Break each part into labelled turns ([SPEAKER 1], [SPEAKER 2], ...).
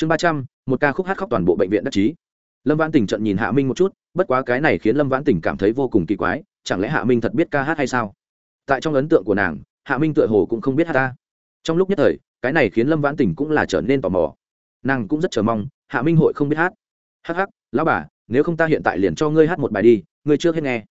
[SPEAKER 1] chương ba trăm, một ca khúc hát khóc toàn bộ bệnh viện đắc chí. Lâm vãn Tỉnh trận nhìn hạ minh một chút, bất quá cái này khiến lâm vãn Tỉnh cảm thấy vô cùng kỳ quái, chẳng lẽ hạ minh thật biết ca hát hay sao? Tại trong ấn tượng của nàng, hạ minh tựa hồ cũng không biết hát ta trong lúc nhất thời, cái này khiến lâm vãn Tỉnh cũng là trở nên tò mò. Nàng cũng rất chờ mong, hạ minh hội không biết hát. Hắc hắc, lão bà, nếu không ta hiện tại liền cho ngươi hát một bài đi, ngươi trước hết nghe.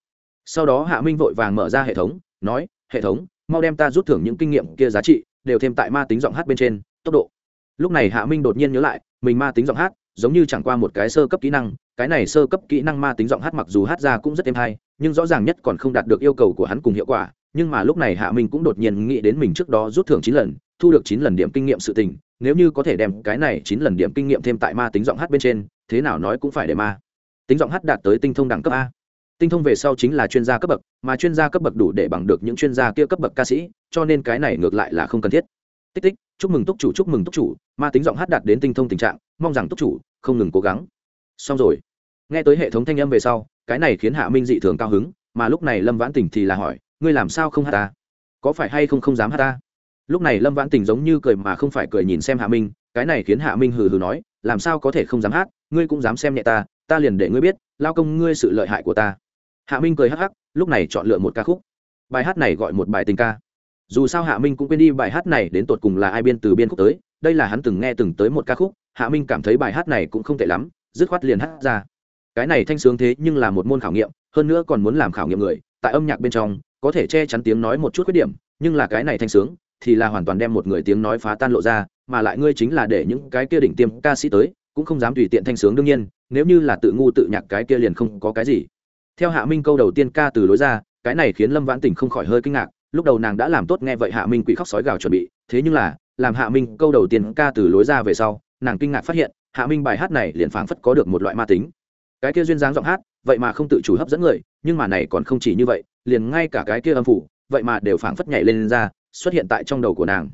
[SPEAKER 1] Sau đó hạ minh vội vàng mở ra hệ thống, nói, hệ thống, mau đem ta rút thưởng những kinh nghiệm kia giá trị, đều thêm tại ma tính giọng hát bên trên, tốc độ lúc này hạ minh đột nhiên nhớ lại, mình ma tính giọng hát, giống như chẳng qua một cái sơ cấp kỹ năng, cái này sơ cấp kỹ năng ma tính giọng hát mặc dù hát ra cũng rất êm hay, nhưng rõ ràng nhất còn không đạt được yêu cầu của hắn cùng hiệu quả, nhưng mà lúc này hạ minh cũng đột nhiên nghĩ đến mình trước đó rút thưởng chín lần, thu được chín lần điểm kinh nghiệm sự tình, nếu như có thể đem cái này chín lần điểm kinh nghiệm thêm tại ma tính giọng hát bên trên, thế nào nói cũng phải để ma tính giọng hát đạt tới tinh thông đẳng cấp a. Tinh thông về sau chính là chuyên gia cấp bậc, mà chuyên gia cấp bậc đủ để bằng được những chuyên gia kia cấp bậc ca sĩ, cho nên cái này ngược lại là không cần thiết tích tích, chúc mừng túc chủ, chúc mừng túc chủ. Ma tính giọng hát đạt đến tinh thông tình trạng, mong rằng túc chủ không ngừng cố gắng. Xong rồi. Nghe tới hệ thống thanh âm về sau, cái này khiến hạ minh dị thường cao hứng, mà lúc này lâm vãn tỉnh thì là hỏi, ngươi làm sao không hát ta? Có phải hay không không dám hát ta? Lúc này lâm vãn tình giống như cười mà không phải cười nhìn xem hạ minh, cái này khiến hạ minh hừ hừ nói, làm sao có thể không dám hát? Ngươi cũng dám xem nhẹ ta ta liền để ngươi biết, lao công ngươi sự lợi hại của ta. Hạ minh cười hắc hắc, lúc này chọn lựa một ca khúc. Bài hát này gọi một bài tình ca dù sao hạ minh cũng quên đi bài hát này đến tột cùng là ai biên từ biên khúc tới, đây là hắn từng nghe từng tới một ca khúc, hạ minh cảm thấy bài hát này cũng không tệ lắm, dứt khoát liền hát ra. Cái này thanh sướng thế nhưng là một môn khảo nghiệm, hơn nữa còn muốn làm khảo nghiệm người, tại âm nhạc bên trong, có thể che chắn tiếng nói một chút khuyết điểm, nhưng là cái này thanh sướng, thì là hoàn toàn đem một người tiếng nói phá tan lộ ra, mà lại ngươi chính là để những cái kia đỉnh tiêm ca sĩ tới, cũng không dám tùy tiện thanh sướng đương nhiên, nếu như là tự ngu tự nhạc cái kia liền không có cái gì. Theo hạ minh câu đầu tiên ca từ lối ra, cái này khiến lâm vãn tỉnh không khỏi hơi kinh ngạc lúc đầu nàng đã làm tốt nghe vậy hạ minh quỷ khóc sói gào chuẩn bị thế nhưng là làm hạ minh câu đầu tiên ca từ lối ra về sau nàng kinh ngạc phát hiện hạ minh bài hát này liền phảng phất có được một loại ma tính. Cái kia duyên dáng giọng hát vậy mà không tự chủ hấp dẫn người nhưng mà này còn không chỉ như vậy liền ngay cả cái kia âm phủ vậy mà đều phảng phất nhảy lên, lên ra xuất hiện tại trong đầu của nàng.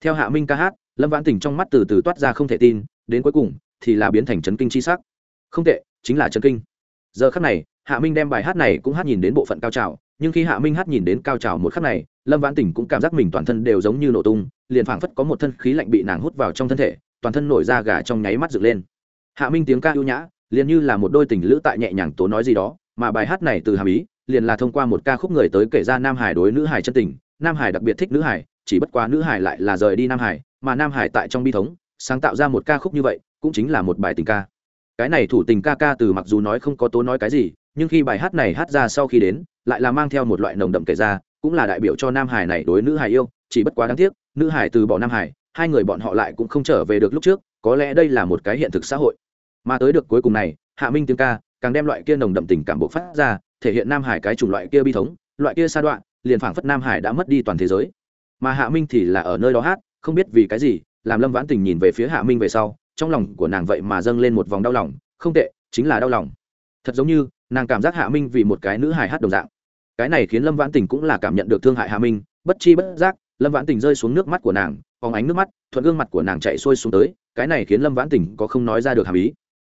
[SPEAKER 1] Theo hạ minh ca hát lâm vãn tình trong mắt từ từ toát ra không thể tin đến cuối cùng thì là biến thành chấn kinh chi sắc. Không tệ chính là chấn kinh. Giờ khắc này hạ minh đem bài hát này cũng hát nhìn đến bộ phận cao trào, nhưng khi hạ minh hát nhìn đến cao trào một khắc này, lâm vãn tỉnh cũng cảm giác mình toàn thân đều giống như nổ tung, liền phảng phất có một thân khí lạnh bị nàng hút vào trong thân thể, toàn thân nổi da gà trong nháy mắt dựng lên. Hạ minh tiếng ca ưu nhã, liền như là một đôi tình lữ tại nhẹ nhàng tố nói gì đó, mà bài hát này từ hàm ý, liền là thông qua một ca khúc người tới kể ra nam hải đối nữ hải chân tình, nam hải đặc biệt thích nữ hải chỉ bất quá nữ hải lại là rời đi nam hải, mà nam hải tại trong bi thống, sáng tạo ra một ca khúc như vậy, cũng chính là một bài tình ca. Cái này thủ tình ca ca từ mặc dù nói không có tố nói cái gì nhưng khi bài hát này hát ra sau khi đến, lại là mang theo một loại nồng đậm kể ra, cũng là đại biểu cho nam hải này đối nữ hải yêu, chỉ bất quá đáng tiếc, nữ hải từ bỏ nam hải, hai người bọn họ lại cũng không trở về được lúc trước, có lẽ đây là một cái hiện thực xã hội. Mà tới được cuối cùng này, hạ minh tiếng ca, càng đem loại kia nồng đậm tình cảm bộc phát ra, thể hiện nam hải cái chủng loại kia bi thống, loại kia sa đoạn liền phảng phất nam hải đã mất đi toàn thế giới. Mà hạ minh thì là ở nơi đó hát, không biết vì cái gì, làm lâm vãn tình nhìn về phía hạ minh về sau, trong lòng của nàng vậy mà dâng lên một vòng đau lòng, không tệ, chính là đau lòng thật giống như nàng cảm giác hạ minh vì một cái nữ hài hát đồng dạng. Cái này khiến lâm vãn tình cũng là cảm nhận được thương hại hạ minh, bất chi bất giác, lâm vãn tình rơi xuống nước mắt của nàng, phóng ánh nước mắt, thuận gương mặt của nàng chạy xuôi xuống tới, cái này khiến lâm vãn tình có không nói ra được hàm ý.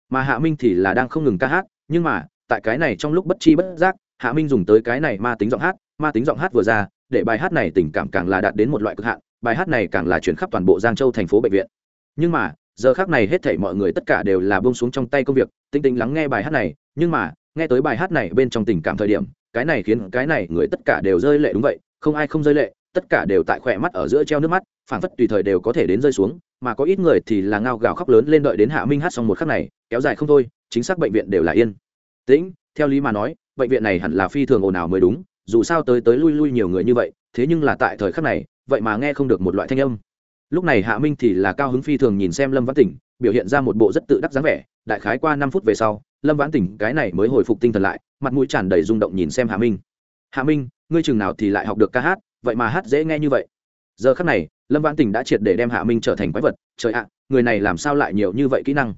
[SPEAKER 1] Mà hạ minh thì là đang không ngừng ca hát, nhưng mà, tại cái này trong lúc bất chi bất giác, hạ minh dùng tới cái này ma tính giọng hát, ma tính giọng hát vừa ra, để bài hát này tình cảm càng là đạt đến một loại cực hạn, bài hát này càng là chuyển khắp toàn bộ giang châu thành phố bệnh viện. Nhưng mà giờ khác này hết thảy mọi người tất cả đều là bông xuống trong tay công việc tinh tinh lắng nghe bài hát này, nhưng mà, nghe tới bài hát này bên trong tình cảm thời điểm, cái này khiến cái này người tất cả đều rơi lệ đúng vậy, không ai không rơi lệ, tất cả đều tại khỏe mắt ở giữa treo nước mắt, phảng phất tùy thời đều có thể đến rơi xuống, mà có ít người thì là ngao gào khóc lớn lên đợi đến hạ minh hát xong một khắc này, kéo dài không thôi, chính xác bệnh viện đều là yên. Tĩnh, theo lý mà nói, bệnh viện này hẳn là phi thường ồn ào mới đúng, dù sao tới tới lui lui nhiều người như vậy, thế nhưng là tại thời khắc này, vậy mà nghe không được một loại thanh âm lúc này hạ minh thì là cao hứng phi thường nhìn xem lâm văn tỉnh, biểu hiện ra một bộ rất tự đắc dáng vẻ, đại khái qua năm phút về sau, lâm vãn tỉnh cái này mới hồi phục tinh thần lại, mặt mũi tràn đầy rung động nhìn xem hạ minh. Hạ minh, ngươi chừng nào thì lại học được ca hát, vậy mà hát dễ nghe như vậy. Giờ khắc này, lâm vãn tỉnh đã triệt để đem hạ minh trở thành quái vật, trời ạ, người này làm sao lại nhiều như vậy kỹ năng?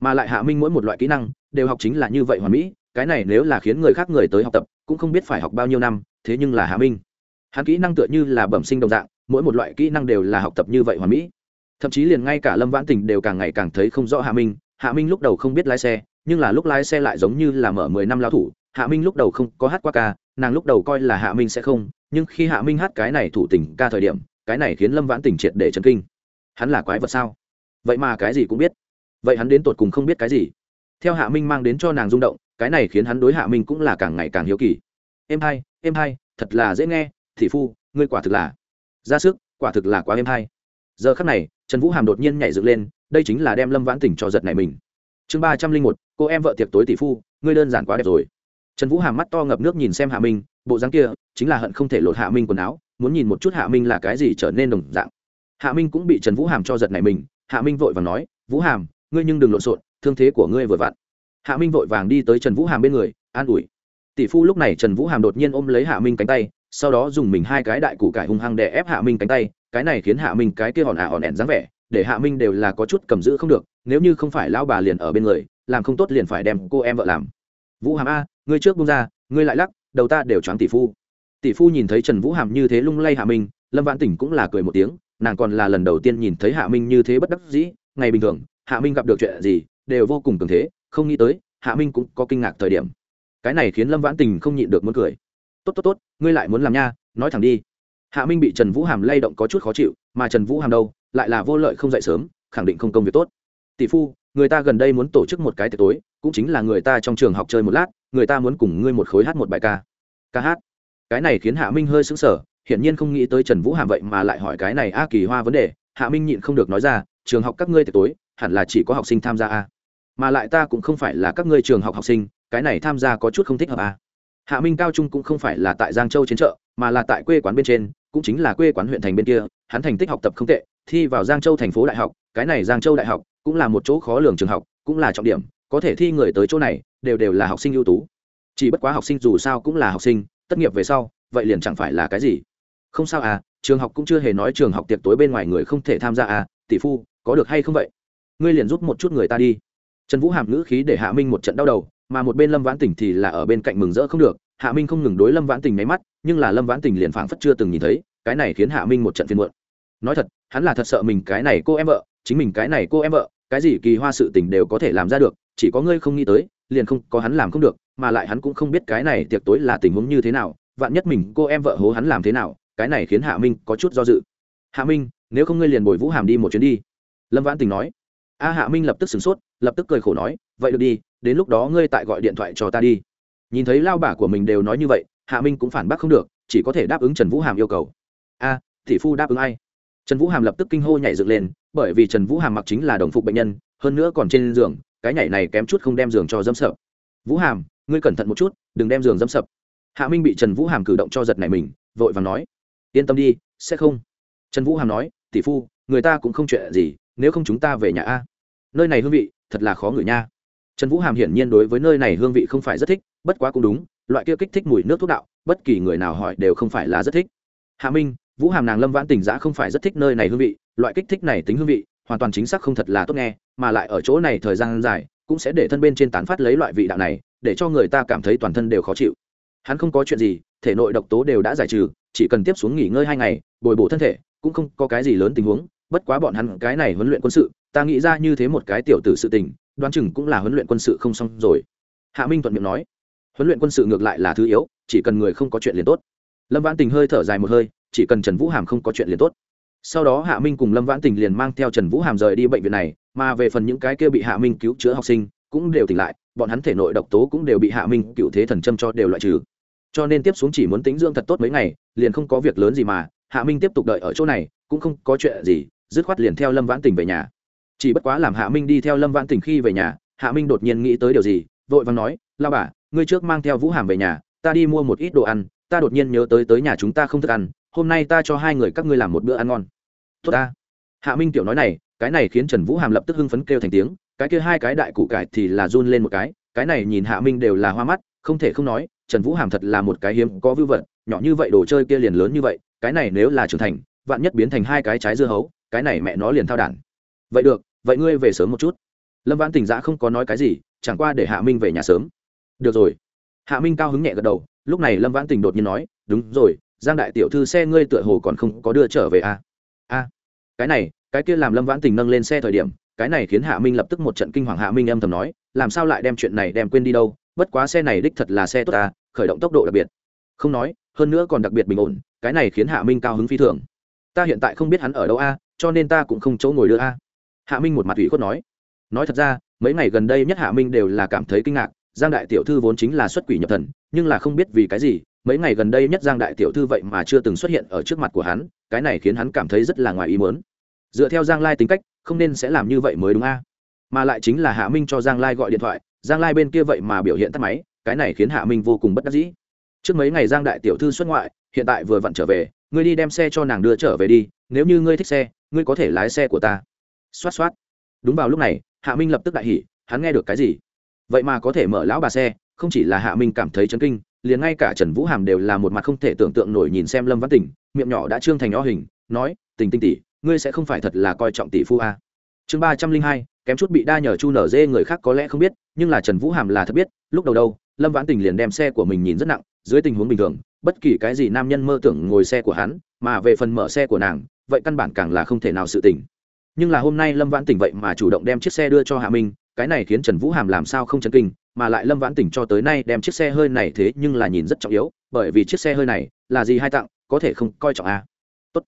[SPEAKER 1] Mà lại hạ minh mỗi một loại kỹ năng đều học chính là như vậy hoàn mỹ, cái này nếu là khiến người khác người tới học tập, cũng không biết phải học bao nhiêu năm, thế nhưng là hạ minh. Hắn kỹ năng tựa như là bẩm sinh đồng dạng mỗi một loại kỹ năng đều là học tập như vậy hoàn mỹ. Thậm chí liền ngay cả lâm vãn tình đều càng ngày càng thấy không rõ hạ minh. Hạ minh lúc đầu không biết lái xe, nhưng là lúc lái xe lại giống như là mở mười năm lao thủ. Hạ minh lúc đầu không có hát qua ca, nàng lúc đầu coi là hạ minh sẽ không, nhưng khi hạ minh hát cái này thủ tình ca thời điểm, cái này khiến lâm vãn tình triệt để chấn kinh. Hắn là quái vật sao? Vậy mà cái gì cũng biết. Vậy hắn đến tột cùng không biết cái gì. Theo hạ minh mang đến cho nàng rung động, cái này khiến hắn đối hạ minh cũng là càng ngày càng hiếu kỳ. Em hai em hai, thật là dễ nghe, thị phu, ngươi quả thực là ra sức, quả thực là quá êm hay. Giờ khắc này, trần vũ hàm đột nhiên nhảy dựng lên, đây chính là đem lâm vãn tỉnh cho giật này mình. Chương ba trăm linh một, cô em vợ tiệc tối tỷ phu, ngươi đơn giản quá đẹp rồi. Trần vũ hàm mắt to ngập nước nhìn xem hạ minh, bộ dáng kia, chính là hận không thể lột hạ minh quần áo, muốn nhìn một chút hạ minh là cái gì trở nên đồng dạng. Hạ minh cũng bị trần vũ hàm cho giật này mình, hạ minh vội vàng nói, vũ hàm, ngươi nhưng đừng lộn xộn, thương thế của ngươi vừa vặn. Hạ minh vội vàng đi tới trần vũ hàm bên người, an ủi. Tỷ phu lúc này trần vũ hàm đột nhiên ôm lấy hạ minh cánh tay sau đó dùng mình hai cái đại củ cải hung hăng để ép hạ minh cánh tay, cái này khiến hạ minh cái kia hòn ả hòn ẻn dáng vẻ, để hạ minh đều là có chút cầm giữ không được, nếu như không phải lao bà liền ở bên người, làm không tốt liền phải đem cô em vợ làm. Vũ hàm a, ngươi trước bung ra, ngươi lại lắc, đầu ta đều choáng tỷ phu. Tỷ phu nhìn thấy trần vũ hàm như thế lung lay hạ minh, lâm vãn tỉnh cũng là cười một tiếng, nàng còn là lần đầu tiên nhìn thấy hạ minh như thế bất đắc dĩ, ngày bình thường, hạ minh gặp được chuyện gì, đều vô cùng cường thế, không nghĩ tới, hạ minh cũng có kinh ngạc thời điểm. Cái này khiến lâm vãn tình không nhịn được muốn cười tốt tốt tốt, ngươi lại muốn làm nha, nói thẳng đi. Hạ minh bị trần vũ hàm lay động có chút khó chịu, mà trần vũ hàm đâu, lại là vô lợi không dậy sớm, khẳng định không công việc tốt. Tỷ phu, người ta gần đây muốn tổ chức một cái tiệc tối, cũng chính là người ta trong trường học chơi một lát, người ta muốn cùng ngươi một khối hát một bài ca. Ca hát. Cái này khiến hạ minh hơi sững sờ, hiển nhiên không nghĩ tới trần vũ hàm vậy mà lại hỏi cái này a kỳ hoa vấn đề, hạ minh nhịn không được nói ra, trường học các ngươi tiệc tối, hẳn là chỉ có học sinh tham gia a, mà lại ta cũng không phải là các ngươi trường học học sinh, cái này tham gia có chút không thích hợp a hạ minh cao trung cũng không phải là tại giang châu chiến trợ, mà là tại quê quán bên trên, cũng chính là quê quán huyện thành bên kia. Hắn thành tích học tập không tệ, thi vào giang châu thành phố đại học. Cái này giang châu đại học cũng là một chỗ khó lường trường học, cũng là trọng điểm, có thể thi người tới chỗ này, đều đều là học sinh ưu tú. Chỉ bất quá học sinh dù sao cũng là học sinh, tất nghiệp về sau, vậy liền chẳng phải là cái gì. Không sao à trường học cũng chưa hề nói trường học tiệc tối bên ngoài người không thể tham gia à tỷ phu, có được hay không vậy? Ngươi liền giúp một chút người ta đi. Trần vũ hàm ngữ khí để hạ minh một trận đau đầu mà một bên lâm vãn tỉnh thì là ở bên cạnh mừng rỡ không được, hạ minh không ngừng đối lâm vãn tỉnh máy mắt, nhưng là lâm vãn tỉnh liền phảng phất chưa từng nhìn thấy, cái này khiến hạ minh một trận phiên muộn. Nói thật, hắn là thật sợ mình cái này cô em vợ, chính mình cái này cô em vợ, cái gì kỳ hoa sự tình đều có thể làm ra được, chỉ có ngươi không nghĩ tới, liền không, có hắn làm không được, mà lại hắn cũng không biết cái này tiệc tối là tình huống như thế nào, vạn nhất mình cô em vợ hố hắn làm thế nào, cái này khiến hạ minh có chút do dự. Hạ minh, nếu không ngươi liền bồi vũ hàm đi một chuyến đi. Lâm vãn tình nói. A hạ minh lập tức sửng sốt, lập tức cười khổ nói, vậy được đi đến lúc đó ngươi tại gọi điện thoại cho ta đi. Nhìn thấy lao bả của mình đều nói như vậy hạ minh cũng phản bác không được chỉ có thể đáp ứng trần vũ hàm yêu cầu. A à, phu đáp ứng ai? Trần vũ hàm lập tức kinh hô nhảy dựng lên bởi vì trần vũ hàm mặc chính là đồng phục bệnh nhân hơn nữa còn trên giường cái nhảy này kém chút không đem giường cho dâm sập. Vũ hàm ngươi cẩn thận một chút đừng đem giường dâm sập. Hạ minh bị trần vũ hàm cử động cho giật này mình vội và nói yên tâm đi sẽ không. Trần vũ hàm nói tỷ phu người ta cũng không chuyện gì nếu không chúng ta về nhà a. Nơi này hương vị thật là khó ngửi nha trần vũ hàm hiển nhiên đối với nơi này hương vị không phải rất thích, bất quá cũng đúng, loại kia kích thích mùi nước thuốc đạo, bất kỳ người nào hỏi đều không phải là rất thích. Hạ minh, vũ hàm nàng lâm vãn tỉnh giã không phải rất thích nơi này hương vị, loại kích thích này tính hương vị, hoàn toàn chính xác không thật là tốt nghe, mà lại ở chỗ này thời gian dài, cũng sẽ để thân bên trên tán phát lấy loại vị đạo này, để cho người ta cảm thấy toàn thân đều khó chịu. Hắn không có chuyện gì, thể nội độc tố đều đã giải trừ, chỉ cần tiếp xuống nghỉ ngơi hai ngày, bồi bổ thân thể, cũng không có cái gì lớn tình huống, bất quá bọn hắn cái này huấn luyện quân sự, ta nghĩ ra như thế một cái tiểu tử sự tình đoán chừng cũng là huấn luyện quân sự không xong rồi. Hạ minh thuận miệng nói, huấn luyện quân sự ngược lại là thứ yếu, chỉ cần người không có chuyện liền tốt. Lâm vãn tình hơi thở dài một hơi, chỉ cần trần vũ hàm không có chuyện liền tốt. Sau đó hạ minh cùng lâm vãn tình liền mang theo trần vũ hàm rời đi bệnh viện này, mà về phần những cái kia bị hạ minh cứu chữa học sinh, cũng đều tỉnh lại, bọn hắn thể nội độc tố cũng đều bị hạ minh cựu thế thần châm cho đều loại trừ. Cho nên tiếp xuống chỉ muốn tính dưỡng thật tốt mấy ngày, liền không có việc lớn gì mà, hạ minh tiếp tục đợi ở chỗ này, cũng không có chuyện gì, dứt khoát liền theo lâm vãn tình về nhà chỉ bất quá làm hạ minh đi theo lâm vãn tình khi về nhà, hạ minh đột nhiên nghĩ tới điều gì, vội vàng nói lao bà, ngươi trước mang theo vũ hàm về nhà, ta đi mua một ít đồ ăn, ta đột nhiên nhớ tới tới nhà chúng ta không thức ăn, hôm nay ta cho hai người các ngươi làm một bữa ăn ngon. Tốt ta. Hạ minh tiểu nói này, cái này khiến trần vũ hàm lập tức hưng phấn kêu thành tiếng, cái kia hai cái đại cụ cải thì là run lên một cái cái này nhìn hạ minh đều là hoa mắt, không thể không nói, trần vũ hàm thật là một cái hiếm có vưu vật, nhỏ như vậy đồ chơi kia liền lớn như vậy, cái này nếu là trưởng thành, vạn nhất biến thành hai cái trái dưa hấu, cái này mẹ nó liền thao đản. Vậy được vậy ngươi về sớm một chút. Lâm vãn Tỉnh giã không có nói cái gì chẳng qua để hạ minh về nhà sớm. Được rồi. Hạ minh cao hứng nhẹ gật đầu lúc này lâm vãn Tỉnh đột nhiên nói đúng rồi giang đại tiểu thư xe ngươi tựa hồ còn không có đưa trở về à? a. À, cái này cái kia làm lâm vãn tình nâng lên xe thời điểm cái này khiến hạ minh lập tức một trận kinh hoàng. Hạ minh âm thầm nói làm sao lại đem chuyện này đem quên đi đâu? Bất quá xe này đích thật là xe tốt ta khởi động tốc độ đặc biệt. Không nói hơn nữa còn đặc biệt bình ổn cái này khiến hạ minh cao hứng phi thường. Ta hiện tại không biết hắn ở đâu a cho nên ta cũng không chỗ ngồi đưa a hạ minh một mặt ủy khuất nói nói thật ra, mấy ngày gần đây nhất hạ minh đều là cảm thấy kinh ngạc, giang đại tiểu thư vốn chính là xuất quỷ nhập thần, nhưng là không biết vì cái gì, mấy ngày gần đây nhất giang đại tiểu thư vậy mà chưa từng xuất hiện ở trước mặt của hắn, cái này khiến hắn cảm thấy rất là ngoài ý muốn. Dựa theo giang lai tính cách, không nên sẽ làm như vậy mới đúng a. Mà lại chính là hạ minh cho giang lai gọi điện thoại, giang lai bên kia vậy mà biểu hiện tắt máy, cái này khiến hạ minh vô cùng bất đắc dĩ. Trước mấy ngày giang đại tiểu thư xuất ngoại, hiện tại vừa vặn trở về, ngươi đi đem xe cho nàng đưa trở về đi, nếu như ngươi thích xe, ngươi có thể lái xe của ta xoát xoát. Đúng vào lúc này, hạ minh lập tức đại hỉ, hắn nghe được cái gì? Vậy mà có thể mở lão bà xe, không chỉ là hạ minh cảm thấy chấn kinh, liền ngay cả trần vũ hàm đều là một mặt không thể tưởng tượng nổi nhìn xem lâm văn tỉnh, miệng nhỏ đã trương thành o hình, nói tình tinh tỷ, ngươi sẽ không phải thật là coi trọng tỷ phu a. Chương ba trăm linh hai, kém chút bị đa nhờ chu nở dê người khác có lẽ không biết, nhưng là trần vũ hàm là thật biết, lúc đầu đâu, lâm vãn tình liền đem xe của mình nhìn rất nặng, dưới tình huống bình thường, bất kỳ cái gì nam nhân mơ tưởng ngồi xe của hắn, mà về phần mở xe của nàng, vậy căn bản càng là không thể nào sự tỉnh nhưng là hôm nay lâm vãn tỉnh vậy mà chủ động đem chiếc xe đưa cho hạ minh, cái này khiến trần vũ hàm làm sao không chấn kinh, mà lại lâm vãn tỉnh cho tới nay đem chiếc xe hơi này thế nhưng là nhìn rất trọng yếu, bởi vì chiếc xe hơi này là gì hai tặng, có thể không, coi trọng a à. Tốt.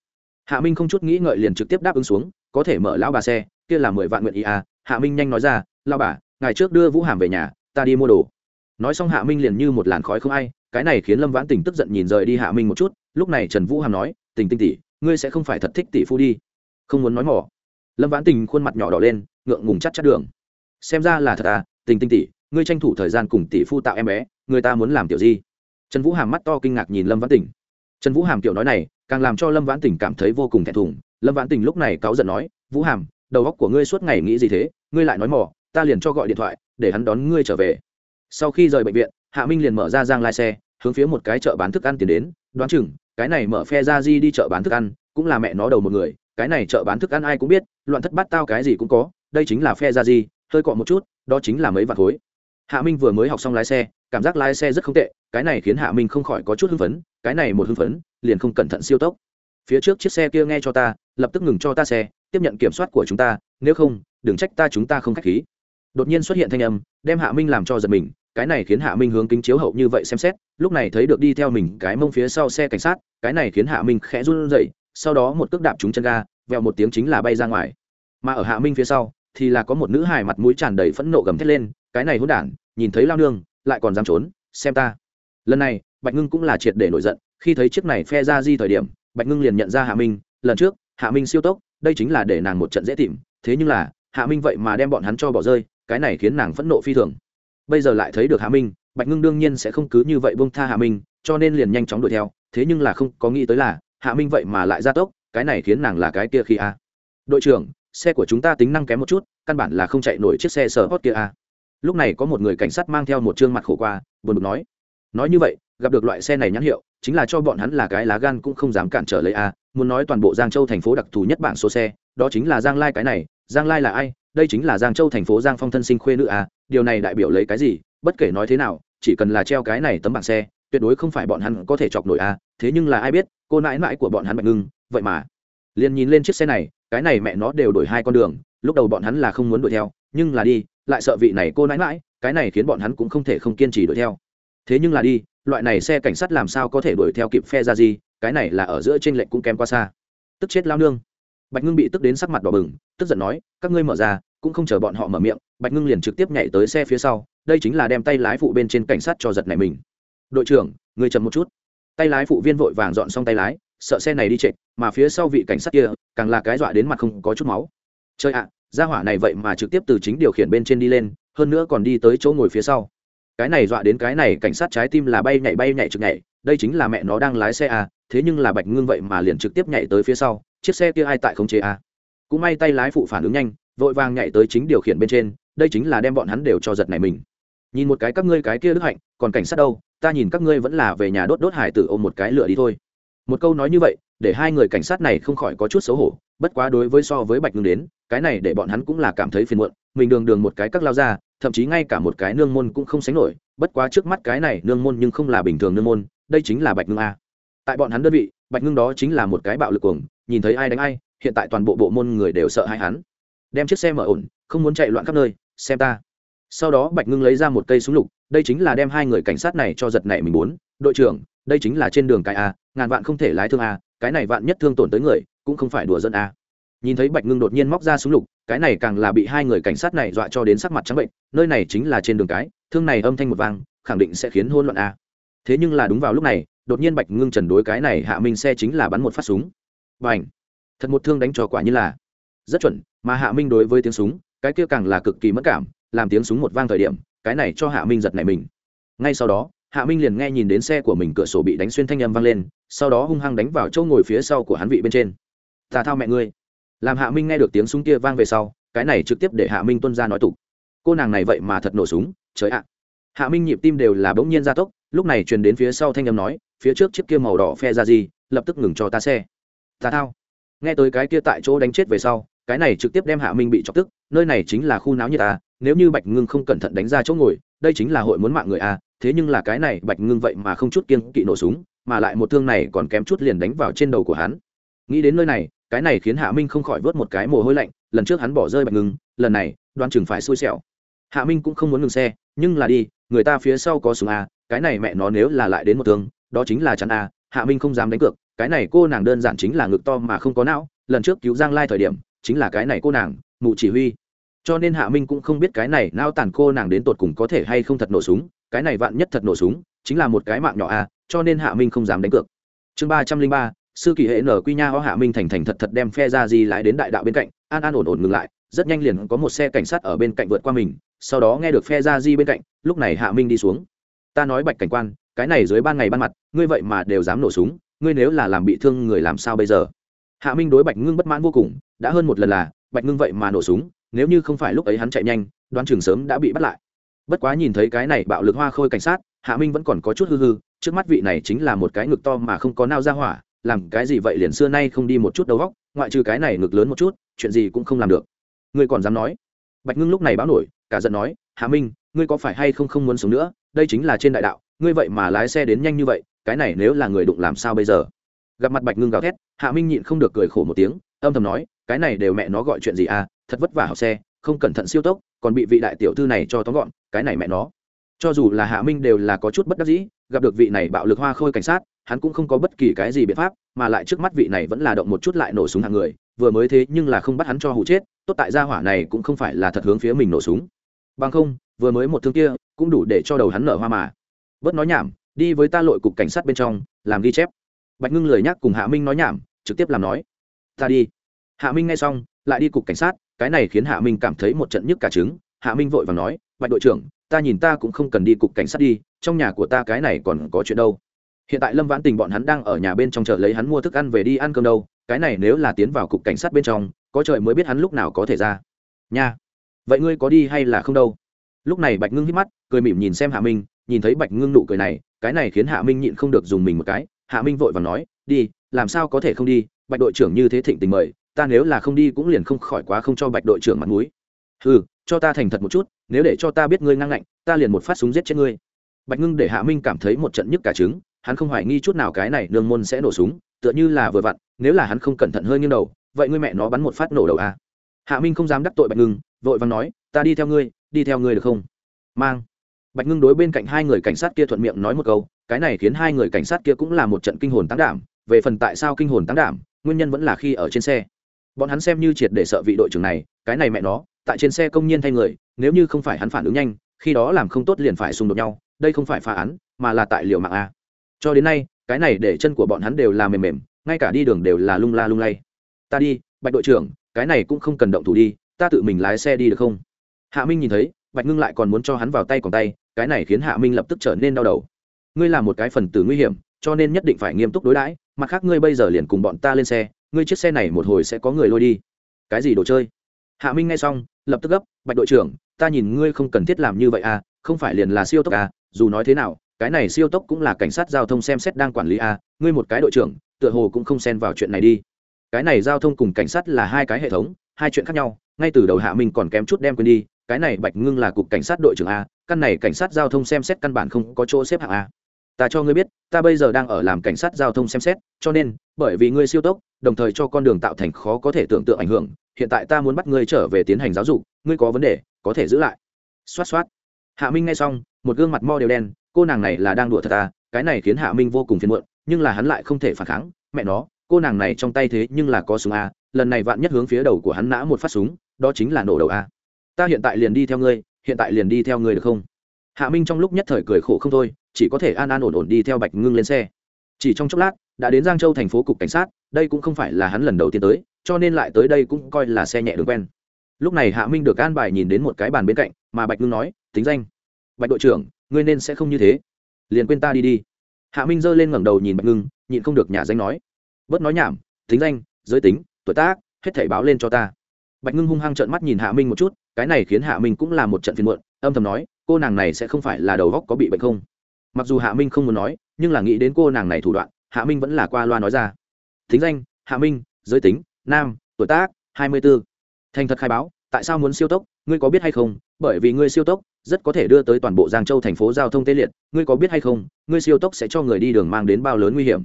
[SPEAKER 1] hạ minh không chút nghĩ ngợi liền trực tiếp đáp ứng xuống, có thể mở lão bà xe, kia là mười vạn nguyện ý a à. hạ minh nhanh nói ra lao bà ngày trước đưa vũ hàm về nhà, ta đi mua đồ nói xong hạ minh liền như một làn khói không ai, cái này khiến lâm vãn tỉnh tức giận nhìn rời đi hạ minh một chút, lúc này trần vũ hàm nói tình tinh tỷ, ngươi sẽ không phải thật thích tỷ phu đi không muốn nói mỏ lâm vãn tình khuôn mặt nhỏ đỏ lên, ngượng ngùng chắt chắt đường. Xem ra là thật à tình tinh tỷ, ngươi tranh thủ thời gian cùng tỷ phu tạo em bé, người ta muốn làm tiểu gì? Trần vũ hàm mắt to kinh ngạc nhìn lâm vãn tình. Trần vũ hàm kiểu nói này, càng làm cho lâm vãn tình cảm thấy vô cùng thẹn thùng. Lâm vãn tình lúc này cáu giận nói, vũ hàm, đầu óc của ngươi suốt ngày nghĩ gì thế? Ngươi lại nói mỏ ta liền cho gọi điện thoại, để hắn đón ngươi trở về. Sau khi rời bệnh viện, hạ minh liền mở ra giang lai xe, hướng phía một cái chợ bán thức ăn tiến đến. Đoán chừng, cái này mở phe ra di đi chợ bán thức ăn, cũng là mẹ nó đầu một người cái này chợ bán thức ăn ai cũng biết loạn thất bát tao cái gì cũng có đây chính là phe ra gì, hơi cọ một chút đó chính là mấy vạt khối. Hạ minh vừa mới học xong lái xe cảm giác lái xe rất không tệ cái này khiến hạ minh không khỏi có chút hưng phấn cái này một hưng phấn liền không cẩn thận siêu tốc. Phía trước chiếc xe kia nghe cho ta lập tức ngừng cho ta xe tiếp nhận kiểm soát của chúng ta nếu không đừng trách ta chúng ta không k h á c h khí. Đột nhiên xuất hiện thanh âm đem hạ minh làm cho giật mình cái này khiến hạ minh hướng kính chiếu hậu như vậy xem xét lúc này thấy được đi theo mình cái mông phía sau xe cảnh sát cái này khiến hạ minh khẽ run rẩy sau đó một cước đạp trúng chân ga, vẹo một tiếng chính là bay ra ngoài. Mà ở hạ minh phía sau, thì là có một nữ hài mặt mũi tràn đầy phẫn nộ gầm thét lên, cái này hôn đản, nhìn thấy lao nương, lại còn dám trốn, xem ta. Lần này, bạch ngưng cũng là triệt để nổi giận, khi thấy chiếc này phe ra di thời điểm, bạch ngưng liền nhận ra hạ minh, lần trước, hạ minh siêu tốc, đây chính là để nàng một trận dễ tìm, thế nhưng là, hạ minh vậy mà đem bọn hắn cho bỏ rơi, cái này khiến nàng phẫn nộ phi thường. Bây giờ lại thấy được hạ minh, bạch ngưng đương nhiên sẽ không cứ như vậy bông tha hạ minh, cho nên liền nhanh chóng đuổi theo, thế nhưng là không có nghĩ tới là hạ minh vậy mà lại ra tốc, cái này khiến nàng là cái kia khi a. Đội trưởng, xe của chúng ta tính năng kém một chút, căn bản là không chạy nổi chiếc xe sở hot kia a. Lúc này có một người cảnh sát mang theo một chương mặt khổ qua, buồn bực nói. Nói như vậy, gặp được loại xe này nhãn hiệu, chính là cho bọn hắn là cái lá gan cũng không dám cản trở lấy a. Muốn nói toàn bộ giang châu thành phố đặc thù nhất bảng số xe, đó chính là giang lai cái này. Giang lai là ai? Đây chính là giang châu thành phố giang phong thân sinh khuê nữ a. Điều này đại biểu lấy cái gì? Bất kể nói thế nào, chỉ cần là treo cái này tấm bảng xe tuyệt đối không phải bọn hắn có thể chọc nổi a, thế nhưng là ai biết, cô nãi nãi của bọn hắn bạch ngưng, vậy mà. Liền nhìn lên chiếc xe này, cái này mẹ nó đều đổi hai con đường, lúc đầu bọn hắn là không muốn đuổi theo, nhưng là đi, lại sợ vị này cô nãi nãi, cái này khiến bọn hắn cũng không thể không kiên trì đuổi theo. Thế nhưng là đi, loại này xe cảnh sát làm sao có thể đuổi theo kịp phe ra gì, cái này là ở giữa trên lệnh cũng kém quá xa. Tức chết lao nương. Bạch ngưng bị tức đến sắc mặt đỏ bừng, tức giận nói, các ngươi mở ra, cũng không chờ bọn họ mở miệng, bạch ngưng liền trực tiếp nhảy tới xe phía sau, đây chính là đem tay lái phụ bên trên cảnh sát cho giật này mình đội trưởng, người chậm một chút. Tay lái phụ viên vội vàng dọn xong tay lái, sợ xe này đi trệch, mà phía sau vị cảnh sát kia, càng là cái dọa đến mặt không có chút máu. Chơi ạ ra hỏa này vậy mà trực tiếp từ chính điều khiển bên trên đi lên, hơn nữa còn đi tới chỗ ngồi phía sau. Cái này dọa đến cái này, cảnh sát trái tim là bay nhảy bay nhảy trực nhảy, đây chính là mẹ nó đang lái xe à thế nhưng là bạch ngưng vậy mà liền trực tiếp nhảy tới phía sau, chiếc xe kia ai tại không chế à? Cũng may tay lái phụ phản ứng nhanh, vội vàng nhảy tới chính điều khiển bên trên, đây chính là đem bọn hắn đều cho giật này mình. Nhìn một cái các ngươi cái kia đức hạnh, còn cảnh sát đâu? Ta nhìn các ngươi vẫn là về nhà đốt đốt hải tử ôm một cái lửa đi thôi. Một câu nói như vậy, để hai người cảnh sát này không khỏi có chút xấu hổ, bất quá đối với so với bạch ngưng đến, cái này để bọn hắn cũng là cảm thấy phiền muộn, mình đường đường một cái các lao ra, thậm chí ngay cả một cái nương môn cũng không sánh nổi, bất quá trước mắt cái này nương môn nhưng không là bình thường nương môn, đây chính là bạch ngưng a. Tại bọn hắn đơn vị, bạch ngưng đó chính là một cái bạo lực cuồng, nhìn thấy ai đánh ai, hiện tại toàn bộ bộ môn người đều sợ hai hắn. Đem chiếc xe mở ổn, không muốn chạy loạn khắp nơi, xem ta sau đó bạch ngưng lấy ra một cây súng lục, đây chính là đem hai người cảnh sát này cho giật này mình muốn. Đội trưởng, đây chính là trên đường cái a, ngàn vạn không thể lái thương a, cái này vạn nhất thương tổn tới người, cũng không phải đùa dân a. Nhìn thấy bạch ngưng đột nhiên móc ra súng lục, cái này càng là bị hai người cảnh sát này dọa cho đến sắc mặt trắng bệnh, nơi này chính là trên đường cái, thương này âm thanh một vang, khẳng định sẽ khiến hôn loạn a. Thế nhưng là đúng vào lúc này, đột nhiên bạch ngưng trần đối cái này hạ minh xe chính là bắn một phát súng. Và ảnh thật một thương đánh trò quả như là rất chuẩn, mà hạ minh đối với tiếng súng, cái kia càng là cực kỳ mất cảm làm tiếng súng một vang thời điểm, cái này cho hạ minh giật này mình. Ngay sau đó, hạ minh liền nghe nhìn đến xe của mình cửa sổ bị đánh xuyên thanh âm vang lên, sau đó hung hăng đánh vào chỗ ngồi phía sau của hắn vị bên trên. Ta thao mẹ ngươi. Làm hạ minh nghe được tiếng súng kia vang về sau, cái này trực tiếp để hạ minh tuân ra nói tục. Cô nàng này vậy mà thật nổ súng, trời ạ. Hạ minh nhịp tim đều là bỗng nhiên gia tốc, lúc này truyền đến phía sau thanh âm nói, phía trước chiếc kia màu đỏ phe ra gì, lập tức ngừng cho ta xe. Ta thao. Nghe tới cái kia tại chỗ đánh chết về sau, cái này trực tiếp đem hạ minh bị chọc tức, nơi này chính là khu náo như ta nếu như bạch ngưng không cẩn thận đánh ra chỗ ngồi, đây chính là hội muốn mạng người a thế nhưng là cái này bạch ngưng vậy mà không chút kiên kỵ nổ súng, mà lại một thương này còn kém chút liền đánh vào trên đầu của hắn. Nghĩ đến nơi này, cái này khiến hạ minh không khỏi vớt một cái mồ hôi lạnh, lần trước hắn bỏ rơi bạch ngưng, lần này, đoan chừng phải xui xẻo. Hạ minh cũng không muốn ngừng xe, nhưng là đi, người ta phía sau có súng a cái này mẹ nó nếu là lại đến một thương, đó chính là chắn a hạ minh không dám đánh cược, cái này cô nàng đơn giản chính là ngực to mà không có não, lần trước cứu giang lai thời điểm, chính là cái này cô nàng, mụ chỉ huy cho nên hạ minh cũng không biết cái này nao tàn cô nàng đến tột cùng có thể hay không thật nổ súng, cái này vạn nhất thật nổ súng, chính là một cái mạng nhỏ a cho nên hạ minh không dám đánh cược. Chương ba trăm linh ba, sư kỳ hệ nở quy nha ho hạ minh thành thành thật thật đem phe ra di lại đến đại đạo bên cạnh, an an ổn ổn ngừng lại, rất nhanh liền có một xe cảnh sát ở bên cạnh vượt qua mình, sau đó nghe được phe ra di bên cạnh, lúc này hạ minh đi xuống. Ta nói bạch cảnh quan, cái này dưới ban ngày ban mặt, ngươi vậy mà đều dám nổ súng, ngươi nếu là làm bị thương người làm sao bây giờ? Hạ minh đối bạch ngưng bất mãn vô cùng, đã hơn một lần là, bạch ngưng vậy mà nổ súng nếu như không phải lúc ấy hắn chạy nhanh, đoán chừng sớm đã bị bắt lại. Bất quá nhìn thấy cái này bạo lực hoa khôi cảnh sát, hạ minh vẫn còn có chút hư hư, trước mắt vị này chính là một cái ngực to mà không có nao ra hỏa, làm cái gì vậy liền xưa nay không đi một chút đầu góc ngoại trừ cái này ngực lớn một chút, chuyện gì cũng không làm được. Ngươi còn dám nói? Bạch ngưng lúc này báo nổi, cả giận nói, hạ minh, ngươi có phải hay không không muốn sống nữa? Đây chính là trên đại đạo, ngươi vậy mà lái xe đến nhanh như vậy, cái này nếu là người đụng làm sao bây giờ? Gặp mặt bạch ngưng gào thét, hạ minh nhịn không được cười khổ một tiếng, âm thầm nói, cái này đều mẹ nó gọi chuyện gì à? Thật vất vả học xe, không cẩn thận siêu tốc, còn bị vị đại tiểu thư này cho tóm gọn, cái này mẹ nó. Cho dù là hạ minh đều là có chút bất đắc dĩ, gặp được vị này bạo lực hoa khôi cảnh sát, hắn cũng không có bất kỳ cái gì biện pháp, mà lại trước mắt vị này vẫn là động một chút lại nổ súng hàng người, vừa mới thế nhưng là không bắt hắn cho hụ chết, tốt tại gia hỏa này cũng không phải là thật hướng phía mình nổ súng. Bằng không, vừa mới một thương kia, cũng đủ để cho đầu hắn nở hoa mà. Bớt nói nhảm, đi với ta lội cục cảnh sát bên trong, làm ghi chép. Bạch ngưng lời nhắc cùng hạ minh nói nhảm, trực tiếp làm nói. Ta đi. Hạ minh nghe xong, lại đi cục cảnh sát cái này khiến hạ minh cảm thấy một trận nhức cả trứng. Hạ minh vội và nói, bạch đội trưởng, ta nhìn ta cũng không cần đi cục cảnh sát đi, trong nhà của ta cái này còn có chuyện đâu. Hiện tại lâm vãn tình bọn hắn đang ở nhà bên trong chợ lấy hắn mua thức ăn về đi ăn cơm đâu, cái này nếu là tiến vào cục cảnh sát bên trong, có trời mới biết hắn lúc nào có thể ra. Nha, vậy ngươi có đi hay là không đâu? Lúc này bạch ngưng hít mắt, cười mỉm nhìn xem hạ minh, nhìn thấy bạch ngưng nụ cười này, cái này khiến hạ minh nhịn không được dùng mình một cái. Hạ minh vội và nói, đi, làm sao có thể không đi? Bạch đội trưởng như thế thịnh tình mời ta nếu là không đi cũng liền không khỏi quá không cho bạch đội trưởng mặt mũi. Ừ cho ta thành thật một chút, nếu để cho ta biết ngươi ngang ngạnh, ta liền một phát súng giết chết ngươi. Bạch ngưng để hạ minh cảm thấy một trận nhức cả trứng, hắn không hoài nghi chút nào cái này nương môn sẽ nổ súng, tựa như là vừa vặn, nếu là hắn không cẩn thận hơi nghiêng đầu, vậy ngươi mẹ nó bắn một phát nổ đầu à. hạ minh không dám đắc tội bạch ngưng, vội vàng nói, ta đi theo ngươi, đi theo ngươi được không? Mang. Bạch ngưng đối bên cạnh hai người cảnh sát kia thuận miệng nói một câu, cái này khiến hai người cảnh sát kia cũng là một trận kinh hồn tăng đảm, về phần tại sao kinh hồn tăng đảm, nguyên nhân vẫn là khi ở trên xe bọn hắn xem như triệt để sợ vị đội trưởng này, cái này mẹ nó, tại trên xe công nhiên thay người, nếu như không phải hắn phản ứng nhanh, khi đó làm không tốt liền phải xung đột nhau, đây không phải phá án, mà là tại liệu mạng a. Cho đến nay, cái này để chân của bọn hắn đều là mềm mềm, ngay cả đi đường đều là lung la lung lay. Ta đi, bạch đội trưởng, cái này cũng không cần động thủ đi, ta tự mình lái xe đi được không? Hạ minh nhìn thấy, bạch ngưng lại còn muốn cho hắn vào tay còn tay, cái này khiến hạ minh lập tức trở nên đau đầu. Ngươi là một cái phần tử nguy hiểm, cho nên nhất định phải nghiêm túc đối đãi, mặt khác ngươi bây giờ liền cùng bọn ta lên xe ngươi chiếc xe này một hồi sẽ có người lôi đi. Cái gì đồ chơi? Hạ minh nghe xong, lập tức gấp, bạch đội trưởng, ta nhìn ngươi không cần thiết làm như vậy à không phải liền là siêu tốc à dù nói thế nào, cái này siêu tốc cũng là cảnh sát giao thông xem xét đang quản lý à ngươi một cái đội trưởng, tựa hồ cũng không xen vào chuyện này đi. Cái này giao thông cùng cảnh sát là hai cái hệ thống, hai chuyện khác nhau, ngay từ đầu hạ minh còn kém chút đem quên đi, cái này bạch ngưng là cục cảnh sát đội trưởng a căn này cảnh sát giao thông xem xét căn bản không có chỗ xếp hạng a ta cho ngươi biết, ta bây giờ đang ở làm cảnh sát giao thông xem xét, cho nên, bởi vì ngươi siêu tốc, đồng thời cho con đường tạo thành khó có thể tưởng tượng ảnh hưởng, hiện tại ta muốn bắt ngươi trở về tiến hành giáo dục, ngươi có vấn đề, có thể giữ lại. Xoát xoát. Hạ minh nghe xong, một gương mặt mo đều đen, cô nàng này là đang đùa thật à cái này khiến hạ minh vô cùng phiền muộn, nhưng là hắn lại không thể phản kháng, mẹ nó, cô nàng này trong tay thế nhưng là có súng a lần này vạn nhất hướng phía đầu của hắn nã một phát súng, đó chính là nổ đầu a ta hiện tại liền đi theo ngươi, hiện tại liền đi theo ngươi được không? Hạ minh trong lúc nhất thời cười khổ không thôi chỉ có thể an an ổn ổn đi theo bạch ngưng lên xe. Chỉ trong chốc lát, đã đến giang châu thành phố cục cảnh sát, đây cũng không phải là hắn lần đầu tiên tới, cho nên lại tới đây cũng coi là xe nhẹ đường quen. Lúc này hạ minh được an bài nhìn đến một cái bàn bên cạnh, mà bạch ngưng nói, tính danh. Bạch đội trưởng, ngươi nên sẽ không như thế. Liền quên ta đi đi. Hạ minh giơ lên ngẩng đầu nhìn bạch ngưng, nhịn không được nhà danh nói, bớt nói nhảm, tính danh, giới tính, tuổi tác, hết thảy báo lên cho ta. Bạch ngưng hung hăng trợn mắt nhìn hạ minh một chút, cái này khiến hạ minh cũng là một trận phiền muộn, âm thầm nói, cô nàng này sẽ không phải là đầu góc có bị bệnh không? Mặc dù hạ minh không muốn nói, nhưng là nghĩ đến cô nàng này thủ đoạn, hạ minh vẫn là qua loa nói ra. Thính danh, hạ minh, giới tính, nam, tuổi tác, hai mươi b ố thành thật khai báo, tại sao muốn siêu tốc, ngươi có biết hay không? Bởi vì ngươi siêu tốc, rất có thể đưa tới toàn bộ giang châu thành phố giao thông tê liệt, ngươi có biết hay không? Ngươi siêu tốc sẽ cho người đi đường mang đến bao lớn nguy hiểm?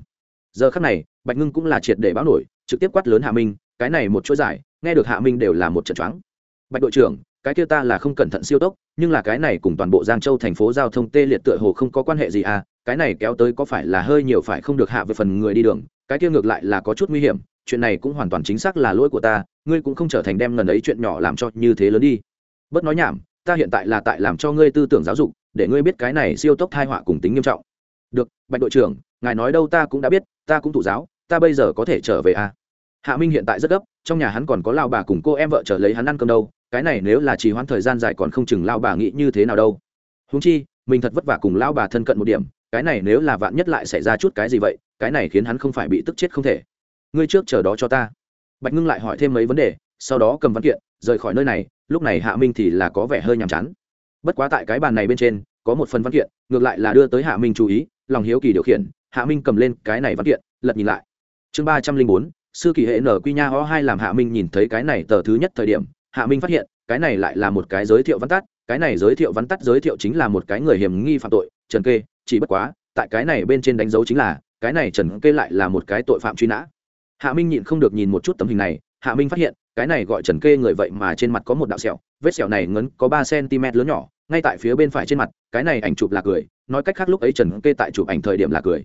[SPEAKER 1] Giờ khắc này, bạch ngưng cũng là triệt để báo nổi, trực tiếp quát lớn hạ minh, cái này một chuỗi giải, nghe được hạ minh đều là một trận choáng. Bạch đội trưởng cái kia ta là không cẩn thận siêu tốc, nhưng là cái này cùng toàn bộ giang châu thành phố giao thông tê liệt tựa hồ không có quan hệ gì à cái này kéo tới có phải là hơi nhiều phải không được hạ về phần người đi đường, cái kia ngược lại là có chút nguy hiểm, chuyện này cũng hoàn toàn chính xác là lỗi của ta, ngươi cũng không trở thành đem ngần ấy chuyện nhỏ làm cho như thế lớn đi. Bớt nói nhảm, ta hiện tại là tại làm cho ngươi tư tưởng giáo dục, để ngươi biết cái này siêu tốc thai họa cùng tính nghiêm trọng. Được, bạch đội trưởng, ngài nói đâu ta cũng đã biết, ta cũng thụ giáo, ta bây giờ có thể trở về à? Hạ minh hiện tại rất gấp, trong nhà hắn còn có lao bà cùng cô em vợ trở lấy hắn ăn cơm đâu cái này nếu là trì hoãn thời gian dài còn không chừng lao bà nghĩ như thế nào đâu. Húng chi, mình thật vất vả cùng lao bà thân cận một điểm, cái này nếu là vạn nhất lại xảy ra chút cái gì vậy, cái này khiến hắn không phải bị tức chết không thể. Ngươi trước chờ đó cho ta. Bạch ngưng lại hỏi thêm mấy vấn đề, sau đó cầm văn kiện, rời khỏi nơi này, lúc này hạ minh thì là có vẻ hơi nhàm chán. Bất quá tại cái bàn này bên trên, có một phần văn kiện, ngược lại là đưa tới hạ minh chú ý, lòng hiếu kỳ điều khiển, hạ minh cầm lên cái này văn kiện, lật nhìn lại. Chương ba trăm linh bốn, sư kỳ hệ nở quy nha ho hai làm hạ minh nhìn thấy cái này tờ thứ nhất thời điểm hạ minh phát hiện, cái này lại là một cái giới thiệu văn tắt, cái này giới thiệu văn tắt giới thiệu chính là một cái người hiểm nghi phạm tội, trần kê, chỉ bất quá, tại cái này bên trên đánh dấu chính là, cái này trần kê lại là một cái tội phạm truy nã. Hạ minh nhịn không được nhìn một chút tấm hình này, hạ minh phát hiện, cái này gọi trần kê người vậy mà trên mặt có một đạo sẹo, vết sẹo này ngấn có ba cm lớn nhỏ, ngay tại phía bên phải trên mặt, cái này ảnh chụp là cười, nói cách khác lúc ấy trần kê tại chụp ảnh thời điểm là cười.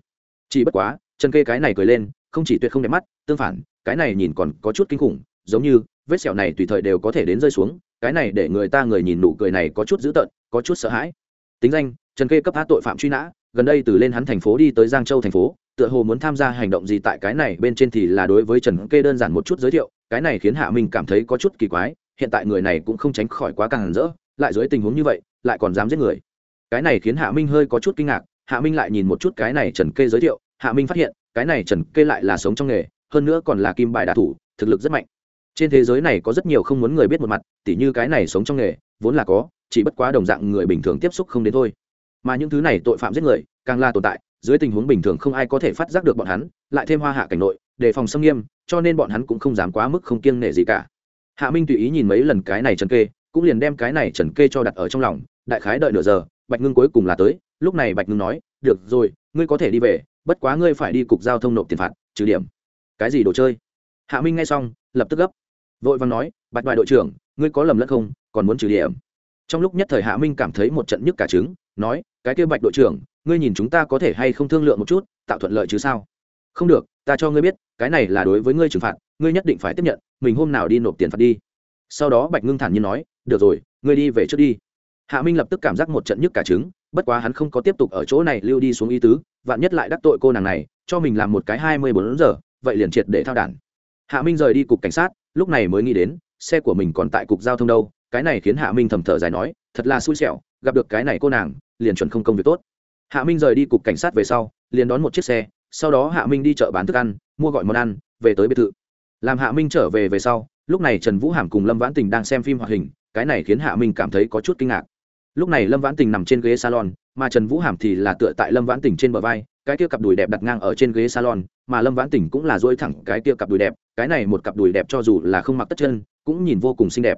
[SPEAKER 1] Chỉ bất quá, trần kê cái này cười lên, không chỉ tuyệt không đẹp mắt, tương phản, cái này nhìn còn có chút kinh khủng, giống như vết sẹo này tùy thời đều có thể đến rơi xuống, cái này để người ta người nhìn nụ cười này có chút dữ tợn, có chút sợ hãi. Tính danh, trần kê cấp hát tội phạm truy nã, gần đây từ lên hắn thành phố đi tới giang châu thành phố, tựa hồ muốn tham gia hành động gì tại cái này, bên trên thì là đối với trần kê đơn giản một chút giới thiệu, cái này khiến hạ minh cảm thấy có chút kỳ quái, hiện tại người này cũng không tránh khỏi quá càng rỡ, lại dưới tình huống như vậy, lại còn dám giết người. Cái này khiến hạ minh hơi có chút kinh ngạc, hạ minh lại nhìn một chút cái này trần kê giới thiệu, hạ minh phát hiện, cái này trần kê lại là sống trong nghề, hơn nữa còn là kim bài đạ thủ, thực lực rất mạnh trên thế giới này có rất nhiều không muốn người biết một mặt, tỉ như cái này sống trong nghề, vốn là có, chỉ bất quá đồng dạng người bình thường tiếp xúc không đến thôi. Mà những thứ này tội phạm giết người, càng là tồn tại, dưới tình huống bình thường không ai có thể phát giác được bọn hắn, lại thêm hoa hạ cảnh nội, đề phòng xâm nghiêm, cho nên bọn hắn cũng không dám quá mức không kiêng nể gì cả. Hạ minh tùy ý nhìn mấy lần cái này trần kê, cũng liền đem cái này trần kê cho đặt ở trong lòng, đại khái đợi nửa giờ, bạch ngưng cuối cùng là tới, lúc này bạch ngưng nói, được rồi, ngươi có thể đi về, bất quá ngươi phải đi cục giao thông nộp tiền phạt, trừ điểm. Cái gì đồ chơi? Hạ minh nghe xong, lập tức gấp vội vàng nói, bạch bài đội trưởng, ngươi có lầm lẫn không? Còn muốn trừ điểm. Trong lúc nhất thời hạ minh cảm thấy một trận nhức cả trứng, nói, cái kia bạch đội trưởng, ngươi nhìn chúng ta có thể hay không thương lượng một chút, tạo thuận lợi chứ sao? Không được, ta cho ngươi biết, cái này là đối với ngươi trừng phạt, ngươi nhất định phải tiếp nhận, mình hôm nào đi nộp tiền phạt đi. Sau đó bạch ngưng thản nhiên nói, được rồi, ngươi đi về trước đi. Hạ minh lập tức cảm giác một trận nhức cả trứng, bất quá hắn không có tiếp tục ở chỗ này lưu đi xuống ý tứ, vạn nhất lại đắc tội cô nàng này, cho mình làm một cái hai mươi bốn giờ, vậy liền triệt để thao đản. Hạ minh rời đi cục cảnh sát lúc này mới nghĩ đến, xe của mình còn tại cục giao thông đâu, cái này khiến hạ minh thầm thở dài nói, thật là xui xẻo, gặp được cái này cô nàng, liền chuẩn không công việc tốt. Hạ minh rời đi cục cảnh sát về sau, liền đón một chiếc xe, sau đó hạ minh đi chợ bán thức ăn, mua gọi món ăn, về tới biệt thự. Làm hạ minh trở về về sau, lúc này trần vũ hàm cùng lâm vãn tình đang xem phim hoạt hình, cái này khiến hạ minh cảm thấy có chút kinh ngạc. Lúc này lâm vãn tình nằm trên ghế salon, mà trần vũ hàm thì là tựa tại lâm vãn tình trên bờ vai, cái kia cặp đùi đẹp đặt ngang ở trên ghế salon, mà lâm vãn tình cũng là dỗi thẳng cái kia cặp đùi đẹp cái này một cặp đùi đẹp cho dù là không mặc tất chân, cũng nhìn vô cùng xinh đẹp.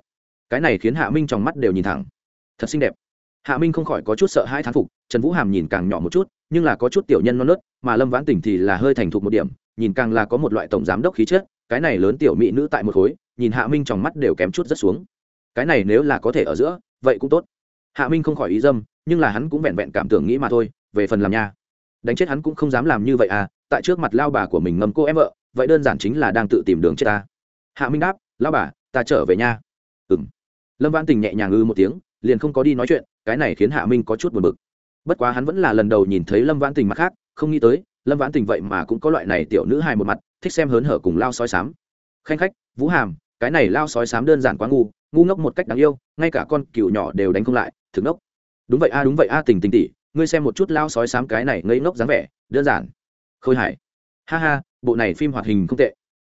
[SPEAKER 1] Cái này khiến hạ minh trong mắt đều nhìn thẳng. Thật xinh đẹp. Hạ minh không khỏi có chút sợ hai thán phục, trần vũ hàm nhìn càng nhỏ một chút, nhưng là có chút tiểu nhân non nớt, mà lâm vãn tỉnh thì là hơi thành thục một điểm, nhìn càng là có một loại tổng giám đốc khí chất, cái này lớn tiểu mỹ nữ tại một khối, nhìn hạ minh trong mắt đều kém chút rất xuống. Cái này nếu là có thể ở giữa, vậy cũng tốt. Hạ minh không khỏi ý dâm, nhưng là hắn cũng vẹn vẹn cảm tưởng nghĩ mà thôi, về phần làm nha. Đánh chết hắn cũng không dám làm như vậy à tại trước mặt lao bà của mình ngâm cô em vợ vậy đơn giản chính là đang tự tìm đường chết ta. Hạ minh đáp lao bà, ta trở về nhà ừ m lâm văn tình nhẹ nhàng ư một tiếng, liền không có đi nói chuyện, cái này khiến hạ minh có chút buồn bực. Bất quá hắn vẫn là lần đầu nhìn thấy lâm văn tình mặt khác, không nghĩ tới, lâm văn tình vậy mà cũng có loại này tiểu nữ hài một mặt, thích xem hớn hở cùng lao sói sám. Khanh khách, vũ hàm, cái này lao sói sám đơn giản quá ngu ngu ngốc một cách đáng yêu, ngay cả con cừu nhỏ đều đánh không lại, thử ngốc. Đúng vậy a, đúng vậy a, tình tình tỉ ngươi xem một chút lao sói sám cái này ngây ngốc dáng vẻ, đơn giản. Khôi hải. Ha ha bộ này phim hoạt hình không tệ.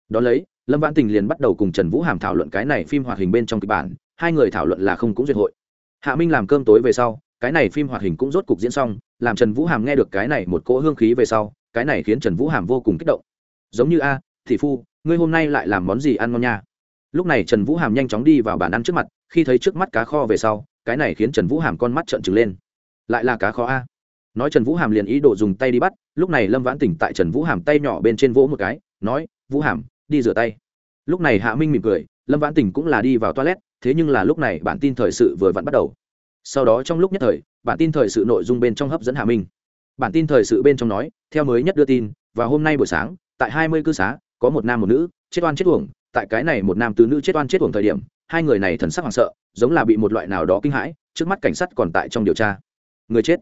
[SPEAKER 1] Đón lấy, lâm vãn tình liền bắt đầu cùng trần vũ hàm thảo luận cái này phim hoạt hình bên trong kịch bản, hai người thảo luận là không cũng duyệt hội. Hạ minh làm cơm tối về sau, cái này phim hoạt hình cũng rốt cục diễn xong, làm trần vũ hàm nghe được cái này một cỗ hương khí về sau, cái này khiến trần vũ hàm vô cùng kích động. Giống như, a thị phu, ngươi hôm nay lại làm món gì ăn ngon nha? Lúc này trần vũ hàm nhanh chóng đi vào bàn ăn trước mặt, khi thấy trước mắt cá kho về sau, cái này khiến trần vũ hàm con mắt trợn trừng lên. Lại là cá kho a? Nói trần vũ hàm liền ý đồ dùng tay đi bắt, lúc này lâm vãn tỉnh tại trần vũ hàm tay nhỏ bên trên vỗ một cái, nói, vũ hàm, đi rửa tay. Lúc này hạ minh mỉm cười, lâm vãn tỉnh cũng là đi vào toilet, thế nhưng là lúc này bản tin thời sự vừa vặn bắt đầu. Sau đó trong lúc nhất thời, bản tin thời sự nội dung bên trong hấp dẫn hạ minh. Bản tin thời sự bên trong nói, theo mới nhất đưa tin và hôm nay buổi sáng, tại hai mươi cư xá, có một nam một nữ, chết oan chết uổng, tại cái này một nam tứ nữ chết oan chết uổng thời điểm, hai người này thần sắc hoảng sợ, giống là bị một loại nào đó kinh hãi, trước mắt cảnh sát còn tại trong điều tra. Người chết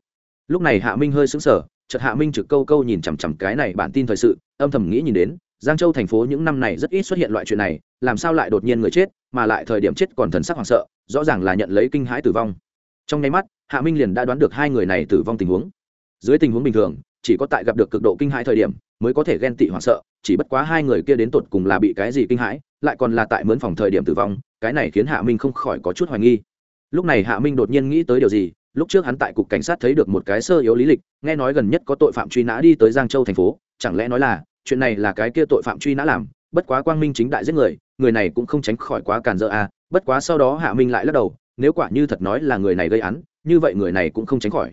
[SPEAKER 1] lúc này hạ minh hơi sững sờ, chợt hạ minh trực câu câu nhìn chằm chằm cái này bản tin thời sự, âm thầm nghĩ nhìn đến, giang châu thành phố những năm này rất ít xuất hiện loại chuyện này, làm sao lại đột nhiên người chết, mà lại thời điểm chết còn thần sắc hoảng sợ, rõ ràng là nhận lấy kinh hãi tử vong. Trong nháy mắt, hạ minh liền đã đoán được hai người này tử vong tình huống. Dưới tình huống bình thường, chỉ có tại gặp được cực độ kinh hãi thời điểm, mới có thể ghen tị hoảng sợ, chỉ bất quá hai người kia đến tột cùng là bị cái gì kinh hãi, lại còn là tại mướn phòng thời điểm tử vong, cái này khiến hạ minh không khỏi có chút hoài nghi. Lúc này hạ minh đột nhiên nghĩ tới điều gì lúc trước hắn tại cục cảnh sát thấy được một cái sơ yếu lý lịch, nghe nói gần nhất có tội phạm truy nã đi tới giang châu thành phố, chẳng lẽ nói là, chuyện này là cái kia tội phạm truy nã làm, bất quá quang minh chính đại giết người người này cũng không tránh khỏi quá càn dỡ à. bất quá sau đó hạ minh lại lắc đầu, nếu quả như thật nói là người này gây án, như vậy người này cũng không tránh khỏi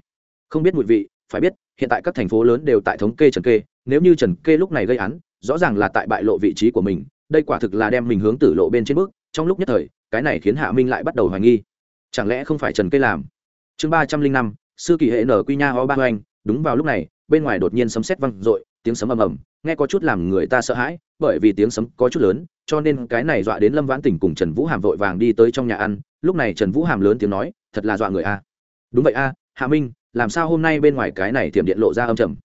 [SPEAKER 1] không biết mùi vị, phải biết, hiện tại các thành phố lớn đều tại thống kê trần kê, nếu như trần kê lúc này gây án, rõ ràng là tại bại lộ vị trí của mình, đây quả thực là đem mình hướng tử lộ bên trên bước, trong lúc nhất thời, cái này khiến hạ minh lại bắt đầu hoài nghi chẳng lẽ không phải trần kê làm chương ba trăm linh năm, sư kỳ hệ nở quy nha ho ba hoành. Đúng vào lúc này, bên ngoài đột nhiên sấm sét văng r ộ i tiếng sấm ầm ầm. Nghe có chút làm người ta sợ hãi, bởi vì tiếng sấm có chút lớn, cho nên cái này dọa đến lâm vãn tỉnh cùng trần vũ hàm vội vàng đi tới trong nhà ăn. Lúc này trần vũ hàm lớn tiếng nói, thật là dọa người a. Đúng vậy a, hạ minh, làm sao hôm nay bên ngoài cái này thiểm điện lộ ra âm trầm?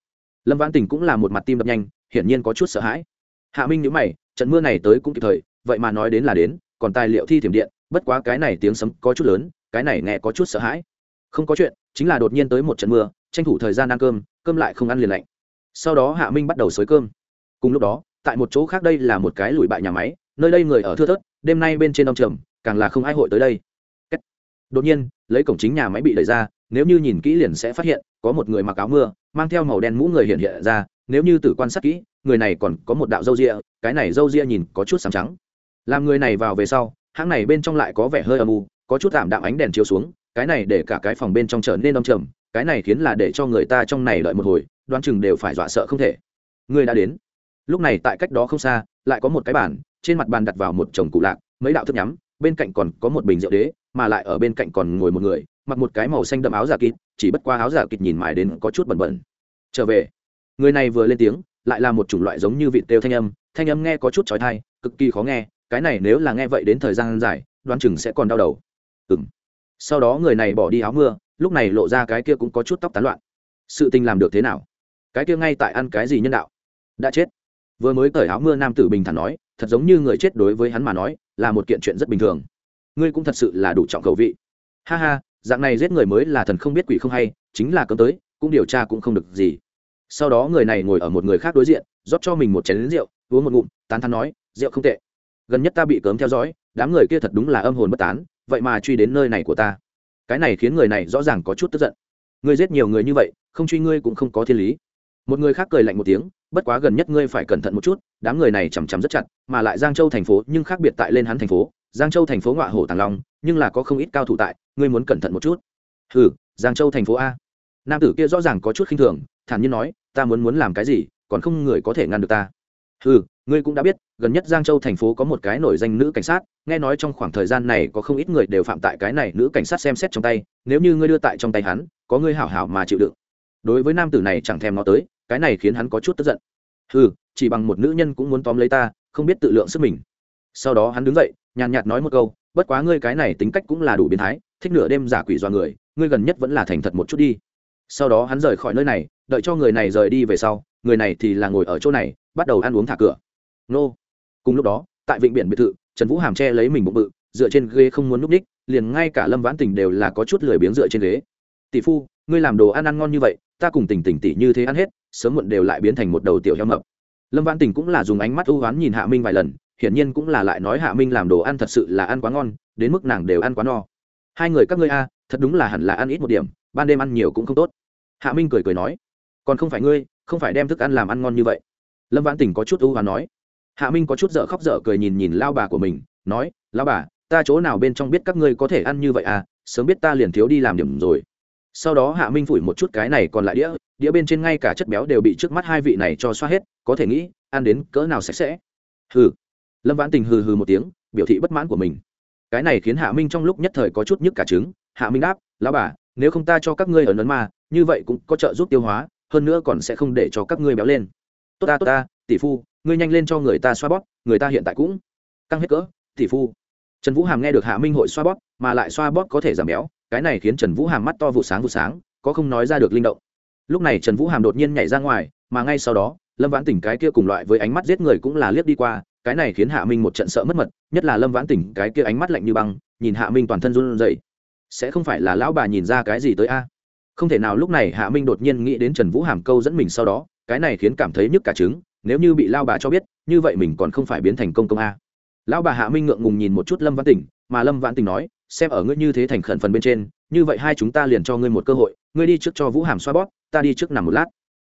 [SPEAKER 1] Lâm vãn Tỉnh cũng là một mặt tim đập nhanh, hiển nhiên có chút sợ hãi. Hạ minh nhữ mày, trận mưa này tới cũng kịp thời, vậy mà nói đến là đến, còn tài liệu thi thiểm điện, bất quá cái này tiếng sấm có chút lớn, cái này nghe có chút sợ hãi không có chuyện, chính là đột nhiên tới một trận mưa, tranh thủ thời gian ăn cơm cơm lại không ăn liền lạnh. Sau đó hạ minh bắt đầu xới cơm. Cùng lúc đó, tại một chỗ khác đây là một cái lùi bại nhà máy, nơi đây người ở thưa thớt, đêm nay bên trên đông trầm, càng là không ai hội tới đây. Đột nhiên, lấy cổng chính nhà máy bị đẩy ra, nếu như nhìn kỹ liền sẽ phát hiện, có một người mặc áo mưa, mang theo màu đen mũ người hiện hiện ra, nếu như tử quan sát kỹ, người này còn có một đạo râu ria, cái này râu ria nhìn có chút sáng trắng. Làm người này vào về sau, hãng này bên trong lại có vẻ hơi âm u, có chút tạm đạm ánh đèn chiếu xuống cái này để cả cái phòng bên trong trở nên đông trầm, cái này khiến là để cho người ta trong này đợi một hồi, đoán chừng đều phải dọa sợ không thể. Người đã đến. Lúc này tại cách đó không xa, lại có một cái bàn, trên mặt bàn đặt vào một chồng cụ lạc, mấy đạo thức nhắm, bên cạnh còn có một bình rượu đế, mà lại ở bên cạnh còn ngồi một người, mặc một cái màu xanh đậm áo giả kịt, chỉ bất qua áo giả kịt nhìn mãi đến có chút bẩn bẩn. Trở về. Người này vừa lên tiếng, lại là một chủng loại giống như vị têu thanh âm thanh âm nghe có chút trói thai cực kỳ khó nghe, cái này nếu là nghe vậy đến thời gian dài, đoán chừng sẽ còn đau đầu. Ừng sau đó người này bỏ đi áo mưa, lúc này lộ ra cái kia cũng có chút tóc tán loạn. Sự tình làm được thế nào? Cái kia ngay tại ăn cái gì nhân đạo? Đã chết. Vừa mới cởi áo mưa nam tử bình thản nói, thật giống như người chết đối với hắn mà nói, là một kiện chuyện rất bình thường. Ngươi cũng thật sự là đủ trọng khẩu vị. Ha ha, dạng này giết người mới là thần không biết quỷ không hay, chính là cấm tới, cũng điều tra cũng không được gì. Sau đó người này ngồi ở một người khác đối diện, rót cho mình một chén lính rượu, uống một ngụm, tán thắn nói, rượu không tệ. Gần nhất ta bị cấm theo dõi, đám người kia thật đúng là âm hồn bất tán vậy mà truy đến nơi này của ta. Cái này khiến người này rõ ràng có chút tức giận. Ngươi giết nhiều người như vậy, không truy ngươi cũng không có thiên lý. Một người khác cười lạnh một tiếng, bất quá gần nhất ngươi phải cẩn thận một chút, đám người này chằm chằm rất chặt, mà lại giang châu thành phố, nhưng khác biệt tại lên hắn thành phố. Giang châu thành phố ngọa hổ tàng long, nhưng là có không ít cao thủ tại, ngươi muốn cẩn thận một chút. Ừ giang châu thành phố a. Nam tử kia rõ ràng có chút khinh thường, thản nhiên nói, ta muốn muốn làm cái gì, còn không người có thể ngăn được ta ừ ngươi cũng đã biết, gần nhất giang châu thành phố có một cái nổi danh nữ cảnh sát, nghe nói trong khoảng thời gian này có không ít người đều phạm tại cái này nữ cảnh sát xem xét trong tay, nếu như ngươi đưa tại trong tay hắn, có ngươi hảo hảo mà chịu đựng. Đối với nam tử này chẳng thèm nó tới, cái này khiến hắn có chút tức giận. Ừ chỉ bằng một nữ nhân cũng muốn tóm lấy ta, không biết tự lượng sức mình. Sau đó hắn đứng dậy, nhàn nhạt nói một câu, bất quá ngươi cái này tính cách cũng là đủ biến thái, thích nửa đêm giả quỷ dọa người, ngươi gần nhất vẫn là thành thật một chút đi. Sau đó hắn rời khỏi nơi này, đợi cho người này rời đi về sau, người này thì là ngồi ở chỗ này bắt đầu ăn uống thả cửa. Nô. Cùng lúc đó, tại vịnh biển biệt thự, trần vũ hàm che lấy mình bụng bự, dựa trên ghế không muốn núp ních, liền ngay cả lâm vãn tình đều là có chút lười biếng dựa trên ghế. Tỷ phu, ngươi làm đồ ăn ăn ngon như vậy, ta cùng tỉnh tỉnh tỷ như thế ăn hết, sớm muộn đều lại biến thành một đầu tiểu heo mập. Lâm vãn tình cũng là dùng ánh mắt ưu oán nhìn hạ minh vài lần, hiển nhiên cũng là lại nói hạ minh làm đồ ăn thật sự là ăn quá ngon, đến mức nàng đều ăn quá no. Hai người các ngươi a, thật đúng là hẳn là ăn ít một điểm, ban đêm ăn nhiều cũng không tốt. Hạ minh cười cười nói, còn không phải ngươi, không phải đem thức ăn làm ăn ngon như vậy lâm vãn tình có chút ưu hoán nói. Hạ minh có chút dở khóc dở cười nhìn nhìn lao bà của mình nói lao bà ta chỗ nào bên trong biết các ngươi có thể ăn như vậy à? Sớm biết ta liền thiếu đi làm điểm rồi. Sau đó hạ minh phủi một chút cái này còn lại đĩa đĩa bên trên ngay cả chất béo đều bị trước mắt hai vị này cho xoa hết có thể nghĩ ăn đến cỡ nào sạch sẽ. Hừ. Lâm vãn tình hừ hừ một tiếng biểu thị bất mãn của mình. Cái này khiến hạ minh trong lúc nhất thời có chút nhức cả trứng. Hạ minh đáp lao bà nếu không ta cho các ngươi ở nấn mà, như vậy cũng có trợ giúp tiêu hóa hơn nữa còn sẽ không để cho các ngươi béo lên tốt ta tốt ta, tỷ phu, ngươi nhanh lên cho người ta xoa bóp, người ta hiện tại cũng căng hết cỡ, tỷ phu. Trần vũ hàm nghe được hạ minh hội xoa bóp, mà lại xoa bóp có thể giảm béo, cái này khiến trần vũ hàm mắt to vụ sáng vụ sáng, có không nói ra được linh động. Lúc này trần vũ hàm đột nhiên nhảy ra ngoài, mà ngay sau đó, lâm vãn tỉnh cái kia cùng loại với ánh mắt giết người cũng là liếc đi qua, cái này khiến hạ minh một trận sợ mất mật, nhất là lâm vãn tỉnh cái kia ánh mắt lạnh như băng, nhìn hạ minh toàn thân run rẩy. Sẽ không phải là lão bà nhìn ra cái gì tới a? Không thể nào lúc này hạ minh đột nhiên nghĩ đến trần vũ hàm câu dẫn mình sau đó cái này khiến cảm thấy nhức cả trứng, nếu như bị lao bà cho biết, như vậy mình còn không phải biến thành công công a. Lão bà hạ minh ngượng ngùng nhìn một chút lâm văn tỉnh mà lâm văn tỉnh nói, xem ở ngươi như thế thành khẩn phần bên trên, như vậy hai chúng ta liền cho ngươi một cơ hội, ngươi đi trước cho vũ hàm xoa bóp, ta đi trước nằm một lát.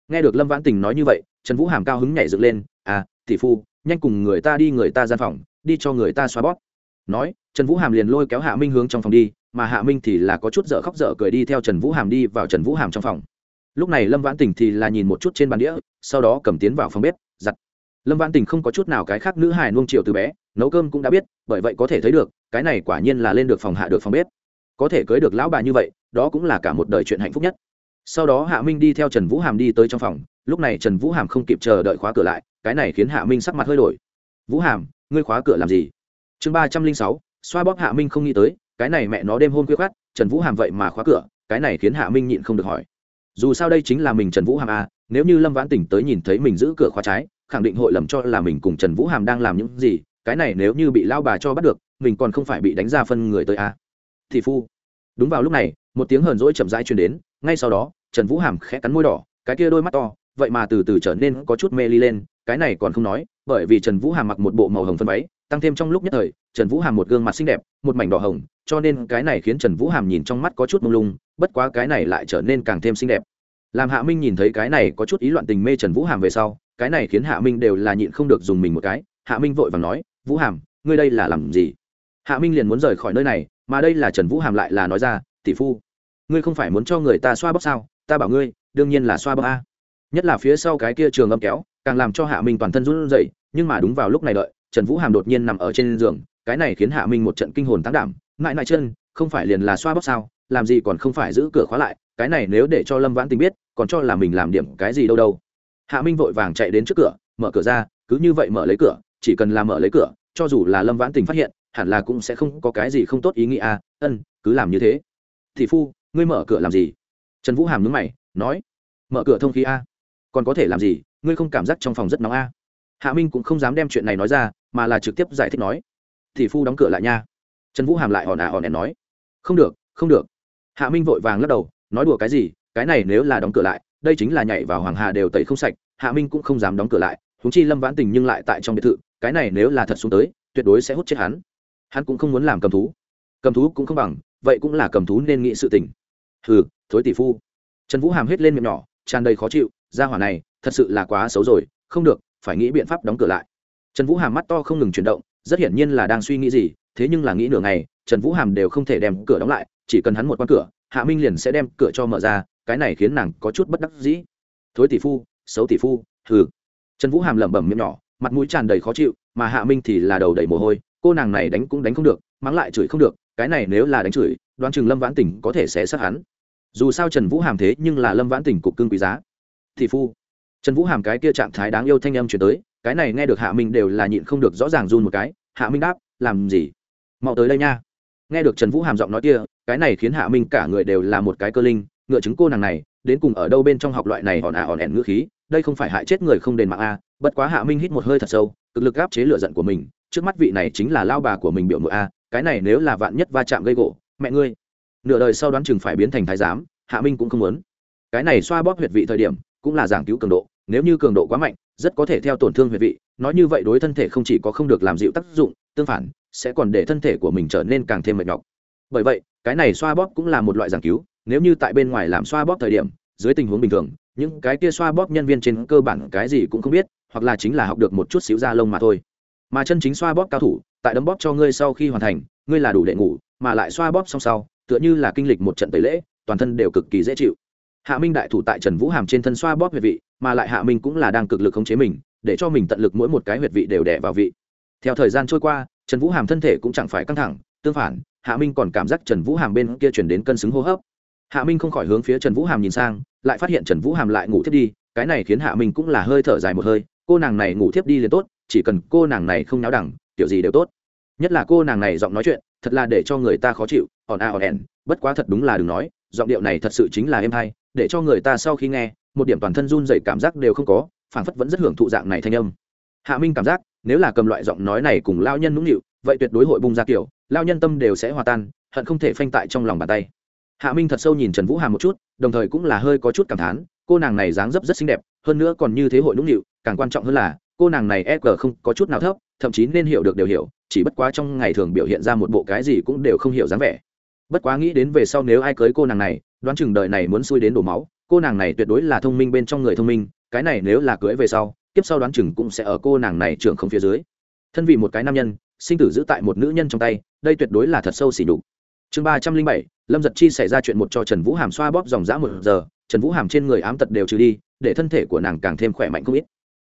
[SPEAKER 1] Nghe được lâm vãn tình nói như vậy, trần vũ hàm cao hứng nhảy dựng lên à tỷ phu, nhanh cùng người ta đi người ta gian phòng, đi cho người ta xoa bóp. Nói, trần vũ hàm liền lôi kéo hạ minh hướng trong phòng đi, mà hạ minh thì là có chút dở khóc dở cười đi theo trần vũ hàm đi vào trần vũ hàm trong phòng lúc này lâm vãn tình thì là nhìn một chút trên bàn đĩa, sau đó cầm tiến vào phòng bếp giặt lâm vãn tình không có chút nào cái khác nữ hài nuông chiều từ bé, nấu cơm cũng đã biết, bởi vậy có thể thấy được, cái này quả nhiên là lên được phòng hạ được phòng bếp. Có thể cưới được lão bà như vậy, đó cũng là cả một đời chuyện hạnh phúc nhất. Sau đó hạ minh đi theo trần vũ hàm đi tới trong phòng, lúc này trần vũ hàm không kịp chờ đợi khóa cửa lại, cái này khiến hạ minh sắc mặt hơi đổi. Vũ hàm, ngươi khóa cửa làm gì? Chương ba trăm linh sáu, xoa bóp hạ minh không nghĩ tới, cái này mẹ nó đêm hôn khuya khát trần vũ hàm vậy mà khóa cửa, cái này khiến hạ minh nhịn không được hỏi dù sao đây chính là mình trần vũ hàm à nếu như lâm vãn tỉnh tới nhìn thấy mình giữ cửa khóa trái, khẳng định hội lầm cho là mình cùng trần vũ hàm đang làm những gì, cái này nếu như bị lao bà cho bắt được, mình còn không phải bị đánh ra phân người tới à. Thì phu đúng vào lúc này, một tiếng hờn rỗi chậm rãi truyền đến, ngay sau đó, trần vũ hàm khẽ cắn môi đỏ, cái kia đôi mắt to, vậy mà từ từ trở nên có chút mê ly lên, cái này còn không nói, bởi vì trần vũ hàm mặc một bộ màu hồng phân váy, tăng thêm trong lúc nhất thời trần vũ hàm một gương mặt xinh đẹp, một mảnh đỏ hồng, cho nên cái này khiến trần vũ hàm nhìn trong mắt có chút mông lung, bất quá cái này lại trở nên càng thêm xinh đẹp. Làm hạ minh nhìn thấy cái này có chút ý loạn tình mê trần vũ hàm về sau, cái này khiến hạ minh đều là nhịn không được dùng mình một cái. Hạ minh vội và nói, vũ hàm, ngươi đây là làm gì? Hạ minh liền muốn rời khỏi nơi này, mà đây là trần vũ hàm lại là nói ra, tỷ phu, ngươi không phải muốn cho người ta xoa bóp sao? Ta bảo ngươi, đương nhiên là xoa bóp a. Nhất là phía sau cái kia trường âm kéo, càng làm cho hạ minh toàn thân run rẩy, nhưng mà đúng vào lúc này đợi, trần vũ hàm đột nhiên nằm ở trên giường cái này khiến hạ minh một trận kinh hồn tăng đảm, ngại ngại chân, không phải liền là xoa bóp sao? Làm gì còn không phải giữ cửa khóa lại? Cái này nếu để cho lâm vãn tình biết, còn cho là mình làm điểm cái gì đâu đâu. Hạ minh vội vàng chạy đến trước cửa, mở cửa ra, cứ như vậy mở lấy cửa, chỉ cần là mở lấy cửa, cho dù là lâm vãn tình phát hiện, hẳn là cũng sẽ không có cái gì không tốt ý nghĩa à ân, cứ làm như thế. Thị phu, ngươi mở cửa làm gì? Trần vũ hàm nhúng mày, nói, mở cửa thông khí a. Còn có thể làm gì? Ngươi không cảm giác trong phòng rất nóng a. Hạ minh cũng không dám đem chuyện này nói ra, mà là trực tiếp giải thích nói thì phu đóng cửa lại nha. Trần vũ hàm lại hòn à hòn ẻn nói. Không được không được. Hạ minh vội vàng lắc đầu, nói đùa cái gì, cái này nếu là đóng cửa lại, đây chính là nhảy vào hoàng hà đều tẩy không sạch, hạ minh cũng không dám đóng cửa lại húng chi lâm vãn tình nhưng lại tại trong biệt thự, cái này nếu là thật xuống tới, tuyệt đối sẽ hút chết hắn. Hắn cũng không muốn làm cầm thú. Cầm thú cũng không bằng, vậy cũng là cầm thú nên nghĩ sự tình. Hừ, thối tỷ phu. Trần vũ hàm hết lên miệng nhỏ, tràn đầy khó chịu, ra hỏa này, thật sự là quá xấu rồi, không được, phải nghĩ biện pháp đóng cửa lại. Trần vũ hàm mắt to không ngừng chuyển động rất hiển nhiên là đang suy nghĩ gì, thế nhưng là nghĩ nửa ngày, trần vũ hàm đều không thể đem cửa đóng lại, chỉ cần hắn một con cửa, hạ minh liền sẽ đem cửa cho mở ra, cái này khiến nàng có chút bất đắc dĩ. Thối tỷ phu, xấu tỷ phu, hừ. Trần vũ hàm lẩm bẩm miệng nhỏ, mặt mũi tràn đầy khó chịu, mà hạ minh thì là đầu đầy mồ hôi, cô nàng này đánh cũng đánh không được, mắng lại chửi không được, cái này nếu là đánh chửi, đoán chừng lâm vãn tỉnh có thể sẽ sát hắn. Dù sao trần vũ hàm thế nhưng là lâm vãn tỉnh cục cưng quý giá. Thị phu. Trần vũ hàm cái kia trạng thái đáng yêu thanh âm chuyển tới cái này nghe được hạ minh đều là nhịn không được rõ ràng run một cái, hạ minh đáp, làm gì? Mau tới đây nha. Nghe được trần vũ hàm giọng nói kia, cái này khiến hạ minh cả người đều là một cái cơ linh, ngựa chứng cô nàng này, đến cùng ở đâu bên trong học loại này hòn ả hòn ẻn ngữ khí, đây không phải hại chết người không đền mạng a, bất quá hạ minh hít một hơi thật sâu, cực lực áp chế lựa giận của mình, trước mắt vị này chính là lao bà của mình biểu mộ a, cái này nếu là vạn nhất va chạm gây gỗ, mẹ ngươi. Nửa đời sau đoán chừng phải biến thành thái giám, hạ minh cũng không muốn. Cái này xoa bóp huyệt vị thời điểm, cũng là giảng cứu cường độ nếu như cường độ quá mạnh, rất có thể theo tổn thương huyệt vị. Nói như vậy đối thân thể không chỉ có không được làm dịu tác dụng, tương phản, sẽ còn để thân thể của mình trở nên càng thêm mệt nhọc. Bởi vậy, cái này xoa bóp cũng là một loại giảng cứu. Nếu như tại bên ngoài làm xoa bóp thời điểm, dưới tình huống bình thường, những cái kia xoa bóp nhân viên trên cơ bản cái gì cũng không biết, hoặc là chính là học được một chút xíu da lông mà thôi. Mà chân chính xoa bóp cao thủ, tại đấm bóp cho ngươi sau khi hoàn thành, ngươi là đủ để ngủ, mà lại xoa bóp xong sau, tựa như là kinh lịch một trận tẩy lễ, toàn thân đều cực kỳ dễ chịu. Hạ minh đại thủ tại trần vũ hàm trên thân xoa bóp huyệt vị mà lại hạ minh cũng là đang cực lực khống chế mình, để cho mình tận lực mỗi một cái huyệt vị đều đẻ vào vị. Theo thời gian trôi qua, trần vũ hàm thân thể cũng chẳng phải căng thẳng, tương phản, hạ minh còn cảm giác trần vũ hàm bên kia chuyển đến cân xứng hô hấp. Hạ minh không khỏi hướng phía trần vũ hàm nhìn sang, lại phát hiện trần vũ hàm lại ngủ thiếp đi, cái này khiến hạ minh cũng là hơi thở dài một hơi, cô nàng này ngủ thiếp đi liền tốt, chỉ cần cô nàng này không náo đẳng, kiểu gì đều tốt. Nhất là cô nàng này giọng nói chuyện, thật là để cho người ta khó chịu ỏn a ỏn ẻn, bất quá thật đúng là đừng nói, giọng điệu này thật sự chính là êm hay, để cho người ta sau khi nghe một điểm toàn thân run dày cảm giác đều không có phản phất vẫn rất hưởng thụ dạng này thanh âm. Hạ minh cảm giác, nếu là cầm loại giọng nói này cùng lao nhân nũng nịu, vậy tuyệt đối hội bung ra kiểu lao nhân tâm đều sẽ hòa tan, hận không thể phanh tại trong lòng bàn tay. Hạ minh thật sâu nhìn trần vũ hà một chút, đồng thời cũng là hơi có chút cảm thán, cô nàng này dáng dấp rất xinh đẹp, hơn nữa còn như thế hội nũng nịu, càng quan trọng hơn là, cô nàng này e g không có chút nào thấp, thậm chí nên hiểu được đều hiểu, chỉ bất quá trong ngày thường biểu hiện ra một bộ cái gì cũng đều không hiểu dáng vẻ. Bất quá nghĩ đến về sau nếu ai cưới cô nàng này, đoán chừng đời này muốn xui đến đổ máu cô nàng này tuyệt đối là thông minh bên trong người thông minh, cái này nếu là cưới về sau tiếp sau đoán chừng cũng sẽ ở cô nàng này trưởng không phía dưới. Thân vì một cái nam nhân, sinh tử giữ tại một nữ nhân trong tay, đây tuyệt đối là thật sâu xỉ đục chương ba trăm linh bảy, lâm giật chi xảy ra chuyện một cho trần vũ hàm xoa bóp dòng dã một giờ, trần vũ hàm trên người ám tật đều trừ đi, để thân thể của nàng càng thêm khỏe mạnh không ít.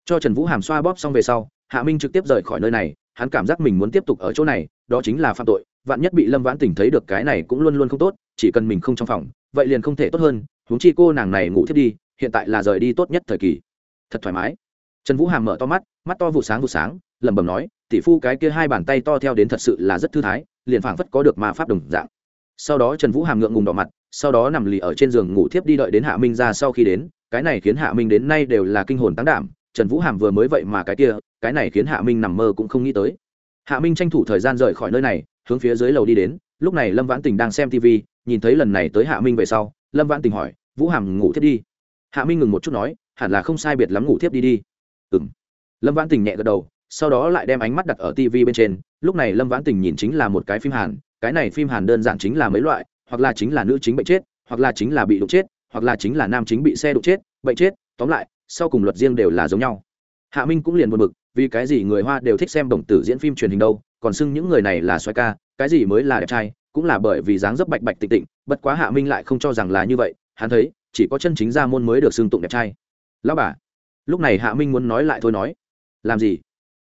[SPEAKER 1] Cho trần vũ hàm xoa bóp xong về sau, hạ minh trực tiếp rời khỏi nơi này, hắn cảm giác mình muốn tiếp tục ở chỗ này, đó chính là phạm tội, vạn nhất bị lâm vãn tỉnh thấy được cái này cũng luôn luôn không tốt, chỉ cần mình không trong phòng, vậy liền không thể tốt hơn huống chi cô nàng này ngủ thiết đi, hiện tại là rời đi tốt nhất thời kỳ. Thật thoải mái. Trần vũ hàm mở to mắt mắt to vụ sáng vụ sáng, lẩm bẩm nói, tỷ phu cái kia hai bàn tay to theo đến thật sự là rất thư thái, liền phảng phất có được ma pháp đồng dạng. Sau đó trần vũ hàm ngượng ngùng đỏ mặt, sau đó nằm lì ở trên giường ngủ thiếp đi đợi đến hạ minh ra sau khi đến, cái này khiến hạ minh đến nay đều là kinh hồn tán đảm, trần vũ hàm vừa mới vậy mà cái kia, cái này khiến hạ minh nằm mơ cũng không nghĩ tới. Hạ minh tranh thủ thời gian rời khỏi nơi này, hướng phía dưới lầu đi đến, lúc này lâm vãn tình đang xem tv nhìn thấy lần này tới hạ minh về sau lâm vãn tình hỏi, vũ hàm ngủ thiếp đi? Hạ minh ngừng một chút nói, hẳn là không sai biệt lắm ngủ thiếp đi đi. Ừ m lâm vãn tình nhẹ gật đầu, sau đó lại đem ánh mắt đặt ở tv bên trên. Lúc này lâm vãn tình nhìn chính là một cái phim hàn, cái này phim hàn đơn giản chính là mấy loại, hoặc là chính là nữ chính bệnh chết, hoặc là chính là bị đụng chết, hoặc là chính là nam chính bị xe đụng chết, bệnh chết, tóm lại, sau cùng luật riêng đều là giống nhau. Hạ minh cũng liền buồn bực, vì cái gì người hoa đều thích xem đồng tử diễn phim truyền hình đâu, còn xưng những người này là xoay ca, cái gì mới là đẹp trai, cũng là bởi vì dáng dấp bạch bạch tịnh tịnh bất quá hạ minh lại không cho rằng là như vậy, hắn thấy, chỉ có chân chính gia môn mới được xưng tụng đẹp trai. Lão bà. Lúc này hạ minh muốn nói lại thôi nói. Làm gì?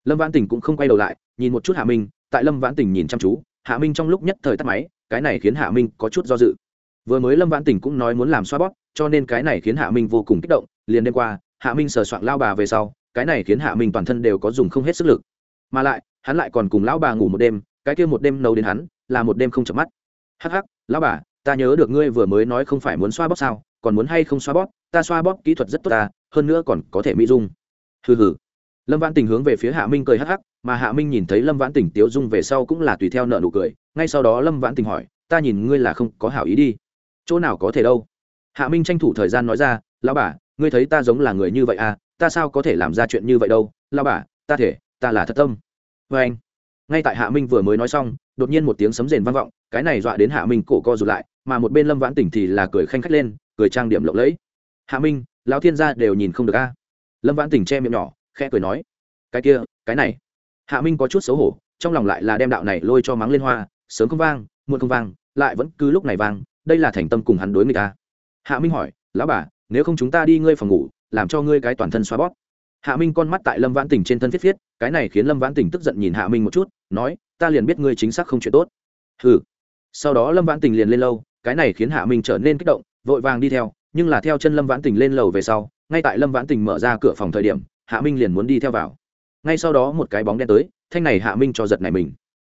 [SPEAKER 1] Lâm vãn tình cũng không quay đầu lại, nhìn một chút hạ minh, tại lâm vãn tình nhìn chăm chú, hạ minh trong lúc nhất thời tắt máy, cái này khiến hạ minh có chút do dự. Vừa mới lâm vãn tình cũng nói muốn làm xoa bóp, cho nên cái này khiến hạ minh vô cùng kích động, liền đêm qua, hạ minh sờ soạn lao bà về sau, cái này khiến hạ minh toàn thân đều có dùng không hết sức lực. Mà lại, hắn lại còn cùng lão bà ngủ một đêm, cái kia một đêm nấu đến hắn, là một đêm không chợp mắt. Hắc hắc, lão bà ta nhớ được ngươi vừa mới nói không phải muốn xoa bóp sao, còn muốn hay không xoa bóp, ta xoa bóp kỹ thuật rất tốt ta, hơn nữa còn có thể mỹ dung. Hừ hừ. Lâm vãn tình hướng về phía hạ minh cười hắc hắc, mà hạ minh nhìn thấy lâm vãn tình tiếu dung về sau cũng là tùy theo nợ nụ cười, ngay sau đó lâm vãn tình hỏi, ta nhìn ngươi là không có hảo ý đi. Chỗ nào có thể đâu? Hạ minh tranh thủ thời gian nói ra, lão bà, ngươi thấy ta giống là người như vậy à ta sao có thể làm ra chuyện như vậy đâu? Lão bà, ta thể, ta là thật tâm. Vê anh, ngay tại hạ minh vừa mới nói xong, đột nhiên một tiếng sấm rền vang vọng, cái này dọa đến hạ minh cổ co rụt lại mà một bên lâm vãn tỉnh thì là cười khanh khách lên, cười trang điểm lộng lẫy. Hạ minh, lão thiên gia đều nhìn không được a. Lâm vãn tỉnh che miệng nhỏ, khẽ cười nói, cái kia, cái này. Hạ minh có chút xấu hổ, trong lòng lại là đem đạo này lôi cho mắng lên hoa, sớm không vang, muộn không vang, lại vẫn cứ lúc này vang, đây là thành tâm cùng hắn đối người ta. Hạ minh hỏi, lão bà, nếu không chúng ta đi ngươi phòng ngủ, làm cho ngươi cái toàn thân xoa bóp. Hạ minh con mắt tại lâm vãn tỉnh trên thân thiết thiết cái này khiến lâm vãn tỉnh tức giận nhìn hạ minh một chút, nói, ta liền biết ngươi chính xác không chuyện tốt. Ừ sau đó lâm vãn tỉnh liền lên lâu cái này khiến hạ minh trở nên kích động, vội vàng đi theo, nhưng là theo chân lâm vãn Tình lên lầu về sau, ngay tại lâm vãn Tình mở ra cửa phòng thời điểm, hạ minh liền muốn đi theo vào. Ngay sau đó một cái bóng đen tới, thanh này hạ minh cho giật này mình.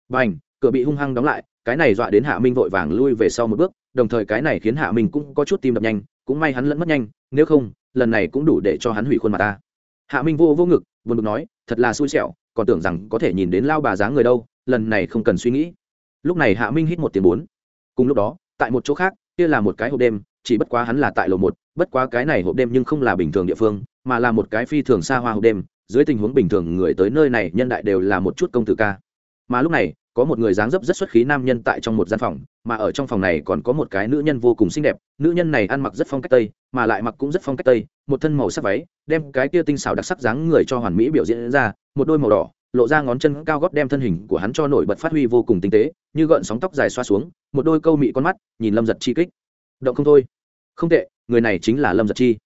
[SPEAKER 1] B à n h cửa bị hung hăng đóng lại, cái này dọa đến hạ minh vội vàng lui về sau một bước, đồng thời cái này khiến hạ minh cũng có chút tim đập nhanh, cũng may hắn lẫn mất nhanh, nếu không, lần này cũng đủ để cho hắn hủy khuôn mặt ta. Hạ minh vô vô ngực, buồn ngực nói, thật là xui xẻo, còn tưởng rằng có thể nhìn đến lao bà dáng người đâu, lần này không cần suy nghĩ. Lúc này hạ minh hít một tiếng bốn. Cùng lúc đó tại một chỗ khác, kia là một cái hộp đêm, chỉ bất quá hắn là tại lầu một, bất quá cái này hộp đêm nhưng không là bình thường địa phương, mà là một cái phi thường xa hoa hộp đêm, dưới tình huống bình thường người tới nơi này nhân đại đều là một chút công tử ca. Mà lúc này, có một người dáng dấp rất xuất khí nam nhân tại trong một gian phòng, mà ở trong phòng này còn có một cái nữ nhân vô cùng xinh đẹp, nữ nhân này ăn mặc rất phong cách tây, mà lại mặc cũng rất phong cách tây, một thân màu sắc váy, đem cái kia tinh xảo đặc sắc dáng người cho hoàn mỹ biểu diễn ra, một đôi màu đỏ lộ ra ngón chân cao gót đem thân hình của hắn cho nổi bật phát huy vô cùng tinh tế, như gợn sóng tóc dài xoa xuống, một đôi câu mị con mắt, nhìn lâm giật chi kích. Động không thôi. Không tệ, người này chính là lâm giật chi.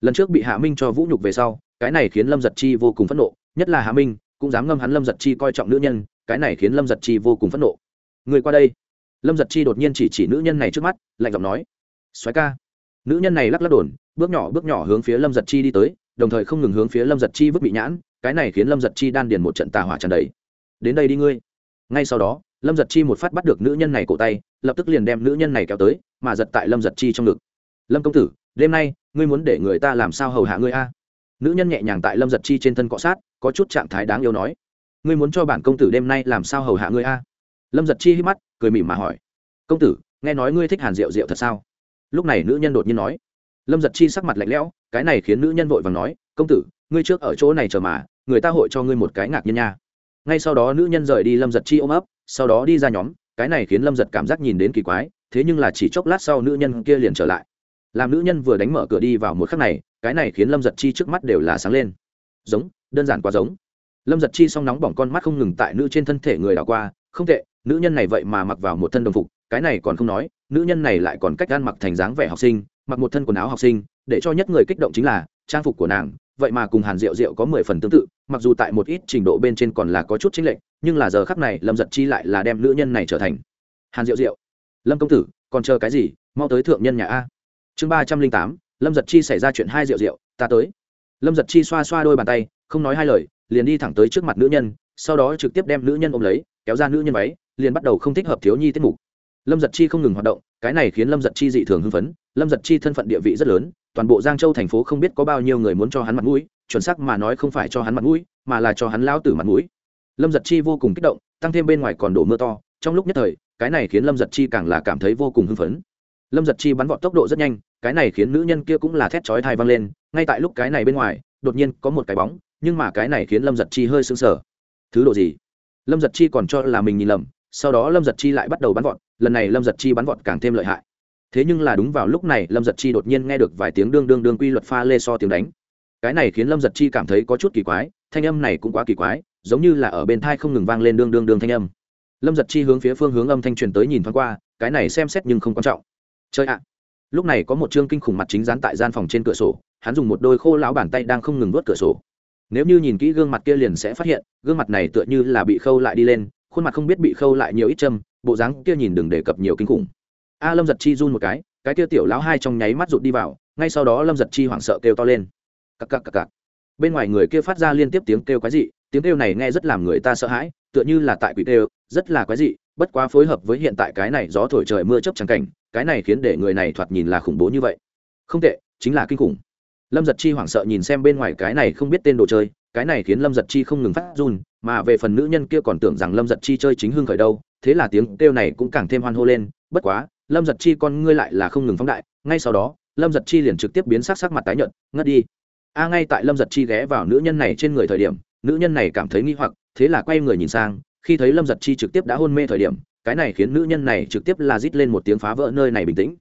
[SPEAKER 1] Lần trước bị hạ minh cho vũ nhục về sau, cái này khiến lâm giật chi vô cùng phẫn nộ, nhất là hạ minh, cũng dám ngâm hắn lâm giật chi coi trọng nữ nhân, cái này khiến lâm giật chi vô cùng phẫn nộ. Người qua đây. Lâm giật chi đột nhiên chỉ chỉ nữ nhân này trước mắt, lạnh giọng nói xoáy ca. Nữ nhân này lắc lắc đồn, bước nhỏ bước nhỏ hướng phía lâm giật chi đi tới, đồng thời không ngừng hướng phía lâm giật chi vứt bị nhãn cái này khiến lâm giật chi đan điền một trận tà hỏa tràn đầy. Đến đây đi ngươi. Ngay sau đó, lâm giật chi một phát bắt được nữ nhân này cổ tay, lập tức liền đem nữ nhân này kéo tới, mà giật tại lâm giật chi trong ngực. Lâm công tử, đêm nay, ngươi muốn để người ta làm sao hầu hạ ngươi a? Nữ nhân nhẹ nhàng tại lâm giật chi trên thân cọ sát, có chút trạng thái đáng yêu nói. Ngươi muốn cho bản công tử đêm nay làm sao hầu hạ ngươi a? Lâm giật chi hít mắt, cười mỉm mà hỏi. Công tử, nghe nói ngươi thích hàn rượu rượu thật sao? Lúc này nữ nhân đột nhiên nói. Lâm giật chi sắc mặt lạnh lẽo, cái này khiến nữ nhân vội và nói công tử, ngươi trước ở chỗ này chờ mà, người ta hội cho ngươi một cái ngạc nhiên nha. Ngay sau đó nữ nhân rời đi lâm giật chi ôm ấp, sau đó đi ra nhóm, cái này khiến lâm giật cảm giác nhìn đến kỳ quái, thế nhưng là chỉ chốc lát sau nữ nhân kia liền trở lại. Làm nữ nhân vừa đánh mở cửa đi vào một khắc này, cái này khiến lâm giật chi trước mắt đều là sáng lên. Giống, đơn giản quá giống. Lâm giật chi s o n g nóng bỏng con mắt không ngừng tại nữ trên thân thể người đảo qua, không tệ, nữ nhân này vậy mà mặc vào một thân đồng phục, cái này còn không nói, nữ nhân này lại còn cách ăn mặc thành dáng vẻ học sinh, mặc một thân quần áo học sinh, để cho nhất người kích động chính là trang phục của nàng vậy mà cùng hàn rượu rượu có mười phần tương tự, mặc dù tại một ít trình độ bên trên còn là có chút chính lệnh nhưng là giờ khắc này lâm giật chi lại là đem nữ nhân này trở thành. Hàn rượu rượu lâm công tử, còn chờ cái gì? Mau tới thượng nhân nhà a. Chương ba trăm linh tám, lâm giật chi xảy ra chuyện hai rượu rượu ta tới. Lâm giật chi xoa xoa đôi bàn tay, không nói hai lời, liền đi thẳng tới trước mặt nữ nhân, sau đó trực tiếp đem nữ nhân ôm lấy, kéo ra nữ nhân váy, liền bắt đầu không thích hợp thiếu nhi tiết mục. Lâm giật chi không ngừng hoạt động, cái này khiến lâm giật chi dị thường hưng phấn, lâm giật chi thân phận địa vị rất lớn toàn bộ giang châu thành phố không biết có bao nhiêu người muốn cho hắn mặt mũi, chuẩn xác mà nói không phải cho hắn mặt mũi, mà là cho hắn lao tử mặt mũi. Lâm giật chi vô cùng kích động, tăng thêm bên ngoài còn đổ mưa to, trong lúc nhất thời, cái này khiến lâm giật chi càng là cảm thấy vô cùng hưng phấn. Lâm giật chi bắn vọt tốc độ rất nhanh, cái này khiến nữ nhân kia cũng là thét chói thai vang lên, ngay tại lúc cái này bên ngoài, đột nhiên có một cái bóng, nhưng mà cái này khiến lâm giật chi hơi sững sờ. Thứ độ gì? Lâm giật chi còn cho là mình nhìn lầm, sau đó lâm giật chi lại bắt đầu bắn vọt, lần này lâm giật chi bắn vọt càng thêm lợi hại thế nhưng là đúng vào lúc này, lâm giật chi đột nhiên nghe được vài tiếng đương đương đương quy luật pha lê so tiếng đánh. Cái này khiến lâm giật chi cảm thấy có chút kỳ quái, thanh âm này cũng quá kỳ quái, giống như là ở bên thai không ngừng vang lên đương đương đương thanh âm. Lâm giật chi hướng phía phương hướng âm thanh truyền tới nhìn thoáng qua, cái này xem xét nhưng không quan trọng. Chơi ạ. Lúc này có một chương kinh khủng mặt chính dán tại gian phòng trên cửa sổ, hắn dùng một đôi khô lão bàn tay đang không ngừng vớt cửa sổ. Nếu như nhìn kỹ gương mặt kia liền sẽ phát hiện, gương mặt này tựa như là bị khâu lại đi lên, khuôn mặt không biết bị khâu lại nhiều ít châm, bộ dáng kia nhìn đừng đề cập nhiều kinh khủng a lâm giật chi run một cái cái kia tiểu lão hai trong nháy mắt rụt đi vào, ngay sau đó lâm giật chi hoảng sợ kêu to lên. Cặc cặc cặc cặc. Bên ngoài người kia phát ra liên tiếp tiếng kêu quái dị, tiếng kêu này nghe rất làm người ta sợ hãi, tựa như là tại quỷ kêu rất là quái dị, bất quá phối hợp với hiện tại cái này gió thổi trời mưa chớp chẳng cảnh, cái này khiến để người này thoạt nhìn là khủng bố như vậy. Không tệ, chính là kinh khủng. Lâm giật chi hoảng sợ nhìn xem bên ngoài cái này không biết tên đồ chơi, cái này khiến lâm giật chi không ngừng phát run, mà về phần nữ nhân kia còn tưởng rằng lâm giật chi chơi chính hưng khởi đâu, thế là tiếng kêu này cũng càng thêm hoan hô lên, bất quá lâm giật chi con ngươi lại là không ngừng phóng đại, ngay sau đó, lâm giật chi liền trực tiếp biến sắc sắc mặt tái nhợt, ngất đi. A ngay tại lâm giật chi ghé vào nữ nhân này trên người thời điểm, nữ nhân này cảm thấy nghi hoặc, thế là quay người nhìn sang, khi thấy lâm giật chi trực tiếp đã hôn mê thời điểm, cái này khiến nữ nhân này trực tiếp là rít lên một tiếng phá vỡ nơi này bình tĩnh.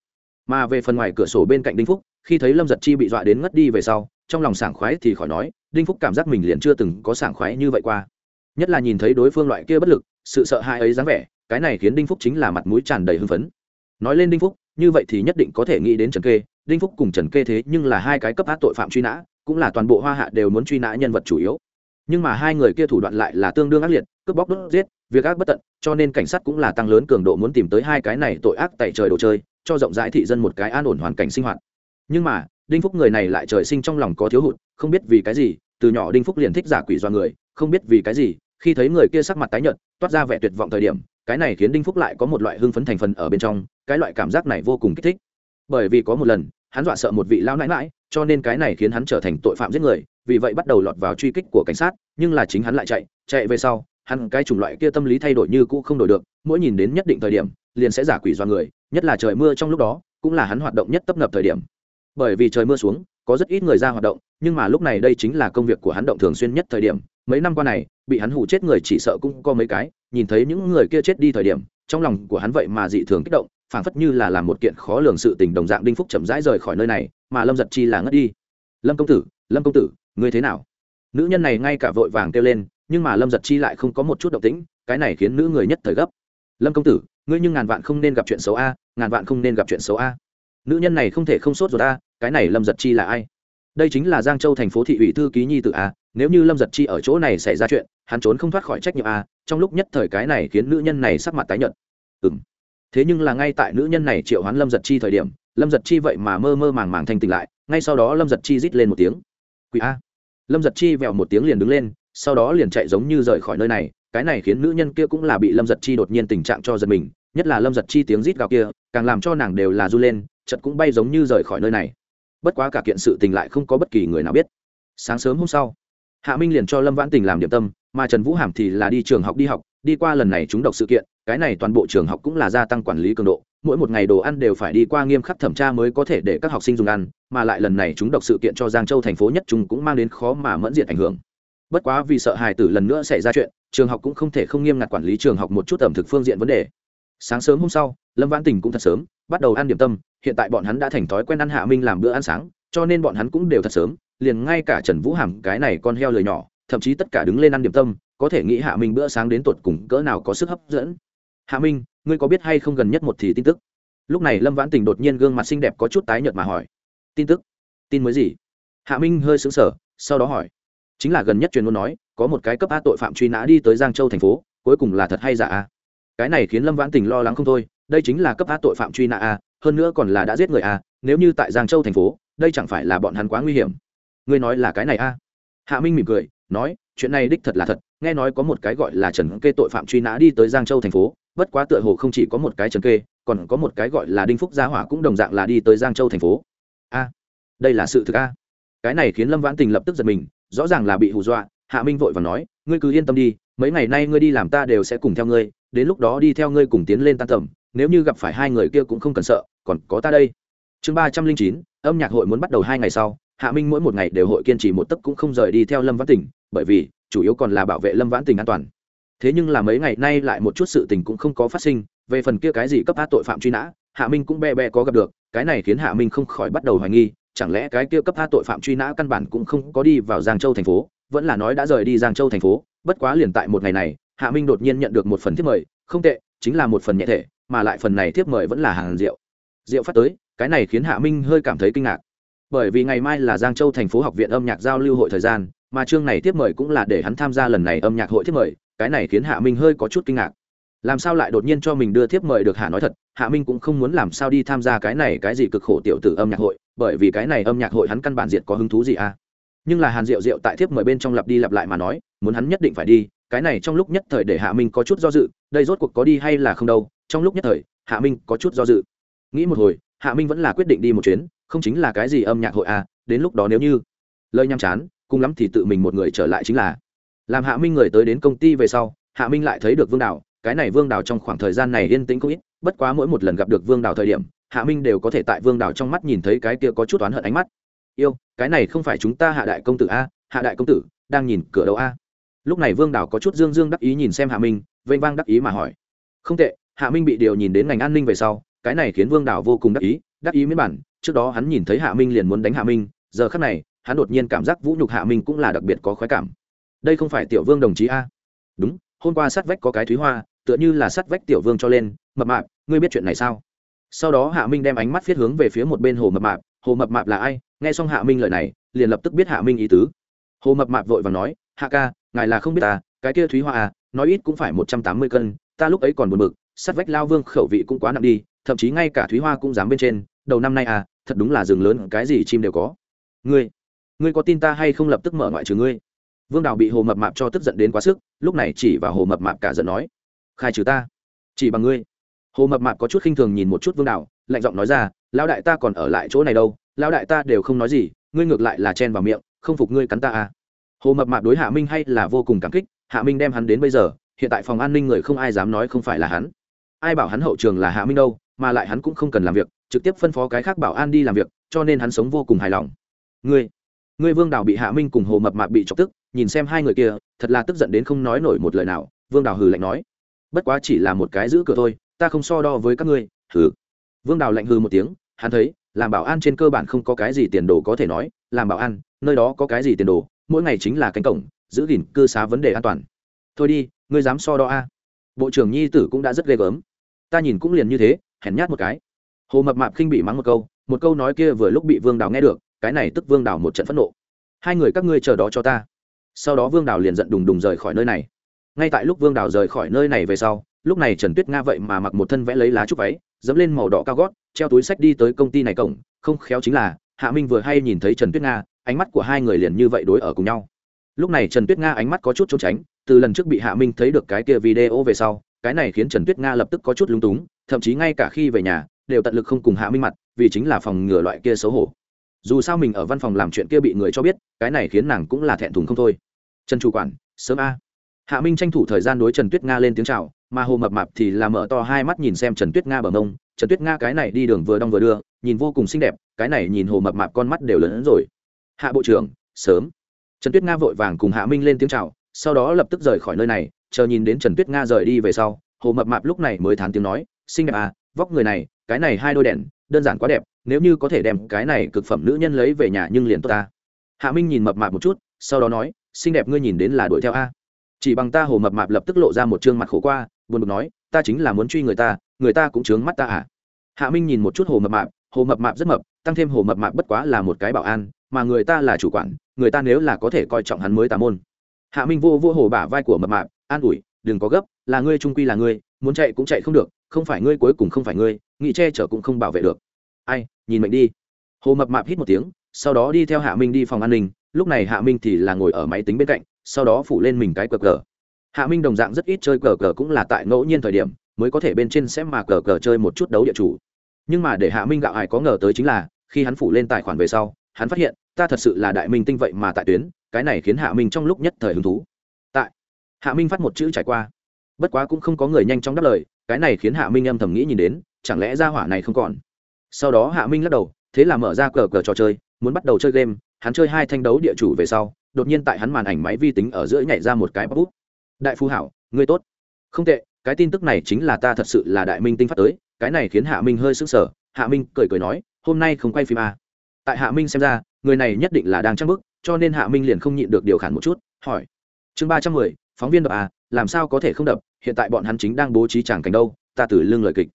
[SPEAKER 1] Mà về phần ngoài cửa sổ bên cạnh đinh phúc, khi thấy lâm giật chi bị dọa đến ngất đi về sau, trong lòng sảng khoái thì khỏi nói, đinh phúc cảm giác mình liền chưa từng có sảng khoái như vậy qua. Nhất là nhìn thấy đối phương loại kia bất lực, sự sợ hãi ấy dáng vẻ, cái này khiến đinh phúc chính là mặt mũi tràn đầy hưng phấn nói lên đinh phúc, như vậy thì nhất định có thể nghĩ đến trần kê. Đinh phúc cùng trần kê thế nhưng là hai cái cấp át tội phạm truy nã, cũng là toàn bộ hoa hạ đều muốn truy nã nhân vật chủ yếu. Nhưng mà hai người kia thủ đoạn lại là tương đương ác liệt, cướp bóc đốt giết, việc ác bất tận, cho nên cảnh sát cũng là tăng lớn cường độ muốn tìm tới hai cái này tội ác tại trời đồ chơi, cho rộng rãi thị dân một cái an ổn hoàn cảnh sinh hoạt. Nhưng mà, đinh phúc người này lại trời sinh trong lòng có thiếu hụt, không biết vì cái gì, từ nhỏ đinh phúc liền thích giả quỷ do người, không biết vì cái gì, khi thấy người kia sắc mặt tái nhợt, toát ra vẻ tuyệt vọng thời điểm, cái này khiến đinh phúc lại có một loại hưng phấn thành phần ở bên trong cái loại cảm giác này vô cùng kích thích. Bởi vì có một lần hắn dọa sợ một vị lão nãi nãi, cho nên cái này khiến hắn trở thành tội phạm giết người vì vậy bắt đầu lọt vào truy kích của cảnh sát nhưng là chính hắn lại chạy chạy về sau hắn cái chủng loại kia tâm lý thay đổi như cũ không đổi được mỗi nhìn đến nhất định thời điểm liền sẽ giả quỷ do người nhất là trời mưa trong lúc đó cũng là hắn hoạt động nhất tấp nập thời điểm. Bởi vì trời mưa xuống có rất ít người ra hoạt động nhưng mà lúc này đây chính là công việc của hắn động thường xuyên nhất thời điểm. Mấy năm qua này bị hắn hủ chết người chỉ sợ cũng có mấy cái nhìn thấy những người kia chết đi thời điểm trong lòng của hắn vậy mà dị thường kích động phảng phất như là làm một kiện khó lường sự tình đồng dạng đinh phúc chậm rãi rời khỏi nơi này, mà lâm giật chi là ngất đi. Lâm công tử, lâm công tử, ngươi thế nào? Nữ nhân này ngay cả vội vàng kêu lên, nhưng mà lâm giật chi lại không có một chút động tĩnh, cái này khiến nữ người nhất thời gấp. Lâm công tử, ngươi nhưng ngàn vạn không nên gặp chuyện xấu a, ngàn vạn không nên gặp chuyện xấu a. Nữ nhân này không thể không sốt ruột a, cái này lâm giật chi là ai? Đây chính là giang châu thành phố thị ủy thư ký nhi tự a, nếu như lâm giật chi ở chỗ này xảy ra chuyện, hắn trốn không thoát khỏi trách nhiệm a. Trong lúc nhất thời cái này khiến nữ nhân này sắc mặt tái nhợt. Ừ m thế nhưng là ngay tại nữ nhân này triệu hoán lâm giật chi thời điểm, lâm giật chi vậy mà mơ mơ màng màng thanh tỉnh lại, ngay sau đó lâm giật chi rít lên một tiếng. Quỷ a. Lâm giật chi vẹo một tiếng liền đứng lên, sau đó liền chạy giống như rời khỏi nơi này, cái này khiến nữ nhân kia cũng là bị lâm giật chi đột nhiên tình trạng cho giật mình, nhất là lâm giật chi tiếng rít gào kia, càng làm cho nàng đều là r u lên chật cũng bay giống như rời khỏi nơi này. Bất quá cả kiện sự tình lại không có bất kỳ người nào biết. Sáng sớm hôm sau, hạ minh liền cho lâm vãn tình làm điểm tâm, mà trần vũ hàm thì là đi trường học đi học, đi qua lần này chúng độc sự kiện cái này toàn bộ trường học cũng là gia tăng quản lý cường độ, mỗi một ngày đồ ăn đều phải đi qua nghiêm khắc thẩm tra mới có thể để các học sinh dùng ăn, mà lại lần này chúng độc sự kiện cho giang châu thành phố nhất chúng cũng mang đến khó mà mẫn diện ảnh hưởng. Bất quá vì sợ hài tử lần nữa xảy ra chuyện, trường học cũng không thể không nghiêm ngặt quản lý trường học một chút ẩm thực phương diện vấn đề. Sáng sớm hôm sau, lâm vãn tình cũng thật sớm, bắt đầu ăn điểm tâm, hiện tại bọn hắn đã thành thói quen ăn hạ minh làm bữa ăn sáng, cho nên bọn hắn cũng đều thật sớm, liền ngay cả trần vũ hàm, cái này con heo lời nhỏ, thậm chí tất cả đứng lên ăn điểm tâm, có thể nghĩ hạ minh bữa sáng đến tột cùng cỡ nào có sức hấp dẫn hạ minh, ngươi có biết hay không gần nhất một thì tin tức? Lúc này lâm vãn tình đột nhiên gương mặt xinh đẹp có chút tái nhợt mà hỏi. Tin tức? Tin mới gì? Hạ minh hơi xứng sở sau đó hỏi. Chính là gần nhất truyền ngôn nói, có một cái cấp a tội phạm truy nã đi tới giang châu thành phố, cuối cùng là thật hay giả a? Cái này khiến lâm vãn tình lo lắng không thôi, đây chính là cấp a tội phạm truy nã a, hơn nữa còn là đã giết người a, nếu như tại giang châu thành phố, đây chẳng phải là bọn hắn quá nguy hiểm. Ngươi nói là cái này a? Hạ minh mỉm cười, nói, chuyện này đích thật là thật, nghe nói có một cái gọi là trần kê tội phạm truy nã đi tới giang châu thành phố bất quá tựa hồ không chỉ có một cái trần kê còn có một cái gọi là đinh phúc gia hỏa cũng đồng dạng là đi tới giang châu thành phố. A đây là sự thực a. Cái này khiến lâm vãn tình lập tức giật mình rõ ràng là bị hù dọa hạ minh vội và nói ngươi cứ yên tâm đi mấy ngày nay ngươi đi làm ta đều sẽ cùng theo ngươi đến lúc đó đi theo ngươi cùng tiến lên tan tầm nếu như gặp phải hai người kia cũng không cần sợ còn có ta đây. Chương ba trăm linh chín âm nhạc hội muốn bắt đầu hai ngày sau hạ minh mỗi một ngày đều hội kiên trì một tấc cũng không rời đi theo lâm vãn tình, bởi vì chủ yếu còn là bảo vệ lâm vãn tình an toàn thế nhưng là mấy ngày nay lại một chút sự tình cũng không có phát sinh, về phần kia cái gì cấp á tội phạm truy nã, hạ minh cũng be be có gặp được, cái này khiến hạ minh không khỏi bắt đầu hoài nghi, chẳng lẽ cái kia cấp a tội phạm truy nã căn bản cũng không có đi vào giang châu thành phố, vẫn là nói đã rời đi giang châu thành phố, bất quá liền tại một ngày này, hạ minh đột nhiên nhận được một phần thiếp mời, không tệ, chính là một phần nhẹ thể, mà lại phần này thiếp mời vẫn là hàng rượu. Rượu phát tới, cái này khiến hạ minh hơi cảm thấy kinh ngạc. Bởi vì ngày mai là giang châu thành phố học viện âm nhạc giao lưu hội thời gian, mà chương này tiếp mời cũng là để hắn tham gia lần này âm nhạc hội tiếp mời cái này khiến hạ minh hơi có chút kinh ngạc. Làm sao lại đột nhiên cho mình đưa thiếp mời được hạ nói thật? Hạ minh cũng không muốn làm sao đi tham gia cái này cái gì cực khổ tiểu tử âm nhạc hội, bởi vì cái này âm nhạc hội hắn căn bản diện có hứng thú gì à? Nhưng là hàn diệu diệu tại thiếp mời bên trong lặp đi lặp lại mà nói, muốn hắn nhất định phải đi, cái này trong lúc nhất thời để hạ minh có chút do dự, đây rốt cuộc có đi hay là không đâu, trong lúc nhất thời, hạ minh có chút do dự. Nghĩ một hồi, hạ minh vẫn là quyết định đi một chuyến, không chính là cái gì âm nhạc hội à đến lúc đó nếu như lời nhăm chán, cùng lắm thì tự mình một người trở lại chính là làm hạ minh người tới đến công ty về sau, hạ minh lại thấy được vương đào. Cái này vương đào trong khoảng thời gian này yên tĩnh cũng ít, bất quá mỗi một lần gặp được vương đào thời điểm, hạ minh đều có thể tại vương đào trong mắt nhìn thấy cái kia có chút oán hận ánh mắt. Yêu, cái này không phải chúng ta hạ đại công tử a? Hạ đại công tử, đang nhìn cửa đầu a? Lúc này vương đào có chút dương dương đắc ý nhìn xem hạ minh, vênh vang đắc ý mà hỏi. Không tệ, hạ minh bị điều nhìn đến ngành an ninh về sau, cái này khiến vương đào vô cùng đắc ý đắc ý miễn bản. Trước đó hắn nhìn thấy hạ minh liền muốn đánh hạ minh, giờ khắc này, hắn đột nhiên cảm giác vũ nhục hạ minh cũng là đặc biệt có khoái cảm đây không phải tiểu vương đồng chí a? Đúng, hôm qua sát vách có cái thúy hoa, tựa như là sát vách tiểu vương cho lên, mập mạp, ngươi biết chuyện này sao? Sau đó hạ minh đem ánh mắt viết hướng về phía một bên hồ mập mạp, hồ mập mạp là ai? Nghe xong hạ minh lời này, liền lập tức biết hạ minh ý tứ. Hồ mập mạp vội và nói, hạ ca, ngài là không biết ta, cái kia thúy hoa à nói ít cũng phải một trăm tám mươi cân, ta lúc ấy còn buồn bực, sát vách lao vương khẩu vị cũng quá nặng đi, thậm chí ngay cả thúy hoa cũng dám bên trên, đầu năm nay à thật đúng là rừng lớn, cái gì chim đều có. Ngươi ngươi có tin ta hay không lập tức mở ngoại trừ ngươi? Vương đào bị hồ mập mạp cho tức giận đến quá sức, lúc này chỉ vào hồ mập mạp cả giận nói, khai trừ ta, chỉ bằng ngươi. Hồ mập mạp có chút khinh thường nhìn một chút vương đào, lạnh giọng nói ra, lão đại ta còn ở lại chỗ này đâu, lão đại ta đều không nói gì, ngươi ngược lại là chen vào miệng, không phục ngươi cắn ta à. Hồ mập mạp đối hạ minh hay là vô cùng cảm kích, hạ minh đem hắn đến bây giờ, hiện tại phòng an ninh người không ai dám nói không phải là hắn. Ai bảo hắn hậu trường là hạ minh đâu, mà lại hắn cũng không cần làm việc, trực tiếp phân phó cái khác bảo an đi làm việc, cho nên hắn sống vô cùng hài lòng. Ngươi ngươi vương đào bị hạ minh cùng hồ mập mạp bị chọc tức nhìn xem hai người kia, thật là tức giận đến không nói nổi một lời nào, vương đào hừ lạnh nói. Bất quá chỉ là một cái giữ cửa thôi, ta không so đo với các ngươi, hừ. Vương đào lạnh hừ một tiếng, hắn thấy, làm bảo an trên cơ bản không có cái gì tiền đồ có thể nói, làm bảo an, nơi đó có cái gì tiền đồ, mỗi ngày chính là cánh cổng, giữ gìn, cư xá vấn đề an toàn. Thôi đi, ngươi dám so đo a? Bộ trưởng nhi tử cũng đã rất ghê gớm. Ta nhìn cũng liền như thế, hèn nhát một cái. Hồ mập mạp khinh bị mắng một câu một câu nói kia vừa lúc bị vương đào nghe được, cái này tức vương đào một trận phẫn nộ. Hai người các ngươi chờ đó cho ta sau đó vương đào liền giận đùng đùng rời khỏi nơi này ngay tại lúc vương đào rời khỏi nơi này về sau lúc này trần tuyết nga vậy mà mặc một thân vẽ lấy lá trúc váy dẫm lên màu đỏ cao gót treo túi sách đi tới công ty này cổng không khéo chính là hạ minh vừa hay nhìn thấy trần tuyết nga ánh mắt của hai người liền như vậy đối ở cùng nhau lúc này trần tuyết nga ánh mắt có chút trốn tránh từ lần trước bị hạ minh thấy được cái kia video về sau cái này khiến trần tuyết nga lập tức có chút lung túng thậm chí ngay cả khi về nhà đều tận lực không cùng hạ minh mặt vì chính là phòng ngừa loại kia xấu hổ dù sao mình ở văn phòng làm chuyện kia bị người cho biết cái này khiến nàng cũng là thẹn thùng không thôi trần chủ quản, sớm a. Hạ minh tranh thủ thời gian đối trần tuyết nga lên tiếng c h à o mà hồ mập mạp thì là mở to hai mắt nhìn xem trần tuyết nga bờ mông. Trần tuyết nga cái này đi đường vừa đong vừa đưa, nhìn vô cùng xinh đẹp, cái này nhìn hồ mập mạp con mắt đều lớn hơn rồi. Hạ bộ trưởng, sớm. Trần tuyết nga vội vàng cùng hạ minh lên tiếng c h à o sau đó lập tức rời khỏi nơi này, chờ nhìn đến trần tuyết nga rời đi về sau, hồ mập mạp lúc này mới thán tiếng nói, xinh đẹp à vóc người này, cái này hai đôi đèn, đơn giản quá đẹp, nếu như có thể đem cái này cực phẩm nữ nhân lấy về nhà nhưng liền tốt ta. Hạ minh nhìn mập mạp một chút, sau đó nói xinh đẹp ngươi nhìn đến là đuổi theo a. Chỉ bằng ta hồ mập mạp lập tức lộ ra một chương mặt khổ qua, buồn bực nói, ta chính là muốn truy người ta người ta cũng chướng mắt ta à. Hạ minh nhìn một chút hồ mập mạp, hồ mập mạp rất mập, tăng thêm hồ mập mạp bất quá là một cái bảo an, mà người ta là chủ quản, người ta nếu là có thể coi trọng hắn mới tà môn. Hạ minh vô vô hồ bả vai của mập mạp, an ủi, đừng có gấp, là ngươi trung quy là ngươi, muốn chạy cũng chạy không được, không phải ngươi cuối cùng không phải ngươi nghị che chở cũng không bảo vệ được. Ai, nhìn mệnh đi. Hồ mập mạp hít một tiếng, sau đó đi theo hạ minh đi phòng an ninh lúc này hạ minh thì là ngồi ở máy tính bên cạnh, sau đó phủ lên mình cái cờ cờ. Hạ minh đồng dạng rất ít chơi cờ cờ cũng là tại ngẫu nhiên thời điểm, mới có thể bên trên sẽ mà cờ cờ chơi một chút đấu địa chủ. Nhưng mà để hạ minh gạo hải có ngờ tới chính là, khi hắn phủ lên tài khoản về sau, hắn phát hiện, ta thật sự là đại minh tinh vậy mà tại tuyến, cái này khiến hạ minh trong lúc nhất thời hứng thú. Tại, hạ minh phát một chữ trải qua. Bất quá cũng không có người nhanh chóng đáp lời, cái này khiến hạ minh âm thầm nghĩ nhìn đến, chẳng lẽ ra hỏa này không còn? Sau đó hạ minh lắc đầu, thế là mở ra cờ cờ trò chơi, muốn bắt đầu chơi game hắn chơi hai thanh đấu địa chủ về sau, đột nhiên tại hắn màn ảnh máy vi tính ở giữa nhảy ra một cái bút. Đại phu hảo, ngươi tốt. Không tệ, cái tin tức này chính là ta thật sự là đại minh tinh phát tới, cái này khiến hạ minh hơi sững sờ, hạ minh cười cười nói, hôm nay không quay phim à. tại hạ minh xem ra, người này nhất định là đang trăng bức, cho nên hạ minh liền không nhịn được điều khản một chút, hỏi. Chương ba trăm mười, phóng viên đập à làm sao có thể không đập, hiện tại bọn hắn chính đang bố trí tràng cảnh đâu, ta từ lương lời kịch.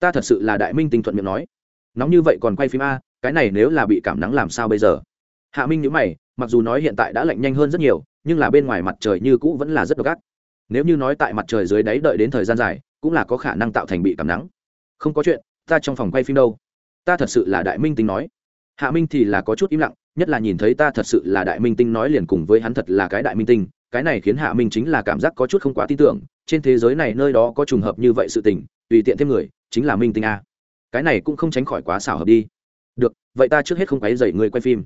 [SPEAKER 1] Ta thật sự là đại minh tinh thuận miệng nói. Nóng như vậy còn quay phim a cái này nếu là bị cảm nắng làm sao bây giờ? Hạ minh nhữ mày, mặc dù nói hiện tại đã lạnh nhanh hơn rất nhiều, nhưng là bên ngoài mặt trời như cũ vẫn là rất độc ác. Nếu như nói tại mặt trời dưới đáy đợi đến thời gian dài, cũng là có khả năng tạo thành bị cảm nắng. Không có chuyện, ta trong phòng quay phim đâu. Ta thật sự là đại minh tinh nói. Hạ minh thì là có chút im lặng, nhất là nhìn thấy ta thật sự là đại minh tinh nói liền cùng với hắn thật là cái đại minh tinh, cái này khiến hạ minh chính là cảm giác có chút không quá tin tưởng, trên thế giới này nơi đó có trùng hợp như vậy sự tình, tùy tiện thêm người, chính là minh tinh a. Cái này cũng không tránh khỏi quá xảo hợp đi. Được, vậy ta trước hết không quấy dậy người quay phim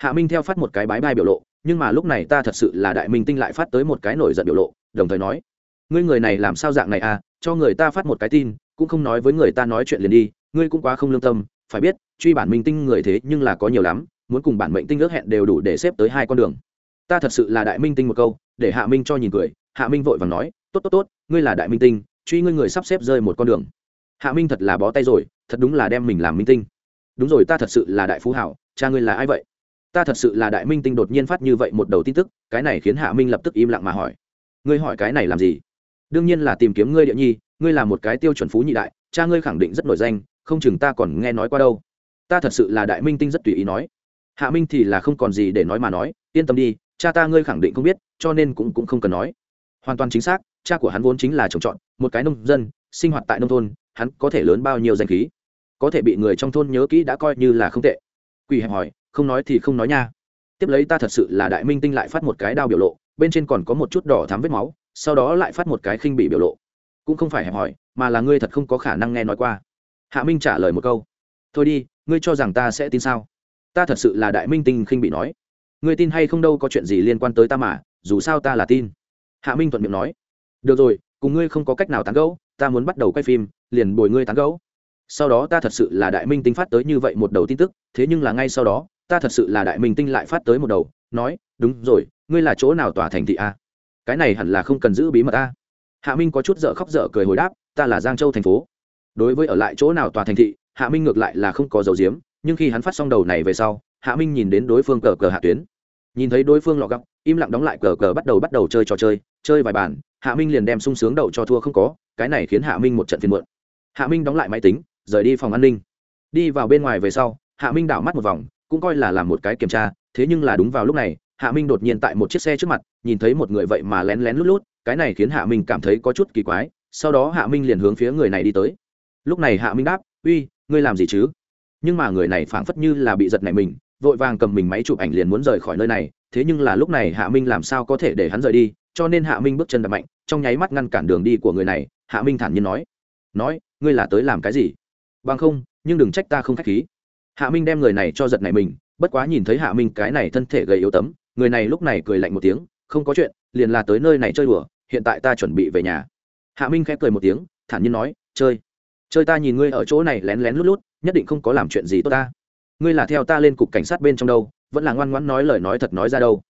[SPEAKER 1] hạ minh theo phát một cái bái bai biểu lộ, nhưng mà lúc này ta thật sự là đại minh tinh lại phát tới một cái nổi giận biểu lộ, đồng thời nói, ngươi người này làm sao dạng này à? Cho người ta phát một cái tin, cũng không nói với người ta nói chuyện liền đi, ngươi cũng quá không lương tâm, phải biết, truy bản minh tinh người thế nhưng là có nhiều lắm, muốn cùng bản mệnh tinh ước hẹn đều đủ để xếp tới hai con đường. Ta thật sự là đại minh tinh một câu, để hạ minh cho nhìn cười, hạ minh vội và nói, tốt tốt tốt, ngươi là đại minh tinh, truy ngươi người sắp xếp rơi một con đường. Hạ minh thật là bó tay rồi, thật đúng là đem mình làm minh tinh. Đúng rồi, ta thật sự là đại phú hảo, cha ngươi là ai vậy? Ta thật sự là đại minh tinh đột nhiên phát như vậy một đầu tin tức, cái này khiến hạ minh lập tức im lặng mà hỏi. Ngươi hỏi cái này làm gì? Đương nhiên là tìm kiếm ngươi địa nhi, ngươi là một cái tiêu chuẩn phú nhị đại, cha ngươi khẳng định rất nổi danh, không chừng ta còn nghe nói qua đâu. Ta thật sự là đại minh tinh rất tùy ý nói. Hạ minh thì là không còn gì để nói mà nói, yên tâm đi, cha ta ngươi khẳng định không biết, cho nên cũng cũng không cần nói. Hoàn toàn chính xác, cha của hắn vốn chính là trồng trọt, một cái nông dân, sinh hoạt tại nông thôn, hắn có thể lớn bao nhiêu danh khí. Có thể bị người trong thôn nhớ kỹ đã coi như là không tệ. Quỳ hẹp hỏi không nói thì không nói nha. Tiếp lấy ta thật sự là đại minh tinh lại phát một cái đao biểu lộ, bên trên còn có một chút đỏ thắm vết máu, sau đó lại phát một cái khinh bị biểu lộ. Cũng không phải hẹp hỏi mà là ngươi thật không có khả năng nghe nói qua. Hạ minh trả lời một câu. Thôi đi, ngươi cho rằng ta sẽ tin sao? Ta thật sự là đại minh tinh khinh bị nói. Ngươi tin hay không đâu có chuyện gì liên quan tới ta mà, dù sao ta là tin. Hạ minh thuận miệng nói. Được rồi, cùng ngươi không có cách nào tán gẫu, ta muốn bắt đầu quay phim, liền bồi ngươi tán gẫu. Sau đó ta thật sự là đại minh tinh phát tới như vậy một đầu tin tức, thế nhưng là ngay sau đó ta thật sự là đại minh tinh lại phát tới một đầu, nói, đúng rồi, ngươi là chỗ nào tòa thành thị a? Cái này hẳn là không cần giữ bí mật a. Hạ minh có chút dở khóc dở cười hồi đáp, ta là giang châu thành phố. Đối với ở lại chỗ nào tòa thành thị, hạ minh ngược lại là không có dầu diếm nhưng khi hắn phát xong đầu này về sau, hạ minh nhìn đến đối phương cờ cờ hạ tuyến. Nhìn thấy đối phương lọ gọc im lặng đóng lại cờ cờ bắt đầu bắt đầu chơi trò chơi chơi vài bàn, hạ minh liền đem sung sướng đậu cho thua không có, cái này khiến hạ minh một trận phiền muộn. Hạ minh đóng lại máy tính, rời đi phòng an ninh. Đi vào bên ngoài về sau, hạ minh đảo mắt một vòng cũng coi là làm một cái kiểm tra, thế nhưng là đúng vào lúc này, hạ minh đột nhiên tại một chiếc xe trước mặt, nhìn thấy một người vậy mà lén lén lút lút, cái này khiến hạ minh cảm thấy có chút kỳ quái, sau đó hạ minh liền hướng phía người này đi tới. Lúc này hạ minh đáp, uy, ngươi làm gì chứ? Nhưng mà người này phảng phất như là bị giật này mình, vội vàng cầm mình máy chụp ảnh liền muốn rời khỏi nơi này, thế nhưng là lúc này hạ minh làm sao có thể để hắn rời đi, cho nên hạ minh bước chân đập mạnh, trong nháy mắt ngăn cản đường đi của người này, hạ minh thản nhiên nói nói, ngươi là tới làm cái gì? Bằng không, nhưng đừng trách ta không k h á c h khí hạ minh đem người này cho giật này mình, bất quá nhìn thấy hạ minh cái này thân thể gầy yếu tấm, người này lúc này cười lạnh một tiếng, không có chuyện, liền là tới nơi này chơi đùa, hiện tại ta chuẩn bị về nhà. Hạ minh khẽ cười một tiếng, thản nhiên nói, chơi chơi ta nhìn ngươi ở chỗ này lén lén lút lút, nhất định không có làm chuyện gì tốt ta. Ngươi là theo ta lên cục cảnh sát bên trong đâu, vẫn là ngoan ngoãn nói lời nói thật nói ra đâu.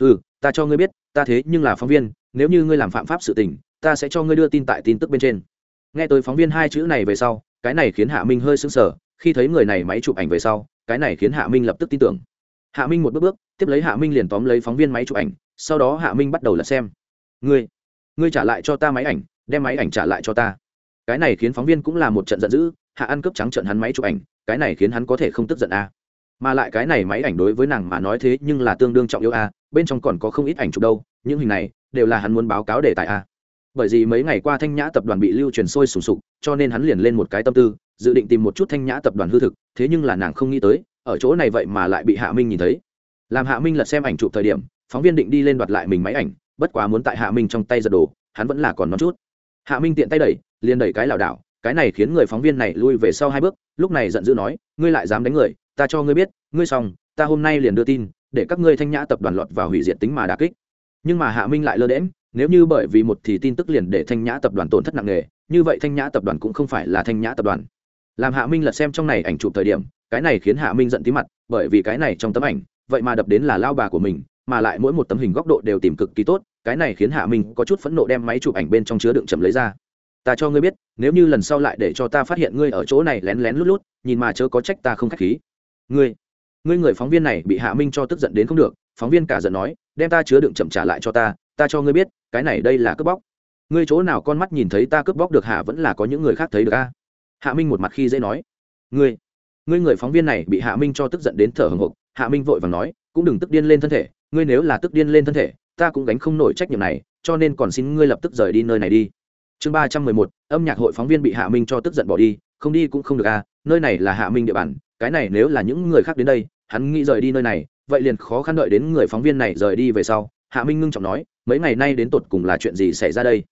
[SPEAKER 1] Ừ ta cho ngươi biết, ta thế nhưng là phóng viên, nếu như ngươi làm phạm pháp sự tình, ta sẽ cho ngươi đưa tin tại tin tức bên trên. Nghe tới phóng viên hai chữ này về sau, cái này khiến hạ minh hơi sững sờ khi thấy người này máy chụp ảnh về sau, cái này khiến hạ minh lập tức tin tưởng hạ minh một bước bước, tiếp lấy hạ minh liền tóm lấy phóng viên máy chụp ảnh, sau đó hạ minh bắt đầu lật xem ngươi ngươi trả lại cho ta máy ảnh, đem máy ảnh trả lại cho ta cái này khiến phóng viên cũng là một trận giận dữ, hạ ăn cướp trắng trận hắn máy chụp ảnh, cái này khiến hắn có thể không tức giận a à. mà lại cái này máy ảnh đối với nàng mà nói thế nhưng là tương đương trọng yếu a à. bên trong còn có không ít ảnh chụp đâu, những hình này đều là hắn muốn báo cáo đề tài a à. bởi vì mấy ngày qua thanh nhã tập đoàn bị lưu truyền sôi sùng sục, cho nên hắn liền lên một cái tâm tư dự định tìm một chút thanh nhã tập đoàn hư thực, thế nhưng là nàng không nghĩ tới, ở chỗ này vậy mà lại bị hạ minh nhìn thấy. Làm hạ minh lật xem ảnh chụp thời điểm, phóng viên định đi lên đoạt lại mình máy ảnh, bất quá muốn tại hạ minh trong tay giật đồ, hắn vẫn là còn non chút. Hạ minh tiện tay đẩy, liền đẩy cái lảo đảo, cái này khiến người phóng viên này lui về sau hai bước, lúc này giận dữ nói, ngươi lại dám đánh người, ta cho ngươi biết, ngươi xong, ta hôm nay liền đưa tin, để các ngươi thanh nhã tập đoàn lọt vào hủy diệt tính mà đà kích. Nhưng mà hạ minh lại lơ đễm nếu như bởi vì một thì tin tức liền để thanh nhã tập đoàn tổn thất nặng nề, như vậy thanh nhã tập đoàn cũng không phải là thanh nhã tập đoàn làm hạ minh lật xem trong này ảnh chụp thời điểm, cái này khiến hạ minh giận tí mặt, bởi vì cái này trong tấm ảnh, vậy mà đập đến là lao bà của mình, mà lại mỗi một tấm hình góc độ đều tìm cực kỳ tốt, cái này khiến hạ minh có chút phẫn nộ đem máy chụp ảnh bên trong chứa đựng chậm lấy ra. Ta cho ngươi biết, nếu như lần sau lại để cho ta phát hiện ngươi ở chỗ này lén lén lút lút, nhìn mà chớ có trách ta không k h á c h khí. Ngươi ngươi người phóng viên này bị hạ minh cho tức giận đến không được, phóng viên cả giận nói, đem ta chứa đựng chậm trả lại cho ta ta cho ngươi biết, cái này đây là cướp bóc. Ngươi chỗ nào con mắt nhìn thấy ta cướp bóc được hạ vẫn là có những người khác thấy được a? Hạ minh một mặt khi dễ nói. Ngươi ngươi người phóng viên này bị hạ minh cho tức giận đến thở hồng hộc, hạ minh vội và nói, cũng đừng tức điên lên thân thể, ngươi nếu là tức điên lên thân thể, ta cũng gánh không nổi trách nhiệm này, cho nên còn xin ngươi lập tức rời đi nơi này đi. Chương ba trăm mười một, âm nhạc hội phóng viên bị hạ minh cho tức giận bỏ đi, không đi cũng không được à nơi này là hạ minh địa bàn, cái này nếu là những người khác đến đây, hắn nghĩ rời đi nơi này, vậy liền khó khăn đợi đến người phóng viên này rời đi về sau, hạ minh ngưng trọng nói, mấy ngày nay đến tột cùng là chuyện gì xảy ra đây?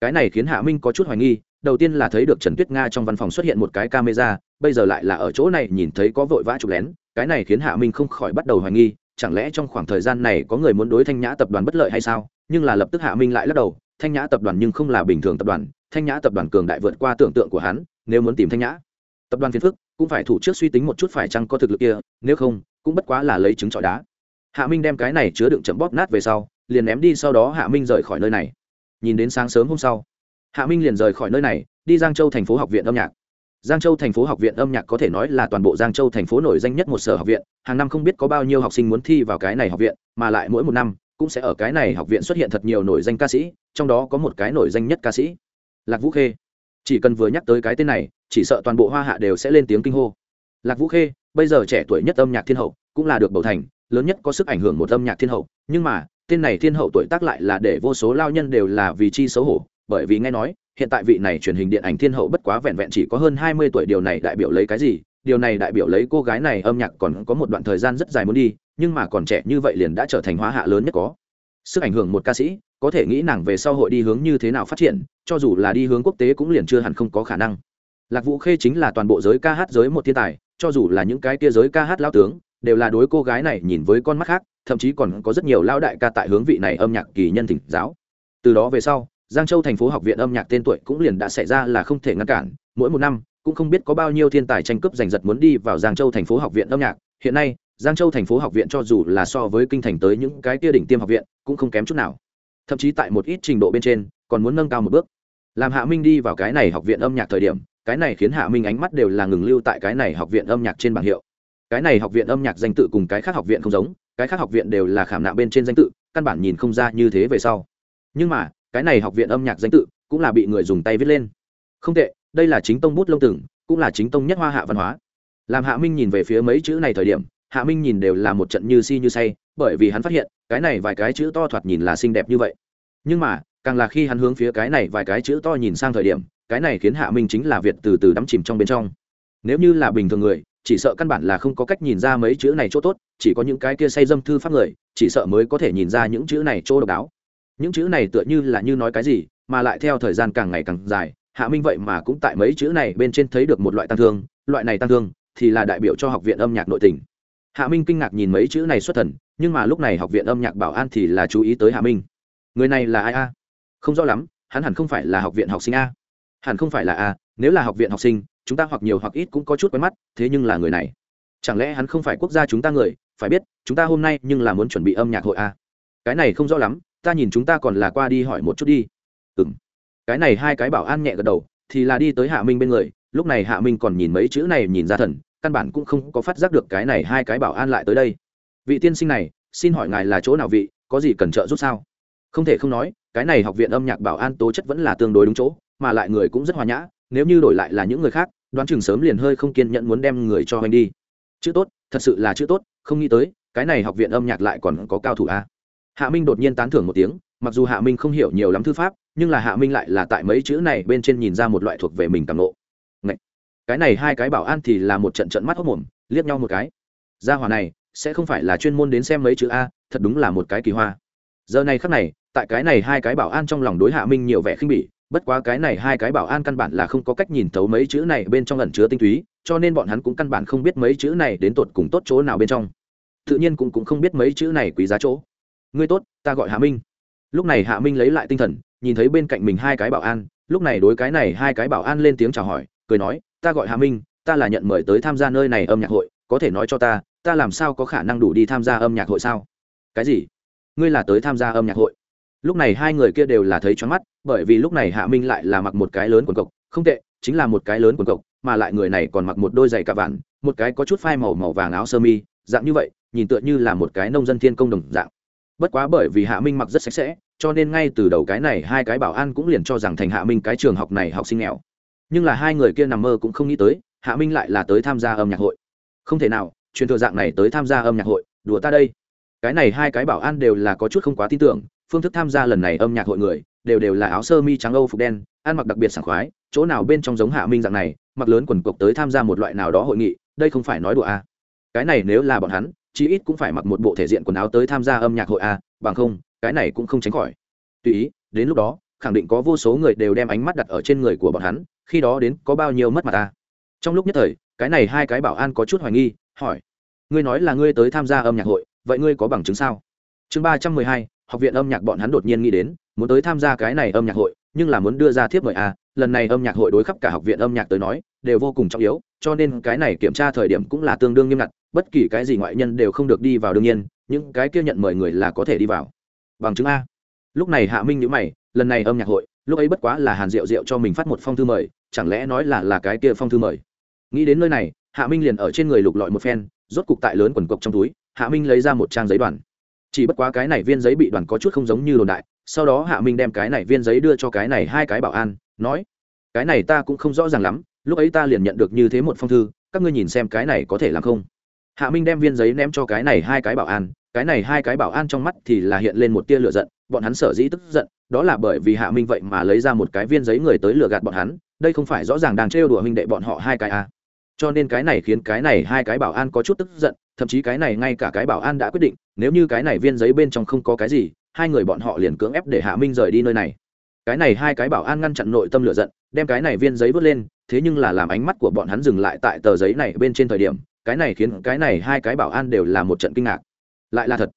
[SPEAKER 1] Cái này khiến hạ minh có chút hoài nghi đầu tiên là thấy được trần tuyết nga trong văn phòng xuất hiện một cái camera, bây giờ lại là ở chỗ này nhìn thấy có vội vã chụp lén, cái này khiến hạ minh không khỏi bắt đầu hoài nghi, chẳng lẽ trong khoảng thời gian này có người muốn đối thanh nhã tập đoàn bất lợi hay sao? Nhưng là lập tức hạ minh lại lắc đầu, thanh nhã tập đoàn nhưng không là bình thường tập đoàn, thanh nhã tập đoàn cường đại vượt qua tưởng tượng của hắn, nếu muốn tìm thanh nhã tập đoàn phiền phức, cũng phải thủ trước suy tính một chút phải chăng có thực lực kia, nếu không, cũng bất quá là lấy trứng trọi đá. Hạ minh đem cái này chứa đựng chậm bóp nát về sau, liền ném đi, sau đó hạ minh rời khỏi nơi này. Nhìn đến sáng sớm hôm sau hạ minh liền rời khỏi nơi này, đi giang châu thành phố học viện âm nhạc. Giang châu thành phố học viện âm nhạc có thể nói là toàn bộ giang châu thành phố nổi danh nhất một sở học viện, hàng năm không biết có bao nhiêu học sinh muốn thi vào cái này học viện, mà lại mỗi một năm cũng sẽ ở cái này học viện xuất hiện thật nhiều nổi danh ca sĩ, trong đó có một cái nổi danh nhất ca sĩ, lạc vũ khê. Chỉ cần vừa nhắc tới cái tên này, chỉ sợ toàn bộ hoa hạ đều sẽ lên tiếng kinh hô. Lạc vũ khê, bây giờ trẻ tuổi nhất âm nhạc thiên hậu, cũng là được bầu thành, lớn nhất có sức ảnh hưởng một âm nhạc thiên hậu, nhưng mà, tên này thiên hậu tuổi tác lại là để vô số lao nhân đều là vì chi xấu hổ bởi vì nghe nói, hiện tại vị này truyền hình điện ảnh thiên hậu bất quá vẹn vẹn chỉ có hơn hai mươi tuổi điều này đại biểu lấy cái gì? Điều này đại biểu lấy cô gái này âm nhạc còn có một đoạn thời gian rất dài muốn đi, nhưng mà còn trẻ như vậy liền đã trở thành hóa hạ lớn nhất có. Sức ảnh hưởng một ca sĩ, có thể nghĩ nàng về sau hội đi hướng như thế nào phát triển, cho dù là đi hướng quốc tế cũng liền chưa hẳn không có khả năng. Lạc vũ khê chính là toàn bộ giới ca hát giới một thiên tài, cho dù là những cái kia giới ca hát lao tướng, đều là đối cô gái này nhìn với con mắt khác, thậm chí còn có rất nhiều lao đại ca tại hướng vị này âm nhạc kỳ nhân thỉnh giáo. Từ đó về sau giang châu thành phố học viện âm nhạc tên tuổi cũng liền đã xảy ra là không thể ngăn cản. Mỗi một năm, cũng không biết có bao nhiêu thiên tài tranh cướp giành giật muốn đi vào giang châu thành phố học viện âm nhạc. Hiện nay, giang châu thành phố học viện cho dù là so với kinh thành tới những cái kia đỉnh tiêm học viện, cũng không kém chút nào. Thậm chí tại một ít trình độ bên trên, còn muốn nâng cao một bước. Làm hạ minh đi vào cái này học viện âm nhạc thời điểm, cái này khiến hạ minh ánh mắt đều là ngừng lưu tại cái này học viện âm nhạc trên bảng hiệu. Cái này học viện âm nhạc danh tự cùng cái khác học viện không giống, cái khác học viện đều là khảm nạm bên trên danh tự, căn bản nhìn không ra như thế về sau. Nhưng mà cái này học viện âm nhạc danh tự cũng là bị người dùng tay viết lên. Không tệ, đây là chính tông bút lông từng cũng là chính tông nhất hoa hạ văn hóa. Làm hạ minh nhìn về phía mấy chữ này thời điểm, hạ minh nhìn đều là một trận như si như say, bởi vì hắn phát hiện, cái này vài cái chữ to thoạt nhìn là xinh đẹp như vậy. Nhưng mà, càng là khi hắn hướng phía cái này vài cái chữ to nhìn sang thời điểm, cái này khiến hạ minh chính là việt từ từ đắm chìm trong bên trong. Nếu như là bình thường người, chỉ sợ căn bản là không có cách nhìn ra mấy chữ này chỗ tốt, chỉ có những cái kia say dâm thư pháp người, chỉ sợ mới có thể nhìn ra những chữ này chỗ độc đáo những chữ này tựa như là như nói cái gì, mà lại theo thời gian càng ngày càng dài, hạ minh vậy mà cũng tại mấy chữ này bên trên thấy được một loại tăng thương, loại này tăng thương thì là đại biểu cho học viện âm nhạc nội tình. Hạ minh kinh ngạc nhìn mấy chữ này xuất thần, nhưng mà lúc này học viện âm nhạc bảo an thì là chú ý tới hạ minh. Người này là ai a? Không rõ lắm, hắn hẳn không phải là học viện học sinh a. Hẳn không phải là a, nếu là học viện học sinh, chúng ta hoặc nhiều hoặc ít cũng có chút quen mắt, thế nhưng là người này. Chẳng lẽ hắn không phải quốc gia chúng ta người, phải biết, chúng ta hôm nay nhưng là muốn chuẩn bị âm nhạc hội a? Cái này không rõ lắm ta nhìn chúng ta còn là qua đi hỏi một chút đi. Ừ m cái này hai cái bảo an nhẹ gật đầu, thì là đi tới hạ minh bên người, lúc này hạ minh còn nhìn mấy chữ này nhìn ra thần, căn bản cũng không có phát giác được cái này hai cái bảo an lại tới đây. Vị tiên sinh này, xin hỏi ngài là chỗ nào vị, có gì cần trợ giúp sao? Không thể không nói, cái này học viện âm nhạc bảo an tố chất vẫn là tương đối đúng chỗ, mà lại người cũng rất hòa nhã, nếu như đổi lại là những người khác, đoán chừng sớm liền hơi không kiên nhẫn muốn đem người cho anh đi. Chữ tốt, thật sự là chữ tốt, không nghĩ tới, cái này học viện âm nhạc lại còn có cao thủ a hạ minh đột nhiên tán thưởng một tiếng mặc dù hạ minh không hiểu nhiều lắm thư pháp nhưng là hạ minh lại là tại mấy chữ này bên trên nhìn ra một loại thuộc về mình cảm ngộ. Ngậy! cái này hai cái bảo an thì là một trận trận mắt hốc mồm liếc nhau một cái gia hỏa này sẽ không phải là chuyên môn đến xem mấy chữ a thật đúng là một cái kỳ hoa giờ này khắc này tại cái này hai cái bảo an trong lòng đối hạ minh nhiều vẻ khinh bỉ bất quá cái này hai cái bảo an căn bản là không có cách nhìn thấu mấy chữ này bên trong ẩn chứa tinh túy cho nên bọn hắn cũng căn bản không biết mấy chữ này đến tột cùng tốt chỗ nào bên trong tự nhiên cũng, cũng không biết mấy chữ này quý giá chỗ ngươi tốt, ta gọi hạ minh. Lúc này hạ minh lấy lại tinh thần, nhìn thấy bên cạnh mình hai cái bảo an, lúc này đối cái này hai cái bảo an lên tiếng chào hỏi, cười nói, ta gọi hạ minh, ta là nhận mời tới tham gia nơi này âm nhạc hội, có thể nói cho ta ta làm sao có khả năng đủ đi tham gia âm nhạc hội sao? Cái gì? Ngươi là tới tham gia âm nhạc hội? Lúc này hai người kia đều là thấy choáng mắt, bởi vì lúc này hạ minh lại là mặc một cái lớn quần cộc, không tệ, chính là một cái lớn quần cộc, mà lại người này còn mặc một đôi giày cà vạn, một cái có chút phai màu màu vàng áo sơ mi, dạng như vậy, nhìn tựa như là một cái nông dân thiên công đồng dạng bất quá bởi vì hạ minh mặc rất sạch sẽ, cho nên ngay từ đầu cái này hai cái bảo an cũng liền cho rằng thành hạ minh cái trường học này học sinh nghèo. Nhưng là hai người kia nằm mơ cũng không nghĩ tới, hạ minh lại là tới tham gia âm nhạc hội. Không thể nào, truyền thừa dạng này tới tham gia âm nhạc hội, đùa ta đây. Cái này hai cái bảo an đều là có chút không quá tin tưởng, phương thức tham gia lần này âm nhạc hội người, đều đều là áo sơ mi trắng âu phục đen, ăn mặc đặc biệt sảng khoái, chỗ nào bên trong giống hạ minh dạng này, mặc lớn quần cộc tới tham gia một loại nào đó hội nghị, đây không phải nói đùa à. cái này nếu là bọn hắn chí ít cũng phải mặc một bộ thể diện quần áo tới tham gia âm nhạc hội à, bằng không cái này cũng không tránh khỏi. Tùy ý đến lúc đó khẳng định có vô số người đều đem ánh mắt đặt ở trên người của bọn hắn khi đó đến có bao nhiêu mất mặt ta. Trong lúc nhất thời cái này hai cái bảo an có chút hoài nghi hỏi ngươi nói là ngươi tới tham gia âm nhạc hội vậy ngươi có bằng chứng sao? Chương ba trăm mười hai học viện âm nhạc bọn hắn đột nhiên nghĩ đến muốn tới tham gia cái này âm nhạc hội nhưng là muốn đưa ra thiếp mời a lần này âm nhạc hội đối khắp cả học viện âm nhạc tới nói đều vô cùng trọng yếu cho nên cái này kiểm tra thời điểm cũng là tương đương nghiêm ngặt bất kỳ cái gì ngoại nhân đều không được đi vào đương nhiên, những cái kia nhận mời người là có thể đi vào. Bằng chứng a. Lúc này hạ minh nhữ mày, lần này âm nhạc hội, lúc ấy bất quá là hàn diệu diệu cho mình phát một phong thư mời, chẳng lẽ nói là là cái kia phong thư mời? Nghĩ đến nơi này, hạ minh liền ở trên người lục lọi một phen, rốt cục tại lớn quần cộc trong túi, hạ minh lấy ra một trang giấy đoàn. Chỉ bất quá cái này viên giấy bị đoàn có chút không giống như đồn đại, sau đó hạ minh đem cái này viên giấy đưa cho cái này hai cái bảo an, nói, cái này ta cũng không rõ ràng lắm, lúc ấy ta liền nhận được như thế một phong thư, các ngươi nhìn xem cái này có thể làm không? Hạ minh đem viên giấy ném cho cái này hai cái bảo an, cái này hai cái bảo an trong mắt thì là hiện lên một tia lửa giận, bọn hắn sở dĩ tức giận, đó là bởi vì hạ minh vậy mà lấy ra một cái viên giấy người tới lừa gạt bọn hắn, đây không phải rõ ràng đang trêu đùa huynh đệ bọn họ hai cái à. cho nên cái này khiến cái này hai cái bảo an có chút tức giận, thậm chí cái này ngay cả cái bảo an đã quyết định, nếu như cái này viên giấy bên trong không có cái gì, hai người bọn họ liền cưỡng ép để hạ minh rời đi nơi này cái này hai cái bảo an ngăn chặn nội tâm lửa giận, đem cái này viên giấy vớt lên, thế nhưng là làm ánh mắt của bọn hắn dừng lại tại tờ giấy này bên trên thời điểm cái này khiến cái này hai cái bảo an đều là một trận kinh ngạc. Lại là thật.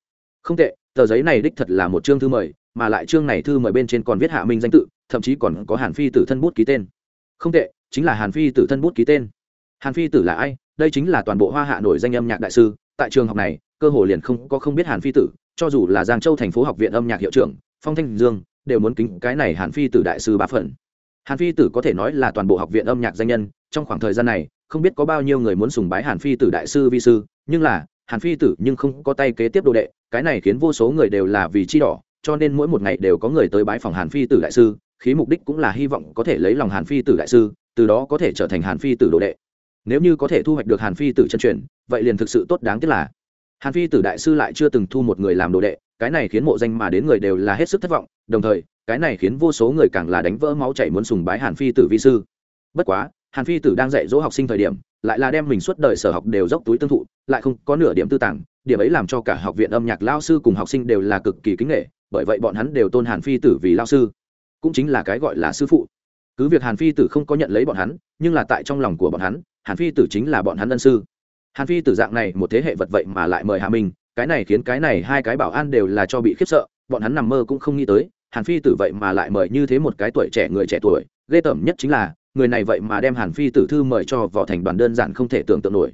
[SPEAKER 1] Không tệ, tờ giấy này đích thật là một chương thư mời, mà lại chương này thư mời bên trên còn viết hạ minh danh tự, thậm chí còn có hàn phi tử thân bút ký tên. Không tệ, chính là hàn phi tử thân bút ký tên. Hàn phi tử là ai? Đây chính là toàn bộ hoa hạ nổi danh âm nhạc đại sư, tại trường học này, cơ hồ liền không có không biết hàn phi tử, cho dù là giang châu thành phố học viện âm nhạc hiệu trưởng, phong thanh dương, đều muốn kính cái này hàn phi tử đại sư ba phần. Hàn phi tử có thể nói là toàn bộ học viện âm nhạc danh nhân, trong khoảng thời gian này không biết có bao nhiêu người muốn sùng bái hàn phi tử đại sư vi sư, nhưng là, hàn phi tử nhưng không có tay kế tiếp đồ đệ, cái này khiến vô số người đều là vì chi đỏ, cho nên mỗi một ngày đều có người tới bái phòng hàn phi tử đại sư, khí mục đích cũng là hy vọng có thể lấy lòng hàn phi tử đại sư, từ đó có thể trở thành hàn phi tử đồ đệ. Nếu như có thể thu hoạch được hàn phi tử chân truyền, vậy liền thực sự tốt đáng tiếc là, hàn phi tử đại sư lại chưa từng thu một người làm đồ đệ, cái này khiến mộ danh mà đến người đều là hết sức thất vọng, đồng thời, cái này khiến vô số người càng là đánh vỡ máu chảy muốn sùng bái hàn phi tử vi sư. Bất quá hàn phi tử đang dạy dỗ học sinh thời điểm, lại là đem mình suốt đời sở học đều dốc túi tương thụ, lại không có nửa điểm tư tàng, điểm ấy làm cho cả học viện âm nhạc lao sư cùng học sinh đều là cực kỳ kính nghệ bởi vậy bọn hắn đều tôn hàn phi tử vì lao sư, cũng chính là cái gọi là sư phụ. Cứ việc hàn phi tử không có nhận lấy bọn hắn, nhưng là tại trong lòng của bọn hắn, hàn phi tử chính là bọn hắn ân sư. Hàn phi tử dạng này một thế hệ vật vậy mà lại mời hạ minh, cái này khiến cái này hai cái bảo an đều là cho bị khiếp sợ, bọn hắn nằm mơ cũng không nghĩ tới, hàn phi tử vậy mà lại mời như thế một cái tuổi trẻ người trẻ tuổi, ghê tởm nhất chính là người này vậy mà đem hàn phi tử thư mời cho võ thành đoàn đơn giản không thể tưởng tượng nổi.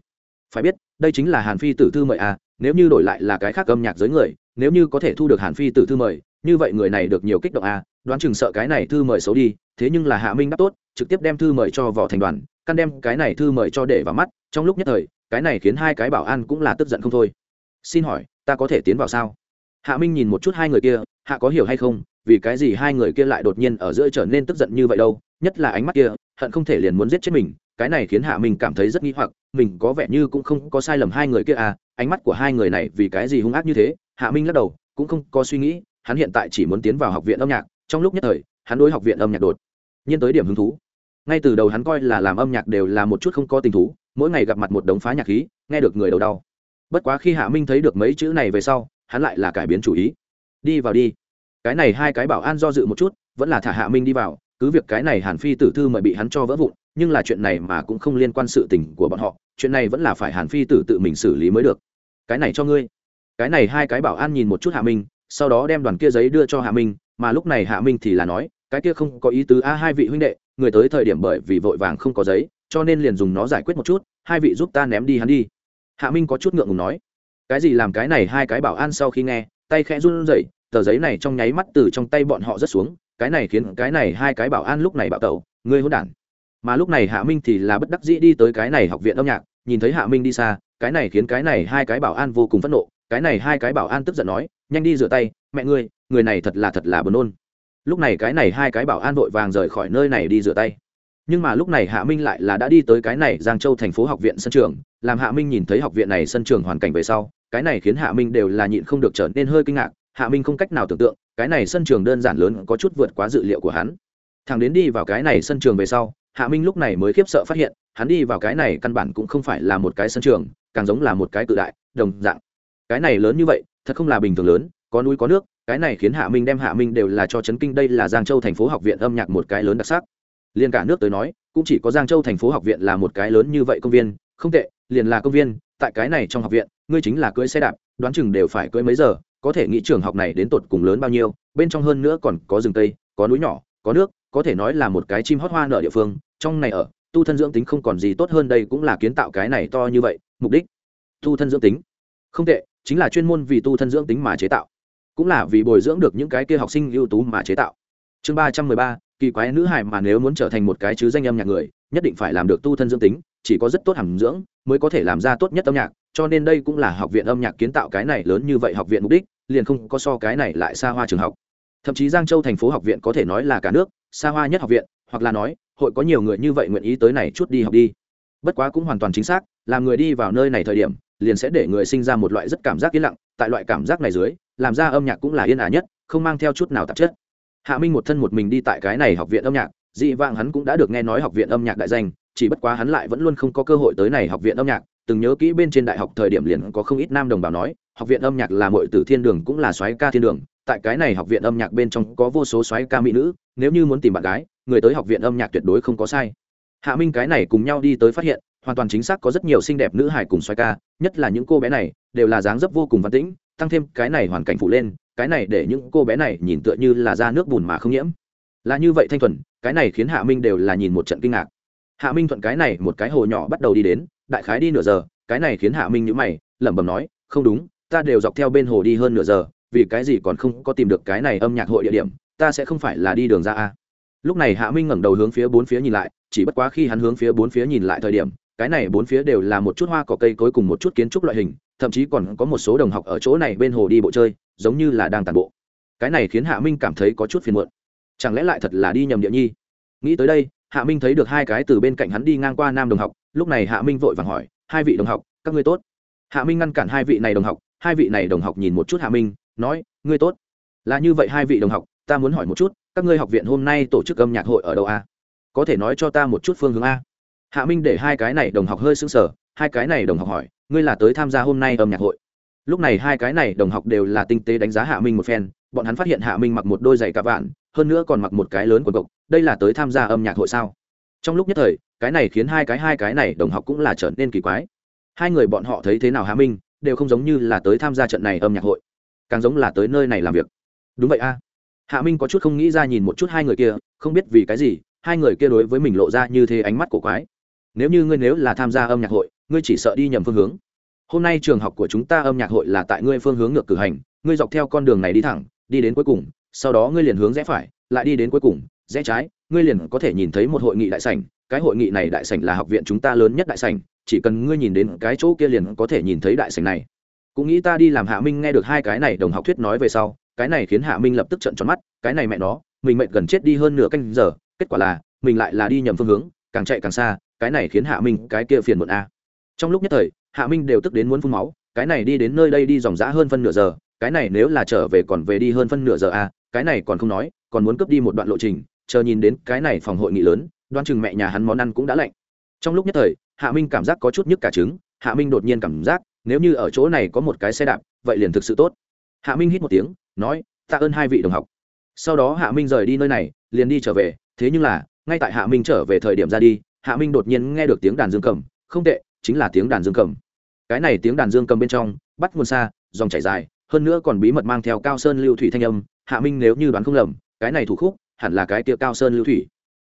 [SPEAKER 1] Phải biết, đây chính là hàn phi tử thư mời à nếu như đổi lại là cái khác âm nhạc giới người, nếu như có thể thu được hàn phi tử thư mời, như vậy người này được nhiều kích động à đoán chừng sợ cái này thư mời xấu đi, thế nhưng là hạ minh đáp tốt, trực tiếp đem thư mời cho võ thành đoàn, căn đem cái này thư mời cho để vào mắt, trong lúc nhất thời, cái này khiến hai cái bảo an cũng là tức giận không thôi. Xin hỏi, ta có thể tiến vào sao? Hạ minh nhìn một chút hai người kia, hạ có hiểu hay không? Vì cái gì hai người kia lại đột nhiên ở giữa trở nên tức giận như vậy đâu? Nhất là ánh mắt kia, hận không thể liền muốn giết chết mình, cái này khiến hạ minh cảm thấy rất nghi hoặc, mình có vẻ như cũng không có sai lầm hai người kia à ánh mắt của hai người này vì cái gì hung ác như thế, hạ minh lắc đầu, cũng không có suy nghĩ, hắn hiện tại chỉ muốn tiến vào học viện âm nhạc, trong lúc nhất thời, hắn đối học viện âm nhạc đột nhiên tới điểm hứng thú. Ngay từ đầu hắn coi là làm âm nhạc đều là một chút không có tình thú, mỗi ngày gặp mặt một đống phá nhạc khí, nghe được người đầu đau. Bất quá khi hạ minh thấy được mấy chữ này về sau, hắn lại là cải biến chủ ý. Đi vào đi. Cái này hai cái bảo an do dự một chút, vẫn là thả hạ minh đi vào cứ việc cái này hàn phi tử thư mời bị hắn cho vỡ vụn, nhưng là chuyện này mà cũng không liên quan sự tình của bọn họ, chuyện này vẫn là phải hàn phi tử tự mình xử lý mới được. Cái này cho ngươi. Cái này hai cái bảo an nhìn một chút hạ minh, sau đó đem đoàn kia giấy đưa cho hạ minh, mà lúc này hạ minh thì là nói, cái kia không có ý tứ, a, hai vị huynh đệ, người tới thời điểm bởi vì vội vàng không có giấy, cho nên liền dùng nó giải quyết một chút, hai vị giúp ta ném đi hắn đi. Hạ minh có chút ngượng ngùng nói. Cái gì làm cái này hai cái bảo an sau khi nghe, tay khẽ run rẩy, tờ giấy này trong nháy mắt từ trong tay bọn họ rất xuống cái này khiến cái này hai cái bảo an lúc này bạo tẩu, ngươi hôn đản. Mà lúc này hạ minh thì là bất đắc dĩ đi tới cái này học viện âm nhạc, nhìn thấy hạ minh đi xa, cái này khiến cái này hai cái bảo an vô cùng phẫn nộ, cái này hai cái bảo an tức giận nói, nhanh đi rửa tay, mẹ ngươi, người này thật là thật là buồn nôn. Lúc này cái này hai cái bảo an vội vàng rời khỏi nơi này đi rửa tay. Nhưng mà lúc này hạ minh lại là đã đi tới cái này giang châu thành phố học viện sân trường, làm hạ minh nhìn thấy học viện này sân trường hoàn cảnh về sau, cái này khiến hạ minh đều là nhịn không được trở nên hơi kinh ngạc, hạ minh không cách nào tưởng tượng cái này sân trường đơn giản lớn có chút vượt quá dự liệu của hắn. Thằng đến đi vào cái này sân trường về sau, hạ minh lúc này mới khiếp sợ phát hiện, hắn đi vào cái này căn bản cũng không phải là một cái sân trường, càng giống là một cái cự đại, đồng dạng. Cái này lớn như vậy, thật không là bình thường lớn, có núi có nước, cái này khiến hạ minh đem hạ minh đều là cho chấn kinh. Đây là giang châu thành phố học viện âm nhạc một cái lớn đặc sắc. Liền cả nước tới nói, cũng chỉ có giang châu thành phố học viện là một cái lớn như vậy công viên. Không tệ, liền là công viên, tại cái này trong học viện, ngươi chính là cưỡi xe đạp, đoán chừng đều phải cưỡi mấy giờ có thể nghĩ trường học này đến tột cùng lớn bao nhiêu, bên trong hơn nữa còn có rừng tây, có núi nhỏ, có nước, có thể nói là một cái chim hót hoa nở địa phương. Trong này ở, tu thân dưỡng tính không còn gì tốt hơn đây cũng là kiến tạo cái này to như vậy, mục đích, tu thân dưỡng tính. Không tệ, chính là chuyên môn vì tu thân dưỡng tính mà chế tạo, cũng là vì bồi dưỡng được những cái kia học sinh ưu tú mà chế tạo. Chương ba trăm mười ba, kỳ quái nữ hải mà nếu muốn trở thành một cái chứ danh âm nhạc người, nhất định phải làm được tu thân dưỡng tính, chỉ có rất tốt hàm dưỡng mới có thể làm ra tốt nhất âm nhạc cho nên đây cũng là học viện âm nhạc kiến tạo cái này lớn như vậy học viện mục đích, liền không có so cái này lại xa hoa trường học. Thậm chí giang châu thành phố học viện có thể nói là cả nước, xa hoa nhất học viện, hoặc là nói, hội có nhiều người như vậy nguyện ý tới này chút đi học đi. Bất quá cũng hoàn toàn chính xác, làm người đi vào nơi này thời điểm, liền sẽ để người sinh ra một loại rất cảm giác yên lặng, tại loại cảm giác này dưới, làm ra âm nhạc cũng là yên ả nhất, không mang theo chút nào tạp chất. Hạ minh một thân một mình đi tại cái này học viện âm nhạc, dị vãng hắn cũng đã được nghe nói học viện âm nhạc đại danh, chỉ bất quá hắn lại vẫn luôn không có cơ hội tới này học viện âm nhạc từng nhớ kỹ bên trên đại học thời điểm liền có không ít nam đồng bào nói, học viện âm nhạc là mọi tử thiên đường cũng là soái ca thiên đường, tại cái này học viện âm nhạc bên trong có vô số soái ca mỹ nữ, nếu như muốn tìm bạn gái, người tới học viện âm nhạc tuyệt đối không có sai. Hạ minh cái này cùng nhau đi tới phát hiện, hoàn toàn chính xác có rất nhiều xinh đẹp nữ hải cùng soái ca, nhất là những cô bé này, đều là dáng dấp vô cùng văn tĩnh, tăng thêm cái này hoàn cảnh phụ lên, cái này để những cô bé này nhìn tựa như là ra nước bùn mà không nhiễm. Là như vậy thanh thuần, cái này khiến hạ minh đều là nhìn một trận kinh ngạc. Hạ minh thuận cái này một cái hồ nhỏ bắt đầu đi đến đại khái đi nửa giờ, cái này khiến hạ minh nhữ mày, lẩm bẩm nói, không đúng, ta đều dọc theo bên hồ đi hơn nửa giờ, vì cái gì còn không có tìm được cái này âm nhạc hội địa điểm, ta sẽ không phải là đi đường ra a. Lúc này hạ minh ngẩng đầu hướng phía bốn phía nhìn lại, chỉ bất quá khi hắn hướng phía bốn phía nhìn lại thời điểm, cái này bốn phía đều là một chút hoa cỏ cây cối cùng một chút kiến trúc loại hình, thậm chí còn có một số đồng học ở chỗ này bên hồ đi bộ chơi, giống như là đang tàn bộ. Cái này khiến hạ minh cảm thấy có chút phiền muộn. Chẳng lẽ lại thật là đi nhầm địa nhi? Nghĩ tới đây, hạ minh thấy được hai cái từ bên cạnh hắn đi ngang qua nam đồng học lúc này hạ minh vội vàng hỏi, hai vị đồng học, các ngươi tốt? Hạ minh ngăn cản hai vị này đồng học, hai vị này đồng học nhìn một chút hạ minh, nói, ngươi tốt. Là như vậy hai vị đồng học, ta muốn hỏi một chút, các ngươi học viện hôm nay tổ chức âm nhạc hội ở đâu a? Có thể nói cho ta một chút phương hướng a? Hạ minh để hai cái này đồng học hơi sững sờ, hai cái này đồng học hỏi, ngươi là tới tham gia hôm nay âm nhạc hội? Lúc này hai cái này đồng học đều là tinh tế đánh giá hạ minh một phen, bọn hắn phát hiện hạ minh mặc một đôi giày cà vạn, hơn nữa còn mặc một cái lớn quần cộc, đây là tới tham gia âm nhạc hội sao? Trong lúc nhất thời cái này khiến hai cái hai cái này đồng học cũng là trở nên kỳ quái. Hai người bọn họ thấy thế nào hạ minh, đều không giống như là tới tham gia trận này âm nhạc hội, càng giống là tới nơi này làm việc. Đúng vậy a. Hạ minh có chút không nghĩ ra nhìn một chút hai người kia, không biết vì cái gì, hai người kia đối với mình lộ ra như thế ánh mắt cổ quái. Nếu như ngươi nếu là tham gia âm nhạc hội, ngươi chỉ sợ đi nhầm phương hướng. Hôm nay trường học của chúng ta âm nhạc hội là tại ngươi phương hướng ngược cử hành, ngươi dọc theo con đường này đi thẳng, đi đến cuối cùng, sau đó ngươi liền hướng rẽ phải, lại đi đến cuối cùng, rẽ trái ngươi liền có thể nhìn thấy một hội nghị đại sảnh, cái hội nghị này đại sảnh là học viện chúng ta lớn nhất đại sảnh, chỉ cần ngươi nhìn đến cái chỗ kia liền có thể nhìn thấy đại sảnh này. Cũng nghĩ ta đi làm hạ minh nghe được hai cái này đồng học thuyết nói về sau, cái này khiến hạ minh lập tức trận tròn mắt, cái này mẹ nó, mình mệt gần chết đi hơn nửa canh giờ, kết quả là, mình lại là đi nhầm phương hướng, càng chạy càng xa, cái này khiến hạ minh cái kia phiền muộn a. Trong lúc nhất thời, hạ minh đều tức đến muốn phun máu, cái này đi đến nơi đây đi dòng dã hơn phân nửa giờ, cái này nếu là trở về còn về đi hơn phân nửa giờ a, cái này còn không nói, còn muốn cướp đi một đoạn lộ trình chờ nhìn đến cái này phòng hội nghị lớn, đoan chừng mẹ nhà hắn món ăn cũng đã lạnh. Trong lúc nhất thời, hạ minh cảm giác có chút nhức cả trứng, hạ minh đột nhiên cảm giác, nếu như ở chỗ này có một cái xe đạp, vậy liền thực sự tốt. Hạ minh hít một tiếng, nói tạ ơn hai vị đồng học. Sau đó hạ minh rời đi nơi này, liền đi trở về, thế nhưng là, ngay tại hạ minh trở về thời điểm ra đi, hạ minh đột nhiên nghe được tiếng đàn dương cầm, không tệ, chính là tiếng đàn dương cầm. Cái này tiếng đàn dương cầm bên trong, bắt nguồn xa, dòng chảy dài, hơn nữa còn bí mật mang theo cao sơn lưu thủy thanh âm, hạ minh nếu như đoán không lầm, cái này thủ khúc hẳn là cái tia cao sơn lưu thủy.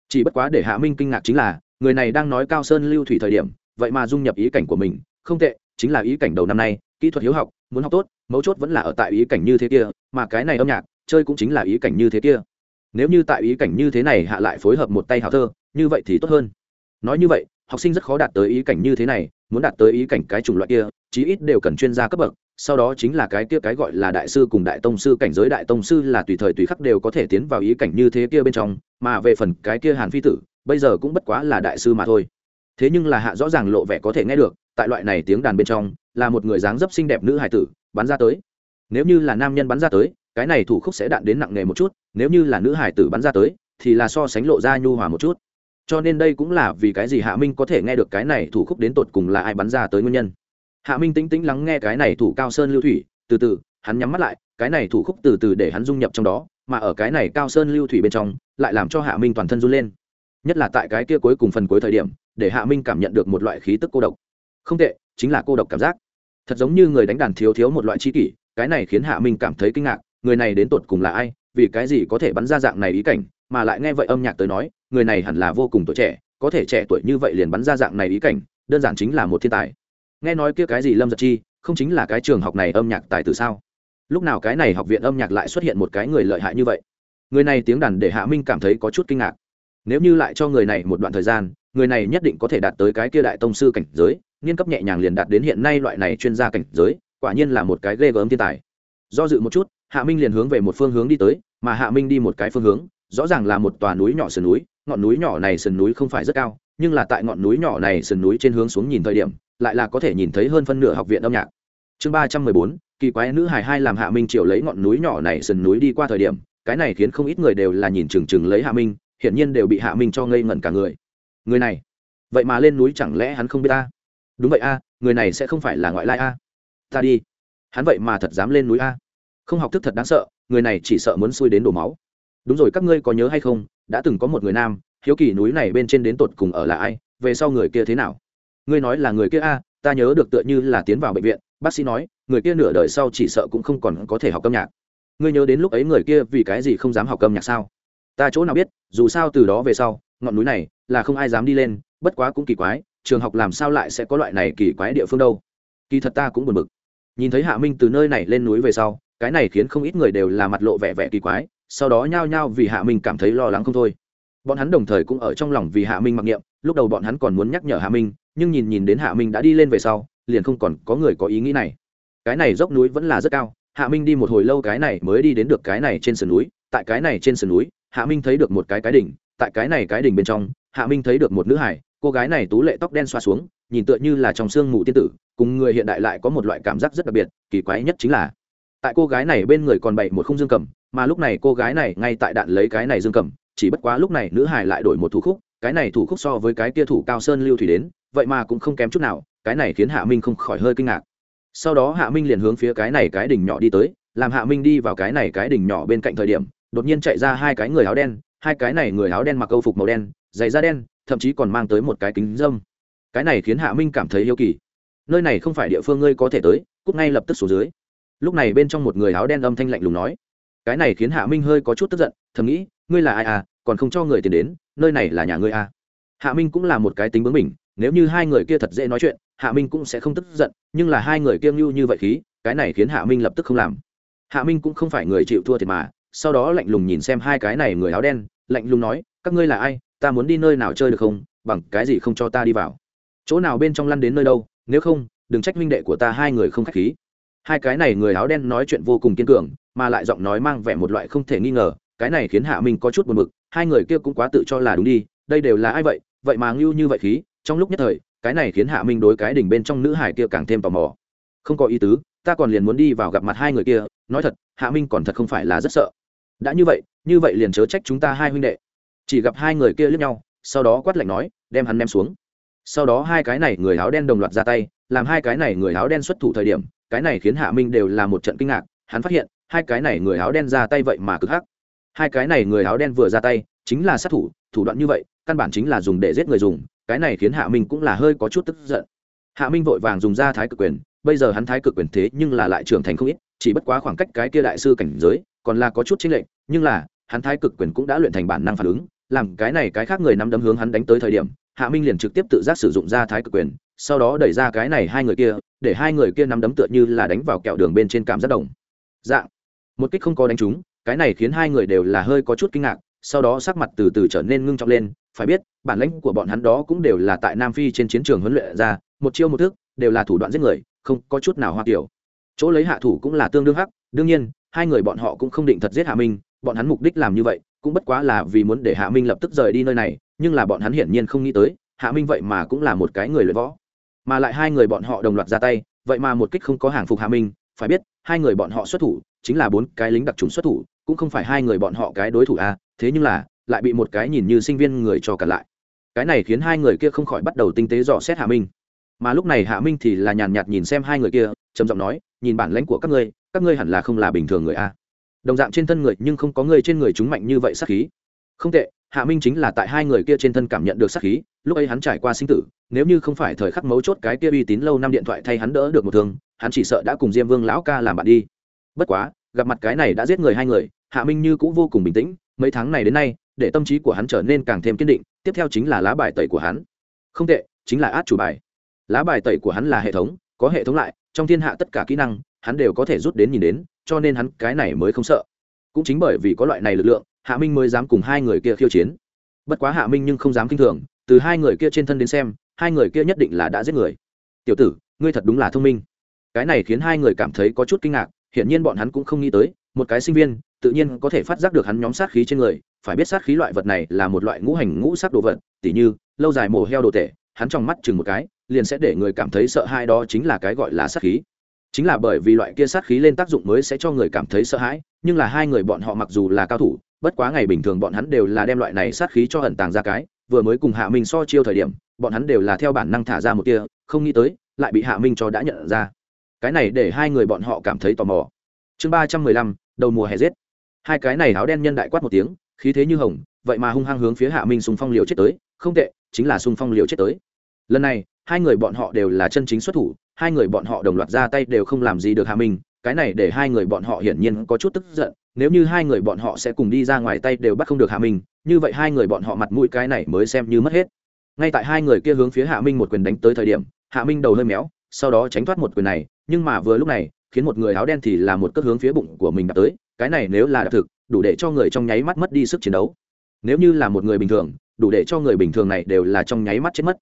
[SPEAKER 1] Chỉ bất quá để hạ minh kinh ngạc chính là, người này đang nói cao sơn lưu thủy thời điểm, vậy mà dung nhập ý cảnh của mình. Không tệ, chính là ý cảnh đầu năm nay, kỹ thuật hiếu học, muốn học tốt, mấu chốt vẫn là ở tại ý cảnh như thế kia, mà cái này âm nhạc, chơi cũng chính là ý cảnh như thế kia. Nếu như tại ý cảnh như thế này hạ lại phối hợp một tay hào thơ, như vậy thì tốt hơn. Nói như vậy, học sinh rất khó đạt tới ý cảnh như thế này, muốn đạt tới ý cảnh cái chủng loại kia, chí ít đều cần chuyên gia cấp bậc sau đó chính là cái kia cái gọi là đại sư cùng đại tông sư, cảnh giới đại tông sư là tùy thời tùy khắc đều có thể tiến vào ý cảnh như thế kia bên trong, mà về phần cái kia hàn phi tử, bây giờ cũng bất quá là đại sư mà thôi. Thế nhưng là hạ rõ ràng lộ vẻ có thể nghe được, tại loại này tiếng đàn bên trong, là một người dáng dấp xinh đẹp nữ hải tử, bắn ra tới. Nếu như là nam nhân bắn ra tới, cái này thủ khúc sẽ đạn đến nặng nề một chút, nếu như là nữ hải tử bắn ra tới, thì là so sánh lộ ra nhu hòa một chút. Cho nên đây cũng là vì cái gì hạ minh có thể nghe được cái này thủ khúc đến tột cùng là ai bắn ra tới nguyên nhân hạ minh tĩnh tĩnh lắng nghe cái này thủ cao sơn lưu thủy, từ từ, hắn nhắm mắt lại, cái này thủ khúc từ từ để hắn dung nhập trong đó, mà ở cái này cao sơn lưu thủy bên trong, lại làm cho hạ minh toàn thân run lên. Nhất là tại cái kia cuối cùng phần cuối thời điểm, để hạ minh cảm nhận được một loại khí tức cô độc. Không tệ, chính là cô độc cảm giác. Thật giống như người đánh đàn thiếu thiếu một loại chi kỷ, cái này khiến hạ minh cảm thấy kinh ngạc, người này đến tột cùng là ai, vì cái gì có thể bắn ra dạng này ý cảnh, mà lại nghe vậy âm nhạc tới nói, người này hẳn là vô cùng tuổi trẻ, có thể trẻ tuổi như vậy liền bắn ra dạng này ý cảnh, đơn giản chính là một thiên tài nghe nói kia cái gì lâm giật chi, không chính là cái trường học này âm nhạc tài từ sao? Lúc nào cái này học viện âm nhạc lại xuất hiện một cái người lợi hại như vậy? Người này tiếng đàn để hạ minh cảm thấy có chút kinh ngạc. Nếu như lại cho người này một đoạn thời gian, người này nhất định có thể đạt tới cái kia đại tông sư cảnh giới, nghiên cấp nhẹ nhàng liền đạt đến hiện nay loại này chuyên gia cảnh giới, quả nhiên là một cái ghê gớm thiên tài. Do dự một chút, hạ minh liền hướng về một phương hướng đi tới, mà hạ minh đi một cái phương hướng, rõ ràng là một tòa núi nhỏ sườn núi, ngọn núi nhỏ này sườn núi không phải rất cao nhưng là tại ngọn núi nhỏ này sườn núi trên hướng xuống nhìn thời điểm, lại là có thể nhìn thấy hơn phân nửa học viện âm nhạc. Chương ba trăm mười bốn, kỳ quái nữ hài hai làm hạ minh triệu lấy ngọn núi nhỏ này sườn núi đi qua thời điểm, cái này khiến không ít người đều là nhìn chừng chừng lấy hạ minh, hiển nhiên đều bị hạ minh cho ngây ngẩn cả người. Người này, vậy mà lên núi chẳng lẽ hắn không biết ta? Đúng vậy a, người này sẽ không phải là ngoại lai a. Ta đi. Hắn vậy mà thật dám lên núi a. Không học thức thật đáng sợ, người này chỉ sợ muốn xui đến đổ máu. Đúng rồi, các ngươi có nhớ hay không, đã từng có một người nam hiếu kỳ núi này bên trên đến tột cùng ở là ai, về sau người kia thế nào? Ngươi nói là người kia a, ta nhớ được tựa như là tiến vào bệnh viện, bác sĩ nói, người kia nửa đời sau chỉ sợ cũng không còn có thể học âm nhạc. Ngươi nhớ đến lúc ấy người kia vì cái gì không dám học âm nhạc sao? Ta chỗ nào biết, dù sao từ đó về sau, ngọn núi này là không ai dám đi lên, bất quá cũng kỳ quái, trường học làm sao lại sẽ có loại này kỳ quái địa phương đâu? Kỳ thật ta cũng buồn bực. Nhìn thấy hạ minh từ nơi này lên núi về sau, cái này khiến không ít người đều là mặt lộ vẻ vẻ kỳ quái, sau đó nhao nhao vì hạ minh cảm thấy lo lắng không thôi bọn hắn đồng thời cũng ở trong lòng vì hạ minh mặc niệm, lúc đầu bọn hắn còn muốn nhắc nhở hạ minh, nhưng nhìn nhìn đến hạ minh đã đi lên về sau, liền không còn có người có ý nghĩ này. Cái này dốc núi vẫn là rất cao, hạ minh đi một hồi lâu cái này mới đi đến được cái này trên sườn núi, tại cái này trên sườn núi, hạ minh thấy được một cái cái đỉnh, tại cái này cái đỉnh bên trong, hạ minh thấy được một nữ hải cô gái này tú lệ tóc đen xoa xuống, nhìn tựa như là trong sương mù tiên tử, cùng người hiện đại lại có một loại cảm giác rất đặc biệt, kỳ quái nhất chính là, tại cô gái này bên người còn bày một khung dương cầm, mà lúc này cô gái này ngay tại đạn lấy cái này dương cầm chỉ bất quá lúc này nữ hải lại đổi một thủ khúc, cái này thủ khúc so với cái kia thủ cao sơn lưu thủy đến, vậy mà cũng không kém chút nào, cái này khiến hạ minh không khỏi hơi kinh ngạc. Sau đó hạ minh liền hướng phía cái này cái đỉnh nhỏ đi tới, làm hạ minh đi vào cái này cái đỉnh nhỏ bên cạnh thời điểm, đột nhiên chạy ra hai cái người áo đen, hai cái này người áo đen mặc câu phục màu đen, giày da đen, thậm chí còn mang tới một cái kính dâm. Cái này khiến hạ minh cảm thấy yêu kỳ. Nơi này không phải địa phương ngươi có thể tới cúc ngay lập tức xuống dưới. Lúc này bên trong một người áo đen âm thanh lạnh lùng nói. Cái này khiến hạ minh hơi có chút tức giận, thầm nghĩ ngươi là ai à còn không cho người tiền đến, nơi này là nhà ngươi à. Hạ minh cũng là một cái tính bướng mình nếu như hai người kia thật dễ nói chuyện, hạ minh cũng sẽ không tức giận, nhưng là hai người kiêng nhu như vậy khí, cái này khiến hạ minh lập tức không làm. Hạ minh cũng không phải người chịu thua thiệt mà, sau đó lạnh lùng nhìn xem hai cái này người áo đen, lạnh lùng nói, các ngươi là ai, ta muốn đi nơi nào chơi được không, bằng cái gì không cho ta đi vào? Chỗ nào bên trong lăn đến nơi đâu, nếu không, đừng trách minh đệ của ta hai người không k h á c h khí. Hai cái này người áo đen nói chuyện vô cùng kiên cường, mà lại giọng nói mang vẻ một loại không thể nghi ngờ cái này khiến hạ minh có chút buồn b ự c hai người kia cũng quá tự cho là đúng đi, đây đều là ai vậy vậy mà ngưu như vậy khí, trong lúc nhất thời, cái này khiến hạ minh đối cái đỉnh bên trong nữ hải kia càng thêm tò mò. Không có ý tứ, ta còn liền muốn đi vào gặp mặt hai người kia, nói thật, hạ minh còn thật không phải là rất sợ. Đã như vậy như vậy liền chớ trách chúng ta hai huynh đệ. Chỉ gặp hai người kia lướt nhau, sau đó quát lạnh nói, đem hắn đem xuống. Sau đó hai cái này người áo đen đồng loạt ra tay, làm hai cái này người áo đen xuất thủ thời điểm, cái này khiến hạ minh đều là một trận kinh ngạc, hắn phát hiện, hai cái này người áo đen ra tay vậy mà cực hắc hai cái này người áo đen vừa ra tay, chính là sát thủ thủ đoạn như vậy, căn bản chính là dùng để giết người dùng, cái này khiến hạ minh cũng là hơi có chút tức giận. Hạ minh vội vàng dùng ra thái cực quyền, bây giờ hắn thái cực quyền thế nhưng là lại trưởng thành không ít, chỉ bất quá khoảng cách cái kia đại sư cảnh giới, còn là có chút chính lệnh nhưng là, hắn thái cực quyền cũng đã luyện thành bản năng phản ứng, làm cái này cái khác người nắm đấm hướng hắn đánh tới thời điểm, hạ minh liền trực tiếp tự giác sử dụng ra thái cực quyền, sau đó đẩy ra cái này hai người kia, để hai người kia nắm đấm tựa như là đánh vào kẹo đường bên trên cảm giác đồng. Dạng, một kích không có đánh trúng cái này khiến hai người đều là hơi có chút kinh ngạc, sau đó sắc mặt từ từ trở nên ngưng trọng lên, phải biết, bản lãnh của bọn hắn đó cũng đều là tại nam phi trên chiến trường huấn luyện ra, một chiêu một thức, đều là thủ đoạn giết người, không có chút nào hoa kiểu. Chỗ lấy hạ thủ cũng là tương đương hắc, đương nhiên, hai người bọn họ cũng không định thật giết hạ minh, bọn hắn mục đích làm như vậy, cũng bất quá là vì muốn để hạ minh lập tức rời đi nơi này, nhưng là bọn hắn hiển nhiên không nghĩ tới, hạ minh vậy mà cũng là một cái người luyện võ. Mà lại hai người bọn họ đồng loạt ra tay, vậy mà một kích không có hàng phục hạ minh, phải biết, hai người bọn họ xuất thủ, chính là bốn cái lính đặc trùng xuất thủ cũng không phải hai người bọn họ cái đối thủ a à, thế nhưng là lại bị một cái nhìn như sinh viên người cho cả lại. Cái này khiến hai người kia không khỏi bắt đầu tinh tế dò xét hạ minh. Mà lúc này hạ minh thì là nhàn nhạt nhìn xem hai người kia trầm giọng nói nhìn bản lãnh của các ngươi các ngươi hẳn là không là bình thường người a đồng dạng trên thân người nhưng không có người trên người chúng mạnh như vậy sát khí. Không tệ hạ minh chính là tại hai người kia trên thân cảm nhận được sát khí lúc ấy hắn trải qua sinh tử nếu như không phải thời khắc mấu chốt cái kia uy tín lâu năm điện thoại thay hắn đỡ được một thương hắn chỉ sợ đã cùng diêm vương lão ca làm bạn đi. Bất quá gặp mặt cái này đã giết người hai người, hạ minh như cũng vô cùng bình tĩnh, mấy tháng này đến nay, để tâm trí của hắn trở nên càng thêm kiên định, tiếp theo chính là lá bài tẩy của hắn. Không tệ, chính là át chủ bài. Lá bài tẩy của hắn là hệ thống, có hệ thống lại, trong thiên hạ tất cả kỹ năng, hắn đều có thể rút đến nhìn đến, cho nên hắn cái này mới không sợ. Cũng chính bởi vì có loại này lực lượng, hạ minh mới dám cùng hai người kia khiêu chiến. Bất quá hạ minh nhưng không dám k i n h thường, từ hai người kia trên thân đến xem, hai người kia nhất định là đã giết người. Tiểu tử, ngươi thật đúng là thông minh. Cái này khiến hai người cảm thấy có chút kinh ngạc hiển nhiên bọn hắn cũng không nghĩ tới, một cái sinh viên, tự nhiên có thể phát giác được hắn nhóm sát khí trên người, phải biết sát khí loại vật này là một loại ngũ hành ngũ sắc đồ vật, tỉ như, lâu dài mổ heo đồ tể, hắn trong mắt chừng một cái, liền sẽ để người cảm thấy sợ hãi đó chính là cái gọi là sát khí. Chính là bởi vì loại kia sát khí lên tác dụng mới sẽ cho người cảm thấy sợ hãi, nhưng là hai người bọn họ mặc dù là cao thủ, bất quá ngày bình thường bọn hắn đều là đem loại này sát khí cho ẩn tàng ra cái, vừa mới cùng hạ minh so chiêu thời điểm, bọn hắn đều là theo bản năng thả ra một tia, không nghĩ tới, lại bị hạ minh cho đã nhận ra cái này để hai người bọn họ cảm thấy tò mò. Chương ba trăm mười lăm, đầu mùa hè rét hai cái này áo đen nhân đại quát một tiếng, khí thế như hồng, vậy mà hung hăng hướng phía hạ minh xung phong liều chết tới. Không tệ, chính là xung phong liều chết tới. Lần này, hai người bọn họ đều là chân chính xuất thủ, hai người bọn họ đồng loạt ra tay đều không làm gì được hạ minh. Cái này để hai người bọn họ hiển nhiên có chút tức giận, nếu như hai người bọn họ sẽ cùng đi ra ngoài tay đều bắt không được hạ minh, như vậy hai người bọn họ mặt mũi cái này mới xem như mất hết. Ngay tại hai người kia hướng phía hạ minh một quyền đánh tới thời điểm, hạ minh đầu hơi méo sau đó tránh thoát một quyền này, nhưng mà vừa lúc này, khiến một người áo đen thì là một cước hướng phía bụng của mình đạp tới, cái này nếu là đặc thực, đủ để cho người trong nháy mắt mất đi sức chiến đấu. Nếu như là một người bình thường, đủ để cho người bình thường này đều là trong nháy mắt chết mất.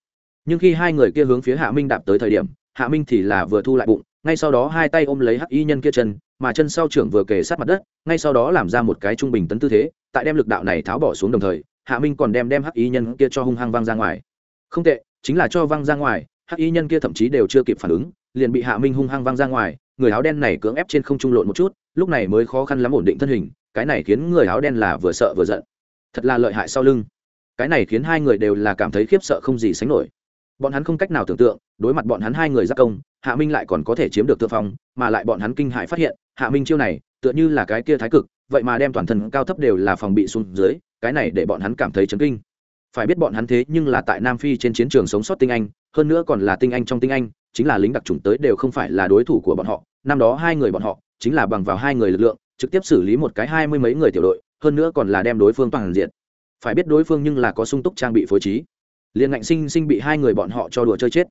[SPEAKER 1] Nhưng khi hai người kia hướng phía hạ minh đạp tới thời điểm, hạ minh thì là vừa thu lại bụng, ngay sau đó hai tay ôm lấy hắc y nhân kia chân, mà chân sau trưởng vừa kề sát mặt đất, ngay sau đó làm ra một cái trung bình tấn tư thế, tại đem lực đạo này tháo bỏ xuống đồng thời, hạ minh còn đem đem hắc y nhân kia cho hung hăng văng ra ngoài. Không tệ, chính là cho văng ra ngoài hắc y nhân kia thậm chí đều chưa kịp phản ứng, liền bị hạ minh hung hăng văng ra ngoài, người áo đen này cưỡng ép trên không trung lộn một chút, lúc này mới khó khăn lắm ổn định thân hình, cái này khiến người áo đen là vừa sợ vừa giận. Thật là lợi hại sau lưng. Cái này khiến hai người đều là cảm thấy khiếp sợ không gì sánh nổi. Bọn hắn không cách nào tưởng tượng, đối mặt bọn hắn hai người giác công, hạ minh lại còn có thể chiếm được thượng phong, mà lại bọn hắn kinh hại phát hiện, hạ minh chiêu này, tựa như là cái kia thái cực, vậy mà đem toàn thân cao thấp đều là phòng bị xuống dưới, cái này để bọn hắn cảm thấy chấn kinh phải biết bọn hắn thế nhưng là tại nam phi trên chiến trường sống sót tinh anh, hơn nữa còn là tinh anh trong tinh anh, chính là lính đặc trùng tới đều không phải là đối thủ của bọn họ. Năm đó hai người bọn họ chính là bằng vào hai người lực lượng, trực tiếp xử lý một cái hai mươi mấy người tiểu đội, hơn nữa còn là đem đối phương toàn diện. Phải biết đối phương nhưng là có sung túc trang bị phối trí. Liền ngạnh sinh sinh bị hai người bọn họ cho đùa chơi chết.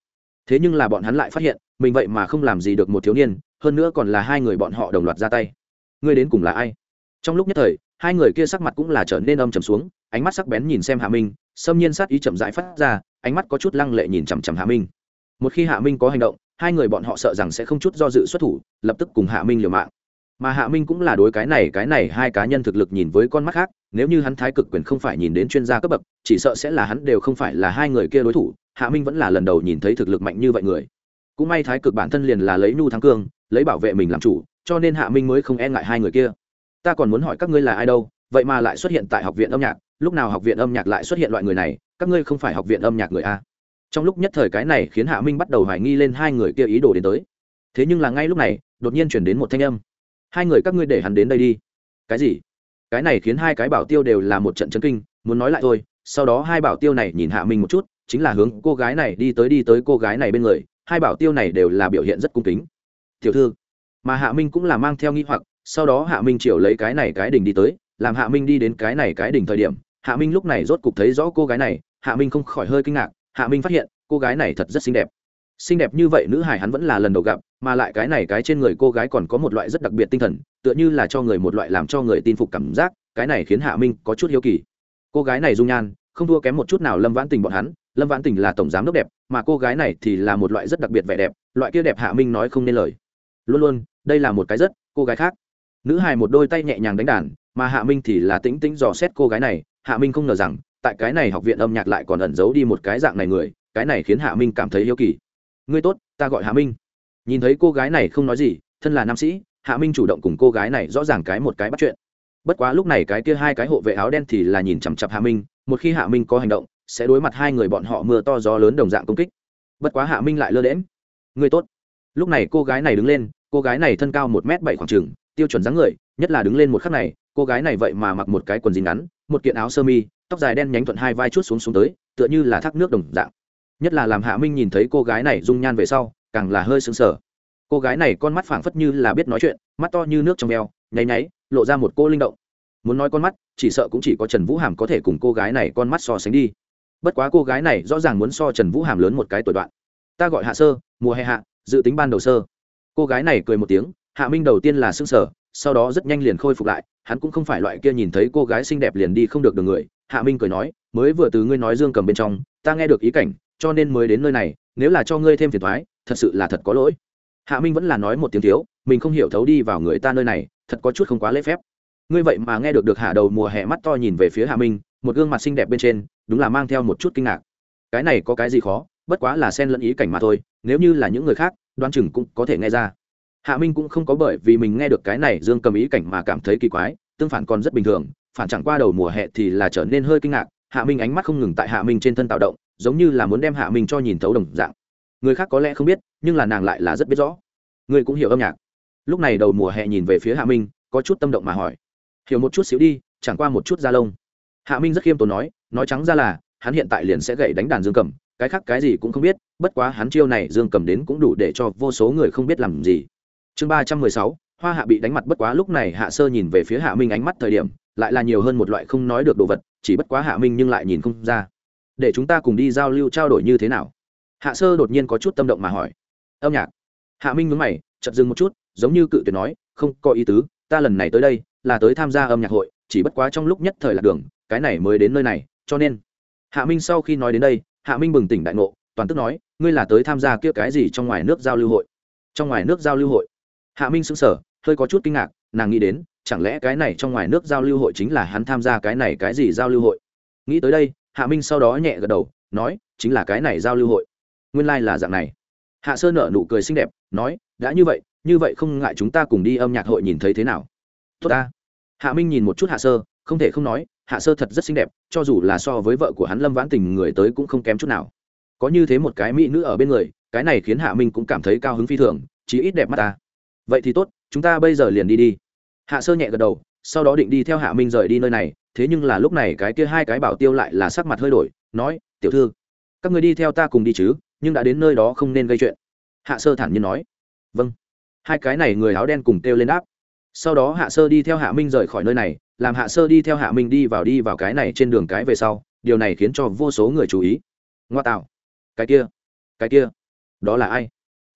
[SPEAKER 1] Thế nhưng là bọn hắn lại phát hiện, mình vậy mà không làm gì được một thiếu niên, hơn nữa còn là hai người bọn họ đồng loạt ra tay. Ngươi đến cùng là ai? Trong lúc nhất thời, hai người kia sắc mặt cũng là trở nên âm trầm xuống, ánh mắt sắc bén nhìn xem hạ minh xâm nhiên sát ý chậm rãi phát ra, ánh mắt có chút lăng lệ nhìn chằm chằm hạ minh. Một khi hạ minh có hành động, hai người bọn họ sợ rằng sẽ không chút do dự xuất thủ, lập tức cùng hạ minh liều mạng. Mà hạ minh cũng là đối cái này cái này hai cá nhân thực lực nhìn với con mắt khác, nếu như hắn thái cực quyền không phải nhìn đến chuyên gia cấp bậc, chỉ sợ sẽ là hắn đều không phải là hai người kia đối thủ, hạ minh vẫn là lần đầu nhìn thấy thực lực mạnh như vậy người. Cũng may thái cực bản thân liền là lấy nhu thắng cương, lấy bảo vệ mình làm chủ, cho nên hạ minh mới không e ngại hai người kia. Ta còn muốn hỏi các ngươi là ai đâu, vậy mà lại xuất hiện tại học viện âm nhạc lúc nào học viện âm nhạc lại xuất hiện loại người này, các ngươi không phải học viện âm nhạc người a. Trong lúc nhất thời cái này khiến hạ minh bắt đầu hoài nghi lên hai người kia ý đồ đến tới. Thế nhưng là ngay lúc này, đột nhiên chuyển đến một thanh âm. Hai người các ngươi để hắn đến đây đi. Cái gì? Cái này khiến hai cái bảo tiêu đều là một trận chấn kinh, muốn nói lại thôi, sau đó hai bảo tiêu này nhìn hạ minh một chút, chính là hướng cô gái này đi tới đi tới cô gái này bên người, hai bảo tiêu này đều là biểu hiện rất cung kính. Tiểu thư, mà hạ minh cũng là mang theo nghi hoặc, sau đó hạ minh chiều lấy cái này cái đỉnh đi tới, làm hạ minh đi đến cái này cái đỉnh thời điểm hạ minh lúc này rốt cục thấy rõ cô gái này, hạ minh không khỏi hơi kinh ngạc, hạ minh phát hiện, cô gái này thật rất xinh đẹp. Xinh đẹp như vậy nữ hải hắn vẫn là lần đầu gặp, mà lại cái này cái trên người cô gái còn có một loại rất đặc biệt tinh thần, tựa như là cho người một loại làm cho người tin phục cảm giác, cái này khiến hạ minh có chút hiếu kỳ. Cô gái này dung nhan, không thua kém một chút nào lâm vãn tình bọn hắn, lâm vãn tình là tổng giám đốc đẹp, mà cô gái này thì là một loại rất đặc biệt vẻ đẹp, loại kia đẹp hạ minh nói không nên lời. Luôn luôn, đây là một cái rất, cô gái khác. Nữ hài một đôi tay nhẹ nhàng đánh đàn, mà hạ minh thì là tĩnh tĩnh dò xét cô gái này hạ minh không ngờ rằng, tại cái này học viện âm nhạc lại còn ẩn giấu đi một cái dạng này người, cái này khiến hạ minh cảm thấy hiếu kỳ. Ngươi tốt, ta gọi hạ minh. Nhìn thấy cô gái này không nói gì, thân là nam sĩ, hạ minh chủ động cùng cô gái này rõ ràng cái một cái bắt chuyện. Bất quá lúc này cái kia hai cái hộ vệ áo đen thì là nhìn chằm chặp hạ minh, một khi hạ minh có hành động, sẽ đối mặt hai người bọn họ mưa to gió lớn đồng dạng công kích. Bất quá hạ minh lại lơ đễm ngươi tốt. Lúc này cô gái này đứng lên, cô gái này thân cao một m bảy khoảng trừng tiêu chuẩn dáng người, nhất là đứng lên một khắc này cô gái này vậy mà mặc một cái quần jean ngắn, một kiện áo sơ mi, tóc dài đen nhánh thuận hai vai chút xuống xuống tới, tựa như là thác nước đồng dạng. Nhất là làm hạ minh nhìn thấy cô gái này dung nhan về sau, càng là hơi sững sờ. Cô gái này con mắt phảng phất như là biết nói chuyện, mắt to như nước trong eo nháy nháy, lộ ra một cô linh động. Muốn nói con mắt, chỉ sợ cũng chỉ có trần vũ hàm có thể cùng cô gái này con mắt so sánh đi. Bất quá cô gái này rõ ràng muốn so trần vũ hàm lớn một cái tuổi đoạn. Ta gọi hạ sơ, mùa hè hạ, dự tính ban đầu sơ. Cô gái này cười một tiếng, hạ minh đầu tiên là s ư n g sở sau đó rất nhanh liền khôi phục lại, hắn cũng không phải loại kia nhìn thấy cô gái xinh đẹp liền đi không được đường người. Hạ minh cười nói, mới vừa từ ngươi nói dương cầm bên trong, ta nghe được ý cảnh, cho nên mới đến nơi này, nếu là cho ngươi thêm phiền thoái thật sự là thật có lỗi. Hạ minh vẫn là nói một tiếng thiếu, mình không hiểu thấu đi vào người ta nơi này, thật có chút không quá lễ phép. Ngươi vậy mà nghe được được hạ đầu mùa hè mắt to nhìn về phía hạ minh, một gương mặt xinh đẹp bên trên, đúng là mang theo một chút kinh ngạc. Cái này có cái gì khó, bất quá là xen lẫn ý cảnh mà thôi, nếu như là những người khác đoan chừng cũng có thể nghe ra hạ minh cũng không có bởi vì mình nghe được cái này dương cầm ý cảnh mà cảm thấy kỳ quái, tương phản còn rất bình thường, phản chẳng qua đầu mùa hè thì là trở nên hơi kinh ngạc, hạ minh ánh mắt không ngừng tại hạ minh trên thân tạo động, giống như là muốn đem hạ minh cho nhìn thấu đồng dạng. Người khác có lẽ không biết, nhưng là nàng lại là rất biết rõ. Người cũng hiểu âm nhạc. Lúc này đầu mùa hè nhìn về phía hạ minh, có chút tâm động mà hỏi. Hiểu một chút xíu đi, chẳng qua một chút da lông. Hạ minh rất khiêm tốn nói nói trắng ra là, hắn hiện tại liền sẽ gậy đánh đàn dương cầm, cái khác cái gì cũng không biết, bất quá hắn chiêu này dương cầm đến cũng đủ để cho vô số người không biết làm gì chương ba trăm mười sáu, hoa hạ bị đánh mặt bất quá lúc này hạ sơ nhìn về phía hạ minh ánh mắt thời điểm, lại là nhiều hơn một loại không nói được đồ vật, chỉ bất quá hạ minh nhưng lại nhìn không ra. Để chúng ta cùng đi giao lưu trao đổi như thế nào? Hạ sơ đột nhiên có chút tâm động mà hỏi. Âm nhạc. Hạ minh mướn mày chật dừng một chút, giống như cự tuyệt nói, không có ý tứ, ta lần này tới đây, là tới tham gia âm nhạc hội, chỉ bất quá trong lúc nhất thời lạc đường, cái này mới đến nơi này, cho nên. Hạ minh sau khi nói đến đây, hạ minh bừng tỉnh đại ngộ, toàn tức nói, ngươi là tới tham gia kia cái gì trong ngoài nước giao lưu hội? Trong ngoài nước giao lưu hội? Hạ minh sững sờ, hơi có chút kinh ngạc, nàng nghĩ đến, chẳng lẽ cái này trong ngoài nước giao lưu hội chính là hắn tham gia cái này cái gì giao lưu hội? Nghĩ tới đây, hạ minh sau đó nhẹ gật đầu, nói, chính là cái này giao lưu hội. Nguyên lai、like、là dạng này. Hạ sơ nở nụ cười xinh đẹp, nói, đã như vậy như vậy không ngại chúng ta cùng đi âm nhạc hội nhìn thấy thế nào? Tốt ta. Hạ minh nhìn một chút hạ sơ, không thể không nói, hạ sơ thật rất xinh đẹp, cho dù là so với vợ của hắn lâm vãn tình người tới cũng không kém chút nào. Có như thế một cái mỹ nữ ở bên người, cái này khiến hạ minh cũng cảm thấy cao hứng phi thường, chí ít đẹp mắt ta vậy thì tốt, chúng ta bây giờ liền đi đi. Hạ sơ nhẹ gật đầu, sau đó định đi theo hạ minh rời đi nơi này, thế nhưng là lúc này cái kia hai cái bảo tiêu lại là sắc mặt hơi đổi, nói, tiểu thư, các người đi theo ta cùng đi chứ, nhưng đã đến nơi đó không nên gây chuyện. Hạ sơ thản nhiên nói. Vâng. Hai cái này người áo đen cùng kêu lên đáp. Sau đó hạ sơ đi theo hạ minh rời khỏi nơi này, làm hạ sơ đi theo hạ minh đi vào đi vào cái này trên đường cái về sau, điều này khiến cho vô số người chú ý. Ngoa tạo. Cái kia. Cái kia. Đó là ai?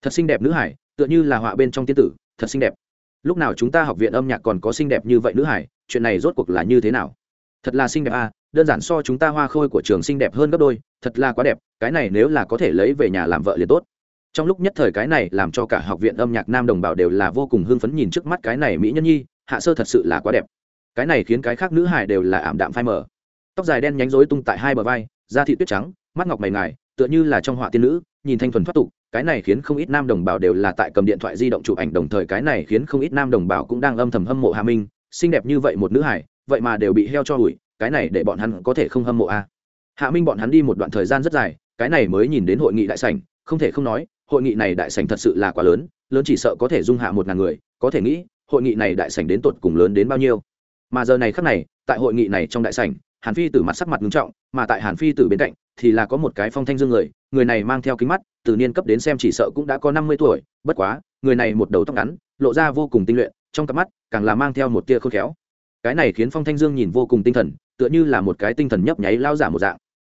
[SPEAKER 1] Thật xinh đẹp nữ hải, tựa như là họa bên trong tiên tử thật xinh đẹp. Lúc nào chúng ta học viện âm nhạc còn có xinh đẹp như vậy nữ hải, chuyện này rốt cuộc là như thế nào? Thật là xinh đẹp à đơn giản so chúng ta hoa khôi của trường xinh đẹp hơn gấp đôi, thật là quá đẹp, cái này nếu là có thể lấy về nhà làm vợ liền tốt. Trong lúc nhất thời cái này làm cho cả học viện âm nhạc nam đồng bào đều là vô cùng hưng phấn nhìn trước mắt cái này mỹ nhân nhi, hạ sơ thật sự là quá đẹp. Cái này khiến cái khác nữ hải đều là ảm đạm phai mờ. Tóc dài đen nhánh rối tung tại hai bờ vai, da thị tuyết trắng, mắt ngọc mày ngài, tựa như là trong họa tiên nữ, nhìn thanh thuần thoát tục cái này khiến không ít nam đồng bào đều là tại cầm điện thoại di động chụp ảnh, đồng thời cái này khiến không ít nam đồng bào cũng đang âm thầm hâm mộ hà minh xinh đẹp như vậy một nữ hải vậy mà đều bị heo cho hủi cái này để bọn hắn có thể không hâm mộ à. hạ minh bọn hắn đi một đoạn thời gian rất dài, cái này mới nhìn đến hội nghị đại sảnh, không thể không nói, hội nghị này đại sảnh thật sự là quá lớn lớn chỉ sợ có thể dung hạ một ngàn người, có thể nghĩ, hội nghị này đại sảnh đến tột cùng lớn đến bao nhiêu mà giờ này khắc này, tại hội nghị này trong đại sảnh hàn phi tử mặt sắc mặt nghiêm trọng, mà tại hàn phi tử bên cạnh thì là có một cái phong thanh dương người người này mang theo kính mắt, từ niên cấp đến xem chỉ sợ cũng đã có năm mươi tuổi, bất quá, người này một đầu tóc ngắn, lộ ra vô cùng tinh luyện, trong cặp mắt càng là mang theo một tia khôn khéo. Cái này khiến phong thanh dương nhìn vô cùng tinh thần, tựa như là một cái tinh thần nhấp nháy lao giả một dạng.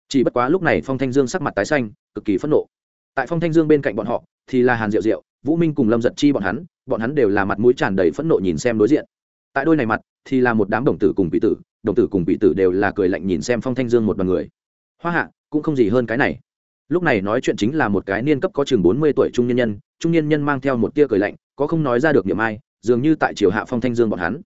[SPEAKER 1] Chỉ bất quá lúc này phong thanh dương sắc mặt tái xanh, cực kỳ phẫn nộ. Tại phong thanh dương bên cạnh bọn họ thì là hàn diệu diệu, vũ minh cùng lâm giật chi bọn hắn bọn hắn đều là mặt mũi tràn đầy phẫn nộ nhìn xem đối diện. Tại đôi này mặt thì là một đám đồng tử cùng bị tử đồng tử cùng bị tử đều là cười lạnh nhìn xem phong thanh dương một đoàn người. Hoa hạ, cũng không gì hơn cái này. Lúc này nói chuyện chính là một cái niên cấp có chừng bốn mươi tuổi trung nhân nhân, trung nhân nhân mang theo một tia cười lạnh, có không nói ra được niệm ai, dường như tại triều hạ phong thanh dương bọn hắn.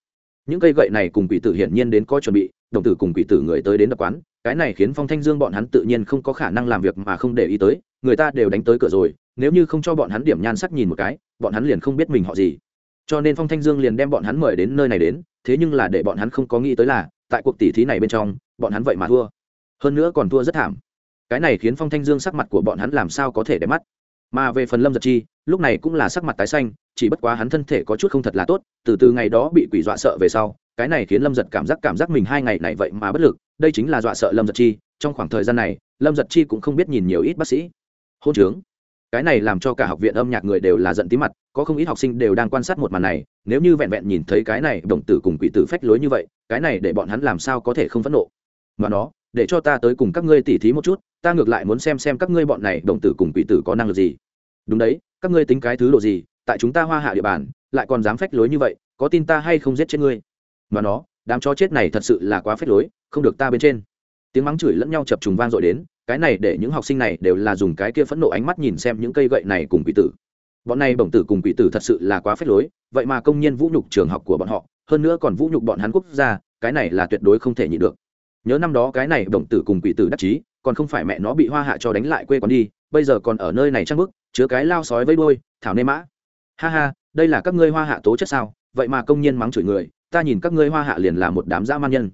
[SPEAKER 1] Những cây gậy này cùng quỷ tử hiển nhiên đến có chuẩn bị, đồng tử cùng quỷ tử người tới đến đập quán, cái này khiến phong thanh dương bọn hắn tự nhiên không có khả năng làm việc mà không để ý tới, người ta đều đánh tới cửa rồi, nếu như không cho bọn hắn điểm nhan sắc nhìn một cái, bọn hắn liền không biết mình họ gì. Cho nên phong thanh dương liền đem bọn hắn mời đến nơi này đến, thế nhưng là để bọn hắn không có nghĩ tới là tại cuộc tỉ thí này bên trong, bọn hắn vậy mà thua. Hơn nữa còn thua rất thảm. Cái này khiến phong thanh dương sắc mặt của bọn hắn làm sao có thể đẹp mắt. Mà về phần lâm giật chi, lúc này cũng là sắc mặt tái xanh, chỉ bất quá hắn thân thể có chút không thật là tốt, từ từ ngày đó bị quỷ dọa sợ về sau, cái này khiến lâm giật cảm giác cảm giác mình hai ngày này vậy mà bất lực, đây chính là dọa sợ lâm giật chi, trong khoảng thời gian này, lâm giật chi cũng không biết nhìn nhiều ít bác sĩ. Hôn trướng. Cái này làm cho cả học viện âm nhạc người đều là giận tí mặt, có không ít học sinh đều đang quan sát một màn này, nếu như vẹn vẹn nhìn thấy cái này, đồng tử cùng quỷ tử phách lối như vậy cái này để bọn hắn làm sao có thể không phẫn nộ? Mà nó, để cho ta tới cùng các ngươi tỉ thí một chút, ta ngược lại muốn xem xem các ngươi bọn này đồng tử cùng quỷ tử có năng lực gì. Đúng đấy, các ngươi tính cái thứ độ gì, tại chúng ta hoa hạ địa bàn, lại còn dám phách lối như vậy, có tin ta hay không giết chết ngươi? Mà nó, đám chó chết này thật sự là quá phách lối, không được ta bên trên. Tiếng mắng chửi lẫn nhau chập trùng vang dội đến, cái này để những học sinh này đều là dùng cái kia phẫn nộ ánh mắt nhìn xem những cây gậy này cùng quỷ tử. Bọn này bổng tử cùng quỷ tử thật sự là quá phách lối, vậy mà công nhân vũ nhục trường học của bọn họ hơn nữa còn vũ nhục bọn hắn quốc gia, cái này là tuyệt đối không thể nhịn được. Nhớ năm đó cái này động tử cùng quỷ tử đắc chí, còn không phải mẹ nó bị hoa hạ cho đánh lại quê còn đi, bây giờ còn ở nơi này trang bức chứa cái lao sói với đôi thảo nê mã. Ha ha, đây là các ngươi hoa hạ tố chất sao? Vậy mà công nhân mắng chửi người, ta nhìn các ngươi hoa hạ liền là một đám dã man nhân.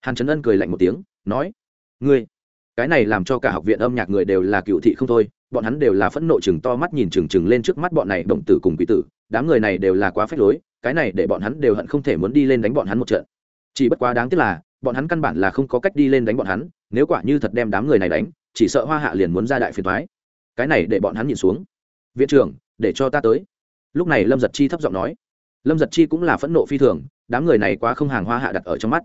[SPEAKER 1] Hàn trấn ân cười lạnh một tiếng, nói, ngươi, cái này làm cho cả học viện âm nhạc người đều là cựu thị không thôi, bọn hắn đều là phẫn nộ chừng to mắt nhìn chừng chừng lên trước mắt bọn này động tử cùng quỷ tử, đám người này đều là quá phép lối cái này để bọn hắn đều hận không thể muốn đi lên đánh bọn hắn một trận. Chỉ bất quá đáng tiếc là, bọn hắn căn bản là không có cách đi lên đánh bọn hắn, nếu quả như thật đem đám người này đánh, chỉ sợ hoa hạ liền muốn ra đại phiền thoái cái này để bọn hắn nhìn xuống. Viện trưởng, để cho ta tới. Lúc này lâm giật chi thấp giọng nói. Lâm giật chi cũng là phẫn nộ phi thường, đám người này quá không hàng hoa hạ đặt ở trong mắt.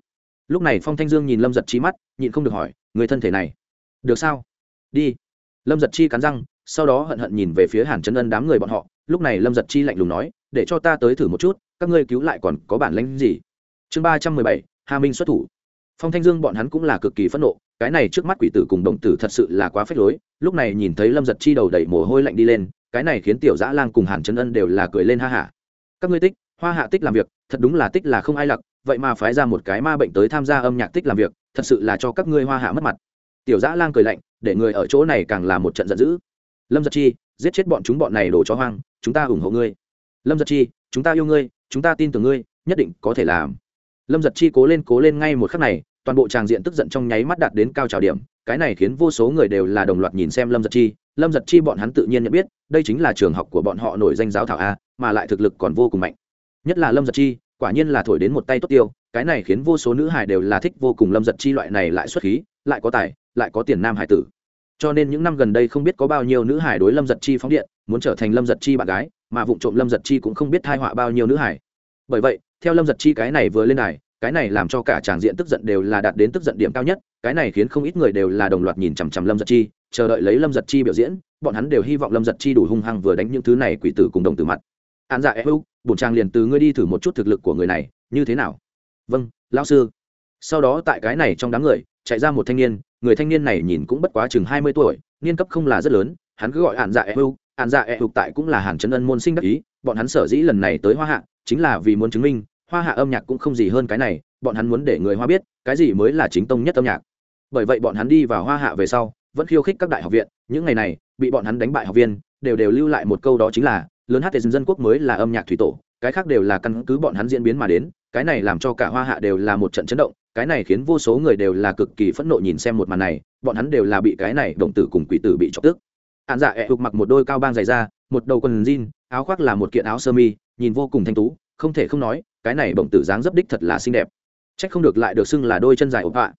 [SPEAKER 1] Lúc này phong thanh dương nhìn lâm giật chi mắt, nhịn không được hỏi, người thân thể này, được sao? Đi. Lâm giật chi cắn răng, sau đó hận hận nhìn về phía hàn trấn ân đám người bọn họ. Lúc này lâm giật chi lạnh lùng nói, để cho ta tới thử một chút các ngươi cứu lại còn có bản lãnh gì? Chương ba trăm mười bảy, hà minh xuất thủ. Phong thanh dương bọn hắn cũng là cực kỳ phẫn nộ, cái này trước mắt quỷ tử cùng đồng tử thật sự là quá phết lối, lúc này nhìn thấy lâm giật chi đầu đẩy mồ hôi lạnh đi lên, cái này khiến tiểu dã lang cùng hàn trấn ân đều là cười lên ha hả. Các ngươi tích, hoa hạ tích làm việc, thật đúng là tích là không ai lặc, vậy mà phái ra một cái ma bệnh tới tham gia âm nhạc tích làm việc, thật sự là cho các ngươi hoa hạ mất mặt. Tiểu dã lang cười lạnh, để người ở chỗ này càng là một trận giận dữ. Lâm giật chi, giết chết bọn chúng bọn này đổ cho hoang, chúng ta ủng hộ ngươi. Lâm giật chi chúng ta yêu ngươi, chúng ta tin tưởng ngươi, nhất định có thể làm. Lâm giật chi cố lên cố lên ngay một khắc này, toàn bộ tràng diện tức giận trong nháy mắt đạt đến cao trào điểm, cái này khiến vô số người đều là đồng loạt nhìn xem lâm giật chi. Lâm giật chi bọn hắn tự nhiên nhận biết, đây chính là trường học của bọn họ nổi danh giáo thảo a, mà lại thực lực còn vô cùng mạnh. Nhất là lâm giật chi, quả nhiên là thổi đến một tay tốt tiêu, cái này khiến vô số nữ hải đều là thích vô cùng lâm giật chi loại này lại xuất khí, lại có tài, lại có tiền nam hải tử. Cho nên những năm gần đây không biết có bao nhiêu nữ hải đối lâm giật chi phóng điện, muốn trở thành lâm giật chi bạn gái mà vụ trộm lâm giật chi cũng không biết thai họa bao nhiêu nữ hải. Bởi vậy, theo lâm giật chi cái này vừa lên đài, cái này làm cho cả tràng diện tức giận đều là đạt đến tức giận điểm cao nhất, cái này khiến không ít người đều là đồng loạt nhìn chằm chằm lâm giật chi, chờ đợi lấy lâm giật chi biểu diễn, bọn hắn đều hy vọng lâm giật chi đủ hung hăng vừa đánh những thứ này quỷ tử cùng đồng từ mặt. An dạ eo, bổn trang liền từ ngươi đi thử một chút thực lực của người này, như thế nào? Vâng lão sư. Sau đó tại cái này trong đám người, chạy ra một thanh niên, người thanh niên này nhìn cũng bất quá chừng hai mươi tuổi, niên cấp không là rất lớn, hắn cứ gọi hạn dạ eo hạn dạ eo tại cũng là hàn trấn ân môn sinh đắc ý, bọn hắn sở dĩ lần này tới hoa hạ, chính là vì muốn chứng minh, hoa hạ âm nhạc cũng không gì hơn cái này, bọn hắn muốn để người hoa biết, cái gì mới là chính tông nhất âm nhạc. Bởi vậy bọn hắn đi vào hoa hạ về sau, vẫn khiêu khích các đại học viện, những ngày này, bị bọn hắn đánh bại học viên, đều đều lưu lại một câu đó chính là, lớn hát dân quốc mới là âm nhạc thủy tổ, cái khác đều là căn cứ bọn hắn diễn biến mà đến, cái này làm cho cả hoa hạ đều là một trận chấn động, cái này khiến vô số người đều là cực kỳ phẫn nộ nhìn xem một màn này, bọn hắn đều là bị cái này động tử cùng quỷ tử bị chọc tức hạn dạ ẹ hụt mặc một đôi cao bang dày da, một đầu quần jean, áo khoác là một kiện áo sơ mi, nhìn vô cùng thanh tú, không thể không nói, cái này bổng tử dáng dấp đích thật là xinh đẹp. C h ắ c không được lại được xưng là đôi chân dài ộp vạ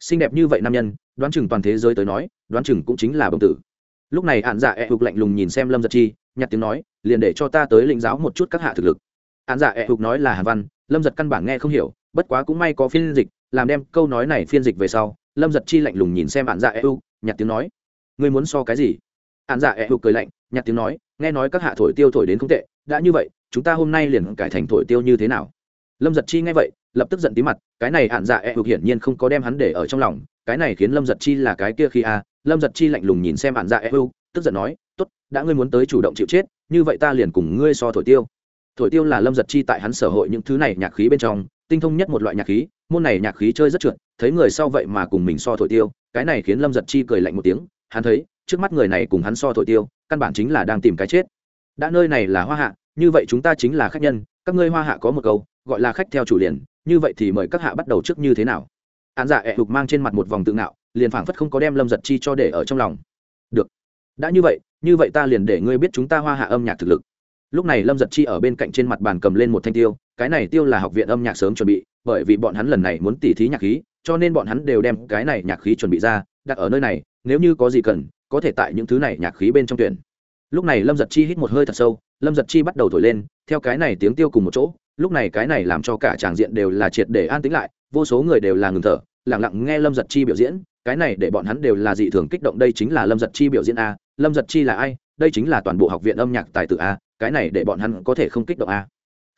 [SPEAKER 1] xinh đẹp như vậy nam nhân, đoán chừng toàn thế giới tới nói, đoán chừng cũng chính là bổng tử. Lúc này hạn dạ ẹ hụt lạnh lùng nhìn xem lâm giật chi, nhặt tiếng nói, liền để cho ta tới lĩnh giáo một chút các hạ thực lực. Hạn dạ ẹ hụt nói là hàn văn, lâm giật căn bản nghe không hiểu, bất quá cũng may có phiên dịch, làm đem câu nói này phiên dịch về sau, lâm giật chi lạnh lùng nhìn xem hạn dạ ẹ hụt, nhặt tiếng nói. Ngươi muốn so cái gì? An dạ ẹ hụt cười lạnh nhặt tiếng nói, nghe nói các hạ thổi tiêu thổi đến không tệ, đã như vậy, chúng ta hôm nay liền cải thành thổi tiêu như thế nào? Lâm giật chi nghe vậy, lập tức giận tí mặt, cái này hạn dạ e hụt hiển nhiên không có đem hắn để ở trong lòng, cái này khiến lâm giật chi là cái kia khi a lâm giật chi lạnh lùng nhìn xem hạn dạ e hụt, tức giận nói t ố t đã ngươi muốn tới chủ động chịu chết, như vậy ta liền cùng ngươi so thổi tiêu. Thổi tiêu là lâm giật chi tại hắn sở hội những thứ này nhạc khí bên trong, tinh thông nhất một loại nhạc khí, môn này nhạc khí chơi rất trượt, thấy người sau vậy mà cùng mình so thổi tiêu, cái này khiến lâm giật chi cười lạnh một tiếng, hắn thấy trước mắt người này cùng hắn so thổi tiêu, căn bản chính là đang tìm cái chết. Đã nơi này là hoa hạ, như vậy chúng ta chính là khách nhân, các ngươi hoa hạ có một câu, gọi là khách theo chủ liền, như vậy thì mời các hạ bắt đầu trước như thế nào? Án giả ẹ hục mang trên mặt một vòng tự ngạo, liền phảng phất không có đem lâm giật chi cho để ở trong lòng. Được. Đã như vậy như vậy ta liền để ngươi biết chúng ta hoa hạ âm nhạc thực lực. Lúc này lâm giật chi ở bên cạnh trên mặt bàn cầm lên một thanh tiêu, cái này tiêu là học viện âm nhạc sớm chuẩn bị, bởi vì bọn hắn lần này muốn tỉ thí nhạc khí, cho nên bọn hắn đều đem cái này nhạc khí chuẩn bị ra, đặt ở nơi này, nếu như có gì cần có thể tại những thứ này nhạc khí bên trong tuyển. Lúc này lâm giật chi hít một hơi thật sâu, lâm giật chi bắt đầu thổi lên, theo cái này tiếng tiêu cùng một chỗ, lúc này cái này làm cho cả tràng diện đều là triệt để an tĩnh lại, vô số người đều là ngừng thở lẳng lặng nghe lâm giật chi biểu diễn, cái này để bọn hắn đều là dị thường kích động, đây chính là lâm giật chi biểu diễn a, lâm giật chi là ai, đây chính là toàn bộ học viện âm nhạc tài tử a, cái này để bọn hắn có thể không kích động a.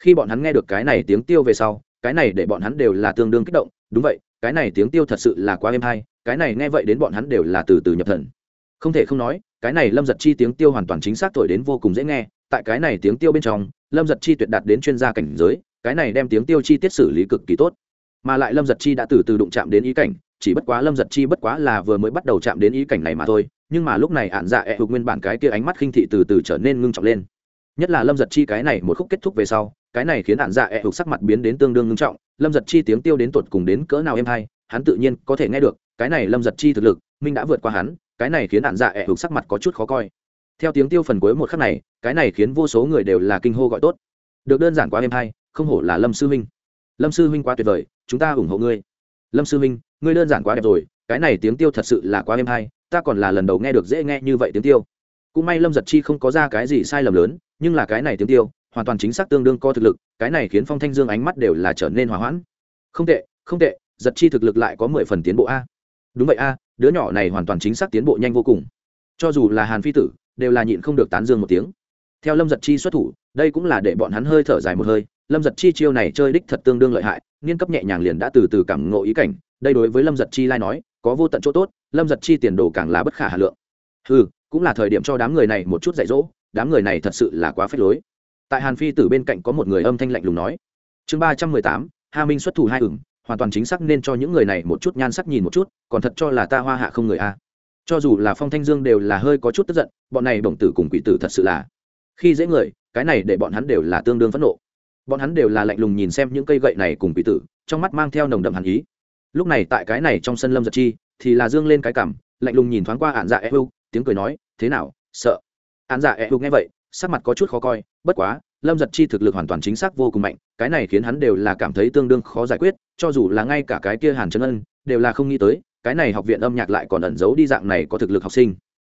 [SPEAKER 1] Khi bọn hắn nghe được cái này tiếng tiêu về sau, cái này để bọn hắn đều là tương đương kích động, đúng vậy, cái này tiếng tiêu thật sự là quá êm hay, cái này nghe vậy đến bọn hắn đều là từ từ nhập thần không thể không nói, cái này lâm giật chi tiếng tiêu hoàn toàn chính xác thổi đến vô cùng dễ nghe, tại cái này tiếng tiêu bên trong, lâm giật chi tuyệt đạt đến chuyên gia cảnh giới, cái này đem tiếng tiêu chi tiết xử lý cực kỳ tốt. Mà lại lâm giật chi đã từ từ đụng chạm đến ý cảnh, chỉ bất quá lâm giật chi bất quá là vừa mới bắt đầu chạm đến ý cảnh này mà thôi, nhưng mà lúc này ạn dạ ẹ hụt nguyên bản cái kia ánh mắt khinh thị từ từ trở nên ngưng trọng lên. Nhất là lâm giật chi cái này một khúc kết thúc về sau, cái này khiến ạn dạ ẹ hụt sắc mặt biến đến tương đương ngưng trọng, lâm giật chi tiếng tiêu đến tột cùng đến cỡ nào em hay, hắn tự nhiên có thể nghe được, cái này lâm giật chi thực lực minh đã vượt qua hắn cái này khiến ạn dạ ẹ hụt sắc mặt có chút khó coi. Theo tiếng tiêu phần cuối một khắc này, cái này khiến vô số người đều là kinh hô gọi tốt. Được đơn giản quá êm hay, không hổ là lâm sư huynh. Lâm sư huynh quá tuyệt vời, chúng ta ủng hộ ngươi. Lâm sư huynh, ngươi đơn giản quá đẹp rồi, cái này tiếng tiêu thật sự là quá êm hay, ta còn là lần đầu nghe được dễ nghe như vậy tiếng tiêu. Cũng may lâm giật chi không có ra cái gì sai lầm lớn, nhưng là cái này tiếng tiêu, hoàn toàn chính xác tương đương co thực lực, cái này khiến phong thanh dương ánh mắt đều là trở nên hòa hoãn. Không tệ không tệ, giật chi thực lực lại có mười phần tiến bộ a đúng vậy a, đứa nhỏ này hoàn toàn chính xác tiến bộ nhanh vô cùng. Cho dù là hàn phi tử, đều là nhịn không được tán dương một tiếng. Theo lâm giật chi xuất thủ, đây cũng là để bọn hắn hơi thở dài một hơi. Lâm giật chi chiêu này chơi đích thật tương đương lợi hại nghiên cấp nhẹ nhàng liền đã từ từ cảm ngộ ý cảnh. Đây đối với lâm giật chi lai nói, có vô tận chỗ tốt, lâm giật chi tiền đồ càng là bất khả hà lượng. Ừ cũng là thời điểm cho đám người này một chút dạy dỗ, đám người này thật sự là quá phết lối. Tại hàn phi tử bên cạnh có một người âm thanh lạnh lùng nói. Chương ba trăm mười tám, hà minh xuất thủ hai ửng hoàn toàn chính xác nên cho những người này một chút nhan sắc nhìn một chút, còn thật cho là ta hoa hạ không người a. Cho dù là phong thanh dương đều là hơi có chút tức giận, bọn này bổng tử cùng quỷ tử thật sự là khi dễ người, cái này để bọn hắn đều là tương đương phẫn nộ. Bọn hắn đều là lạnh lùng nhìn xem những cây gậy này cùng quỷ tử, trong mắt mang theo nồng đậm hàn ý. Lúc này tại cái này trong sân lâm giật chi, thì là dương lên cái cảm lạnh lùng nhìn thoáng qua ạn dạ e hưu, tiếng cười nói, thế nào, sợ? Ạn dạ e hưu nghe vậy, sắc mặt có chút khó coi, bất quá lâm giật chi thực lực hoàn toàn chính xác vô cùng mạnh, cái này khiến hắn đều là cảm thấy tương đương khó giải quyết, cho dù là ngay cả cái kia hàn trấn ân, đều là không nghĩ tới, cái này học viện âm nhạc lại còn ẩn giấu đi dạng này có thực lực học sinh.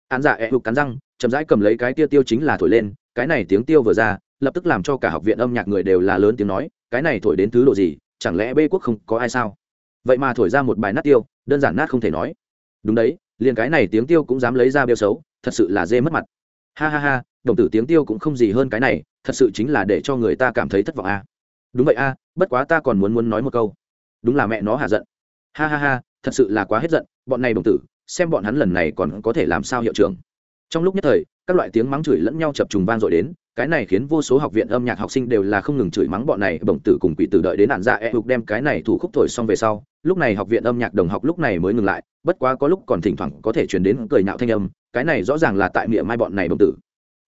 [SPEAKER 1] Án giả e hụt cắn răng, chậm rãi cầm lấy cái tia tiêu chính là thổi lên, cái này tiếng tiêu vừa ra, lập tức làm cho cả học viện âm nhạc người đều là lớn tiếng nói, cái này thổi đến thứ độ gì, chẳng lẽ bê quốc không có ai sao? Vậy mà thổi ra một bài nát tiêu, đơn giản nát không thể nói. Đúng đấy, liền cái này tiếng tiêu cũng dám lấy ra bêu xấu, thật sự là dê mất mặt. Ha ha ha đồng tử tiếng tiêu cũng không gì hơn cái này, thật sự chính là để cho người ta cảm thấy thất vọng a. Đúng vậy a, bất quá ta còn muốn muốn nói một câu. Đúng là mẹ nó hạ giận. Ha ha ha, thật sự là quá hết giận, bọn này đồng tử, xem bọn hắn lần này còn có thể làm sao hiệu trưởng. Trong lúc nhất thời, các loại tiếng mắng chửi lẫn nhau chập trùng vang dội đến, cái này khiến vô số học viện âm nhạc học sinh đều là không ngừng chửi mắng bọn này bổng tử cùng quỷ tử đợi đến nạn dạ e hục đem cái này thủ khúc thổi xong về sau. Lúc này học viện âm nhạc đồng học lúc này mới ngừng lại, bất quá có lúc còn thỉnh thoảng có thể truyền đến cười nhạo thanh âm, cái này rõ ràng là tại miệng mai bọn này bổng tử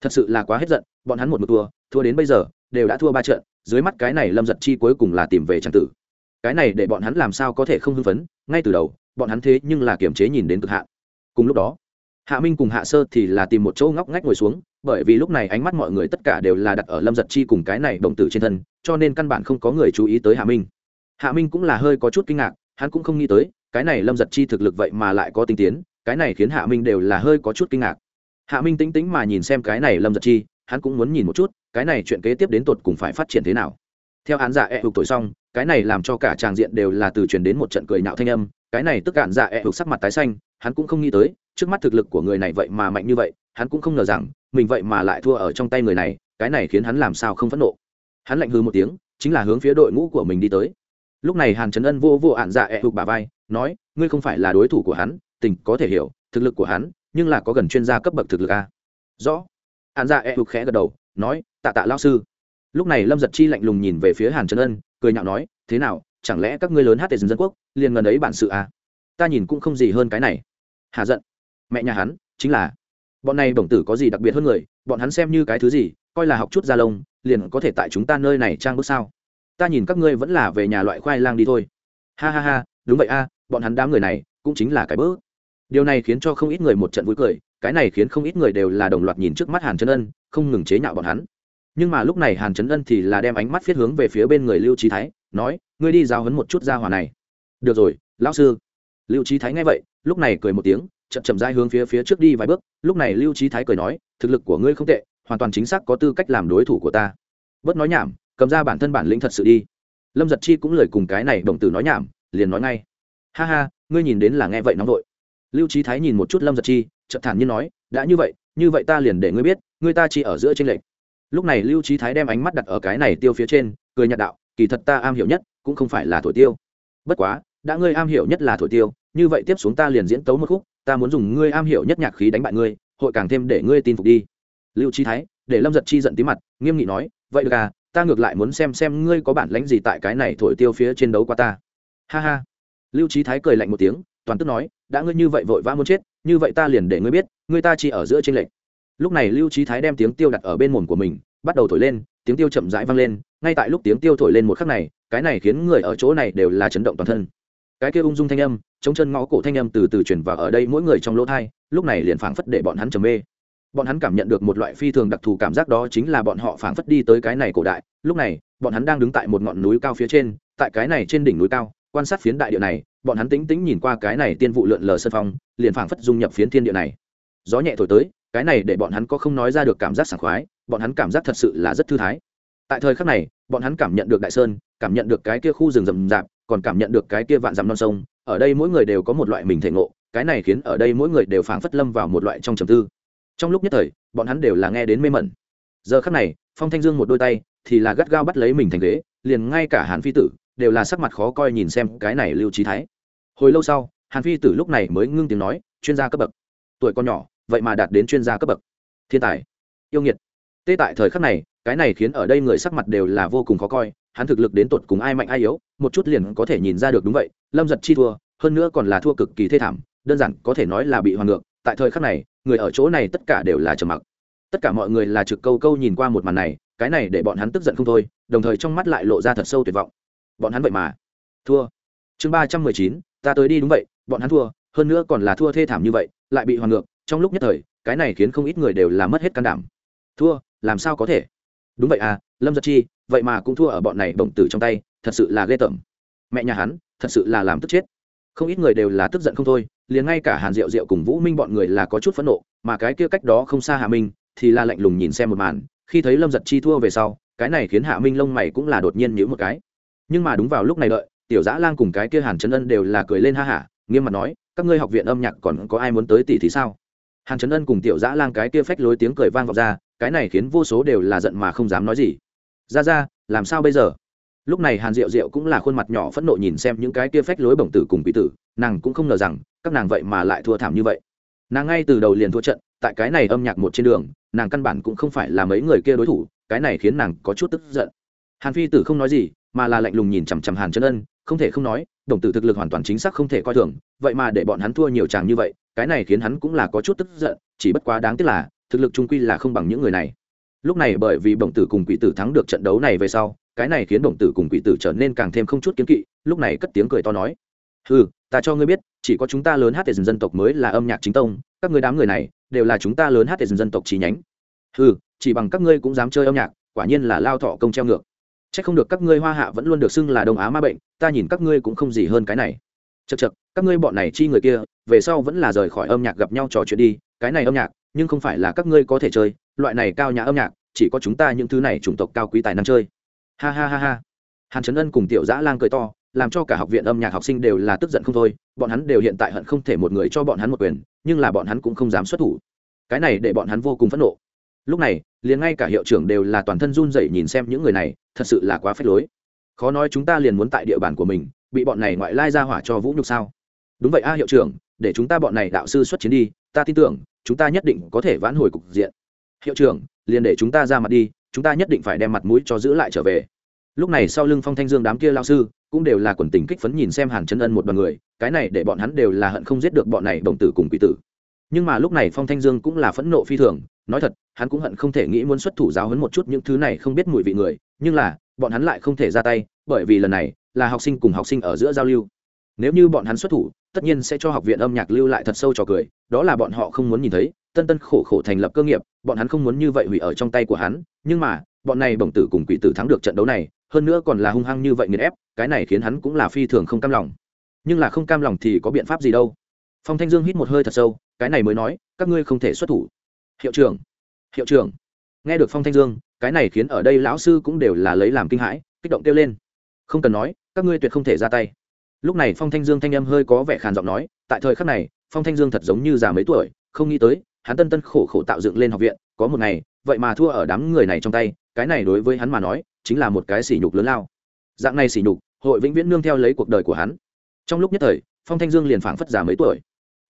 [SPEAKER 1] thật sự là quá hết giận, bọn hắn một một thua thua đến bây giờ, đều đã thua ba trận, dưới mắt cái này lâm giật chi cuối cùng là tìm về trang tử. Cái này để bọn hắn làm sao có thể không hưng phấn, ngay từ đầu, bọn hắn thế nhưng là kiềm chế nhìn đến cực hạn. Cùng lúc đó, hạ minh cùng hạ sơ thì là tìm một chỗ ngóc ngách ngồi xuống, bởi vì lúc này ánh mắt mọi người tất cả đều là đặt ở lâm giật chi cùng cái này đồng tử trên thân, cho nên căn bản không có người chú ý tới hạ minh. Hạ minh cũng là hơi có chút kinh ngạc, hắn cũng không nghĩ tới, cái này lâm giật chi thực lực vậy mà lại có tinh tiến, cái này khiến hạ minh đều là hơi có chút kinh ngạc hạ minh tĩnh tĩnh mà nhìn xem cái này lâm giật chi, hắn cũng muốn nhìn một chút, cái này chuyện kế tiếp đến tột cùng phải phát triển thế nào. Theo án giả e hụt tội xong, cái này làm cho cả tràng diện đều là từ truyền đến một trận cười nhạo thanh âm, cái này tức cạn dạ e hụt sắc mặt tái xanh, hắn cũng không nghĩ tới, trước mắt thực lực của người này vậy mà mạnh như vậy, hắn cũng không ngờ rằng, mình vậy mà lại thua ở trong tay người này, cái này khiến hắn làm sao không phẫn nộ. Hắn lạnh hư một tiếng, chính là hướng phía đội ngũ của mình đi tới. Lúc này hàn trấn ân vô vô ạn dạ e hụt bà vai, nói, ngươi không phải là đối thủ của hắn, tình có thể hiểu, thực lực của hắn nhưng là có gần chuyên gia cấp bậc thực lực a. Rõ. Hàn dạ e hụt khẽ gật đầu, nói, tạ tạ lao sư. Lúc này lâm giật chi lạnh lùng nhìn về phía hàn trấn ân, cười nhạo nói, thế nào, chẳng lẽ các ngươi lớn hát tề dân dân quốc, liền ngần ấy bản sự à? ta nhìn cũng không gì hơn cái này. Hà giận. Mẹ nhà hắn, chính là, bọn này bổng tử có gì đặc biệt hơn người, bọn hắn xem như cái thứ gì, coi là học chút gia lông, liền có thể tại chúng ta nơi này trang bước sao? Ta nhìn các ngươi vẫn là về nhà loại khoai lang đi thôi. Ha ha ha, đúng vậy a, bọn hắn đám người này, cũng chính là cái bước điều này khiến cho không ít người một trận vui cười, cái này khiến không ít người đều là đồng loạt nhìn trước mắt hàn trấn ân, không ngừng chế nhạo bọn hắn. Nhưng mà lúc này hàn trấn ân thì là đem ánh mắt viết hướng về phía bên người lưu trí thái, nói, ngươi đi giao hấn một chút ra hòa này. Được rồi, lão sư. Lưu trí thái nghe vậy, lúc này cười một tiếng, chậm chậm dai hướng phía phía trước đi vài bước. Lúc này lưu trí thái cười nói, thực lực của ngươi không tệ, hoàn toàn chính xác có tư cách làm đối thủ của ta. Bớt nói nhảm, cầm ra bản thân bản lĩnh thật sự đi. Lâm giật chi cũng lời cùng cái này đồng tử nói nhảm, liền nói ngay, ha ha, ngươi nhìn đến là nghe vậy nóng vội lưu trí thái nhìn một chút lâm giật chi, chợt thản nhiên nói, đã như vậy như vậy ta liền để ngươi biết, ngươi ta chỉ ở giữa trên lệnh lúc này lưu trí thái đem ánh mắt đặt ở cái này tiêu phía trên, cười nhạt đạo, kỳ thật ta am hiểu nhất cũng không phải là thổi tiêu. Bất quá, đã ngươi am hiểu nhất là thổi tiêu, như vậy tiếp xuống ta liền diễn tấu một khúc, ta muốn dùng ngươi am hiểu nhất nhạc khí đánh bại ngươi, hội càng thêm để ngươi tin phục đi. Lưu trí thái, để lâm giật chi giận tí mặt, nghiêm nghị nói, vậy được à ta ngược lại muốn xem xem ngươi có bản lãnh gì tại cái này thổi tiêu phía trên đấu qua ta. Ha ha. Lưu trí thái cười lạnh một tiếng, toàn tức nói đã ngươi như vậy vội vã muốn chết, như vậy ta liền để ngươi biết, ngươi ta chỉ ở giữa trên lệnh lúc này lưu trí thái đem tiếng tiêu đặt ở bên mồm của mình, bắt đầu thổi lên, tiếng tiêu chậm rãi vang lên, ngay tại lúc tiếng tiêu thổi lên một khắc này, cái này khiến người ở chỗ này đều là chấn động toàn thân. Cái kia ung dung thanh âm, chống chân ngõ cổ thanh âm từ từ chuyển vào ở đây mỗi người trong lỗ thai, lúc này liền phảng phất để bọn hắn trầm mê. Bọn hắn cảm nhận được một loại phi thường đặc thù cảm giác đó chính là bọn họ phảng phất đi tới cái này cổ đại, lúc này, bọn hắn đang đứng tại một ngọn núi cao phía trên, tại cái này trên đỉnh núi cao, quan sát phiến đại địa này bọn hắn tính tính nhìn qua cái này tiên vụ lượn lờ sân phong, liền phảng phất dung nhập phiến thiên địa này. Gió nhẹ thổi tới, cái này để bọn hắn có không nói ra được cảm giác sảng khoái, bọn hắn cảm giác thật sự là rất thư thái. Tại thời khắc này, bọn hắn cảm nhận được đại sơn, cảm nhận được cái kia khu rừng rậm rạp, còn cảm nhận được cái kia vạn dặm non sông, ở đây mỗi người đều có một loại mình thể ngộ, cái này khiến ở đây mỗi người đều phảng phất lâm vào một loại trong trầm tư. Trong lúc nhất thời, bọn hắn đều là nghe đến mê mẩn. Giờ khắc này, phong thanh dương một đôi tay thì là gắt gao bắt lấy mình thành ghế, liền ngay cả hàn phi tử đều là sắc mặt khó coi nhìn xem cái này lưu trí thái. Hồi lâu sau, hàn phi tử lúc này mới ngưng tiếng nói, chuyên gia cấp bậc. Tuổi con nhỏ, vậy mà đạt đến chuyên gia cấp bậc. Thiên tài. Yêu nghiệt. Tê tại thời khắc này, cái này khiến ở đây người sắc mặt đều là vô cùng khó coi, hắn thực lực đến tột cùng ai mạnh ai yếu, một chút liền có thể nhìn ra được đúng vậy, lâm giật chi thua, hơn nữa còn là thua cực kỳ thê thảm, đơn giản có thể nói là bị hoàng ngược, tại thời khắc này, người ở chỗ này tất cả đều là trầm mặc. Tất cả mọi người là trực câu câu nhìn qua một màn này, cái này để bọn hắn tức giận không thôi, đồng thời trong mắt lại lộ ra thật sâu tuyệt vọng bọn hắn vậy mà. Thua. Chương ba trăm mười chín, ta tới đi đúng vậy, bọn hắn thua, hơn nữa còn là thua thê thảm như vậy, lại bị hoàn ngược, trong lúc nhất thời, cái này khiến không ít người đều là mất hết can đảm. Thua, làm sao có thể? Đúng vậy à lâm giật chi, vậy mà cũng thua ở bọn này bổng tử trong tay, thật sự là ghê tởm. Mẹ nhà hắn, thật sự là làm tức chết. Không ít người đều là tức giận không thôi, liền ngay cả hàn diệu diệu cùng vũ minh bọn người là có chút phẫn nộ, mà cái kia cách đó không xa hạ minh, thì là lạnh lùng nhìn xem một màn, khi thấy lâm giật chi thua về sau, cái này khiến hạ minh lông mày cũng là đột nhiên nhữ một cái nhưng mà đúng vào lúc này đợi, tiểu dã lang cùng cái kia hàn trấn ân đều là cười lên ha hả, nghiêm mặt nói, các ngươi học viện âm nhạc còn có ai muốn tới tỷ thì sao? Hàn trấn ân cùng tiểu dã lang cái kia phách lối tiếng cười vang vọng ra, cái này khiến vô số đều là giận mà không dám nói gì. Ra ra, làm sao bây giờ? Lúc này hàn diệu diệu cũng là khuôn mặt nhỏ phẫn nộ nhìn xem những cái kia phách lối bổng tử cùng bị tử, nàng cũng không ngờ rằng, các nàng vậy mà lại thua thảm như vậy. Nàng ngay từ đầu liền thua trận, tại cái này âm nhạc một trên đường, nàng căn bản cũng không phải là mấy người kia đối thủ, cái này khiến nàng có chút tức giận. Hàn phi tử không nói gì mà là lạnh lùng nhìn chằm chằm hàn chân ân, không thể không nói, đồng tử thực lực hoàn toàn chính xác không thể coi thường, vậy mà để bọn hắn thua nhiều chàng như vậy, cái này khiến hắn cũng là có chút tức giận, chỉ bất quá đáng tiếc là, thực lực trung quy là không bằng những người này. Lúc này bởi vì Đồng tử cùng quỷ tử thắng được trận đấu này về sau, cái này khiến Đồng tử cùng quỷ tử trở nên càng thêm không chút kiến kỵ, lúc này cất tiếng cười to nói ừ ta cho ngươi biết, chỉ có chúng ta lớn hát thể dân tộc mới là âm nhạc chính tông, các ngươi đám người này, đều là chúng ta lớn hát thể dân tộc chi nhánh. Ừ chỉ bằng các ngươi cũng dám chơi âm nhạc, quả nhiên là lao thọ công treo ngược chắc không được các ngươi hoa hạ vẫn luôn được xưng là đông á ma bệnh ta nhìn các ngươi cũng không gì hơn cái này. Chậc chậc, các ngươi bọn này chi người kia về sau vẫn là rời khỏi âm nhạc gặp nhau trò chuyện đi cái này âm nhạc nhưng không phải là các ngươi có thể chơi loại này cao nhã âm nhạc chỉ có chúng ta những thứ này chủng tộc cao quý tài năng chơi. Ha ha ha ha. Hàn trấn ân cùng tiểu dã lang cười to làm cho cả học viện âm nhạc học sinh đều là tức giận không thôi bọn hắn đều hiện tại hận không thể một người cho bọn hắn một quyền nhưng là bọn hắn cũng không dám xuất thủ. Cái này để bọn hắn vô cùng phẫn nộ. Lúc này liền ngay cả hiệu trưởng đều là toàn thân run rẩy nhìn xem những người này, thật sự là quá phép lối. Khó nói chúng ta liền muốn tại địa bàn của mình, bị bọn này ngoại lai ra hỏa cho vũ nhục sao? Đúng vậy a, hiệu trưởng, để chúng ta bọn này đạo sư xuất chiến đi, ta tin tưởng, chúng ta nhất định có thể vãn hồi cục diện. Hiệu trưởng, liền để chúng ta ra mặt đi, chúng ta nhất định phải đem mặt mũi cho giữ lại trở về. Lúc này sau lưng phong thanh dương đám kia lao sư, cũng đều là quần tình kích phấn nhìn xem hàn chân ân một đoàn người, cái này để bọn hắn đều là hận không giết được bọn này đồng tử cùng quỷ tử. Nhưng mà lúc này phong thanh dương cũng là phẫn nộ phi thường nói thật, hắn cũng hận không thể nghĩ muốn xuất thủ giáo hấn một chút những thứ này không biết mùi vị người, nhưng là, bọn hắn lại không thể ra tay, bởi vì lần này là học sinh cùng học sinh ở giữa giao lưu. Nếu như bọn hắn xuất thủ, tất nhiên sẽ cho học viện âm nhạc lưu lại thật sâu trò cười, đó là bọn họ không muốn nhìn thấy, tân tân khổ khổ thành lập cơ nghiệp, bọn hắn không muốn như vậy hủy ở trong tay của hắn, nhưng mà, bọn này bổng tử cùng quỷ tử thắng được trận đấu này, hơn nữa còn là hung hăng như vậy nghiền ép, cái này khiến hắn cũng là phi thường không cam lòng. Nhưng là không cam lòng thì có biện pháp gì đâu. Phong thanh dương hít một hơi thật sâu, cái này mới nói, các ngươi không thể xuất thủ hiệu trưởng. Hiệu trưởng. Nghe được phong thanh dương, cái này khiến ở đây lão sư cũng đều là lấy làm kinh hãi, kích động kêu lên. Không cần nói, các ngươi tuyệt không thể ra tay. Lúc này phong thanh dương thanh âm hơi có vẻ khàn giọng nói, tại thời khắc này, phong thanh dương thật giống như già mấy tuổi, không nghĩ tới, hắn tân tân khổ khổ tạo dựng lên học viện, có một ngày, vậy mà thua ở đám người này trong tay, cái này đối với hắn mà nói, chính là một cái sỉ nhục lớn lao. Dạng này sỉ nhục, hội vĩnh viễn nương theo lấy cuộc đời của hắn. Trong lúc nhất thời, phong thanh dương liền phảng phất già mấy tuổi.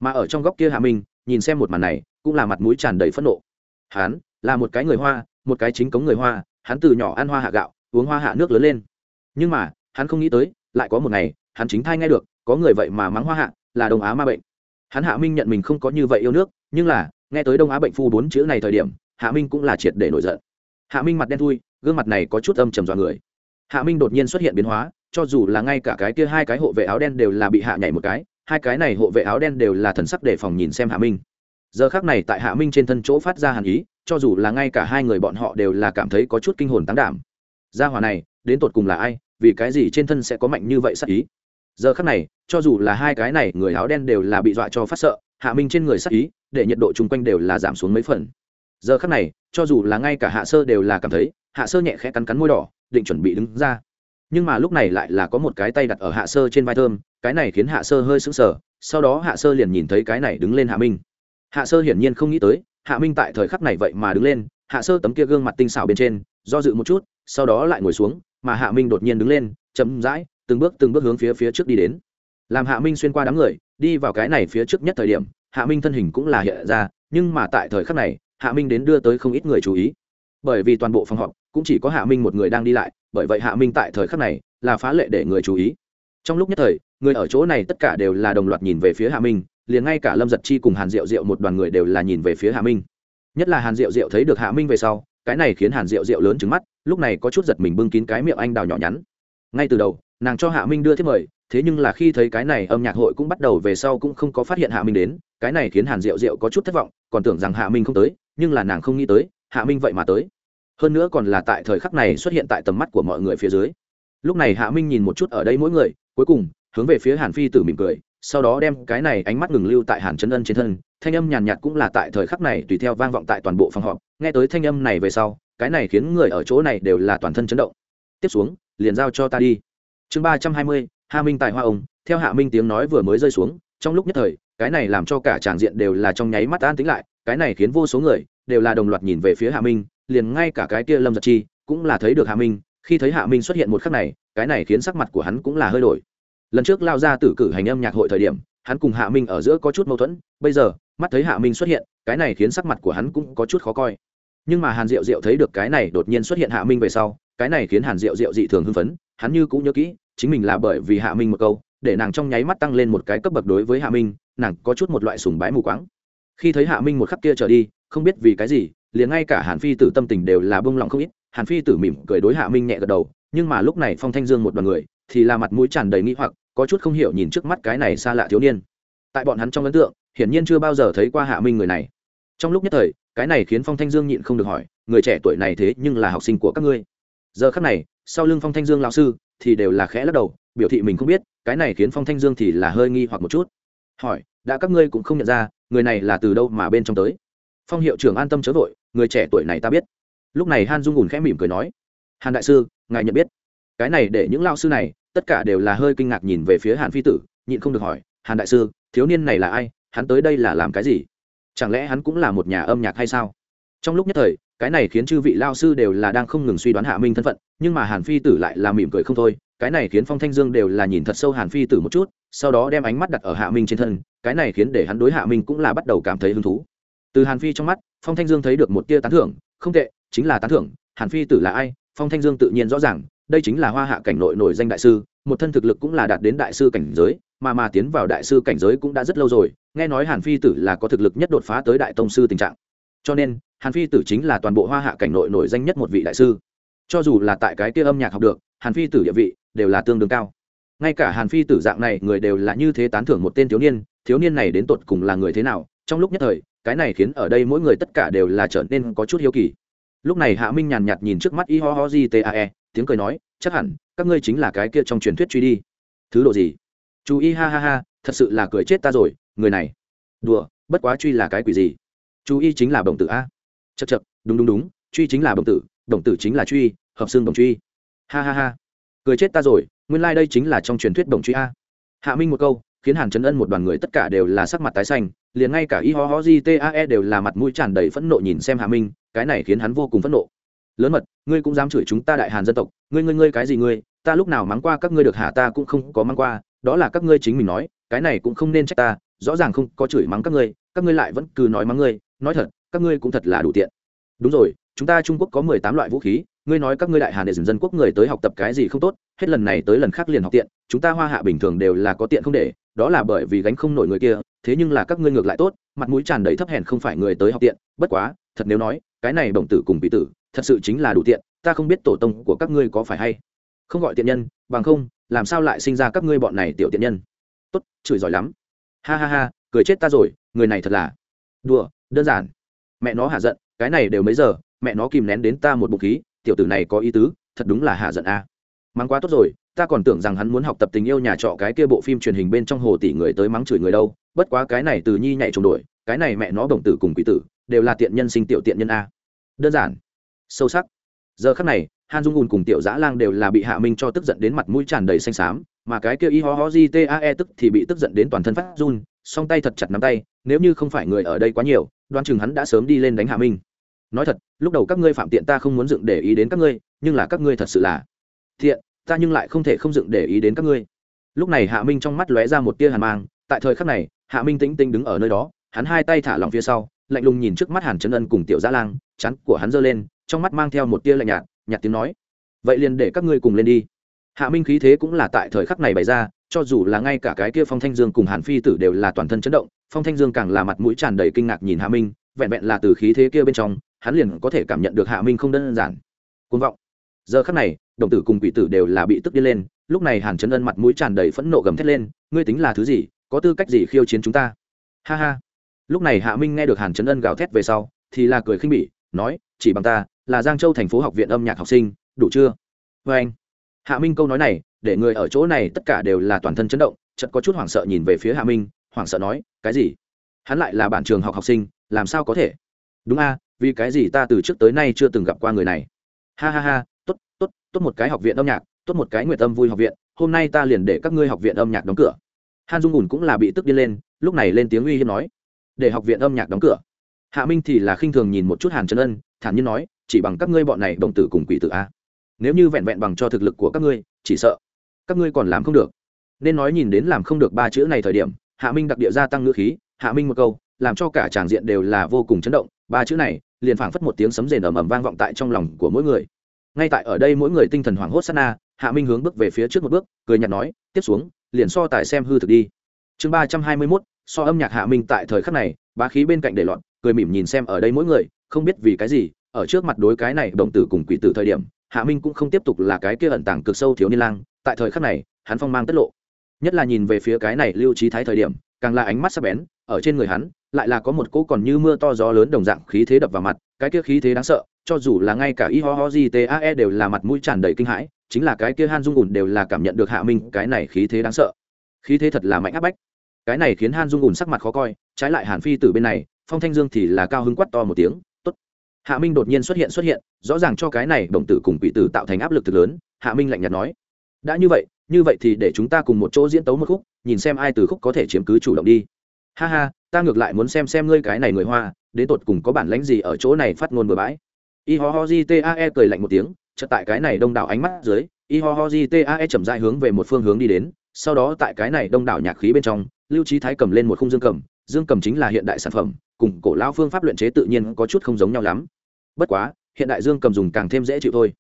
[SPEAKER 1] Mà ở trong góc kia hạ minh, nhìn xem một màn này cũng là mặt mũi tràn đầy phẫn nộ. Hắn là một cái người hoa, một cái chính cống người hoa, hắn từ nhỏ ăn hoa hạ gạo, uống hoa hạ nước lớn lên. Nhưng mà, hắn không nghĩ tới, lại có một ngày, hắn chính thai nghe được, có người vậy mà mắng hoa hạ là đông á ma bệnh. Hắn hạ minh nhận mình không có như vậy yêu nước, nhưng là, nghe tới đông á bệnh phu bốn chữ này thời điểm, hạ minh cũng là triệt để nổi giận. Hạ minh mặt đen thui, gương mặt này có chút âm trầm dọa người. Hạ minh đột nhiên xuất hiện biến hóa, cho dù là ngay cả cái kia hai cái hộ vệ áo đen đều là bị hạ nhảy một cái, hai cái này hộ vệ áo đen đều là thần sắc để phòng nhìn xem hạ minh giờ khác này tại hạ minh trên thân chỗ phát ra hàn ý, cho dù là ngay cả hai người bọn họ đều là cảm thấy có chút kinh hồn tán đảm. Gia hòa này, đến tột cùng là ai, vì cái gì trên thân sẽ có mạnh như vậy sắc ý? Giờ khắc này, cho dù là hai cái này, người áo đen đều là bị dọa cho phát sợ, hạ minh trên người sắc ý, để nhiệt độ chung quanh đều là giảm xuống mấy phần. Giờ khắc này, cho dù là ngay cả hạ sơ đều là cảm thấy, hạ sơ nhẹ khẽ cắn cắn môi đỏ, định chuẩn bị đứng ra. Nhưng mà lúc này lại là có một cái tay đặt ở hạ sơ trên vai thơm, cái này khiến hạ sơ hơi sững sờ, sau đó hạ sơ liền nhìn thấy cái này đứng lên hạ minh hạ sơ hiển nhiên không nghĩ tới, hạ minh tại thời khắc này vậy mà đứng lên, hạ sơ tấm kia gương mặt tinh xảo bên trên, do dự một chút, sau đó lại ngồi xuống, mà hạ minh đột nhiên đứng lên, chậm rãi, từng bước từng bước hướng phía phía trước đi đến. Làm hạ minh xuyên qua đám người, đi vào cái này phía trước nhất thời điểm, hạ minh thân hình cũng là hiện ra, nhưng mà tại thời khắc này, hạ minh đến đưa tới không ít người chú ý. Bởi vì toàn bộ phòng họp, cũng chỉ có hạ minh một người đang đi lại, bởi vậy hạ minh tại thời khắc này là phá lệ để người chú ý. Trong lúc nhất thời, người ở chỗ này tất cả đều là đồng loạt nhìn về phía hạ minh liền ngay cả lâm giật chi cùng hàn diệu diệu một đoàn người đều là nhìn về phía hạ minh. Nhất là hàn diệu diệu thấy được hạ minh về sau, cái này khiến hàn diệu diệu lớn trứng mắt, lúc này có chút giật mình bưng kín cái miệng anh đào nhỏ nhắn. Ngay từ đầu, nàng cho hạ minh đưa thiết mời, thế nhưng là khi thấy cái này âm nhạc hội cũng bắt đầu về sau cũng không có phát hiện hạ minh đến, cái này khiến hàn diệu diệu có chút thất vọng, còn tưởng rằng hạ minh không tới, nhưng là nàng không nghĩ tới, hạ minh vậy mà tới. Hơn nữa còn là tại thời khắc này xuất hiện tại tầm mắt của mọi người phía dưới. Lúc này hạ minh nhìn một chút ở đây mỗi người, cuối cùng hướng về phía hàn phi tử mỉm cười sau đó đem cái này ánh mắt ngừng lưu tại hàn trấn ân trên thân, thanh âm nhàn nhạt cũng là tại thời khắc này tùy theo vang vọng tại toàn bộ phòng họp. Nghe tới thanh âm này về sau, cái này khiến người ở chỗ này đều là toàn thân chấn động. Tiếp xuống, liền giao cho ta đi. Chương ba trăm hai mươi hạ minh tại hoa ông. Theo hạ minh tiếng nói vừa mới rơi xuống, trong lúc nhất thời, cái này làm cho cả tràng diện đều là trong nháy mắt an tính lại, cái này khiến vô số người đều là đồng loạt nhìn về phía hạ minh, liền ngay cả cái kia lâm giật chi cũng là thấy được hạ minh. Khi thấy hạ minh xuất hiện một khắc này, cái này khiến sắc mặt của hắn cũng là hơi đổi lần trước lao ra tử cử hành âm nhạc hội thời điểm, hắn cùng hạ minh ở giữa có chút mâu thuẫn, bây giờ, mắt thấy hạ minh xuất hiện, cái này khiến sắc mặt của hắn cũng có chút khó coi. Nhưng mà hàn diệu diệu thấy được cái này đột nhiên xuất hiện hạ minh về sau, cái này khiến hàn diệu diệu dị thường hưng phấn, hắn như cũng nhớ kỹ, chính mình là bởi vì hạ minh một câu, để nàng trong nháy mắt tăng lên một cái cấp bậc đối với hạ minh, nàng có chút một loại sùng bái mù quáng. Khi thấy hạ minh một khắc kia trở đi, không biết vì cái gì, liền ngay cả hàn phi tử tâm tình đều là bông lòng không ít, hàn phi tử mỉm cười đối hạ minh nhẹ gật đầu, nhưng mà lúc này phong thanh dương một đoàn người, thì là mặt mũi tràn đầy nghĩ hoặc có chút không hiểu nhìn trước mắt cái này xa lạ thiếu niên. Tại bọn hắn trong ấn tượng, hiển nhiên chưa bao giờ thấy qua hạ minh người này. Trong lúc nhất thời, cái này khiến phong thanh dương nhịn không được hỏi, người trẻ tuổi này thế nhưng là học sinh của các ngươi. Giờ khắc này, sau lưng phong thanh dương lão sư thì đều là khẽ lắc đầu, biểu thị mình không biết, cái này khiến phong thanh dương thì là hơi nghi hoặc một chút. Hỏi, đã các ngươi cũng không nhận ra, người này là từ đâu mà bên trong tới? Phong hiệu trưởng an tâm chớ vội, người trẻ tuổi này ta biết. Lúc này han dung ùn khẽ mỉm cười nói, hàn đại sư, ngài nhận biết. Cái này để những lao sư này tất cả đều là hơi kinh ngạc nhìn về phía hàn phi tử, nhịn không được hỏi, hàn đại sư, thiếu niên này là ai? Hắn tới đây là làm cái gì? Chẳng lẽ hắn cũng là một nhà âm nhạc hay sao? Trong lúc nhất thời, cái này khiến chư vị lao sư đều là đang không ngừng suy đoán hạ minh thân phận, nhưng mà hàn phi tử lại là mỉm cười không thôi, cái này khiến phong thanh dương đều là nhìn thật sâu hàn phi tử một chút, sau đó đem ánh mắt đặt ở hạ minh trên thân, cái này khiến để hắn đối hạ minh cũng là bắt đầu cảm thấy hứng thú. Từ hàn phi trong mắt, phong thanh dương thấy được một tia tán thưởng, không tệ, chính là tán thưởng, hàn phi tử là ai? Phong thanh dương tự nhiên rõ ràng đây chính là hoa hạ cảnh nội nổi danh đại sư, một thân thực lực cũng là đạt đến đại sư cảnh giới, mà mà tiến vào đại sư cảnh giới cũng đã rất lâu rồi, nghe nói hàn phi tử là có thực lực nhất đột phá tới đại tông sư tình trạng. Cho nên, hàn phi tử chính là toàn bộ hoa hạ cảnh nội nổi danh nhất một vị đại sư. Cho dù là tại cái kia âm nhạc học được, hàn phi tử địa vị đều là tương đương cao. Ngay cả hàn phi tử dạng này người đều là như thế tán thưởng một tên thiếu niên thiếu niên này đến tột cùng là người thế nào, trong lúc nhất thời, cái này khiến ở đây mỗi người tất cả đều là trở nên có chút hiếu kỳ. Lúc này hạ minh nhàn nhạt nhìn trước mắt y ho ho di tae tiếng cười nói, chắc hẳn, các ngươi chính là cái kia trong truyền thuyết truy đi. Thứ độ gì? Chú y ha ha ha, thật sự là cười chết ta rồi, người này. Đùa, bất quá truy là cái quỷ gì? Chú y chính là đồng tử a. Chật chật đúng đúng đúng, truy chính là đồng tử đồng tử chính là truy, hợp xương đồng truy. Ha ha ha, cười chết ta rồi, nguyên lai、like、đây chính là trong truyền thuyết đồng truy a. Hạ minh một câu, khiến hàn trấn ân một đoàn người tất cả đều là sắc mặt tái xanh, liền ngay cả y ho ho gtae đều là mặt mũi tràn đầy phẫn nộ nhìn xem hạ minh, cái này khiến hắn vô cùng phẫn nộ lớn mật, ngươi cũng dám chửi chúng ta đại hàn dân tộc, ngươi ngươi ngươi cái gì ngươi, ta lúc nào mắng qua các ngươi được hả, ta cũng không có mắng qua, đó là các ngươi chính mình nói, cái này cũng không nên trách ta, rõ ràng không có chửi mắng các ngươi các ngươi lại vẫn cứ nói mắng ngươi, nói thật, các ngươi cũng thật là đủ tiện. Đúng rồi, chúng ta trung quốc có mười tám loại vũ khí, ngươi nói các ngươi đại hàn để dừng dân quốc người tới học tập cái gì không tốt, hết lần này tới lần khác liền học tiện, chúng ta hoa hạ bình thường đều là có tiện không để, đó là bởi vì gánh không nổi người kia, thế nhưng là các ngươi ngược lại tốt, mặt mũi tràn đầy thấp hèn không phải người tới học tiện, bất quá, thật nếu nói, cái này bổng tử cùng bị tử thật sự chính là đủ tiện, ta không biết tổ tông của các ngươi có phải hay không gọi tiện nhân, bằng không, làm sao lại sinh ra các ngươi bọn này tiểu tiện nhân? Tốt, chửi giỏi lắm. Ha ha ha, cười chết ta rồi, người này thật là đùa, đơn giản. Mẹ nó hạ giận, cái này đều mấy giờ, mẹ nó kìm nén đến ta một bụng khí, tiểu tử này có ý tứ, thật đúng là hạ giận a. À. mắng quá tốt rồi, ta còn tưởng rằng hắn muốn học tập tình yêu nhà trọ cái kia bộ phim truyền hình bên trong hồ tỷ người tới mắng chửi người đâu, bất quá cái này từ nhi nhảy trồng đổi cái này mẹ nó đồng tử cùng quỷ tử, đều là tiện nhân sinh tiểu tiện nhân a. Đơn giản sâu sắc. Giờ khắc này, han dung ùn cùng tiểu dã lang đều là bị hạ minh cho tức giận đến mặt mũi tràn đầy xanh xám, mà cái kia y ho ho gtae tức thì bị tức giận đến toàn thân phát run, song tay thật chặt nắm tay, nếu như không phải người ở đây quá nhiều đoan chừng hắn đã sớm đi lên đánh hạ minh. Nói thật, lúc đầu các ngươi phạm tiện ta không muốn dựng để ý đến các ngươi, nhưng là các ngươi thật sự là thiện, ta nhưng lại không thể không dựng để ý đến các ngươi. Lúc này hạ minh trong mắt lóe ra một tia hàn mang, tại thời khắc này, hạ minh tĩnh tĩnh đứng ở nơi đó, hắn hai tay thả lỏng phía sau, lạnh lùng nhìn trước mắt hàn trấn ân cùng tiểu gia lang chắn của hắn giơ lên trong mắt mang theo một tia lạnh nhạt nhạt tiếng nói, vậy liền để các ngươi cùng lên đi. Hạ minh khí thế cũng là tại thời khắc này bày ra, cho dù là ngay cả cái kia phong thanh dương cùng hàn phi tử đều là toàn thân chấn động, phong thanh dương càng là mặt mũi tràn đầy kinh ngạc nhìn hạ minh, vẹn vẹn là từ khí thế kia bên trong, hắn liền có thể cảm nhận được hạ minh không đơn giản. Côn vọng. Giờ khắc này, đồng tử cùng quỷ tử đều là bị tức đi lên, lúc này hàn trấn ân mặt mũi tràn đầy phẫn nộ gầm thét lên, ngươi tính là thứ gì? Có tư cách gì khiêu chiến chúng ta? Ha ha. Lúc này hạ minh nghe được hàn trấn ân gào thét về sau, thì là cười khinh bỉ, nói, chỉ bằng ta là giang châu thành phố học viện âm nhạc học sinh, đủ chưa? Vê anh, hạ minh câu nói này, để người ở chỗ này tất cả đều là toàn thân chấn động, chợt có chút hoảng sợ nhìn về phía hạ minh, hoảng sợ nói, cái gì? Hắn lại là bản trường học học sinh, làm sao có thể? Đúng a, vì cái gì ta từ trước tới nay chưa từng gặp qua người này? Ha ha ha, tốt tốt tốt một cái học viện âm nhạc, tốt một cái nguyện tâm vui học viện, hôm nay ta liền để các ngươi học viện âm nhạc đóng cửa. Han dung ùn cũng là bị tức điên lên, lúc này lên tiếng uy hiếp nói, để học viện âm nhạc đóng cửa. Hạ minh thì là khinh thường nhìn một chút hàn trấn ân, thản nhiên nói chỉ bằng các ngươi bọn này đồng tử cùng quỷ tử a. Nếu như vẹn vẹn bằng cho thực lực của các ngươi chỉ sợ các ngươi còn làm không được. Nên nói nhìn đến làm không được ba chữ này thời điểm hạ minh đặc địa gia tăng ngữ khí hạ minh một câu làm cho cả tràng diện đều là vô cùng chấn động ba chữ này liền phảng phất một tiếng sấm rền ầm ầm vang vọng tại trong lòng của mỗi người. Ngay tại ở đây mỗi người tinh thần hoảng hốt sát na hạ minh hướng bước về phía trước một bước cười nhạt nói tiếp xuống liền so tài xem hư thực đi. Chương ba trăm hai mươi mốt so âm nhạc hạ minh tại thời khắc này bá khí bên cạnh để loạn, cười mỉm nhìn xem ở đây mỗi người không biết vì cái gì ở trước mặt đối cái này đồng tử cùng quỷ tử thời điểm, hạ minh cũng không tiếp tục là cái kia ẩn tàng cực sâu thiếu niên lang, tại thời khắc này, hắn phong mang tất lộ. Nhất là nhìn về phía cái này lưu trí thái thời điểm, càng là ánh mắt sắc bén, ở trên người hắn, lại là có một cỗ còn như mưa to gió lớn đồng dạng khí thế đập vào mặt, cái kia khí thế đáng sợ, cho dù là ngay cả y ho ho gì tae đều là mặt mũi tràn đầy kinh hãi, chính là cái kia han dung ủn đều là cảm nhận được hạ minh cái này khí thế đáng sợ. Khí thế thật là mạnh áp bách. Cái này khiến han dung ủn sắc mặt khó coi, trái lại hàn phi từ bên này, phong thanh dương thì là cao hứng quắt to một tiếng hạ minh đột nhiên xuất hiện xuất hiện, rõ ràng cho cái này đồng tử cùng quỷ tử tạo thành áp lực thực lớn, hạ minh lạnh nhạt nói. Đã như vậy như vậy thì để chúng ta cùng một chỗ diễn tấu một khúc, nhìn xem ai từ khúc có thể chiếm cứ chủ động đi. Ha ha, ta ngược lại muốn xem xem ngươi cái này người hoa, đến tột cùng có bản lãnh gì ở chỗ này phát ngôn bừa bãi. Y ho ho ji tae cười lạnh một tiếng, chợt tại cái này đông đảo ánh mắt dưới y ho ho ji tae chậm dại hướng về một phương hướng đi đến, sau đó tại cái này đông đảo nhạc khí bên trong, lưu trí thái cầm lên một khung dương cầm dương cầm chính là hiện đại sản phẩm cùng cổ lao phương pháp luyện chế tự nhiên có chút không giống nhau lắm. Bất quá hiện đại dương cầm dùng càng thêm dễ chịu thôi.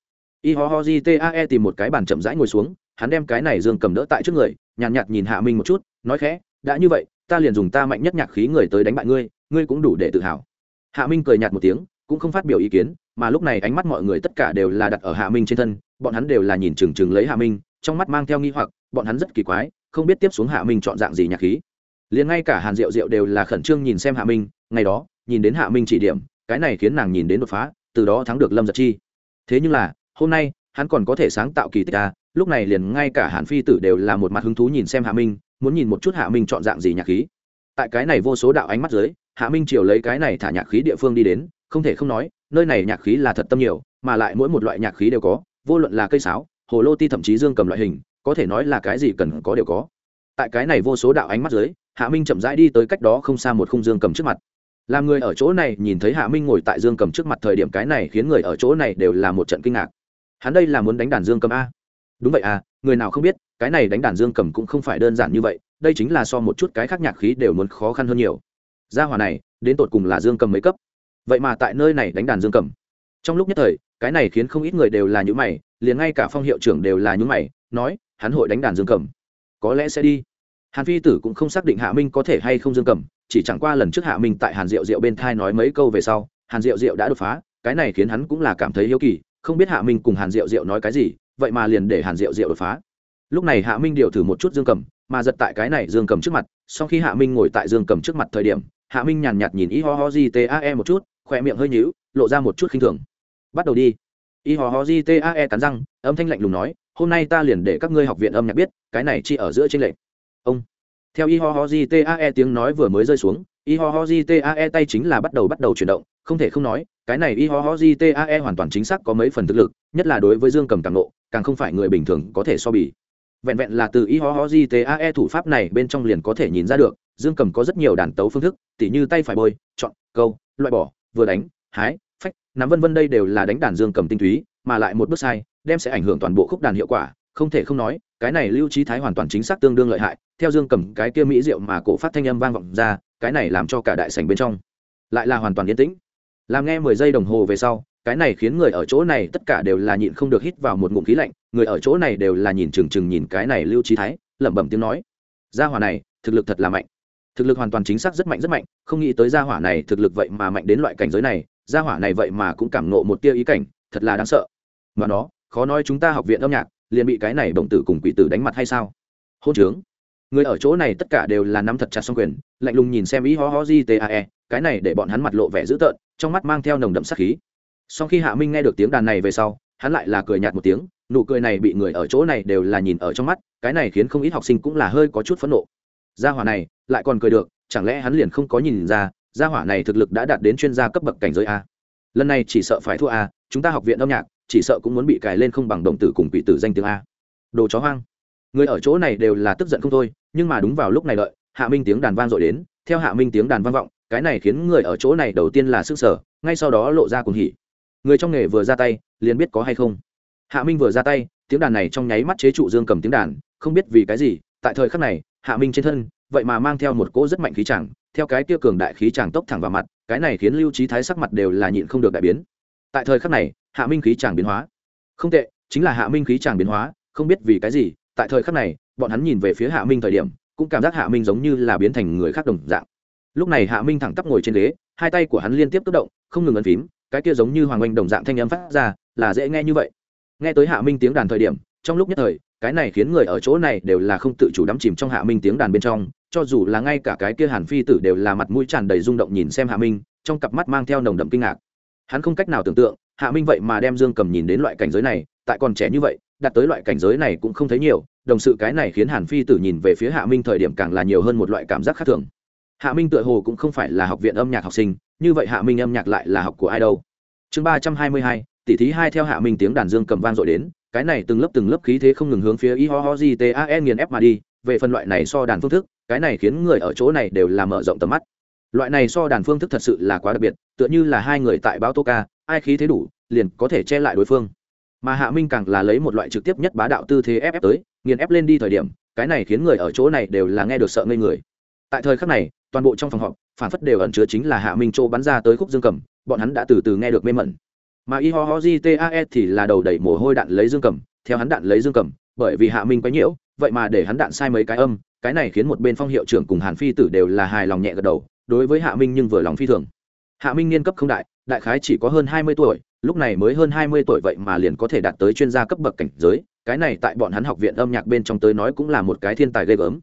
[SPEAKER 1] Y ho ho di tae tìm một cái bàn chậm rãi ngồi xuống hắn đem cái này dương cầm đỡ tại trước người nhàn nhạt, nhạt nhìn hạ minh một chút nói khẽ đã như vậy ta liền dùng ta mạnh nhất nhạc khí người tới đánh bại ngươi ngươi cũng đủ để tự hào. Hạ minh cười nhạt một tiếng cũng không phát biểu ý kiến mà lúc này ánh mắt mọi người tất cả đều là đặt ở hạ minh trên thân bọn hắn đều là nhìn chừng chừng lấy hạ minh trong mắt mang theo nghi hoặc bọn hắn rất kỳ quái không biết tiếp xuống hạ minh chọn dạng gì nhạc khí liền ngay cả hàn diệu diệu đều là khẩn trương nhìn xem hạ minh ngày đó nhìn đến hạ minh chỉ điểm cái này khiến nàng nhìn đến đột phá từ đó thắng được lâm giật chi. Thế nhưng là hôm nay hắn còn có thể sáng tạo kỳ tích à, lúc này liền ngay cả hàn phi tử đều là một mặt hứng thú nhìn xem hạ minh muốn nhìn một chút hạ minh chọn dạng gì nhạc khí. Tại cái này vô số đạo ánh mắt dưới hạ minh chiều lấy cái này thả nhạc khí địa phương đi đến không thể không nói nơi này nhạc khí là thật tâm nhiều mà lại mỗi một loại nhạc khí đều có vô luận là cây sáo hồ lô ti thậm chí dương cầm loại hình có thể nói là cái gì cần có đều có. Tại cái này vô số đạo ánh mắt dưới hạ minh chậm rãi đi tới cách đó không xa một khung dương cầm trước mặt. Làm người ở chỗ này nhìn thấy hạ minh ngồi tại dương cầm trước mặt thời điểm cái này khiến người ở chỗ này đều là một trận kinh ngạc. Hắn đây là muốn đánh đàn dương cầm a. Đúng vậy à người nào không biết, cái này đánh đàn dương cầm cũng không phải đơn giản như vậy, đây chính là so một chút cái khác nhạc khí đều muốn khó khăn hơn nhiều. Gia hòa này, đến tột cùng là dương cầm mấy cấp? Vậy mà tại nơi này đánh đàn dương cầm. Trong lúc nhất thời, cái này khiến không ít người đều là những mày, liền ngay cả phong hiệu trưởng đều là những mày, nói, hắn hội đánh đàn dương cầm. Có lẽ sẽ đi hàn phi tử cũng không xác định hạ minh có thể hay không dương cầm, chỉ chẳng qua lần trước hạ minh tại hàn diệu diệu bên thai nói mấy câu về sau, hàn diệu diệu đã đột phá, cái này khiến hắn cũng là cảm thấy hiếu kỳ, không biết hạ minh cùng hàn diệu diệu nói cái gì, vậy mà liền để hàn diệu diệu đột phá. Lúc này hạ minh điều thử một chút dương cầm, mà giật tại cái này dương cầm trước mặt, sau khi hạ minh ngồi tại dương cầm trước mặt thời điểm, hạ minh nhàn nhạt nhìn y ho ho di tae một chút, khỏe miệng hơi nhíu, lộ ra một chút khinh thường. Bắt đầu đi. Y ho ho di tae cắn răng, âm thanh lạnh lùng nói, hôm nay ta liền để các ngươi học viện âm nhạc biết, cái này chỉ ở giữa trên lệnh ông. Theo y ho ho di tae e tiếng nói vừa mới rơi xuống, y ho ho di tae e tay chính là bắt đầu bắt đầu chuyển động, không thể không nói, cái này y ho ho di tae e hoàn toàn chính xác có mấy phần thực lực, nhất là đối với dương cầm càng nộ càng không phải người bình thường có thể so bì. Vẹn vẹn là từ y ho ho di tae thủ pháp này bên trong liền có thể nhìn ra được, dương cầm có rất nhiều đàn tấu phương thức, tỉ như tay phải bôi, chọn, câu, loại bỏ, vừa đánh, hái, phách, nắm vân vân đây đều là đánh đàn dương cầm tinh túy, mà lại một bước sai, đem sẽ ảnh hưởng toàn bộ khúc đàn hiệu quả không thể không nói, cái này lưu trí thái hoàn toàn chính xác tương đương lợi hại, theo dương cầm cái kia mỹ diệu mà cổ phát thanh âm vang vọng ra, cái này làm cho cả đại sảnh bên trong lại là hoàn toàn yên tĩnh. Làm nghe mười giây đồng hồ về sau, cái này khiến người ở chỗ này tất cả đều là nhịn không được hít vào một ngụm khí lạnh, người ở chỗ này đều là nhìn chừng chừng nhìn cái này lưu trí thái, lẩm bẩm tiếng nói. Gia hỏa này, thực lực thật là mạnh. Thực lực hoàn toàn chính xác rất mạnh rất mạnh. Không nghĩ tới gia hỏa này thực lực vậy mà mạnh đến loại cảnh giới này, gia hỏa này vậy mà cũng cảm nộ một tia ý cảnh, thật là đáng sợ. Mà nó, khó nói chúng ta học viện âm nhạc liền bị cái này bổng tử cùng quỷ tử đánh mặt hay sao? Hôn trướng. Người ở chỗ này tất cả đều là nắm thật chặt xong quyền, lạnh lùng nhìn xem ý ho ho di tae cái này để bọn hắn mặt lộ vẻ dữ tợn, trong mắt mang theo nồng đậm sắc khí. Sau khi hạ minh nghe được tiếng đàn này về sau, hắn lại là cười nhạt một tiếng, nụ cười này bị người ở chỗ này đều là nhìn ở trong mắt, cái này khiến không ít học sinh cũng là hơi có chút phẫn nộ. Gia hỏa này lại còn cười được, chẳng lẽ hắn liền không có nhìn ra, gia hỏa này thực lực đã đạt đến chuyên gia cấp bậc cảnh giới a? Lần này chỉ sợ phải thua a, chúng ta học viện âm nhạc chỉ sợ cũng muốn bị cài lên không bằng động tử cùng quỷ tử danh tiếng a. Đồ chó hoang. Người ở chỗ này đều là tức giận không thôi, nhưng mà đúng vào lúc này đợi, hạ minh tiếng đàn vang dội đến, theo hạ minh tiếng đàn vang vọng, cái này khiến người ở chỗ này đầu tiên là sức sở, ngay sau đó lộ ra cùng hỉ. Người trong nghề vừa ra tay, liền biết có hay không. Hạ minh vừa ra tay, tiếng đàn này trong nháy mắt chế trụ dương cầm tiếng đàn, không biết vì cái gì, tại thời khắc này, hạ minh trên thân, vậy mà mang theo một cỗ rất mạnh khí chẳng theo cái tiêu cường đại khí chẳng tốc thẳng vào mặt, cái này khiến lưu trí thái sắc mặt đều là nhịn không được đại biến tại thời khắc này, hạ minh khí chàng biến hóa. Không tệ, chính là hạ minh khí chàng biến hóa, không biết vì cái gì, tại thời khắc này, bọn hắn nhìn về phía hạ minh thời điểm, cũng cảm giác hạ minh giống như là biến thành người khác đồng dạng. Lúc này hạ minh thẳng tắp ngồi trên ghế, hai tay của hắn liên tiếp tức động, không ngừng ấn phím, cái kia giống như hoàng oanh đồng dạng thanh âm phát ra, là dễ nghe như vậy. Nghe tới hạ minh tiếng đàn thời điểm, trong lúc nhất thời, cái này khiến người ở chỗ này đều là không tự chủ đắm chìm trong hạ minh tiếng đàn bên trong, cho dù là ngay cả cái kia hàn phi tử đều là mặt mũi tràn đầy rung động nhìn xem hạ minh, trong cặp mắt mang theo nồng đậm kinh ngạc hắn không cách nào tưởng tượng, hạ minh vậy mà đem dương cầm nhìn đến loại cảnh giới này, tại còn trẻ như vậy, đạt tới loại cảnh giới này cũng không thấy nhiều, đồng sự cái này khiến hàn phi tử nhìn về phía hạ minh thời điểm càng là nhiều hơn một loại cảm giác khác thường. Hạ minh tựa hồ cũng không phải là học viện âm nhạc học sinh, như vậy hạ minh âm nhạc lại là học của ai đâu? Chương ba trăm hai mươi hai tỷ thí hai theo hạ minh tiếng đàn dương cầm vang dội đến, cái này từng lớp từng lớp khí thế không ngừng hướng phía y ho ho di tae nghiền ép mà đi, về phần loại này so đàn phương thức, cái này khiến người ở chỗ này đều là mở rộng tầm mắt loại này so đàn phương thức thật sự là quá đặc biệt, tựa như là hai người tại báo tô ca, ai khí thế đủ, liền có thể che lại đối phương. Mà hạ minh càng là lấy một loại trực tiếp nhất bá đạo tư thế ép ép tới, nghiền ép lên đi thời điểm, cái này khiến người ở chỗ này đều là nghe được sợ ngây người. Tại thời khắc này, toàn bộ trong phòng họp, phản phất đều ẩn chứa chính là hạ minh châu bắn ra tới khúc dương cầm, bọn hắn đã từ từ nghe được mê mẩn. Mà y ho ho jtae thì là đầu đẩy mồ hôi đạn lấy dương cầm, theo hắn đạn lấy dương cầm, bởi vì hạ minh quấy nhiễu, vậy mà để hắn đạn sai mấy cái âm, cái này khiến một bên phong hiệu trưởng cùng hàn phi tử đều là hài lòng nhẹ gật đầu đối với hạ minh nhưng vừa lòng phi thường. Hạ minh niên cấp không đại đại khái chỉ có hơn hai mươi tuổi lúc này mới hơn hai mươi tuổi vậy mà liền có thể đạt tới chuyên gia cấp bậc cảnh giới cái này tại bọn hắn học viện âm nhạc bên trong tới nói cũng là một cái thiên tài ghê gớm.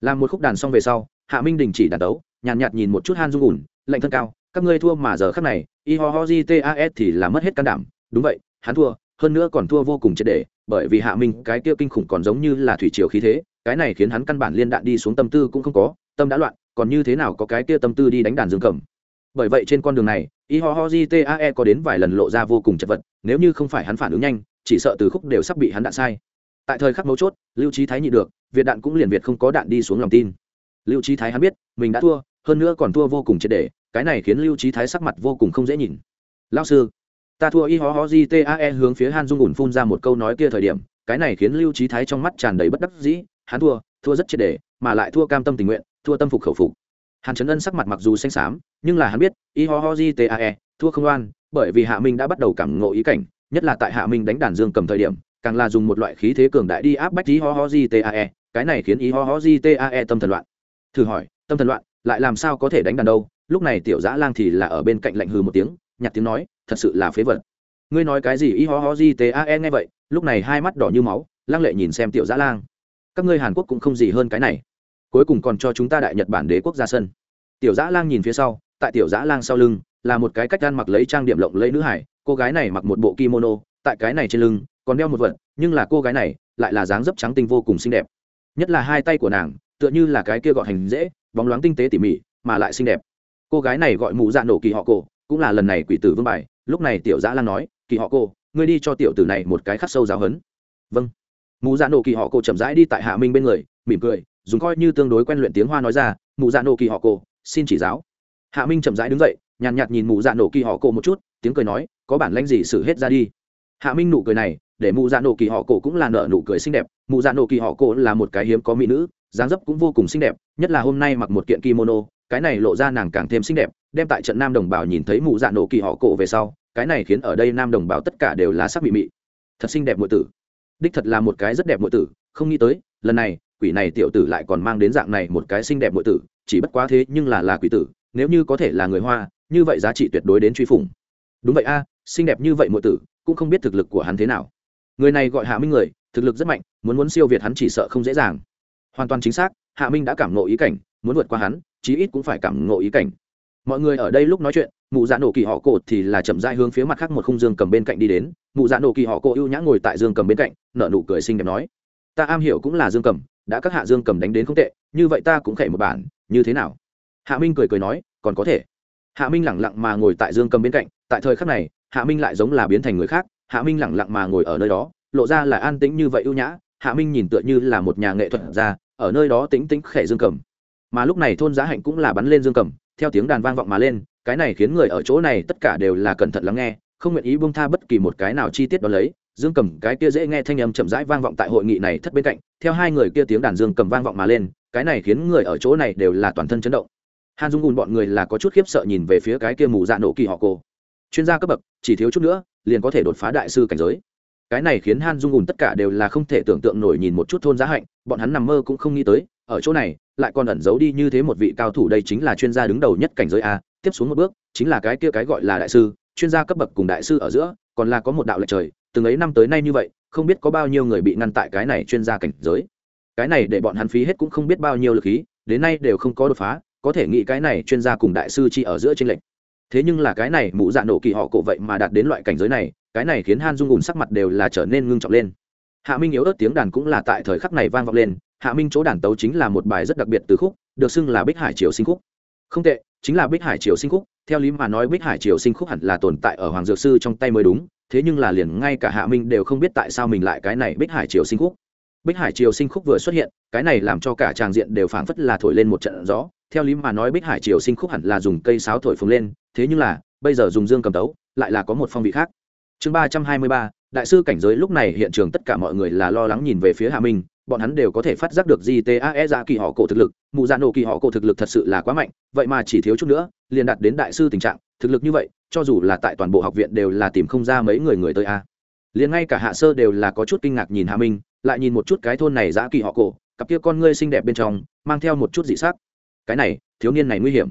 [SPEAKER 1] Làm một khúc đàn xong về sau hạ minh đình chỉ đàn đấu nhàn nhạt, nhạt nhìn một chút han dung ủn lạnh thân cao các ngươi thua mà giờ khắc này i ho ho tas thì là mất hết can đảm. Đúng vậy hắn thua hơn nữa còn thua vô cùng triệt để bởi vì hạ minh cái kia kinh khủng còn giống như là thủy triều khí thế cái này khiến hắn căn bản liên đạn đi xuống tâm tư cũng không có tâm đã loạn còn như thế nào có cái kia tâm tư đi đánh đàn dương cầm? Bởi vậy trên con đường này, y ho ho tae có đến vài lần lộ ra vô cùng chật vật, nếu như không phải hắn phản ứng nhanh, chỉ sợ từ khúc đều sắp bị hắn đạn sai. Tại thời khắc mấu chốt, lưu trí thái nhị được, việt đạn cũng liền việt không có đạn đi xuống lòng tin. Lưu trí thái hắn biết, mình đã thua, hơn nữa còn thua vô cùng triệt để, cái này khiến lưu trí thái sắc mặt vô cùng không dễ nhìn. Lao sư, ta thua y ho ho di hướng phía han dung ủn phun ra một câu nói kia thời điểm, cái này khiến lưu trí thái trong mắt tràn đầy bất đắc dĩ, hắn thua thua rất triệt để, mà lại thua cam tâm tình nguyện thua tâm phục khẩu phục. Hàn trấn ân sắc mặt mặc dù xanh xám, nhưng là hắn biết, y ho ho di tae thua không oan, bởi vì hạ minh đã bắt đầu cảm ngộ ý cảnh, nhất là tại hạ minh đánh đàn dương cầm thời điểm, càng là dùng một loại khí thế cường đại đi áp bách y ho ho di tae cái này khiến y ho ho di tae tâm thần loạn. Thử hỏi, tâm thần loạn, lại làm sao có thể đánh đàn đâu? Lúc này tiểu dã lang thì là ở bên cạnh lạnh hừ một tiếng nhặt tiếng nói, thật sự là phế vật. Ngươi nói cái gì y ho ho di tae nghe vậy? Lúc này hai mắt đỏ như máu, lăng lệ nhìn xem tiểu dã lang. Các ngươi hàn quốc cũng không gì hơn cái này cuối cùng còn cho chúng ta đại nhật bản đế quốc ra sân. Tiểu dã lang nhìn phía sau, tại tiểu dã lang sau lưng, là một cái cách gan mặc lấy trang điểm lộng lấy nữ hải, cô gái này mặc một bộ kimono, tại cái này trên lưng, còn đeo một vật, nhưng là cô gái này lại là dáng dấp trắng tinh vô cùng xinh đẹp. Nhất là hai tay của nàng, tựa như là cái kia gọi hành dễ, bóng loáng tinh tế tỉ mỉ, mà lại xinh đẹp. Cô gái này gọi mụ dạ nổ kỳ họ cổ, cũng là lần này quỷ tử vương bài, lúc này tiểu dã lan nói, kỳ họ cô ngươi đi cho tiểu tử này một cái khắc sâu giáo hấn vâng. Mụ dạ nổ kỳ họ cô chậm rãi đi tại hạ minh bên người, mỉm cười dùng coi như tương đối quen luyện tiếng hoa nói ra, mụ dạ nổ kỳ họ cô xin chỉ giáo. Hạ minh chậm rãi đứng dậy, nhàn nhạt nhìn mụ dạ nổ kỳ họ cô một chút, tiếng cười nói, có bản lãnh gì xử hết ra đi? Hạ minh nụ cười này, để mụ dạ nổ kỳ họ cổ cũng là nợ nụ cười xinh đẹp, mụ dạ nổ kỳ họ cổ là một cái hiếm có mỹ nữ, dáng dấp cũng vô cùng xinh đẹp, nhất là hôm nay mặc một kiện kimono, cái này lộ ra nàng càng thêm xinh đẹp, đem tại trận nam đồng bào nhìn thấy mụ dạ nổ kỳ họ cổ về sau, cái này khiến ở đây nam đồng bào tất cả đều là sắc mị mị. Thật xinh đẹp muội tử. Đích thật là một cái rất đẹp muội tử, không nghĩ tới, lần này quỷ này tiểu tử lại còn mang đến dạng này một cái xinh đẹp muội tử, chỉ bất quá thế nhưng là là quỷ tử, nếu như có thể là người hoa, như vậy giá trị tuyệt đối đến truy phủng. Đúng vậy a, xinh đẹp như vậy muội tử, cũng không biết thực lực của hắn thế nào. Người này gọi hạ minh người, thực lực rất mạnh, muốn muốn siêu việt hắn chỉ sợ không dễ dàng. Hoàn toàn chính xác, hạ minh đã cảm ngộ ý cảnh, muốn vượt qua hắn, chí ít cũng phải cảm ngộ ý cảnh. Mọi người ở đây lúc nói chuyện, mụ dạ nổ kỳ họ cổ thì là chậm dai hướng phía mặt khác một khung dương cầm bên cạnh đi đến. Mụ dạ nổ kỳ họ cổ ưu nhã ngồi tại dương cầm bên cạnh, nở nụ cười xinh đẹp nói, ta am hiểu cũng là dương cầm đã các hạ dương cầm đánh đến không tệ, như vậy ta cũng khệ một bản, như thế nào? Hạ minh cười cười nói, còn có thể. Hạ minh lẳng lặng mà ngồi tại dương cầm bên cạnh, tại thời khắc này, hạ minh lại giống là biến thành người khác, hạ minh lẳng lặng mà ngồi ở nơi đó, lộ ra là an tĩnh như vậy ưu nhã, hạ minh nhìn tựa như là một nhà nghệ thuật ra, ở nơi đó tĩnh tĩnh khẽ dương cầm. Mà lúc này thôn giá hạnh cũng là bắn lên dương cầm, theo tiếng đàn vang vọng mà lên, cái này khiến người ở chỗ này tất cả đều là cẩn thận lắng nghe, không nguyện ý buông tha bất kỳ một cái nào chi tiết đó lấy dương cầm cái kia dễ nghe thanh âm chậm rãi vang vọng tại hội nghị này thất bên cạnh, theo hai người kia tiếng đàn dương cầm vang vọng mà lên, cái này khiến người ở chỗ này đều là toàn thân chấn động. Han dung ùn bọn người là có chút khiếp sợ nhìn về phía cái kia mù dạ nổ kỳ họ cô. Chuyên gia cấp bậc, chỉ thiếu chút nữa, liền có thể đột phá đại sư cảnh giới. Cái này khiến han dung ùn tất cả đều là không thể tưởng tượng nổi nhìn một chút thôn giá hạnh, bọn hắn nằm mơ cũng không nghĩ tới, ở chỗ này, lại còn ẩn giấu đi như thế một vị cao thủ đây chính là chuyên gia đứng đầu nhất cảnh giới a, tiếp xuống một bước, chính là cái kia cái gọi là đại sư, chuyên gia cấp bậc cùng đại sư ở giữa, còn là có một đạo lệch trời từng ấy năm tới nay như vậy, không biết có bao nhiêu người bị ngăn tại cái này chuyên gia cảnh giới. Cái này để bọn hắn phí hết cũng không biết bao nhiêu lực khí, đến nay đều không có đột phá, có thể nghĩ cái này chuyên gia cùng đại sư chỉ ở giữa trên lệnh thế nhưng là cái này mụ dạ nổ kỳ họ cổ vậy mà đạt đến loại cảnh giới này, cái này khiến han dung ùn sắc mặt đều là trở nên ngưng trọng lên. Hạ minh yếu ớt tiếng đàn cũng là tại thời khắc này vang vọng lên, hạ minh chỗ đàn tấu chính là một bài rất đặc biệt từ khúc, được xưng là bích hải triều sinh khúc. Không tệ, chính là bích hải triều sinh khúc, theo lý mà nói bích hải triều sinh khúc hẳn là tồn tại ở hoàng dược sư trong tay mới đúng thế nhưng là liền ngay cả hạ minh đều không biết tại sao mình lại cái này bích hải triều sinh khúc. Bích hải triều sinh khúc vừa xuất hiện, cái này làm cho cả tràng diện đều phảng phất là thổi lên một trận gió. Theo lý mà nói bích hải triều sinh khúc hẳn là dùng cây sáo thổi phồng lên, thế nhưng là, bây giờ dùng dương cầm tấu, lại là có một phong vị khác. Chương ba trăm hai mươi ba, đại sư cảnh giới lúc này hiện trường tất cả mọi người là lo lắng nhìn về phía hạ minh bọn hắn đều có thể phát giác được gtae ra kỳ họ cổ thực lực mù dạ nổ kỳ họ cổ thực lực thật sự là quá mạnh, vậy mà chỉ thiếu chút nữa, liền đạt đến đại sư tình trạng, thực lực như vậy, cho dù là tại toàn bộ học viện đều là tìm không ra mấy người người tới a. Liền ngay cả hạ sơ đều là có chút kinh ngạc nhìn hạ minh, lại nhìn một chút cái thôn này giã kỳ họ cổ, cặp kia con ngươi xinh đẹp bên trong, mang theo một chút dị sắc. Cái này, thiếu niên này nguy hiểm.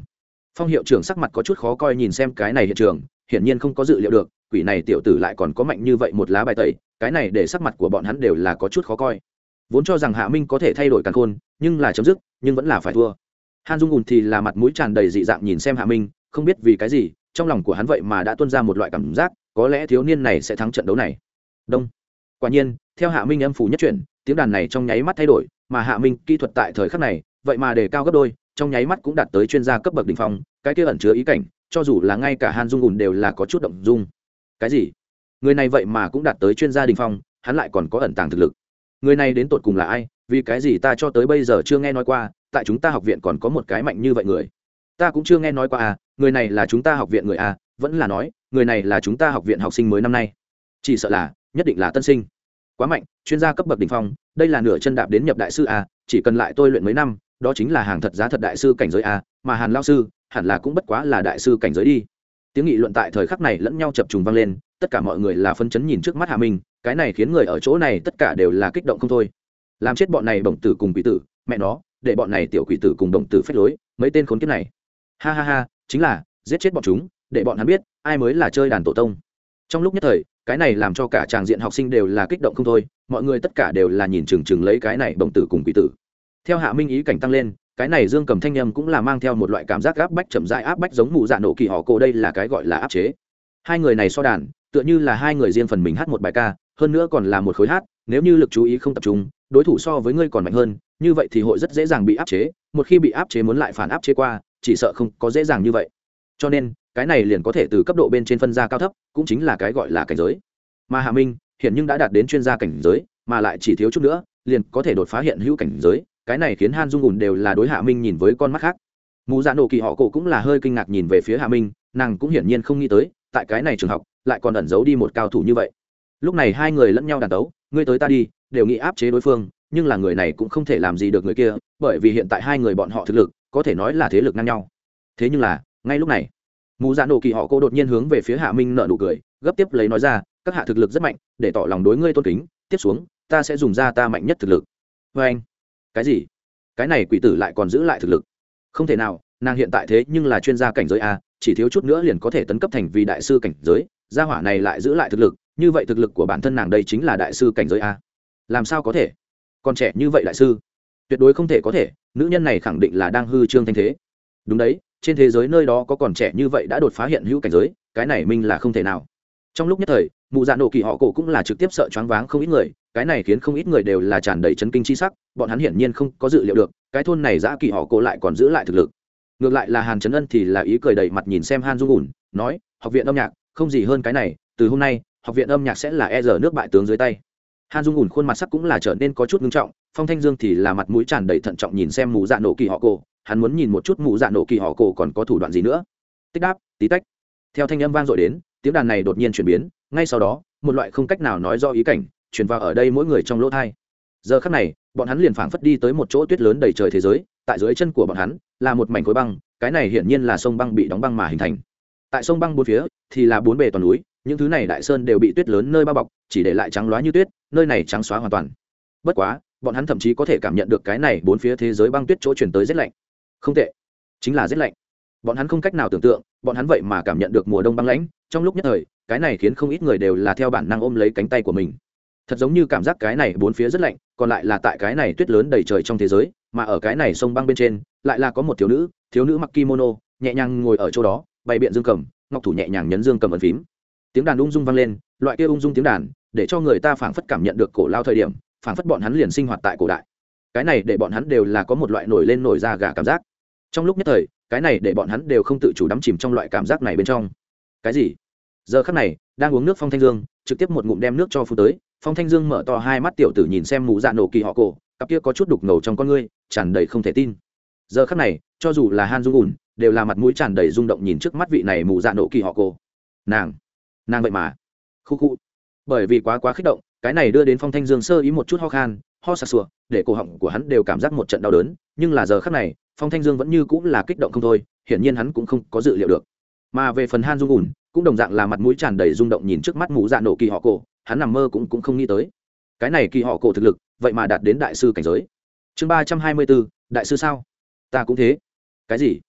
[SPEAKER 1] Phong hiệu trưởng sắc mặt có chút khó coi nhìn xem cái này hiện trường, hiển nhiên không có dự liệu được, quỷ này tiểu tử lại còn có mạnh như vậy một lá bài tẩy, cái này để sắc mặt của bọn hắn đều là có chút khó coi vốn cho rằng hạ minh có thể thay đổi càn khôn, nhưng là chấm dứt, nhưng vẫn là phải thua. Han dung ùn thì là mặt mũi tràn đầy dị dạng nhìn xem hạ minh, không biết vì cái gì, trong lòng của hắn vậy mà đã tuân ra một loại cảm giác, có lẽ thiếu niên này sẽ thắng trận đấu này. Đông. Quả nhiên, theo hạ minh âm phủ nhất chuyển, tiếng đàn này trong nháy mắt thay đổi, mà hạ minh kỹ thuật tại thời khắc này, vậy mà đề cao gấp đôi, trong nháy mắt cũng đạt tới chuyên gia cấp bậc đ ỉ n h phong, cái kia ẩn chứa ý cảnh, cho dù là ngay cả han dung ùn đều là có chút động dung. Cái gì? Người này vậy mà cũng đạt tới chuyên gia đình phong, hắn lại còn có ẩn tàng thực lực người này đến tột cùng là ai? Vì cái gì ta cho tới bây giờ chưa nghe nói qua, tại chúng ta học viện còn có một cái mạnh như vậy người? Ta cũng chưa nghe nói qua à người này là chúng ta học viện người à vẫn là nói, người này là chúng ta học viện học sinh mới năm nay. Chỉ sợ là, nhất định là tân sinh. Quá mạnh, chuyên gia cấp bậc đ ỉ n h phong, đây là nửa chân đạp đến nhập đại sư à chỉ cần lại tôi luyện mấy năm, đó chính là hàng thật giá thật đại sư cảnh giới à mà hàn lao sư, hẳn là cũng bất quá là đại sư cảnh giới đi. Tiếng nghị luận tại thời khắc này lẫn nhau chập trùng vang lên, tất cả mọi người là phân chấn nhìn trước mắt hạ minh cái này khiến người ở chỗ này tất cả đều là kích động không thôi. Làm chết bọn này bổng tử cùng quỷ tử, mẹ nó, để bọn này tiểu quỷ tử cùng bổng tử phép lối, mấy tên khốn kiếp này. Ha ha ha, chính là, giết chết bọn chúng, để bọn hắn biết, ai mới là chơi đàn tổ tông. Trong lúc nhất thời, cái này làm cho cả tràng diện học sinh đều là kích động không thôi, mọi người tất cả đều là nhìn chừng chừng lấy cái này bổng tử cùng quỷ tử. Theo hạ minh ý cảnh tăng lên, cái này dương cầm thanh nhâm cũng là mang theo một loại cảm giác áp bách chậm rãi áp bách giống mụ dạ nổ kỳ họ cổ đây là cái gọi là áp chế. Hai người này so đàn, tựa như là hai người riêng phần mình hát một bài ca hơn nữa còn là một khối hát, nếu như lực chú ý không tập trung, đối thủ so với ngươi còn mạnh hơn, như vậy thì hội rất dễ dàng bị áp chế, một khi bị áp chế muốn lại phản áp chế qua, chỉ sợ không có dễ dàng như vậy. Cho nên, cái này liền có thể từ cấp độ bên trên phân ra cao thấp, cũng chính là cái gọi là cảnh giới. Mà hạ minh hiện nhưng đã đạt đến chuyên gia cảnh giới, mà lại chỉ thiếu chút nữa, liền có thể đột phá hiện hữu cảnh giới, cái này khiến han dung ùn đều là đối hạ minh nhìn với con mắt khác. Mù dạ nổ kỳ họ cổ cũng là hơi kinh ngạc nhìn về phía hạ minh, nàng cũng hiển nhiên không nghĩ tới, tại cái này trường học, lại còn ẩn giấu đi một cao thủ như vậy lúc này hai người lẫn nhau đàn tấu, ngươi tới ta đi, đều nghĩ áp chế đối phương, nhưng là người này cũng không thể làm gì được người kia, bởi vì hiện tại hai người bọn họ thực lực, có thể nói là thế lực ngang nhau. Thế nhưng là, ngay lúc này, mù dạ nổ kỳ họ cô đột nhiên hướng về phía hạ minh nợ nụ cười, gấp tiếp lấy nói ra, các hạ thực lực rất mạnh, để tỏ lòng đối ngươi tôn kính, tiếp xuống, ta sẽ dùng ra ta mạnh nhất thực lực. Vê anh, cái gì? Cái này quỷ tử lại còn giữ lại thực lực. Không thể nào, nàng hiện tại thế nhưng là chuyên gia cảnh giới a, chỉ thiếu chút nữa liền có thể tấn cấp thành vì đại sư cảnh giới, gia hỏa này lại giữ lại thực lực như vậy thực lực của bản thân nàng đây chính là đại sư cảnh giới a. Làm sao có thể? Còn trẻ như vậy đại sư, tuyệt đối không thể có thể, nữ nhân này khẳng định là đang hư trương thanh thế. Đúng đấy, trên thế giới nơi đó có còn trẻ như vậy đã đột phá hiện hữu cảnh giới, cái này minh là không thể nào. Trong lúc nhất thời, mụ dạ nổ kỳ họ cổ cũng là trực tiếp sợ choáng váng không ít người, cái này khiến không ít người đều là tràn đầy chấn kinh chi sắc, bọn hắn hiển nhiên không có dự liệu được, cái thôn này giã kỳ họ cổ lại còn giữ lại thực lực. Ngược lại là hàn trấn ân thì là ý cười đầy mặt nhìn xem han dung ủn, nói, học viện âm nhạc, không gì hơn cái này, từ hôm nay học viện âm nhạc sẽ là e giờ nước bại tướng dưới tay. Han dung ủn khuôn mặt sắc cũng là trở nên có chút ngưng trọng, phong thanh dương thì là mặt mũi tràn đầy thận trọng nhìn xem mù dạ nổ kỳ họ cổ, hắn muốn nhìn một chút mù dạ nổ kỳ họ cổ còn có thủ đoạn gì nữa. Tích đáp, tí tách. Theo thanh âm vang dội đến, tiếng đàn này đột nhiên chuyển biến, ngay sau đó, một loại không cách nào nói do ý cảnh, chuyển vào ở đây mỗi người trong lỗ thai. Giờ khắc này, bọn hắn liền phảng phất đi tới một chỗ tuyết lớn đầy trời thế giới, tại dưới chân của bọn hắn, là một mảnh khối băng, cái này hiển nhiên là sông băng bị đóng băng mà hình thành. Tại sông băng bốn phía, thì là bốn bề toàn núi những thứ này đại sơn đều bị tuyết lớn nơi bao bọc, chỉ để lại trắng loá như tuyết, nơi này trắng xóa hoàn toàn. Bất quá, bọn hắn thậm chí có thể cảm nhận được cái này bốn phía thế giới băng tuyết chỗ chuyển tới rét lạnh. Không tệ. Chính là rét lạnh. Bọn hắn không cách nào tưởng tượng, bọn hắn vậy mà cảm nhận được mùa đông băng lãnh, trong lúc nhất thời, cái này khiến không ít người đều là theo bản năng ôm lấy cánh tay của mình. Thật giống như cảm giác cái này bốn phía rất lạnh, còn lại là tại cái này tuyết lớn đầy trời trong thế giới, mà ở cái này sông băng bên trên, lại là có một thiếu nữ thiếu nữ mặc kimono, nhẹ nhàng ngồi ở chỗ đó, bày biện dương cầm, ngọc thủ nhẹ nhàng nhấn dương cầm ẩn phím tiếng đàn ung dung vang lên, loại kia ung dung tiếng đàn, để cho người ta phảng phất cảm nhận được cổ lao thời điểm, phảng phất bọn hắn liền sinh hoạt tại cổ đại. Cái này để bọn hắn đều là có một loại nổi lên nổi ra gà cảm giác. Trong lúc nhất thời, cái này để bọn hắn đều không tự chủ đắm chìm trong loại cảm giác này bên trong. Cái gì? Giờ khắc này, đang uống nước phong thanh dương, trực tiếp một ngụm đem nước cho phu tới, phong thanh dương mở to hai mắt tiểu tử nhìn xem mù dạ nổ kỳ họ cổ, cặp kia có chút đục ngầu trong con ngươi, tràn đầy không thể tin. Giờ khắc này, cho dù là han dung ùn, đều là mặt mũi tràn đầy rung động nhìn trước mắt vị này mù dạ nổ kỳ họ cổ. Nàng nàng vậy mà. Khu khu. Bởi vì quá quá kích động, cái này đưa đến phong thanh dương sơ ý một chút ho khan, ho sặc sụa, để cổ họng của hắn đều cảm giác một trận đau đớn, nhưng là giờ khắc này, phong thanh dương vẫn như cũng là kích động không thôi, hiển nhiên hắn cũng không có dự liệu được. Mà về phần han dung ùn, cũng đồng dạng là mặt mũi tràn đầy rung động nhìn trước mắt mũ dạ nổ kỳ họ cổ, hắn nằm mơ cũng cũng không nghĩ tới. Cái này kỳ họ cổ thực lực, vậy mà đạt đến đại sư cảnh giới. Chương ba trăm hai mươi bốn, đại sư sao? Ta cũng thế. Cái gì?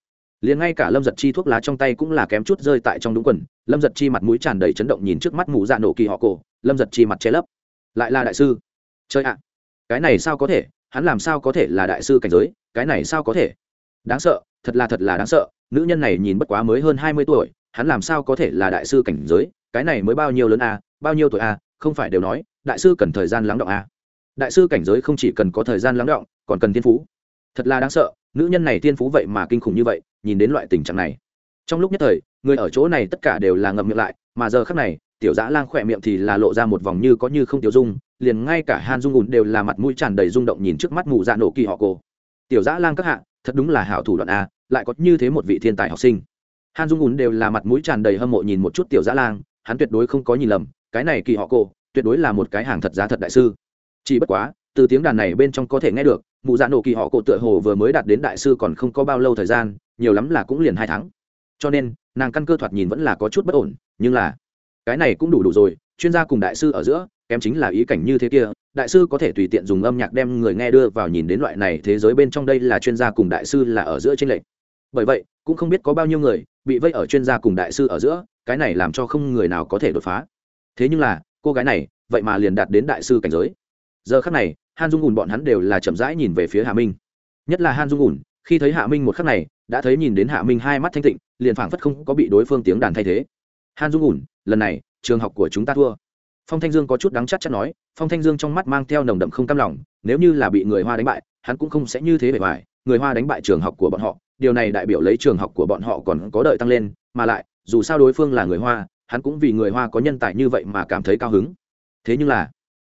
[SPEAKER 1] Liền ngay cả lâm giật chi thuốc lá trong tay cũng là kém chút rơi tại trong đúng quần. Lâm giật chi mặt mũi tràn đầy chấn động nhìn trước mắt mù dạ nổ kỳ họ cổ. Lâm giật chi mặt che lấp. Lại là đại sư. Chơi ạ, cái này sao có thể? Hắn làm sao có thể là đại sư cảnh giới? Cái này sao có thể? Đáng sợ, thật là thật là đáng sợ. Nữ nhân này nhìn bất quá mới hơn hai mươi tuổi, hắn làm sao có thể là đại sư cảnh giới? Cái này mới bao nhiêu lớn a, bao nhiêu tuổi a? Không phải đều nói, đại sư cần thời gian lắng động a. Đại sư cảnh giới không chỉ cần có thời gian lắng động, còn cần thiên phú. Thật là đáng sợ, nữ nhân này thiên phú vậy mà kinh khủng như vậy nhìn đến loại tình trạng này. Trong lúc nhất thời, người ở chỗ này tất cả đều là ngậm miệng lại, mà giờ khác này, tiểu dã lang khỏe miệng thì là lộ ra một vòng như có như không tiểu dung, liền ngay cả han dung ùn đều là mặt mũi tràn đầy rung động nhìn trước mắt mù dạ nổ kỳ họ cô. Tiểu dã lang các hạ, thật đúng là hảo thủ đoạn a, lại có như thế một vị thiên tài học sinh. Han dung ùn đều là mặt mũi tràn đầy hâm mộ nhìn một chút tiểu dã lang, hắn tuyệt đối không có nhìn lầm, cái này kỳ họ cô, tuyệt đối là một cái hàng thật giá thật đại sư. Chỉ bất quá, từ tiếng đàn này bên trong có thể nghe được mụ dạ nổ kỳ họ cổ tựa hồ vừa mới đạt đến đại sư còn không có bao lâu thời gian nhiều lắm là cũng liền hai tháng. Cho nên, nàng căn cơ thoạt nhìn vẫn là có chút bất ổn, nhưng là cái này cũng đủ đủ rồi, chuyên gia cùng đại sư ở giữa, kém chính là ý cảnh như thế kia, đại sư có thể tùy tiện dùng âm nhạc đem người nghe đưa vào nhìn đến loại này thế giới bên trong đây là chuyên gia cùng đại sư là ở giữa trên lệnh bởi vậy, cũng không biết có bao nhiêu người bị vây ở chuyên gia cùng đại sư ở giữa, cái này làm cho không người nào có thể đột phá. Thế nhưng là, cô gái này, vậy mà liền đạt đến đại sư cảnh giới. Giờ khác này, han dung ùn bọn hắn đều là chậm rãi nhìn về phía hà minh. Nhất là han dung ùn khi thấy hạ minh một khắc này, đã thấy nhìn đến hạ minh hai mắt thanh tịnh, liền phảng phất không có bị đối phương tiếng đàn thay thế. Han dung ủn, lần này, trường học của chúng ta thua. Phong thanh dương có chút đắng chắc chắn nói, phong thanh dương trong mắt mang theo nồng đậm không cam lòng, nếu như là bị người hoa đánh bại, hắn cũng không sẽ như thế bề ngoài, người hoa đánh bại trường học của bọn họ, điều này đại biểu lấy trường học của bọn họ còn có đợi tăng lên, mà lại, dù sao đối phương là người hoa, hắn cũng vì người hoa có nhân tài như vậy mà cảm thấy cao hứng. Thế nhưng là,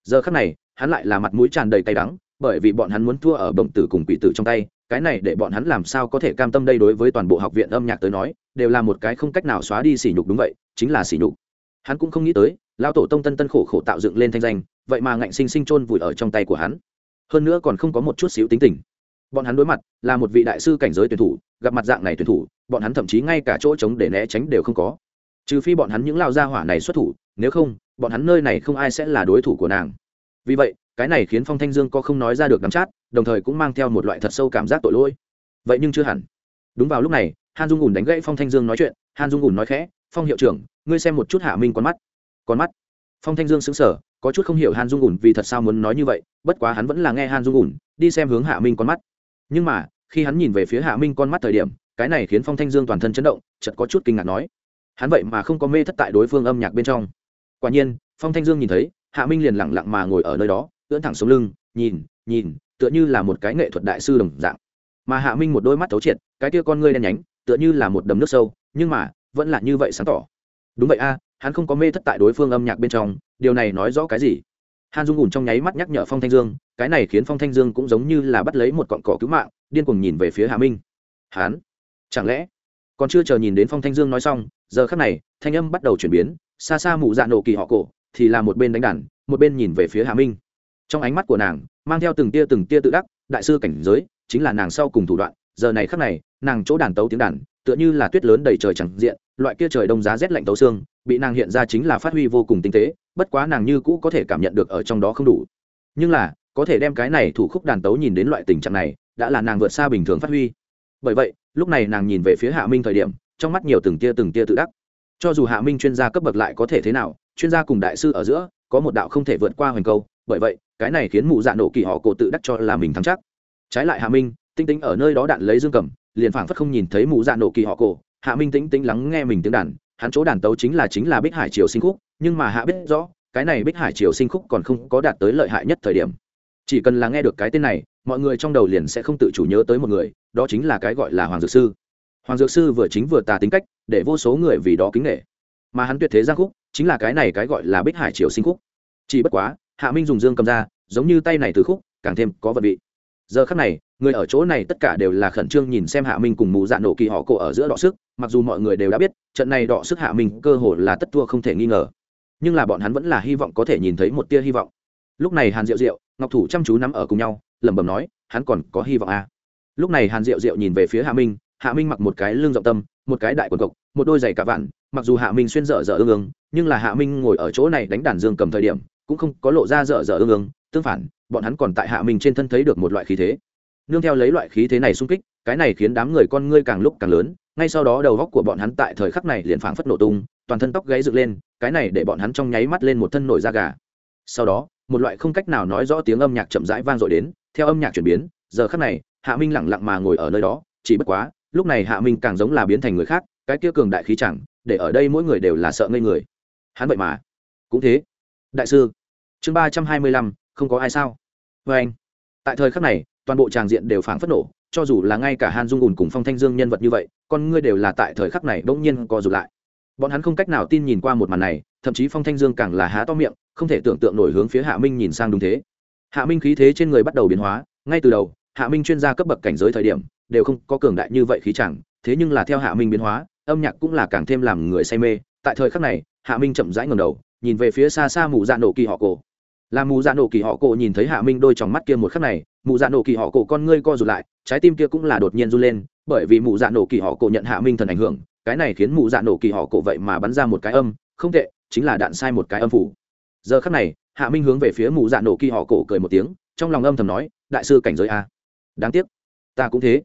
[SPEAKER 1] giờ khắc này, hắn lại là mặt mũi tràn đầy cay đắng bởi vì bọn hắn muốn thua ở bổng tử cùng quỷ tử trong tay, cái này để bọn hắn làm sao có thể cam tâm đây đối với toàn bộ học viện âm nhạc tới nói, đều là một cái không cách nào xóa đi sỉ nhục đúng vậy, chính là sỉ nhục. Hắn cũng không nghĩ tới lao tổ tông tân tân khổ khổ tạo dựng lên thanh danh, vậy mà ngạnh sinh sinh chôn vùi ở trong tay của hắn. Hơn nữa còn không có một chút xíu tính tình. Bọn hắn đối mặt là một vị đại sư cảnh giới tuyển thủ, gặp mặt dạng này tuyển thủ, bọn hắn thậm chí ngay cả chỗ trống để né tránh đều không có. Trừ phi bọn hắn những lao gia hỏa này xuất thủ, nếu không, bọn hắn nơi này không ai sẽ là đối thủ của nàng. Vì vậy cái này khiến phong thanh dương có không nói ra được đắm chát, đồng thời cũng mang theo một loại thật sâu cảm giác tội lỗi. Vậy nhưng chưa hẳn. Đúng vào lúc này, han dung ủn đánh gãy phong thanh dương nói chuyện, han dung ủn nói khẽ, phong hiệu trưởng, ngươi xem một chút hạ minh con mắt. Con mắt? Phong thanh dương xứng sở có chút không hiểu han dung ủn vì thật sao muốn nói như vậy, bất quá hắn vẫn là nghe han dung ủn đi xem hướng hạ minh con mắt. Nhưng mà, khi hắn nhìn về phía hạ minh con mắt thời điểm, cái này khiến phong thanh dương toàn thân chấn động chật có chút kinh ngạc nói, hắn vậy mà không có mê thất tại đối phương âm nhạc bên trong. Quả nhiên, phong thanh dương nhìn thấy, hạ minh liền lẳng lặng mà ngồi ở nơi đó ưỡn thẳng xuống lưng, nhìn nhìn, tựa như là một cái nghệ thuật đại sư đồng dạng. Mà hạ minh một đôi mắt thấu triệt, cái kia con ngươi đen nhánh, tựa như là một đầm nước sâu, nhưng mà, vẫn là như vậy sáng tỏ. Đúng vậy a, hắn không có mê thất tại đối phương âm nhạc bên trong, điều này nói rõ cái gì? Han dung ủn trong nháy mắt nhắc nhở phong thanh dương, cái này khiến phong thanh dương cũng giống như là bắt lấy một cọn cỏ cứu mạng, điên cuồng nhìn về phía hạ minh. Hắn? Chẳng lẽ? Còn chưa chờ nhìn đến phong thanh dương nói xong, giờ khắc này, thanh âm bắt đầu chuyển biến, xa xa mụ dạ nổ kỳ họ cổ, thì là một bên đánh đàn, một bên nhìn về phía hạ minh trong ánh mắt của nàng, mang theo từng tia từng tia tự đắc, đại sư cảnh giới, chính là nàng sau cùng thủ đoạn, giờ này khắc này, nàng chỗ đàn tấu tiếng đàn, tựa như là tuyết lớn đầy trời chẳng diện, loại kia trời đông giá rét lạnh tấu xương, bị nàng hiện ra chính là phát huy vô cùng tinh tế, bất quá nàng như cũ có thể cảm nhận được ở trong đó không đủ. Nhưng là, có thể đem cái này thủ khúc đàn tấu nhìn đến loại tình trạng này, đã là nàng vượt xa bình thường phát huy. Bởi vậy, lúc này nàng nhìn về phía hạ minh thời điểm, trong mắt nhiều từng tia từng tia tự đắc. Cho dù hạ minh chuyên gia cấp bậc lại có thể thế nào, chuyên gia cùng đại sư ở giữa, có một đạo không thể vượt qua hoành câu, bởi vậy cái này khiến mụ dạ nổ kỳ họ cổ tự đắc cho là mình thắng chắc. Trái lại hạ minh, tinh tinh ở nơi đó đạn lấy dương cầm, liền phảng phất không nhìn thấy mụ dạ nổ kỳ họ cổ. Hạ minh tinh tinh lắng nghe mình tiếng đàn, hắn chỗ đàn tấu chính là chính là bích hải triều sinh khúc, nhưng mà hạ biết rõ, cái này bích hải triều sinh khúc còn không có đạt tới lợi hại nhất thời điểm. Chỉ cần là nghe được cái tên này, mọi người trong đầu liền sẽ không tự chủ nhớ tới một người, đó chính là cái gọi là hoàng dược sư. Hoàng dược sư vừa chính vừa tà tính cách, để vô số người vì đó kính nghệ mà hắn tuyệt thế giang khúc, chính là cái này cái gọi là bích hải triều sinh khúc. Chỉ bất quá hạ minh dùng dương cầm ra, giống như tay này từ khúc, càng thêm có vật vị. Giờ khắc này, người ở chỗ này tất cả đều là khẩn trương nhìn xem hạ minh cùng mù dạ nổ kỳ họ cổ ở giữa đọ sức, mặc dù mọi người đều đã biết, trận này đọ sức hạ minh cơ hồ là tất thua không thể nghi ngờ. Nhưng là bọn hắn vẫn là hy vọng có thể nhìn thấy một tia hy vọng. Lúc này hàn diệu diệu, ngọc thủ chăm chú nắm ở cùng nhau, lẩm bẩm nói, hắn còn có hy vọng à. lúc này hàn diệu diệu nhìn về phía hạ minh hạ minh mặc một cái lưng rộng tâm, một cái đại quần cộc, một đôi giày cả vạn, mặc dù hạ minh xuyên dở dở ương ương, nhưng là hạ minh ngồi ở chỗ này đánh đàn dương cầm thời điểm cũng không có lộ ra dở dở ương ương, tương phản, bọn hắn còn tại hạ minh trên thân thấy được một loại khí thế. Nương theo lấy loại khí thế này xung kích, cái này khiến đám người con ngươi càng lúc càng lớn, ngay sau đó đầu góc của bọn hắn tại thời khắc này liền phảng phất nổ tung, toàn thân tóc gáy dựng lên, cái này để bọn hắn trong nháy mắt lên một thân nổi da gà. Sau đó, một loại không cách nào nói rõ tiếng âm nhạc chậm rãi vang dội đến, theo âm nhạc chuyển biến, giờ khắc này, hạ minh lẳng lặng mà ngồi ở nơi đó, chỉ bất quá, lúc này hạ minh càng giống là biến thành người khác, cái kia cường đại khí chẳng, để ở đây mỗi người đều là sợ ngây người. Hắn vậy mà. Cũng thế đại sư, chương ba trăm hai mươi lăm, không có ai sao? Vê anh, tại thời khắc này, toàn bộ tràng diện đều phảng phất nổ, cho dù là ngay cả han dung ùn cùng phong thanh dương nhân vật như vậy, con ngươi đều là tại thời khắc này bỗng nhiên co rụt lại. Bọn hắn không cách nào tin nhìn qua một màn này, thậm chí phong thanh dương càng là há to miệng, không thể tưởng tượng nổi hướng phía hạ minh nhìn sang đúng thế. Hạ minh khí thế trên người bắt đầu biến hóa, ngay từ đầu, hạ minh chuyên gia cấp bậc cảnh giới thời điểm, đều không có cường đại như vậy khí chẳng, thế nhưng là theo hạ minh biến hóa, âm nhạc cũng là càng thêm làm người say mê. Tại thời khắc này, hạ minh chậm rãi ngầm đầu nhìn về phía xa xa mù dạ nổ kỳ họ cổ. Là mù dạ nổ kỳ họ cổ nhìn thấy hạ minh đôi trong mắt kia một khắc này, mù dạ nổ kỳ họ cổ con ngươi co rụt lại, trái tim kia cũng là đột nhiên run lên, bởi vì mù dạ nổ kỳ họ cổ nhận hạ minh thần ảnh hưởng, cái này khiến mù dạ nổ kỳ họ cổ vậy mà bắn ra một cái âm, không tệ, chính là đạn sai một cái âm phủ. Giờ khắc này, hạ minh hướng về phía mù dạ nổ kỳ họ cổ cười một tiếng, trong lòng âm thầm nói, đại sư cảnh giới a. Đáng tiếc, ta cũng thế.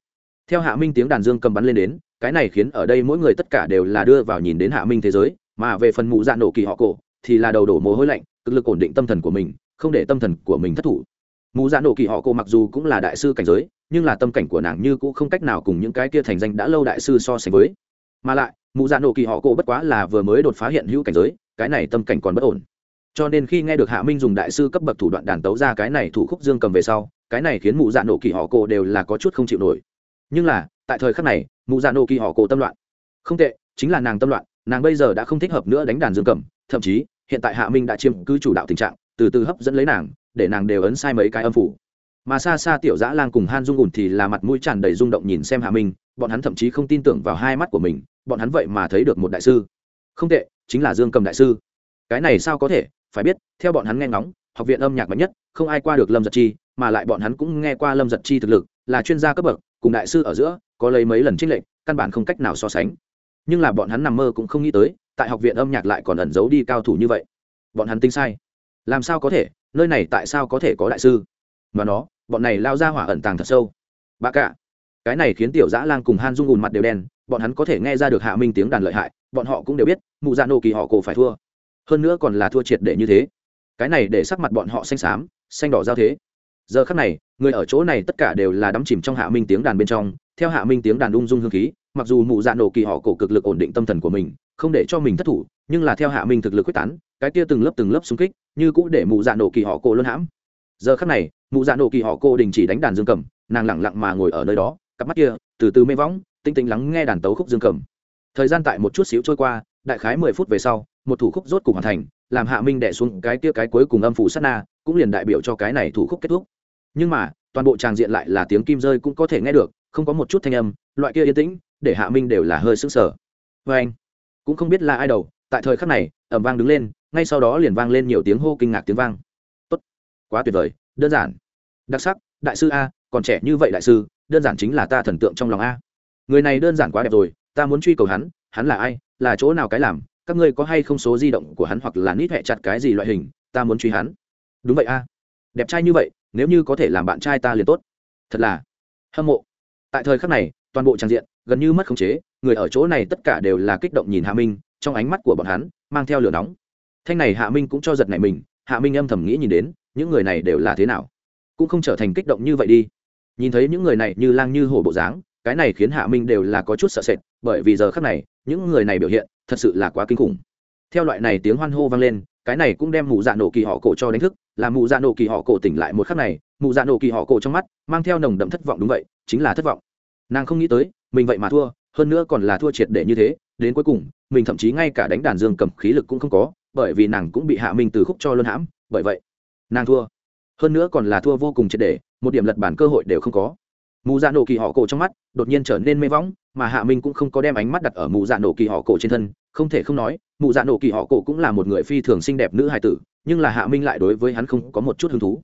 [SPEAKER 1] Theo hạ minh tiếng đàn dương cầm bắn lên đến, cái này khiến ở đây mỗi người tất cả đều là đưa vào nhìn đến hạ minh thế giới, mà về phần mụ dạ nổ kỳ họ cổ thì là đầu đổ mồ hôi lạnh, cực lực ổn định tâm thần của mình, không để tâm thần của mình thất thủ. Mù dạ nổ kỳ họ cổ mặc dù cũng là đại sư cảnh giới, nhưng là tâm cảnh của nàng như cũng không cách nào cùng những cái kia thành danh đã lâu đại sư so sánh với. Mà lại mù dạ nổ kỳ họ cổ bất quá là vừa mới đột phá hiện hữu cảnh giới, cái này tâm cảnh còn bất ổn. Cho nên khi nghe được hạ minh dùng đại sư cấp bậc thủ đoạn đàn tấu ra cái này thủ khúc dương cầm về sau, cái này khiến mụ dạ nổ kỳ họ cổ đều là có chút không chịu nổi. Nhưng là, tại thời khắc này mụ dạ nổ kỳ họ cổ tâm loạn. Không tệ, chính là nàng tâm loạn, nàng bây giờ đã không thích hợp nữa đánh đàn dương cầm thậm chí, hiện tại hạ minh đã chiếm cứ chủ đạo tình trạng, từ từ hấp dẫn lấy nàng, để nàng đều ấn sai mấy cái âm phủ. Mà xa xa tiểu dã lang cùng han dung ùn thì là mặt mũi tràn đầy rung động nhìn xem hạ minh, bọn hắn thậm chí không tin tưởng vào hai mắt của mình, bọn hắn vậy mà thấy được một đại sư. Không tệ, chính là dương cầm đại sư. Cái này sao có thể, phải biết, theo bọn hắn nghe ngóng, học viện âm nhạc mạnh nhất, không ai qua được lâm giật chi, mà lại bọn hắn cũng nghe qua lâm giật chi thực lực, là chuyên gia cấp bậc, cùng đại sư ở giữa, có lấy mấy lần trích lệnh căn bản không cách nào so sánh. Nhưng là bọn hắn nằm mơ cũng không nghĩ tới tại học viện âm nhạc lại còn ẩn giấu đi cao thủ như vậy. Bọn hắn tính sai. Làm sao có thể? Nơi này tại sao có thể có đại sư? Mà nó, bọn này lao ra hỏa ẩn tàng thật sâu. Bà cả. Cái này khiến tiểu dã lang cùng han dung ùn mặt đều đen, bọn hắn có thể nghe ra được hạ minh tiếng đàn lợi hại, bọn họ cũng đều biết, mụ dạ nổ kỳ họ cổ phải thua. Hơn nữa còn là thua triệt để như thế. Cái này để sắc mặt bọn họ xanh xám, xanh đỏ giao thế. Giờ khắc này, người ở chỗ này tất cả đều là đắm chìm trong hạ minh tiếng đàn bên trong theo hạ minh tiếng đàn ung dung hương khí, mặc dù mụ dạ nổ kỳ họ cổ cực lực ổn định tâm thần của mình, không để cho mình thất thủ, nhưng là theo hạ minh thực lực quyết tán, cái kia từng lớp từng lớp xung kích, như cũ để mụ dạ nổ kỳ họ cổ luôn hãm. Giờ khắc này, mụ dạ nổ kỳ họ cô đình chỉ đánh đàn dương cầm nàng lẳng lặng mà ngồi ở nơi đó, cặp mắt kia, từ từ mê võng, tinh tinh lắng nghe đàn tấu khúc dương cầm thời gian tại một chút xíu trôi qua, đại khái mười phút về sau, một thủ khúc rốt cục hoàn thành, làm hạ minh đẻ xuống cái kia cái cuối cùng âm phủ sát na, cũng liền đại biểu cho cái này thủ khúc kết thúc. Nhưng mà, toàn bộ tràng diện lại là tiếng kim rơi cũng có thể nghe được không có một chút thanh âm, loại kia yên tĩnh, để hạ minh đều là hơi sững sờ. Vê anh, cũng không biết là ai đầu, tại thời khắc này ẩm vang đứng lên, ngay sau đó liền vang lên nhiều tiếng hô kinh ngạc tiếng vang. Tốt, quá tuyệt vời, đơn giản. Đặc sắc, đại sư a, còn trẻ như vậy đại sư, đơn giản chính là ta thần tượng trong lòng a. Người này đơn giản quá đẹp rồi, ta muốn truy cầu hắn hắn là ai, là chỗ nào cái làm, các ngươi có hay không số di động của hắn hoặc là nít hẹ chặt cái gì loại hình, ta muốn truy hắn. Đúng vậy a. Đẹp trai như vậy, nếu như có thể làm bạn trai ta liền tốt. Thật là hâm mộ tại thời khắc này, toàn bộ trang diện gần như mất khống chế, người ở chỗ này tất cả đều là kích động nhìn hạ minh, trong ánh mắt của bọn hắn mang theo lửa nóng. Thanh này hạ minh cũng cho giật này mình, hạ minh âm thầm nghĩ nhìn đến, những người này đều là thế nào? Cũng không trở thành kích động như vậy đi. Nhìn thấy những người này như lang như hổ bộ dáng, cái này khiến hạ minh đều là có chút sợ sệt, bởi vì giờ khắc này, những người này biểu hiện thật sự là quá kinh khủng. Theo loại này tiếng hoan hô vang lên, cái này cũng đem mụ dạ nổ kỳ họ cổ cho đánh thức, là mụ dạ nổ kỳ họ cổ tỉnh lại một khắc này mụ dạ nổ kỳ họ cổ trong mắt, mang theo nồng đậm thất vọng đúng vậy, chính là thất vọng. Nàng không nghĩ tới, mình vậy mà thua, hơn nữa còn là thua triệt để như thế, đến cuối cùng, mình thậm chí ngay cả đánh đàn dương cầm khí lực cũng không có, bởi vì nàng cũng bị hạ minh từ khúc cho luân hãm, bởi vậy, nàng thua. Hơn nữa còn là thua vô cùng triệt để, một điểm lật bản cơ hội đều không có. Mù dạ nổ kỳ họ cổ trong mắt, đột nhiên trở nên mê võng, mà hạ minh cũng không có đem ánh mắt đặt ở mù dạ nổ kỳ họ cổ trên thân, không thể không nói mù dạ nổ kỳ họ cổ cũng là một người phi thường xinh đẹp nữ hài tử, nhưng là hạ minh lại đối với hắn không có một chút hứng thú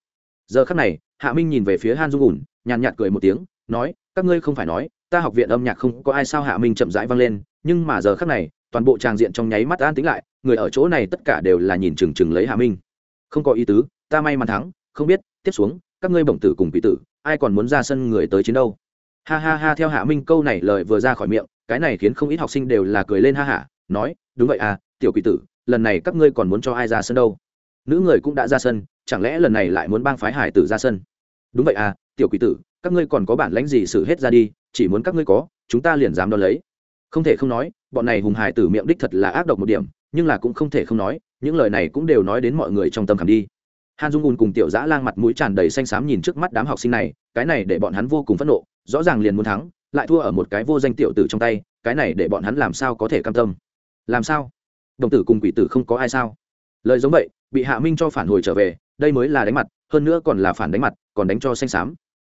[SPEAKER 1] giờ khắc này, hạ minh nhìn về phía han dung ủn, nhàn nhạt cười một tiếng, nói, các ngươi không phải nói, ta học viện âm nhạc không có ai sao hạ minh chậm rãi vang lên, nhưng mà giờ khắc này, toàn bộ tràng diện trong nháy mắt an tính lại, người ở chỗ này tất cả đều là nhìn chừng chừng lấy hạ minh. Không có ý tứ, ta may mắn thắng, không biết, tiếp xuống, các ngươi bổng tử cùng quỷ tử, ai còn muốn ra sân người tới chiến đâu? Ha ha ha, theo hạ minh câu này lời vừa ra khỏi miệng, cái này khiến không ít học sinh đều là cười lên ha hả, nói, đúng vậy à tiểu quỷ tử, lần này các ngươi còn muốn cho ai ra sân đâu? Nữ người cũng đã ra sân, chẳng lẽ lần này lại muốn bang phái hải tử ra sân? Đúng vậy à tiểu quỷ tử, các ngươi còn có bản lãnh gì xử hết ra đi, chỉ muốn các ngươi có, chúng ta liền dám đo lấy. Không thể không nói, bọn này hùng hải tử miệng đích thật là ác độc một điểm, nhưng là cũng không thể không nói, những lời này cũng đều nói đến mọi người trong tâm khảm đi. Han dung ùn cùng tiểu giã lang mặt mũi tràn đầy xanh xám nhìn trước mắt đám học sinh này, cái này để bọn hắn vô cùng phẫn nộ, rõ ràng liền muốn thắng, lại thua ở một cái vô danh tiểu tử trong tay, cái này để bọn hắn làm sao có thể cam tâm? Làm sao? Đồng tử cùng quỷ tử không có ai sao? Lời giống vậy, bị hạ minh cho phản hồi trở về, đây mới là đánh mặt, hơn nữa còn là phản đánh mặt, còn đánh cho xanh xám.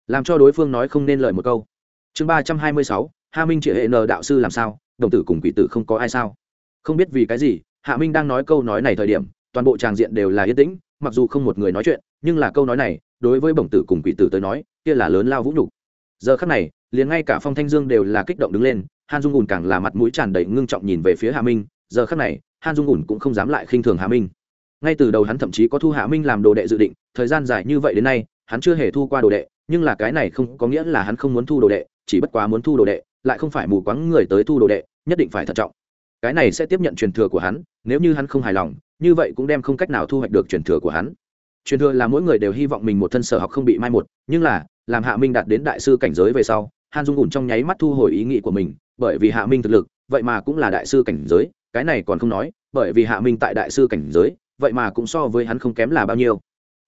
[SPEAKER 1] Làm cho đối phương nói không nên lời một câu. Chương ba trăm hai mươi sáu, hạ minh chỉ hệ n đạo sư làm sao, đồng tử cùng quỷ tử không có ai sao. Không biết vì cái gì, hạ minh đang nói câu nói này thời điểm, toàn bộ tràng diện đều là yên tĩnh, mặc dù không một người nói chuyện, nhưng là câu nói này, đối với bổng tử cùng quỷ tử tới nói, kia là lớn lao vũ nhục. Giờ khắc này, liền ngay cả phong thanh dương đều là kích động đứng lên, han dung ùn càng là mặt mũi tràn đầy ngưng trọng nhìn về phía hạ minh giờ khắc này, han dung ủn cũng không dám lại khinh thường hạ minh. Ngay từ đầu hắn thậm chí có thu hạ minh làm đồ đệ dự định, thời gian dài như vậy đến nay, hắn chưa hề thu qua đồ đệ, nhưng là cái này không có nghĩa là hắn không muốn thu đồ đệ, chỉ bất quá muốn thu đồ đệ, lại không phải mù quáng người tới thu đồ đệ, nhất định phải thận trọng. Cái này sẽ tiếp nhận truyền thừa của hắn, nếu như hắn không hài lòng, như vậy cũng đem không cách nào thu hoạch được truyền thừa của hắn. Truyền thừa là mỗi người đều hy vọng mình một thân sở học không bị mai một, nhưng là, làm hạ minh đạt đến đại sư cảnh giới về sau, han dung ủn trong nháy mắt thu hồi ý nghĩ của mình, bởi vì hạ minh thực lực, vậy mà cũng là đại sư cảnh giới cái này còn không nói, bởi vì hạ minh tại đại sư cảnh giới, vậy mà cũng so với hắn không kém là bao nhiêu.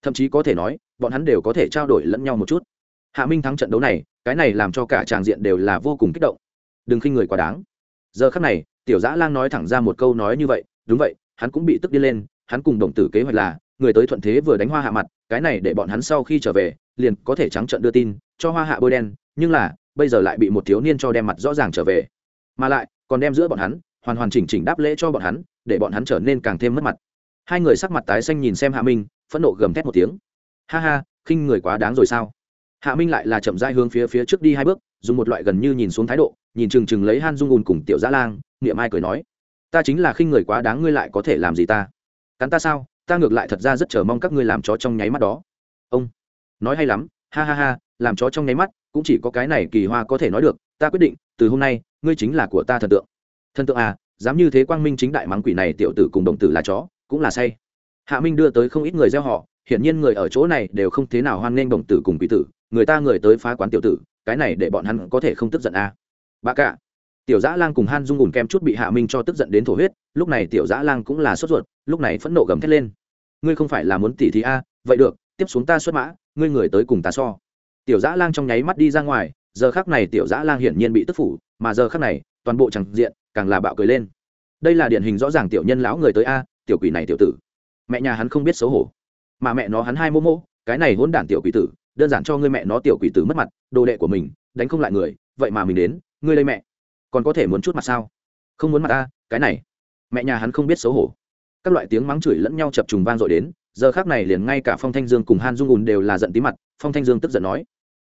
[SPEAKER 1] Thậm chí có thể nói, bọn hắn đều có thể trao đổi lẫn nhau một chút. Hạ minh thắng trận đấu này, cái này làm cho cả tràng diện đều là vô cùng kích động. Đừng khinh người quá đáng. Giờ khắc này, tiểu dã lang nói thẳng ra một câu nói như vậy, đúng vậy, hắn cũng bị tức đi lên, hắn cùng đồng tử kế hoạch là, người tới thuận thế vừa đánh hoa hạ mặt, cái này để bọn hắn sau khi trở về, liền có thể trắng trận đưa tin, cho hoa hạ bôi đen, nhưng là, bây giờ lại bị một thiếu niên cho đem mặt rõ ràng trở về. Mà lại, còn đem giữa bọn hắn hoàn hoàn chỉnh chỉnh đáp lễ cho bọn hắn, để bọn hắn trở nên càng thêm mất mặt. Hai người sắc mặt tái xanh nhìn xem hạ minh, phẫn nộ gầm thét một tiếng. Ha ha, khinh người quá đáng rồi sao? Hạ minh lại là chậm rãi hướng phía phía trước đi hai bước, dùng một loại gần như nhìn xuống thái độ, nhìn chừng chừng lấy han dung ùn cùng tiểu gia lang, niệm ai cười nói. Ta chính là khinh người quá đáng, ngươi lại có thể làm gì ta? Cắn ta sao? Ta ngược lại thật ra rất chờ mong các ngươi làm chó trong nháy mắt đó. Ông, nói hay lắm, ha ha ha, làm chó trong nháy mắt, cũng chỉ có cái này kỳ hoa có thể nói được. Ta quyết định, từ hôm nay, ngươi chính là của ta thần tượng thần tượng à dám như thế quang minh chính đại mắng quỷ này tiểu tử cùng đồng tử là chó cũng là say. Hạ minh đưa tới không ít người gieo họ hiển nhiên người ở chỗ này đều không thế nào hoan nghênh đồng tử cùng quỷ tử người ta người tới phá quán tiểu tử cái này để bọn hắn có thể không tức giận à. bà cả tiểu dã lang cùng han dung ùn kem chút bị hạ minh cho tức giận đến thổ huyết lúc này tiểu dã lang cũng là sốt ruột lúc này phẫn nộ gầm thét lên. Ngươi không phải là muốn tỉ thí a à, vậy được tiếp xuống ta xuất mã ngươi người tới cùng ta so. Tiểu dã lang trong nháy mắt đi ra ngoài giờ khác này tiểu dã lang hiển nhiên bị tức phủ mà giờ khác này toàn bộ chẳng diện càng là bạo cười lên. Đây là điển hình rõ ràng tiểu nhân lão người tới a, tiểu quỷ này tiểu tử. Mẹ nhà hắn không biết xấu hổ. Mà mẹ nó hắn hai mô mô, cái này hỗn đản tiểu quỷ tử, đơn giản cho ngươi mẹ nó tiểu quỷ tử mất mặt, đồ đệ của mình, đánh không lại người, vậy mà mình đến, ngươi lấy mẹ. Còn có thể muốn chút mặt sao? Không muốn mặt ta cái này. Mẹ nhà hắn không biết xấu hổ. Các loại tiếng mắng chửi lẫn nhau chập trùng vang dội đến, giờ khác này liền ngay cả phong thanh dương cùng han dung ùn đều là giận tí mặt, phong thanh dương tức giận nói,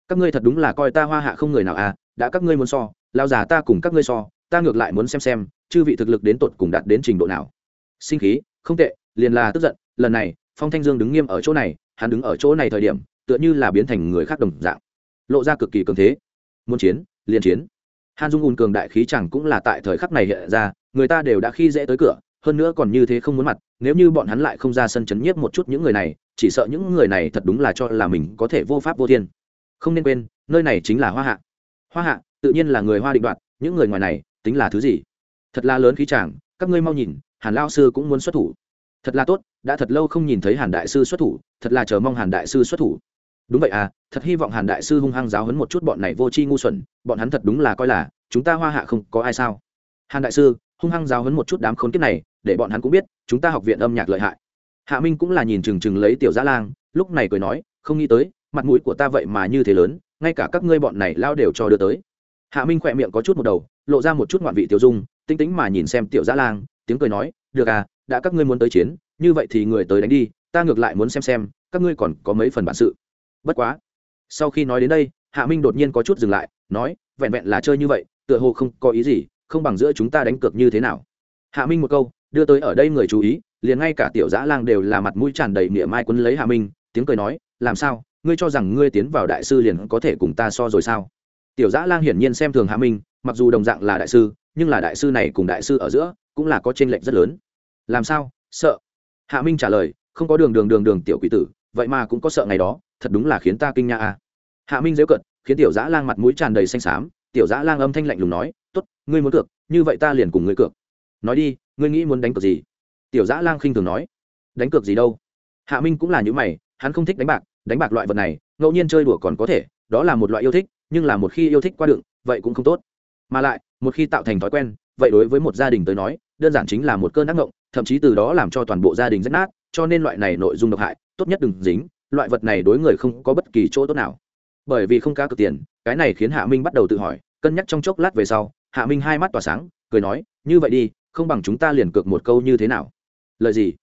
[SPEAKER 1] các ngươi thật đúng là coi ta hoa hạ không người nào à đã các ngươi muốn so lao già ta cùng các ngươi so ta ngược lại muốn xem xem chư vị thực lực đến tột cùng đạt đến trình độ nào. Sinh khí, không tệ, liền là tức giận, lần này, phong thanh dương đứng nghiêm ở chỗ này, hắn đứng ở chỗ này thời điểm, tựa như là biến thành người khác đồng dạng. Lộ ra cực kỳ cường thế. Muốn chiến, liền chiến. Han dung ùn cường đại khí chẳng cũng là tại thời khắc này hiện ra, người ta đều đã khi dễ tới cửa, hơn nữa còn như thế không muốn mặt, nếu như bọn hắn lại không ra sân chấn nhiếp một chút những người này, chỉ sợ những người này thật đúng là cho là mình có thể vô pháp vô thiên. Không nên quên, nơi này chính là hoa hạ. Hoa hạ, tự nhiên là người hoa định đoạt, những người ngoài này tính là thứ gì? Thật là lớn khí chàng, các ngươi mau nhìn, hàn lao sư cũng muốn xuất thủ. Thật là tốt, đã thật lâu không nhìn thấy hàn đại sư xuất thủ, thật là chờ mong hàn đại sư xuất thủ. Đúng vậy à thật hy vọng hàn đại sư hung hăng giáo hấn một chút bọn này vô tri ngu xuẩn, bọn hắn thật đúng là coi là, chúng ta hoa hạ không có ai sao. Hàn đại sư, hung hăng giáo hấn một chút đám khốn kiếp này, để bọn hắn cũng biết, chúng ta học viện âm nhạc lợi hại. Hạ minh cũng là nhìn chừng chừng lấy tiểu gia lang, lúc này cười nói, không nghĩ tới, mặt mũi của ta vậy mà như thế lớn, ngay cả các ngươi bọn này lao đều cho đưa tới. Hạ minh khỏe miệng có chút một đầu lộ ra một chút ngoạn vị tiểu dung, tinh tính mà nhìn xem tiểu dã lang, tiếng cười nói, được à đã các ngươi muốn tới chiến, như vậy thì người tới đánh đi, ta ngược lại muốn xem xem, các ngươi còn có mấy phần bản sự. Bất quá, sau khi nói đến đây, hạ minh đột nhiên có chút dừng lại, nói, vẹn vẹn là chơi như vậy, tựa hồ không có ý gì, không bằng giữa chúng ta đánh cược như thế nào. Hạ minh một câu, đưa tới ở đây người chú ý, liền ngay cả tiểu dã lang đều là mặt mũi tràn đầy miệng mai quấn lấy hạ minh, tiếng cười nói, làm sao, ngươi cho rằng ngươi tiến vào đại sư liền có thể cùng ta so rồi sao? Tiểu dã lang hiển nhiên xem thường hạ minh mặc dù đồng dạng là đại sư, nhưng là đại sư này cùng đại sư ở giữa cũng là có t r ê n lệch rất lớn. Làm sao? Sợ. Hạ minh trả lời, không có đường đường đường đường tiểu quỷ tử, vậy mà cũng có sợ ngày đó, thật đúng là khiến ta kinh nha a. Hạ minh dễu cận khiến tiểu giã lang mặt mũi tràn đầy xanh xám, tiểu giã lang âm thanh lạnh lùng nói t ố t ngươi muốn cược, như vậy ta liền cùng ngươi cược. Nói đi, ngươi nghĩ muốn đánh cược gì? Tiểu giã lang khinh thường nói, đánh cược gì đâu? Hạ minh cũng là những mày, hắn không thích đánh bạc đánh bạc loại vật này, ngẫu nhiên chơi đùa còn có thể, đó là một loại yêu thích, nhưng là một khi yêu thích qua đựng, vậy cũng không tốt mà lại, một khi tạo thành thói quen, vậy đối với một gia đình tới nói, đơn giản chính là một cơn ác ngộng thậm chí từ đó làm cho toàn bộ gia đình rách nát, cho nên loại này nội dung độc hại, tốt nhất đừng dính, loại vật này đối người không có bất kỳ chỗ tốt nào. Bởi vì không cá cược tiền, cái này khiến hạ minh bắt đầu tự hỏi, cân nhắc trong chốc lát về sau, hạ minh hai mắt tỏa sáng, cười nói, như vậy đi, không bằng chúng ta liền cược một câu như thế nào? Lời gì?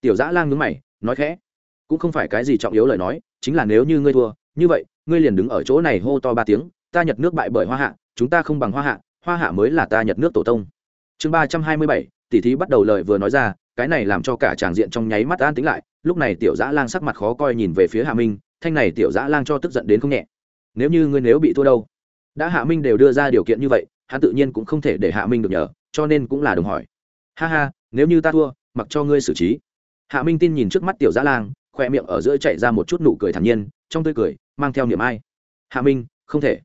[SPEAKER 1] Tiểu dã lang nhướng mày, nói khẽ, cũng không phải cái gì trọng yếu lời nói, chính là nếu như ngươi thua, như vậy, ngươi liền đứng ở chỗ này hô to ba tiếng ta nhật nước bại bởi hoa hạ, chúng ta không bằng hoa hạ hoa hạ mới là ta nhật nước tổ tông. Chương ba trăm hai mươi bảy tỷ thí bắt đầu lời vừa nói ra, cái này làm cho cả tràng diện trong nháy mắt an tính lại, lúc này tiểu dã lang sắc mặt khó coi nhìn về phía hạ minh, thanh này tiểu dã lang cho tức giận đến không nhẹ. Nếu như ngươi nếu bị thua đâu? Đã hạ minh đều đưa ra điều kiện như vậy, hắn tự nhiên cũng không thể để hạ minh được nhờ, cho nên cũng là đồng hỏi. Ha ha, nếu như ta thua, mặc cho ngươi xử trí. Hạ minh tin nhìn trước mắt tiểu dã lang, khoe miệng ở giữa chạy ra một chút nụ cười thản nhiên, trong tươi cười, mang theo niềm ai. Hạ minh, không thể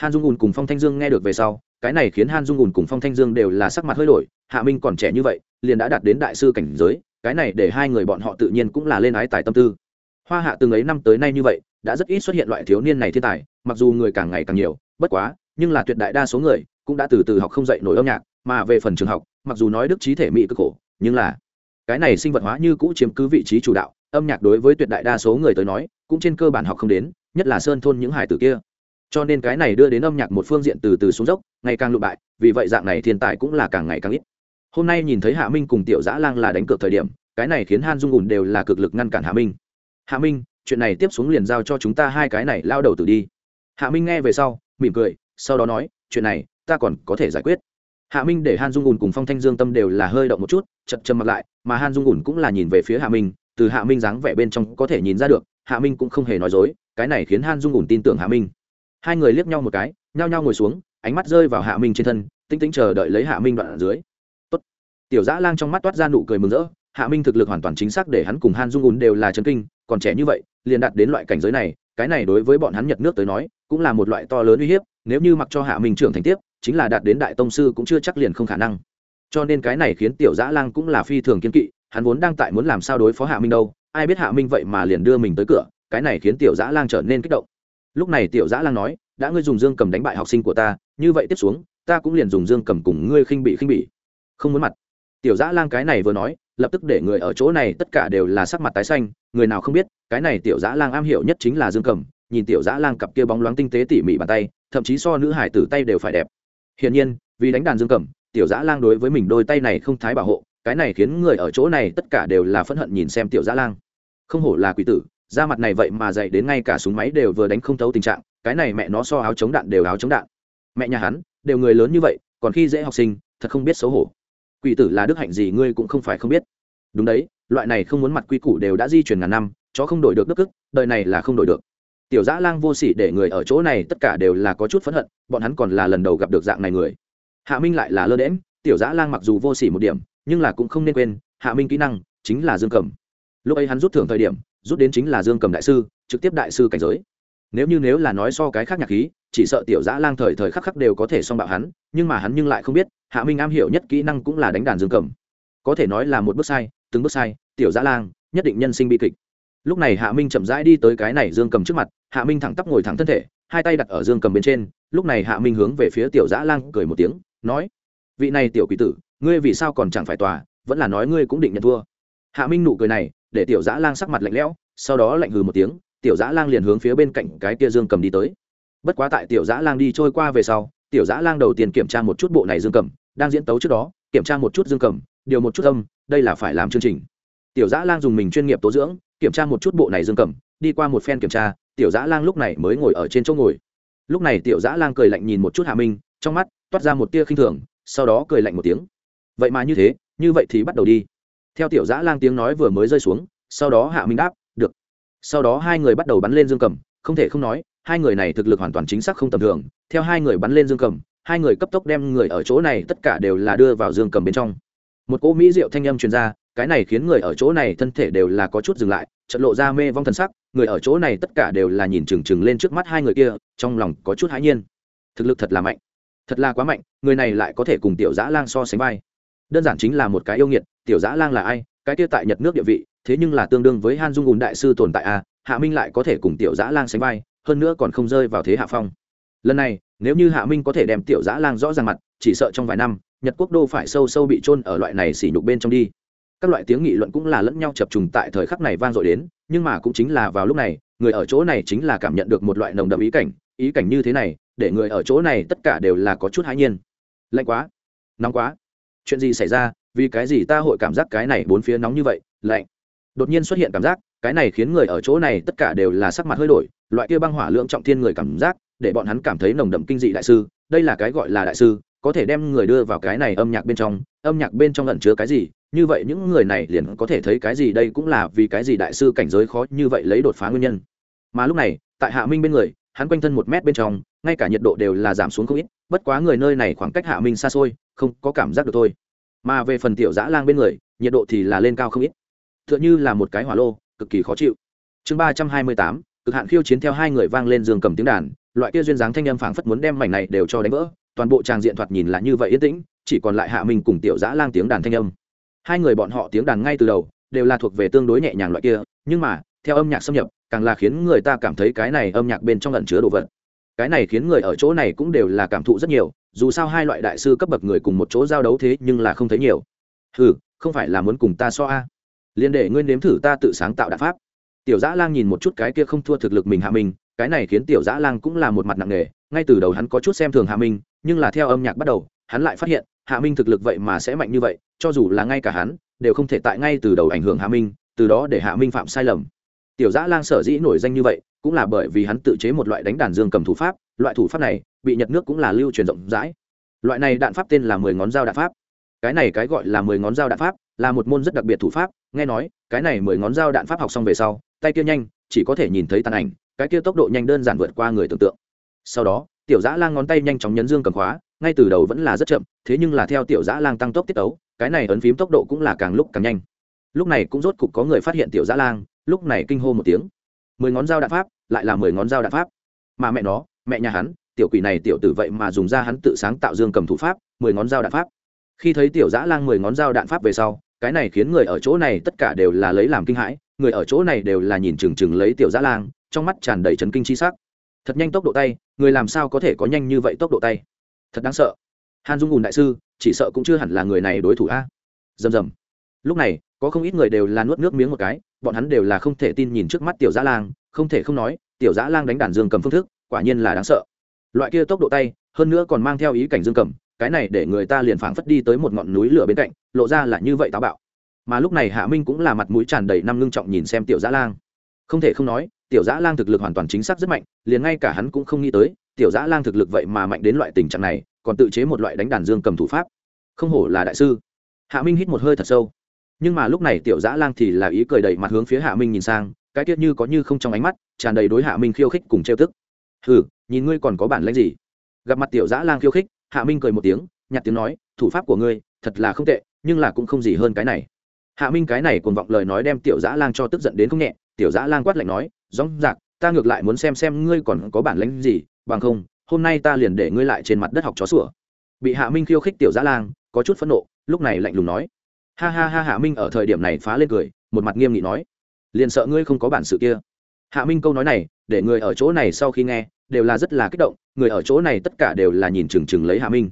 [SPEAKER 1] han dung ùn cùng phong thanh dương nghe được về sau, cái này khiến han dung ùn cùng phong thanh dương đều là sắc mặt hơi đổi, hạ minh còn trẻ như vậy, liền đã đạt đến đại sư cảnh giới, cái này để hai người bọn họ tự nhiên cũng là lên ái tài tâm tư. Hoa hạ từng ấy năm tới nay như vậy, đã rất ít xuất hiện loại thiếu niên này thiên tài, mặc dù người càng ngày càng nhiều, bất quá, nhưng là tuyệt đại đa số người cũng đã từ từ học không dạy nổi âm nhạc, mà về phần trường học, mặc dù nói đức trí thể mỹ cực khổ, nhưng là cái này sinh vật hóa như cũ chiếm cứ vị trí chủ đạo, âm nhạc đối với tuyệt đại đa số người tới nói, cũng trên cơ bản học không đến, nhất là sơn thôn những hải tử kia cho nên cái này đưa đến âm nhạc một phương diện từ từ xuống dốc, ngày càng lụ bại, vì vậy dạng này thiên tài cũng là càng ngày càng ít. Hôm nay nhìn thấy hạ minh cùng tiểu dã lang là đánh cược thời điểm, cái này khiến han dung ùn đều là cực lực ngăn cản hạ minh. Hạ minh, chuyện này tiếp xuống liền giao cho chúng ta hai cái này lao đầu tử đi. Hạ minh nghe về sau, mỉm cười, sau đó nói, chuyện này, ta còn có thể giải quyết. Hạ minh để han dung ùn cùng phong thanh dương tâm đều là hơi động một chút chật châm mặt lại, mà han dung ùn cũng là nhìn về phía hạ minh, từ hạ minh dáng vẻ bên trong có thể nhìn ra được, hạ minh cũng không hề nói dối, cái này khiến han dung ùn tin tưởng hạ minh hai người liếc nhau một cái, nhao nhao ngồi xuống, ánh mắt rơi vào hạ minh trên thân, tinh tinh chờ đợi lấy hạ minh đoạn ở dưới. Tốt. tiểu dã lang trong mắt toát ra nụ cười mừng rỡ, hạ minh thực lực hoàn toàn chính xác để hắn cùng han dung ùn đều là chân kinh, còn trẻ như vậy, liền đạt đến loại cảnh giới này, cái này đối với bọn hắn nhật nước tới nói, cũng là một loại to lớn uy hiếp, nếu như mặc cho hạ minh trưởng thành tiếp, chính là đạt đến đại tông sư cũng chưa chắc liền không khả năng. Cho nên cái này khiến tiểu dã lang cũng là phi thường kiên kỵ, hắn vốn đang tại muốn làm sao đối phó hạ minh đâu, ai biết hạ minh vậy mà liền đưa mình tới cửa, cái này khiến tiểu dã lang trở nên kích động lúc này tiểu dã lang nói, đã ngươi dùng dương cầm đánh bại học sinh của ta, như vậy tiếp xuống, ta cũng liền dùng dương cầm cùng ngươi khinh bị khinh bị không muốn mặt. Tiểu dã lang cái này vừa nói, lập tức để người ở chỗ này tất cả đều là sắc mặt tái xanh, người nào không biết, cái này tiểu dã lang am hiểu nhất chính là dương cầm, nhìn tiểu dã lang cặp kia bóng loáng tinh tế tỉ mỉ bàn tay, thậm chí so nữ hải tử tay đều phải đẹp. Hiển nhiên, vì đánh đàn dương cầm, tiểu dã lang đối với mình đôi tay này không thái bảo hộ, cái này khiến người ở chỗ này tất cả đều là phẫn hận nhìn xem tiểu giã lang. Không hổ là quỷ tử da mặt này vậy mà dạy đến ngay cả súng máy đều vừa đánh không thấu tình trạng, cái này mẹ nó so áo chống đạn đều áo chống đạn. Mẹ nhà hắn, đều người lớn như vậy, còn khi dễ học sinh, thật không biết xấu hổ. Quỷ tử là đức hạnh gì ngươi cũng không phải không biết. Đúng đấy, loại này không muốn mặt quy củ đều đã di chuyển ngàn năm, chó không đổi được đức ức đời này là không đổi được. Tiểu dã lang vô sỉ để người ở chỗ này tất cả đều là có chút phẫn hận, bọn hắn còn là lần đầu gặp được dạng này người. Hạ minh lại là lơ đễm tiểu dã lang mặc dù vô sỉ một điểm, nhưng là cũng không nên quên, hạ minh kỹ năng chính là dương cầm. Lúc ấy hắn rút thưởng thời điểm rút đến chính là dương cầm đại sư, trực tiếp đại sư cảnh giới. Nếu như nếu là nói so cái khác nhạc khí, chỉ sợ tiểu giã lang thời thời khắc khắc đều có thể xong bạo hắn, nhưng mà hắn nhưng lại không biết, hạ minh am hiểu nhất kỹ năng cũng là đánh đàn dương cầm. Có thể nói là một bước sai, từng bước sai, tiểu giã lang, nhất định nhân sinh bi kịch. Lúc này hạ minh chậm rãi đi tới cái này dương cầm trước mặt, hạ minh thẳng tắp ngồi thẳng thân thể, hai tay đặt ở dương cầm bên trên, lúc này hạ minh hướng về phía tiểu giã lang cười một tiếng, nói, vị này tiểu quỷ tử, ngươi vì sao còn chẳng phải tòa, vẫn là nói ngươi cũng định nhận thua hạ minh nụ cười này, để tiểu dã lang sắc mặt lạnh lẽo, sau đó lạnh hừ một tiếng, tiểu dã lang liền hướng phía bên cạnh cái kia dương cầm đi tới. Bất quá tại tiểu dã lang đi trôi qua về sau, tiểu dã lang đầu tiên kiểm tra một chút bộ này dương cầm, đang diễn tấu trước đó, kiểm tra một chút dương cầm, điều một chút âm, đây là phải làm chương trình. Tiểu dã lang dùng mình chuyên nghiệp tố dưỡng, kiểm tra một chút bộ này dương cầm, đi qua một phen kiểm tra, tiểu dã lang lúc này mới ngồi ở trên chỗ ngồi. Lúc này tiểu dã lang cười lạnh nhìn một chút hạ minh, trong mắt toát ra một tia khinh thường, sau đó cười lạnh một tiếng. Vậy mà như thế, như vậy thì bắt đầu đi theo tiểu giã lang tiếng nói vừa mới rơi xuống, sau đó hạ minh đáp, được. Sau đó hai người bắt đầu bắn lên dương cầm, không thể không nói, hai người này thực lực hoàn toàn chính xác không tầm thường. Theo hai người bắn lên dương cầm, hai người cấp tốc đem người ở chỗ này tất cả đều là đưa vào dương cầm bên trong. Một cỗ mỹ rượu thanh âm truyền ra, cái này khiến người ở chỗ này thân thể đều là có chút dừng lại trận lộ ra mê vong thần sắc, người ở chỗ này tất cả đều là nhìn trừng trừng lên trước mắt hai người kia, trong lòng có chút hãi nhiên. Thực lực thật là mạnh, thật là quá mạnh, người này lại có thể cùng tiểu giã lang so sánh vai đơn giản chính là một cái yêu nghiệt, tiểu giã lang là ai, cái kia tại nhật nước địa vị, thế nhưng là tương đương với han dung ùn đại sư tồn tại a hạ minh lại có thể cùng tiểu giã lang sánh vai, hơn nữa còn không rơi vào thế hạ phong. Lần này, nếu như hạ minh có thể đem tiểu giã lang rõ ràng mặt, chỉ sợ trong vài năm, nhật quốc đô phải sâu sâu bị trôn ở loại này xỉ nhục bên trong đi. Các loại tiếng nghị luận cũng là lẫn nhau chập trùng tại thời khắc này vang dội đến, nhưng mà cũng chính là vào lúc này, người ở chỗ này chính là cảm nhận được một loại nồng đậm ý cảnh ý cảnh như thế này, để người ở chỗ này tất cả đều là có chút hãi nhiên. Lạnh quá, nóng quá chuyện gì xảy ra, vì cái gì ta hội cảm giác cái này bốn phía nóng như vậy, lạnh. Đột nhiên xuất hiện cảm giác, cái này khiến người ở chỗ này tất cả đều là sắc mặt hơi đổi, loại kia băng hỏa lượng trọng thiên người cảm giác, để bọn hắn cảm thấy nồng đậm kinh dị đại sư, đây là cái gọi là đại sư, có thể đem người đưa vào cái này âm nhạc bên trong, âm nhạc bên trong ẩn chứa cái gì, như vậy những người này liền có thể thấy cái gì, đây cũng là vì cái gì đại sư cảnh giới khó như vậy lấy đột phá nguyên nhân. Mà lúc này, tại hạ minh bên người hắn quanh thân một mét bên trong, ngay cả nhiệt độ đều là giảm xuống không ít, bất quá người nơi này khoảng cách hạ minh xa xôi, không có cảm giác được thôi. Mà về phần tiểu dã lang bên người, nhiệt độ thì là lên cao không ít. T h ư ợ n h ư là một cái hỏa lô, cực kỳ khó chịu. Chương ba trăm hai mươi tám, cực hạn khiêu chiến theo hai người vang lên giường cầm tiếng đàn, loại kia duyên dáng thanh âm phảng phất muốn đem mảnh này đều cho đánh vỡ, toàn bộ tràng diện thoạt nhìn là như vậy yên tĩnh, chỉ còn lại hạ minh cùng tiểu dã lang tiếng đàn thanh âm. Hai người bọn họ tiếng đàn ngay từ đầu đều là thuộc về tương đối nhẹ nhàng loại kia, nhưng mà theo âm nhạc xâm nhập, càng là khiến người ta cảm thấy cái này âm nhạc bên trong lẩn chứa đồ vật. Cái này khiến người ở chỗ này cũng đều là cảm thụ rất nhiều, dù sao hai loại đại sư cấp bậc người cùng một chỗ giao đấu thế nhưng là không thấy nhiều. Ừ không phải là muốn cùng ta so a? Liên để ngươi nếm thử ta tự sáng tạo đạo pháp. Tiểu dã lang nhìn một chút cái kia không thua thực lực mình hạ minh, cái này khiến tiểu dã lang cũng là một mặt nặng nề, ngay từ đầu hắn có chút xem thường hạ minh, nhưng là theo âm nhạc bắt đầu, hắn lại phát hiện, hạ minh thực lực vậy mà sẽ mạnh như vậy, cho dù là ngay cả hắn, đều không thể tại ngay từ đầu ảnh hưởng hạ minh, từ đó để hạ minh phạm sai lầm tiểu dã lang sở dĩ nổi danh như vậy, cũng là bởi vì hắn tự chế một loại đánh đàn dương cầm thủ pháp, loại thủ pháp này bị nhật nước cũng là lưu truyền rộng rãi. Loại này đạn pháp tên là mười ngón dao đạn pháp. Cái này cái gọi là mười ngón dao đạn pháp là một môn rất đặc biệt thủ pháp, nghe nói, cái này mười ngón dao đạn pháp học xong về sau, tay kia nhanh, chỉ có thể nhìn thấy tàn ảnh, cái kia tốc độ nhanh đơn giản vượt qua người tưởng tượng. Sau đó, tiểu dã lang ngón tay nhanh chóng nhấn dương cầm khóa, ngay từ đầu vẫn là rất chậm, thế nhưng là theo tiểu dã lang tăng tốc tiết tấu, cái này ấn phím tốc độ cũng là càng lúc càng nhanh. Lúc này cũng rốt cục có người phát hiện tiểu dã lang lúc này kinh hô một tiếng. Mười ngón dao đạn pháp, lại là mười ngón dao đạn pháp. Mà mẹ nó, mẹ nhà hắn, tiểu quỷ này tiểu tử vậy mà dùng ra hắn tự sáng tạo dương cầm thủ pháp, mười ngón dao đạn pháp. Khi thấy tiểu dã lang mười ngón dao đạn pháp về sau, cái này khiến người ở chỗ này tất cả đều là lấy làm kinh hãi, người ở chỗ này đều là nhìn chừng chừng lấy tiểu dã lang, trong mắt tràn đầy trấn kinh chi sắc. Thật nhanh tốc độ tay, người làm sao có thể có nhanh như vậy tốc độ tay? Thật đáng sợ. Hàn dung ùn đại sư, chỉ sợ cũng chưa hẳn là người này đối thủ a. Dầm dầm lúc này có không ít người đều là nuốt nước miếng một cái, bọn hắn đều là không thể tin nhìn trước mắt tiểu dã lang, không thể không nói, tiểu dã lang đánh đàn dương cầm phương thức, quả nhiên là đáng sợ. Loại kia tốc độ tay, hơn nữa còn mang theo ý cảnh dương cầm, cái này để người ta liền phảng phất đi tới một ngọn núi lửa bên cạnh, lộ ra là như vậy táo bạo. Mà lúc này hạ minh cũng là mặt mũi tràn đầy năm ngưng trọng nhìn xem tiểu dã lang. Không thể không nói, tiểu dã lang thực lực hoàn toàn chính xác rất mạnh, liền ngay cả hắn cũng không nghĩ tới, tiểu dã lang thực lực vậy mà mạnh đến loại tình trạng này, còn tự chế một loại đánh đàn dương cầm thủ pháp. Không hổ là đại sư. Hạ minh hít một hơi thật sâu nhưng mà lúc này tiểu dã lang thì là ý cười đầy mặt hướng phía hạ minh nhìn sang, cái tiết như có như không trong ánh mắt, tràn đầy đối hạ minh khiêu khích cùng trêu tức. Hừ, nhìn ngươi còn có bản lãnh gì? Gặp mặt tiểu dã lang khiêu khích, hạ minh cười một tiếng, nhặt tiếng nói, thủ pháp của ngươi, thật là không tệ, nhưng là cũng không gì hơn cái này. Hạ minh cái này còn vọng lời nói đem tiểu dã lang cho tức giận đến không nhẹ, tiểu dã lang quát lạnh nói dóng dạc ta ngược lại muốn xem xem ngươi còn có bản lãnh gì, bằng không, hôm nay ta liền để ngươi lại trên mặt đất học chó sủa. Bị hạ minh khiêu khích tiểu dã lang, có chút phẫn nộ, lúc này lạnh lùng nói ha ha ha hạ minh ở thời điểm này phá lên cười, một mặt nghiêm nghị nói, liền sợ ngươi không có bản sự kia. Hạ minh câu nói này, để người ở chỗ này sau khi nghe, đều là rất là kích động, người ở chỗ này tất cả đều là nhìn chừng chừng lấy hạ minh.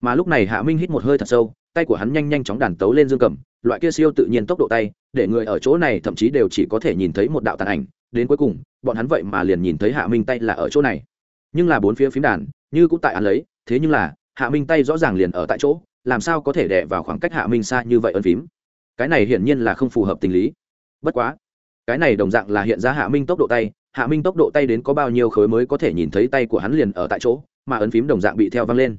[SPEAKER 1] Mà lúc này hạ minh hít một hơi thật sâu, tay của hắn nhanh nhanh chóng đàn tấu lên dương cầm, loại kia siêu tự nhiên tốc độ tay, để người ở chỗ này thậm chí đều chỉ có thể nhìn thấy một đạo tàn ảnh, đến cuối cùng, bọn hắn vậy mà liền nhìn thấy hạ minh tay là ở chỗ này. Nhưng là bốn phía phím đàn, như cũng tại ăn lấy, thế nhưng là, hạ minh tay rõ ràng liền ở tại chỗ làm sao có thể đè vào khoảng cách hạ minh xa như vậy ân phím? Cái này hiển nhiên là không phù hợp tình lý. Bất quá, cái này đồng dạng là hiện ra hạ minh tốc độ tay, hạ minh tốc độ tay đến có bao nhiêu khối mới có thể nhìn thấy tay của hắn liền ở tại chỗ, mà ấn phím đồng dạng bị theo văng lên.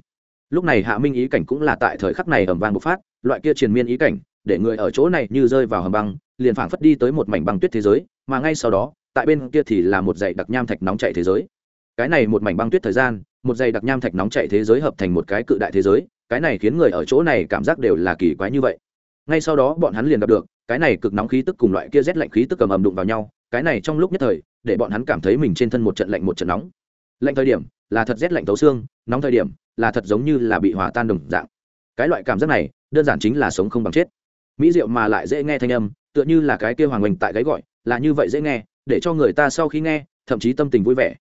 [SPEAKER 1] Lúc này hạ minh ý cảnh cũng là tại thời khắc này ẩm vang bộc phát, loại kia triền miên ý cảnh, để người ở chỗ này như rơi vào hầm băng, liền phảng phất đi tới một mảnh băng tuyết thế giới, mà ngay sau đó, tại bên kia thì là một dãy đặc nham thạch nóng chạy thế giới. Cái này một mảnh băng tuyết thời gian, một dãy đặc nham thạch nóng chạy thế giới hợp thành một cái cự đại thế giới cái này khiến người ở chỗ này cảm giác đều là kỳ quái như vậy. Ngay sau đó bọn hắn liền gặp được, cái này cực nóng khí tức cùng loại kia rét lạnh khí tức cầm ầm đụng vào nhau, cái này trong lúc nhất thời, để bọn hắn cảm thấy mình trên thân một trận lạnh một trận nóng. Lạnh thời điểm, là thật rét lạnh tấu xương, nóng thời điểm, là thật giống như là bị hòa tan đồng dạng. Cái loại cảm giác này, đơn giản chính là sống không bằng chết. Mỹ diệu mà lại dễ nghe thanh âm, tựa như là cái kia hoàng oanh tại gáy gọi, là như vậy dễ nghe, để cho người ta sau khi nghe, thậm chí tâm tình vui vẻ.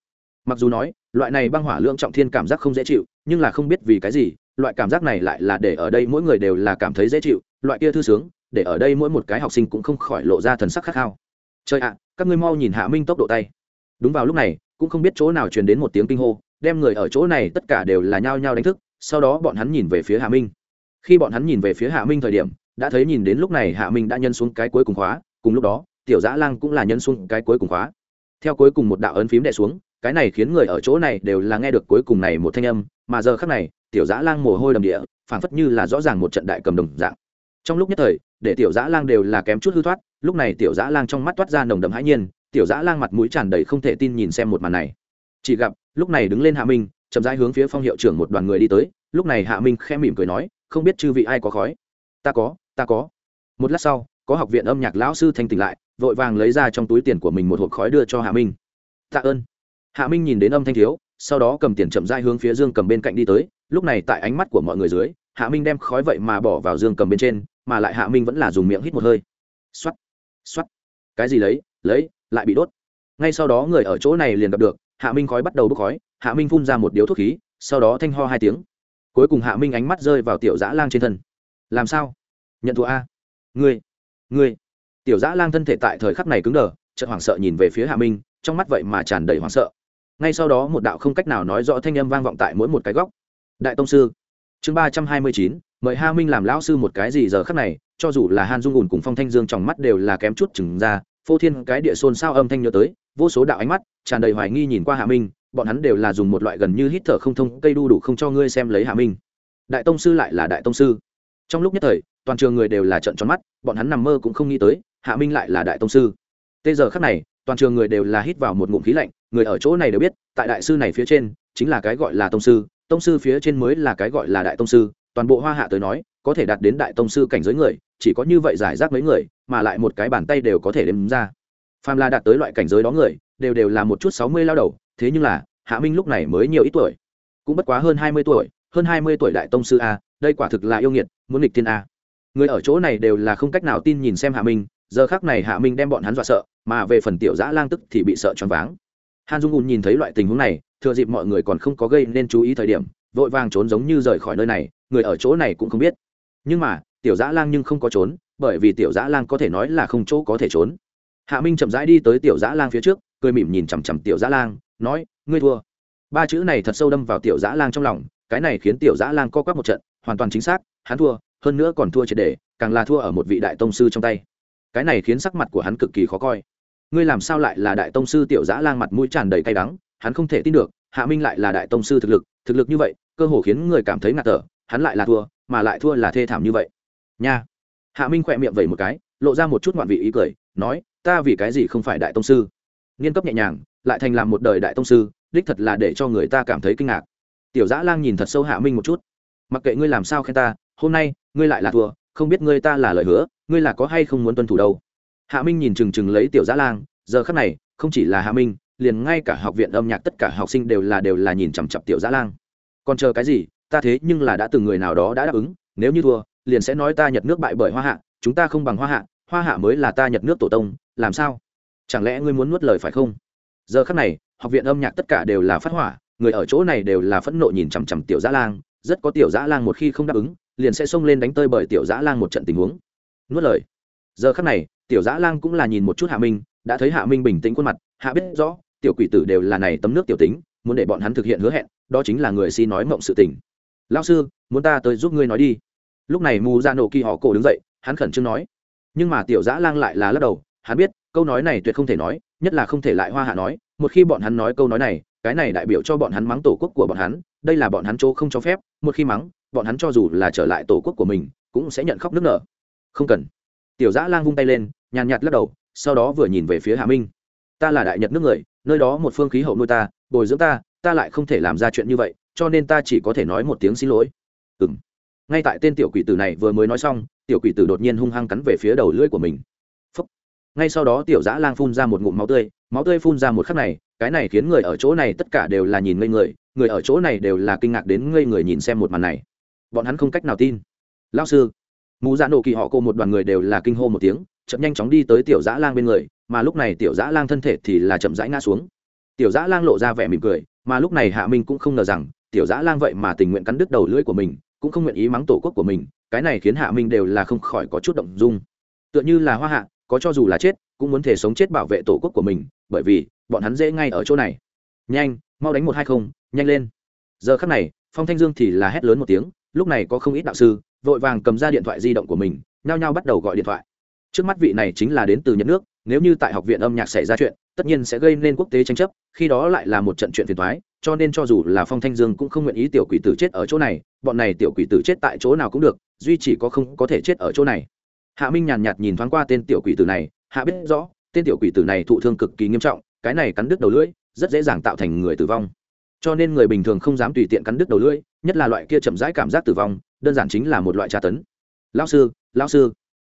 [SPEAKER 1] Mặc dù nói, loại này băng hỏa lượng trọng thiên cảm giác không dễ chịu, nhưng là không biết vì cái gì loại cảm giác này lại là để ở đây mỗi người đều là cảm thấy dễ chịu, loại kia thư sướng, để ở đây mỗi một cái học sinh cũng không khỏi lộ ra thần sắc khát khao. Trời ạ, các ngươi mau nhìn hạ minh tốc độ tay. Đúng vào lúc này, cũng không biết chỗ nào truyền đến một tiếng kinh hô, đem người ở chỗ này tất cả đều là nhao nhao đánh thức, sau đó bọn hắn nhìn về phía hạ minh. Khi bọn hắn nhìn về phía hạ minh thời điểm, đã thấy nhìn đến lúc này hạ minh đã nhân xuống cái cuối cùng khóa, cùng lúc đó, tiểu dã lang cũng là nhân xuống cái cuối cùng khóa. Theo cuối cùng một đạo ấn phím đẻ xuống, cái này khiến người ở chỗ này đều là nghe được cuối cùng này một thanh âm, mà giờ khắc này tiểu dã lang mồ hôi đầm địa, phảng phất như là rõ ràng một trận đại cầm đồng dạng. Trong lúc nhất thời, để tiểu dã lang đều là kém chút hư thoát, lúc này tiểu dã lang trong mắt toát ra nồng đậm hãi nhiên, tiểu dã lang mặt mũi tràn đầy không thể tin nhìn xem một màn này. Chỉ gặp, lúc này đứng lên hạ minh, chậm rãi hướng phía phong hiệu trưởng một đoàn người đi tới, lúc này hạ minh khẽ mỉm cười nói, không biết chư vị ai có khói? Ta có ta có. Một lát sau, có học viện âm nhạc lão sư thanh tỉnh lại, vội vàng lấy ra trong túi tiền của mình một hộp khói đưa cho hạ minh. Tạ ơn. Hạ minh nhìn đến âm thanh thiếu, sau đó cầm tiền chậm rãi hướng phía dương cầm bên cạnh đi tới lúc này tại ánh mắt của mọi người dưới, hạ minh đem khói vậy mà bỏ vào dương cầm bên trên, mà lại hạ minh vẫn là dùng miệng hít một hơi. X o á t x o á t cái gì lấy lấy, lại bị đốt. Ngay sau đó người ở chỗ này liền gặp được, hạ minh khói bắt đầu bốc khói, hạ minh phun ra một điếu thuốc khí, sau đó thanh ho hai tiếng. Cuối cùng hạ minh ánh mắt rơi vào tiểu dã lang trên thân. Làm sao? Nhận thua a. Ngươi ngươi. Tiểu dã lang thân thể tại thời khắc này cứng đờ, chợt hoảng sợ nhìn về phía hạ minh, trong mắt vậy mà tràn đầy hoảng sợ. Ngay sau đó một đạo không cách nào nói rõ thanh âm vang vọng tại mỗi một cái góc đại tông sư. Chương ba trăm hai mươi chín, mời Hạ minh làm lão sư một cái gì giờ khắc này, cho dù là han dung ùn cùng phong thanh dương trong mắt đều là kém chút chừng ra, phô thiên cái địa xôn sao âm thanh nhớ tới, vô số đạo ánh mắt, tràn đầy hoài nghi nhìn qua hạ minh, bọn hắn đều là dùng một loại gần như hít thở không thông, cây đu đủ không cho ngươi xem lấy hạ minh. Đại tông sư lại là đại tông sư. Trong lúc nhất thời, toàn trường người đều là trận tròn mắt, bọn hắn nằm mơ cũng không nghĩ tới, hạ minh lại là đại tông sư. Tê giờ khắc này, toàn trường người đều là hít vào một ngụm khí lạnh, người ở chỗ này đều biết, tại đại sư này phía trên, chính là cái gọi là tông sư tông sư phía trên mới là cái gọi là đại tông sư, toàn bộ hoa hạ tới nói, có thể đạt đến đại tông sư cảnh giới người, chỉ có như vậy giải rác mấy người, mà lại một cái bàn tay đều có thể đếm ra. Phàm là đạt tới loại cảnh giới đó người, đều đều là một chút sáu mươi lao đầu, thế nhưng là, hạ minh lúc này mới nhiều ít tuổi. Cũng bất quá hơn hai mươi tuổi, hơn hai mươi tuổi đại tông sư a, đây quả thực là yêu nghiệt, muốn nghịch thiên a. Người ở chỗ này đều là không cách nào tin nhìn xem hạ minh, giờ khác này hạ minh đem bọn hắn dọa sợ, mà về phần tiểu giã lang tức thì bị sợ choáng váng. Han dung ùn nhìn thấy loại tình huống này thừa dịp mọi người còn không có gây nên chú ý thời điểm, vội vàng trốn giống như rời khỏi nơi này, người ở chỗ này cũng không biết. Nhưng mà, tiểu dã lang nhưng không có trốn, bởi vì tiểu dã lang có thể nói là không chỗ có thể trốn. Hạ minh chậm rãi đi tới tiểu dã lang phía trước, cười mỉm nhìn chằm chằm tiểu dã lang, nói, ngươi thua. Ba chữ này thật sâu đâm vào tiểu dã lang trong lòng, cái này khiến tiểu dã lang co quắp một trận, hoàn toàn chính xác, hắn thua, hơn nữa còn thua triệt đề càng là thua ở một vị đại tông sư trong tay. Cái này khiến sắc mặt của hắn cực kỳ khó coi. Ngươi làm sao lại là đại tông sư? Tiểu dã lang mặt mũi tràn đầy cay đắng hắn không thể tin được, hạ minh lại là đại tông sư thực lực thực lực như vậy, cơ hồ khiến người cảm thấy ngạt thở, hắn lại là thua, mà lại thua là thê thảm như vậy. Nha. Hạ minh khỏe miệng vẩy một cái, lộ ra một chút ngoạn vị ý cười, nói, ta vì cái gì không phải đại tông sư? Nghiên cấp nhẹ nhàng, lại thành làm một đời đại tông sư, đích thật là để cho người ta cảm thấy kinh ngạc. Tiểu dã lang nhìn thật sâu hạ minh một chút. Mặc kệ ngươi làm sao khen ta, hôm nay, ngươi lại là thua, không biết ngươi ta là lời hứa, ngươi là có hay không muốn tuân thủ đâu? Hạ minh nhìn chừng chừng lấy tiểu dã lang, giờ khắc này, không chỉ là hạ minh liền ngay cả học viện âm nhạc tất cả học sinh đều là đều là nhìn chằm chặp tiểu dã lang. Còn chờ cái gì, ta thế nhưng là đã từng người nào đó đã đáp ứng, nếu như thua, liền sẽ nói ta nhật nước bại bởi hoa hạ, chúng ta không bằng hoa hạ hoa hạ mới là ta nhật nước tổ tông, làm sao? Chẳng lẽ ngươi muốn nuốt lời phải không? Giờ khắc này, học viện âm nhạc tất cả đều là phát hỏa, người ở chỗ này đều là phẫn nộ nhìn chằm chằm tiểu dã lang, rất có tiểu dã lang một khi không đáp ứng, liền sẽ xông lên đánh tơi bởi tiểu dã lang một trận tình huống. Nuốt lời. Giờ khắc này, tiểu dã lang cũng là nhìn một chút hạ minh, đã thấy hạ minh bình tĩnh khuôn mặt, hạ biết rõ tiểu quỷ tử đều là này tấm nước tiểu tính, muốn để bọn hắn thực hiện hứa hẹn, đó chính là người si nói mộng sự tình. Lao sư, muốn ta tới giúp ngươi nói đi. Lúc này mù ra nổ kỳ họ cổ đứng dậy, hắn khẩn trương nói. Nhưng mà tiểu dã lang lại là lắc đầu, hắn biết, câu nói này tuyệt không thể nói, nhất là không thể lại hoa hạ nói, một khi bọn hắn nói câu nói này, cái này đại biểu cho bọn hắn mắng tổ quốc của bọn hắn, đây là bọn hắn chỗ không cho phép, một khi mắng, bọn hắn cho dù là trở lại tổ quốc của mình, cũng sẽ nhận khóc nước nở. Không cần. Tiểu dã lang vung tay lên, nhàn nhạt lắc đầu, sau đó vừa nhìn về phía hạ minh ta là đại nhật nước người, nơi đó một phương khí hậu nuôi ta, bồi dưỡng ta ta lại không thể làm ra chuyện như vậy, cho nên ta chỉ có thể nói một tiếng xin lỗi. Ừ m ngay tại tên tiểu quỷ tử này vừa mới nói xong, tiểu quỷ tử đột nhiên hung hăng cắn về phía đầu lưỡi của mình. Phúc. ngay sau đó tiểu dã lang phun ra một ngụm máu tươi máu tươi phun ra một khắc này, cái này khiến người ở chỗ này tất cả đều là nhìn ngây người người ở chỗ này đều là kinh ngạc đến ngây người nhìn xem một màn này. Bọn hắn không cách nào tin. Lao sư. Mù dạ nổ kỳ họ cô một đoàn người đều là kinh hô một tiếng chậm nhanh chóng đi tới tiểu dã lang bên người, mà lúc này tiểu dã lang thân thể thì là chậm rãi ngã xuống. Tiểu dã lang lộ ra vẻ mỉm cười, mà lúc này hạ minh cũng không ngờ rằng, tiểu dã lang vậy mà tình nguyện cắn đứt đầu lưỡi của mình, cũng không nguyện ý mắng tổ quốc của mình, cái này khiến hạ minh đều là không khỏi có chút động dung. Tựa như là hoa hạ, có cho dù là chết, cũng muốn thể sống chết bảo vệ tổ quốc của mình, bởi vì, bọn hắn dễ ngay ở chỗ này. Nhanh, mau đánh một hai không, nhanh lên. Giờ khắc này, phong thanh dương thì là hét lớn một tiếng, lúc này có không ít đạo sư, vội vàng cầm ra điện thoại di động của mình, nhao nhao bắt đầu gọi điện thoại trước mắt vị này chính là đến từ nhật nước, nếu như tại học viện âm nhạc xảy ra chuyện, tất nhiên sẽ gây nên quốc tế tranh chấp, khi đó lại là một trận chuyện phiền thoái cho nên cho dù là phong thanh dương cũng không nguyện ý tiểu quỷ tử chết ở chỗ này, bọn này tiểu quỷ tử chết tại chỗ nào cũng được, duy chỉ có không có thể chết ở chỗ này. Hạ minh nhàn nhạt nhìn thoáng qua tên tiểu quỷ tử này, hạ biết rõ, tên tiểu quỷ tử này thụ thương cực kỳ nghiêm trọng, cái này cắn đứt đầu lưỡi, rất dễ dàng tạo thành người tử vong. Cho nên người bình thường không dám tùy tiện cắn đứt đầu lưỡi, nhất là loại kia chậm rãi cảm giác tử vong, đơn giản chính là một loại tra tấn. Lao sư lao sư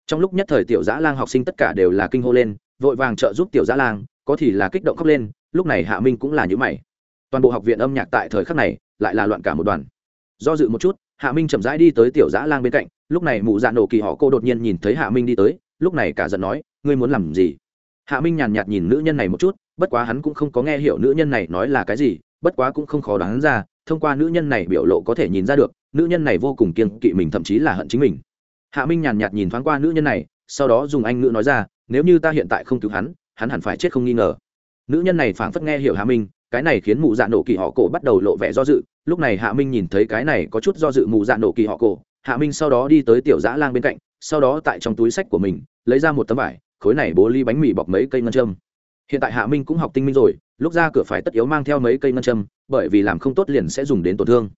[SPEAKER 1] trong lúc nhất thời tiểu giã lang học sinh tất cả đều là kinh hô lên, vội vàng trợ giúp tiểu giã lang, có thì là kích động khóc lên, lúc này hạ minh cũng là những mày. Toàn bộ học viện âm nhạc tại thời khắc này lại là loạn cả một đoàn. Do dự một chút, hạ minh chậm rãi đi tới tiểu giã lang bên cạnh, lúc này mụ dạ nổ kỳ họ cô đột nhiên nhìn thấy hạ minh đi tới, lúc này cả giận nói, ngươi muốn làm gì? Hạ minh nhàn nhạt nhìn nữ nhân này một chút, bất quá hắn cũng không có nghe hiểu nữ nhân này nói là cái gì, bất quá cũng không khó đoán ra, thông qua nữ nhân này biểu lộ có thể nhìn ra được, nữ nhân này vô cùng kiên kỵ mình thậm chí là hận chính mình hạ minh nhàn nhạt nhìn thoáng qua nữ nhân này, sau đó dùng anh ngữ nói ra, nếu như ta hiện tại không cứu hắn hắn hẳn phải chết không nghi ngờ. Nữ nhân này phảng phất nghe hiểu hạ minh, cái này khiến mụ dạ nổ kỳ họ cổ bắt đầu lộ vẻ do dự. Lúc này hạ minh nhìn thấy cái này có chút do dự mụ dạ nổ kỳ họ cổ, hạ minh sau đó đi tới tiểu dã lang bên cạnh, sau đó tại trong túi sách của mình, lấy ra một tấm vải, khối này bố ly bánh mì bọc mấy cây ngân châm. Hiện tại hạ minh cũng học tinh minh rồi, lúc ra cửa phải tất yếu mang theo mấy cây ngân châm, bởi vì làm không tốt liền sẽ dùng đến tổn thương.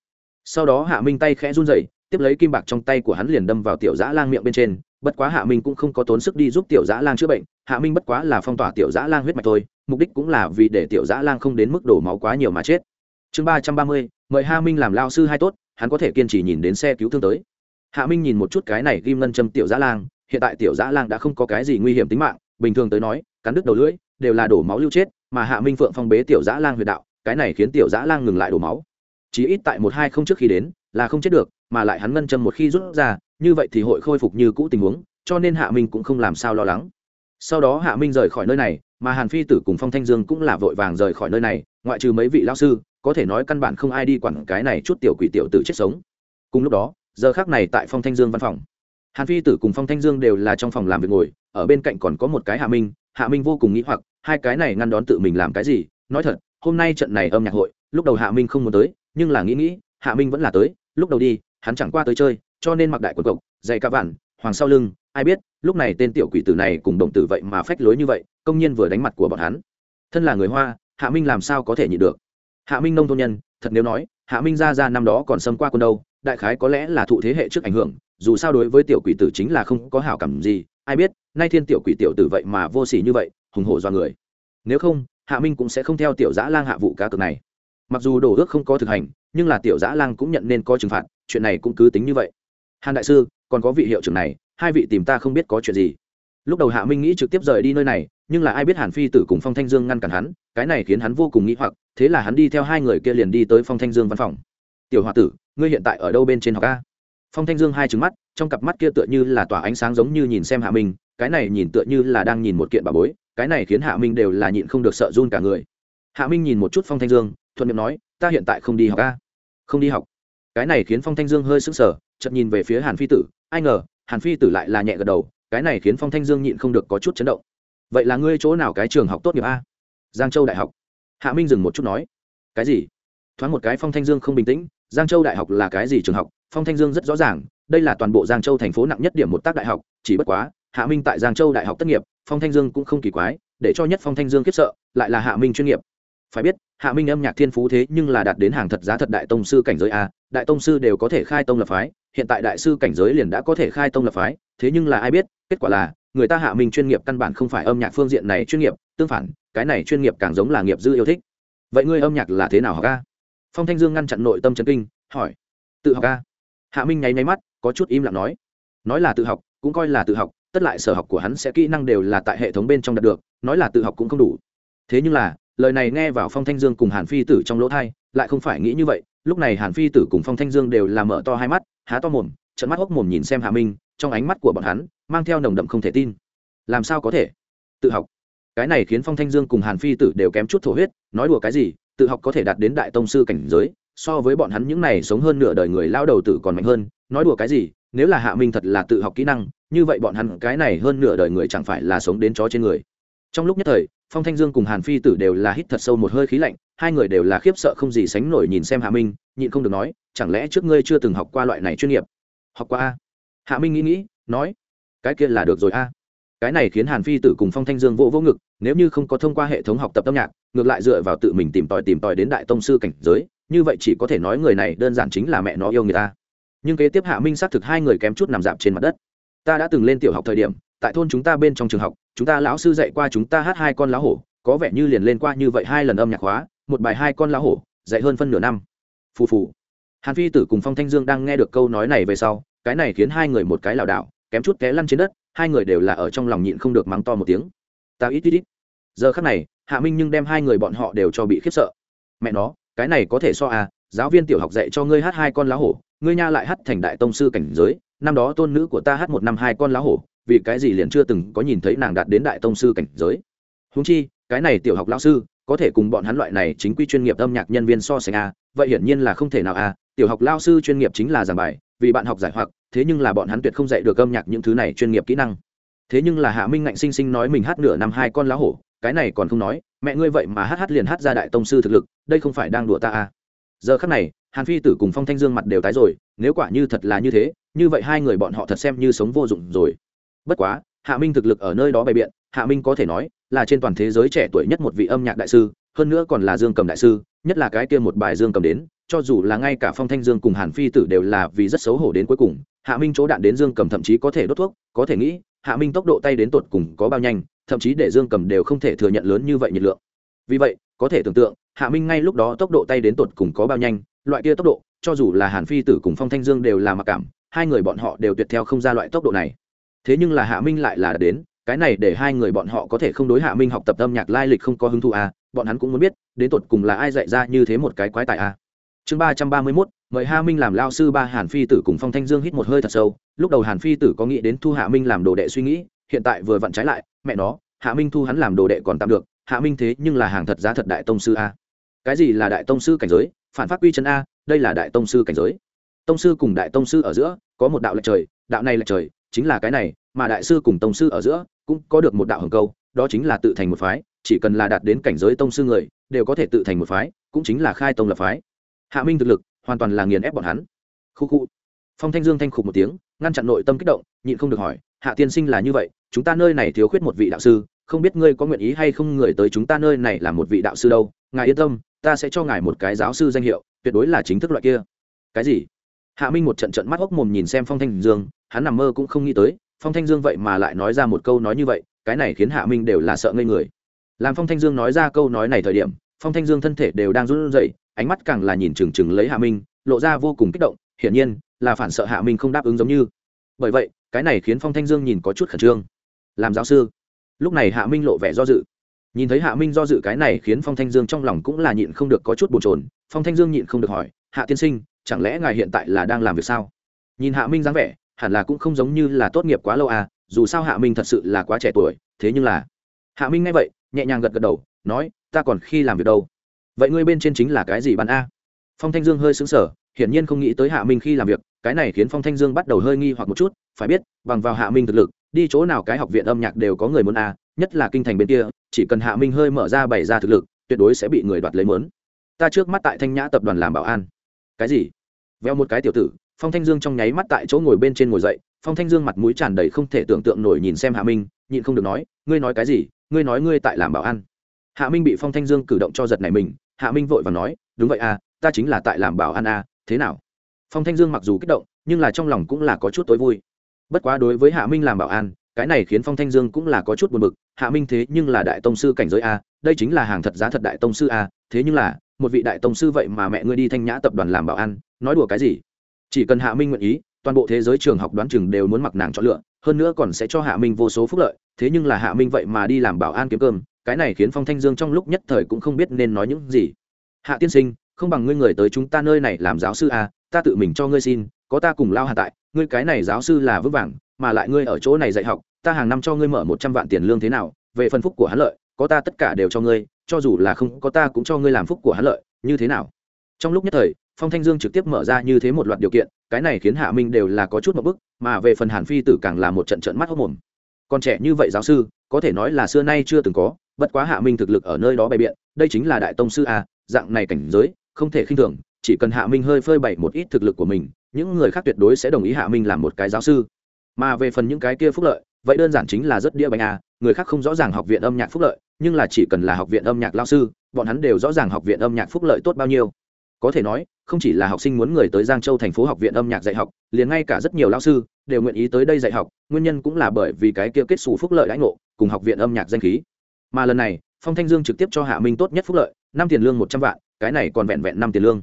[SPEAKER 1] Sau đó hạ minh tay khẽ run rẩy tiếp lấy kim bạc trong tay của hắn liền đâm vào tiểu dã lang miệng bên trên, bất quá hạ minh cũng không có tốn sức đi giúp tiểu dã lang chữa bệnh, hạ minh bất quá là phong tỏa tiểu dã lang huyết mạch thôi, mục đích cũng là vì để tiểu dã lang không đến mức đổ máu quá nhiều mà chết. Chương ba trăm ba mươi, mời hạ minh làm lao sư hai tốt, hắn có thể kiên trì nhìn đến xe cứu thương tới. Hạ minh nhìn một chút cái này ghim ngân châm tiểu dã lang, hiện tại tiểu dã lang đã không có cái gì nguy hiểm tính mạng, bình thường tới nói, cắn đứt đầu lưỡi, đều là đổ máu lưu chết, mà hạ minh phượng phong bế tiểu dã lang huyệt đạo, cái này khiến tiểu dã lang ngừng lại đổ máu. Chí ít tại một hai không trước khi đến, là không chết được mà lại hắn ngân châm một khi rút ra, như vậy thì hội khôi phục như cũ tình huống, cho nên hạ minh cũng không làm sao lo lắng. Sau đó hạ minh rời khỏi nơi này, mà hàn phi tử cùng phong thanh dương cũng là vội vàng rời khỏi nơi này, ngoại trừ mấy vị lao sư, có thể nói căn bản không ai đi quản cái này chút tiểu quỷ tiểu tử chết sống. Cùng lúc đó, giờ khác này tại phong thanh dương văn phòng, hàn phi tử cùng phong thanh dương đều là trong phòng làm việc ngồi, ở bên cạnh còn có một cái hạ minh hạ minh vô cùng nghĩ hoặc, hai cái này ngăn đón tự mình làm cái gì? Nói thật, hôm nay trận này âm nhạc hội, lúc đầu hạ minh không muốn tới, nhưng là nghĩ nghĩ, hạ minh vẫn là tới, lúc đầu đi hắn chẳng qua tới chơi, cho nên mặc đại quần cộc, dày ca vản hoàng sau lưng, ai biết, lúc này tên tiểu quỷ tử này cùng đồng tử vậy mà phách lối như vậy, công nhiên vừa đánh mặt của bọn hắn. Thân là người hoa, hạ minh làm sao có thể nhịn được? Hạ minh nông thôn nhân, thật nếu nói, hạ minh ra ra năm đó còn xâm qua quân đâu, đại khái có lẽ là thụ thế hệ trước ảnh hưởng, dù sao đối với tiểu quỷ tử chính là không có hảo cảm gì, ai biết, nay thiên tiểu quỷ tiểu tử vậy mà vô s ỉ như vậy, hùng hổ do người. Nếu không, hạ minh cũng sẽ không theo tiểu giã lang hạ vụ cá cược này. Mặc dù đồ ước không có thực hành, nhưng là tiểu giã lang cũng nhận nên có trừng phạt chuyện này cũng cứ tính như vậy. Hàn đại sư, còn có vị hiệu trưởng này, hai vị tìm ta không biết có chuyện gì. Lúc đầu hạ minh nghĩ trực tiếp rời đi nơi này, nhưng là ai biết hàn phi tử cùng phong thanh dương ngăn cản hắn, cái này khiến hắn vô cùng nghĩ hoặc, thế là hắn đi theo hai người kia liền đi tới phong thanh dương văn phòng. Tiểu h o a tử, ngươi hiện tại ở đâu bên trên học ca phong thanh dương hai trứng mắt, trong cặp mắt kia tựa như là tỏa ánh sáng giống như nhìn xem hạ minh, cái này nhìn tựa như là đang nhìn một kiện bà bối, cái này khiến hạ minh đều là nhịn không được sợ run cả người. Hạ minh nhìn một chút phong thanh dương, thuận miệng nói, ta hiện tại không đi học ca không đi học? Cái này khiến phong thanh dương hơi sững sờ, chợt nhìn về phía hàn phi tử. Ai ngờ, hàn phi tử lại là nhẹ gật đầu, cái này khiến phong thanh dương nhịn không được có chút chấn động. Vậy là ngươi chỗ nào cái trường học tốt nghiệp a? Giang châu đại học. Hạ minh dừng một chút nói. Cái gì? Thoáng một cái phong thanh dương không bình tĩnh. Giang châu đại học là cái gì trường học? Phong thanh dương rất rõ ràng, đây là toàn bộ giang châu thành phố nặng nhất điểm một tác đại học, chỉ bất quá, hạ minh tại giang châu đại học tất nghiệp, phong thanh dương cũng không kỳ quái, để cho nhất phong thanh dương khiếp sợ, lại là hạ minh chuyên nghiệp phải biết, hạ minh âm nhạc thiên phú thế nhưng là đạt đến hàng thật giá thật đại tông sư cảnh giới a, đại tông sư đều có thể khai tông lập phái, hiện tại đại sư cảnh giới liền đã có thể khai tông lập phái, thế nhưng là ai biết, kết quả là, người ta hạ minh chuyên nghiệp căn bản không phải âm nhạc phương diện này chuyên nghiệp, tương phản, cái này chuyên nghiệp càng giống là nghiệp dư yêu thích. Vậy ngươi âm nhạc là thế nào học ca phong thanh dương ngăn chặn nội tâm trấn kinh, hỏi. Tự học ca hạ minh nháy nháy mắt, có chút im lặng nói. Nói là tự học, cũng coi là tự học, tất lại sở học của hắn sẽ kỹ năng đều là tại hệ thống bên trong đạt được, nói là tự học cũng không đủ. Thế nhưng là lời này nghe vào phong thanh dương cùng hàn phi tử trong lỗ thai, lại không phải nghĩ như vậy, lúc này hàn phi tử cùng phong thanh dương đều là mở to hai mắt, há to mồm trận mắt hốc mồm nhìn xem hạ minh, trong ánh mắt của bọn hắn, mang theo nồng đậm không thể tin. Làm sao có thể? Tự học. Cái này khiến phong thanh dương cùng hàn phi tử đều kém chút thổ huyết, nói đùa cái gì, tự học có thể đạt đến đại tông sư cảnh giới, so với bọn hắn những này sống hơn nửa đời người lao đầu tử còn mạnh hơn, nói đùa cái gì, nếu là hạ minh thật là tự học kỹ năng, như vậy bọn hắn cái này hơn nửa đời người chẳng phải là sống đến chó trên người trong lúc nhất thời, phong thanh dương cùng hàn phi tử đều là hít thật sâu một hơi khí lạnh, hai người đều là khiếp sợ không gì sánh nổi nhìn xem hạ minh, nhịn không được nói, chẳng lẽ trước ngươi chưa từng học qua loại này chuyên nghiệp? Học qua a. Hạ minh nghĩ nghĩ, nói, cái kia là được rồi a. Cái này khiến hàn phi tử cùng phong thanh dương vỗ vỗ ngực, nếu như không có thông qua hệ thống học tập âm nhạc, ngược lại dựa vào tự mình tìm tòi tìm tòi đến đại tông sư cảnh giới, như vậy chỉ có thể nói người này đơn giản chính là mẹ nó yêu người ta. Nhưng kế tiếp hạ minh xác thực hai người kém chút nằm dạp trên mặt đất. Ta đã từng lên tiểu học thời điểm tại thôn chúng ta bên trong trường học, chúng ta lão sư dạy qua chúng ta hát hai con lá hổ, có vẻ như liền lên qua như vậy hai lần âm nhạc hóa, một bài hai con lá hổ, dạy hơn phân nửa năm. Phù phù. Hàn phi tử cùng phong thanh dương đang nghe được câu nói này về sau, cái này khiến hai người một cái lảo đảo, kém chút té lăn trên đất, hai người đều là ở trong lòng nhịn không được mắng to một tiếng. Ta ít ít ít. Giờ khắc này, hạ minh nhưng đem hai người bọn họ đều cho bị khiếp sợ. Mẹ nó, cái này có thể so à giáo viên tiểu học dạy cho ngươi hát hai con lá hổ, ngươi nha lại hát thành đại tông sư cảnh giới, năm đó tôn nữ của ta hát một năm hai con lá hổ vì cái gì liền chưa từng có nhìn thấy nàng đạt đến đại tông sư cảnh giới. Húng chi, cái này tiểu học lão sư, có thể cùng bọn hắn loại này chính quy chuyên nghiệp âm nhạc nhân viên so sánh a, vậy hiển nhiên là không thể nào a, tiểu học lao sư chuyên nghiệp chính là giảng bài, vì bạn học giải hoặc, thế nhưng là bọn hắn tuyệt không dạy được âm nhạc những thứ này chuyên nghiệp kỹ năng. Thế nhưng là hạ minh ngạnh sinh sinh nói mình hát nửa năm hai con lá hổ, cái này còn không nói, mẹ ngươi vậy mà hát hát liền hát ra đại tông sư thực lực, đây không phải đang đùa ta à. giờ khắc này, hàn phi tử cùng phong thanh dương mặt đều tái rồi, nếu quả như thật là như thế, như vậy hai người bọn họ thật xem như sống vô dụng rồi bất quá, hạ minh thực lực ở nơi đó bày biện, hạ minh có thể nói là trên toàn thế giới trẻ tuổi nhất một vị âm nhạc đại sư, hơn nữa còn là dương cầm đại sư, nhất là cái kia một bài dương cầm đến, cho dù là ngay cả phong thanh dương cùng hàn phi tử đều là vì rất xấu hổ đến cuối cùng, hạ minh chỗ đạn đến dương cầm thậm chí có thể đốt thuốc, có thể nghĩ, hạ minh tốc độ tay đến tột cùng có bao nhanh, thậm chí để dương cầm đều không thể thừa nhận lớn như vậy nhiệt lượng. Vì vậy, có thể tưởng tượng, hạ minh ngay lúc đó tốc độ tay đến tột cùng có bao nhanh, loại kia tốc độ, cho dù là hàn phi tử cùng phong thanh dương đều là mặc cảm, hai người bọn họ đều tuyệt theo không ra loại tốc độ này thế nhưng là hạ minh lại là đến cái này để hai người bọn họ có thể không đối hạ minh học tập âm nhạc lai lịch không có hứng thú à, bọn hắn cũng muốn biết đến tột cùng là ai dạy ra như thế một cái quái tài à. chương ba trăm ba mươi mốt mời hạ minh làm lao sư ba hàn phi tử cùng phong thanh dương hít một hơi thật sâu lúc đầu hàn phi tử có nghĩ đến thu hạ minh làm đồ đệ suy nghĩ hiện tại vừa vặn trái lại mẹ nó hạ minh thu hắn làm đồ đệ còn tạm được hạ minh thế nhưng là hàng thật giá thật đại tông sư a cái gì là đại tông sư cảnh giới? Phản phát quy chân a đây là đại tông sư cảnh giới. Tông sư cùng đại tông sư ở giữa có một đạo lệch trời đạo này lệch trời chính là cái này, mà đại sư cùng tông sư ở giữa, cũng có được một đạo hồng câu, đó chính là tự thành một phái, chỉ cần là đạt đến cảnh giới tông sư người, đều có thể tự thành một phái, cũng chính là khai tông lập phái. Hạ minh thực lực, hoàn toàn là nghiền ép bọn hắn. Khu khu. Phong thanh dương thanh khục một tiếng, ngăn chặn nội tâm kích động, nhịn không được hỏi, hạ tiên sinh là như vậy, chúng ta nơi này thiếu khuyết một vị đạo sư, không biết ngươi có nguyện ý hay không người tới chúng ta nơi này là một vị đạo sư đâu? Ngài yên tâm, ta sẽ cho ngài một cái giáo sư danh hiệu, tuyệt đối là chính thức loại kia. Cái gì? Hạ minh một trận trận mắt hốc mồm nhìn xem phong thanh dương, hắn nằm mơ cũng không nghĩ tới, phong thanh dương vậy mà lại nói ra một câu nói như vậy, cái này khiến hạ minh đều là sợ ngây người. Làm phong thanh dương nói ra câu nói này thời điểm, phong thanh dương thân thể đều đang run rẩy, ánh mắt càng là nhìn chừng chừng lấy hạ minh, lộ ra vô cùng kích động, hiển nhiên, là phản sợ hạ minh không đáp ứng giống như. Bởi vậy, cái này khiến phong thanh dương nhìn có chút khẩn trương. Làm giáo sư. Lúc này hạ minh lộ vẻ do dự. Nhìn thấy hạ minh do dự cái này khiến phong thanh dương trong lòng cũng là nhịn không được có chút bồn chồn, phong thanh dương nhịn không được hỏi, hạ tiên sinh chẳng lẽ ngài hiện tại là đang làm việc sao? Nhìn hạ minh dáng vẻ, hẳn là cũng không giống như là tốt nghiệp quá lâu à dù sao hạ minh thật sự là quá trẻ tuổi, thế nhưng là hạ minh nghe vậy, nhẹ nhàng gật gật đầu, nói, ta còn khi làm việc đâu? Vậy ngươi bên trên chính là cái gì bạn a? Phong thanh dương hơi xứng sở hiển nhiên không nghĩ tới hạ minh khi làm việc, cái này khiến phong thanh dương bắt đầu hơi nghi hoặc một chút, phải biết, bằng vào hạ minh thực lực, đi chỗ nào cái học viện âm nhạc đều có người muốn a, nhất là kinh thành bên kia, chỉ cần hạ minh hơi mở ra bày ra thực lực, tuyệt đối sẽ bị người đoạt lấy mớn ta trước mắt tại thanh nhã tập đoàn làm bảo an cái gì? Veo một cái tiểu tử, phong thanh dương trong nháy mắt tại chỗ ngồi bên trên ngồi dậy, phong thanh dương mặt mũi tràn đầy không thể tưởng tượng nổi nhìn xem hạ minh, nhịn không được nói, ngươi nói cái gì? Ngươi nói ngươi tại làm bảo an. Hạ minh bị phong thanh dương cử động cho giật này mình, hạ minh vội và nói, đúng vậy à ta chính là tại làm bảo an à thế nào? Phong thanh dương mặc dù kích động, nhưng là trong lòng cũng là có chút tối vui. Bất quá đối với hạ minh làm bảo an, cái này khiến phong thanh dương cũng là có chút buồn bực, hạ minh thế nhưng là đại tông sư cảnh giới a đây chính là hàng thật giá thật đại tông sư a thế nhưng là một vị đại tông sư vậy mà mẹ ngươi đi thanh nhã tập đoàn làm bảo an, nói đùa cái gì? Chỉ cần hạ minh nguyện ý, toàn bộ thế giới trường học đoán chừng đều muốn mặc nàng chọn lựa, hơn nữa còn sẽ cho hạ minh vô số phúc lợi, thế nhưng là hạ minh vậy mà đi làm bảo an kiếm cơm, cái này khiến phong thanh dương trong lúc nhất thời cũng không biết nên nói những gì. Hạ tiên sinh, không bằng ngươi người tới chúng ta nơi này làm giáo sư a ta tự mình cho ngươi xin, có ta cùng lao hạ tại, ngươi cái này giáo sư là vững vàng, mà lại ngươi ở chỗ này dạy học, ta hàng năm cho ngươi mở một trăm vạn tiền lương thế nào, về phần phúc của hắn lợi, có ta tất cả đều cho ngươi cho dù là không có ta cũng cho ngươi làm phúc của hắn lợi, như thế nào? Trong lúc nhất thời, phong thanh dương trực tiếp mở ra như thế một loạt điều kiện, cái này khiến hạ minh đều là có chút một bức, mà về phần hàn phi tử càng là một trận trận mắt hốc mồm. Còn trẻ như vậy giáo sư, có thể nói là xưa nay chưa từng có, bất quá hạ minh thực lực ở nơi đó bày biện, đây chính là đại tông sư a, dạng này cảnh giới, không thể khinh thường, chỉ cần hạ minh hơi phơi bày một ít thực lực của mình, những người khác tuyệt đối sẽ đồng ý hạ minh làm một cái giáo sư. Mà về phần những cái kia phúc lợi, vậy đơn giản chính là rất đĩa bánh a, người khác không rõ ràng học viện âm nhạc phúc lợi nhưng là chỉ cần là học viện âm nhạc lao sư, bọn hắn đều rõ ràng học viện âm nhạc phúc lợi tốt bao nhiêu. Có thể nói, không chỉ là học sinh muốn người tới giang châu thành phố học viện âm nhạc dạy học, liền ngay cả rất nhiều lao sư đều nguyện ý tới đây dạy học, nguyên nhân cũng là bởi vì cái kia kết xù phúc lợi đãi ngộ, cùng học viện âm nhạc danh khí. Mà lần này, phong thanh dương trực tiếp cho hạ minh tốt nhất phúc lợi, năm tiền lương một trăm vạn, cái này còn vẹn vẹn năm tiền lương.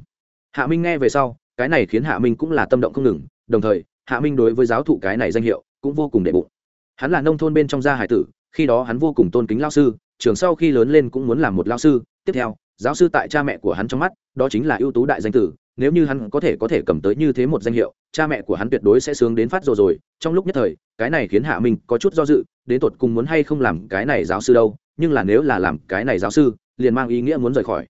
[SPEAKER 1] Hạ minh nghe về sau, cái này khiến hạ minh cũng là tâm động không ngừng, đồng thời, hạ minh đối với giáo thụ cái này danh hiệu cũng vô cùng đệ bụng. Hắn là nông thôn bên trong gia hải tử, khi đó hắn vô cùng tôn kính lao sư trường sau khi lớn lên cũng muốn làm một lao sư. Tiếp theo, giáo sư tại cha mẹ của hắn trong mắt, đó chính là ưu tú đại danh tử. Nếu như hắn có thể có thể cầm tới như thế một danh hiệu, cha mẹ của hắn tuyệt đối sẽ sướng đến phát rồi rồi. Trong lúc nhất thời, cái này khiến hạ minh có chút do dự, đến tột cùng muốn hay không làm cái này giáo sư đâu, nhưng là nếu là làm cái này giáo sư, liền mang ý nghĩa muốn rời khỏi.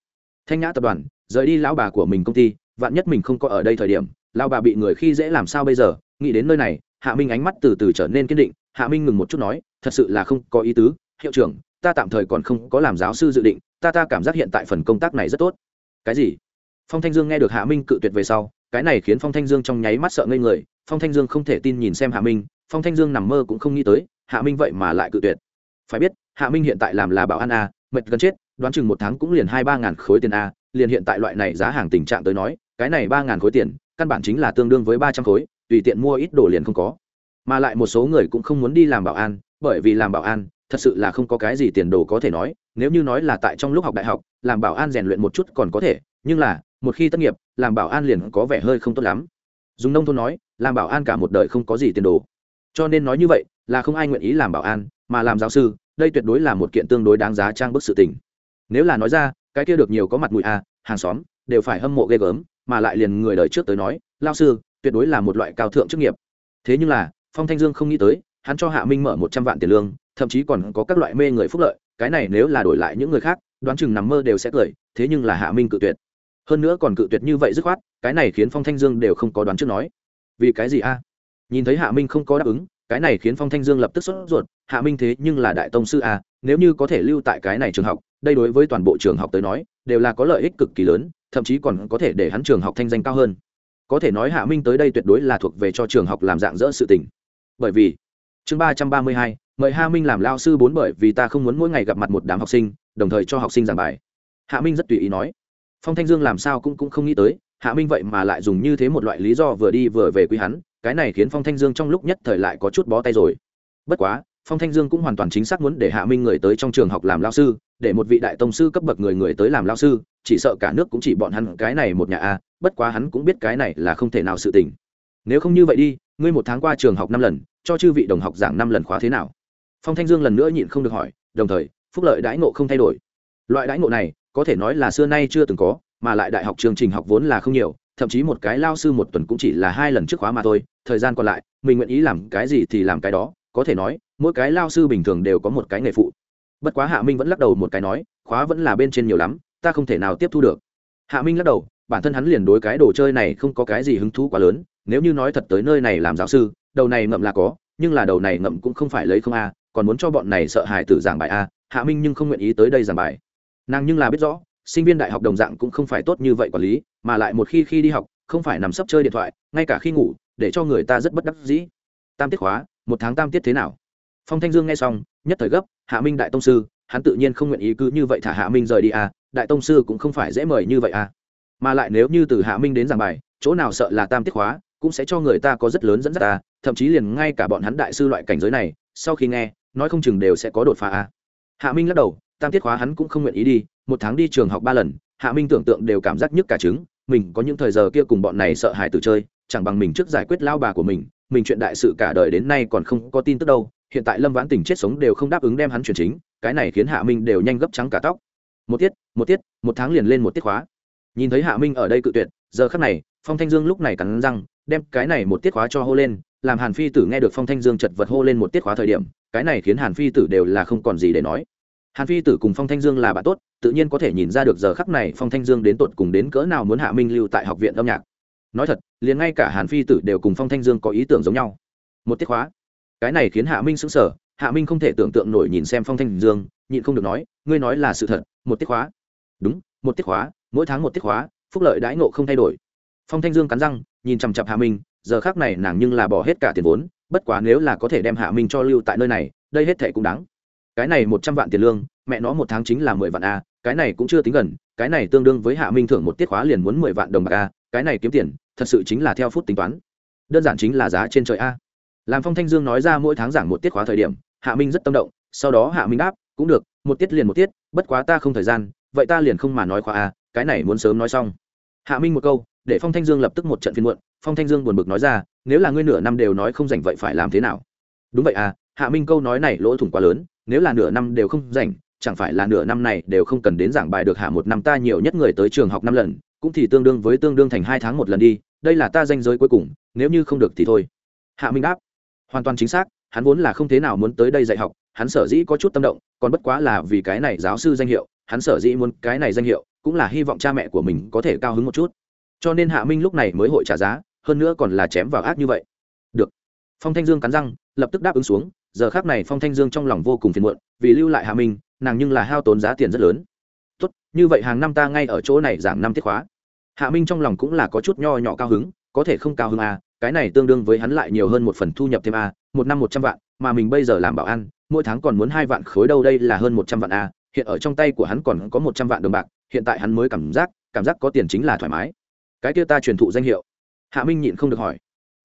[SPEAKER 1] Thanh nhã tập đoàn, rời đi lão bà của mình công ty, vạn nhất mình không có ở đây thời điểm, lão bà bị người khi dễ làm sao bây giờ? Nghĩ đến nơi này, hạ minh ánh mắt từ từ trở nên kiên định. Hạ minh ngừng một chút nói, thật sự là không có ý tứ, hiệu trưởng ta tạm thời còn không có làm giáo sư dự định, ta ta cảm giác hiện tại phần công tác này rất tốt. Cái gì? Phong thanh dương nghe được hạ minh cự tuyệt về sau, cái này khiến phong thanh dương trong nháy mắt sợ ngây người, phong thanh dương không thể tin nhìn xem hạ minh, phong thanh dương nằm mơ cũng không nghĩ tới, hạ minh vậy mà lại cự tuyệt. Phải biết, hạ minh hiện tại làm là bảo an a, mệt gần chết, đoán chừng một tháng cũng liền hai ba ngàn khối tiền a, liền hiện tại loại này giá hàng tình trạng tới nói, cái này ba ngàn khối tiền, căn bản chính là tương đương với ba trăm khối, tùy tiện mua ít đồ liền không có. Mà lại một số người cũng không muốn đi làm bảo an, bởi vì làm bảo an thật sự là không có cái gì tiền đồ có thể nói, nếu như nói là tại trong lúc học đại học, làm bảo an rèn luyện một chút còn có thể, nhưng là, một khi tốt nghiệp, làm bảo an liền có vẻ hơi không tốt lắm. Dùng nông thôn nói, làm bảo an cả một đời không có gì tiền đồ. Cho nên nói như vậy, là không ai nguyện ý làm bảo an, mà làm giáo sư, đây tuyệt đối là một kiện tương đối đáng giá trang bức sự tình. Nếu là nói ra, cái kia được nhiều có mặt mũi a hàng xóm, đều phải hâm mộ ghê gớm, mà lại liền người đời trước tới nói, lao sư, tuyệt đối là một loại cao thượng chức nghiệp. Thế nhưng là, phong thanh dương không nghĩ tới, hắn cho hạ minh mở một trăm vạn tiền lương thậm chí còn có các loại mê người phúc lợi, cái này nếu là đổi lại những người khác, đoán chừng nằm mơ đều sẽ cười, thế nhưng là hạ minh cự tuyệt. Hơn nữa còn cự tuyệt như vậy dứt khoát, cái này khiến phong thanh dương đều không có đoán trước nói. Vì cái gì a? À? Nhìn thấy hạ minh không có đáp ứng, cái này khiến phong thanh dương lập tức sốt ruột, hạ minh thế nhưng là đại tông sư a à? nếu như có thể lưu tại cái này trường học, đây đối với toàn bộ trường học tới nói, đều là có lợi ích cực kỳ lớn, thậm chí còn có thể để hắn trường học thanh danh cao hơn. Có thể nói hạ minh tới đây tuyệt đối là thuộc về cho trường học làm dạng dỡ sự tình. Bởi vì, chương ba trăm ba mươi hai mời hạ minh làm lao sư bốn bởi vì ta không muốn mỗi ngày gặp mặt một đám học sinh, đồng thời cho học sinh giảng bài. Hạ minh rất tùy ý nói. Phong thanh dương làm sao cũng cũng không nghĩ tới, hạ minh vậy mà lại dùng như thế một loại lý do vừa đi vừa về quý hắn, cái này khiến phong thanh dương trong lúc nhất thời lại có chút bó tay rồi. Bất quá, phong thanh dương cũng hoàn toàn chính xác muốn để hạ minh người tới trong trường học làm lao sư, để một vị đại tông sư cấp bậc người người tới làm lao sư, chỉ sợ cả nước cũng chỉ bọn hắn cái này một nhà a, bất quá hắn cũng biết cái này là không thể nào sự tình. Nếu không như vậy đi, ngươi một tháng qua trường học năm lần, cho chư vị đồng học giảng năm lần khóa thế nào? Phong thanh dương lần nữa nhịn không được hỏi, đồng thời, phúc lợi đãi ngộ không thay đổi. Loại đãi ngộ này, có thể nói là xưa nay chưa từng có, mà lại đại học chương trình học vốn là không nhiều, thậm chí một cái lao sư một tuần cũng chỉ là hai lần trước khóa mà thôi, thời gian còn lại, mình nguyện ý làm cái gì thì làm cái đó, có thể nói, mỗi cái lao sư bình thường đều có một cái nghề phụ. Bất quá hạ minh vẫn lắc đầu một cái nói, khóa vẫn là bên trên nhiều lắm, ta không thể nào tiếp thu được. Hạ minh lắc đầu, bản thân hắn liền đối cái đồ chơi này không có cái gì hứng thú quá lớn, nếu như nói thật tới nơi này làm giáo sư, đầu này ngậm là có, nhưng là đầu này ngậm cũng không phải lấy không a còn muốn cho bọn này sợ hài tử giảng bài a, hạ minh nhưng không nguyện ý tới đây giảng bài. Nàng nhưng là biết rõ, sinh viên đại học đồng dạng cũng không phải tốt như vậy quản lý, mà lại một khi khi đi học, không phải nằm sấp chơi điện thoại, ngay cả khi ngủ, để cho người ta rất bất đắc dĩ. Tam tiết khóa, một tháng tam tiết thế nào? Phong thanh dương nghe xong, nhất thời gấp, hạ minh đại tông sư, hắn tự nhiên không nguyện ý cứ như vậy thả hạ minh rời đi à đại tông sư cũng không phải dễ mời như vậy à mà lại nếu như từ hạ minh đến giảng bài, chỗ nào sợ là tam tiết khóa, cũng sẽ cho người ta có rất lớn dẫn dắt à thậm chí liền ngay cả bọn hắn đại sư loại cảnh giới này, sau khi nghe nói không chừng đều sẽ có đột phá a hạ minh lắc đầu, tam tiết khóa hắn cũng không nguyện ý đi, một tháng đi trường học ba lần, hạ minh tưởng tượng đều cảm giác nhức cả trứng, mình có những thời giờ kia cùng bọn này sợ hãi từ chơi, chẳng bằng mình trước giải quyết lao bà của mình mình chuyện đại sự cả đời đến nay còn không có tin tức đâu, hiện tại lâm vãn tình chết sống đều không đáp ứng đem hắn chuyển chính, cái này khiến hạ minh đều nhanh gấp trắng cả tóc. Một tiết một tiết, một tháng liền lên một tiết khóa. Nhìn thấy hạ minh ở đây cự tuyệt, giờ khắc này, phong thanh dương lúc này cắn răng, đem cái này một tiết khóa cho hô lên, làm hàn phi tử nghe được phong thanh dương chật vật hô lên một tiết khóa thời điểm cái này khiến hàn phi tử đều là không còn gì để nói. Hàn phi tử cùng phong thanh dương là bạn tốt, tự nhiên có thể nhìn ra được giờ khắc này phong thanh dương đến tột cùng đến cỡ nào muốn hạ minh lưu tại học viện âm nhạc. Nói thật, liền ngay cả hàn phi tử đều cùng phong thanh dương có ý tưởng giống nhau. Một tiết khóa. Cái này khiến hạ minh sững sờ, hạ minh không thể tưởng tượng nổi nhìn xem phong thanh dương, nhịn không được nói, ngươi nói là sự thật, một tiết khóa. Đúng, một tiết khóa, mỗi tháng một tiết khóa, phúc lợi đãi ngộ không thay đổi. Phong thanh dương cắn răng, nhìn chằm chặp hạ minh, giờ khác này nàng nhưng là bỏ hết cả tiền vốn bất quá nếu là có thể đem hạ minh cho lưu tại nơi này, đây hết thệ cũng đáng. Cái này một trăm vạn tiền lương, mẹ nó một tháng chính là mười vạn a, cái này cũng chưa tính gần, cái này tương đương với hạ minh thưởng một tiết khóa liền muốn mười vạn đồng bạc a, cái này kiếm tiền, thật sự chính là theo phút tính toán. Đơn giản chính là giá trên trời a. Làm phong thanh dương nói ra mỗi tháng giảng một tiết khóa thời điểm, hạ minh rất tâm động, sau đó hạ minh đáp, cũng được, một tiết liền một tiết, bất quá ta không thời gian, vậy ta liền không mà nói khóa a, cái này muốn sớm nói xong. Hạ minh một câu để phong thanh dương lập tức một trận phiên muộn, phong thanh dương buồn bực nói ra, nếu là ngươi nửa năm đều nói không dành vậy phải làm thế nào? Đúng vậy à hạ minh câu nói này lỗ thủng quá lớn, nếu là nửa năm đều không rảnh, chẳng phải là nửa năm này đều không cần đến giảng bài được hạ một năm ta nhiều nhất người tới trường học năm lần, cũng thì tương đương với tương đương thành hai tháng một lần đi, đây là ta danh giới cuối cùng, nếu như không được thì thôi. Hạ minh đáp. Hoàn toàn chính xác, hắn vốn là không thế nào muốn tới đây dạy học, hắn sở dĩ có chút tâm động, còn bất quá là vì cái này giáo sư danh hiệu, hắn sở dĩ muốn cái này danh hiệu, cũng là hy vọng cha mẹ của mình có thể cao hứng một chút cho nên hạ minh lúc này mới hội trả giá hơn nữa còn là chém vào ác như vậy được phong thanh dương cắn răng lập tức đáp ứng xuống giờ khác này phong thanh dương trong lòng vô cùng phiền muộn vì lưu lại hạ minh nàng nhưng là hao tốn giá tiền rất lớn tốt như vậy hàng năm ta ngay ở chỗ này giảm năm tiết khóa hạ minh trong lòng cũng là có chút nho nhỏ cao hứng có thể không cao hứng à, cái này tương đương với hắn lại nhiều hơn một phần thu nhập thêm à? một năm một trăm vạn mà mình bây giờ làm bảo ăn mỗi tháng còn muốn hai vạn khối đâu đây là hơn một trăm vạn à? hiện ở trong tay của hắn còn có một trăm vạn đồng bạc hiện tại hắn mới cảm giác cảm giác có tiền chính là thoải mái cái kia ta truyền thụ danh hiệu. Hạ minh nhịn không được hỏi.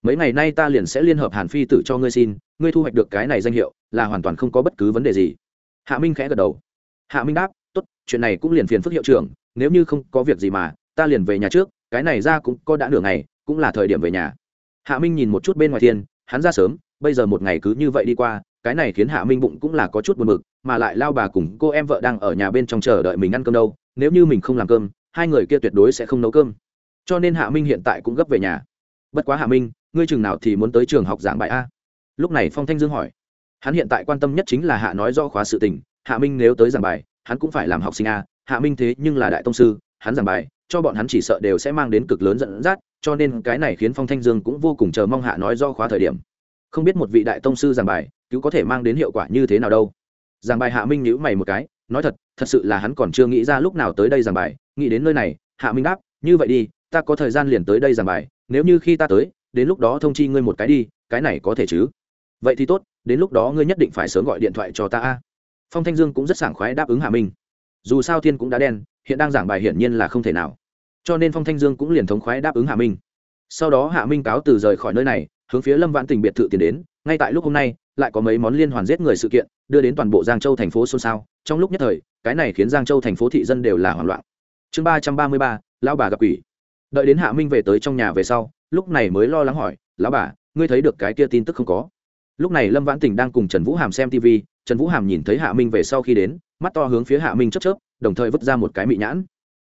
[SPEAKER 1] Mấy ngày nay ta liền sẽ liên hợp hàn phi tử cho ngươi xin, ngươi thu hoạch được cái này danh hiệu là hoàn toàn không có bất cứ vấn đề gì. Hạ minh khẽ gật đầu. Hạ minh đáp, tốt, chuyện này cũng liền phiền phức hiệu trưởng, nếu như không có việc gì mà, ta liền về nhà trước, cái này ra cũng có đã nửa ngày, cũng là thời điểm về nhà. Hạ minh nhìn một chút bên ngoài thiên, hắn ra sớm, bây giờ một ngày cứ như vậy đi qua, cái này khiến hạ minh bụng cũng là có chút buồn bực, mà lại lao bà cùng cô em vợ đang ở nhà bên trong chờ đợi mình ăn cơm đâu, nếu như mình không làm cơm, hai người kia tuyệt đối sẽ không nấu cơm cho nên hạ minh hiện tại cũng gấp về nhà. Bất quá hạ minh, ngươi chừng nào thì muốn tới trường học giảng bài a? Lúc này phong thanh dương hỏi. Hắn hiện tại quan tâm nhất chính là hạ nói do khóa sự tình, hạ minh nếu tới giảng bài, hắn cũng phải làm học sinh a. Hạ minh thế nhưng là đại tông sư, hắn giảng bài, cho bọn hắn chỉ sợ đều sẽ mang đến cực lớn dẫn dắt, cho nên cái này khiến phong thanh dương cũng vô cùng chờ mong hạ nói do khóa thời điểm. Không biết một vị đại tông sư giảng bài, cứu có thể mang đến hiệu quả như thế nào đâu. Giảng bài hạ minh nhữ mày một cái, nói thật thật sự là hắn còn chưa nghĩ ra lúc nào tới đây giảng bài, nghĩ đến nơi này, hạ minh đáp, như vậy đi ta có thời gian liền tới đây giảng bài, nếu như khi ta tới, đến lúc đó thông chi ngươi một cái đi, cái này có thể chứ? Vậy thì tốt, đến lúc đó ngươi nhất định phải sớm gọi điện thoại cho ta phong thanh dương cũng rất sảng khoái đáp ứng hạ minh. Dù sao thiên cũng đã đen, hiện đang giảng bài hiển nhiên là không thể nào. Cho nên phong thanh dương cũng liền thống khoái đáp ứng hạ minh. Sau đó hạ minh cáo từ rời khỏi nơi này, hướng phía lâm vãn tỉnh biệt thự tiến đến, ngay tại lúc hôm nay, lại có mấy món liên hoàn giết người sự kiện, đưa đến toàn bộ giang châu thành phố xôn xao. Trong lúc nhất thời, cái này khiến giang châu thành phố thị dân đều là hoảng loạn. Chương ba trăm ba mươi ba, lão bà gặp quỷ đợi đến hạ minh về tới trong nhà về sau, lúc này mới lo lắng hỏi, lão bà, ngươi thấy được cái kia tin tức không có? Lúc này lâm vãn tình đang cùng trần vũ hàm xem tv trần vũ hàm nhìn thấy hạ minh về sau khi đến, mắt to hướng phía hạ minh chớp chớp, đồng thời vứt ra một cái mị nhãn.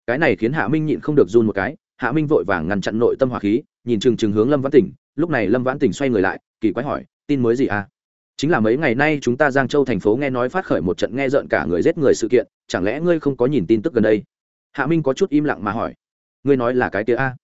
[SPEAKER 1] Cái này khiến hạ minh nhịn không được run một cái, hạ minh vội vàng ngăn chặn nội tâm hỏa khí, nhìn chừng chừng hướng lâm vãn tỉnh lúc này lâm vãn tỉnh xoay người lại, kỳ quái hỏi, tin mới gì à? Chính là mấy ngày nay chúng ta giang châu thành phố nghe nói phát khởi một trận nghe rợn cả người giết người sự kiện, chẳng lẽ ngươi không có nhìn tin tức gần đây? Hạ minh có chút im lặng mà hỏi ngươi nói là cái kia a?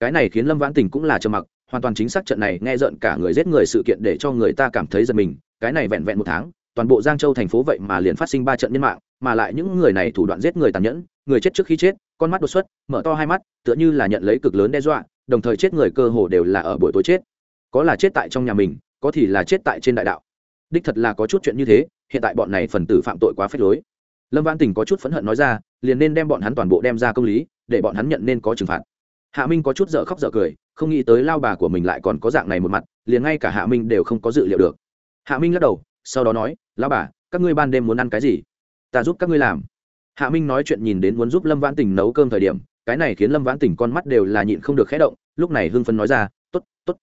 [SPEAKER 1] Cái này khiến lâm vãn Tình cũng là trầm mặc, hoàn toàn chính xác trận này nghe rợn cả người giết người sự kiện để cho người ta cảm thấy giật mình, cái này vẹn vẹn một tháng, toàn bộ giang châu thành phố vậy mà liền phát sinh ba trận nhân mạng, mà lại những người này thủ đoạn giết người tàn nhẫn, người chết trước khi chết, con mắt đột xuất, mở to hai mắt, tựa như là nhận lấy cực lớn đe dọa, đồng thời chết người cơ hồ đều là ở buổi tối chết. Có là chết tại trong nhà mình, có thì là chết tại trên đại đạo. Đích thật là có chút chuyện như thế, hiện tại bọn này phần tử phạm tội quá phép lối lâm văn tình có chút phẫn hận nói ra, liền nên đem bọn hắn toàn bộ đem ra công lý, để bọn hắn nhận nên có trừng phạt. Hạ minh có chút dở khóc dở cười, không nghĩ tới lao bà của mình lại còn có dạng này một mặt, liền ngay cả hạ minh đều không có dự liệu được. Hạ minh lắc đầu, sau đó nói lao bà, các ngươi ban đêm muốn ăn cái gì? Ta giúp các ngươi làm. Hạ minh nói chuyện nhìn đến muốn giúp lâm vãn tình nấu cơm thời điểm, cái này khiến lâm vãn tình con mắt đều là nhịn không được khẽ động, lúc này hưng phấn nói ra t ố t t ố t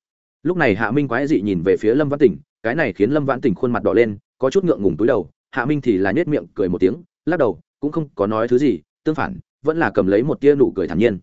[SPEAKER 1] lúc này hạ minh quái dị nhìn về phía lâm vãn tình, cái này khiến lâm vãn tình khuôn mặt đỏ lên, có chút ngượng ngùng túi đầu, hạ minh thì là nhét miệng cười một tiếng lắc đầu, cũng không có nói thứ gì, tương phản, vẫn là cầm lấy một tia nụ cười thản nhiên.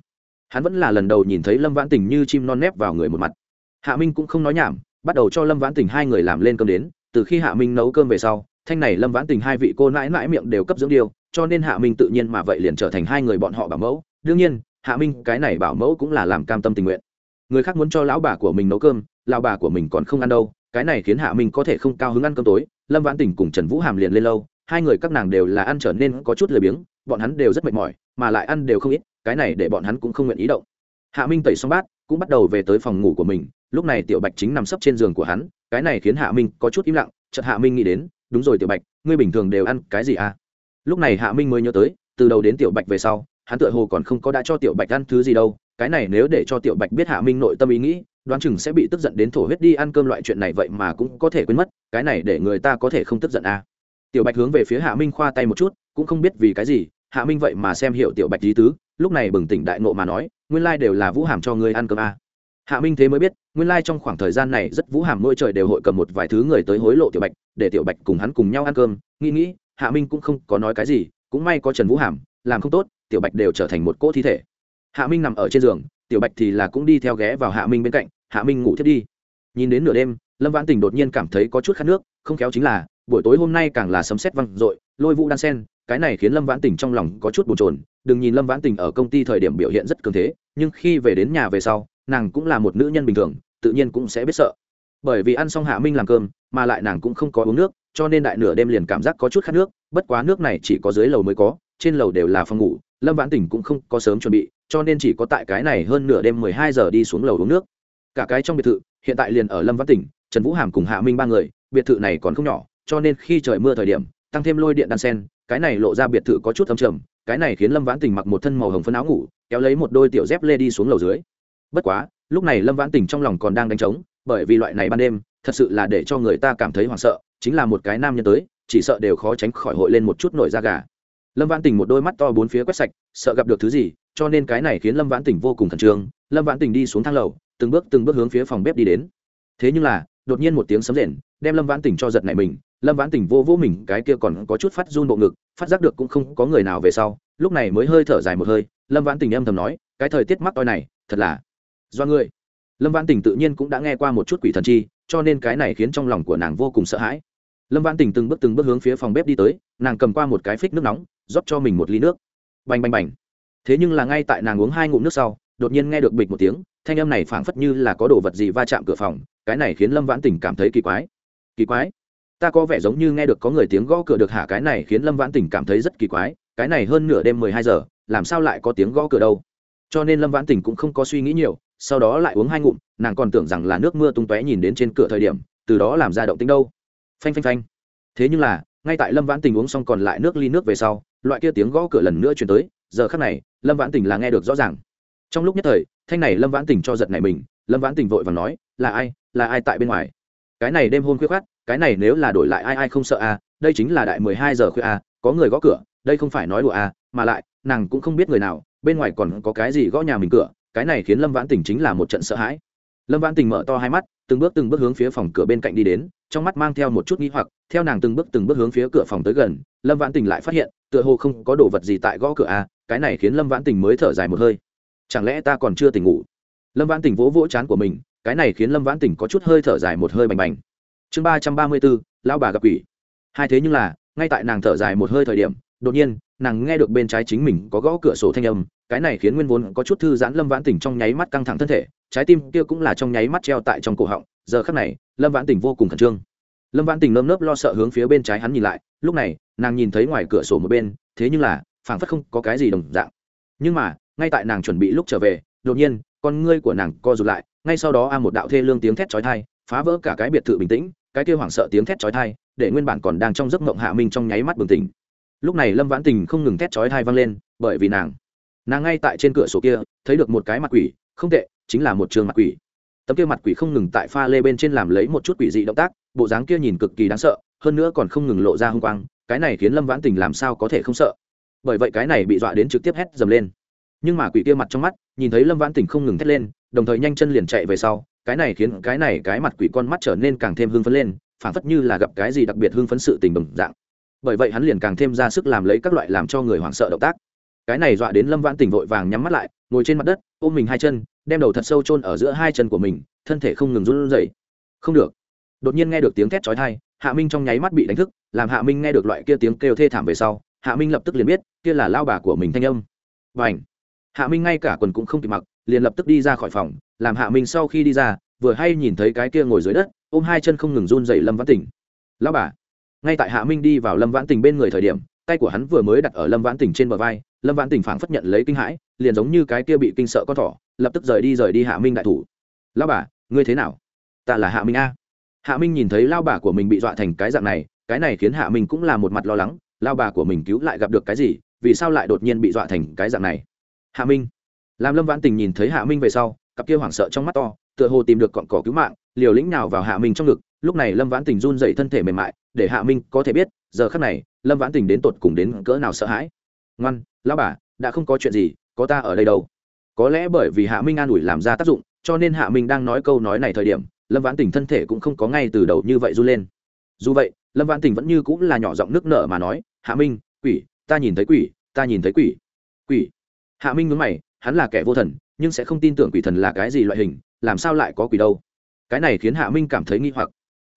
[SPEAKER 1] Hắn vẫn là lần đầu nhìn thấy lâm vãn tình như chim non nép vào người một mặt. Hạ minh cũng không nói nhảm, bắt đầu cho lâm vãn tình hai người làm lên cơm đến, từ khi hạ minh nấu cơm về sau, thanh này lâm vãn tình hai vị cô nãi nãi miệng đều cấp dưỡng điều cho nên hạ minh tự nhiên mà vậy liền trở thành hai người bọn họ bảo mẫu. Đương nhiên, hạ minh cái này bảo mẫu cũng là làm cam tâm tình nguyện. Người khác muốn cho lão bà của mình nấu cơm, lão bà của mình còn không ăn đâu, cái này khiến hạ minh có thể không cao hứng ăn cơm tối. Lâm vãn tình cùng trần vũ hàm liền lên lâu hai người các nàng đều là ăn trở nên có chút lười biếng, bọn hắn đều rất mệt mỏi, mà lại ăn đều không ít, cái này để bọn hắn cũng không nguyện ý động hạ minh tẩy xong bát, cũng bắt đầu về tới phòng ngủ của mình, lúc này tiểu bạch chính nằm sấp trên giường của hắn, cái này khiến hạ minh có chút im lặng, chợt hạ minh nghĩ đến, đúng rồi tiểu bạch, ngươi bình thường đều ăn cái gì à lúc này hạ minh mới nhớ tới, từ đầu đến tiểu bạch về sau, hắn tựa hồ còn không có đã cho tiểu bạch ăn thứ gì đâu, cái này nếu để cho tiểu bạch biết hạ minh nội tâm ý nghĩ, đoán chừng sẽ bị tức giận đến thổ huyết đi ăn cơm loại chuyện này vậy mà cũng có thể quên mất, cái này để người ta có thể không tức giận à tiểu bạch hướng về phía hạ minh khoa tay một chút, cũng không biết vì cái gì, hạ minh vậy mà xem hiểu tiểu bạch lý tứ, lúc này bừng tỉnh đại nộ mà nói, nguyên lai đều là vũ hàm cho ngươi ăn cơm à. hạ minh thế mới biết, nguyên lai trong khoảng thời gian này rất vũ hàm mỗi trời đều hội cầm một vài thứ người tới hối lộ tiểu bạch, để tiểu bạch cùng hắn cùng nhau ăn cơm. Nghĩ nghĩ, hạ minh cũng không có nói cái gì, cũng may có trần vũ hàm, làm không tốt, tiểu bạch đều trở thành một cỗ thi thể. Hạ minh nằm ở trên giường, tiểu bạch thì là cũng đi theo ghé vào hạ minh bên cạnh, hạ minh ngủ thiết đi. Nhìn đến nửa đêm, lâm vãn tình đột nhiên cảm thấy có chút khát nước, không khéo chính là buổi tối hôm nay càng là sấm sét văng dội, lôi vũ đan sen cái này khiến lâm vãn tình trong lòng có chút bồn chồn. Đừng nhìn lâm vãn tình ở công ty thời điểm biểu hiện rất cường thế nhưng khi về đến nhà về sau nàng cũng là một nữ nhân bình thường tự nhiên cũng sẽ biết sợ. Bởi vì ăn xong hạ minh làm cơm mà lại nàng cũng không có uống nước cho nên đại nửa đêm liền cảm giác có chút khát nước bất quá nước này chỉ có dưới lầu mới có trên lầu đều là phòng ngủ lâm vãn Tình cũng không có sớm chuẩn bị cho nên chỉ có tại cái này hơn nửa đêm mười hai giờ đi xuống lầu uống nước. Cả cái trong biệt thự hiện tại liền ở lâm vãn Tình, trần vũ hàm cùng hạ minh ba người biệt thự này còn không nhỏ cho nên khi trời mưa thời điểm, tăng thêm lôi điện đan sen, cái này lộ ra biệt thự có chút âm trầm, cái này khiến lâm vãn tình mặc một thân màu hồng phân áo ngủ, kéo lấy một đôi tiểu dép lê đi xuống lầu dưới. Bất quá, lúc này lâm vãn tình trong lòng còn đang đánh trống, bởi vì loại này ban đêm, thật sự là để cho người ta cảm thấy hoảng sợ, chính là một cái nam nhân tới, chỉ sợ đều khó tránh khỏi hội lên một chút nổi da gà. Lâm vãn tình một đôi mắt to bốn phía quét sạch, sợ gặp được thứ gì, cho nên cái này khiến lâm vãn tình vô cùng khẩn trương. Lâm vãn tình đi xuống thang lầu, từng bước từng bước hướng phía phòng bếp đi đến. Thế nhưng là, đột nhiên một tiếng sấm rền, đem lâm vãn tình cho giật này mình lâm vãn tình vô vô mình, cái kia còn có chút phát run bộ ngực, phát giác được cũng không có người nào về sau, lúc này mới hơi thở dài một hơi, lâm vãn tình âm thầm nói, cái thời tiết mắc toi này, thật là do ngươi. Lâm vãn tình tự nhiên cũng đã nghe qua một chút quỷ thần chi, cho nên cái này khiến trong lòng của nàng vô cùng sợ hãi. Lâm vãn tình từng bước từng bước hướng phía phòng bếp đi tới, nàng cầm qua một cái phích nước nóng, rót cho mình một ly nước. Bành bành bành. Thế nhưng là ngay tại nàng uống hai ngụm nước sau, đột nhiên nghe được bịch một tiếng, thanh âm này phảng phất như là có đồ vật gì va chạm cửa phòng, cái này khiến lâm vãn tình cảm thấy kỳ quái. Kỳ quái? Ta có vẻ giống như nghe được có người tiếng gõ cửa được hả? Cái này khiến lâm vãn tình cảm thấy rất kỳ quái, cái này hơn nửa đêm mười hai giờ, làm sao lại có tiếng gõ cửa đâu? Cho nên lâm vãn tình cũng không có suy nghĩ nhiều, sau đó lại uống hai ngụm, nàng còn tưởng rằng là nước mưa tung tóe nhìn đến trên cửa thời điểm, từ đó làm ra động tính đâu. Phanh phanh phanh. Thế nhưng là, ngay tại lâm vãn tình uống xong còn lại nước ly nước về sau, loại kia tiếng gõ cửa lần nữa chuyển tới, giờ khắc này, lâm vãn tình là nghe được rõ ràng. Trong lúc nhất thời, thanh này lâm vãn tình cho giật này mình, lâm vãn tình vội và nói, là ai? Là ai tại bên ngoài? Cái này đêm hôn khuya khoát cái này nếu là đổi lại ai ai không sợ à đây chính là đại mười hai giờ khuya à có người gõ cửa, đây không phải nói đùa à mà lại, nàng cũng không biết người nào, bên ngoài còn có cái gì gõ nhà mình cửa, cái này khiến lâm vãn tình chính là một trận sợ hãi. Lâm vãn tình mở to hai mắt, từng bước từng bước hướng phía phòng cửa bên cạnh đi đến, trong mắt mang theo một chút nghi hoặc, theo nàng từng bước từng bước hướng phía cửa phòng tới gần, lâm vãn tình lại phát hiện, tựa hồ không có đồ vật gì tại gõ cửa à cái này khiến lâm vãn tình mới thở dài một hơi. Chẳng lẽ ta còn chưa tỉnh ngủ? Lâm vãn tình vỗ vỗ chán của mình cái này khiến lâm vãn tỉnh có chút hơi thở dài một hơi bành bành. Chương ba trăm ba mươi bốn, lão bà gặp quỷ. Hai thế nhưng là, ngay tại nàng thở dài một hơi thời điểm, đột nhiên, nàng nghe được bên trái chính mình có gõ cửa sổ thanh âm, cái này khiến nguyên vốn có chút thư giãn lâm vãn tỉnh trong nháy mắt căng thẳng thân thể, trái tim kia cũng là trong nháy mắt treo tại trong cổ họng, giờ khắc này, lâm vãn tỉnh vô cùng khẩn trương. Lâm vãn tỉnh nơm nớp lo sợ hướng phía bên trái hắn nhìn lại, lúc này, nàng nhìn thấy ngoài cửa sổ một bên, thế nhưng là, phảng phất không có cái gì đồng dạng. Nhưng mà, ngay tại nàng chuẩn bị lúc trở về, đột nhiên, con ngươi của nàng co rụt lại ngay sau đó a một đạo thê lương tiếng thét chói tai, phá vỡ cả cái biệt thự bình tĩnh, cái kia hoảng sợ tiếng thét chói tai, để nguyên bản còn đang trong giấc mộng hạ minh trong nháy mắt bừng tỉnh. Lúc này lâm vãn tình không ngừng thét chói tai vang lên, bởi vì nàng nàng ngay tại trên cửa sổ kia, thấy được một cái mặt quỷ, không tệ, chính là một trường mặt quỷ. Tấm kia mặt quỷ không ngừng tại pha lê bên trên làm lấy một chút quỷ dị động tác, bộ dáng kia nhìn cực kỳ đáng sợ, hơn nữa còn không ngừng lộ ra h u n g quang, cái này khiến lâm vãn tình làm sao có thể không sợ? Bởi vậy cái này bị dọa đến trực tiếp hét dầm lên. Nhưng mà quỷ kia mặt trong mắt, nhìn thấy lâm vãn tình không ngừng thét lên đồng thời nhanh chân liền chạy về sau, cái này khiến cái này cái mặt quỷ con mắt trở nên càng thêm hưng phấn lên, phảng phất như là gặp cái gì đặc biệt hưng phấn sự tình đồng dạng. Bởi vậy hắn liền càng thêm ra sức làm lấy các loại làm cho người hoảng sợ động tác. Cái này dọa đến lâm vãn tỉnh vội vàng nhắm mắt lại, ngồi trên mặt đất, ôm mình hai chân, đem đầu thật sâu chôn ở giữa hai chân của mình, thân thể không ngừng run rẩy. Không được. Đột nhiên nghe được tiếng thét chói tai, hạ minh trong nháy mắt bị đánh thức, làm hạ minh nghe được loại kia tiếng kêu thê thảm về sau, hạ minh lập tức liền biết, kia là lao bà của mình thanh âm. Và ảnh hạ minh ngay cả quần cũng không kịp mặc liền lập tức đi ra khỏi phòng, làm hạ minh sau khi đi ra, vừa hay nhìn thấy cái kia ngồi dưới đất, ôm hai chân không ngừng run rẩy lâm vãn tỉnh lao bà. Ngay tại hạ minh đi vào lâm vãn tỉnh bên người thời điểm, tay của hắn vừa mới đặt ở lâm vãn tỉnh trên bờ vai, lâm vãn tỉnh phảng phất nhận lấy kinh hãi, liền giống như cái kia bị kinh sợ con thỏ, lập tức rời đi rời đi hạ minh đại thủ. Lao bà, ngươi thế nào? Ta là hạ minh a. Hạ minh nhìn thấy lao bà của mình bị dọa thành cái dạng này, cái này khiến hạ minh cũng là một mặt lo lắng lao bà của mình cứu lại gặp được cái gì? Vì sao lại đột nhiên bị dọa thành cái dạng này? Hạ minh làm lâm vãn tình nhìn thấy hạ minh về sau, cặp kia hoảng sợ trong mắt to, tựa hồ tìm được cọn cỏ cứu mạng, liều lĩnh nào vào hạ minh trong ngực, lúc này lâm vãn tình run dậy thân thể mềm mại, để hạ minh có thể biết, giờ khắc này, lâm vãn tình đến tột cùng đến cỡ nào sợ hãi. Ngoan, lão bà, đã không có chuyện gì, có ta ở đây đâu. Có lẽ bởi vì hạ minh an ủi làm ra tác dụng, cho nên hạ minh đang nói câu nói này thời điểm, lâm vãn tình thân thể cũng không có ngay từ đầu như vậy run lên. Dù vậy, lâm vãn tình vẫn như cũng là nhỏ giọng nước nở mà nói, hạ minh, quỷ, ta nhìn thấy quỷ, ta nhìn thấy quỷ quỷ. Hạ minh ngứng mày hắn là kẻ vô thần, nhưng sẽ không tin tưởng quỷ thần là cái gì loại hình, làm sao lại có quỷ đâu? Cái này khiến hạ minh cảm thấy nghi hoặc.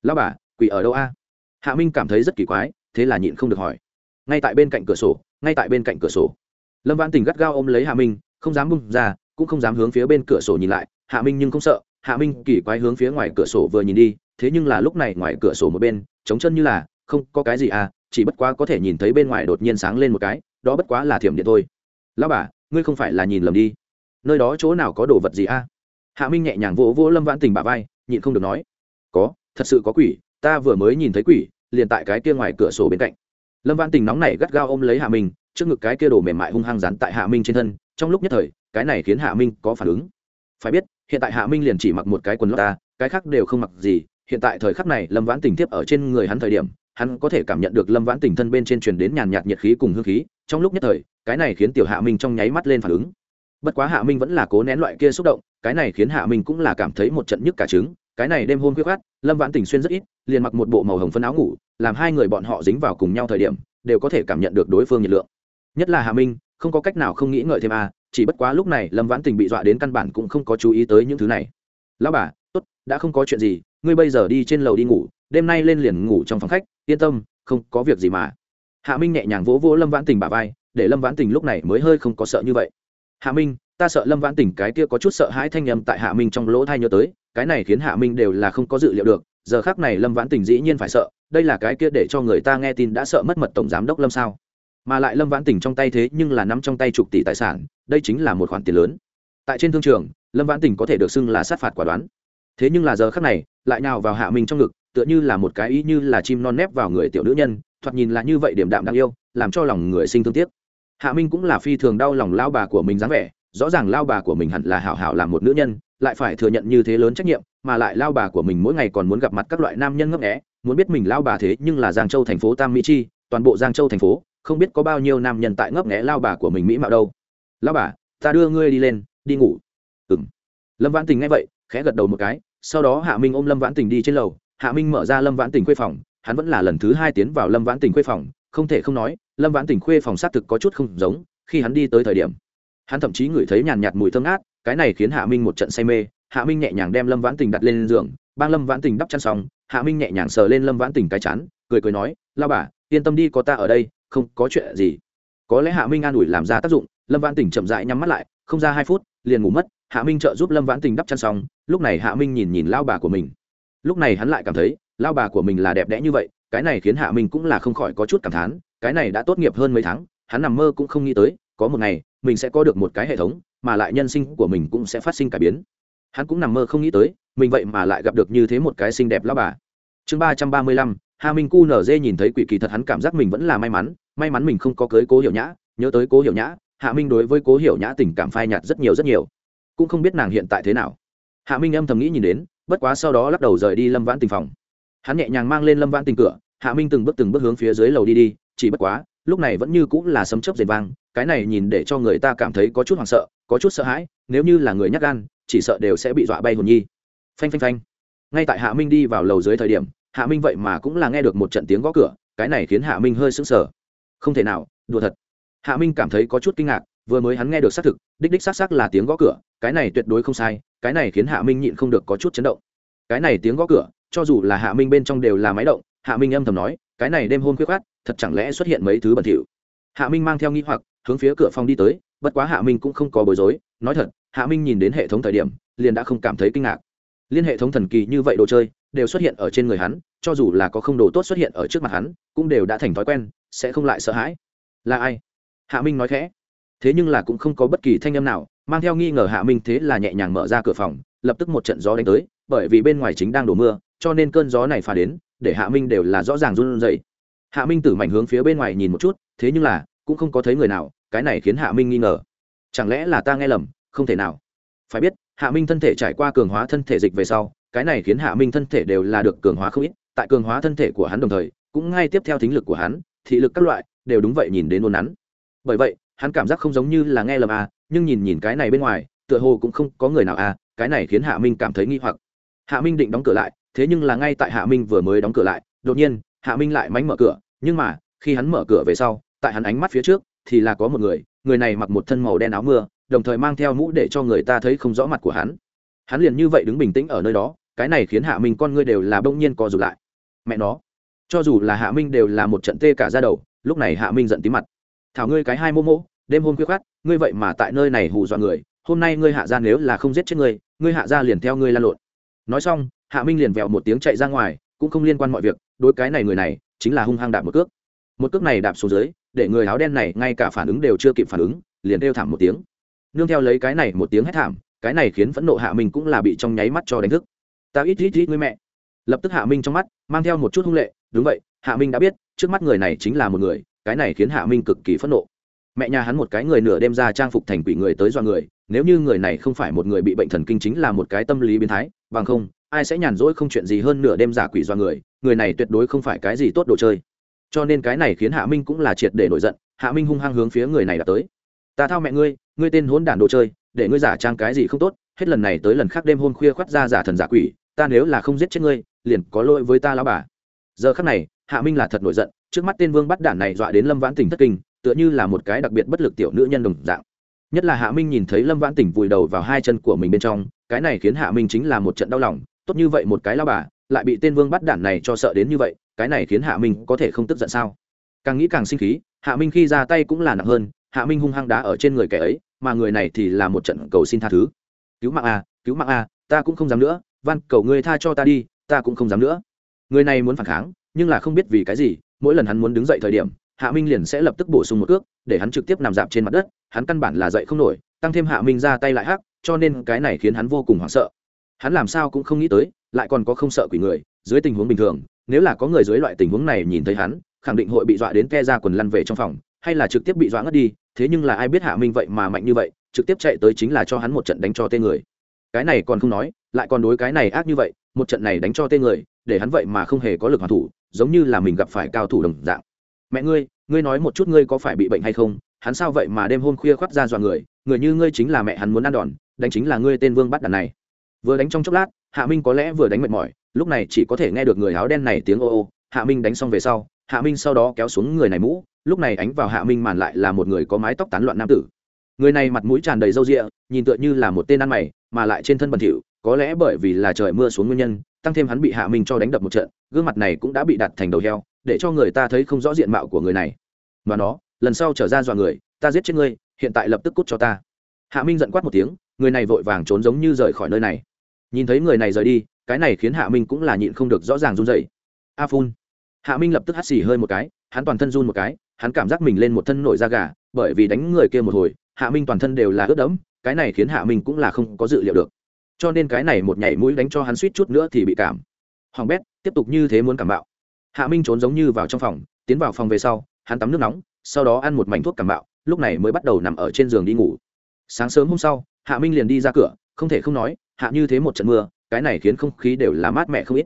[SPEAKER 1] Lao bà, quỷ ở đâu a? Hạ minh cảm thấy rất kỳ quái, thế là nhịn không được hỏi. Ngay tại bên cạnh cửa sổ, ngay tại bên cạnh cửa sổ. Lâm vãn tình gắt gao ôm lấy hạ minh, không dám bung ra, cũng không dám hướng phía bên cửa sổ nhìn lại. Hạ minh nhưng không sợ, hạ minh kỳ quái hướng phía ngoài cửa sổ vừa nhìn đi, thế nhưng là lúc này ngoài cửa sổ một bên, trống chân như là, không có cái gì à chỉ bất quá có thể nhìn thấy bên ngoài đột nhiên sáng lên một cái, đó bất quá là thiểm điện thôi. Lão bà ngươi không phải là nhìn lầm đi. Nơi đó chỗ nào có đồ vật gì à hạ minh nhẹ nhàng vỗ vỗ lâm vãn tình bà vai, nhịn không được nói. Có, thật sự có quỷ, ta vừa mới nhìn thấy quỷ, liền tại cái kia ngoài cửa sổ bên cạnh. Lâm vãn tình nóng này gắt gao ôm lấy hạ minh, trước ngực cái kia đồ mềm mại hung hăng rắn tại hạ minh trên thân, trong lúc nhất thời, cái này khiến hạ minh có phản ứng. Phải biết, hiện tại hạ minh liền chỉ mặc một cái quần lót ta, cái khác đều không mặc gì, hiện tại thời khắc này lâm vãn tình tiếp ở trên người hắn thời điểm hắn có thể cảm nhận được lâm vãn tình thân bên trên truyền đến nhàn nhạt nhiệt khí cùng hương khí, trong lúc nhất thời, cái này khiến tiểu hạ minh trong nháy mắt lên phản ứng bất quá hạ minh vẫn là cố nén loại kia xúc động, cái này khiến hạ minh cũng là cảm thấy một trận nhức cả trứng, cái này đêm hôm khuyết khát lâm vãn tình xuyên rất ít, liền mặc một bộ màu hồng phân áo ngủ, làm hai người bọn họ dính vào cùng nhau thời điểm, đều có thể cảm nhận được đối phương nhiệt lượng nhất là hạ minh, không có cách nào không nghĩ ngợi thêm à? chỉ bất quá lúc này lâm vãn tình bị dọa đến căn bản cũng không có chú ý tới những thứ này lão bà, tốt, đã không có chuyện gì, ngươi bây giờ đi trên lầu đi ngủ đêm nay lên liền ngủ trong phòng khách, yên tâm, không có việc gì mà. Hạ minh nhẹ nhàng vỗ vỗ lâm vãn tình bà vai, để lâm vãn tình lúc này mới hơi không có sợ như vậy. Hạ minh, ta sợ lâm vãn tình cái kia có chút sợ hãi thanh nhầm tại hạ minh trong lỗ thai nhớ tới, cái này khiến hạ minh đều là không có dự liệu được, giờ khác này lâm vãn tình dĩ nhiên phải sợ, đây là cái kia để cho người ta nghe tin đã sợ mất mật tổng giám đốc lâm sao? Mà lại lâm vãn tình trong tay thế nhưng là nắm trong tay chục tỷ tài sản, đây chính là một khoản tiền lớn. Tại trên thương trường, lâm vãn tình có thể được xưng là sát phạt quả đoán. Thế nhưng là giờ khác này, lại nào vào hạ minh trong ngực tựa như là một cái ý như là chim non nép vào người tiểu nữ nhân, thoạt nhìn là như vậy điểm đạm đáng yêu, làm cho lòng người sinh thương tiếc. Hạ minh cũng là phi thường đau lòng lao bà của mình dáng vẻ, rõ ràng lao bà của mình hẳn là hảo hảo làm một nữ nhân, lại phải thừa nhận như thế lớn trách nhiệm, mà lại lao bà của mình mỗi ngày còn muốn gặp mặt các loại nam nhân ngấp nghẽ muốn biết mình lao bà thế nhưng là giang châu thành phố tam mỹ chi, toàn bộ giang châu thành phố, không biết có bao nhiêu nam nhân tại ngấp nghẽ lao bà của mình mỹ mạo đâu. Lao bà, ta đưa ngươi đi lên, đi ngủ. Ừng lâm vãn tình nghe vậy, khẽ gật đầu một cái, sau đó hạ minh ôm lâm vãn tình đi trên lầu hạ minh mở ra lâm vãn tình khuê phòng, hắn vẫn là lần thứ hai tiến vào lâm vãn tình khuê phòng, không thể không nói, lâm vãn tình khuê phòng xác thực có chút không giống, khi hắn đi tới thời điểm, hắn thậm chí ngửi thấy nhàn nhạt mùi thơm ngát, cái này khiến hạ minh một trận say mê, hạ minh nhẹ nhàng đem lâm vãn tình đặt lên giường, bang lâm vãn tình đắp chăn xong, hạ minh nhẹ nhàng sờ lên lâm vãn tình cái chán, cười cười nói lao bà, yên tâm đi, có ta ở đây, không có chuyện gì. Có lẽ hạ minh an ủi làm ra tác dụng, lâm vãn tình chậm rãi nhắm mắt lại, không ra hai phút, liền ngủ mất, hạ minh trợ giúp lâm vãn tình đắp chăn xong, lúc này hạ minh nhìn nhìn lao bà của mình lúc này hắn lại cảm thấy, lao bà của mình là đẹp đẽ như vậy, cái này khiến hạ minh cũng là không khỏi có chút cảm thán, cái này đã tốt nghiệp hơn mấy tháng, hắn nằm mơ cũng không nghĩ tới, có một ngày, mình sẽ có được một cái hệ thống, mà lại nhân sinh của mình cũng sẽ phát sinh cải biến. Hắn cũng nằm mơ không nghĩ tới, mình vậy mà lại gặp được như thế một cái xinh đẹp lao bà. Chương ba trăm ba mươi lăm hà minh cu nở dê nhìn thấy quỷ kỳ thật hắn cảm giác mình vẫn là may mắn may mắn mình không có cưới cố hiểu nhã, nhớ tới cố hiểu nhã, hạ minh đối với cố hiểu nhã tình cảm phai nhạt rất nhiều rất nhiều. Cũng không biết nàng hiện tại thế nào. Hạ minh âm thầm nghĩ nhìn đến bất quá sau đó lắc đầu rời đi lâm vãn tình phòng. Hắn nhẹ nhàng mang lên lâm vãn tình cửa, hạ minh từng bước từng bước hướng phía dưới lầu đi đi, chỉ bất quá, lúc này vẫn như cũng là sấm chớp rền vang, cái này nhìn để cho người ta cảm thấy có chút hoảng sợ, có chút sợ hãi, nếu như là người nhắc gan, chỉ sợ đều sẽ bị dọa bay hồn nhi. Phanh phanh phanh. Ngay tại hạ minh đi vào lầu dưới thời điểm, hạ minh vậy mà cũng là nghe được một trận tiếng gõ cửa, cái này khiến hạ minh hơi sững sờ. Không thể nào, đùa thật. Hạ minh cảm thấy có chút kinh ngạc vừa mới hắn nghe được xác thực, đích đích xác xác là tiếng gõ cửa, cái này tuyệt đối không sai, cái này khiến hạ minh nhịn không được có chút chấn động. Cái này tiếng gõ cửa, cho dù là hạ minh bên trong đều là máy động, hạ minh âm thầm nói, cái này đêm hôm khuyết khát thật chẳng lẽ xuất hiện mấy thứ bẩn thỉu. Hạ minh mang theo nghi hoặc, hướng phía cửa phòng đi tới, bất quá hạ minh cũng không có bối rối, nói thật, hạ minh nhìn đến hệ thống thời điểm, liền đã không cảm thấy kinh ngạc. Liên hệ thống thần kỳ như vậy đồ chơi, đều xuất hiện ở trên người hắn, cho dù là có không đồ tốt xuất hiện ở trước mặt hắn, cũng đều đã thành thói quen, sẽ không lại sợ hãi. Là ai? Hạ minh nói khẽ thế nhưng là cũng không có bất kỳ thanh âm nào, mang theo nghi ngờ hạ minh thế là nhẹ nhàng mở ra cửa phòng, lập tức một trận gió đánh tới, bởi vì bên ngoài chính đang đổ mưa, cho nên cơn gió này phá đến, để hạ minh đều là rõ ràng run rẩy. Hạ minh tử mảnh hướng phía bên ngoài nhìn một chút, thế nhưng là, cũng không có thấy người nào, cái này khiến hạ minh nghi ngờ. Chẳng lẽ là ta nghe lầm, không thể nào. Phải biết, hạ minh thân thể trải qua cường hóa thân thể dịch về sau, cái này khiến hạ minh thân thể đều là được cường hóa không ít, tại cường hóa thân thể của hắn đồng thời, cũng ngay tiếp theo thính lực của hắn, thị lực các loại, đều đúng vậy nhìn đến nôn nắn. Bởi vậy hắn cảm giác không giống như là nghe lầm à nhưng nhìn nhìn cái này bên ngoài, tựa hồ cũng không có người nào à cái này khiến hạ minh cảm thấy nghi hoặc. Hạ minh định đóng cửa lại, thế nhưng là ngay tại hạ minh vừa mới đóng cửa lại, đột nhiên, hạ minh lại mánh mở cửa, nhưng mà, khi hắn mở cửa về sau, tại hắn ánh mắt phía trước, thì là có một người người này mặc một thân màu đen áo mưa, đồng thời mang theo mũ để cho người ta thấy không rõ mặt của hắn. Hắn liền như vậy đứng bình tĩnh ở nơi đó, cái này khiến hạ minh con ngươi đều là bỗng nhiên co rụt lại. Mẹ nó, cho dù là hạ minh đều là một trận tê cả ra đầu, lúc này hạ minh giận tí mặt thảo ngươi cái hai mô mô, đêm hôm khuya khát ngươi vậy mà tại nơi này hù dọa người, hôm nay ngươi hạ ra nếu là không giết chết ngươi ngươi hạ ra liền theo ngươi lan lộn. Nói xong, hạ minh liền vẹo một tiếng chạy ra ngoài, cũng không liên quan mọi việc, đối cái này người này, chính là hung hăng đạp một cước. Một cước này đạp xuống dưới, để người áo đen này ngay cả phản ứng đều chưa kịp phản ứng, liền đeo thảm một tiếng. Nương theo lấy cái này một tiếng hét thảm, cái này khiến phẫn nộ hạ minh cũng là bị trong nháy mắt cho đánh thức. Ta ít ít ít ngươi mẹ. Lập tức hạ minh trong mắt, mang theo một chút hung lệ, đúng vậy, hạ minh đã biết, trước mắt người này chính là một người cái này khiến hạ minh cực kỳ phẫn nộ. Mẹ nhà hắn một cái người nửa đêm ra trang phục thành quỷ người tới dọa người, nếu như người này không phải một người bị bệnh thần kinh chính là một cái tâm lý biến thái, bằng không, ai sẽ nhàn rỗi không chuyện gì hơn nửa đêm giả quỷ dọa người người này tuyệt đối không phải cái gì tốt đồ chơi. Cho nên cái này khiến hạ minh cũng là triệt để nổi giận, hạ minh hung hăng hướng phía người này đã tới. Ta thao mẹ ngươi ngươi tên hỗn đản đồ chơi, để ngươi giả trang cái gì không tốt, hết lần này tới lần khác đêm hôm khuya khoắt ra giả thần giả quỷ, ta nếu là không giết chết ngươi, liền có lỗi với ta lão bà. Giờ khắc này, hạ minh là thật nổi giận trước mắt tên vương bắt đản này dọa đến lâm vãn tỉnh thất kinh, tựa như là một cái đặc biệt bất lực tiểu nữ nhân đồng dạng. Nhất là hạ minh nhìn thấy lâm vãn tỉnh vùi đầu vào hai chân của mình bên trong, cái này khiến hạ minh chính là một trận đau lòng, tốt như vậy một cái lao bà, lại bị tên vương bắt đản này cho sợ đến như vậy, cái này khiến hạ minh có thể không tức giận sao? Càng nghĩ càng sinh khí, hạ minh khi ra tay cũng là nặng hơn, hạ minh hung hăng đá ở trên người kẻ ấy, mà người này thì là một trận cầu xin tha thứ. Cứu mạng a, cứu mạng a, ta cũng không dám nữa, van, cầu ngươi tha cho ta đi, ta cũng không dám nữa. Người này muốn phản kháng, nhưng là không biết vì cái gì mỗi lần hắn muốn đứng dậy thời điểm, hạ minh liền sẽ lập tức bổ sung một cước, để hắn trực tiếp nằm dạp trên mặt đất, hắn căn bản là dậy không nổi, tăng thêm hạ minh ra tay lại hắc, cho nên cái này khiến hắn vô cùng hoảng sợ. Hắn làm sao cũng không nghĩ tới, lại còn có không sợ quỷ người, dưới tình huống bình thường, nếu là có người dưới loại tình huống này nhìn thấy hắn, khẳng định hội bị dọa đến ke ra quần lăn về trong phòng, hay là trực tiếp bị dọa ngất đi, thế nhưng là ai biết hạ minh vậy mà mạnh như vậy, trực tiếp chạy tới chính là cho hắn một trận đánh cho tên người. Cái này còn không nói, lại còn đối cái này ác như vậy, một trận này đánh cho tên người, để hắn vậy mà không hề có lực hoàn thủ giống như là mình gặp phải cao thủ đồng dạng. Mẹ ngươi ngươi nói một chút ngươi có phải bị bệnh hay không? Hắn sao vậy mà đêm hôm khuya khoác ra dọa người? Người như ngươi chính là mẹ hắn muốn ăn đòn, đánh chính là ngươi tên vương bắt đàn này. Vừa đánh trong chốc lát, hạ minh có lẽ vừa đánh mệt mỏi, lúc này chỉ có thể nghe được người áo đen này tiếng ô ô. Hạ minh đánh xong về sau, hạ minh sau đó kéo xuống người này mũ, lúc này ánh vào hạ minh màn lại là một người có mái tóc tán loạn nam tử. Người này mặt mũi tràn đầy râu rịa nhìn tựa như là một tên ăn mày, mà lại trên thân bẩn thỉu, có lẽ bởi vì là trời mưa xuống nguyên nhân, tăng thêm hắn bị hạ minh cho đánh đập một trận gương mặt này cũng đã bị đặt thành đầu heo, để cho người ta thấy không rõ diện mạo của người này. Và nó, lần sau trở ra dọa người, ta giết chết ngươi, hiện tại lập tức cút cho ta. Hạ minh giận quát một tiếng, người này vội vàng trốn giống như rời khỏi nơi này. Nhìn thấy người này rời đi, cái này khiến hạ minh cũng là nhịn không được rõ ràng run dậy a phun. Hạ minh lập tức hắt xì hơi một cái, hắn toàn thân run một cái, hắn cảm giác mình lên một thân nổi da gà, bởi vì đánh người kia một hồi, hạ minh toàn thân đều là ướt đẫm, cái này khiến hạ minh cũng là không có dự liệu được. Cho nên cái này một nhảy mũi đánh cho hắn suýt chút nữa thì bị cảm hoàng bét tiếp tục như thế muốn cảm bạo. Hạ minh trốn giống như vào trong phòng, tiến vào phòng về sau, hắn tắm nước nóng, sau đó ăn một mảnh thuốc cảm bạo, lúc này mới bắt đầu nằm ở trên giường đi ngủ. Sáng sớm hôm sau, hạ minh liền đi ra cửa, không thể không nói, hạ như thế một trận mưa, cái này khiến không khí đều là mát mẻ không ít.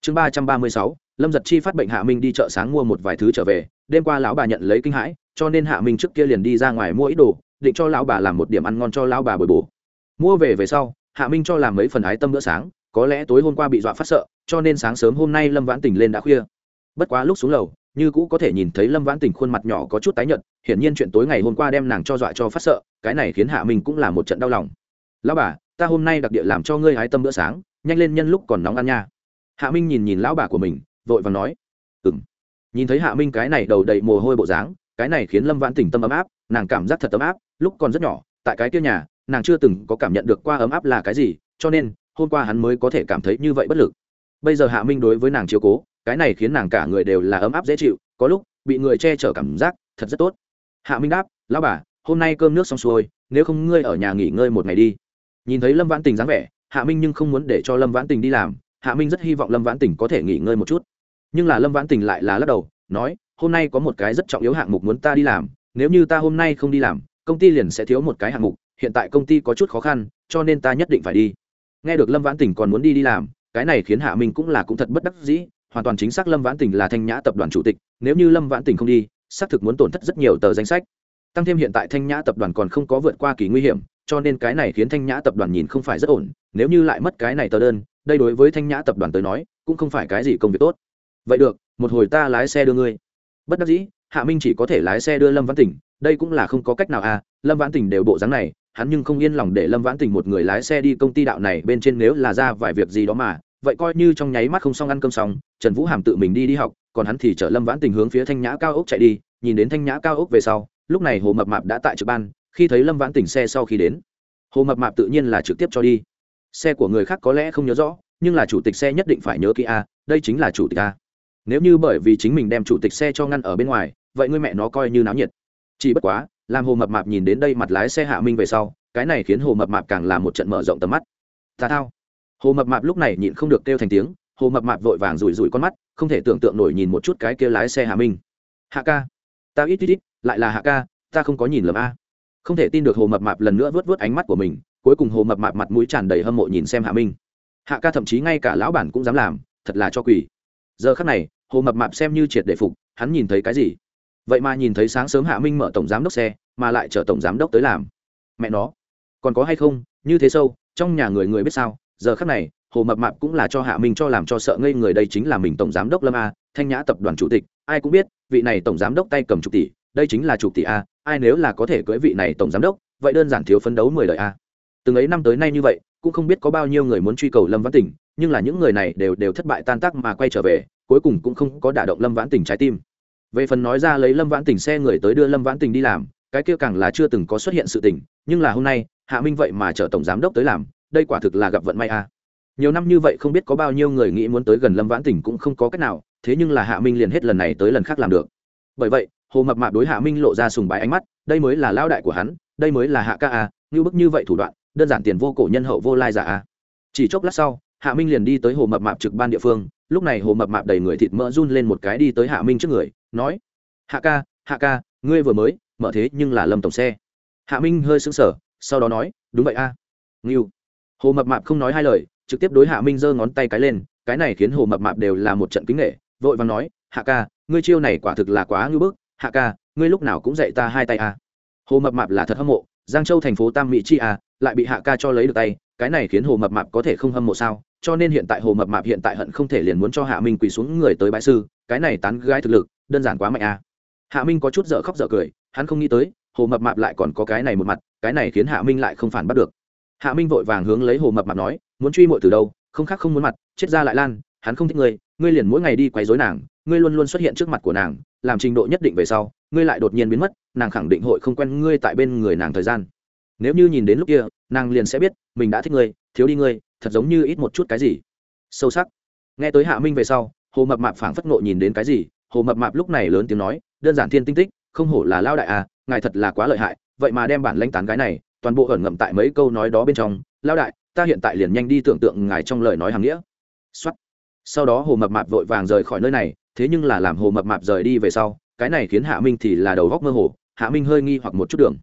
[SPEAKER 1] Chương ba trăm ba mươi sáu, lâm giật chi phát bệnh hạ minh đi chợ sáng mua một vài thứ trở về, đêm qua lão bà nhận lấy kinh hãi, cho nên hạ minh trước kia liền đi ra ngoài mua ít đồ, định cho lão bà làm một điểm ăn ngon cho lão bà bồi bổ. Mua về về sau, hạ minh cho làm mấy phần ái tâm bữa sáng có lẽ tối hôm qua bị dọa phát sợ, cho nên sáng sớm hôm nay lâm vãn tỉnh lên đã khuya. Bất quá lúc xuống lầu, như cũ có thể nhìn thấy lâm vãn tỉnh khuôn mặt nhỏ có chút tái nhợt, hiển nhiên chuyện tối ngày hôm qua đem nàng cho dọa cho phát sợ, cái này khiến hạ minh cũng là một trận đau lòng. Lão bà, ta hôm nay đặc địa làm cho ngươi hái tâm bữa sáng, nhanh lên nhân lúc còn nóng ăn nha. Hạ minh nhìn nhìn lão bà của mình, vội và nói ừng nhìn thấy hạ minh cái này đầu đầy mồ hôi bộ dáng, cái này khiến lâm vãn tỉnh tâm ấm áp, nàng cảm giác thật ấm áp, lúc còn rất nhỏ, tại cái kia nhà, nàng chưa từng có cảm nhận được qua ấm áp là cái gì, cho nên hôm qua hắn mới có thể cảm thấy như vậy bất lực. Bây giờ hạ minh đối với nàng chiếu cố, cái này khiến nàng cả người đều là ấm áp dễ chịu, có lúc bị người che chở cảm giác thật rất tốt. Hạ minh đáp, lão bà, hôm nay cơm nước xong xuôi, nếu không ngươi ở nhà nghỉ ngơi một ngày đi. Nhìn thấy lâm vãn tình dáng vẻ, hạ minh nhưng không muốn để cho lâm vãn tình đi làm, hạ minh rất hy vọng lâm vãn tình có thể nghỉ ngơi một chút. Nhưng là lâm vãn tình lại là lắc đầu, nói, hôm nay có một cái rất trọng yếu hạng mục muốn ta đi làm, nếu như ta hôm nay không đi làm, công ty liền sẽ thiếu một cái hạng mục, hiện tại công ty có chút khó khăn, cho nên ta nhất định phải đi nghe được lâm vãn tỉnh còn muốn đi đi làm, cái này khiến hạ minh cũng là cũng thật bất đắc dĩ, hoàn toàn chính xác lâm vãn tỉnh là thanh nhã tập đoàn chủ tịch, nếu như lâm vãn tỉnh không đi, xác thực muốn tổn thất rất nhiều tờ danh sách. Tăng thêm hiện tại thanh nhã tập đoàn còn không có vượt qua kỳ nguy hiểm, cho nên cái này khiến thanh nhã tập đoàn nhìn không phải rất ổn, nếu như lại mất cái này tờ đơn, đây đối với thanh nhã tập đoàn tới nói, cũng không phải cái gì công việc tốt. Vậy được, một hồi ta lái xe đưa ngươi. Bất đắc dĩ, hạ minh chỉ có thể lái xe đưa lâm văn tỉnh đây cũng là không có cách nào à lâm vãn tỉnh đều bộ dáng này hắn nhưng không yên lòng để lâm vãn tình một người lái xe đi công ty đạo này bên trên nếu là ra vài việc gì đó mà, vậy coi như trong nháy mắt không xong ăn cơm xong, trần vũ hàm tự mình đi đi học, còn hắn thì chở lâm vãn tình hướng phía thanh nhã cao ốc chạy đi, nhìn đến thanh nhã cao ốc về sau, lúc này hồ mập mạp đã tại trực ban, khi thấy lâm vãn tình xe sau khi đến, hồ mập mạp tự nhiên là trực tiếp cho đi. Xe của người khác có lẽ không nhớ rõ, nhưng là chủ tịch xe nhất định phải nhớ kỹ a, đây chính là chủ tịch a. Nếu như bởi vì chính mình đem chủ tịch xe cho ngăn ở bên ngoài, vậy ngươi mẹ nó coi như náo nhiệt. Chỉ bất quá làm hồ mập mạp nhìn đến đây mặt lái xe hạ minh về sau, cái này khiến hồ mập mạp càng là một trận mở rộng tầm mắt. Tà thao. Hồ mập mạp lúc này nhịn không được kêu thành tiếng, hồ mập mạp vội vàng rủi rủi con mắt, không thể tưởng tượng nổi nhìn một chút cái kia lái xe hạ minh. Hạ ca. Ta ít ít ít, lại là hạ ca, ta không có nhìn lầm a. Không thể tin được hồ mập mạp lần nữa vớt vớt ánh mắt của mình, cuối cùng hồ mập mạp mặt mũi tràn đầy hâm mộ nhìn xem hạ minh. Hạ ca thậm chí ngay cả lão bản cũng dám làm, thật là cho quỷ. Giờ khắc này, hồ mập mạp xem như triệt để phục, hắn nhìn thấy cái gì? Vậy mà nhìn thấy sáng sớm hạ minh mở tổng giám đốc xe, mà lại chở tổng giám đốc tới làm. Mẹ nó, còn có hay không? Như thế sâu, trong nhà người người biết sao? Giờ khắc này, hồ mập mạp cũng là cho hạ minh cho làm cho sợ ngây người đây chính là mình tổng giám đốc lâm a, thanh nhã tập đoàn chủ tịch, ai cũng biết, vị này tổng giám đốc tay cầm chục tỷ, đây chính là chục tỷ a, ai nếu là có thể cưới vị này tổng giám đốc, vậy đơn giản thiếu phấn đấu mười đời a. Từng ấy năm tới nay như vậy, cũng không biết có bao nhiêu người muốn truy cầu lâm văn tỉnh nhưng là những người này đều đều thất bại tan tác mà quay trở về, cuối cùng cũng không có đả động lâm vãn tỉnh trái tim về phần nói ra lấy lâm vãn Tình xe người tới đưa lâm vãn Tình đi làm, cái kia càng là chưa từng có xuất hiện sự tình, nhưng là hôm nay, hạ minh vậy mà chở tổng giám đốc tới làm, đây quả thực là gặp vận may a. Nhiều năm như vậy không biết có bao nhiêu người nghĩ muốn tới gần lâm vãn Tình cũng không có cách nào, thế nhưng là hạ minh liền hết lần này tới lần khác làm được. Bởi vậy, hồ mập mạp đối hạ minh lộ ra sùng bái ánh mắt, đây mới là lao đại của hắn, đây mới là hạ ca a, như bức như vậy thủ đoạn, đơn giản tiền vô cổ nhân hậu vô lai giả a. Chỉ chốc lát sau, hạ minh liền đi tới hồ mập mạp trực ban địa phương lúc này hồ mập mạp đầy người thịt mỡ run lên một cái đi tới hạ minh trước người, nói, hạ ca hạ ca, ngươi vừa mới, mở thế nhưng là lâm tổng xe. Hạ minh hơi sững sờ, sau đó nói, đúng vậy a. À. nghiêu hồ mập mạp không nói hai lời, trực tiếp đối hạ minh giơ ngón tay cái lên, cái này khiến hồ mập mạp đều là một trận kính nghệ, vội vàng nói, hạ ca, ngươi chiêu này quả thực là quá ngưỡng bức, hạ ca, ngươi lúc nào cũng dạy ta hai tay a. Hồ mập mạp là thật hâm mộ, giang châu thành phố tam mỹ chi a, lại bị hạ ca cho lấy được tay, cái này khiến hồ mập mạp có thể không hâm mộ sao? Cho nên hiện tại hồ mập mạp hiện tại hận không thể liền muốn cho hạ minh quỳ xuống người tới bãi sư, cái này tán gái thực lực, đơn giản quá mạnh à. Hạ minh có chút dở khóc dở cười, hắn không nghĩ tới, hồ mập mạp lại còn có cái này một mặt, cái này khiến hạ minh lại không phản bắt được. Hạ minh vội vàng hướng lấy hồ mập mạp nói, muốn truy mội từ đâu, không khác không muốn mặt, chết ra lại lan, hắn không thích ngươi ngươi liền mỗi ngày đi quấy dối nàng, ngươi luôn luôn xuất hiện trước mặt của nàng, làm trình độ nhất định về sau, ngươi lại đột nhiên biến mất, nàng khẳng định hội không quen ngươi tại bên người nàng thời gian. Nếu như nhìn đến lúc kia, nàng liền sẽ biết, mình đã thích ngươi, thiếu đi ngươi thật giống như ít một chút cái gì. Sâu sắc. Nghe tới hạ minh về sau, hồ mập mạp phảng phất nộ nhìn đến cái gì, hồ mập mạp lúc này lớn tiếng nói, đơn giản thiên tinh tích, không hổ là lao đại à ngài thật là quá lợi hại, vậy mà đem bản lãnh tán gái này, toàn bộ ẩn ngậm tại mấy câu nói đó bên trong, lao đại, ta hiện tại liền nhanh đi tưởng tượng ngài trong lời nói hàng nghĩa. Xuất sau đó hồ mập mạp vội vàng rời khỏi nơi này, thế nhưng là làm hồ mập mạp rời đi về sau, cái này khiến hạ minh thì là đầu góc mơ hồ, hạ minh hơi nghi hoặc một chút đường.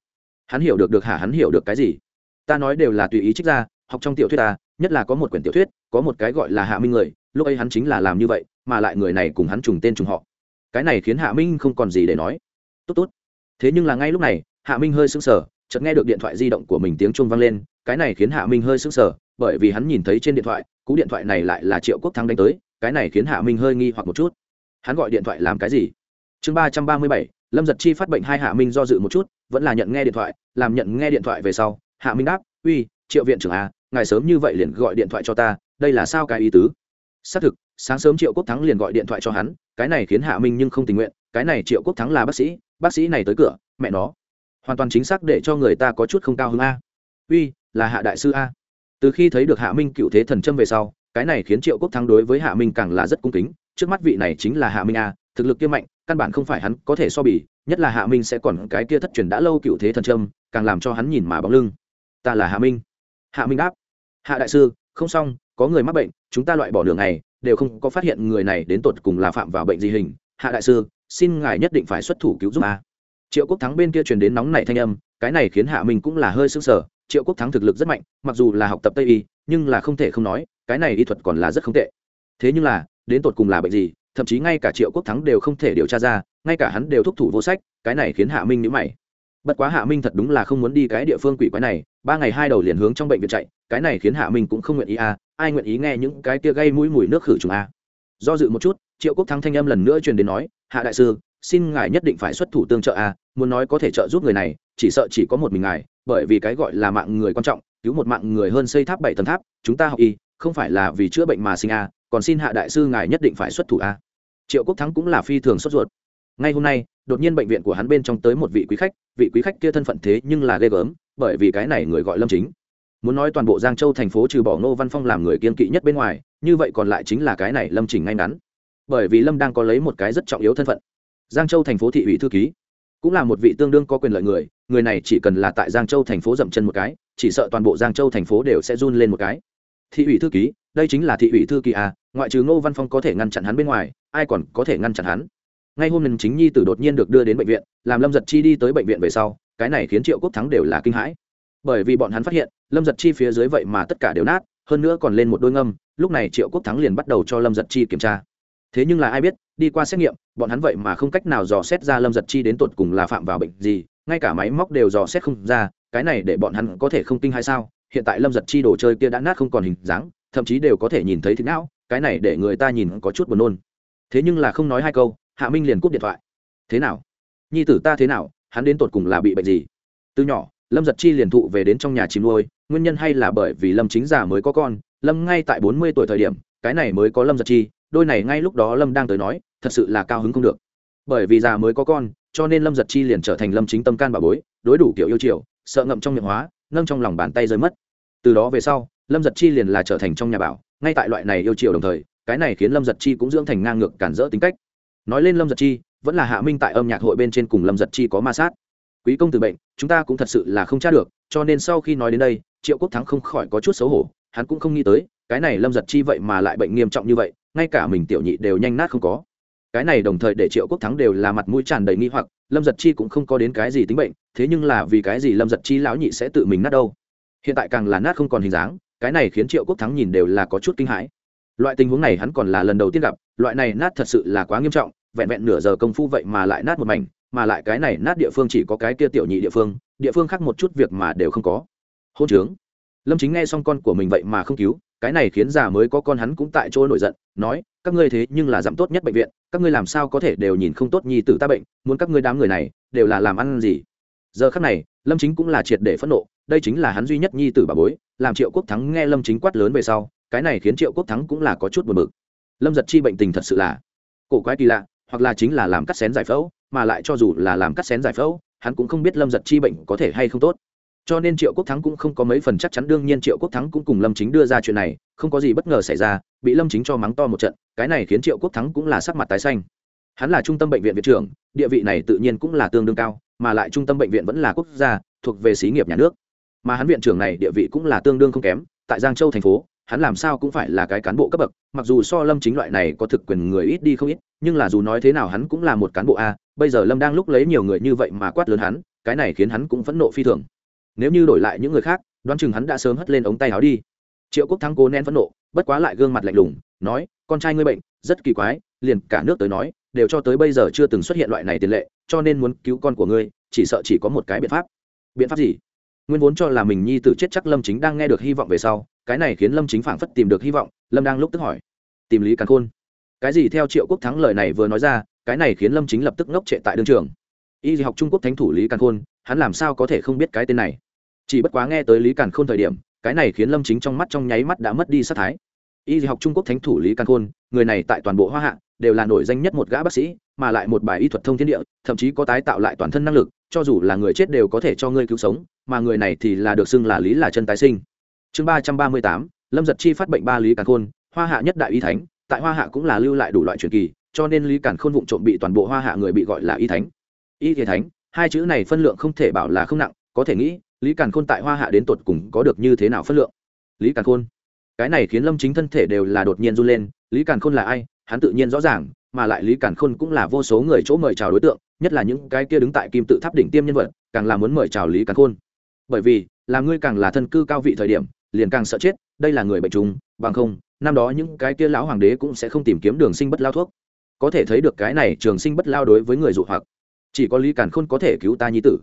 [SPEAKER 1] Hắn hiểu được được hả, hắn hiểu được cái gì? Ta nói đều là tùy ý trích ra học trong tiểu thuyết ta, nhất là có một quyển tiểu thuyết, có một cái gọi là hạ minh người, lúc ấy hắn chính là làm như vậy, mà lại người này cùng hắn trùng tên trùng họ. Cái này khiến hạ minh không còn gì để nói. Tốt tốt. Thế nhưng là ngay lúc này, hạ minh hơi sững sờ, chợt nghe được điện thoại di động của mình tiếng chuông vang lên, cái này khiến hạ minh hơi sững sờ, bởi vì hắn nhìn thấy trên điện thoại, cú điện thoại này lại là triệu quốc thắng đánh tới, cái này khiến hạ minh hơi nghi hoặc một chút. Hắn gọi điện thoại làm cái gì? Chương ba trăm ba mươi bảy, lâm giật chi phát bệnh hai hạ minh do dự một chút, vẫn là nhận nghe điện thoại, làm nhận nghe điện thoại về sau, hạ minh đáp, uy, triệu viện trưởng à ngài sớm như vậy liền gọi điện thoại cho ta, đây là sao cái ý tứ? Xác thực, sáng sớm triệu quốc thắng liền gọi điện thoại cho hắn, cái này khiến hạ minh nhưng không tình nguyện, cái này triệu quốc thắng là bác sĩ bác sĩ này tới cửa, mẹ nó. Hoàn toàn chính xác để cho người ta có chút không cao hơn a. Uy, là hạ đại sư a. Từ khi thấy được hạ minh cựu thế thần châm về sau, cái này khiến triệu quốc thắng đối với hạ minh càng là rất cung kính, trước mắt vị này chính là hạ minh a, thực lực kia mạnh, căn bản không phải hắn có thể so bì, nhất là hạ minh sẽ còn cái kia thất truyền đã lâu cựu thế thần trâm càng làm cho hắn nhìn mà bóng lưng. Ta là hạ minh. Hạ minh đáp hạ đại sư, không xong, có người mắc bệnh, chúng ta loại bỏ đường này đều không có phát hiện người này đến tột cùng là phạm vào bệnh gì hình. Hạ đại sư, xin ngài nhất định phải xuất thủ cứu giúp a. Triệu quốc thắng bên kia truyền đến nóng nảy thanh âm, cái này khiến hạ mình cũng là hơi sưng sở triệu quốc thắng thực lực rất mạnh, mặc dù là học tập tây y, nhưng là không thể không nói, cái này y thuật còn là rất không tệ. Thế nhưng là, đến tột cùng là bệnh gì, thậm chí ngay cả triệu quốc thắng đều không thể điều tra ra, ngay cả hắn đều thúc thủ vô sách, cái này khiến hạ minh nhữ mày bất quá hạ minh thật đúng là không muốn đi cái địa phương quỷ quái này, ba ngày hai đầu liền hướng trong bệnh viện chạy, cái này khiến hạ minh cũng không nguyện ý à ai nguyện ý nghe những cái kia gây mũi mùi nước khử trùng à. do dự một chút, triệu quốc thắng thanh âm lần nữa truyền đến nói, hạ đại sư, xin ngài nhất định phải xuất thủ tương trợ à muốn nói có thể trợ giúp người này, chỉ sợ chỉ có một mình ngài, bởi vì cái gọi là mạng người quan trọng, cứu một mạng người hơn xây tháp bảy tầng tháp, chúng ta học y, không phải là vì chữa bệnh mà sinh à còn xin hạ đại sư ngài nhất định phải xuất thủ à triệu quốc thắng cũng là phi thường sốt ruột ngay hôm nay, đột nhiên bệnh viện của hắn bên trong tới một vị quý khách, vị quý khách kia thân phận thế nhưng là ghê gớm, bởi vì cái này người gọi lâm chính. Muốn nói toàn bộ giang châu thành phố trừ bỏ ngô văn phong làm người kiên kỵ nhất bên ngoài, như vậy còn lại chính là cái này lâm trình ngay ngắn. Bởi vì lâm đang có lấy một cái rất trọng yếu thân phận. Giang châu thành phố thị ủy thư ký, cũng là một vị tương đương có quyền lợi người người này chỉ cần là tại giang châu thành phố dậm chân một cái, chỉ sợ toàn bộ giang châu thành phố đều sẽ run lên một cái. Thị ủy thư ký, đây chính là thị ủy thư ký à ngoại trừ ngô văn phong có thể ngăn chặn hắn bên ngoài, ai còn có thể ngăn chặn hắn? Ngay hôm lần chính nhi tử đột nhiên được đưa đến bệnh viện, làm lâm giật chi đi tới bệnh viện về sau, cái này khiến triệu quốc thắng đều là kinh hãi. Bởi vì bọn hắn phát hiện, lâm giật chi phía dưới vậy mà tất cả đều nát, hơn nữa còn lên một đôi ngâm, lúc này triệu quốc thắng liền bắt đầu cho lâm giật chi kiểm tra. Thế nhưng là ai biết, đi qua xét nghiệm, bọn hắn vậy mà không cách nào dò xét ra lâm giật chi đến tột cùng là phạm vào bệnh gì, ngay cả máy móc đều dò xét không ra, cái này để bọn hắn có thể không kinh hay sao? Hiện tại lâm giật chi đồ chơi kia đã nát không còn hình dáng, thậm chí đều có thể nhìn thấy thịt não, cái này để người ta nhìn có chút buồn nôn. Thế nhưng là không nói hai câu hạ minh liền cúp điện thoại. Thế nào? Nhi tử ta thế nào? Hắn đến tột cùng là bị bệnh gì? Từ nhỏ, lâm giật chi liền thụ về đến trong nhà chìm nuôi, nguyên nhân hay là bởi vì lâm chính già mới có con, lâm ngay tại bốn mươi tuổi thời điểm, cái này mới có lâm giật chi, đôi này ngay lúc đó lâm đang tới nói, thật sự là cao hứng không được. Bởi vì già mới có con, cho nên lâm giật chi liền trở thành lâm chính tâm can bà bối, đối đủ kiểu yêu chiều, sợ ngậm trong miệng hóa, nâng trong lòng bàn tay rơi mất. Từ đó về sau, lâm giật chi liền là trở thành trong nhà bảo, ngay tại loại này yêu chiều đồng thời, cái này khiến lâm giật chi cũng dưỡng thành ngang ngược cản rỡ tính cách nói lên lâm giật chi, vẫn là hạ minh tại âm nhạc hội bên trên cùng lâm giật chi có ma sát. Quý công tử bệnh, chúng ta cũng thật sự là không tra được, cho nên sau khi nói đến đây, triệu quốc thắng không khỏi có chút xấu hổ, hắn cũng không nghĩ tới, cái này lâm giật chi vậy mà lại bệnh nghiêm trọng như vậy, ngay cả mình tiểu nhị đều nhanh nát không có. Cái này đồng thời để triệu quốc thắng đều là mặt mũi tràn đầy nghi hoặc, lâm giật chi cũng không có đến cái gì tính bệnh, thế nhưng là vì cái gì lâm giật chi lão nhị sẽ tự mình nát đâu? Hiện tại càng là nát không còn hình dáng, cái này khiến triệu quốc thắng nhìn đều là có chút kinh hãi. Loại tình huống này hắn còn là lần đầu tiên gặp loại này nát thật sự là quá nghiêm trọng, vẹn vẹn nửa giờ công phu vậy mà lại nát một mảnh, mà lại cái này nát địa phương chỉ có cái kia tiểu nhị địa phương địa phương khác một chút việc mà đều không có. Hôn trướng. Lâm chính nghe xong con của mình vậy mà không cứu, cái này khiến già mới có con hắn cũng tại chỗ nổi giận, nói, các ngươi thế nhưng là giảm tốt nhất bệnh viện, các ngươi làm sao có thể đều nhìn không tốt nhi tử ta bệnh, muốn các ngươi đám người này, đều là làm ăn gì? Giờ khắc này, lâm chính cũng là triệt để phẫn nộ, đây chính là hắn duy nhất nhi tử bà bối, làm triệu quốc thắng nghe lâm chính quát lớn về sau, cái này khiến triệu quốc thắng cũng là có chút buồn bực lâm giật chi bệnh tình thật sự là cổ quái kỳ lạ, hoặc là chính là làm cắt xén giải phẫu, mà lại cho dù là làm cắt xén giải phẫu, hắn cũng không biết lâm giật chi bệnh có thể hay không tốt. Cho nên triệu quốc thắng cũng không có mấy phần chắc chắn, đương nhiên triệu quốc thắng cũng cùng lâm chính đưa ra chuyện này, không có gì bất ngờ xảy ra, bị lâm chính cho mắng to một trận, cái này khiến triệu quốc thắng cũng là sắc mặt tái xanh. Hắn là trung tâm bệnh viện viện trưởng, địa vị này tự nhiên cũng là tương đương cao, mà lại trung tâm bệnh viện vẫn là quốc gia, thuộc về xí nghiệp nhà nước. Mà hắn viện trưởng này địa vị cũng là tương đương không kém, tại giang châu thành phố hắn làm sao cũng phải là cái cán bộ cấp bậc, mặc dù so lâm chính loại này có thực quyền người ít đi không ít, nhưng là dù nói thế nào hắn cũng là một cán bộ a, bây giờ lâm đang lúc lấy nhiều người như vậy mà quát lớn hắn, cái này khiến hắn cũng phẫn nộ phi thường. Nếu như đổi lại những người khác, đoán chừng hắn đã sớm hất lên ống tay áo đi. Triệu quốc thắng cố nén phẫn nộ, bất quá lại gương mặt lạnh lùng, nói, con trai ngươi bệnh, rất kỳ quái, liền cả nước tới nói, đều cho tới bây giờ chưa từng xuất hiện loại này tiền lệ, cho nên muốn cứu con của ngươi, chỉ sợ chỉ có một cái biện pháp. Biện pháp gì? Nguyên vốn cho là mình nhi tử chết chắc lâm chính đang nghe được hy vọng về sau cái này khiến lâm chính phảng phất tìm được hy vọng, lâm đang lúc tức hỏi. Tìm lý càn khôn. Cái gì theo triệu quốc thắng lời này vừa nói ra, cái này khiến lâm chính lập tức ngốc trệ tại đương trường. Y học trung quốc thánh thủ lý càn khôn, hắn làm sao có thể không biết cái tên này? Chỉ bất quá nghe tới lý càn khôn thời điểm, cái này khiến lâm chính trong mắt trong nháy mắt đã mất đi sát thái. Y học trung quốc thánh thủ lý càn khôn, người này tại toàn bộ hoa hạ, đều là nổi danh nhất một gã bác sĩ, mà lại một bài y thuật thông thiên địa, thậm chí có tái tạo lại toàn thân năng lực, cho dù là người chết đều có thể cho ngươi cứu sống, mà người này thì là được xưng là lý là chân tái sinh chương ba trăm ba mươi tám, lâm giật chi phát bệnh ba lý càn khôn, hoa hạ nhất đại y thánh, tại hoa hạ cũng là lưu lại đủ loại truyền kỳ, cho nên lý càn khôn vụng trộm bị toàn bộ hoa hạ người bị gọi là y thánh. Y thế thánh, hai chữ này phân lượng không thể bảo là không nặng, có thể nghĩ, lý càn khôn tại hoa hạ đến tột cùng có được như thế nào phân lượng? Lý càn khôn, cái này khiến lâm chính thân thể đều là đột nhiên run lên, lý càn khôn là ai? Hắn tự nhiên rõ ràng, mà lại lý càn khôn cũng là vô số người chỗ mời chào đối tượng, nhất là những cái kia đứng tại kim tự tháp đỉnh tiêm nhân vật, càng là muốn mời chào lý càn khôn. Bởi vì, là ngươi càng là thân cư cao vị thời điểm liền càng sợ chết, đây là người bệnh trùng, bằng không, năm đó những cái kia lão hoàng đế cũng sẽ không tìm kiếm đường sinh bất lao thuốc. Có thể thấy được cái này trường sinh bất lao đối với người dụ hoặc. Chỉ có lý càn khôn có thể cứu ta nhi tử.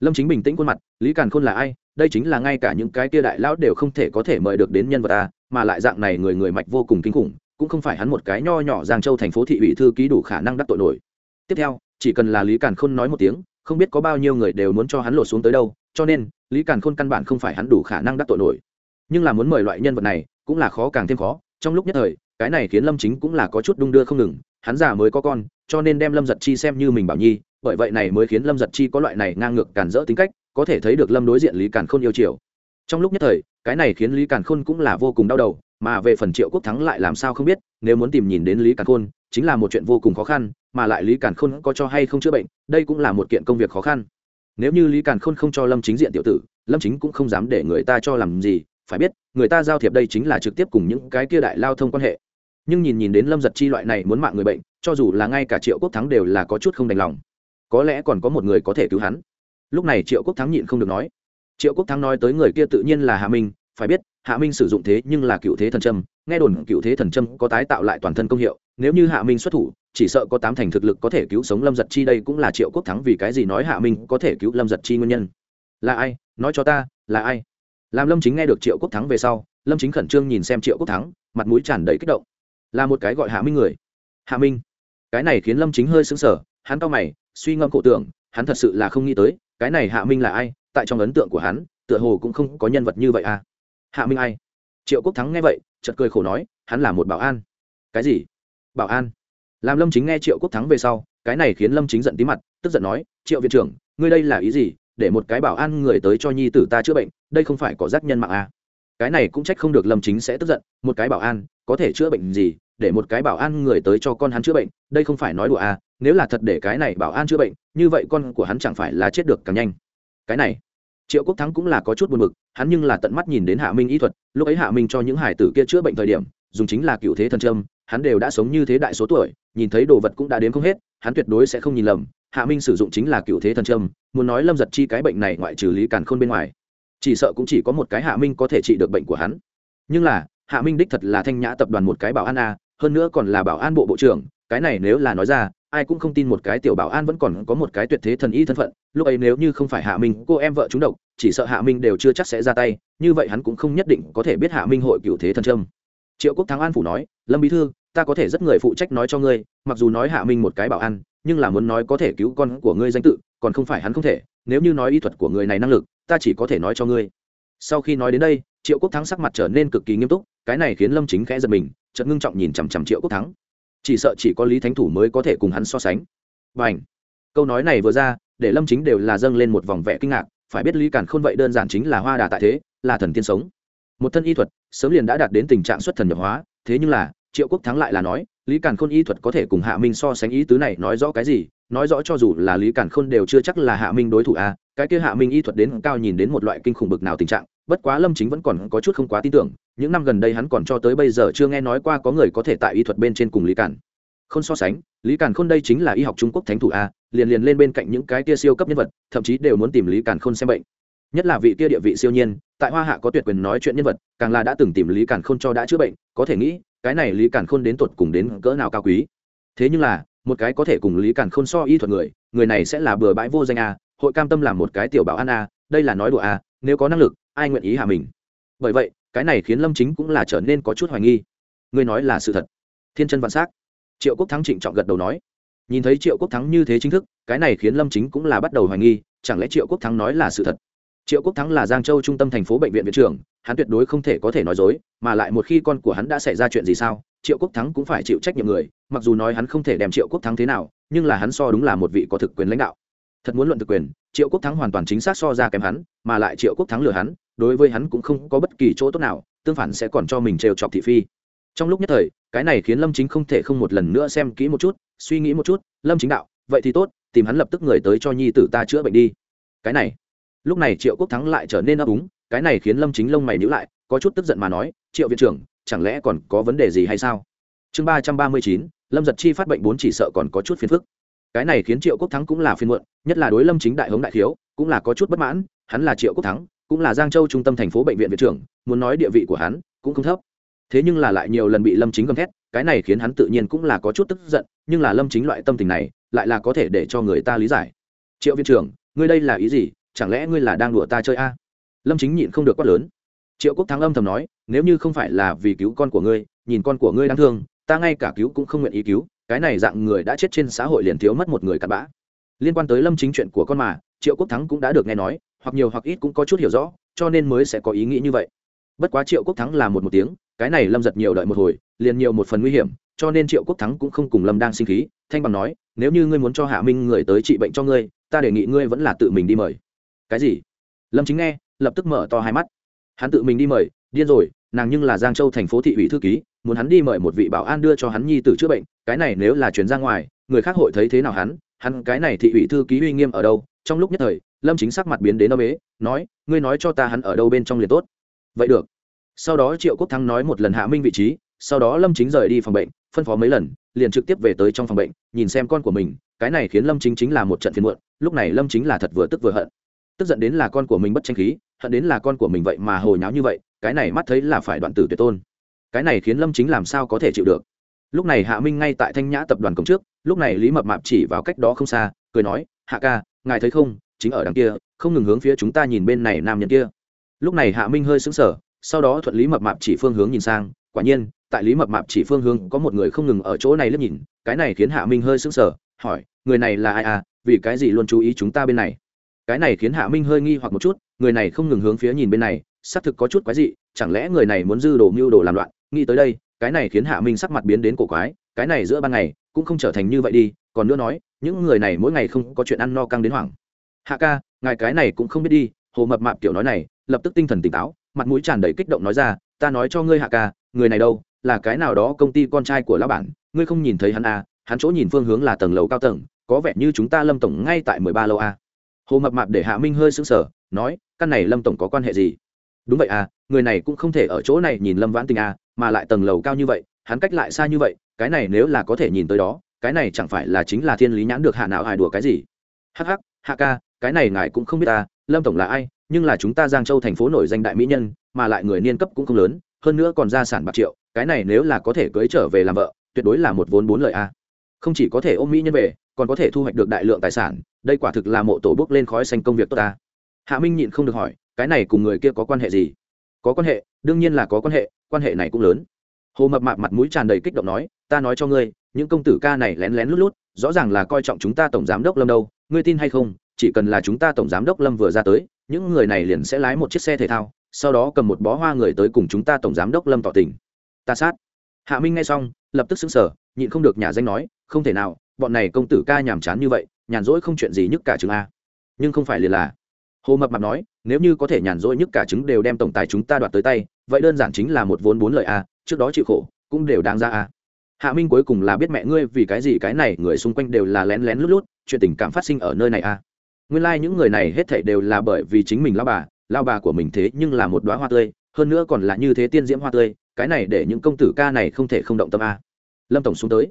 [SPEAKER 1] Lâm chính bình tĩnh khuôn mặt, lý càn khôn là ai? Đây chính là ngay cả những cái kia đại lão đều không thể có thể mời được đến nhân vật ta, mà lại dạng này người người mạch vô cùng kinh khủng, cũng không phải hắn một cái nho nhỏ giang châu thành phố thị ủy thư ký đủ khả năng đắc tội nổi. Tiếp theo, chỉ cần là lý càn khôn nói một tiếng, không biết có bao nhiêu người đều muốn cho hắn lột xuống tới đâu, cho nên, lý càn khôn căn bản không phải hắn đủ khả năng đắc tội nổi nhưng là muốn mời loại nhân vật này cũng là khó càng thêm khó. Trong lúc nhất thời, cái này khiến lâm chính cũng là có chút đung đưa không ngừng. Hắn già mới có con, cho nên đem lâm giật chi xem như mình bảo nhi, bởi vậy này mới khiến lâm giật chi có loại này ngang ngược cản rỡ tính cách, có thể thấy được lâm đối diện lý càn khôn yêu chiều. Trong lúc nhất thời, cái này khiến lý càn khôn cũng là vô cùng đau đầu, mà về phần triệu quốc thắng lại làm sao không biết, nếu muốn tìm nhìn đến lý càn khôn, chính là một chuyện vô cùng khó khăn, mà lại lý càn khôn có cho hay không chữa bệnh, đây cũng là một kiện công việc khó khăn. Nếu như lý càn khôn không cho lâm chính diện tiểu tử, lâm chính cũng không dám để người ta cho làm gì phải biết, người ta giao thiệp đây chính là trực tiếp cùng những cái kia đại lao thông quan hệ. Nhưng nhìn nhìn đến lâm giật chi loại này muốn mạng người bệnh, cho dù là ngay cả triệu quốc thắng đều là có chút không đành lòng. Có lẽ còn có một người có thể cứu hắn. Lúc này triệu quốc thắng nhịn không được nói. Triệu quốc thắng nói tới người kia tự nhiên là hạ minh, phải biết, hạ minh sử dụng thế nhưng là cựu thế thần trâm nghe đồn cựu thế thần trâm có tái tạo lại toàn thân công hiệu, nếu như hạ minh xuất thủ, chỉ sợ có tám thành thực lực có thể cứu sống lâm giật chi đây cũng là triệu quốc thắng vì cái gì nói hạ minh có thể cứu lâm giật chi nguyên nhân. Là ai? Nói cho ta, là ai? Làm lâm chính nghe được triệu quốc thắng về sau, lâm chính khẩn trương nhìn xem triệu quốc thắng, mặt mũi tràn đầy kích động. Là một cái gọi hạ minh người. Hạ minh. Cái này khiến lâm chính hơi xứng sở hắn cao mày, suy ngẫm cổ tưởng, hắn thật sự là không nghĩ tới, cái này hạ minh là ai, tại trong ấn tượng của hắn, tựa hồ cũng không có nhân vật như vậy à. Hạ minh ai? Triệu quốc thắng nghe vậy, chợt cười khổ nói, hắn là một bảo an. Cái gì? Bảo an? Làm lâm chính nghe triệu quốc thắng về sau, cái này khiến lâm chính giận tí mặt, tức giận nói, triệu viện trưởng, ngươi đây là ý gì? Để một cái bảo an người tới cho nhi tử ta chữa bệnh đây không phải có giác nhân mạng à. cái này cũng trách không được lâm chính sẽ tức giận, một cái bảo an, có thể chữa bệnh gì, để một cái bảo an người tới cho con hắn chữa bệnh, đây không phải nói đùa à? Nếu là thật để cái này bảo an chữa bệnh, như vậy con của hắn chẳng phải là chết được càng nhanh. Cái này, triệu quốc thắng cũng là có chút buồn bực, hắn nhưng là tận mắt nhìn đến hạ minh y thuật, lúc ấy hạ minh cho những hải tử kia chữa bệnh thời điểm, dùng chính là cựu thế thần trâm hắn đều đã sống như thế đại số tuổi, nhìn thấy đồ vật cũng đã đến không hết, hắn tuyệt đối sẽ không nhìn lầm, hạ minh sử dụng chính là cựu thế thần trâm muốn nói lâm giật chi cái bệnh này ngoại trừ lý càn khôn bên ngoài chỉ sợ cũng chỉ có một cái hạ minh có thể trị được bệnh của hắn. Nhưng là, hạ minh đích thật là thanh nhã tập đoàn một cái bảo an a, hơn nữa còn là bảo an bộ bộ trưởng, cái này nếu là nói ra, ai cũng không tin một cái tiểu bảo an vẫn còn có một cái tuyệt thế thần y thân phận, lúc ấy nếu như không phải hạ minh, cô em vợ chúng độc, chỉ sợ hạ minh đều chưa chắc sẽ ra tay, như vậy hắn cũng không nhất định có thể biết hạ minh hội cựu thế thần trâm triệu quốc thắng an phủ nói, lâm bí thư, ta có thể rất người phụ trách nói cho ngươi, mặc dù nói hạ minh một cái bảo an, nhưng là muốn nói có thể cứu con của ngươi danh tự, còn không phải hắn không thể, nếu như nói y thuật của người này năng lực ta chỉ có thể nói cho ngươi. Sau khi nói đến đây, triệu quốc thắng sắc mặt trở nên cực kỳ nghiêm túc, cái này khiến lâm chính khẽ giật mình, chợt ngưng trọng nhìn chằm chằm triệu quốc thắng. Chỉ sợ chỉ có lý thánh thủ mới có thể cùng hắn so sánh. Và ảnh câu nói này vừa ra, để lâm chính đều là dâng lên một vòng vẻ kinh ngạc, phải biết lý cản khôn vậy đơn giản chính là hoa đà tại thế, là thần tiên sống. Một thân y thuật, sớm liền đã đạt đến tình trạng xuất thần nhập hóa, thế nhưng là, triệu quốc thắng lại là nói, lý cản khôn y thuật có thể cùng hạ minh so sánh ý tứ này nói rõ cái gì nói rõ cho dù là lý cản khôn đều chưa chắc là hạ minh đối thủ a à. cái kia hạ minh y thuật đến cao nhìn đến một loại kinh khủng bực nào tình trạng, bất quá lâm chính vẫn còn có chút không quá tin tưởng, những năm gần đây hắn còn cho tới bây giờ chưa nghe nói qua có người có thể tại y thuật bên trên cùng lý cản không so sánh, lý Cản khôn đây chính là y học trung quốc thánh thủ a liền liền lên bên cạnh những cái kia siêu cấp nhân vật, thậm chí đều muốn tìm lý Cản khôn xem bệnh nhất là vị kia địa vị siêu nhiên, tại hoa hạ có tuyệt quyền nói chuyện nhân vật, càng là đã từng tìm lý Cản khôn cho đã chữa bệnh, có thể nghĩ, cái này lý Cản khôn đến tuột cùng đến cỡ nào cao quý thế nhưng là một cái có thể cùng lý càn khôn so y thuật người người này sẽ là bừa bãi vô danh a, hội cam tâm làm một cái tiểu bảo an a, đây là nói đùa a, nếu có năng lực, ai nguyện ý hạ mình? Bởi vậy, cái này khiến lâm chính cũng là trở nên có chút hoài nghi. Ngươi nói là sự thật. Thiên chân vạn s á c triệu quốc thắng trịnh trọng gật đầu nói. Nhìn thấy triệu quốc thắng như thế chính thức, cái này khiến lâm chính cũng là bắt đầu hoài nghi, chẳng lẽ triệu quốc thắng nói là sự thật? Triệu quốc thắng là giang châu trung tâm thành phố bệnh viện viện trưởng, hắn tuyệt đối không thể có thể nói dối, mà lại một khi con của hắn đã xảy ra chuyện gì sao, triệu quốc thắng cũng phải chịu trách nhiệm người, mặc dù nói hắn không thể đem triệu quốc thắng thế nào, nhưng là hắn so đúng là một vị có thực quyền lãnh đạo. Thật muốn luận thực quyền, triệu quốc thắng hoàn toàn chính xác so ra kém hắn, mà lại triệu quốc thắng lừa hắn, đối với hắn cũng không có bất kỳ chỗ tốt nào, tương phản sẽ còn cho mình trêu chọc thị phi. Trong lúc nhất thời, cái này khiến lâm chính không thể không một lần nữa xem kỹ một chút, suy nghĩ một chút, lâm chính đạo, vậy thì tốt, tìm hắn lập tức người tới cho nhi tử ta chữa bệnh đi. Cái này lúc này triệu quốc thắng lại trở nên ấp úng, cái này khiến lâm chính lông mày nhữ lại, có chút tức giận mà nói, triệu viện trưởng, chẳng lẽ còn có vấn đề gì hay sao? Chương ba trăm ba mươi chín, lâm giật chi phát bệnh bốn chỉ sợ còn có chút phiền phức. Cái này khiến triệu quốc thắng cũng là phiên muộn, nhất là đối lâm chính đại hống đại thiếu cũng là có chút bất mãn, hắn là triệu quốc thắng, cũng là giang châu trung tâm thành phố bệnh viện viện trưởng, muốn nói địa vị của hắn cũng không thấp. Thế nhưng là lại nhiều lần bị lâm chính gầm thét, cái này khiến hắn tự nhiên cũng là có chút tức giận, nhưng là lâm chính loại tâm tình này, lại là có thể để cho người ta lý giải. Triệu viện trưởng, ngươi đây là ý gì? Chẳng lẽ ngươi là đang đùa ta chơi a? Lâm chính nhịn không được quát lớn. Triệu quốc thắng âm thầm nói, nếu như không phải là vì cứu con của ngươi, nhìn con của ngươi đáng thương, ta ngay cả cứu cũng không nguyện ý cứu, cái này dạng người đã chết trên xã hội liền thiếu mất một người cặn bã. Liên quan tới lâm chính chuyện của con mà, triệu quốc thắng cũng đã được nghe nói, hoặc nhiều hoặc ít cũng có chút hiểu rõ, cho nên mới sẽ có ý nghĩ như vậy. Bất quá triệu quốc thắng là một một tiếng, cái này lâm giật nhiều đợi một hồi, liền nhiều một phần nguy hiểm, cho nên triệu quốc thắng cũng không cùng lâm đang sinh khí, thanh bằng nói, nếu như ngươi muốn cho hạ minh người tới trị bệnh cho ngươi, ta đề nghị ngươi vẫn là tự mình đi mời cái gì? Lâm chính nghe, lập tức mở to hai mắt. Hắn tự mình đi mời, điên rồi, nàng nhưng là giang châu thành phố thị ủy thư ký, muốn hắn đi mời một vị bảo an đưa cho hắn nhi tử chữa bệnh, cái này nếu là chuyển ra ngoài, người khác hội thấy thế nào hắn? Hắn, cái này thị ủy thư ký uy nghiêm ở đâu? Trong lúc nhất thời, lâm chính sắc mặt biến đến âm ế, nói, ngươi nói cho ta hắn ở đâu bên trong liền tốt. Vậy được. Sau đó triệu quốc thắng nói một lần hạ minh vị trí, sau đó lâm chính rời đi phòng bệnh, phân phó mấy lần, liền trực tiếp về tới trong phòng bệnh, nhìn xem con của mình, cái này khiến lâm chính chính là một trận phiền muộn, lúc này lâm chính là thật vừa tức vừa hận tức giận đến là con của mình bất tranh khí, hận đến là con của mình vậy mà hồi nháo như vậy, cái này mắt thấy là phải đoạn tử tuyệt tôn. Cái này khiến lâm chính làm sao có thể chịu được? Lúc này hạ minh ngay tại thanh nhã tập đoàn cổng trước, lúc này lý mập mạp chỉ vào cách đó không xa, cười nói, hạ ca, ngài thấy không, chính ở đằng kia, không ngừng hướng phía chúng ta nhìn bên này nam nhân kia. Lúc này hạ minh hơi sững sờ, sau đó thuận lý mập mạp chỉ phương hướng nhìn sang, quả nhiên, tại lý mập mạp chỉ phương hướng có một người không ngừng ở chỗ này liếc nhìn, cái này khiến hạ minh hơi sững sờ, hỏi, người này là ai à? Vì cái gì luôn chú ý chúng ta bên này? Cái này khiến hạ minh hơi nghi hoặc một chút, người này không ngừng hướng phía nhìn bên này, xác thực có chút quái dị, chẳng lẽ người này muốn dư đồ mưu đồ làm loạn nghĩ tới đây, cái này khiến hạ minh sắc mặt biến đến cổ quái, cái này giữa ban ngày cũng không trở thành như vậy đi, còn nữa nói, những người này mỗi ngày không có chuyện ăn no căng đến hoảng hạ ca, ngài cái này cũng không biết đi, hồ mập mạp kiểu nói này, lập tức tinh thần tỉnh táo, mặt mũi tràn đầy kích động nói ra, ta nói cho ngươi hạ ca, người này đâu, là cái nào đó công ty con trai của lão bản, ngươi không nhìn thấy hắn à hắn chỗ nhìn phương hướng là tầng lầu cao tầng, có vẻ như chúng ta lâm tổng ngay tại mười ba lâu à hồ mập mạp để hạ minh hơi sững sờ, nói, căn này lâm tổng có quan hệ gì? Đúng vậy à người này cũng không thể ở chỗ này nhìn lâm vãn tình à mà lại tầng lầu cao như vậy, hắn cách lại xa như vậy, cái này nếu là có thể nhìn tới đó, cái này chẳng phải là chính là thiên lý nhãn được hạ nào ai đùa cái gì? Hắc hắc, hạ ca, cái này ngài cũng không biết ta, lâm tổng là ai, nhưng là chúng ta giang châu thành phố nổi danh đại mỹ nhân, mà lại người niên cấp cũng không lớn, hơn nữa còn gia sản bạc triệu, cái này nếu là có thể cưới trở về làm vợ, tuyệt đối là một vốn bốn lợi a không chỉ có thể ôm mỹ nhân về còn có thể thu hoạch được đại lượng tài sản, đây quả thực là mộ tổ bước lên khói xanh công việc tốt ta. Hạ minh nhịn không được hỏi, cái này cùng người kia có quan hệ gì? Có quan hệ, đương nhiên là có quan hệ quan hệ này cũng lớn. Hồ mập mạp mặt mũi tràn đầy kích động nói, ta nói cho ngươi, những công tử ca này lén lén lút lút, rõ ràng là coi trọng chúng ta tổng giám đốc lâm đâu, ngươi tin hay không, chỉ cần là chúng ta tổng giám đốc lâm vừa ra tới, những người này liền sẽ lái một chiếc xe thể thao, sau đó cầm một bó hoa người tới cùng chúng ta tổng giám đốc lâm tỏ tình. Ta sát. Hạ minh nghe xong, lập tức xứng sở nhịn không được nhà danh nói, không thể nào bọn này công tử ca nhàm chán như vậy, nhàn rỗi không chuyện gì nhức cả chứng a. Nhưng không phải liền là. Hồ mập mạp nói, nếu như có thể nhàn rỗi nhức cả chứng đều đem tổng tài chúng ta đoạt tới tay, vậy đơn giản chính là một vốn bốn lợi a, trước đó chịu khổ, cũng đều đáng ra a. Hạ minh cuối cùng là biết mẹ ngươi vì cái gì cái này, người xung quanh đều là lén lén lút lút, chuyện tình cảm phát sinh ở nơi này a. Nguyên lai、like、những người này hết thảy đều là bởi vì chính mình lao bà lao bà của mình thế nhưng là một đoá hoa tươi, hơn nữa còn là như thế tiên diễm hoa tươi, cái này để những công tử ca này không thể không động tâm a. Lâm tổng xuống tới.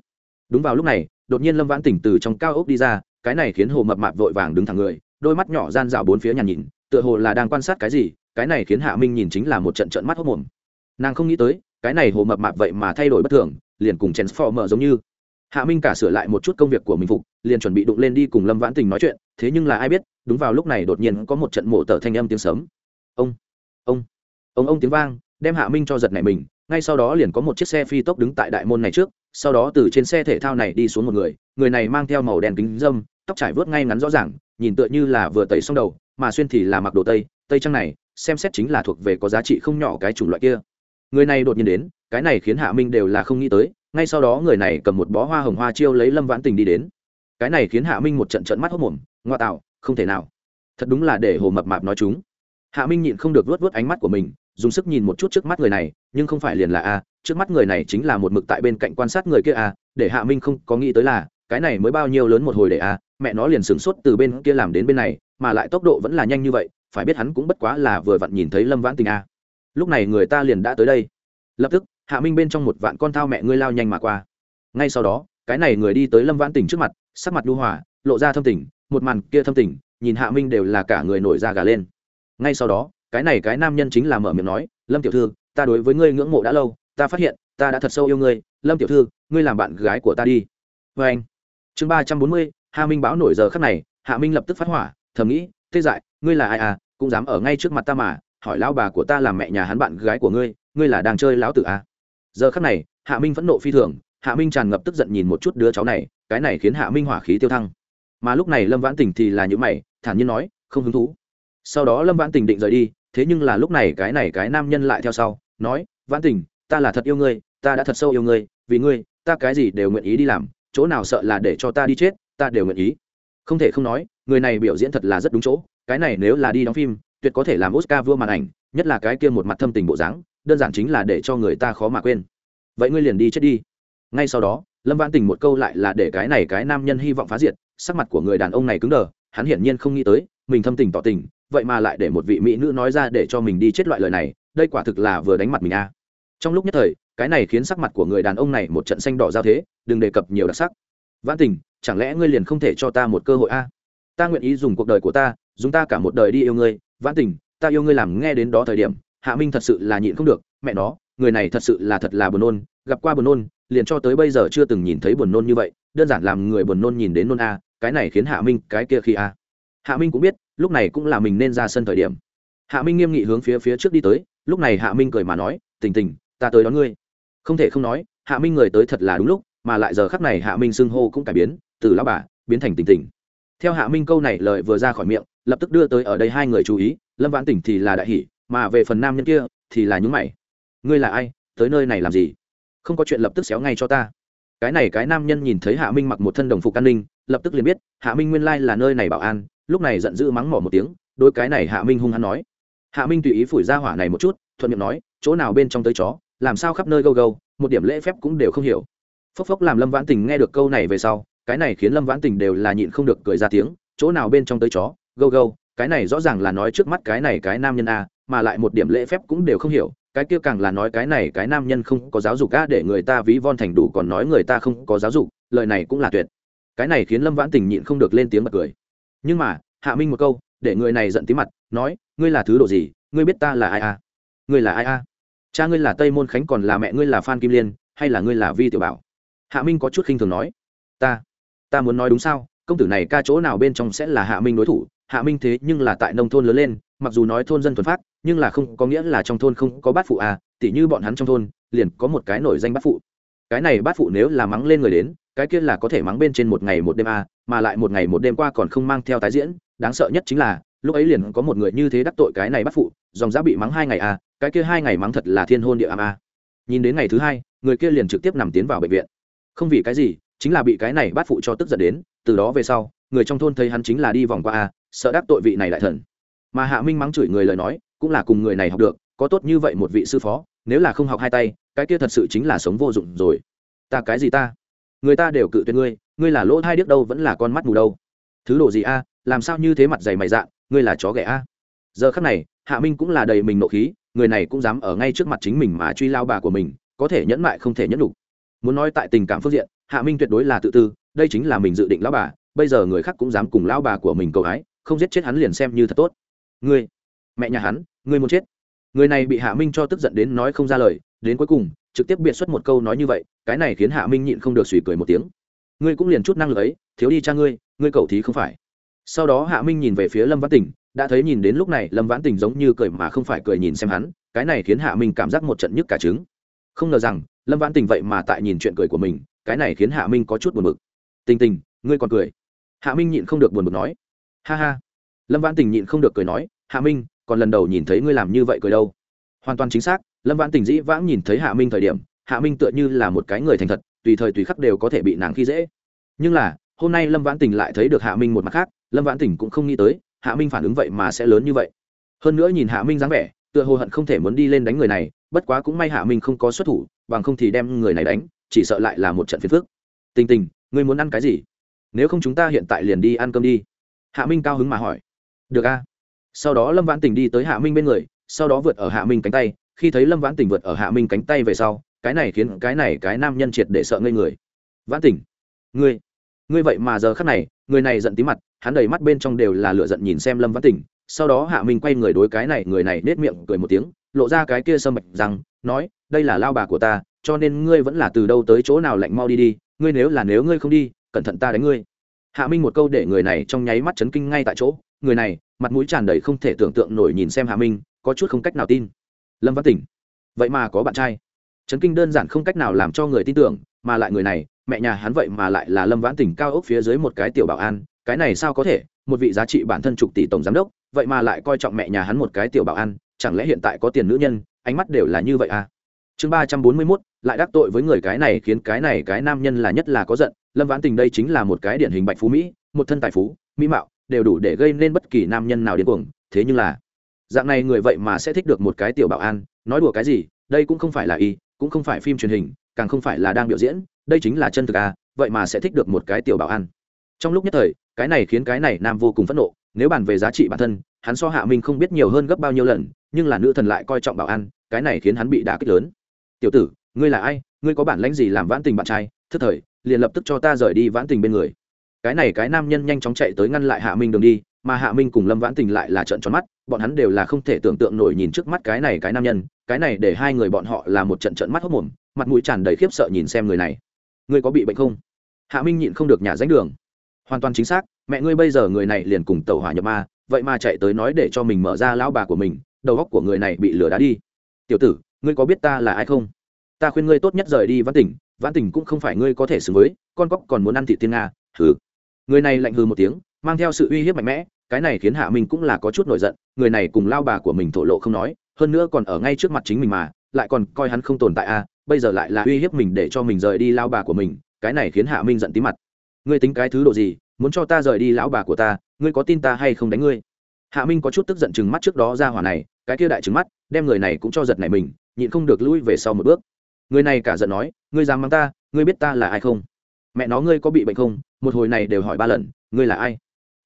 [SPEAKER 1] Đúng vào lúc này đột nhiên lâm vãn tỉnh từ trong cao ốc đi ra, cái này khiến hồ mập mạp vội vàng đứng thẳng người, đôi mắt nhỏ gian dạo bốn phía nhà nhìn, tựa hồ là đang quan sát cái gì, cái này khiến hạ minh nhìn chính là một trận trận mắt hốc mồm. Nàng không nghĩ tới, cái này hồ mập mạp vậy mà thay đổi bất thường, liền cùng chèn phò mở giống như. Hạ minh cả sửa lại một chút công việc của mình phục, liền chuẩn bị đụng lên đi cùng lâm vãn tình nói chuyện, thế nhưng là ai biết, đúng vào lúc này đột nhiên có một trận mổ tờ thanh âm tiếng sớm ông ông ông ông tiếng vang, đem hạ minh cho giật này mình, ngay sau đó liền có một chiếc xe phi tốc đứng tại đại môn này trước sau đó từ trên xe thể thao này đi xuống một người người này mang theo màu đen kính dâm, tóc trải vớt ngay ngắn rõ ràng, nhìn tựa như là vừa tẩy xong đầu, mà xuyên thì là mặc đồ tây tây trang này, xem xét chính là thuộc về có giá trị không nhỏ cái chủng loại kia. Người này đột nhiên đến, cái này khiến hạ minh đều là không nghĩ tới, ngay sau đó người này cầm một bó hoa hồng hoa chiêu lấy lâm vãn tình đi đến. Cái này khiến hạ minh một trận trận mắt hốc mồm ngoa tạo, không thể nào. Thật đúng là để hồ mập mạp nói chúng. Hạ minh nhịn không được vớt vớt ánh mắt của mình dùng sức nhìn một chút trước mắt người này, nhưng không phải liền là a, trước mắt người này chính là một mực tại bên cạnh quan sát người kia a, để hạ minh không có nghĩ tới là, cái này mới bao nhiêu lớn một hồi để a, mẹ nó liền sửng sốt từ bên kia làm đến bên này, mà lại tốc độ vẫn là nhanh như vậy, phải biết hắn cũng bất quá là vừa vặn nhìn thấy lâm vãn tình a. Lúc này người ta liền đã tới đây. Lập tức, hạ minh bên trong một vạn con thao mẹ ngươi lao nhanh mà qua. Ngay sau đó, cái này người đi tới lâm vãn tình trước mặt, sắc mặt đu hòa, lộ ra thâm tình, một màn kia thâm tình, nhìn hạ minh đều là cả người nổi da gà lên. Ngay sau đó cái này cái nam nhân chính là mở miệng nói, lâm tiểu thư, ta đối với ngươi ngưỡng mộ đã lâu, ta phát hiện, ta đã thật sâu yêu ngươi. Lâm tiểu thư, ngươi làm bạn gái của ta đi. Vê anh. Chương ba trăm bốn mươi hạ minh báo nổi giờ khắc này, hạ minh lập tức phát hỏa, thầm nghĩ tê dại, ngươi là ai à? Cũng dám ở ngay trước mặt ta mà, hỏi lão bà của ta là mẹ nhà hắn bạn gái của ngươi ngươi là đang chơi lão tử à? Giờ khắc này, hạ minh phẫn nộ phi thường, hạ minh tràn ngập tức giận nhìn một chút đứa cháu này, cái này khiến hạ minh hỏa khí tiêu thăng. Mà lúc này lâm vãn tình thì là những mày, thản nhiên nói, không hứng thú sau đó lâm vãn tình định rời đi, thế nhưng là lúc này cái này cái nam nhân lại theo sau, nói, vãn tình, ta là thật yêu ngươi, ta đã thật sâu yêu ngươi, vì ngươi, ta cái gì đều nguyện ý đi làm, chỗ nào sợ là để cho ta đi chết, ta đều nguyện ý. Không thể không nói, người này biểu diễn thật là rất đúng chỗ, cái này nếu là đi đóng phim, tuyệt có thể làm oscar vua màn ảnh, nhất là cái kia một mặt thâm tình bộ dáng, đơn giản chính là để cho người ta khó mà quên. Vậy ngươi liền đi chết đi. Ngay sau đó, lâm vãn tình một câu lại là để cái này cái nam nhân hy vọng phá diệt, sắc mặt của người đàn ông này cứng đờ, hắn hiển nhiên không nghĩ tới, mình thâm tình tỏ tình vậy mà lại để một vị mỹ nữ nói ra để cho mình đi chết loại lời này, đây quả thực là vừa đánh mặt mình a. Trong lúc nhất thời, cái này khiến sắc mặt của người đàn ông này một trận xanh đỏ giao thế, đừng đề cập nhiều đặc sắc. Vãn tình, chẳng lẽ ngươi liền không thể cho ta một cơ hội a? Ta nguyện ý dùng cuộc đời của ta, dùng ta cả một đời đi yêu ngươi. Vãn tình, ta yêu ngươi làm nghe đến đó thời điểm, hạ minh thật sự là nhịn không được, mẹ nó, người này thật sự là thật là buồn nôn, gặp qua buồn nôn, liền cho tới bây giờ chưa từng nhìn thấy buồn nôn như vậy, đơn giản làm người buồn nôn nhìn đến nôn a, cái này khiến hạ minh cái kia khi a. Hạ minh cũng biết lúc này cũng là mình nên ra sân thời điểm. Hạ minh nghiêm nghị hướng phía phía trước đi tới, lúc này hạ minh cười mà nói, tình tình, ta tới đón ngươi. Không thể không nói, hạ minh người tới thật là đúng lúc, mà lại giờ khắc này hạ minh xưng hô cũng cải biến, từ lão bà biến thành tình tình. Theo hạ minh câu này lời vừa ra khỏi miệng, lập tức đưa tới ở đây hai người chú ý, lâm vãn tỉnh thì là đại hỷ mà về phần nam nhân kia thì là nhúng mày. Ngươi là ai? Tới nơi này làm gì? Không có chuyện lập tức xéo ngay cho ta. Cái này cái nam nhân nhìn thấy hạ minh mặc một thân đồng phục an ninh, lập tức liền biết, hạ minh nguyên lai là nơi này bảo an lúc này giận dữ mắng mỏ một tiếng, đôi cái này hạ minh hung hăng nói. Hạ minh tùy ý phủi ra hỏa này một chút, thuận miệng nói, chỗ nào bên trong tới chó, làm sao khắp nơi gâu gâu, một điểm lễ phép cũng đều không hiểu. Phốc phốc làm lâm vãn tình nghe được câu này về sau, cái này khiến lâm vãn tình đều là nhịn không được cười ra tiếng, chỗ nào bên trong tới chó, gâu gâu, cái này rõ ràng là nói trước mắt cái này cái nam nhân a, mà lại một điểm lễ phép cũng đều không hiểu, cái kia càng là nói cái này cái nam nhân không có giáo dục a để người ta ví von thành đủ còn nói người ta không có giáo dục, lời này cũng là tuyệt. Cái này khiến lâm vãn tình nhịn không được lên tiếng bật cười nhưng mà, hạ minh một câu, để người này giận tí mặt, nói, ngươi là thứ đồ gì? Ngươi biết ta là ai à? Ngươi là ai à? Cha ngươi là tây môn khánh còn là mẹ ngươi là phan kim liên, hay là ngươi là vi tiểu bảo? Hạ minh có chút khinh thường nói, ta ta muốn nói đúng sao? Công tử này ca chỗ nào bên trong sẽ là hạ minh đối thủ? Hạ minh thế nhưng là tại nông thôn lớn lên, mặc dù nói thôn dân thuần phát, nhưng là không có nghĩa là trong thôn không có bát phụ à tỉ như bọn hắn trong thôn, liền có một cái nổi danh bát phụ. Cái này bát phụ nếu là mắng lên người đến cái kia là có thể mắng bên trên một ngày một đêm à mà lại một ngày một đêm qua còn không mang theo tái diễn, đáng sợ nhất chính là, lúc ấy liền có một người như thế đắc tội cái này bắt phụ, dòng giá bị mắng hai ngày à cái kia hai ngày mắng thật là thiên hôn địa ám à. Nhìn đến ngày thứ hai, người kia liền trực tiếp nằm tiến vào bệnh viện. Không vì cái gì, chính là bị cái này bắt phụ cho tức giận đến, từ đó về sau, người trong thôn thấy hắn chính là đi vòng qua a sợ đắc tội vị này lại thần. Mà hạ minh mắng chửi người lời nói, cũng là cùng người này học được, có tốt như vậy một vị sư phó, nếu là không học hai tay, cái kia thật sự chính là sống vô dụng rồi. Ta cái gì ta? Người ta đều cự tuyệt ngươi ngươi là lỗ thai điếc đâu vẫn là con mắt mù đâu. Thứ đồ gì a, làm sao như thế mặt dày mày dạng ngươi là chó ghẻ a. Giờ khắc này, hạ minh cũng là đầy mình nộ khí, người này cũng dám ở ngay trước mặt chính mình mà truy lao bà của mình, có thể nhẫn mại không thể nhẫn đủ muốn nói tại tình cảm phương diện, hạ minh tuyệt đối là tự tư, đây chính là mình dự định lão bà, bây giờ người khác cũng dám cùng lão bà của mình cầu ái không giết chết hắn liền xem như thật tốt. Ngươi, mẹ nhà hắn, ngươi muốn chết. Người này bị hạ minh cho tức giận đến nói không ra lời đến cuối cùng, trực tiếp biện xuất một câu nói như vậy, cái này khiến hạ minh nhịn không được suy cười một tiếng. Ngươi cũng liền chút năng lực ấy, thiếu đi cha ngươi ngươi cầu thí không phải. Sau đó hạ minh nhìn về phía lâm vãn tỉnh đã thấy nhìn đến lúc này lâm vãn tỉnh giống như cười mà không phải cười nhìn xem hắn, cái này khiến hạ minh cảm giác một trận nhức cả trứng. Không ngờ rằng, lâm vãn tình vậy mà tại nhìn chuyện cười của mình, cái này khiến hạ minh có chút buồn bực. Tình tình, ngươi còn cười. Hạ minh nhịn không được buồn bực nói. Ha ha. Lâm vãn tình nhịn không được cười nói. Hạ minh, còn lần đầu nhìn thấy ngươi làm như vậy cười đâu? Hoàn toàn chính xác lâm vãn tình dĩ vãng nhìn thấy hạ minh thời điểm, hạ minh tựa như là một cái người thành thật, tùy thời tùy khắc đều có thể bị nàng khi dễ. Nhưng là, hôm nay lâm vãn tình lại thấy được hạ minh một mặt khác, lâm vãn tình cũng không nghĩ tới, hạ minh phản ứng vậy mà sẽ lớn như vậy. Hơn nữa nhìn hạ minh dáng vẻ, tựa hồ hận không thể muốn đi lên đánh người này, bất quá cũng may hạ minh không có xuất thủ, bằng không thì đem người này đánh, chỉ sợ lại là một trận phiền phức. Tình tình, ngươi muốn ăn cái gì? Nếu không chúng ta hiện tại liền đi ăn cơm đi. Hạ minh cao hứng mà hỏi. Được a. Sau đó lâm vãn tình đi tới hạ minh bên người, sau đó vượt ở hạ minh cánh tay khi thấy lâm vãn tình vượt ở hạ minh cánh tay về sau, cái này khiến cái này cái nam nhân triệt để sợ ngây người. Vãn tình, ngươi ngươi vậy mà giờ khắc này, người này giận tí mặt, hắn đầy mắt bên trong đều là lựa giận nhìn xem lâm vãn tình. Sau đó hạ minh quay người đối cái này, người này nết miệng cười một tiếng, lộ ra cái kia sâm mạch rằng, nói, đây là lao bà của ta, cho nên ngươi vẫn là từ đâu tới chỗ nào lạnh mau đi đi, ngươi nếu là nếu ngươi không đi, cẩn thận ta đánh ngươi. Hạ minh một câu để người này trong nháy mắt chấn kinh ngay tại chỗ. Người này, mặt mũi tràn đầy không thể tưởng tượng nổi nhìn xem hạ minh, có chút không cách nào tin lâm văn tỉnh. Vậy mà có bạn trai. Trấn kinh đơn giản không cách nào làm cho người tin tưởng, mà lại người này, mẹ nhà hắn vậy mà lại là lâm vãn tỉnh cao ốc phía dưới một cái tiểu bảo an, cái này sao có thể, một vị giá trị bản thân chục tỷ tổng giám đốc, vậy mà lại coi trọng mẹ nhà hắn một cái tiểu bảo an, chẳng lẽ hiện tại có tiền nữ nhân, ánh mắt đều là như vậy à? Chương ba trăm bốn mươi mốt, lại đắc tội với người cái này khiến cái này cái nam nhân là nhất là có giận, lâm vãn tình đây chính là một cái điển hình bạch phú mỹ, một thân tài phú, mỹ mạo, đều đủ để gây nên bất kỳ nam nhân nào điên cuồng, thế nhưng là dạng này người vậy mà sẽ thích được một cái tiểu bảo an, nói đùa cái gì, đây cũng không phải là y, cũng không phải phim truyền hình, càng không phải là đang biểu diễn, đây chính là chân thực à vậy mà sẽ thích được một cái tiểu bảo an. Trong lúc nhất thời, cái này khiến cái này nam vô cùng phẫn nộ, nếu bàn về giá trị bản thân, hắn so hạ minh không biết nhiều hơn gấp bao nhiêu lần, nhưng là nữ thần lại coi trọng bảo an, cái này khiến hắn bị đả kích lớn. Tiểu tử, ngươi là ai? Ngươi có bản lãnh gì làm vãn tình bạn trai? Thức thời, liền lập tức cho ta rời đi vãn tình bên người. Cái này cái nam nhân nhanh chóng chạy tới ngăn lại hạ minh đường đi mà hạ minh cùng lâm vãn tình lại là trận tròn mắt, bọn hắn đều là không thể tưởng tượng nổi nhìn trước mắt cái này cái nam nhân, cái này để hai người bọn họ là một trận trận mắt hốc mồm, mặt mũi tràn đầy khiếp sợ nhìn xem người này. Ngươi có bị bệnh không? Hạ minh nhịn không được nhà ránh đường. Hoàn toàn chính xác, mẹ ngươi bây giờ người này liền cùng tàu hỏa nhập ma, vậy mà chạy tới nói để cho mình mở ra lão bà của mình, đầu góc của người này bị lừa đá đi. Tiểu tử, ngươi có biết ta là ai không? Ta khuyên ngươi tốt nhất rời đi văn tỉnh văn tỉnh cũng không phải ngươi có thể xử với, con cóc còn muốn ăn thị tiên nga, hừ. Người này lạnh hừ một tiếng, mang theo sự uy hiếp mạnh mẽ cái này khiến hạ minh cũng là có chút nổi giận người này cùng lao bà của mình thổ lộ không nói hơn nữa còn ở ngay trước mặt chính mình mà lại còn coi hắn không tồn tại a à, bây giờ lại là uy hiếp mình để cho mình rời đi lao bà của mình cái này khiến hạ minh giận tí mặt. Ngươi tính cái thứ độ gì muốn cho ta rời đi lão bà của ta ngươi có tin ta hay không đánh ngươi? Hạ minh có chút tức giận chừng mắt trước đó ra hỏa này cái kia đại trừng mắt đem người này cũng cho giật này mình nhịn không được lui về sau một bước. Người này cả giận nói ngươi dám mắng ta ngươi biết ta là ai không? Mẹ nó ngươi có bị bệnh không? Một hồi này đều hỏi ba lần ngươi là ai?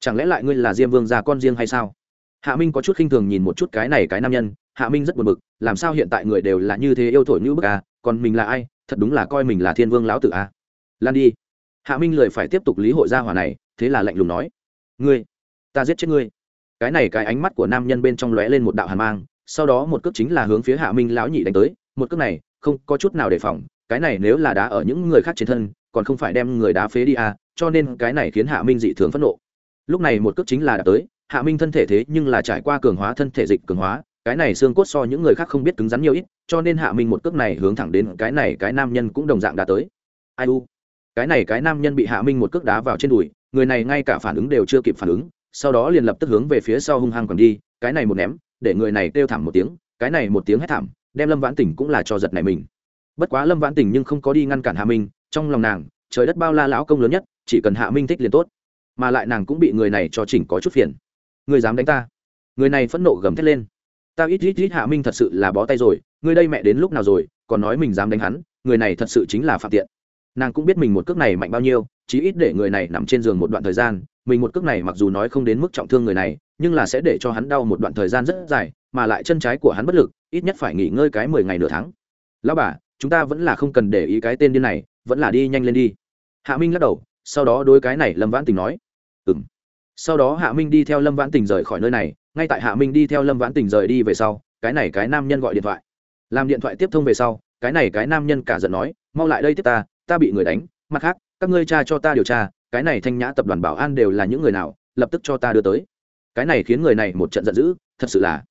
[SPEAKER 1] Chẳng lẽ lại ngươi là diêm vương già con riêng hay sao? Hạ minh có chút khinh thường nhìn một chút cái này cái nam nhân, hạ minh rất buồn bực, làm sao hiện tại người đều là như thế yêu thổi như bức à còn mình là ai, thật đúng là coi mình là thiên vương lão tử à. Lan đi. Hạ minh lười phải tiếp tục lý hội gia hỏa này, thế là lạnh lùng nói. Ngươi, ta giết chết ngươi. Cái này cái ánh mắt của nam nhân bên trong lóe lên một đạo hàn mang, sau đó một cước chính là hướng phía hạ minh lão nhị đánh tới, một cước này, không có chút nào đề phòng, cái này nếu là đá ở những người khác trên thân, còn không phải đem người đá phế đi à cho nên cái này khiến hạ minh dị thường phẫn nộ lúc này một cước chính là đã tới, hạ minh thân thể thế nhưng là trải qua cường hóa, thân thể dịch cường hóa, cái này xương cốt so những người khác không biết cứng rắn nhiều ít, cho nên hạ minh một cước này hướng thẳng đến cái này cái nam nhân cũng đồng dạng đã tới. Ai u? Cái này cái nam nhân bị hạ minh một cước đá vào trên đùi, người này ngay cả phản ứng đều chưa kịp phản ứng, sau đó liền lập tức hướng về phía sau hung hăng còn đi, cái này một ném, để người này kêu thảm một tiếng, cái này một tiếng hét thảm, đem lâm vãn tỉnh cũng là cho giật này mình. Bất quá lâm vãn tỉnh nhưng không có đi ngăn cản hạ minh, trong lòng nàng, trời đất bao la lão công lớn nhất, chỉ cần hạ minh thích liền tốt mà lại nàng cũng bị người này cho chỉnh có chút phiền. Người dám đánh ta? Người này phẫn nộ gầm thét lên. Ta ít ít ít hạ minh thật sự là bó tay rồi, người đây mẹ đến lúc nào rồi, còn nói mình dám đánh hắn, người này thật sự chính là phạm tiện. Nàng cũng biết mình một cước này mạnh bao nhiêu, chí ít để người này nằm trên giường một đoạn thời gian, mình một cước này mặc dù nói không đến mức trọng thương người này, nhưng là sẽ để cho hắn đau một đoạn thời gian rất dài, mà lại chân trái của hắn bất lực, ít nhất phải nghỉ ngơi cái mười ngày nửa tháng. Lão bà, chúng ta vẫn là không cần để ý cái tên điên này, vẫn là đi nhanh lên đi. Hạ minh lắc đầu sau đó đôi cái này lâm vãn tình nói ừ m sau đó hạ minh đi theo lâm vãn tình rời khỏi nơi này, ngay tại hạ minh đi theo lâm vãn tình rời đi về sau, cái này cái nam nhân gọi điện thoại. Làm điện thoại tiếp thông về sau, cái này cái nam nhân cả giận nói, mau lại đây tiếp ta ta bị người đánh, mặt khác, các ngươi cha cho ta điều tra, cái này thanh nhã tập đoàn bảo an đều là những người nào, lập tức cho ta đưa tới. Cái này khiến người này một trận giận dữ, thật sự là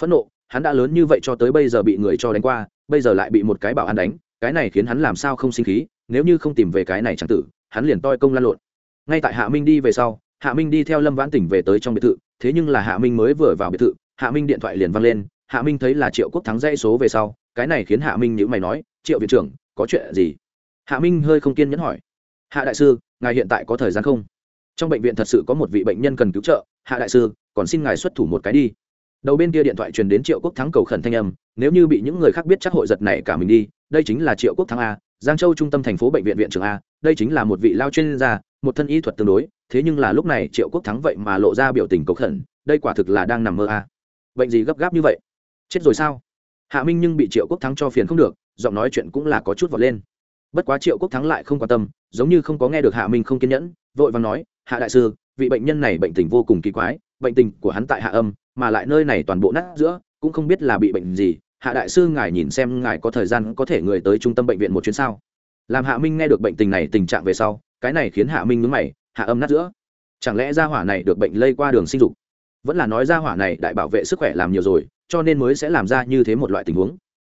[SPEAKER 1] phẫn nộ, hắn đã lớn như vậy cho tới bây giờ bị người cho đánh qua, bây giờ lại bị một cái bảo an đánh, cái này khiến hắn làm sao không sinh khí, nếu như không tìm về cái này chẳng tử hắn liền toi công lan lộn. Ngay tại hạ minh đi về sau, hạ minh đi theo lâm vãn tỉnh về tới trong biệt thự, thế nhưng là hạ minh mới vừa vào biệt thự, hạ minh điện thoại liền văng lên, hạ minh thấy là triệu quốc thắng dãy số về sau, cái này khiến hạ minh nhữ mày nói, triệu viện trưởng, có chuyện gì? Hạ minh hơi không kiên nhẫn hỏi, hạ đại sư, ngài hiện tại có thời gian không? Trong bệnh viện thật sự có một vị bệnh nhân cần cứu trợ, hạ đại sư, còn xin ngài xuất thủ một cái đi. Đầu bên kia điện thoại truyền đến triệu quốc thắng cầu khẩn thanh âm, nếu như bị những người khác biết chắc hội giật này cả mình đi đây chính là triệu quốc thắng a, giang châu trung tâm thành phố bệnh viện viện trưởng a, đây chính là một vị lao chuyên gia, một thân y thuật tương đối, thế nhưng là lúc này triệu quốc thắng vậy mà lộ ra biểu tình cầu khẩn, đây quả thực là đang nằm mơ a. Bệnh gì gấp gáp như vậy? Chết rồi sao? Hạ minh nhưng bị triệu quốc thắng cho phiền không được, giọng nói chuyện cũng là có chút vọt lên. Bất quá triệu quốc thắng lại không quan tâm, giống như không có nghe được hạ minh không kiên nhẫn, vội vàng nói, hạ đại sư, vị bệnh nhân này bệnh tình vô cùng kỳ quái, bệnh tình của hắn tại hạ âm, mà lại nơi này toàn bộ nát giữa, cũng không biết là bị bệnh gì hạ đại sư ngài nhìn xem ngài có thời gian có thể người tới trung tâm bệnh viện một chuyến sao? Làm hạ minh nghe được bệnh tình này tình trạng về sau, cái này khiến hạ minh mướn mày, hạ âm nát giữa. Chẳng lẽ gia hỏa này được bệnh lây qua đường sinh dục? Vẫn là nói ra hỏa này đại bảo vệ sức khỏe làm nhiều rồi, cho nên mới sẽ làm ra như thế một loại tình huống.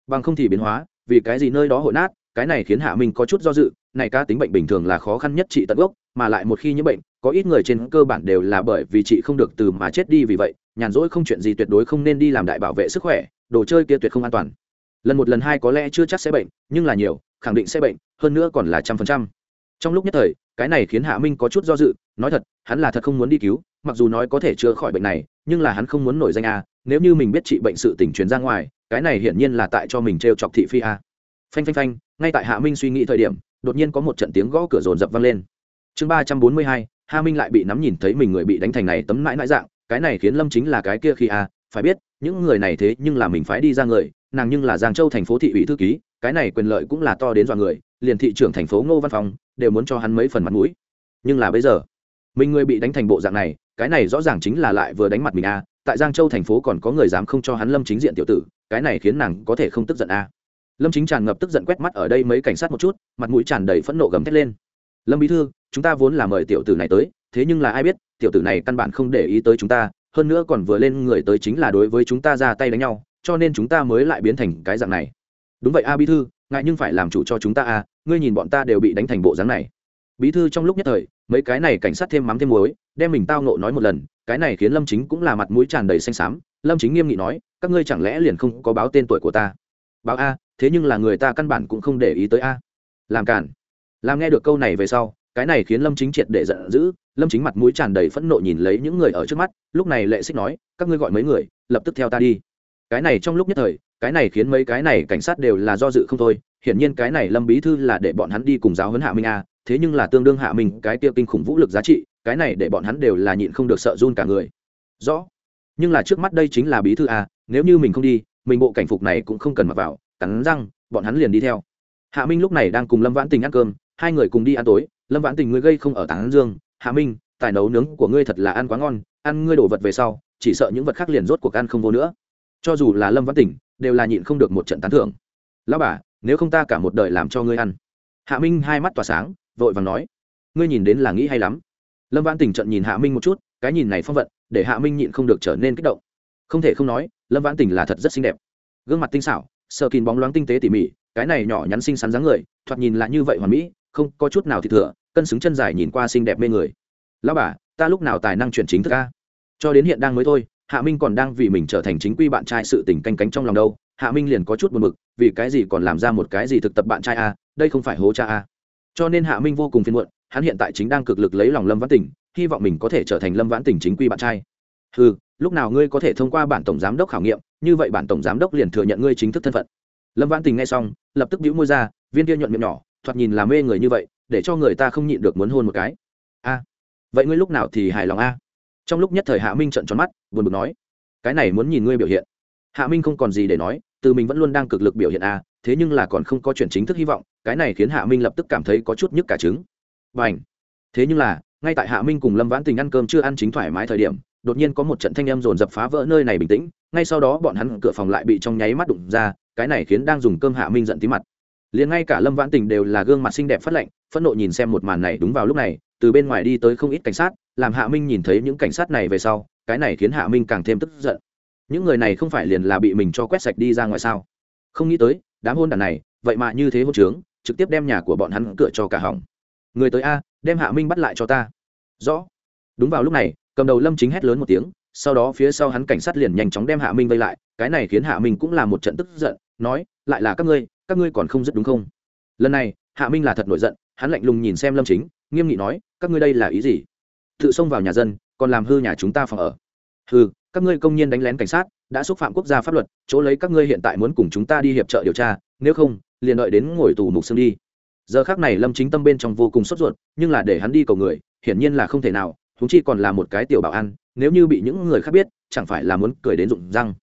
[SPEAKER 1] Bằng không thì biến hóa, vì cái gì nơi đó hội nát, cái này khiến hạ minh có chút do dự, này ca tính bệnh bình thường là khó khăn nhất trị tận gốc, mà lại một khi nhiễm bệnh, có ít người trên cơ bản đều là bởi vì chị không được từ mà chết đi vì vậy, nhàn rỗi không chuyện gì tuyệt đối không nên đi làm đại bảo vệ sức khỏe đồ chơi kia tuyệt không an toàn. Lần một lần hai có lẽ chưa chắc sẽ bệnh, nhưng là nhiều, khẳng định sẽ bệnh, hơn nữa còn là trăm phần trăm. Trong lúc nhất thời, cái này khiến hạ minh có chút do dự, nói thật, hắn là thật không muốn đi cứu, mặc dù nói có thể chữa khỏi bệnh này, nhưng là hắn không muốn nổi danh a, nếu như mình biết trị bệnh sự tỉnh truyền ra ngoài, cái này hiển nhiên là tại cho mình t r e o chọc thị phi a. Phanh phanh phanh, ngay tại hạ minh suy nghĩ thời điểm, đột nhiên có một trận tiếng gõ cửa rồn rập vang lên. Chương ba trăm bốn mươi hai, hạ minh lại bị nắm nhìn thấy mình người bị đánh thành này tấm mãi mãi dạng, cái này khiến lâm chính là cái kia khi a, phải biết những người này thế nhưng là mình phái đi ra người, nàng nhưng là giang châu thành phố thị ủy thư ký, cái này quyền lợi cũng là to đến dọa người, liền thị trưởng thành phố ngô văn phòng đều muốn cho hắn mấy phần mặt mũi. Nhưng là bây giờ, mình người bị đánh thành bộ dạng này, cái này rõ ràng chính là lại vừa đánh mặt mình a, tại giang châu thành phố còn có người dám không cho hắn lâm chính diện tiểu tử, cái này khiến nàng có thể không tức giận a. Lâm chính tràn ngập tức giận quét mắt ở đây mấy cảnh sát một chút, mặt mũi tràn đầy phẫn nộ gầm thét lên. Lâm bí thư, chúng ta vốn là mời tiểu tử này tới, thế nhưng là ai biết, tiểu tử này căn bản không để ý tới chúng ta hơn nữa còn vừa lên người tới chính là đối với chúng ta ra tay đánh nhau, cho nên chúng ta mới lại biến thành cái dạng này. Đúng vậy a bí thư, ngại nhưng phải làm chủ cho chúng ta a, ngươi nhìn bọn ta đều bị đánh thành bộ dáng này. Bí thư trong lúc nhất thời, mấy cái này cảnh sát thêm mắm thêm muối, đem mình tao nộ nói một lần, cái này khiến lâm chính cũng là mặt mũi tràn đầy xanh xám. Lâm chính nghiêm nghị nói, các ngươi chẳng lẽ liền không có báo tên tuổi của ta? Báo a, thế nhưng là người ta căn bản cũng không để ý tới a. Làm cản làm nghe được câu này về sau cái này khiến lâm chính triệt để giận dữ, lâm chính mặt mũi tràn đầy phẫn nộ nhìn lấy những người ở trước mắt, lúc này lệ xích nói, các ngươi gọi mấy người, lập tức theo ta đi. Cái này trong lúc nhất thời, cái này khiến mấy cái này cảnh sát đều là do dự không thôi, hiển nhiên cái này lâm bí thư là để bọn hắn đi cùng giáo huấn hạ minh a, thế nhưng là tương đương hạ minh cái tiêu kinh khủng vũ lực giá trị, cái này để bọn hắn đều là nhịn không được sợ run cả người. Rõ. Nhưng là trước mắt đây chính là bí thư a, nếu như mình không đi, mình bộ cảnh phục này cũng không cần mặc vào, cắn răng, bọn hắn liền đi theo. Hạ minh lúc này đang cùng lâm vãn tình ăn cơm, hai người cùng đi ăn tối lâm vãn tình ngươi gây không ở tán dương, hạ minh, tài nấu nướng của ngươi thật là ăn quá ngon, ăn ngươi đổ vật về sau, chỉ sợ những vật khác liền rốt cuộc ăn không vô nữa. Cho dù là lâm vãn tình, đều là nhịn không được một trận tán thưởng. Lão bà, nếu không ta cả một đời làm cho ngươi ăn. Hạ minh hai mắt tỏa sáng, vội vàng nói. Ngươi nhìn đến là nghĩ hay lắm. Lâm vãn tình trận nhìn hạ minh một chút, cái nhìn này phong vận, để hạ minh nhịn không được trở nên kích động. Không thể không nói, lâm vãn tình là thật rất xinh đẹp. Gương mặt tinh xảo, sờ kín bóng loáng tinh tế tỉ mỉ, cái này nhỏ nhắn xinh xắn dáng người, thoạt nhìn là như vậy hoàn mỹ không có chút nào thì thừa, cân xứng chân dài nhìn qua xinh đẹp mê người. Lão bà, ta lúc nào tài năng chuyển chính thức ca cho đến hiện đang mới thôi, hạ minh còn đang vì mình trở thành chính quy bạn trai sự tình canh cánh trong lòng đâu. Hạ minh liền có chút buồn bực, vì cái gì còn làm ra một cái gì thực tập bạn trai a? Đây không phải hố cha a. Cho nên hạ minh vô cùng phiền muộn, hắn hiện tại chính đang cực lực lấy lòng lâm vãn tỉnh hy vọng mình có thể trở thành lâm vãn tỉnh chính quy bạn trai. Ừ lúc nào ngươi có thể thông qua bản tổng giám đốc khảo nghiệm, như vậy bản tổng giám đốc liền thừa nhận ngươi chính thức thân phận. Lâm vãn tình nghe xong, lập tức đĩu môi ra, viên kia nhuận miệng nhỏ thoạt nhìn là mê người như vậy, để cho người ta không nhịn được muốn hôn một cái. A, vậy ngươi lúc nào thì hài lòng a? Trong lúc nhất thời hạ minh trận tròn mắt, buồn bực nói, cái này muốn nhìn ngươi biểu hiện. Hạ minh không còn gì để nói, từ mình vẫn luôn đang cực lực biểu hiện a, thế nhưng là còn không có chuyện chính thức hy vọng, cái này khiến hạ minh lập tức cảm thấy có chút nhức cả trứng. B à n h thế nhưng là, ngay tại hạ minh cùng lâm vãn tình ăn cơm chưa ăn chính thoải mái thời điểm, đột nhiên có một trận thanh âm dồn dập phá vỡ nơi này bình tĩnh, ngay sau đó bọn hắn cửa phòng lại bị trong nháy mắt đụng ra, cái này khiến đang dùng cơm hạ minh giận tí mặt liền ngay cả lâm vãn tình đều là gương mặt xinh đẹp phát lạnh phẫn nộ nhìn xem một màn này đúng vào lúc này, từ bên ngoài đi tới không ít cảnh sát, làm hạ minh nhìn thấy những cảnh sát này về sau, cái này khiến hạ minh càng thêm tức giận. Những người này không phải liền là bị mình cho quét sạch đi ra ngoài sao? Không nghĩ tới, đám hôn đàn này, vậy mà như thế hôn trướng, trực tiếp đem nhà của bọn hắn cửa cho cả hỏng. Người tới a, đem hạ minh bắt lại cho ta. Rõ. Đúng vào lúc này, cầm đầu lâm chính hét lớn một tiếng, sau đó phía sau hắn cảnh sát liền nhanh chóng đem hạ minh vây lại, cái này khiến hạ minh cũng là một trận tức giận, nói, lại là các ngươi các ngươi còn không dứt đúng không? Lần này hạ minh là thật nổi giận hắn lạnh lùng nhìn xem lâm chính nghiêm nghị nói các ngươi đây là ý gì? Tự xông vào nhà dân còn làm hư nhà chúng ta phòng ở. Hư các ngươi công nhân đánh lén cảnh sát đã xúc phạm quốc gia pháp luật chỗ lấy các ngươi hiện tại muốn cùng chúng ta đi hiệp trợ điều tra nếu không liền đợi đến ngồi tù mục xương đi. Giờ khác này lâm chính tâm bên trong vô cùng sốt ruột nhưng là để hắn đi cầu người hiển nhiên là không thể nào thúng chi còn là một cái tiểu bảo ăn, nếu như bị những người khác biết chẳng phải là muốn cười đến rụng răng.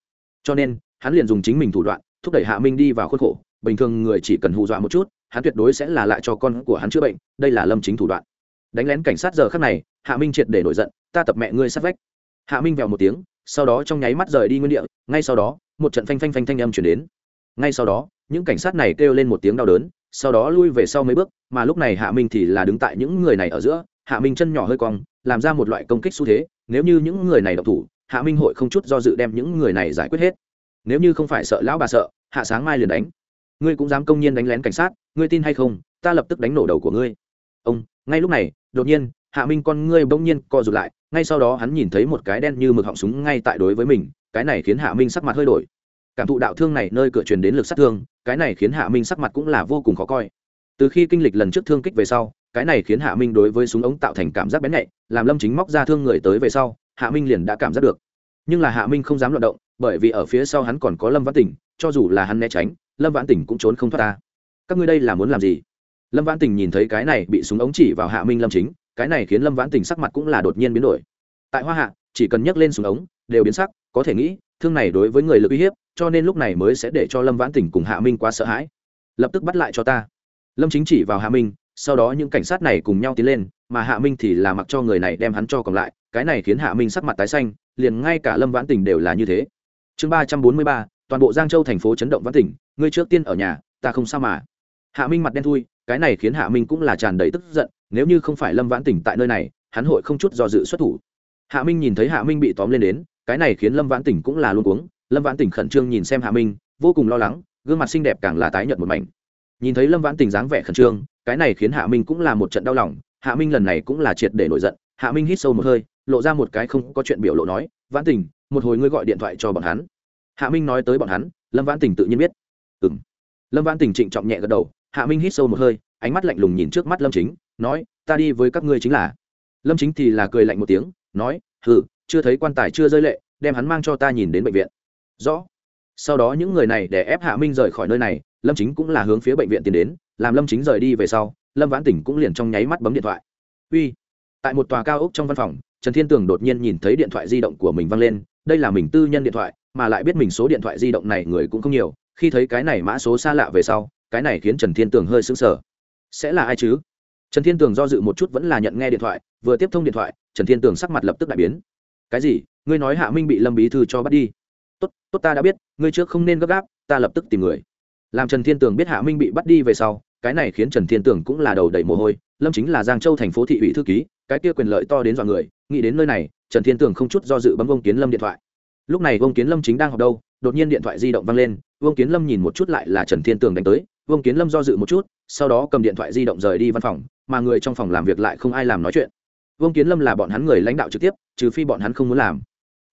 [SPEAKER 1] Cho nên hắn liền dùng chính mình thủ đoạn thúc đẩy hạ minh đi vào khuôn khổ bình thường người chỉ cần hù dọa một chút, hắn tuyệt đối sẽ là lại cho con của hắn chữa bệnh, đây là lâm chính thủ đoạn. Đánh lén cảnh sát giờ khác này, hạ minh triệt để nổi giận, ta tập mẹ ngươi sát vách. Hạ minh vèo một tiếng, sau đó trong nháy mắt rời đi nguyên địa, ngay sau đó, một trận phanh phanh phanh thanh âm chuyển đến. Ngay sau đó, những cảnh sát này kêu lên một tiếng đau đớn, sau đó lui về sau mấy bước, mà lúc này hạ minh thì là đứng tại những người này ở giữa, hạ minh chân nhỏ hơi cong, làm ra một loại công kích xu thế, nếu như những người này độc thủ, hạ minh hội không chút do dự đem những người này giải quyết hết. Nếu như không phải sợ lão bà sợ, hạ sáng mai liền đánh ngươi cũng dám công nhiên đánh lén cảnh sát, ngươi tin hay không, ta lập tức đánh nổ đầu của ngươi. Ông, ngay lúc này, đột nhiên, hạ minh con ngươi bỗng nhiên co rụt lại, ngay sau đó hắn nhìn thấy một cái đen như mực họng súng ngay tại đối với mình, cái này khiến hạ minh sắc mặt hơi đổi. Cảm thụ đạo thương này nơi cửa truyền đến lực sát thương, cái này khiến hạ minh sắc mặt cũng là vô cùng khó coi. Từ khi kinh lịch lần trước thương kích về sau, cái này khiến hạ minh đối với súng ống tạo thành cảm giác bén nhạy, làm lâm chính móc ra thương người tới về sau, hạ minh liền đã cảm giác được. Nhưng là hạ minh không dám luận động, bởi vì ở phía sau hắn còn có lâm văn tỉnh, cho dù là hắn né tránh lâm vãn tỉnh cũng trốn không thoát ta. Các ngươi đây là muốn làm gì? Lâm vãn tỉnh nhìn thấy cái này bị súng ống chỉ vào hạ minh lâm chính, cái này khiến lâm vãn tỉnh sắc mặt cũng là đột nhiên biến đổi. Tại hoa hạ, chỉ cần nhấc lên súng ống, đều biến sắc, có thể nghĩ, thương này đối với người lực uy hiếp, cho nên lúc này mới sẽ để cho lâm vãn tỉnh cùng hạ minh quá sợ hãi. Lập tức bắt lại cho ta. Lâm chính chỉ vào hạ minh, sau đó những cảnh sát này cùng nhau tiến lên, mà hạ minh thì là mặc cho người này đem hắn cho còn lại, cái này khiến hạ minh sắc mặt tái xanh, liền ngay cả lâm vãn tỉnh đều là như thế. Chương ba trăm bốn mươi ba, toàn bộ giang châu thành phố chấn động vãn tỉnh ngươi trước tiên ở nhà, ta không sao mà. Hạ minh mặt đen thui, cái này khiến hạ minh cũng là tràn đầy tức giận, nếu như không phải lâm vãn tỉnh tại nơi này, hắn hội không chút do dự xuất thủ. Hạ minh nhìn thấy hạ minh bị tóm lên đến, cái này khiến lâm vãn tỉnh cũng là luôn cuống, lâm vãn tỉnh khẩn trương nhìn xem hạ minh, vô cùng lo lắng, gương mặt xinh đẹp càng là tái nhợt một mảnh. Nhìn thấy lâm vãn tỉnh dáng vẻ khẩn trương, cái này khiến hạ minh cũng là một trận đau lòng, hạ minh lần này cũng là triệt để nổi giận, hạ minh hít sâu một hơi, lộ ra một cái không có chuyện biểu lộ nói, vãn tỉnh, một hồi ngươi gọi điện thoại cho bọn hắn. Hạ minh nói tới bọn hắn, lâm vãn tỉnh tự nhiên biết ừng lâm vãn tỉnh trịnh trọng nhẹ gật đầu, hạ minh hít sâu một hơi, ánh mắt lạnh lùng nhìn trước mắt lâm chính, nói, ta đi với các ngươi chính là. Lâm chính thì là cười lạnh một tiếng, nói, hừ, chưa thấy quan tài chưa rơi lệ, đem hắn mang cho ta nhìn đến bệnh viện. Rõ. Sau đó những người này để ép hạ minh rời khỏi nơi này, lâm chính cũng là hướng phía bệnh viện tiến đến, làm lâm chính rời đi về sau, lâm vãn tỉnh cũng liền trong nháy mắt bấm điện thoại. Uy. Tại một tòa cao ốc trong văn phòng, trần thiên tường đột nhiên nhìn thấy điện thoại di động của mình văng lên, đây là mình tư nhân điện thoại, mà lại biết mình số điện thoại di động này người cũng không nhiều khi thấy cái này mã số xa lạ về sau, cái này khiến trần thiên tường hơi sững sờ. Sẽ là ai chứ? Trần thiên tường do dự một chút vẫn là nhận nghe điện thoại, vừa tiếp thông điện thoại, trần thiên tường sắc mặt lập tức đại biến. Cái gì? Ngươi nói hạ minh bị lâm bí thư cho bắt đi? Tốt tốt ta đã biết, ngươi trước không nên gấp gáp, ta lập tức tìm người. Làm trần thiên tường biết hạ minh bị bắt đi về sau, cái này khiến trần thiên tường cũng là đầu đầy mồ hôi. Lâm chính là giang châu thành phố thị ủy thư ký, cái kia quyền lợi to đến dọa người. Nghĩ đến nơi này, trần thiên tường không chút do dự bấm ông kiến lâm điện thoại. Lúc này ông kiến lâm chính đang học đâu? Đột nhiên điện thoại di động vang lên, vương kiến lâm nhìn một chút lại là trần thiên tường đánh tới. Vương kiến lâm do dự một chút, sau đó cầm điện thoại di động rời đi văn phòng, mà người trong phòng làm việc lại không ai làm nói chuyện. Vương kiến lâm là bọn hắn người lãnh đạo trực tiếp, trừ phi bọn hắn không muốn làm.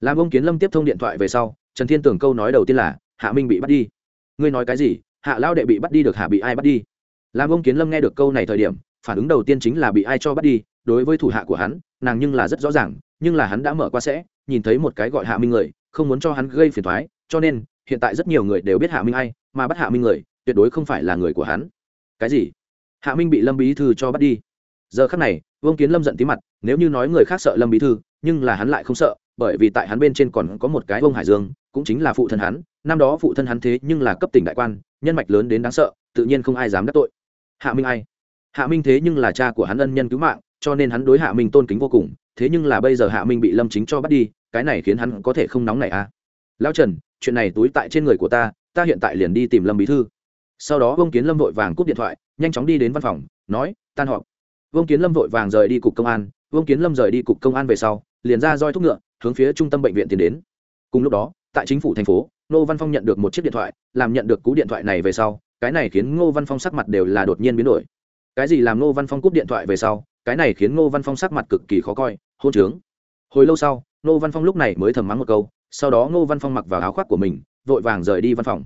[SPEAKER 1] Làm vương kiến lâm tiếp thông điện thoại về sau, trần thiên tường câu nói đầu tiên là, hạ minh bị bắt đi. Ngươi nói cái gì? Hạ lao đệ bị bắt đi được hạ bị ai bắt đi? Làm vương kiến lâm nghe được câu này thời điểm, phản ứng đầu tiên chính là bị ai cho bắt đi, đối với thủ hạ của hắn, nàng nhưng là rất rõ ràng, nhưng là hắn đã mở qua sẽ, nhìn thấy một cái gọi hạ minh người, không muốn cho hắn gây phiền thoái cho nên, hiện tại rất nhiều người đều biết hạ minh ai, mà bắt hạ minh người, tuyệt đối không phải là người của hắn. Cái gì? Hạ minh bị lâm bí thư cho bắt đi. Giờ khắc này, vương kiến lâm giận tí mặt, nếu như nói người khác sợ lâm bí thư, nhưng là hắn lại không sợ, bởi vì tại hắn bên trên còn có một cái vương hải dương, cũng chính là phụ thân hắn. Năm đó phụ thân hắn thế nhưng là cấp tỉnh đại quan, nhân mạch lớn đến đáng sợ, tự nhiên không ai dám đắc tội. Hạ minh ai? Hạ minh thế nhưng là cha của hắn ân nhân cứu mạng, cho nên hắn đối hạ minh tôn kính vô cùng, thế nhưng là bây giờ hạ minh bị lâm chính cho bắt đi, cái này khiến hắn có thể không nóng này à? Lão trần chuyện này túi tại trên người của ta ta hiện tại liền đi tìm lâm bí thư. Sau đó vương kiến lâm vội vàng cúp điện thoại, nhanh chóng đi đến văn phòng, nói, tan họp. Vương kiến lâm vội vàng rời đi cục công an, vương kiến lâm rời đi cục công an về sau, liền ra roi thúc ngựa, hướng phía trung tâm bệnh viện tiến đến. Cùng lúc đó, tại chính phủ thành phố, ngô văn phong nhận được một chiếc điện thoại, làm nhận được cú điện thoại này về sau, cái này khiến ngô văn phong sắc mặt đều là đột nhiên biến đổi. Cái gì làm ngô văn phong cúp điện thoại về sau, cái này khiến ngô văn phong sắc mặt cực kỳ khó coi, hôn trướng. Hồi lâu sau, ngô văn phong lúc này mới thầm mắng một câu sau đó ngô văn phong mặc vào áo khoác của mình, vội vàng rời đi văn phòng.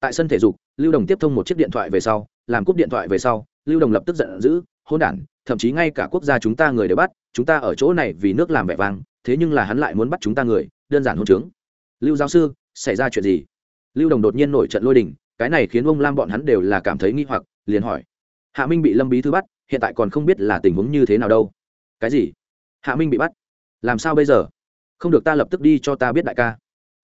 [SPEAKER 1] Tại sân thể dục, lưu đồng tiếp thông một chiếc điện thoại về sau, làm cúp điện thoại về sau, lưu đồng lập tức giận dữ hôn đản, thậm chí ngay cả quốc gia chúng ta người đều bắt, chúng ta ở chỗ này vì nước làm vẻ vang, thế nhưng là hắn lại muốn bắt chúng ta người, đơn giản hôn trướng. Lưu giáo sư, xảy ra chuyện gì? Lưu đồng đột nhiên nổi trận lôi đình, cái này khiến ông lam bọn hắn đều là cảm thấy nghi hoặc, liền hỏi. Hạ minh bị lâm bí thư bắt, hiện tại còn không biết là tình huống như thế nào đâu. Cái gì? Hạ minh bị bắt. Làm sao bây giờ? Không được ta lập tức đi cho ta biết đại ca.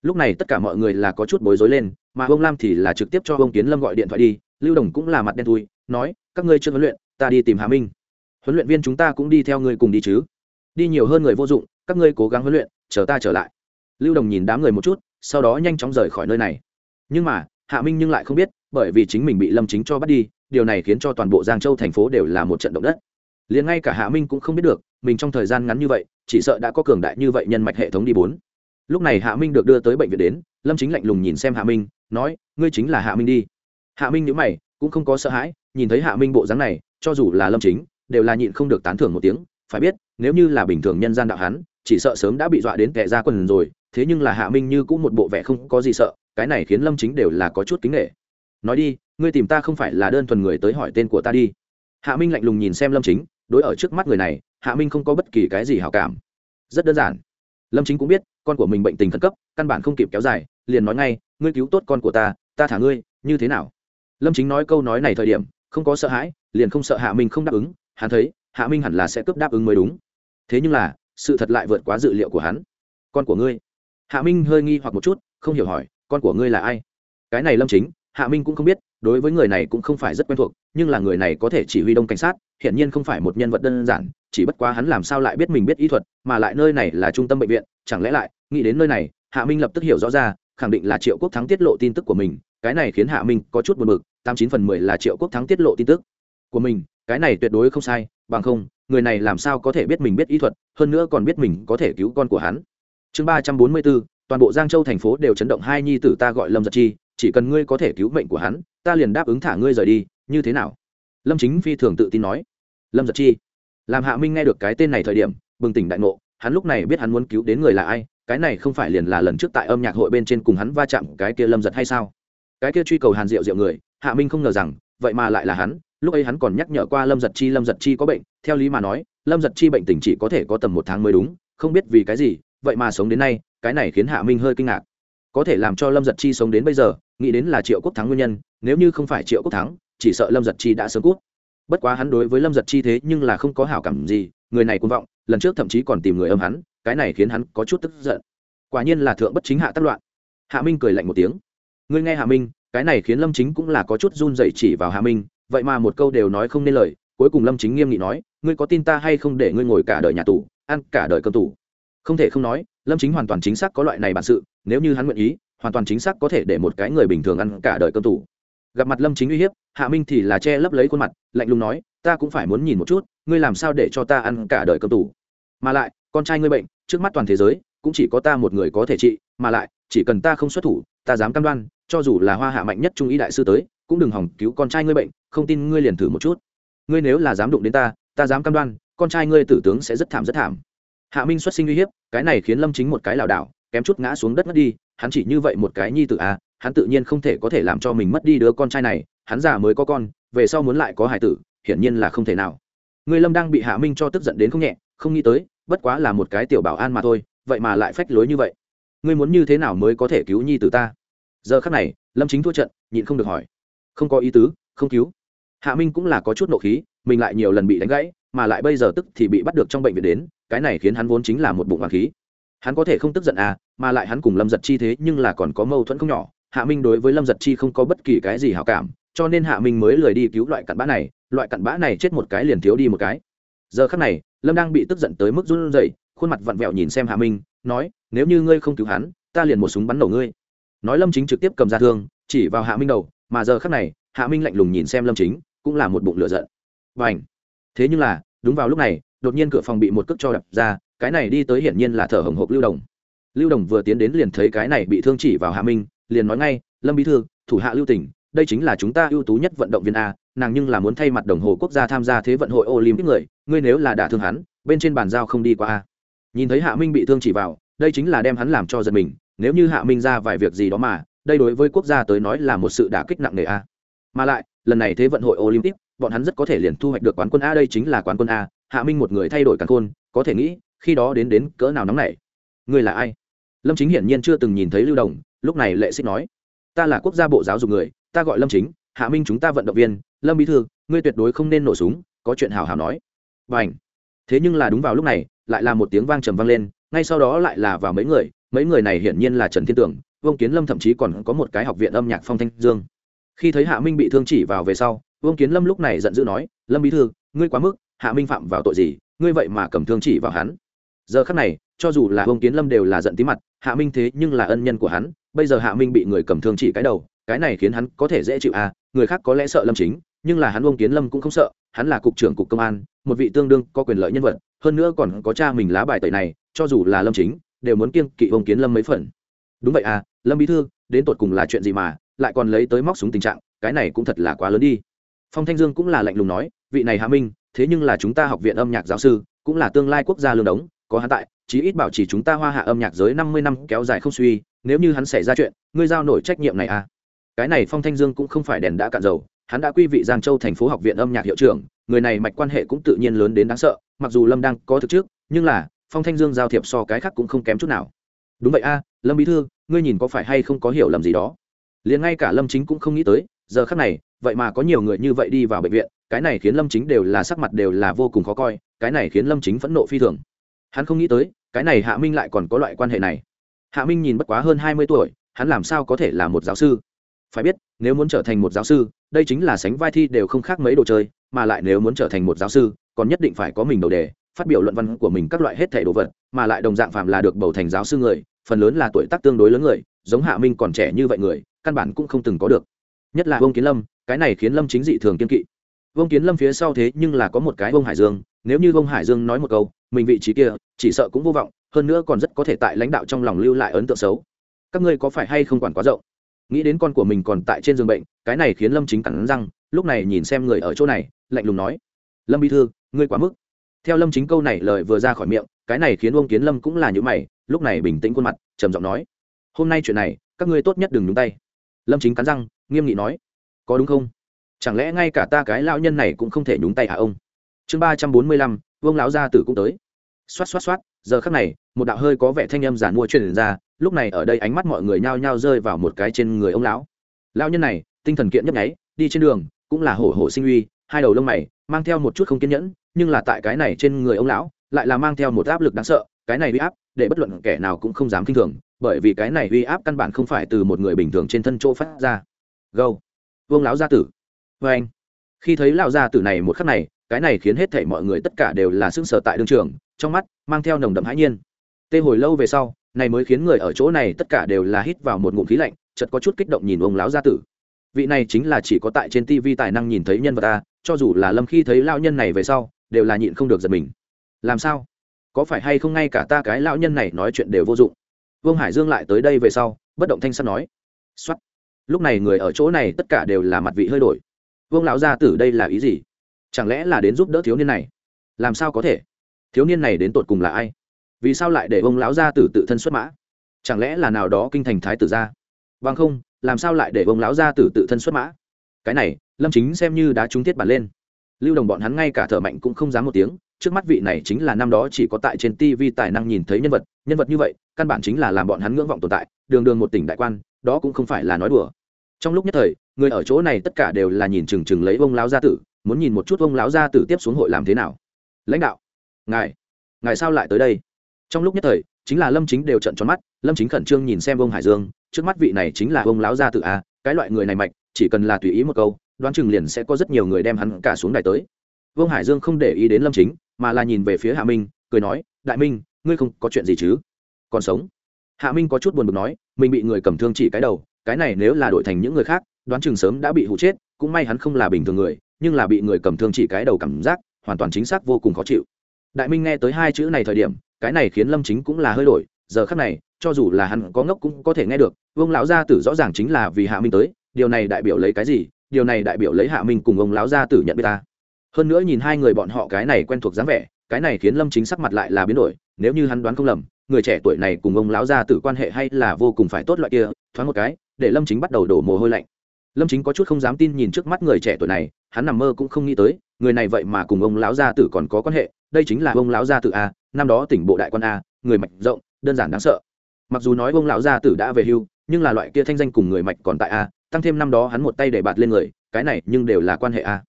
[SPEAKER 1] Lúc này tất cả mọi người là có chút bối rối lên, mà ông lam thì là trực tiếp cho ông kiến lâm gọi điện thoại đi, lưu đồng cũng là mặt đen thui, nói, các ngươi chưa huấn luyện, ta đi tìm hà minh. Huấn luyện viên chúng ta cũng đi theo ngươi cùng đi chứ. Đi nhiều hơn người vô dụng, các ngươi cố gắng huấn luyện, chờ ta trở lại. Lưu đồng nhìn đám người một chút, sau đó nhanh chóng rời khỏi nơi này. Nhưng mà, hạ minh nhưng lại không biết, bởi vì chính mình bị lâm chính cho bắt đi, điều này khiến cho toàn bộ giang châu thành phố đều là một trận động đất liền ngay cả hạ minh cũng không biết được, mình trong thời gian ngắn như vậy, chỉ sợ đã có cường đại như vậy nhân mạch hệ thống đi bốn. Lúc này hạ minh được đưa tới bệnh viện đến, lâm chính lạnh lùng nhìn xem hạ minh, nói, ngươi chính là hạ minh đi. Hạ minh nhữ mày, cũng không có sợ hãi, nhìn thấy hạ minh bộ dáng này, cho dù là lâm chính, đều là nhịn không được tán thưởng một tiếng, phải biết, nếu như là bình thường nhân gian đạo hắn, chỉ sợ sớm đã bị dọa đến kẻ ra quần rồi, thế nhưng là hạ minh như cũng một bộ vẻ không có gì sợ, cái này khiến lâm chính đều là có chút kính nghệ nói đi, ngươi tìm ta không phải là đơn thuần người tới hỏi tên của ta đi. Hạ minh lạnh lùng nhìn xem lâm chính đối ở trước mắt người này, hạ minh không có bất kỳ cái gì hảo cảm. Rất đơn giản. Lâm chính cũng biết, con của mình bệnh tình khẩn cấp, căn bản không kịp kéo dài, liền nói ngay, ngươi cứu tốt con của ta ta thả ngươi, như thế nào? Lâm chính nói câu nói này thời điểm, không có sợ hãi, liền không sợ hạ minh không đáp ứng, hắn thấy, hạ minh hẳn là sẽ cướp đáp ứng mới đúng. Thế nhưng là, sự thật lại vượt quá dự liệu của hắn. Con của ngươi? Hạ minh hơi nghi hoặc một chút, không hiểu hỏi, con của ngươi là ai? Cái này lâm chính, hạ minh cũng không biết đối với người này cũng không phải rất quen thuộc, nhưng là người này có thể chỉ huy đông cảnh sát, hiển nhiên không phải một nhân vật đơn giản, chỉ bất quá hắn làm sao lại biết mình biết y thuật, mà lại nơi này là trung tâm bệnh viện, chẳng lẽ lại, nghĩ đến nơi này, hạ minh lập tức hiểu rõ ra, khẳng định là triệu quốc thắng tiết lộ tin tức của mình, cái này khiến hạ minh có chút buồn bực, tám chín phần mười là triệu quốc thắng tiết lộ tin tức của mình, cái này tuyệt đối không sai, bằng không, người này làm sao có thể biết mình biết y thuật, hơn nữa còn biết mình có thể cứu con của hắn. Chương ba trăm bốn mươi bốn toàn bộ giang châu thành phố đều chấn động hai nhi tử ta gọi lâm giật chi, chỉ cần ngươi có thể cứu mệnh của hắn ta liền đáp ứng thả ngươi rời đi, như thế nào? Lâm chính phi thường tự tin nói. Lâm giật chi, làm hạ minh nghe được cái tên này thời điểm, bừng tỉnh đại ngộ, hắn lúc này biết hắn muốn cứu đến người là ai, cái này không phải liền là lần trước tại âm nhạc hội bên trên cùng hắn va chạm cái kia lâm giật hay sao? Cái kia truy cầu hàn diệu diệu người, hạ minh không ngờ rằng, vậy mà lại là hắn, lúc ấy hắn còn nhắc nhở qua lâm giật chi, lâm giật chi có bệnh, theo lý mà nói, lâm giật chi bệnh tình chỉ có thể có tầm một tháng mới đúng, không biết vì cái gì, vậy mà sống đến nay, cái này khiến hạ minh hơi kinh ngạc. Có thể làm cho lâm giật chi sống đến bây giờ nghĩ đến là triệu quốc thắng nguyên nhân, nếu như không phải triệu quốc thắng, chỉ sợ lâm giật chi đã sớm cút. Bất quá hắn đối với lâm giật chi thế nhưng là không có hảo cảm gì, người này cũng vọng, lần trước thậm chí còn tìm người âm hắn, cái này khiến hắn có chút tức giận. Quả nhiên là thượng bất chính hạ tác loạn. Hạ minh cười lạnh một tiếng. Ngươi nghe hạ minh, cái này khiến lâm chính cũng là có chút run dậy chỉ vào hạ minh, vậy mà một câu đều nói không nên lời, cuối cùng lâm chính nghiêm nghị nói, ngươi có tin ta hay không để ngươi ngồi cả đời nhà tù, ăn cả đời cơm tù? Không thể không nói, lâm chính hoàn toàn chính xác có loại này bản sự, nếu như hắn nguyện ý hoàn toàn chính xác có thể để một cái người bình thường ăn cả đời cơm tủ. gặp mặt lâm chính uy hiếp, hạ minh thì là che lấp lấy khuôn mặt, lạnh lùng nói, ta cũng phải muốn nhìn một chút, ngươi làm sao để cho ta ăn cả đời cơm tủ? mà lại, con trai ngươi bệnh, trước mắt toàn thế giới, cũng chỉ có ta một người có thể trị, mà lại, chỉ cần ta không xuất thủ, ta dám cam đoan, cho dù là hoa hạ mạnh nhất trung ý đại sư tới, cũng đừng hỏng cứu con trai ngươi bệnh, không tin ngươi liền thử một chút ngươi nếu là dám đụng đến ta ta dám cam đoan, con trai ngươi tử tướng sẽ rất thảm rất thảm hạ minh xuất sinh uy hiếp, cái này khiến lâm chính một cái lảo đảo, kém chút ngã xuống đất mất đi hắn chỉ như vậy một cái nhi tự a à, hắn tự nhiên không thể có thể làm cho mình mất đi đứa con trai này, hắn già mới có con, về sau muốn lại có hải tử, hiển nhiên là không thể nào. Người lâm đang bị hạ minh cho tức giận đến không nhẹ, không nghĩ tới, bất quá là một cái tiểu bảo an mà thôi, vậy mà lại phách lối như vậy. Ngươi muốn như thế nào mới có thể cứu nhi tử ta? Giờ khắc này, lâm chính thua trận, nhịn không được hỏi. Không có ý tứ, không cứu. Hạ minh cũng là có chút nộ khí, mình lại nhiều lần bị đánh gãy, mà lại bây giờ tức thì bị bắt được trong bệnh viện đến, cái này khiến hắn vốn chính là một bụng hoàng khí hắn có thể không tức giận à mà lại hắn cùng lâm giật chi thế nhưng là còn có mâu thuẫn không nhỏ, hạ minh đối với lâm giật chi không có bất kỳ cái gì hảo cảm, cho nên hạ minh mới lười đi cứu loại cặn bã này, loại cặn bã này chết một cái liền thiếu đi một cái. Giờ khắc này, lâm đang bị tức giận tới mức run rẩy, khuôn mặt vặn vẹo nhìn xem hạ minh, nói, nếu như ngươi không cứu hắn, ta liền một súng bắn đầu ngươi. Nói lâm chính trực tiếp cầm ra thương, chỉ vào hạ minh đầu, mà giờ khắc này, hạ minh lạnh lùng nhìn xem lâm chính, cũng là một bụng lửa giận. Và ảnh thế nhưng là, đúng vào lúc này, đột nhiên cửa phòng bị một cước cho đập ra cái này đi tới hiển nhiên là thở hồng hộc lưu đồng. Lưu đồng vừa tiến đến liền thấy cái này bị thương chỉ vào hạ minh, liền nói ngay, lâm bí thư, thủ hạ lưu tỉnh, đây chính là chúng ta ưu tú nhất vận động viên a, nàng nhưng là muốn thay mặt đồng hồ quốc gia tham gia thế vận hội olympic người, ngươi nếu là đả thương hắn, bên trên bàn giao không đi qua a. Nhìn thấy hạ minh bị thương chỉ vào, đây chính là đem hắn làm cho giật mình, nếu như hạ minh ra vài việc gì đó mà, đây đối với quốc gia tới nói là một sự đả kích nặng nề a. Mà lại, lần này thế vận hội olympic, bọn hắn rất có thể liền thu hoạch được quán quân a, đây chính là quán quân a, hạ minh một người thay đổi càn khôn, có thể nghĩ khi đó đến đến cỡ nào nóng này ngươi là ai? Lâm chính hiển nhiên chưa từng nhìn thấy lưu đồng, lúc này lệ xích nói. Ta là quốc gia bộ giáo dục người, ta gọi lâm chính, hạ minh chúng ta vận động viên, lâm bí thư, ngươi tuyệt đối không nên nổ súng, có chuyện hào hào nói. B à n h thế nhưng là đúng vào lúc này, lại là một tiếng vang trầm vang lên, ngay sau đó lại là vào mấy người mấy người này hiển nhiên là trần thiên tưởng, vương kiến lâm thậm chí còn có một cái học viện âm nhạc phong thanh dương. Khi thấy hạ minh bị thương chỉ vào về sau, vương kiến lâm lúc này giận dữ nói, lâm bí thư, ngươi quá mức, hạ minh phạm vào tội gì, ngươi vậy mà cầm thương chỉ vào hắn giờ khắc này, cho dù là vương kiến lâm đều là giận tí mặt, hạ minh thế nhưng là ân nhân của hắn, bây giờ hạ minh bị người cầm thương chỉ cái đầu, cái này khiến hắn có thể dễ chịu à người khác có lẽ sợ lâm chính, nhưng là hắn ông kiến lâm cũng không sợ, hắn là cục trưởng cục công an, một vị tương đương có quyền lợi nhân vật, hơn nữa còn có cha mình lá bài tẩy này, cho dù là lâm chính, đều muốn kiêng kỵ ông kiến lâm mấy phần. Đúng vậy à lâm bí thư, đến tột cùng là chuyện gì mà, lại còn lấy tới móc súng tình trạng, cái này cũng thật là quá lớn đi. Phong thanh dương cũng là lạnh lùng nói, vị này hạ minh, thế nhưng là chúng ta học viện âm nhạc giáo sư, cũng là tương lai quốc gia lương đống có hắn tại, chí ít bảo trì chúng ta hoa hạ âm nhạc giới năm mươi năm kéo dài không suy, nếu như hắn xảy ra chuyện, ngươi giao nổi trách nhiệm này à? Cái này phong thanh dương cũng không phải đèn đã cạn dầu, hắn đã quy vị giang châu thành phố học viện âm nhạc hiệu trưởng, người này mạch quan hệ cũng tự nhiên lớn đến đáng sợ, mặc dù lâm đang có thực trước, nhưng là, phong thanh dương giao thiệp so cái khác cũng không kém chút nào. Đúng vậy a, lâm bí thư, ngươi nhìn có phải hay không có hiểu lầm gì đó? Liền ngay cả lâm chính cũng không nghĩ tới, giờ khác này, vậy mà có nhiều người như vậy đi vào bệnh viện, cái này khiến lâm chính đều là sắc mặt đều là vô cùng khó coi, cái này khiến lâm chính phẫn nộ phi thường hắn không nghĩ tới, cái này hạ minh lại còn có loại quan hệ này. Hạ minh nhìn bất quá hơn hai mươi tuổi, hắn làm sao có thể là một giáo sư? Phải biết, nếu muốn trở thành một giáo sư, đây chính là sánh vai thi đều không khác mấy đồ chơi, mà lại nếu muốn trở thành một giáo sư, còn nhất định phải có mình đầu đề, phát biểu luận văn của mình các loại hết thể đồ vật, mà lại đồng dạng phạm là được bầu thành giáo sư người, phần lớn là tuổi tác tương đối lớn người, giống hạ minh còn trẻ như vậy người, căn bản cũng không từng có được. Nhất là vương kiến lâm, cái này khiến lâm chính dị thường kiên kỵ. Vương kiến lâm phía sau thế nhưng là có một cái vương hải dương, nếu như vương hải dương nói một câu mình vị trí kia, chỉ sợ cũng vô vọng, hơn nữa còn rất có thể tại lãnh đạo trong lòng lưu lại ấn tượng xấu. Các ngươi có phải hay không quản quá rộng? Nghĩ đến con của mình còn tại trên giường bệnh, cái này khiến lâm chính cẳng răng, lúc này nhìn xem người ở chỗ này, lạnh lùng nói, lâm bí thư, ngươi quá mức. Theo lâm chính câu này lời vừa ra khỏi miệng, cái này khiến ông kiến lâm cũng là những mày, lúc này bình tĩnh khuôn mặt, trầm giọng nói, hôm nay chuyện này, các ngươi tốt nhất đừng nhúng tay. Lâm chính cắn răng, nghiêm nghị nói, có đúng không? Chẳng lẽ ngay cả ta cái lão nhân này cũng không thể nhúng tay hả ông? Chương ba trăm bốn mươi lăm vương lão gia tử cũng tới. Xoát xoát xoát, giờ khắc này, một đạo hơi có vẻ thanh âm giản mua truyền ra, lúc này ở đây ánh mắt mọi người nhao nhao rơi vào một cái trên người ông lão. Lão nhân này, tinh thần kiện nhấp nháy, đi trên đường, cũng là hổ hổ sinh uy, hai đầu lông mày, mang theo một chút không kiên nhẫn, nhưng là tại cái này trên người ông lão, lại là mang theo một áp lực đáng sợ, cái này uy áp, để bất luận kẻ nào cũng không dám kinh thường, bởi vì cái này uy áp căn bản không phải từ một người bình thường trên thân chỗ phát ra. Gâu. Vương lão gia tử. Vê anh khi thấy lão gia tử này một khắc này cái này khiến hết thảy mọi người tất cả đều là sững sờ tại đường trường, trong mắt mang theo nồng đậm hãi nhiên. Tê hồi lâu về sau, này mới khiến người ở chỗ này tất cả đều là hít vào một ngụm khí lạnh, chợt có chút kích động nhìn ông lão gia tử. Vị này chính là chỉ có tại trên tv tài năng nhìn thấy nhân vật ta, cho dù là lâm khi thấy lão nhân này về sau, đều là nhịn không được giật mình. Làm sao? Có phải hay không ngay cả ta cái lão nhân này nói chuyện đều vô dụng? Vương hải dương lại tới đây về sau, bất động thanh sắc nói. Soát. lúc này người ở chỗ này tất cả đều là mặt vị hơi đổi. Vương lão gia tử đây là ý gì? Chẳng lẽ là đến giúp đỡ thiếu niên này? Làm sao có thể? Thiếu niên này đến tột cùng là ai? Vì sao lại để ông lão gia tử tự thân xuất mã? Chẳng lẽ là nào đó kinh thành thái tử gia? Bằng không, làm sao lại để ông lão gia tử tự thân xuất mã? Cái này, lâm chính xem như đã trúng tiết bản lên. Lưu đồng bọn hắn ngay cả thợ mạnh cũng không dám một tiếng, trước mắt vị này chính là năm đó chỉ có tại trên tv tài năng nhìn thấy nhân vật nhân vật như vậy, căn bản chính là làm bọn hắn ngưỡng vọng tồn tại, đường đường một tỉnh đại quan, đó cũng không phải là nói đùa. Trong lúc nhất thời, người ở chỗ này tất cả đều là nhìn chừng chừng lấy ông lão gia tử muốn nhìn một chút ông lão gia tử tiếp xuống hội làm thế nào. Lãnh đạo, ngài ngài sao lại tới đây? Trong lúc nhất thời, chính là lâm chính đều trận tròn mắt, lâm chính khẩn trương nhìn xem ông hải dương, trước mắt vị này chính là ông lão gia tử à cái loại người này mạnh chỉ cần là tùy ý một câu, đoán chừng liền sẽ có rất nhiều người đem hắn cả xuống đài tới. Vương hải dương không để ý đến lâm chính, mà là nhìn về phía hạ minh, cười nói, đại minh, ngươi không có chuyện gì chứ? Còn sống? Hạ minh có chút buồn bực nói, mình bị người cầm thương chỉ cái đầu, cái này nếu là đổi thành những người khác, đoán chừng sớm đã bị hụ chết, cũng may hắn không là bình thường người nhưng là bị người cầm thương chỉ cái đầu cảm giác, hoàn toàn chính xác vô cùng khó chịu. Đại minh nghe tới hai chữ này thời điểm, cái này khiến lâm chính cũng là hơi đổi, giờ khác này, cho dù là hắn có ngốc cũng có thể nghe được, vương lão gia tử rõ ràng chính là vì hạ minh tới, điều này đại biểu lấy cái gì? Điều này đại biểu lấy hạ minh cùng ông lão gia tử nhận biết ta. Hơn nữa nhìn hai người bọn họ cái này quen thuộc dáng vẻ, cái này khiến lâm chính sắc mặt lại là biến đổi, nếu như hắn đoán không lầm, người trẻ tuổi này cùng ông lão gia tử quan hệ hay là vô cùng phải tốt loại kia, thoáng một cái, để lâm chính bắt đầu đổ mồ hôi lạnh. Lâm chính có chút không dám tin nhìn trước mắt người trẻ tuổi này hắn nằm mơ cũng không nghĩ tới, người này vậy mà cùng ông lão gia tử còn có quan hệ, đây chính là ông lão gia tử a, năm đó tỉnh bộ đại quan a, người mạch rộng, đơn giản đáng sợ. Mặc dù nói ông lão gia tử đã về hưu, nhưng là loại kia thanh danh cùng người mạch còn tại a, tăng thêm năm đó hắn một tay để bạt lên người, cái này nhưng đều là quan hệ a.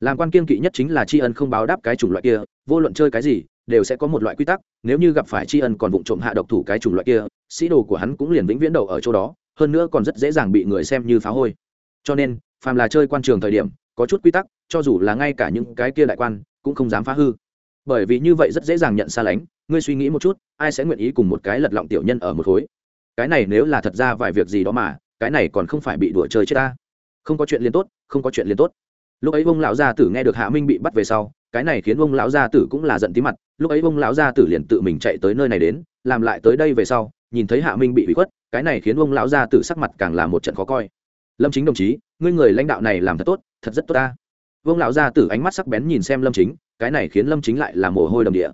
[SPEAKER 1] Làm quan kiên kỵ nhất chính là tri ân không báo đáp cái chủng loại kia, vô luận chơi cái gì, đều sẽ có một loại quy tắc, nếu như gặp phải tri ân còn vụ trộm hạ độc thủ cái chủng loại kia, sĩ đồ của hắn cũng liền vĩnh viễn đầu ở chỗ đó, hơn nữa còn rất dễ dàng bị người xem như phá hôi. Cho nên, phàm là chơi quan trường thời điểm có chút quy tắc, cho dù là ngay cả những cái kia đại quan, cũng không dám phá hư. Bởi vì như vậy rất dễ dàng nhận xa lánh, ngươi suy nghĩ một chút, ai sẽ nguyện ý cùng một cái lật lọng tiểu nhân ở một khối? Cái này nếu là thật ra vài việc gì đó mà, cái này còn không phải bị đùa chơi chết ta. Không có chuyện liên tốt, không có chuyện liên tốt. Lúc ấy ông lão gia tử nghe được hạ minh bị bắt về sau, cái này khiến ông lão gia tử cũng là giận tí mặt, lúc ấy ông lão gia tử liền tự mình chạy tới nơi này đến, làm lại tới đây về sau, nhìn thấy hạ minh bị bị khuất, cái này khiến ông lão gia tử sắc mặt càng là một trận khó coi. Lâm chính đồng chí, ngươi người lãnh đạo này làm thật tốt thật rất tốt ta. Vương lão gia tử ánh mắt sắc bén nhìn xem lâm chính, cái này khiến lâm chính lại là mồ hôi đầm địa.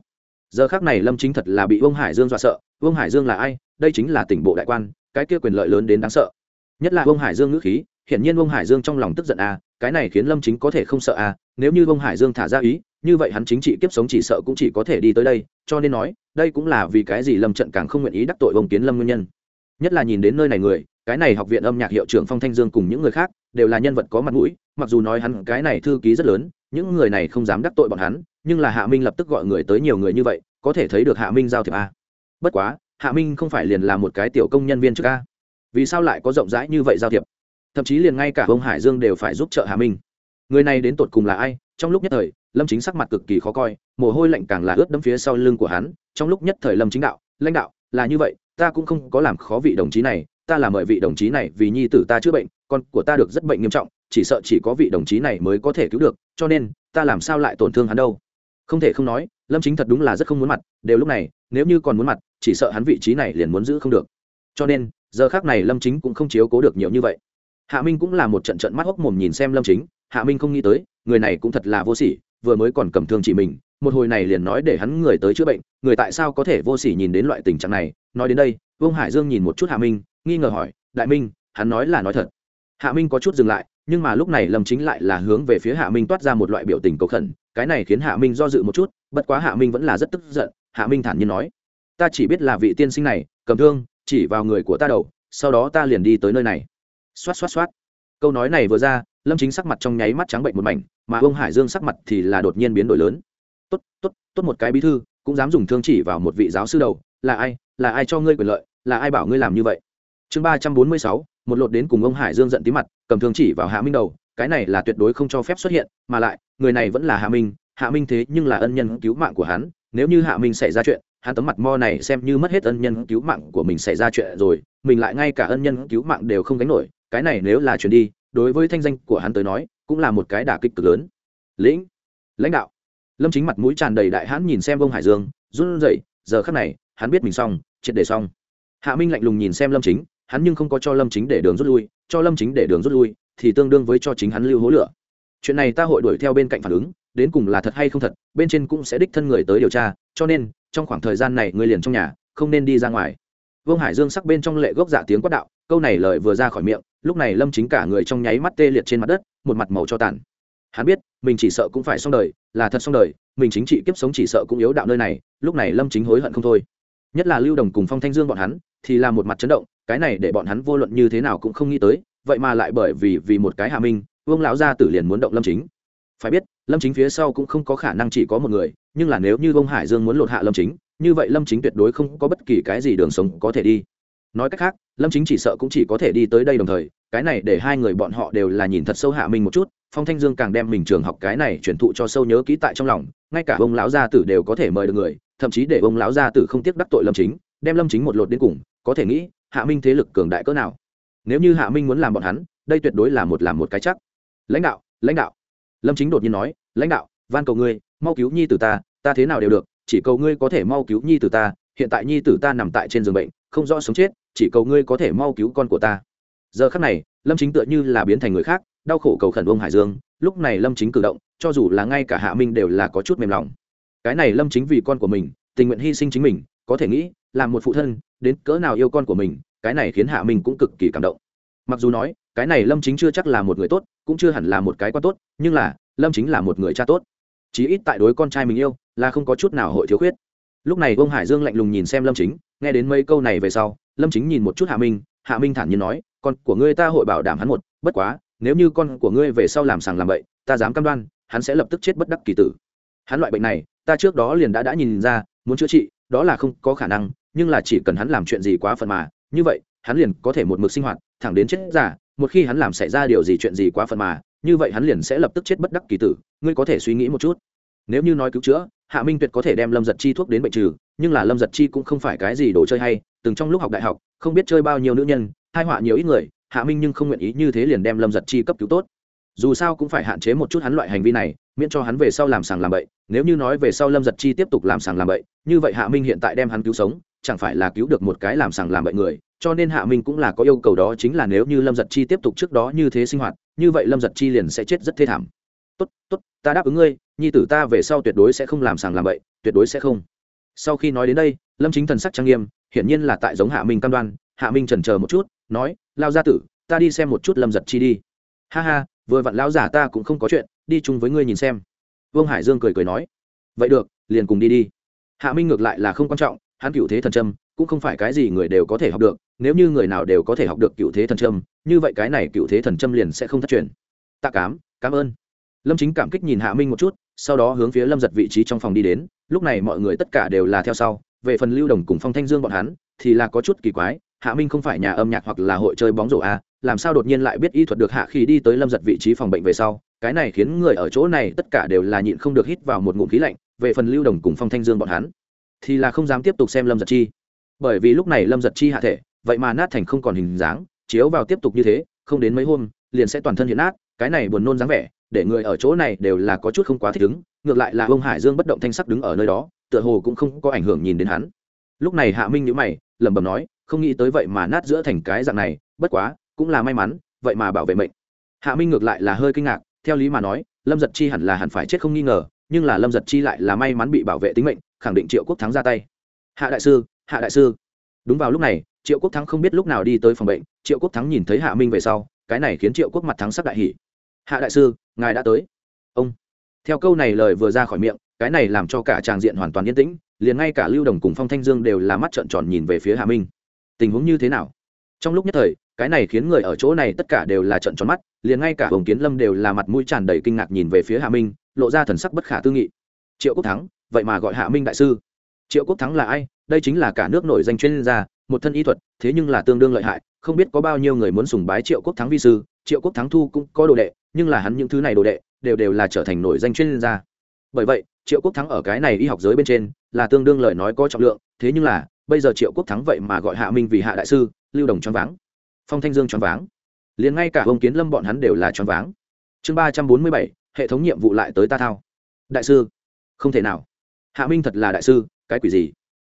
[SPEAKER 1] Giờ khác này lâm chính thật là bị vương hải dương dọa sợ, vương hải dương là ai? Đây chính là tỉnh bộ đại quan, cái kia quyền lợi lớn đến đáng sợ. Nhất là vương hải dương ngữ khí, hiển nhiên vương hải dương trong lòng tức giận à cái này khiến lâm chính có thể không sợ à nếu như vương hải dương thả ra ý, như vậy hắn chính trị kiếp sống chỉ sợ cũng chỉ có thể đi tới đây, cho nên nói, đây cũng là vì cái gì lâm trận càng không nguyện ý đắc tội vương kiến lâm nguyên nhân. Nhất là nhìn đến nơi này người, cái này học viện âm nhạc hiệu trưởng phong thanh dương cùng những người khác đều là nhân vật có mặt mũi, mặc dù nói hắn cái này thư ký rất lớn, những người này không dám đắc tội bọn hắn, nhưng là hạ minh lập tức gọi người tới nhiều người như vậy, có thể thấy được hạ minh giao thiệp a. Bất quá, hạ minh không phải liền là một cái tiểu công nhân viên trước a. Vì sao lại có rộng rãi như vậy giao thiệp? Thậm chí liền ngay cả ông hải dương đều phải giúp trợ hạ minh. Người này đến tột cùng là ai? Trong lúc nhất thời, lâm chính sắc mặt cực kỳ khó coi, mồ hôi lạnh càng là ướt đẫm phía sau lưng của hắn. Trong lúc nhất thời lâm chính đạo, lãnh đạo, là như vậy, ta cũng không có làm khó vị đồng chí này ta là mời vị đồng chí này vì nhi tử ta chữa bệnh, con của ta được rất bệnh nghiêm trọng, chỉ sợ chỉ có vị đồng chí này mới có thể cứu được, cho nên, ta làm sao lại tổn thương hắn đâu? Không thể không nói, lâm chính thật đúng là rất không muốn mặt, đều lúc này, nếu như còn muốn mặt, chỉ sợ hắn vị trí này liền muốn giữ không được. Cho nên, giờ khác này lâm chính cũng không chiếu cố được nhiều như vậy. Hạ minh cũng là một trận trận mắt hốc mồm nhìn xem lâm chính, hạ minh không nghĩ tới, người này cũng thật là vô sỉ, vừa mới còn cầm thương chỉ mình, một hồi này liền nói để hắn người tới chữa bệnh, người tại sao có thể vô sỉ nhìn đến loại tình trạng này? Nói đến đây, vương hải dương nhìn một chút hạ minh nghi ngờ hỏi, đại minh, hắn nói là nói thật. Hạ minh có chút dừng lại, nhưng mà lúc này lâm chính lại là hướng về phía hạ minh toát ra một loại biểu tình cầu khẩn, cái này khiến hạ minh do dự một chút, bất quá hạ minh vẫn là rất tức giận, hạ minh thản nhiên nói, ta chỉ biết là vị tiên sinh này, cầm thương, chỉ vào người của ta đầu, sau đó ta liền đi tới nơi này. Xoát xoát xoát. Câu nói này vừa ra, lâm chính sắc mặt trong nháy mắt trắng bệnh một mảnh, mà ông hải dương sắc mặt thì là đột nhiên biến đổi lớn. Tốt tốt tốt một cái bí thư, cũng dám dùng thương chỉ vào một vị giáo sư đầu, là ai là ai cho ngươi quyền lợi, là ai bảo ngươi làm như vậy? Chương ba trăm bốn mươi sáu, một lột đến cùng ông hải dương giận tí mặt, cầm thương chỉ vào hạ minh đầu, cái này là tuyệt đối không cho phép xuất hiện, mà lại, người này vẫn là hạ minh hạ minh thế nhưng là ân nhân cứu mạng của hắn, nếu như hạ minh xảy ra chuyện, hắn tấm mặt mo này xem như mất hết ân nhân cứu mạng của mình xảy ra chuyện rồi, mình lại ngay cả ân nhân cứu mạng đều không gánh nổi, cái này nếu là chuyện đi, đối với thanh danh của hắn tới nói, cũng là một cái đả kích cực lớn. Lĩnh, lãnh đạo. Lâm chính mặt mũi tràn đầy đại hãn nhìn xem ông hải dương, run rẩy, giờ khắc này, hắn biết mình xong, triệt để xong. Hạ minh lạnh lùng nhìn xem lâm chính hắn nhưng không có cho lâm chính để đường rút lui, cho lâm chính để đường rút lui, thì tương đương với cho chính hắn lưu hố lửa. Chuyện này ta hội đuổi theo bên cạnh phản ứng, đến cùng là thật hay không thật, bên trên cũng sẽ đích thân người tới điều tra, cho nên, trong khoảng thời gian này người liền trong nhà, không nên đi ra ngoài. Vương hải dương sắc bên trong lệ gốc dạ tiếng quát đạo, câu này lời vừa ra khỏi miệng, lúc này lâm chính cả người trong nháy mắt tê liệt trên mặt đất, một mặt màu cho tàn. Hắn biết, mình chỉ sợ cũng phải xong đời, là thật xong đời, mình chính trị kiếp sống chỉ sợ cũng yếu đạo nơi này, lúc này lâm chính hối hận không thôi. Nhất là lưu đồng cùng phong thanh dương bọn hắn, thì là một mặt chấn động cái này để bọn hắn vô luận như thế nào cũng không nghĩ tới, vậy mà lại bởi vì vì một cái hạ minh, vương lão gia tử liền muốn động lâm chính. Phải biết, lâm chính phía sau cũng không có khả năng chỉ có một người, nhưng là nếu như vương hải dương muốn lột hạ lâm chính, như vậy lâm chính tuyệt đối không có bất kỳ cái gì đường sống có thể đi. Nói cách khác, lâm chính chỉ sợ cũng chỉ có thể đi tới đây đồng thời, cái này để hai người bọn họ đều là nhìn thật sâu hạ minh một chút, phong thanh dương càng đem mình trường học cái này truyền thụ cho sâu nhớ kỹ tại trong lòng, ngay cả ông lão gia tử đều có thể mời được người, thậm chí để ông lão gia tử không tiếc đắc tội lâm chính, đem lâm chính một lột đến cùng, có thể nghĩ hạ minh thế lực cường đại cỡ nào? Nếu như hạ minh muốn làm bọn hắn, đây tuyệt đối là một làm một cái chắc. Lãnh đạo lãnh đạo. Lâm chính đột nhiên nói, lãnh đạo, van cầu ngươi, mau cứu nhi tử ta ta thế nào đều được, chỉ cầu ngươi có thể mau cứu nhi tử ta, hiện tại nhi tử ta nằm tại trên giường bệnh, không rõ sống chết, chỉ cầu ngươi có thể mau cứu con của ta. Giờ khắc này, lâm chính tựa như là biến thành người khác, đau khổ cầu khẩn ông hải dương. Lúc này lâm chính cử động, cho dù là ngay cả hạ minh đều là có chút mềm lòng. Cái này lâm chính vì con của mình, tình nguyện hy sinh chính mình, có thể nghĩ, làm một phụ thân đến cỡ nào yêu con của mình, cái này khiến hạ minh cũng cực kỳ cảm động. Mặc dù nói, cái này lâm chính chưa chắc là một người tốt, cũng chưa hẳn là một cái quan tốt, nhưng là, lâm chính là một người cha tốt. Chí ít tại đối con trai mình yêu, là không có chút nào hội thiếu khuyết. Lúc này ông hải dương lạnh lùng nhìn xem lâm chính, nghe đến mấy câu này về sau, lâm chính nhìn một chút hạ minh hạ minh thản nhiên nói, con của ngươi ta hội bảo đảm hắn một, bất quá, nếu như con của ngươi về sau làm sàng làm bậy, ta dám cam đoan, hắn sẽ lập tức chết bất đắc kỳ tử. Hắn loại bệnh này, ta trước đó liền đã đã nhìn ra, muốn chữa trị, đó là không có khả năng nhưng là chỉ cần hắn làm chuyện gì quá phần mà, như vậy, hắn liền có thể một mực sinh hoạt, thẳng đến chết giả một khi hắn làm xảy ra điều gì chuyện gì quá phần mà, như vậy hắn liền sẽ lập tức chết bất đắc kỳ tử. Ngươi có thể suy nghĩ một chút. Nếu như nói cứu chữa, hạ minh tuyệt có thể đem lâm giật chi thuốc đến bệnh trừ, nhưng là lâm giật chi cũng không phải cái gì đồ chơi hay, từng trong lúc học đại học, không biết chơi bao nhiêu nữ nhân hai họa nhiều ít người, hạ minh nhưng không nguyện ý như thế liền đem lâm giật chi cấp cứu tốt. Dù sao cũng phải hạn chế một chút hắn loại hành vi này, miễn cho hắn về sau làm sàng làm bậy, nếu như nói về sau lâm giật chi tiếp tục làm sàng làm bậy, như vậy hạ minh hiện tại đem hắn cứu sống chẳng phải là cứu được một cái làm sằng làm bậy người, cho nên hạ minh cũng là có yêu cầu đó chính là nếu như lâm giật chi tiếp tục trước đó như thế sinh hoạt, như vậy lâm giật chi liền sẽ chết rất thê thảm. Tốt tốt, ta đáp ứng ngươi, nhi tử ta về sau tuyệt đối sẽ không làm sàng làm bậy, tuyệt đối sẽ không. Sau khi nói đến đây, lâm chính thần sắc trang nghiêm, hiển nhiên là tại giống hạ minh cam đoan. Hạ minh trần chờ một chút, nói, lao gia tử, ta đi xem một chút lâm giật chi đi. Ha ha, vừa vặn lão giả ta cũng không có chuyện, đi chung với ngươi nhìn xem. Vương hải dương cười cười nói. Vậy được, liền cùng đi đi. Hạ minh ngược lại là không quan trọng hắn cựu thế thần trâm cũng không phải cái gì người đều có thể học được nếu như người nào đều có thể học được cựu thế thần trâm như vậy cái này cựu thế thần trâm liền sẽ không thất truyền. Tạ cám cảm ơn. Lâm chính cảm kích nhìn hạ minh một chút sau đó hướng phía lâm giật vị trí trong phòng đi đến lúc này mọi người tất cả đều là theo sau về phần lưu đồng cùng phong thanh dương bọn hắn thì là có chút kỳ quái hạ minh không phải nhà âm nhạc hoặc là hội chơi bóng rổ à, làm sao đột nhiên lại biết y thuật được hạ khi đi tới lâm giật vị trí phòng bệnh về sau cái này khiến người ở chỗ này tất cả đều là nhịn không được hít vào một ngụm khí lạnh về phần lưu đồng cùng phong thanh dương bọn hắn thì là không dám tiếp tục xem lâm giật chi. Bởi vì lúc này lâm giật chi hạ thể, vậy mà nát thành không còn hình dáng, chiếu vào tiếp tục như thế, không đến mấy hôm, liền sẽ toàn thân hiện nát, cái này buồn nôn dáng vẻ, để người ở chỗ này đều là có chút không quá thích ứng, ngược lại là ông hải dương bất động thanh sắc đứng ở nơi đó, tựa hồ cũng không có ảnh hưởng nhìn đến hắn. Lúc này hạ minh nhữ mày, lẩm bẩm nói, không nghĩ tới vậy mà nát giữa thành cái dạng này, bất quá, cũng là may mắn, vậy mà bảo vệ mệnh. Hạ minh ngược lại là hơi kinh ngạc, theo lý mà nói, lâm giật chi hẳn là hẳn phải chết không nghi ngờ nhưng là lâm giật chi lại là may mắn bị bảo vệ tính mệnh, khẳng định triệu quốc thắng ra tay. Hạ đại sư, hạ đại sư. Đúng vào lúc này, triệu quốc thắng không biết lúc nào đi tới phòng bệnh, triệu quốc thắng nhìn thấy hạ minh về sau, cái này khiến triệu quốc mặt thắng sắc đại hỷ hạ đại sư, ngài đã tới. Ông. Theo câu này lời vừa ra khỏi miệng, cái này làm cho cả tràng diện hoàn toàn yên tĩnh, liền ngay cả lưu đồng cùng phong thanh dương đều là mắt trợn tròn nhìn về phía hạ minh. Tình huống như thế nào? Trong lúc nhất thời, cái này khiến người ở chỗ này tất cả đều là trợn tròn mắt, liền ngay cả hồng kiến lâm đều là mặt mũi tràn đầy kinh ngạc nhìn về phía hạ minh lộ ra thần sắc bất khả tư nghị. Triệu quốc thắng, vậy mà gọi hạ minh đại sư. Triệu quốc thắng là ai? Đây chính là cả nước nổi danh chuyên gia, một thân y thuật, thế nhưng là tương đương lợi hại, không biết có bao nhiêu người muốn sùng bái triệu quốc thắng vi sư. Triệu quốc thắng thu cũng có đồ đệ, nhưng là hắn những thứ này đồ đệ, đều đều là trở thành nổi danh chuyên gia. Bởi vậy, triệu quốc thắng ở cái này y học giới bên trên, là tương đương lời nói có trọng lượng, thế nhưng là, bây giờ triệu quốc thắng vậy mà gọi hạ minh vì hạ đại sư, lưu đồng choáng váng. Phong thanh dương choáng váng. Liền ngay cả ông kiến lâm bọn hắn đều là choáng váng. Chương ba trăm bốn mươi bảy hệ thống nhiệm vụ lại tới ta thao. Đại sư, không thể nào. Hạ minh thật là đại sư, cái quỷ gì?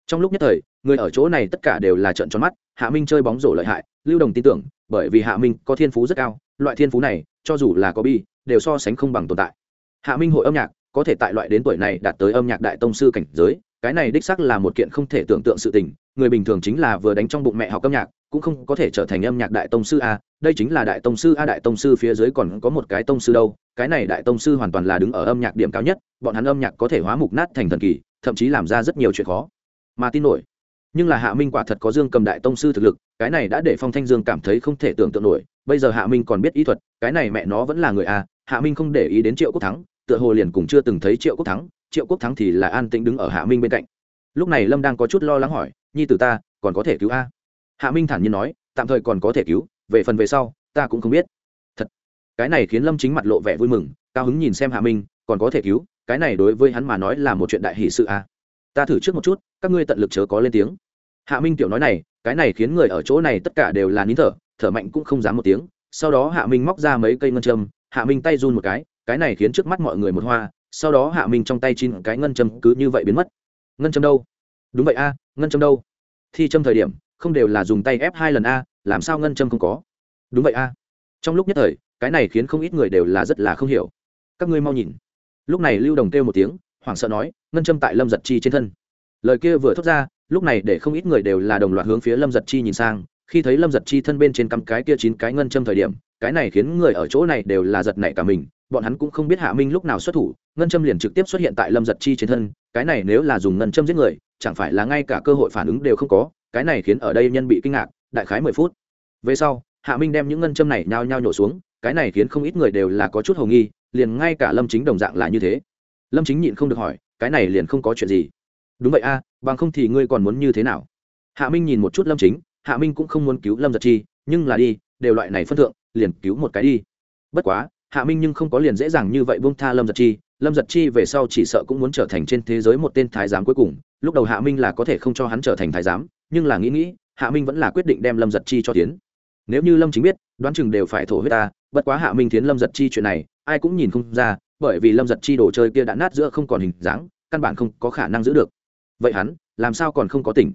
[SPEAKER 1] Trong lúc nhất thời, người ở chỗ này tất cả đều là trận tròn mắt, hạ minh chơi bóng rổ lợi hại, lưu đồng tin tưởng, bởi vì hạ minh có thiên phú rất cao, loại thiên phú này, cho dù là có bi, đều so sánh không bằng tồn tại. Hạ minh hội âm nhạc, có thể tại loại đến tuổi này đạt tới âm nhạc đại tông sư cảnh giới, cái này đích xác là một kiện không thể tưởng tượng sự tình, người bình thường chính là vừa đánh trong bụng mẹ học âm nhạc, cũng không có thể trở thành âm nhạc đại tông sư a, đây chính là đại tông sư a, đại tông sư phía dưới còn có một cái tông sư đâu cái này đại tông sư hoàn toàn là đứng ở âm nhạc điểm cao nhất, bọn hắn âm nhạc có thể hóa mục nát thành thần kỳ, thậm chí làm ra rất nhiều chuyện khó. Mà tin nổi. Nhưng là hạ minh quả thật có dương cầm đại tông sư thực lực, cái này đã để phong thanh dương cảm thấy không thể tưởng tượng nổi, bây giờ hạ minh còn biết ý thuật, cái này mẹ nó vẫn là người a, hạ minh không để ý đến triệu quốc thắng, tựa hồ liền cũng chưa từng thấy triệu quốc thắng, triệu quốc thắng thì là an tĩnh đứng ở hạ minh bên cạnh. Lúc này lâm đang có chút lo lắng hỏi, nhi t ta, còn có thể cứu a? Hạ minh thản nhiên nói, tạm thời còn có thể cứu, về phần về sau, ta cũng không biết cái này khiến lâm chính mặt lộ vẻ vui mừng, cao hứng nhìn xem hạ minh, còn có thể cứu, cái này đối với hắn mà nói là một chuyện đại hỷ sự a ta thử trước một chút, các ngươi tận lực chớ có lên tiếng. Hạ minh tiểu nói này, cái này khiến người ở chỗ này tất cả đều là nín thở thở mạnh cũng không dám một tiếng. Sau đó hạ minh móc ra mấy cây ngân châm, hạ minh tay run một cái cái này khiến trước mắt mọi người một hoa, sau đó hạ minh trong tay chín cái ngân châm cứ như vậy biến mất. Ngân châm đâu? Đúng vậy a, ngân châm đâu? Thi châm thời điểm, không đều là dùng tay ép hai lần a, làm sao ngân châm không có? Đúng vậy a. Trong lúc nhất thời cái này khiến không ít người đều là rất là không hiểu. Các ngươi mau nhìn. Lúc này lưu đồng kêu một tiếng, hoảng sợ nói, ngân châm tại lâm giật chi trên thân. Lời kia vừa thốt ra, lúc này để không ít người đều là đồng loạt hướng phía lâm giật chi nhìn sang. Khi thấy lâm giật chi thân bên trên cắm cái kia chín cái ngân châm thời điểm, cái này khiến người ở chỗ này đều là giật nảy cả mình, bọn hắn cũng không biết hạ minh lúc nào xuất thủ, ngân châm liền trực tiếp xuất hiện tại lâm giật chi trên thân, cái này nếu là dùng ngân châm giết người, chẳng phải là ngay cả cơ hội phản ứng đều không có, cái này khiến ở đây nhân bị kinh ngạc, đại khái mười phút. Về sau, hạ minh đem những ngân châm này nhao nhao nhổ xuống cái này khiến không ít người đều là có chút hầu nghi, liền ngay cả lâm chính đồng dạng là như thế. Lâm chính nhịn không được hỏi, cái này liền không có chuyện gì. Đúng vậy a, bằng không thì ngươi còn muốn như thế nào? Hạ minh nhìn một chút lâm chính, hạ minh cũng không muốn cứu lâm giật chi, nhưng là đi, đều loại này phân thượng, liền cứu một cái đi. Bất quá, hạ minh nhưng không có liền dễ dàng như vậy buông tha lâm giật chi, lâm giật chi về sau chỉ sợ cũng muốn trở thành trên thế giới một tên thái giám cuối cùng, lúc đầu hạ minh là có thể không cho hắn trở thành thái giám, nhưng là nghĩ nghĩ, hạ minh vẫn là quyết định đem lâm giật chi cho tiến. Nếu như lâm chính biết, đoán chừng đều phải thổ huyết ta bất quá hạ minh tiến lâm giật chi chuyện này, ai cũng nhìn không ra, bởi vì lâm giật chi đồ chơi kia đã nát giữa không còn hình dáng, căn bản không có khả năng giữ được. Vậy hắn, làm sao còn không có tỉnh?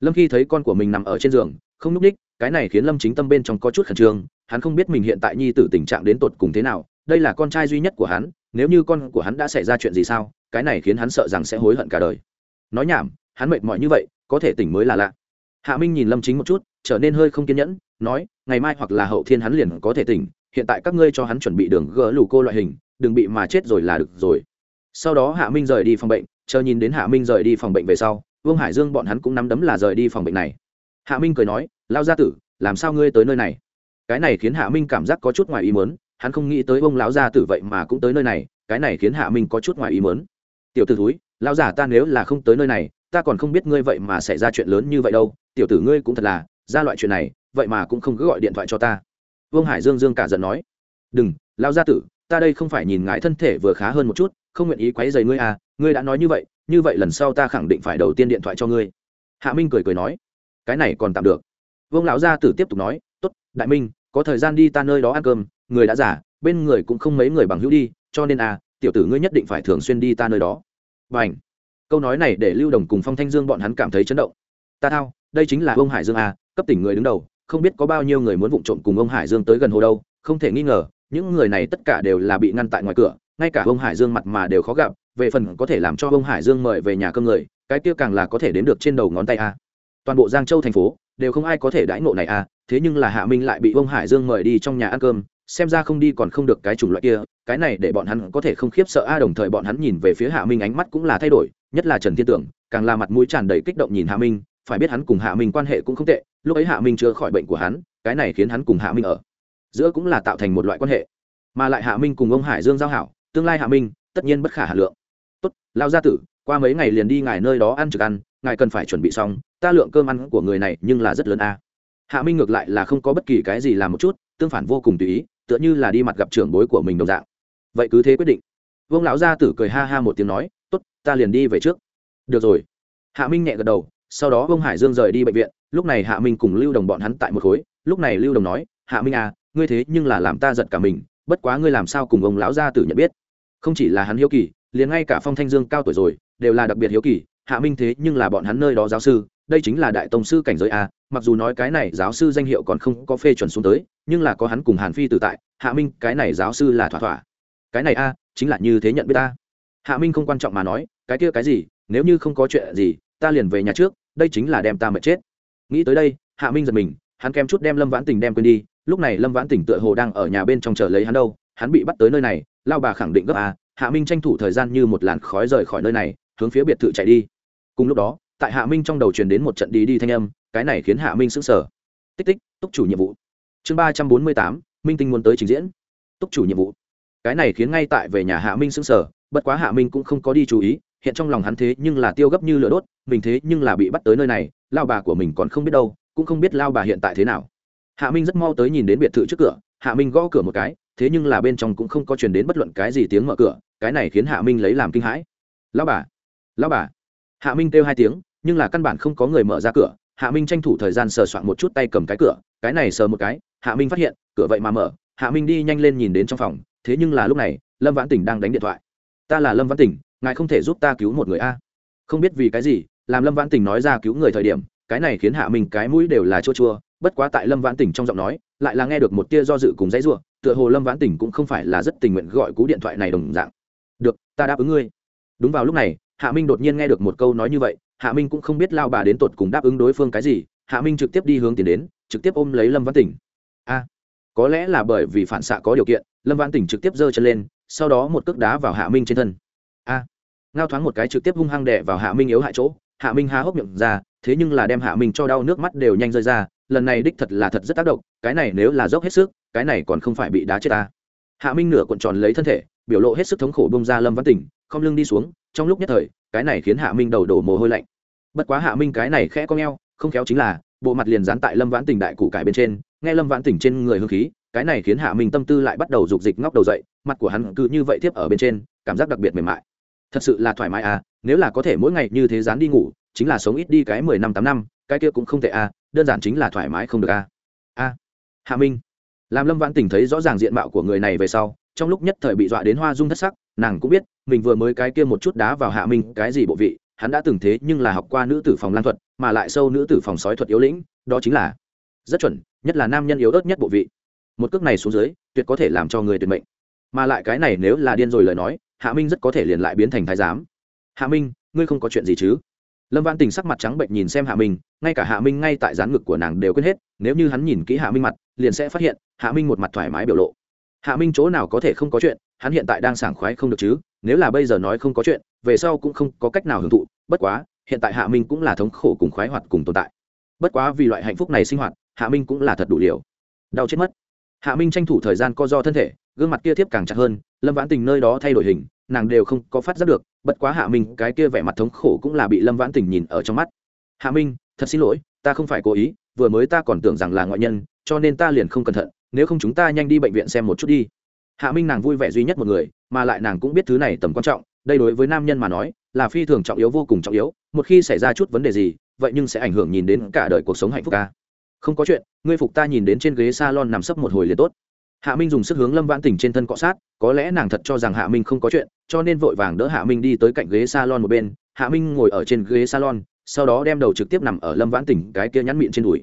[SPEAKER 1] Lâm khi thấy con của mình nằm ở trên giường, không núp ních, cái này khiến lâm chính tâm bên trong có chút khẩn trương, hắn không biết mình hiện tại nhi tử tình trạng đến tột cùng thế nào, đây là con trai duy nhất của hắn, nếu như con của hắn đã xảy ra chuyện gì sao, cái này khiến hắn sợ rằng sẽ hối hận cả đời. Nói nhảm, hắn mệt mỏi như vậy, có thể tỉnh mới là lạ. Hạ minh nhìn lâm chính một chút, trở nên hơi không kiên nhẫn, nói, ngày mai hoặc là hậu thiên hắn liền có thể tỉnh hiện tại các ngươi cho hắn chuẩn bị đường gỡ lù cô loại hình, đừng bị mà chết rồi là được rồi. Sau đó hạ minh rời đi phòng bệnh, chờ nhìn đến hạ minh rời đi phòng bệnh về sau, vương hải dương bọn hắn cũng nắm đấm là rời đi phòng bệnh này. Hạ minh cười nói lao gia tử, làm sao ngươi tới nơi này? Cái này khiến hạ minh cảm giác có chút ngoài ý mớn hắn không nghĩ tới ông lão gia tử vậy mà cũng tới nơi này, cái này khiến hạ minh có chút ngoài ý mớn tiểu t ử thúi, lão giả ta nếu là không tới nơi này, ta còn không biết ngươi vậy mà xảy ra chuyện lớn như vậy đâu, tiểu tử ngươi cũng thật là, ra loại chuyện này, vậy mà cũng không cứ gọi điện thoại cho ta vương hải dương dương cả giận nói, đừng lao gia tử, ta đây không phải nhìn ngại thân thể vừa khá hơn một chút, không nguyện ý quấy dày ngươi à ngươi đã nói như vậy như vậy lần sau ta khẳng định phải đầu tiên điện thoại cho ngươi. Hạ minh cười cười nói, cái này còn tạm được. Vương lão gia tử tiếp tục nói t ố t đại minh, có thời gian đi ta nơi đó ăn cơm, người đã giả bên người cũng không mấy người bằng hữu đi, cho nên à tiểu tử ngươi nhất định phải thường xuyên đi ta nơi đó. Và ảnh câu nói này để lưu đồng cùng phong thanh dương bọn hắn cảm thấy chấn động. Ta thao, đây chính là Vương hải dương à cấp tỉnh người đứng đầu không biết có bao nhiêu người muốn vụng trộm cùng ông hải dương tới gần hồ đâu, không thể nghi ngờ, những người này tất cả đều là bị ngăn tại ngoài cửa, ngay cả ông hải dương mặt mà đều khó gặp, về phần có thể làm cho ông hải dương mời về nhà cơm người, cái kia càng là có thể đến được trên đầu ngón tay a. Toàn bộ giang châu thành phố đều không ai có thể đãi ngộ này a, thế nhưng là hạ minh lại bị ông hải dương mời đi trong nhà ăn cơm, xem ra không đi còn không được cái chủng loại kia, cái này để bọn hắn có thể không khiếp sợ a, đồng thời bọn hắn nhìn về phía hạ minh ánh mắt cũng là thay đổi, nhất là trần thiên tưởng, càng là mặt mũi tràn đầy kích động nhìn hạ minh, phải biết hắn cùng hạ minh quan hệ cũng không tệ lúc ấy hạ minh chữa khỏi bệnh của hắn, cái này khiến hắn cùng hạ minh ở. Giữa cũng là tạo thành một loại quan hệ. Mà lại hạ minh cùng ông hải dương giao hảo, tương lai hạ minh tất nhiên bất khả hà lượng. Tốt lao gia tử, qua mấy ngày liền đi ngài nơi đó ăn trực ăn, ngài cần phải chuẩn bị xong, ta lượng cơm ăn của người này nhưng là rất lớn a. Hạ minh ngược lại là không có bất kỳ cái gì làm một chút, tương phản vô cùng tùy ý, tựa như là đi mặt gặp trưởng bối của mình đồng dạng. Vậy cứ thế quyết định. Vương lão gia tử cười ha ha một tiếng nói, tốt, ta liền đi về trước. Được rồi. Hạ minh nhẹ gật đầu sau đó vương hải dương rời đi bệnh viện, lúc này hạ minh cùng lưu đồng bọn hắn tại một khối. Lúc này lưu đồng nói, hạ minh à ngươi thế nhưng là làm ta giật cả mình, bất quá ngươi làm sao cùng ông lão gia tử nhận biết? Không chỉ là hắn hiếu kỳ, liền ngay cả phong thanh dương cao tuổi rồi, đều là đặc biệt hiếu kỳ. Hạ minh thế nhưng là bọn hắn nơi đó giáo sư, đây chính là đại tông sư cảnh giới a, mặc dù nói cái này giáo sư danh hiệu còn không có phê chuẩn xuống tới, nhưng là có hắn cùng hàn phi tự tại, hạ minh, cái này giáo sư là thỏa thỏa. Cái này a, chính là như thế nhận biết ta. Hạ minh không quan trọng mà nói, cái kia cái gì, nếu như không có chuyện gì, ta liền về nhà trước đây chính là đem ta mệt chết. Nghĩ tới đây, hạ minh giật mình, hắn kém chút đem lâm vãn tình đem quên đi, lúc này lâm vãn tỉnh tựa hồ đang ở nhà bên trong chờ lấy hắn đâu, hắn bị bắt tới nơi này, lao bà khẳng định gấp à hạ minh tranh thủ thời gian như một làn khói rời khỏi nơi này, hướng phía biệt thự chạy đi. Cùng lúc đó, tại hạ minh trong đầu truyền đến một trận đi đi thanh âm, cái này khiến hạ minh sững sờ. Tích tích, túc chủ nhiệm vụ. Chương ba trăm bốn mươi tám, minh tinh muốn tới trình diễn. Túc chủ nhiệm vụ. Cái này khiến ngay tại về nhà hạ minh sững sờ, bất quá hạ minh cũng không có đi chú ý hiện trong lòng hắn thế nhưng là tiêu gấp như lửa đốt, mình thế nhưng là bị bắt tới nơi này, lao bà của mình còn không biết đâu, cũng không biết lao bà hiện tại thế nào. Hạ minh rất mau tới nhìn đến biệt thự trước cửa, hạ minh gõ cửa một cái, thế nhưng là bên trong cũng không có truyền đến bất luận cái gì tiếng mở cửa, cái này khiến hạ minh lấy làm kinh hãi. Lao bà lao bà. Hạ minh kêu hai tiếng, nhưng là căn bản không có người mở ra cửa, hạ minh tranh thủ thời gian sờ soạn một chút tay cầm cái cửa, cái này sờ một cái, hạ minh phát hiện, cửa vậy mà mở, hạ minh đi nhanh lên nhìn đến trong phòng, thế nhưng là lúc này, lâm vãn tỉnh đang đánh điện thoại. Ta là lâm vãn tỉnh ngài không thể giúp ta cứu một người a. Không biết vì cái gì, làm lâm vãn tỉnh nói ra cứu người thời điểm, cái này khiến hạ minh cái mũi đều là chua chua, bất quá tại lâm vãn tỉnh trong giọng nói, lại là nghe được một tia do dự cùng dãy r u ộ tựa hồ lâm vãn tỉnh cũng không phải là rất tình nguyện gọi cú điện thoại này đồng dạng. Được, ta đáp ứng ngươi. Đúng vào lúc này, hạ minh đột nhiên nghe được một câu nói như vậy, hạ minh cũng không biết lao bà đến tột cùng đáp ứng đối phương cái gì, hạ minh trực tiếp đi hướng tiền đến, trực tiếp ôm lấy lâm vãn tỉnh a, có lẽ là bởi vì phản xạ có điều kiện, lâm vãn tỉnh trực tiếp giơ chân lên, sau đó một cước đá vào hạ minh trên thân ngao thoáng một cái trực tiếp hung hăng đẻ vào hạ minh yếu hại chỗ. Hạ minh há hốc miệng ra, thế nhưng là đem hạ minh cho đau nước mắt đều nhanh rơi ra. Lần này đích thật là thật rất tác động, cái này nếu là dốc hết sức, cái này còn không phải bị đá chết ta. Hạ minh nửa cuộn tròn lấy thân thể, biểu lộ hết sức thống khổ bông ra lâm văn tỉnh, không lưng đi xuống, trong lúc nhất thời, cái này khiến hạ minh đầu đổ mồ hôi lạnh. Bất quá hạ minh cái này khẽ con g không khéo chính là, bộ mặt liền dán tại lâm vãn tỉnh đại cụ cải bên trên, nghe lâm vãn tỉnh trên người hương khí, cái này khiến hạ minh tâm tư lại bắt đầu rục dịch ngóc đầu dậy, mặt của hắn cứ như vậy tiếp ở bên trên, cảm giác đặc biệt mềm mại thật sự là thoải mái à nếu là có thể mỗi ngày như thế dán đi ngủ, chính là sống ít đi cái mười năm tám năm, cái kia cũng không tệ à đơn giản chính là thoải mái không được a a hạ minh. Làm lâm vãn tình thấy rõ ràng diện mạo của người này về sau, trong lúc nhất thời bị dọa đến hoa dung thất sắc, nàng cũng biết, mình vừa mới cái kia một chút đá vào hạ minh cái gì bộ vị, hắn đã từng thế nhưng là học qua nữ tử phòng lan thuật, mà lại sâu nữ tử phòng sói thuật yếu lĩnh, đó chính là rất chuẩn, nhất là nam nhân yếu ớt nhất bộ vị. Một cước này xuống dưới, tuyệt có thể làm cho người tuyệt mệnh mà lại cái này nếu là điên rồi lời nói, hạ minh rất có thể liền lại biến thành thái giám. Hạ minh, ngươi không có chuyện gì chứ? Lâm văn tình sắc mặt trắng bệnh nhìn xem hạ minh, ngay cả hạ minh ngay tại dán ngực của nàng đều quên hết, nếu như hắn nhìn kỹ hạ minh mặt, liền sẽ phát hiện, hạ minh một mặt thoải mái biểu lộ. Hạ minh chỗ nào có thể không có chuyện, hắn hiện tại đang sảng khoái không được chứ, nếu là bây giờ nói không có chuyện, về sau cũng không có cách nào hưởng thụ, bất quá, hiện tại hạ minh cũng là thống khổ cùng khoái hoạt cùng tồn tại. Bất quá vì loại hạnh phúc này sinh hoạt, hạ minh cũng là thật đủ liều. Đau chết mất. Hạ minh tranh thủ thời gian co do thân thể gương mặt kia tiếp càng chặt hơn, lâm vãn tình nơi đó thay đổi hình, nàng đều không có phát giác được, bất quá hạ minh, cái kia vẻ mặt thống khổ cũng là bị lâm vãn tình nhìn ở trong mắt. Hạ minh, thật xin lỗi, ta không phải cố ý, vừa mới ta còn tưởng rằng là ngoại nhân, cho nên ta liền không cẩn thận, nếu không chúng ta nhanh đi bệnh viện xem một chút đi. Hạ minh nàng vui vẻ duy nhất một người, mà lại nàng cũng biết thứ này tầm quan trọng, đây đối với nam nhân mà nói, là phi thường trọng yếu vô cùng trọng yếu, một khi xảy ra chút vấn đề gì, vậy nhưng sẽ ảnh hưởng nhìn đến cả đời cuộc sống hạnh phúc ca. Không có chuyện, ngươi phục ta nhìn đến trên ghế salon nằm sấp một hồi liền tốt hạ minh dùng sức hướng lâm vãn tình trên thân cọ sát, có lẽ nàng thật cho rằng hạ minh không có chuyện, cho nên vội vàng đỡ hạ minh đi tới cạnh ghế salon một bên. Hạ minh ngồi ở trên ghế salon, sau đó đem đầu trực tiếp nằm ở lâm vãn tình cái kia nhắn miệng trên đùi.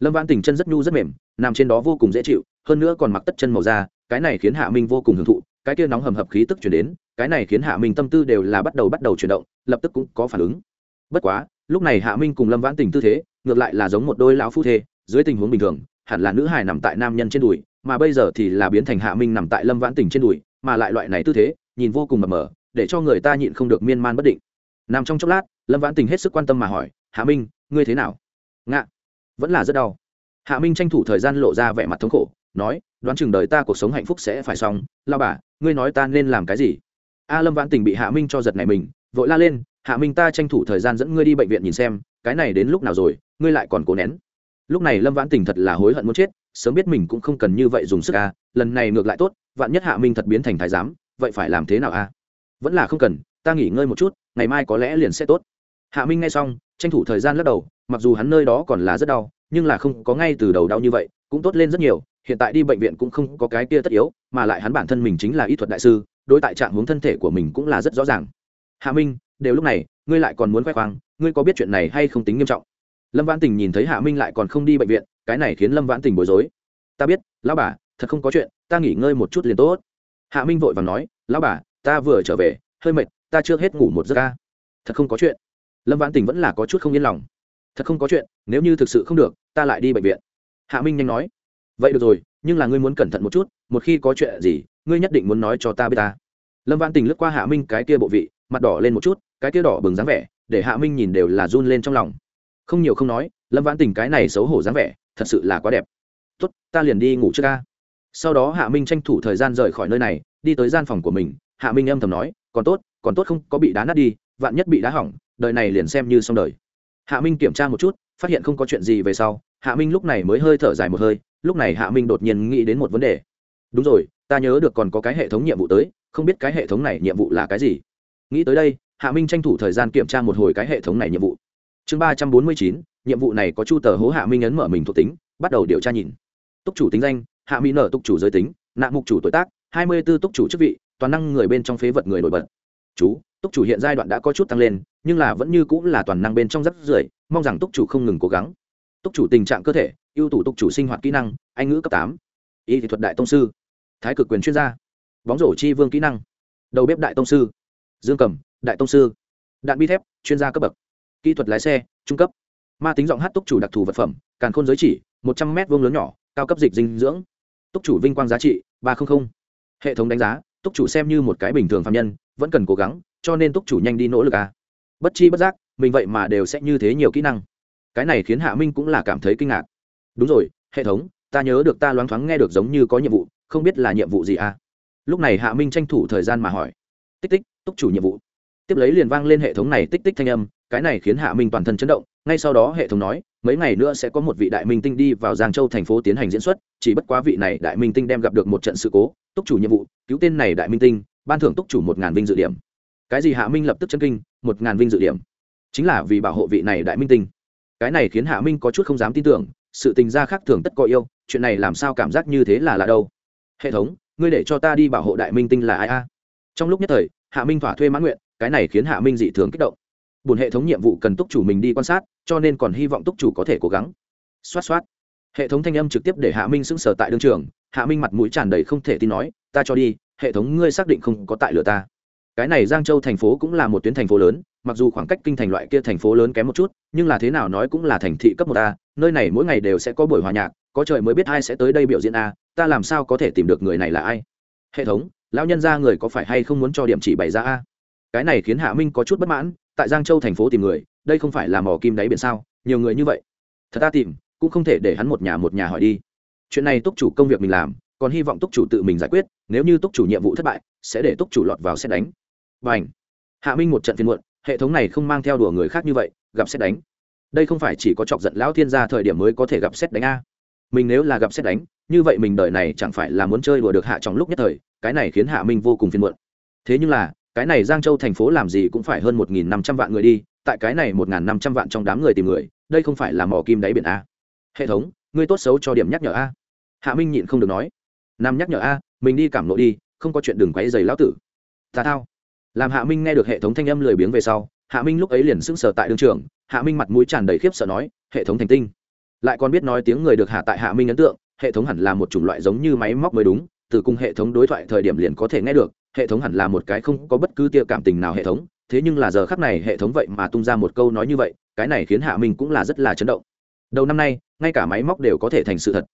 [SPEAKER 1] Lâm vãn tình chân rất nhu rất mềm, nằm trên đó vô cùng dễ chịu, hơn nữa còn mặc tất chân màu da, cái này khiến hạ minh vô cùng hưởng thụ, cái kia nóng hầm hập khí tức chuyển đến, cái này khiến hạ minh tâm tư đều là bắt đầu bắt đầu chuyển động, lập tức cũng có phản ứng. Bất quá, lúc này hạ minh cùng lâm vãn tình tư thế, ngược lại là giống một đôi lão phu thê, dưới tình huống bình thường, hẳn là nữ hài nằm tại nam nhân trên đùi mà bây giờ thì là biến thành hạ minh nằm tại lâm vãn tỉnh trên đùi, mà lại loại này tư thế, nhìn vô cùng mập mờ, để cho người ta nhịn không được miên man bất định. Nằm trong chốc lát, lâm vãn tình hết sức quan tâm mà hỏi, hạ minh, ngươi thế nào? Ngạ, vẫn là rất đau. Hạ minh tranh thủ thời gian lộ ra vẻ mặt thống khổ, nói, đoán chừng đời ta cuộc sống hạnh phúc sẽ phải xong. Lao bà, ngươi nói ta nên làm cái gì? A lâm vãn tình bị hạ minh cho giật này mình, vội la lên, hạ minh ta tranh thủ thời gian dẫn ngươi đi bệnh viện nhìn xem, cái này đến lúc nào rồi, ngươi lại còn cố nén. Lúc này lâm vãn tình thật là hối hận muốn chết sớm biết mình cũng không cần như vậy dùng sức a lần này ngược lại tốt, vạn nhất hạ minh thật biến thành thái giám, vậy phải làm thế nào a vẫn là không cần, ta nghỉ ngơi một chút, ngày mai có lẽ liền sẽ tốt. Hạ minh nghe xong, tranh thủ thời gian lắc đầu, mặc dù hắn nơi đó còn là rất đau, nhưng là không có ngay từ đầu đau như vậy, cũng tốt lên rất nhiều, hiện tại đi bệnh viện cũng không có cái kia tất yếu, mà lại hắn bản thân mình chính là y thuật đại sư, đối tại trạng hướng thân thể của mình cũng là rất rõ ràng. Hạ minh, đều lúc này, ngươi lại còn muốn khoe khoang, ngươi có biết chuyện này hay không tính nghiêm trọng? Lâm vãn tình nhìn thấy hạ minh lại còn không đi bệnh viện cái này khiến lâm vãn tình bối rối. Ta biết, lão bà, thật không có chuyện, ta nghỉ ngơi một chút liền tốt. Hạ minh vội và nói, lão bà, ta vừa trở về, hơi mệt, ta chưa hết ngủ một giấc ca thật không có chuyện. Lâm vãn tình vẫn là có chút không yên lòng. Thật không có chuyện, nếu như thực sự không được, ta lại đi bệnh viện. Hạ minh nhanh nói, vậy được rồi, nhưng là ngươi muốn cẩn thận một chút, một khi có chuyện gì, ngươi nhất định muốn nói cho ta biết ta. Lâm vãn tình lướt qua hạ minh cái kia bộ vị, mặt đỏ lên một chút, cái kia đỏ bừng dáng vẻ, để hạ minh nhìn đều là run lên trong lòng. Không nhiều không nói, lâm vãn tình cái này xấu hổ dáng vẻ thật sự là quá đẹp. Tốt, ta liền đi ngủ trước ca. Sau đó hạ minh tranh thủ thời gian rời khỏi nơi này, đi tới gian phòng của mình. Hạ minh âm thầm nói, còn tốt còn tốt không, có bị đá nát đi, vạn nhất bị đá hỏng, đời này liền xem như xong đời. Hạ minh kiểm tra một chút, phát hiện không có chuyện gì về sau, hạ minh lúc này mới hơi thở dài một hơi, lúc này hạ minh đột nhiên nghĩ đến một vấn đề. Đúng rồi, ta nhớ được còn có cái hệ thống nhiệm vụ tới, không biết cái hệ thống này nhiệm vụ là cái gì? Nghĩ tới đây, hạ minh tranh thủ thời gian kiểm tra một hồi cái hệ thống này nhiệm vụ. Chương ba trăm bốn mươi chín nhiệm vụ này có chu tờ hố hạ minh ấn mở mình thuộc tính, bắt đầu điều tra nhìn. Túc chủ tính danh, hạ mỹ nở túc chủ giới tính, nạ mục chủ tuổi tác, hai mươi b ố túc chủ chức vị, toàn năng người bên trong phế vật người nổi bật. Chú, túc chủ hiện giai đoạn đã có chút tăng lên, nhưng là vẫn như cũng là toàn năng bên trong rất rưởi, mong rằng túc chủ không ngừng cố gắng. Túc chủ tình trạng cơ thể, ưu tủ túc chủ sinh hoạt kỹ năng, anh ngữ cấp tám. Y thị thuật đại tông sư. Thái cực quyền chuyên gia. Bóng rổ chi vương kỹ năng. Đầu bếp đại tông sư. Dương cầm, đại tông sư. Đạn bi thép, chuyên gia cấp bậc. Kỹ thuật lái xe, trung cấp ma tính giọng hát túc chủ đặc thù vật phẩm, càn khôn giới chỉ, một trăm m vuông lớn nhỏ, cao cấp dịch dinh dưỡng. Túc chủ vinh quang giá trị, ba trăm linh hệ thống đánh giá, túc chủ xem như một cái bình thường phạm nhân, vẫn cần cố gắng, cho nên túc chủ nhanh đi nỗ lực à. bất chi bất giác, mình vậy mà đều sẽ như thế nhiều kỹ năng. Cái này khiến hạ minh cũng là cảm thấy kinh ngạc. Đúng rồi, hệ thống, ta nhớ được ta loáng thoáng nghe được giống như có nhiệm vụ, không biết là nhiệm vụ gì à. Lúc này hạ minh tranh thủ thời gian mà hỏi. Tích tích, túc chủ nhiệm vụ. Tiếp lấy liền vang lên hệ thống này tích tích thanh âm cái này khiến hạ minh toàn thân chấn động, ngay sau đó hệ thống nói, mấy ngày nữa sẽ có một vị đại minh tinh đi vào giang châu thành phố tiến hành diễn xuất, chỉ bất quá vị này đại minh tinh đem gặp được một trận sự cố, túc chủ nhiệm vụ, cứu tên này đại minh tinh, ban thưởng túc chủ một ngàn vinh dự điểm. Cái gì hạ minh lập tức chân kinh, một ngàn vinh dự điểm. Chính là vì bảo hộ vị này đại minh tinh. Cái này khiến hạ minh có chút không dám tin tưởng, sự tình gia khác thường tất có yêu, chuyện này làm sao cảm giác như thế là là đâu. Hệ thống, ngươi để cho ta đi bảo hộ đại minh tinh là ai a? Trong lúc nhất thời, hạ minh thỏa thuê mãn nguyện, cái này khiến hạ minh dị thường kích động bùn hệ thống nhiệm vụ cần túc chủ mình đi quan sát, cho nên còn hy vọng túc chủ có thể cố gắng. Xoát xoát. Hệ thống thanh âm trực tiếp để hạ minh sững sờ tại đương trường, hạ minh mặt mũi tràn đầy không thể tin nói, ta cho đi, hệ thống ngươi xác định không có tại lửa ta. Cái này giang châu thành phố cũng là một tuyến thành phố lớn, mặc dù khoảng cách kinh thành loại kia thành phố lớn kém một chút, nhưng là thế nào nói cũng là thành thị cấp một a, nơi này mỗi ngày đều sẽ có buổi hòa nhạc, có trời mới biết ai sẽ tới đây biểu diễn a, ta làm sao có thể tìm được người này là ai? Hệ thống, lão nhân ra người có phải hay không muốn cho điểm chỉ bày ra a? Cái này khiến hạ minh có chút bất mãn tại giang châu thành phố tìm người, đây không phải là mỏ kim đáy biển sao? Nhiều người như vậy. Thật ta tìm, cũng không thể để hắn một nhà một nhà hỏi đi. Chuyện này túc chủ công việc mình làm, còn hy vọng túc chủ tự mình giải quyết, nếu như túc chủ nhiệm vụ thất bại, sẽ để túc chủ lọt vào xét đánh. Và ảnh hạ minh một trận phiên muộn, hệ thống này không mang theo đùa người khác như vậy, gặp xét đánh. Đây không phải chỉ có chọc giận lão thiên gia thời điểm mới có thể gặp xét đánh a. Mình nếu là gặp xét đánh, như vậy mình đời này chẳng phải là muốn chơi đùa được hạ trong lúc nhất thời, cái này khiến hạ minh vô cùng phiền muộn. Thế nhưng là cái này giang châu thành phố làm gì cũng phải hơn một nghìn năm trăm vạn người đi, tại cái này một nghìn năm trăm vạn trong đám người tìm người, đây không phải là mỏ kim đáy biển a. Hệ thống, ngươi tốt xấu cho điểm nhắc nhở a. Hạ minh nhịn không được nói. Nam nhắc nhở a, mình đi cảm lộ đi, không có chuyện đừng quấy giày lão tử. Ta thao. Làm hạ minh nghe được hệ thống thanh âm lười biếng về sau, hạ minh lúc ấy liền sững sờ tại đương trường, hạ minh mặt mũi tràn đầy khiếp sợ nói, hệ thống thành tinh. Lại còn biết nói tiếng người được hạ tại hạ minh ấn tượng, hệ thống hẳn là một chủng loại giống như máy móc mới đúng, từ cùng hệ thống đối thoại thời điểm liền có thể nghe được hệ thống hẳn là một cái không có bất cứ tia cảm tình nào hệ thống, thế nhưng là giờ khắc này hệ thống vậy mà tung ra một câu nói như vậy, cái này khiến hạ minh cũng là rất là chấn động. Đầu năm nay, ngay cả máy móc đều có thể thành sự thật.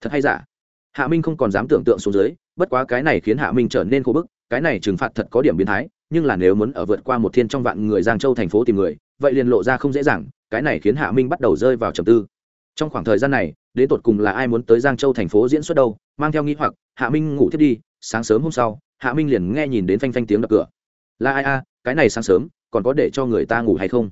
[SPEAKER 1] Thật hay giả? Hạ minh không còn dám tưởng tượng xuống dưới, bất quá cái này khiến hạ minh trở nên khô bức, cái này trừng phạt thật có điểm biến thái, nhưng là nếu muốn ở vượt qua một thiên trong vạn người giang châu thành phố tìm người, vậy liền lộ ra không dễ dàng, cái này khiến hạ minh bắt đầu rơi vào trầm tư. Trong khoảng thời gian này, đến tột cùng là ai muốn tới giang châu thành phố diễn xuất đâu, mang theo nghĩ hoặc, hạ minh ngủ thiết đi, sáng sớm hôm sau hạ minh liền nghe nhìn đến phanh phanh tiếng đập cửa. Là ai a, cái này sáng sớm, còn có để cho người ta ngủ hay không?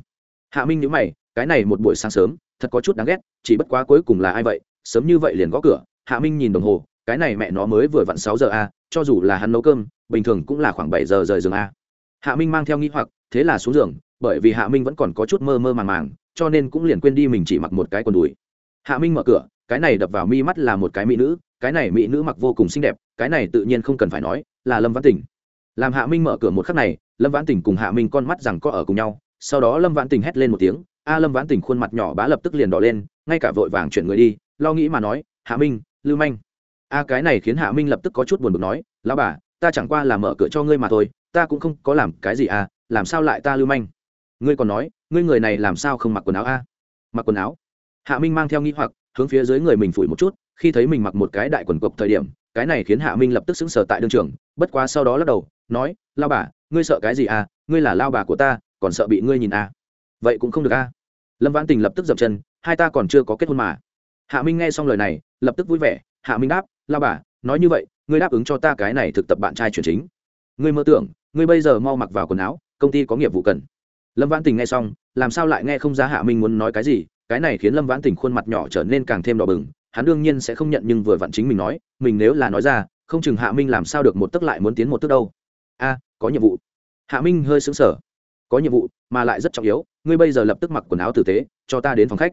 [SPEAKER 1] Hạ minh nhữ mày, cái này một buổi sáng sớm, thật có chút đáng ghét, chỉ bất quá cuối cùng là ai vậy? Sớm như vậy liền gõ cửa, hạ minh nhìn đồng hồ, cái này mẹ nó mới vừa vặn sáu giờ a, cho dù là hắn nấu cơm, bình thường cũng là khoảng bảy giờ rời giường a. Hạ minh mang theo nghĩ hoặc, thế là xuống giường, bởi vì hạ minh vẫn còn có chút mơ mơ màng màng, cho nên cũng liền quên đi mình chỉ mặc một cái quần đùi. Hạ minh mở cửa, cái này đập vào mi mắt là một cái mỹ nữ cái này mỹ nữ mặc vô cùng xinh đẹp, cái này tự nhiên không cần phải nói, là lâm văn tình. Làm hạ minh mở cửa một khắc này, lâm vãn tình cùng hạ minh con mắt rằng có ở cùng nhau, sau đó lâm vãn tình hét lên một tiếng, a lâm vãn tình khuôn mặt nhỏ bá lập tức liền đỏ lên, ngay cả vội vàng chuyển người đi, lo nghĩ mà nói, hạ minh, lưu manh. A cái này khiến hạ minh lập tức có chút buồn bực nói, lão bà, ta chẳng qua là mở cửa cho ngươi mà thôi, ta cũng không có làm cái gì à làm sao lại ta lưu manh? Ngươi còn nói, ngươi người này làm sao không mặc quần áo a? Mặc quần áo? Hạ minh mang theo nghĩ hoặc, hướng phía dưới người mình phủi một chút khi thấy mình mặc một cái đại quần cộc thời điểm, cái này khiến hạ minh lập tức sững sờ tại đương trường, bất quá sau đó lắc đầu, nói, lao bà, ngươi sợ cái gì à? Ngươi là lao bà của ta, còn sợ bị ngươi nhìn à? Vậy cũng không được à? Lâm vãn tình lập tức dậm chân, hai ta còn chưa có kết hôn mà. Hạ minh nghe xong lời này, lập tức vui vẻ, hạ minh đáp, lao bà, nói như vậy, ngươi đáp ứng cho ta cái này thực tập bạn trai chuyển chính. Ngươi mơ tưởng, ngươi bây giờ mau mặc vào quần áo, công ty có nghiệp vụ cần. Lâm vãn tình nghe xong, làm sao lại nghe không ra hạ minh muốn nói cái gì, cái này khiến lâm vãn tình khuôn mặt nhỏ trở nên càng thêm đỏ bừng hắn đương nhiên sẽ không nhận nhưng vừa vặn chính mình nói, mình nếu là nói ra, không chừng hạ minh làm sao được một tức lại muốn tiến một tức đâu. A, có nhiệm vụ. Hạ minh hơi xứng sở có nhiệm vụ, mà lại rất trọng yếu, ngươi bây giờ lập tức mặc quần áo tử tế, cho ta đến phòng khách.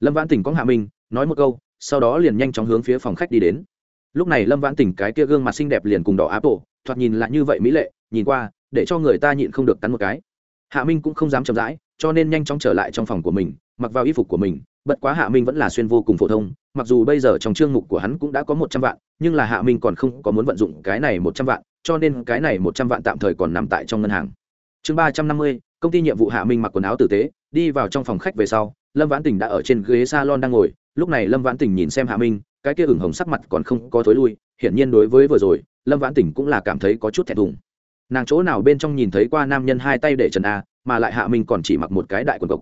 [SPEAKER 1] Lâm vãn tỉnh có hạ minh, nói một câu, sau đó liền nhanh chóng hướng phía phòng khách đi đến. Lúc này lâm vãn tỉnh cái kia gương mặt xinh đẹp liền cùng đỏ áp bộ thoạt nhìn lại như vậy mỹ lệ, nhìn qua, để cho người ta nhịn không được cắn một cái. Hạ minh cũng không dám chậm rãi, cho nên nhanh chóng trở lại trong phòng của mình, mặc vào y phục của mình bất quá hạ minh vẫn là xuyên vô cùng phổ thông, mặc dù bây giờ trong chương mục của hắn cũng đã có một trăm vạn, nhưng là hạ minh còn không có muốn vận dụng cái này một trăm vạn, cho nên cái này một trăm vạn tạm thời còn nằm tại trong ngân hàng. Chương ba trăm năm mươi, công ty nhiệm vụ hạ minh mặc quần áo tử tế, đi vào trong phòng khách về sau, lâm vãn tình đã ở trên ghế salon đang ngồi, lúc này lâm vãn tình nhìn xem hạ minh, cái kia ửng hồng sắc mặt còn không có thối lui, hiển nhiên đối với vừa rồi, lâm vãn tình cũng là cảm thấy có chút thẹn thùng. Nàng chỗ nào bên trong nhìn thấy qua nam nhân hai tay để trần a, mà lại hạ minh còn chỉ mặc một cái đại quần cộc.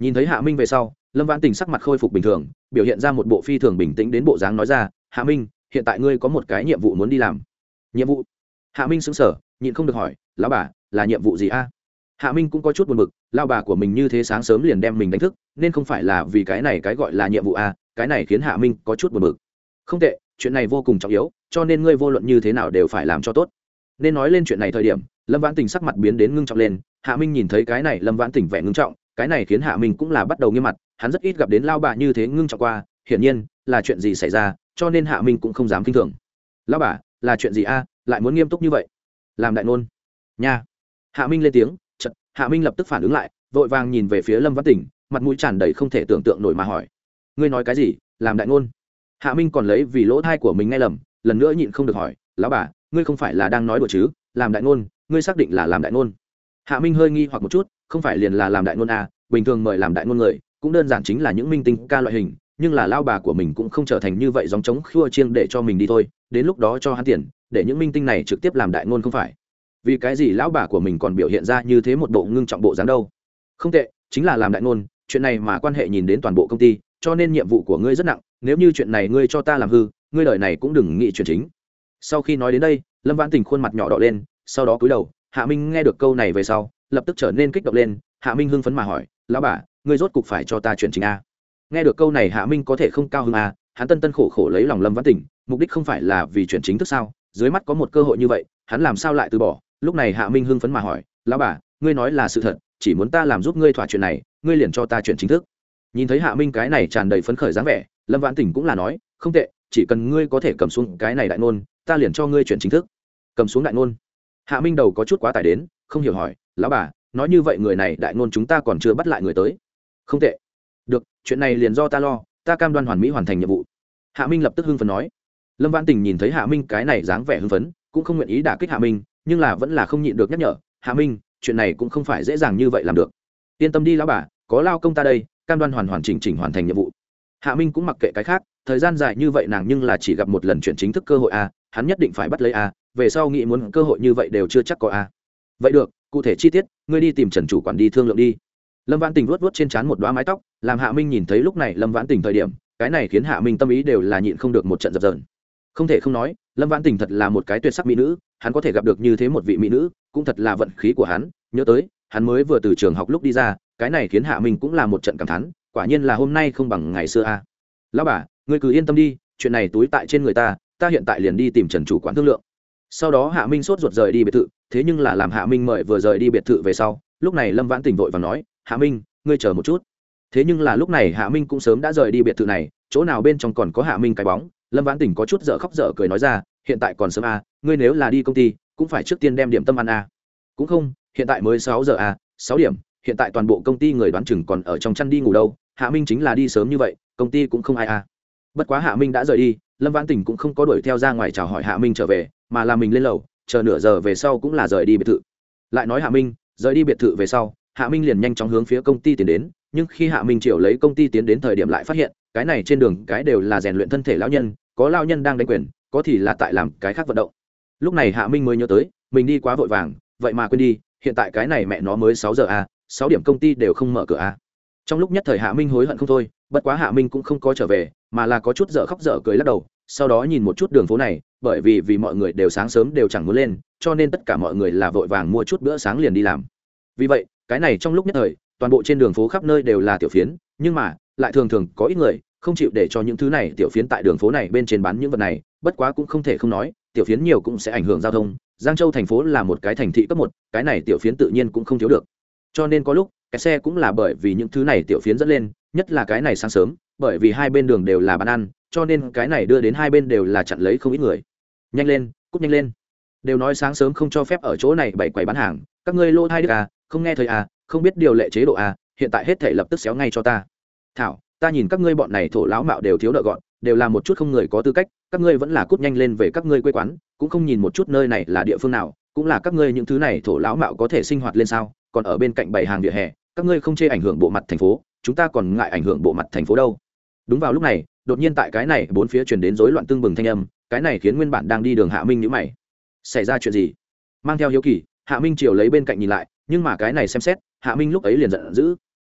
[SPEAKER 1] Nhìn thấy hạ minh về sau lâm vãn tình sắc mặt khôi phục bình thường, biểu hiện ra một bộ phi thường bình tĩnh đến bộ dáng nói ra, hạ minh, hiện tại ngươi có một cái nhiệm vụ muốn đi làm. Nhiệm vụ? Hạ minh xứng sở nhịn không được hỏi, lão bà, là nhiệm vụ gì a? Hạ minh cũng có chút buồn b ự c lao bà của mình như thế sáng sớm liền đem mình đánh thức, nên không phải là vì cái này cái gọi là nhiệm vụ a, cái này khiến hạ minh có chút buồn b ự c không tệ, chuyện này vô cùng trọng yếu, cho nên ngươi vô luận như thế nào đều phải làm cho tốt. Nên nói lên chuyện này thời điểm, lâm vãn tình sắc mặt biến đến ngưng trọng lên, hạ minh nhìn thấy cái này lâm vãn tình vẻ ngưng trọng, cái này khiến hạ minh cũng là bắt đầu nghiêm mặt hắn rất ít gặp đến lao bà như thế ngưng trọng qua hiển nhiên là chuyện gì xảy ra cho nên hạ minh cũng không dám k i n h thường. Lao bà là chuyện gì a? Lại muốn nghiêm túc như vậy? Làm đại nôn nha. Hạ minh lên tiếng chật hạ minh lập tức phản ứng lại vội vàng nhìn về phía lâm văn tỉnh mặt mũi tràn đầy không thể tưởng tượng nổi mà hỏi. Ngươi nói cái gì? Làm đại ngôn? Hạ minh còn lấy vì lỗ thai của mình nghe lầm lần nữa nhịn không được hỏi. Lão bà ngươi không phải là đang nói đùa chứ? Làm đại ngôn ngươi xác định là làm đại ngôn? Hạ minh hơi nghi hoặc một chút không phải liền là làm đại ngôn à, bình thường mời làm đại ngôn người cũng đơn giản chính là những minh tinh ca loại hình, nhưng là lao bà của mình cũng không trở thành như vậy dòng chống khua chiêng để cho mình đi thôi, đến lúc đó cho hắn tiền, để những minh tinh này trực tiếp làm đại ngôn không phải. Vì cái gì lão bà của mình còn biểu hiện ra như thế một bộ ngưng trọng bộ dáng đâu? Không tệ, chính là làm đại ngôn, chuyện này mà quan hệ nhìn đến toàn bộ công ty, cho nên nhiệm vụ của ngươi rất nặng, nếu như chuyện này ngươi cho ta làm hư, ngươi lời này cũng đừng nghĩ chuyện chính. Sau khi nói đến đây, lâm vãn tình khuôn mặt nhỏ đỏ lên, sau đó cúi đầu, hạ minh nghe được câu này về sau, lập tức trở nên kích động lên, hạ minh hưng phấn mà hỏi, lão bà ngươi rốt cục phải cho ta chuyển chính a. Nghe được câu này hạ minh có thể không cao hơn a, hắn tân tân khổ khổ lấy lòng lâm vãn tình mục đích không phải là vì chuyển chính thức sao? Dưới mắt có một cơ hội như vậy, hắn làm sao lại từ bỏ? Lúc này hạ minh hưng phấn mà hỏi, lão bà, ngươi nói là sự thật, chỉ muốn ta làm giúp ngươi thỏa chuyện này, ngươi liền cho ta chuyển chính thức. Nhìn thấy hạ minh cái này tràn đầy phấn khởi dáng vẻ, lâm vãn tình cũng là nói, không tệ, chỉ cần ngươi có thể cầm xuống cái này đại ngôn, ta liền cho ngươi chuyển chính thức. Cầm xuống đại ngôn. Hạ minh đầu có chút quá tải đến, không hiểu hỏi, lão bà, nói như vậy người này đại ngôn chúng ta còn chưa bắt lại người tới không tệ. Được, chuyện này liền do ta lo, ta cam đoan hoàn mỹ hoàn thành nhiệm vụ. Hạ minh lập tức hưng phấn nói. Lâm văn tình nhìn thấy hạ minh cái này dáng vẻ hưng phấn, cũng không nguyện ý đả kích hạ minh, nhưng là vẫn là không nhịn được nhắc nhở, hạ minh, chuyện này cũng không phải dễ dàng như vậy làm được. Yên tâm đi lão bà, có lao công ta đây, cam đoan hoàn hoàn chỉnh chỉnh hoàn thành nhiệm vụ. Hạ minh cũng mặc kệ cái khác, thời gian dài như vậy nàng nhưng là chỉ gặp một lần chuyện chính thức cơ hội a, hắn nhất định phải bắt lấy a, về sau nghĩ muốn cơ hội như vậy đều chưa chắc có a. Vậy được, cụ thể chi tiết, ngươi đi tìm trần chủ quản đi thương lượng đi lâm vãn tình vuốt vuốt trên trán một đoá mái tóc, làm hạ minh nhìn thấy lúc này lâm vãn tình thời điểm, cái này khiến hạ minh tâm ý đều là nhịn không được một trận dập dờn. Không thể không nói, lâm vãn tình thật là một cái tuyệt sắc mỹ nữ, hắn có thể gặp được như thế một vị mỹ nữ, cũng thật là vận khí của hắn. Nhớ tới, hắn mới vừa từ trường học lúc đi ra, cái này khiến hạ minh cũng là một trận cảm thán, quả nhiên là hôm nay không bằng ngày xưa a. À. lão bà, ngươi cứ yên tâm đi, chuyện này túi tại trên người ta ta hiện tại liền đi tìm trần chủ quán thương lượng. Sau đó hạ minh sốt ruột rời đi biệt thự, thế nhưng là làm hạ minh mời vừa rời đi biệt thự về sau, lúc này lâm vãn tỉnh vội và nói hạ minh ngươi chờ một chút thế nhưng là lúc này hạ minh cũng sớm đã rời đi biệt thự này chỗ nào bên trong còn có hạ minh cái bóng lâm vãn tỉnh có chút dở khóc dở cười nói ra hiện tại còn sớm à, ngươi nếu là đi công ty cũng phải trước tiên đem điểm tâm ăn à. cũng không hiện tại mới sáu giờ à, sáu điểm hiện tại toàn bộ công ty người đoán chừng còn ở trong chăn đi ngủ đâu hạ minh chính là đi sớm như vậy công ty cũng không ai à. bất quá hạ minh đã rời đi lâm vãn tỉnh cũng không có đuổi theo ra ngoài chào hỏi hạ minh trở về mà là mình lên lầu chờ nửa giờ về sau cũng là rời đi biệt thự lại nói hạ minh rời đi biệt thự về sau hạ minh liền nhanh chóng hướng phía công ty tiến đến, nhưng khi hạ minh triệu lấy công ty tiến đến thời điểm lại phát hiện, cái này trên đường cái đều là rèn luyện thân thể lão nhân, có lao nhân đang đánh quyền, có thì là tại làm cái khác vận động. Lúc này hạ minh mới nhớ tới, mình đi quá vội vàng, vậy mà quên đi, hiện tại cái này mẹ nó mới sáu giờ à sáu điểm công ty đều không mở cửa à. Trong lúc nhất thời hạ minh hối hận không thôi, bất quá hạ minh cũng không có trở về, mà là có chút dở khóc dở cười lắc đầu, sau đó nhìn một chút đường phố này, bởi vì vì mọi người đều sáng sớm đều chẳng muốn lên, cho nên tất cả mọi người là vội vàng mua chút bữa sáng liền đi làm. Vì vậy cái này trong lúc nhất thời, toàn bộ trên đường phố khắp nơi đều là tiểu phiến, nhưng mà, lại thường thường có ít người, không chịu để cho những thứ này tiểu phiến tại đường phố này bên trên bán những vật này, bất quá cũng không thể không nói, tiểu phiến nhiều cũng sẽ ảnh hưởng giao thông. Giang châu thành phố là một cái thành thị cấp một, cái này tiểu phiến tự nhiên cũng không thiếu được. Cho nên có lúc, cái xe cũng là bởi vì những thứ này tiểu phiến dẫn lên, nhất là cái này sáng sớm, bởi vì hai bên đường đều là bán ăn, cho nên cái này đưa đến hai bên đều là chặn lấy không ít người. Nhanh lên cúp nhanh lên. Đều nói sáng sớm không cho phép ở chỗ này bày quầy bán hàng, các ngươi lô thai đức à không nghe thời à không biết điều lệ chế độ à hiện tại hết thể lập tức xéo ngay cho ta. Thảo, ta nhìn các ngươi bọn này thổ lão mạo đều thiếu nợ gọn, đều là một chút không người có tư cách, các ngươi vẫn là cút nhanh lên về các ngươi quê quán, cũng không nhìn một chút nơi này là địa phương nào, cũng là các ngươi những thứ này thổ lão mạo có thể sinh hoạt lên sao, còn ở bên cạnh bảy hàng vỉa hè, các ngươi không chê ảnh hưởng bộ mặt thành phố, chúng ta còn ngại ảnh hưởng bộ mặt thành phố đâu. Đúng vào lúc này, đột nhiên tại cái này bốn phía chuyển đến rối loạn tương bừng thanh âm, cái này khiến nguyên bản đang đi đường hạ minh nhữ mày. Xảy ra chuyện gì? Mang theo hiếu kỳ, hạ minh triều lấy bên cạnh nhìn lại nhưng mà cái này xem xét, hạ minh lúc ấy liền giận dữ.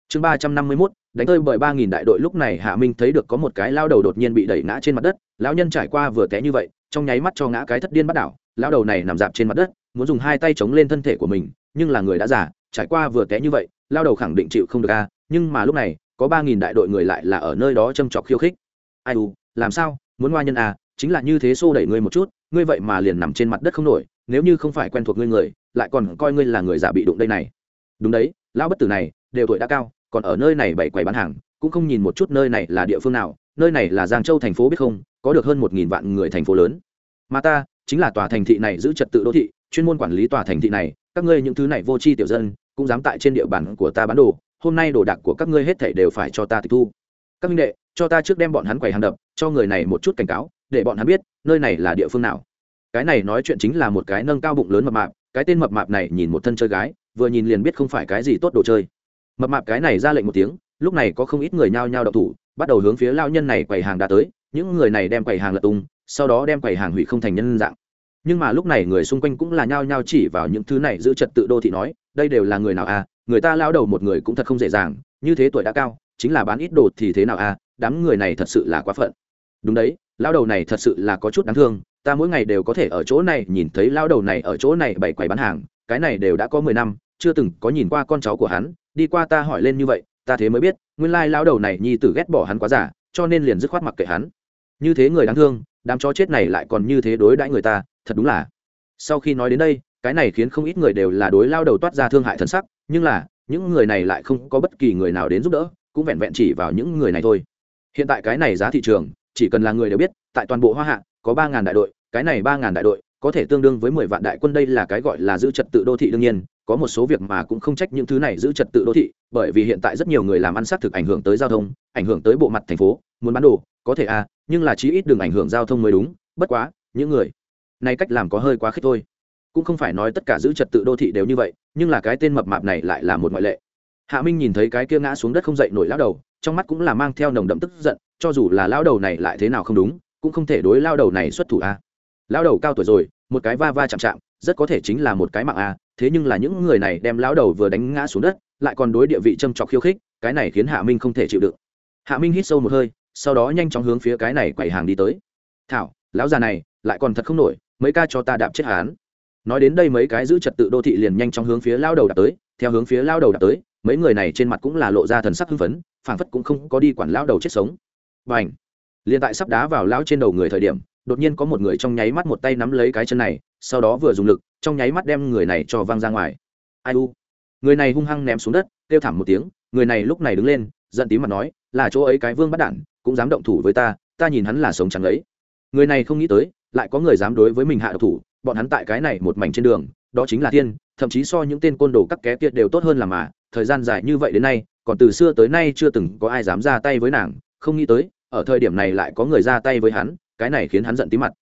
[SPEAKER 1] Chương ba trăm năm mươi mốt, đánh tơi bởi ba nghìn đại đội lúc này hạ minh thấy được có một cái lao đầu đột nhiên bị đẩy ngã trên mặt đất, lão nhân trải qua vừa té như vậy, trong nháy mắt cho ngã cái thất điên bắt đảo lao đầu này nằm dạp trên mặt đất, muốn dùng hai tay chống lên thân thể của mình, nhưng là người đã già, trải qua vừa té như vậy, lao đầu khẳng định chịu không được a, nhưng mà lúc này, có ba nghìn đại đội người lại là ở nơi đó châm chọc khiêu khích. Ai u, làm sao, muốn hoa nhân à chính là như thế xô đẩy ngươi một chút, ngươi vậy mà liền nằm trên mặt đất không nổi, nếu như không phải quen thuộc ngươi người lại còn coi ngươi là người giả bị đụng đây này. Đúng đấy, lão bất tử này, đều tuổi đã cao, còn ở nơi này bày quầy bán hàng, cũng không nhìn một chút nơi này là địa phương nào, nơi này là giang châu thành phố biết không, có được hơn một nghìn vạn người thành phố lớn. Mà ta, chính là tòa thành thị này giữ trật tự đô thị, chuyên môn quản lý tòa thành thị này, các ngươi những thứ này vô tri tiểu dân, cũng dám tại trên địa bàn của ta bán đồ, hôm nay đồ đạc của các ngươi hết thảy đều phải cho ta tịch thu. Các minh đệ, cho ta trước đem bọn hắn quầy hàng đập, cho người này một chút cảnh cáo, để bọn hắn biết, nơi này là địa phương nào. Cái này nói chuyện chính là một cái nâng cao bụng lớn mập mạp cái tên mập mạp này nhìn một thân chơi gái, vừa nhìn liền biết không phải cái gì tốt đồ chơi. Mập mạp cái này ra lệnh một tiếng, lúc này có không ít người nhao nhao đậu thủ, bắt đầu hướng phía lao nhân này quầy hàng đã tới, những người này đem quầy hàng lật tung, sau đó đem quầy hàng hủy không thành nhân dạng. Nhưng mà lúc này người xung quanh cũng là nhao nhao chỉ vào những thứ này giữ trật tự đô thị nói, đây đều là người nào à? Người ta lao đầu một người cũng thật không dễ dàng, như thế tuổi đã cao, chính là bán ít đồ thì thế nào à? Đám người này thật sự là quá phận. Đúng đấy lao đầu này thật sự là có chút đáng thương ta mỗi ngày đều có thể ở chỗ này nhìn thấy lao đầu này ở chỗ này bày quầy bán hàng, cái này đều đã có mười năm, chưa từng có nhìn qua con cháu của hắn, đi qua ta hỏi lên như vậy, ta thế mới biết, nguyên lai lao đầu này nhi tử ghét bỏ hắn quá giả cho nên liền dứt khoát mặc kệ hắn. Như thế người đáng thương, đám chó chết này lại còn như thế đối đãi người ta, thật đúng là. Sau khi nói đến đây, cái này khiến không ít người đều là đối lao đầu toát ra thương hại thân sắc, nhưng là, những người này lại không có bất kỳ người nào đến giúp đỡ, cũng vẹn vẹn chỉ vào những người này thôi. Hiện tại cái này giá thị trường, chỉ cần là người đều biết, tại toàn bộ hoa hạ, có ba ngàn đại đội cái này ba ngàn đại đội có thể tương đương với mười vạn đại quân, đây là cái gọi là giữ trật tự đô thị đương nhiên, có một số việc mà cũng không trách những thứ này giữ trật tự đô thị, bởi vì hiện tại rất nhiều người làm ăn xác thực ảnh hưởng tới giao thông, ảnh hưởng tới bộ mặt thành phố, muốn bán đồ, có thể à nhưng là chí ít đừng ảnh hưởng giao thông mới đúng, bất quá, những người này cách làm có hơi quá khích thôi cũng không phải nói tất cả giữ trật tự đô thị đều như vậy, nhưng là cái tên mập mạp này lại là một ngoại lệ hạ minh nhìn thấy cái kia ngã xuống đất không dậy nổi lao đầu, trong mắt cũng là mang theo nồng đậm tức giận, cho dù là lao đầu này lại thế nào không đúng, cũng không thể đối lao đầu này xuất thủ a à lão đầu cao tuổi rồi, một cái va va chạm chạm, rất có thể chính là một cái mạng a, thế nhưng là những người này đem lão đầu vừa đánh ngã xuống đất, lại còn đối địa vị châm trọc khiêu khích, cái này khiến hạ minh không thể chịu đựng. Hạ minh hít sâu một hơi, sau đó nhanh chóng hướng phía cái này quầy hàng đi tới. Thảo, lão già này, lại còn thật không nổi, mấy ca cho ta đạp chết hán nói đến đây mấy cái giữ trật tự đô thị liền nhanh chóng hướng phía lao đầu đạp tới, theo hướng phía lao đầu đạp tới, mấy người này trên mặt cũng là lộ ra thần sắc hưng phấn, phảng phất cũng không có đi quản lao đầu chết sống. Và ảnh liền tại sắp đá vào lao trên đầu người thời điểm đột nhiên có một người trong nháy mắt một tay nắm lấy cái chân này, sau đó vừa dùng lực, trong nháy mắt đem người này cho văng ra ngoài. Ai u? Người này hung hăng ném xuống đất, kêu thảm một tiếng, người này lúc này đứng lên, giận tím mặt nói, là chỗ ấy cái vương bắt đản cũng dám động thủ với ta ta nhìn hắn là sống chẳng ấy. Người này không nghĩ tới, lại có người dám đối với mình hạ độc thủ, bọn hắn tại cái này một mảnh trên đường, đó chính là thiên thậm chí so những tên côn đồ các ké kiệt đều tốt hơn là mà, thời gian dài như vậy đến nay, còn từ xưa tới nay chưa từng có ai dám ra tay với nàng, không nghĩ tới, ở thời điểm này lại có người ra tay với hắn cái này khiến hắn giận tí mặt.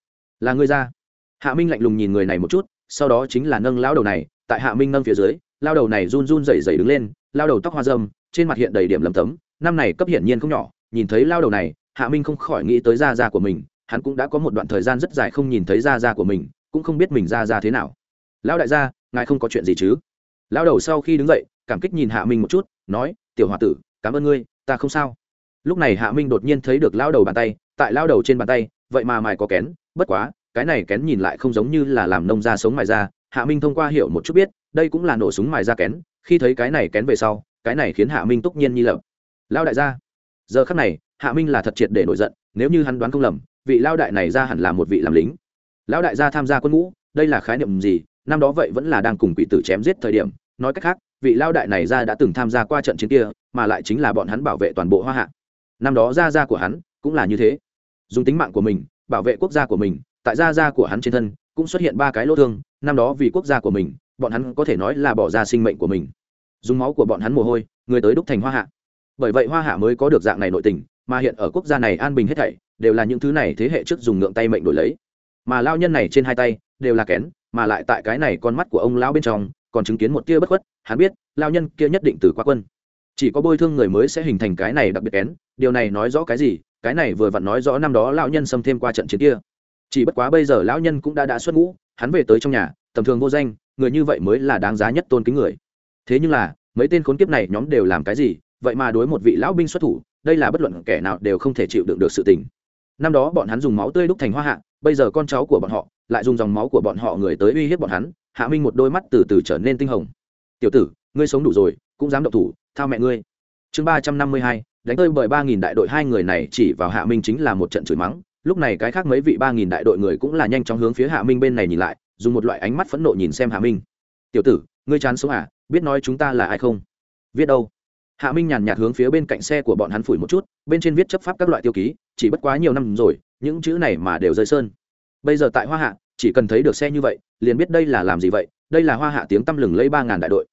[SPEAKER 1] Là ngươi ra. Hạ minh lạnh lùng nhìn người này một chút, sau đó chính là nâng lao đầu này, tại hạ minh nâng phía dưới, lao đầu này run run rẩy rẩy đứng lên, lao đầu tóc hoa dâm trên mặt hiện đầy điểm lầm tấm, năm này cấp hiển nhiên không nhỏ, nhìn thấy lao đầu này, hạ minh không khỏi nghĩ tới da da của mình, hắn cũng đã có một đoạn thời gian rất dài không nhìn thấy da da của mình, cũng không biết mình ra ra thế nào. Lão đại gia, ngài không có chuyện gì chứ? Lão đầu sau khi đứng dậy, cảm kích nhìn hạ minh một chút, nói, tiểu h o a tử, cảm ơn ngươi, ta không sao. Lúc này hạ minh đột nhiên thấy được lão đầu bàn tay, tại lão đầu trên bàn tay vậy mà mài có kén, bất quá, cái này kén nhìn lại không giống như là làm nông gia sống mài ra hạ minh thông qua hiểu một chút biết, đây cũng là nổ súng mài ra kén, khi thấy cái này kén về sau, cái này khiến hạ minh túc nhiên nhi lập lão đại gia, giờ khắc này, hạ minh là thật triệt để nổi giận, nếu như hắn đoán không lầm, vị lao đại này ra hẳn là một vị làm lính. Lão đại gia tham gia quân ngũ, đây là khái niệm gì? Năm đó vậy vẫn là đang cùng quỷ tử chém giết thời điểm. Nói cách khác, vị lao đại này ra đã từng tham gia qua trận chiến kia, mà lại chính là bọn hắn bảo vệ toàn bộ hoa hạ. Năm đó gia gia của hắn cũng là như thế dùng tính mạng của mình, bảo vệ quốc gia của mình, tại gia gia của hắn trên thân, cũng xuất hiện ba cái lỗ thương, năm đó vì quốc gia của mình, bọn hắn có thể nói là bỏ ra sinh mệnh của mình. Dùng máu của bọn hắn mồ hôi, người tới đúc thành hoa hạ. Bởi vậy hoa hạ mới có được dạng này nội tình, mà hiện ở quốc gia này an bình hết thảy, đều là những thứ này thế hệ trước dùng ngượng tay mệnh đổi lấy. Mà lao nhân này trên hai tay, đều là kén, mà lại tại cái này con mắt của ông lão bên trong, còn chứng kiến một tia bất khuất, hắn biết, lao nhân kia nhất định từ quá quân. Chỉ có bôi thương người mới sẽ hình thành cái này đặc biệt kén, điều này nói rõ cái gì cái này vừa vặn nói rõ năm đó lão nhân xâm thêm qua trận chiến kia. Chỉ bất quá bây giờ lão nhân cũng đã đã xuất ngũ, hắn về tới trong nhà, tầm thường vô danh, người như vậy mới là đáng giá nhất tôn kính người. Thế nhưng là, mấy tên khốn kiếp này nhóm đều làm cái gì? Vậy mà đối một vị lão binh xuất thủ, đây là bất luận kẻ nào đều không thể chịu đựng được sự tình. Năm đó bọn hắn dùng máu tươi đúc thành hoa hạ, bây giờ con cháu của bọn họ lại dùng dòng máu của bọn họ người tới uy hiếp bọn hắn, hạ minh một đôi mắt từ từ trở nên tinh hồng. Tiểu tử, ngươi sống đủ rồi, cũng dám động thủ thao mẹ ngươi. Chương ba trăm năm mươi hai đánh tơi bởi ba nghìn đại đội hai người này chỉ vào hạ minh chính là một trận chửi mắng. Lúc này cái khác mấy vị ba nghìn đại đội người cũng là nhanh chóng hướng phía hạ minh bên này nhìn lại, dùng một loại ánh mắt phẫn nộ nhìn xem hạ minh. Tiểu tử, ngươi chán sống à? Biết nói chúng ta là ai không? Viết đâu? Hạ minh nhàn nhạt hướng phía bên cạnh xe của bọn hắn phủi một chút, bên trên viết chấp pháp các loại tiêu ký, chỉ bất quá nhiều năm rồi, những chữ này mà đều rơi sơn. Bây giờ tại hoa hạ, chỉ cần thấy được xe như vậy, liền biết đây là làm gì vậy, đây là hoa hạ tiếng tăm lừng lấy ba ngàn đại đội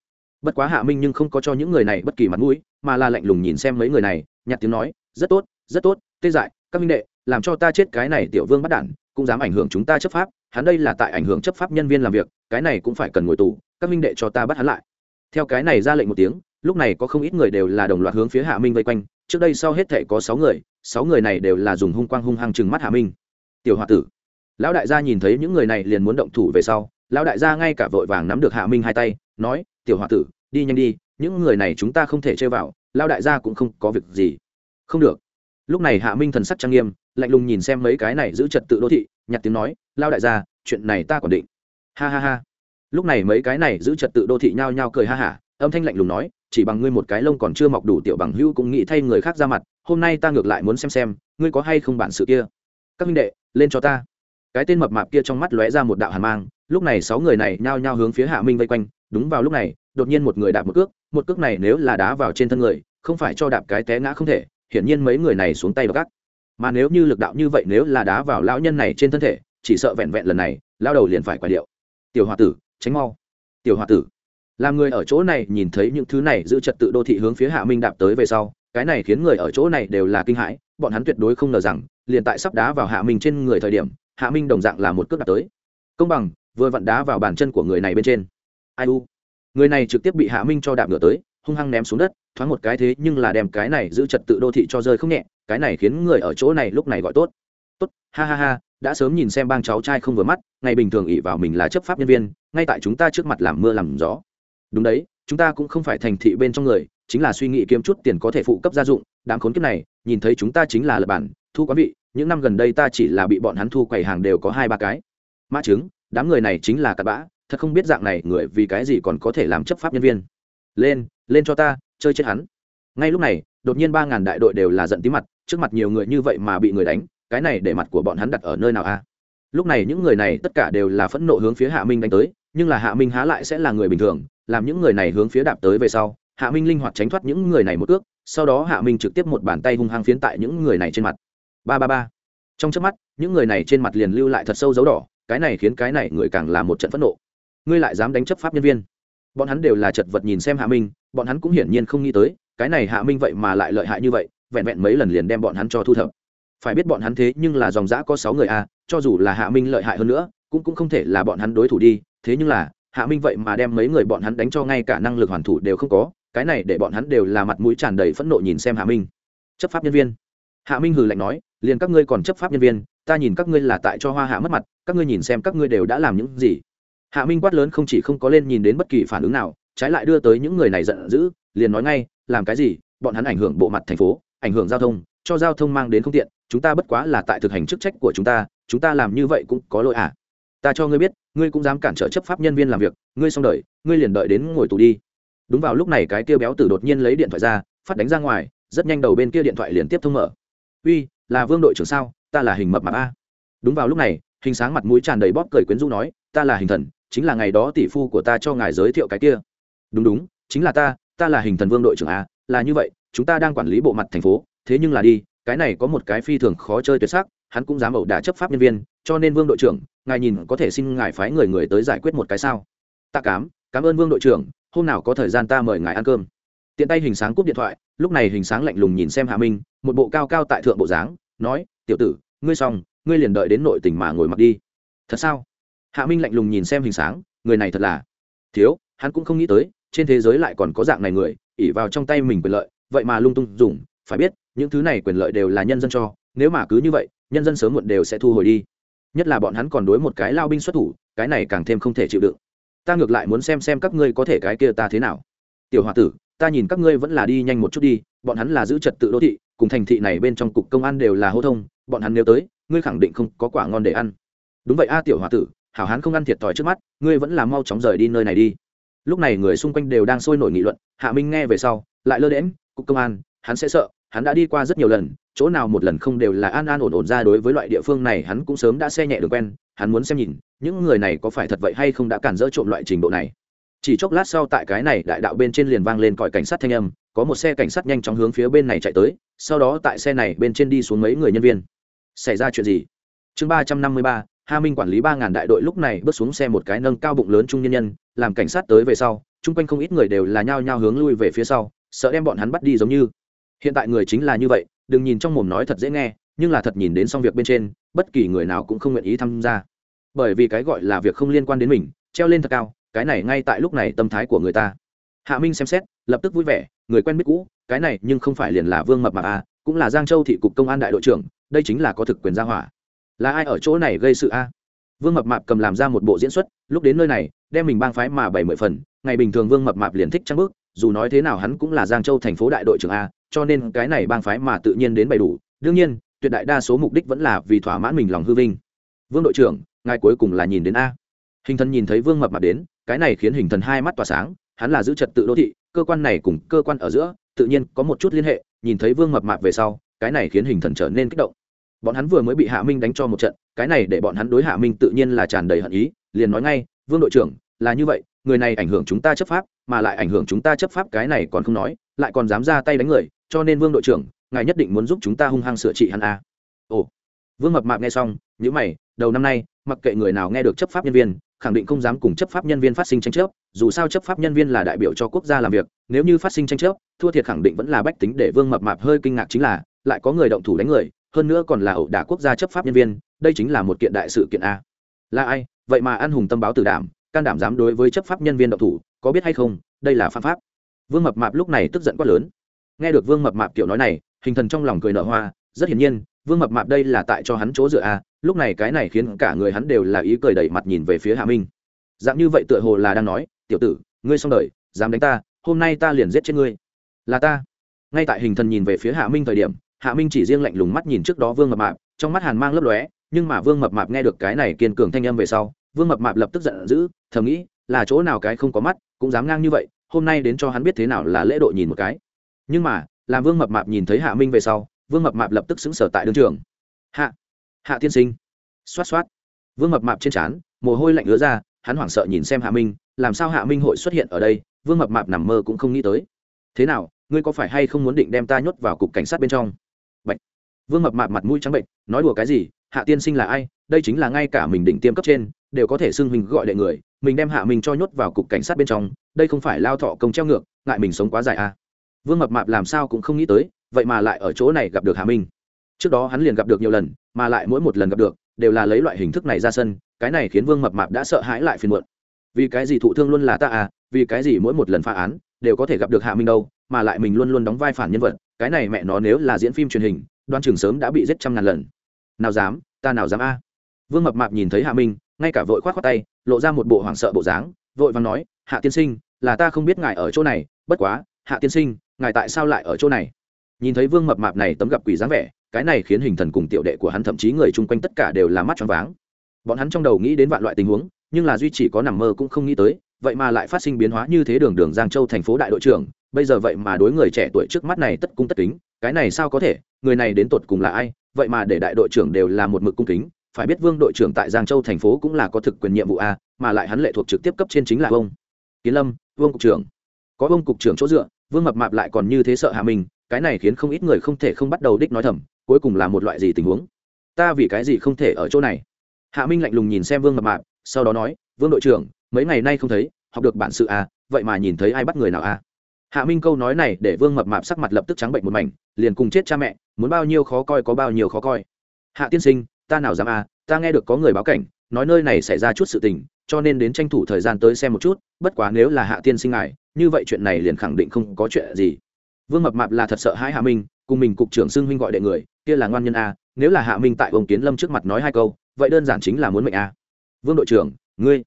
[SPEAKER 1] bất quá hạ minh nhưng không có cho những người này bất kỳ mặt mũi, mà là lạnh lùng nhìn xem mấy người này, nhặt tiếng nói, rất tốt rất tốt, tê dại, các minh đệ, làm cho ta chết cái này tiểu vương bắt đản, cũng dám ảnh hưởng chúng ta chấp pháp, hắn đây là tại ảnh hưởng chấp pháp nhân viên làm việc, cái này cũng phải cần ngồi tù, các minh đệ cho ta bắt hắn lại. Theo cái này ra lệnh một tiếng, lúc này có không ít người đều là đồng loạt hướng phía hạ minh vây quanh, trước đây sau hết thể có sáu người sáu người này đều là dùng hung quang hung hăng chừng mắt hạ minh. Tiểu hoa tử. Lão đại gia nhìn thấy những người này liền muốn động thủ về sau, lão đại gia ngay cả vội vàng nắm được hạ minh hai tay, nói tiểu h tử, đi nhanh đi, những người này chúng ta không thể chơi vào, lão đại gia cũng không có việc gì. Không được. Lúc này hạ minh thần sắc trang nghiêm, lạnh lùng nhìn xem mấy cái này giữ trật tự đô thị, nhặt tiếng nói lao đại gia, chuyện này ta còn định. Ha ha ha. Lúc này mấy cái này giữ trật tự đô thị nhao nhao cười ha hả, âm thanh lạnh lùng nói, chỉ bằng ngươi một cái lông còn chưa mọc đủ tiểu bằng hữu cũng nghĩ thay người khác ra mặt, hôm nay ta ngược lại muốn xem xem, ngươi có hay không bản sự kia? Các minh đệ, lên cho ta. Cái tên mập mạp kia trong mắt lóe ra một đạo hàn mang, lúc này sáu người này nhao nhao hướng phía hạ minh vây quanh đúng vào lúc này, đột nhiên một người đạp một cước một cước này nếu là đá vào trên thân người, không phải cho đạp cái té ngã không thể, hiển nhiên mấy người này xuống tay gác. Mà nếu như lực đạo như vậy nếu là đá vào lão nhân này trên thân thể, chỉ sợ vẹn vẹn lần này lao đầu liền phải quả điệu. Tiểu h o a tử, tránh mau. Tiểu h o a tử, làm người ở chỗ này nhìn thấy những thứ này giữ trật tự đô thị hướng phía hạ minh đạp tới về sau, cái này khiến người ở chỗ này đều là kinh hãi, bọn hắn tuyệt đối không ngờ rằng, liền tại sắp đá vào hạ minh trên người thời điểm, hạ minh đồng dạng là một cước đạp tới. Công bằng, vừa vặn đá vào bàn chân của người này bên trên ai u. Người này trực tiếp bị hạ minh cho đạp ngựa tới, hung hăng ném xuống đất, thoáng một cái thế nhưng là đem cái này giữ trật tự đô thị cho rơi không nhẹ, cái này khiến người ở chỗ này lúc này gọi tốt. Tốt, ha ha ha, đã sớm nhìn xem bang cháu trai không vừa mắt, ngày bình thường ỉ vào mình là chấp pháp nhân viên, ngay tại chúng ta trước mặt làm mưa làm gió. Đúng đấy, chúng ta cũng không phải thành thị bên trong người, chính là suy nghĩ kiếm chút tiền có thể phụ cấp gia dụng, đám khốn kiếp này, nhìn thấy chúng ta chính là lập bản, thu quán vị, những năm gần đây ta chỉ là bị bọn hắn thu quầy hàng đều có hai ba cái. Mã chứng đám người này chính là cặn bã thật không biết dạng này người vì cái gì còn có thể làm chấp pháp nhân viên. Lên lên cho ta, chơi chết hắn. Ngay lúc này, đột nhiên ba ngàn đại đội đều là giận tí mặt, trước mặt nhiều người như vậy mà bị người đánh, cái này để mặt của bọn hắn đặt ở nơi nào a? Lúc này những người này tất cả đều là phẫn nộ hướng phía hạ minh đánh tới, nhưng là hạ minh há lại sẽ là người bình thường, làm những người này hướng phía đạp tới về sau, hạ minh linh hoạt tránh thoát những người này một ước sau đó hạ minh trực tiếp một bàn tay hung hăng phiến tại những người này trên mặt. Ba ba ba. Trong trước mắt, những người này trên mặt liền lưu lại thật sâu dấu đỏ, cái này khiến cái này người càng là một trận phẫn nộ ngươi lại dám đánh chấp pháp nhân viên. Bọn hắn đều là chật vật nhìn xem hạ minh bọn hắn cũng hiển nhiên không nghĩ tới cái này hạ minh vậy mà lại lợi hại như vậy vẹn vẹn mấy lần liền đem bọn hắn cho thu thập. Phải biết bọn hắn thế nhưng là dòng giã có sáu người a à, cho dù là hạ minh lợi hại hơn nữa cũng cũng không thể là bọn hắn đối thủ đi thế nhưng là hạ minh vậy mà đem mấy người bọn hắn đánh cho ngay cả năng lực hoàn thủ đều không có cái này để bọn hắn đều là mặt mũi tràn đầy phẫn nộ nhìn xem hạ minh. Chấp pháp nhân viên. Hạ minh hừ lạnh nói liền các ngươi còn chấp pháp nhân viên ta nhìn các ngươi là tại cho hoa hạ mất mặt các ngươi nhìn xem các ngươi đều đã làm những gì hạ minh quát lớn không chỉ không có lên nhìn đến bất kỳ phản ứng nào, trái lại đưa tới những người này giận dữ, liền nói ngay, làm cái gì? Bọn hắn ảnh hưởng bộ mặt thành phố, ảnh hưởng giao thông, cho giao thông mang đến không tiện, chúng ta bất quá là tại thực hành chức trách của chúng ta chúng ta làm như vậy cũng có lỗi à? Ta cho ngươi biết, ngươi cũng dám cản trở chấp pháp nhân viên làm việc, ngươi xong đợi ngươi liền đợi đến ngồi tù đi. Đúng vào lúc này cái kia béo tử đột nhiên lấy điện thoại ra, phát đánh ra ngoài, rất nhanh đầu bên kia điện thoại liền tiếp thông mở. Uy, là vương đội trưởng sao? Ta là hình mập mạp a. Đúng vào lúc này, hình sáng mặt mũi tràn đầy bóp cười quyến rũ nói, ta là hình thần chính là ngày đó tỷ phu của ta cho ngài giới thiệu cái kia. Đúng đúng, chính là ta ta là hình thần vương đội trưởng a, là như vậy, chúng ta đang quản lý bộ mặt thành phố, thế nhưng là đi, cái này có một cái phi thường khó chơi tuyệt sắc, hắn cũng dám ẩu đả chấp pháp nhân viên, cho nên vương đội trưởng, ngài nhìn có thể xin ngài phái người người tới giải quyết một cái sao. Ta cám cảm ơn vương đội trưởng, hôm nào có thời gian ta mời ngài ăn cơm. Tiện tay hình sáng cúp điện thoại, lúc này hình sáng lạnh lùng nhìn xem hạ minh, một bộ cao cao tại thượng bộ dáng, nói, tiểu tử, ngươi xong, ngươi liền đợi đến nội tỉnh mà ngồi mặc đi. Thật sao? Hạ minh lạnh lùng nhìn xem hình sáng, người này thật là thiếu, hắn cũng không nghĩ tới, trên thế giới lại còn có dạng này người ỉ vào trong tay mình quyền lợi, vậy mà lung tung dùng, phải biết, những thứ này quyền lợi đều là nhân dân cho, nếu mà cứ như vậy, nhân dân sớm muộn đều sẽ thu hồi đi. Nhất là bọn hắn còn đối một cái lao binh xuất thủ, cái này càng thêm không thể chịu đựng. Ta ngược lại muốn xem xem các ngươi có thể cái kia ta thế nào. Tiểu h o a tử, ta nhìn các ngươi vẫn là đi nhanh một chút đi, bọn hắn là giữ trật tự đô thị, cùng thành thị này bên trong cục công an đều là hô thông, bọn hắn nếu tới, ngươi khẳng định không có quả ngon để ăn. Đúng vậy a, tiểu h o a tử hảo hán không ăn thiệt thòi trước mắt, ngươi vẫn là mau chóng rời đi nơi này đi. Lúc này người xung quanh đều đang sôi nổi nghị luận, hạ minh nghe về sau, lại lơ đễm cục công an, hắn sẽ sợ, hắn đã đi qua rất nhiều lần, chỗ nào một lần không đều là an an ổn ổn ra đối với loại địa phương này hắn cũng sớm đã xe nhẹ được quen, hắn muốn xem nhìn, những người này có phải thật vậy hay không đã cản dỡ trộm loại trình độ này. Chỉ chốc lát sau tại cái này đại đạo bên trên liền vang lên còi cảnh sát thanh âm, có một xe cảnh sát nhanh chóng hướng phía bên này chạy tới, sau đó tại xe này bên trên đi xuống mấy người nhân viên. Xảy ra chuyện gì? Chương ba trăm năm mươi ba hà minh quản lý ba ngàn đại đội lúc này bước xuống xe một cái nâng cao bụng lớn trung nhân nhân, làm cảnh sát tới về sau, chung quanh không ít người đều là nhao nhao hướng lui về phía sau, sợ đem bọn hắn bắt đi giống như. Hiện tại người chính là như vậy, đừng nhìn trong mồm nói thật dễ nghe, nhưng là thật nhìn đến xong việc bên trên, bất kỳ người nào cũng không nguyện ý tham gia. Bởi vì cái gọi là việc không liên quan đến mình, treo lên thật cao, cái này ngay tại lúc này tâm thái của người ta. Hạ minh xem xét, lập tức vui vẻ, người quen biết cũ, cái này nhưng không phải liền là vương mập mà a cũng là giang châu thị cục công an đại đội trưởng, đây chính là có thực quyền gia hỏa là ai ở chỗ này gây sự a? Vương mập mạp cầm làm ra một bộ diễn xuất, lúc đến nơi này, đem mình bang phái mà bảy mười phần, ngày bình thường vương mập mạp liền thích trăng bước, dù nói thế nào hắn cũng là giang châu thành phố đại đội trưởng a, cho nên cái này bang phái mà tự nhiên đến đầy đủ. Đương nhiên, tuyệt đại đa số mục đích vẫn là vì thỏa mãn mình lòng hư vinh. Vương đội trưởng, ngài cuối cùng là nhìn đến a. Hình thần nhìn thấy vương mập mạp đến, cái này khiến hình thần hai mắt tỏa sáng, hắn là giữ trật tự đô thị, cơ quan này cùng cơ quan ở giữa, tự nhiên có một chút liên hệ, nhìn thấy vương mập mạp về sau, cái này khiến hình thần trở nên kích động bọn hắn vừa mới bị hạ minh đánh cho một trận, cái này để bọn hắn đối hạ minh tự nhiên là tràn đầy hận ý, liền nói ngay, vương đội trưởng, là như vậy, người này ảnh hưởng chúng ta chấp pháp, mà lại ảnh hưởng chúng ta chấp pháp cái này còn không nói, lại còn dám ra tay đánh người, cho nên vương đội trưởng, ngài nhất định muốn giúp chúng ta hung hăng sửa trị hắn a à. ồ vương mập mạp nghe xong nhữ mày, đầu năm nay, mặc kệ người nào nghe được chấp pháp nhân viên, khẳng định không dám cùng chấp pháp nhân viên phát sinh tranh chấp, dù sao chấp pháp nhân viên là đại biểu cho quốc gia làm việc, nếu như phát sinh tranh chấp, thua thiệt khẳng định vẫn là bách tính để vương mập mạp hơi kinh ngạc chính là, lại có người động thủ đánh người hơn nữa còn là ẩu đả quốc gia chấp pháp nhân viên, đây chính là một kiện đại sự kiện a. Là ai? Vậy mà an hùng tâm báo tử đảm, can đảm dám đối với chấp pháp nhân viên độc thủ, có biết hay không? Đây là phạm pháp. Vương mập mạp lúc này tức giận quát lớn. Nghe được vương mập mạp kiểu nói này, hình thần trong lòng cười nở hoa, rất hiển nhiên, vương mập mạp đây là tại cho hắn chỗ dựa a, lúc này cái này khiến cả người hắn đều là ý cười đẩy mặt nhìn về phía hạ minh. Dạng như vậy tựa hồ là đang nói, tiểu tử, ngươi xong đời, dám đánh ta, hôm nay ta liền giết chết ngươi. Là ta. Ngay tại hình thần nhìn về phía hạ minh thời điểm hạ minh chỉ riêng lạnh lùng mắt nhìn trước đó vương mập mạp, trong mắt hàn mang lấp lóe, nhưng mà vương mập mạp nghe được cái này kiên cường thanh âm về sau, vương mập mạp lập tức giận dữ, thầm nghĩ, là chỗ nào cái không có mắt, cũng dám ngang như vậy, hôm nay đến cho hắn biết thế nào là lễ độ nhìn một cái. Nhưng mà, làm vương mập mạp nhìn thấy hạ minh về sau, vương mập mạp lập tức xứng sở tại đường trường. Hạ hạ tiên sinh. Xoát xoát. Vương mập mạp trên trán, mồ hôi lạnh ứa ra, hắn hoảng sợ nhìn xem hạ minh, làm sao hạ minh hội xuất hiện ở đây? Vương mập mạp nằm mơ cũng không nghĩ tới. Thế nào, ngươi có phải hay không muốn định đem ta nhốt vào cục cảnh sát bên trong? Vương mập mạp mặt mũi trắng bệnh, nói đùa cái gì, hạ tiên sinh là ai, đây chính là ngay cả mình định tiêm cấp trên, đều có thể xưng mình gọi đệ người, mình đem hạ mình cho nhốt vào cục cảnh sát bên trong, đây không phải lao thọ công treo ngược, ngại mình sống quá dài à. vương mập mạp làm sao cũng không nghĩ tới, vậy mà lại ở chỗ này gặp được hạ minh trước đó hắn liền gặp được nhiều lần, mà lại mỗi một lần gặp được, đều là lấy loại hình thức này ra sân, cái này khiến vương mập mạp đã sợ hãi lại phiền muộn vì cái gì thụ thương luôn là ta à vì cái gì mỗi một lần phá án, đều có thể gặp được hạ minh đâu, mà lại mình luôn luôn đóng vai phản nhân vật, cái này mẹ nó nếu là diễn phim truyền hình đoan trường sớm đã bị giết trăm ngàn lần. Nào dám, ta nào dám a? Vương mập mạp nhìn thấy hạ minh, ngay cả vội khoát khoát tay, lộ ra một bộ hoảng sợ bộ dáng, vội và nói, hạ tiên sinh, là ta không biết ngài ở chỗ này, bất quá, hạ tiên sinh, ngài tại sao lại ở chỗ này? Nhìn thấy vương mập mạp này tấm gặp quỷ dáng vẻ, cái này khiến hình thần cùng tiểu đệ của hắn thậm chí người chung quanh tất cả đều là mắt choáng váng. Bọn hắn trong đầu nghĩ đến vạn loại tình huống, nhưng là duy chỉ có nằm mơ cũng không nghĩ tới, vậy mà lại phát sinh biến hóa như thế đường đường giang châu thành phố đại đội trưởng bây giờ vậy mà đối người trẻ tuổi trước mắt này tất cung tất kính, cái này sao có thể, người này đến tột cùng là ai, vậy mà để đại đội trưởng đều là một mực cung kính, phải biết vương đội trưởng tại giang châu thành phố cũng là có thực quyền nhiệm vụ a, mà lại hắn lệ thuộc trực tiếp cấp trên chính là ông. Kiến lâm, vương cục trưởng. Có ông cục trưởng chỗ dựa, vương mập mạp lại còn như thế sợ hạ mình, cái này khiến không ít người không thể không bắt đầu đích nói thầm, cuối cùng là một loại gì tình huống? Ta vì cái gì không thể ở chỗ này? Hạ minh lạnh lùng nhìn xem vương mập mạp, sau đó nói, vương đội trưởng, mấy ngày nay không thấy, học được bản sự à vậy mà nhìn thấy ai bắt người nào à hạ minh câu nói này để vương mập mạp sắc mặt lập tức trắng bệnh một mảnh, liền cùng chết cha mẹ, muốn bao nhiêu khó coi có bao nhiêu khó coi. Hạ tiên sinh, ta nào dám à ta nghe được có người báo cảnh, nói nơi này xảy ra chút sự tình, cho nên đến tranh thủ thời gian tới xem một chút, bất quá nếu là hạ tiên sinh ngài như vậy chuyện này liền khẳng định không có chuyện gì. Vương mập mạp là thật sợ hãi hạ minh, cùng mình cục trưởng xưng huynh gọi đệ người, kia là ngoan nhân a nếu là hạ minh tại ông kiến lâm trước mặt nói hai câu, vậy đơn giản chính là muốn mệnh a vương đội trưởng, ngươi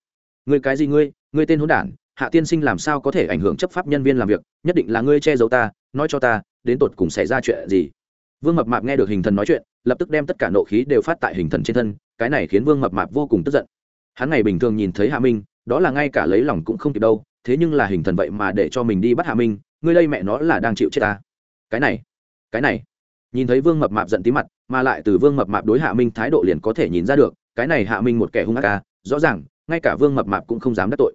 [SPEAKER 1] ngươi cái gì ngươi ngươi tên hỗn đản hạ tiên sinh làm sao có thể ảnh hưởng chấp pháp nhân viên làm việc? Nhất định là ngươi che giấu ta, nói cho ta, đến tột cùng xảy ra chuyện gì? Vương mập mạp nghe được hình thần nói chuyện, lập tức đem tất cả nộ khí đều phát tại hình thần trên thân, cái này khiến vương mập mạp vô cùng tức giận. Hắn ngày bình thường nhìn thấy hạ minh, đó là ngay cả lấy lòng cũng không kịp đâu, thế nhưng là hình thần vậy mà để cho mình đi bắt hạ minh, ngươi đây mẹ nó là đang chịu chết ta. Cái này cái này. Nhìn thấy vương mập mạp giận tí mặt, mà lại từ vương mập mạp đối hạ minh thái độ liền có thể nhìn ra được, cái này hạ minh một kẻ hung ác ca rõ ràng, ngay cả vương mập mạp cũng không dám đắc tội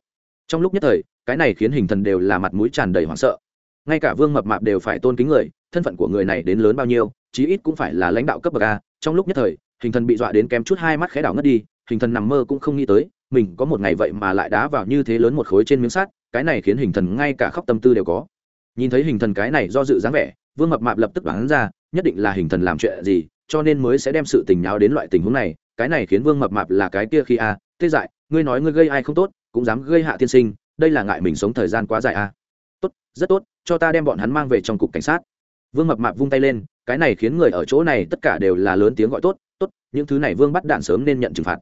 [SPEAKER 1] trong lúc nhất thời cái này khiến hình thần đều là mặt mũi tràn đầy hoảng sợ. Ngay cả vương mập mạp đều phải tôn kính người thân phận của người này đến lớn bao nhiêu chí ít cũng phải là lãnh đạo cấp bậc a. Trong lúc nhất thời hình thần bị dọa đến kém chút hai mắt khẽ đảo ngất đi hình thần nằm mơ cũng không nghĩ tới mình có một ngày vậy mà lại đá vào như thế lớn một khối trên miếng sắt cái này khiến hình thần ngay cả khóc tâm tư đều có. Nhìn thấy hình thần cái này do dự dáng vẻ vương mập mạp lập tức đoán ra nhất định là hình thần làm chuyện gì cho nên mới sẽ đem sự tình nháo đến loại tình huống này. Cái này khiến vương mập mạp là cái kia khi a à, tê dại ngươi nói ngươi gây ai không tốt cũng dám gây hạ tiên sinh, đây là ngại mình sống thời gian quá dài a. À. tốt, rất tốt, cho ta đem bọn hắn mang về trong cục cảnh sát. Vương mập mạp vung tay lên, cái này khiến người ở chỗ này tất cả đều là lớn tiếng gọi tốt tốt, những thứ này vương bắt đạn sớm nên nhận trừng phạt.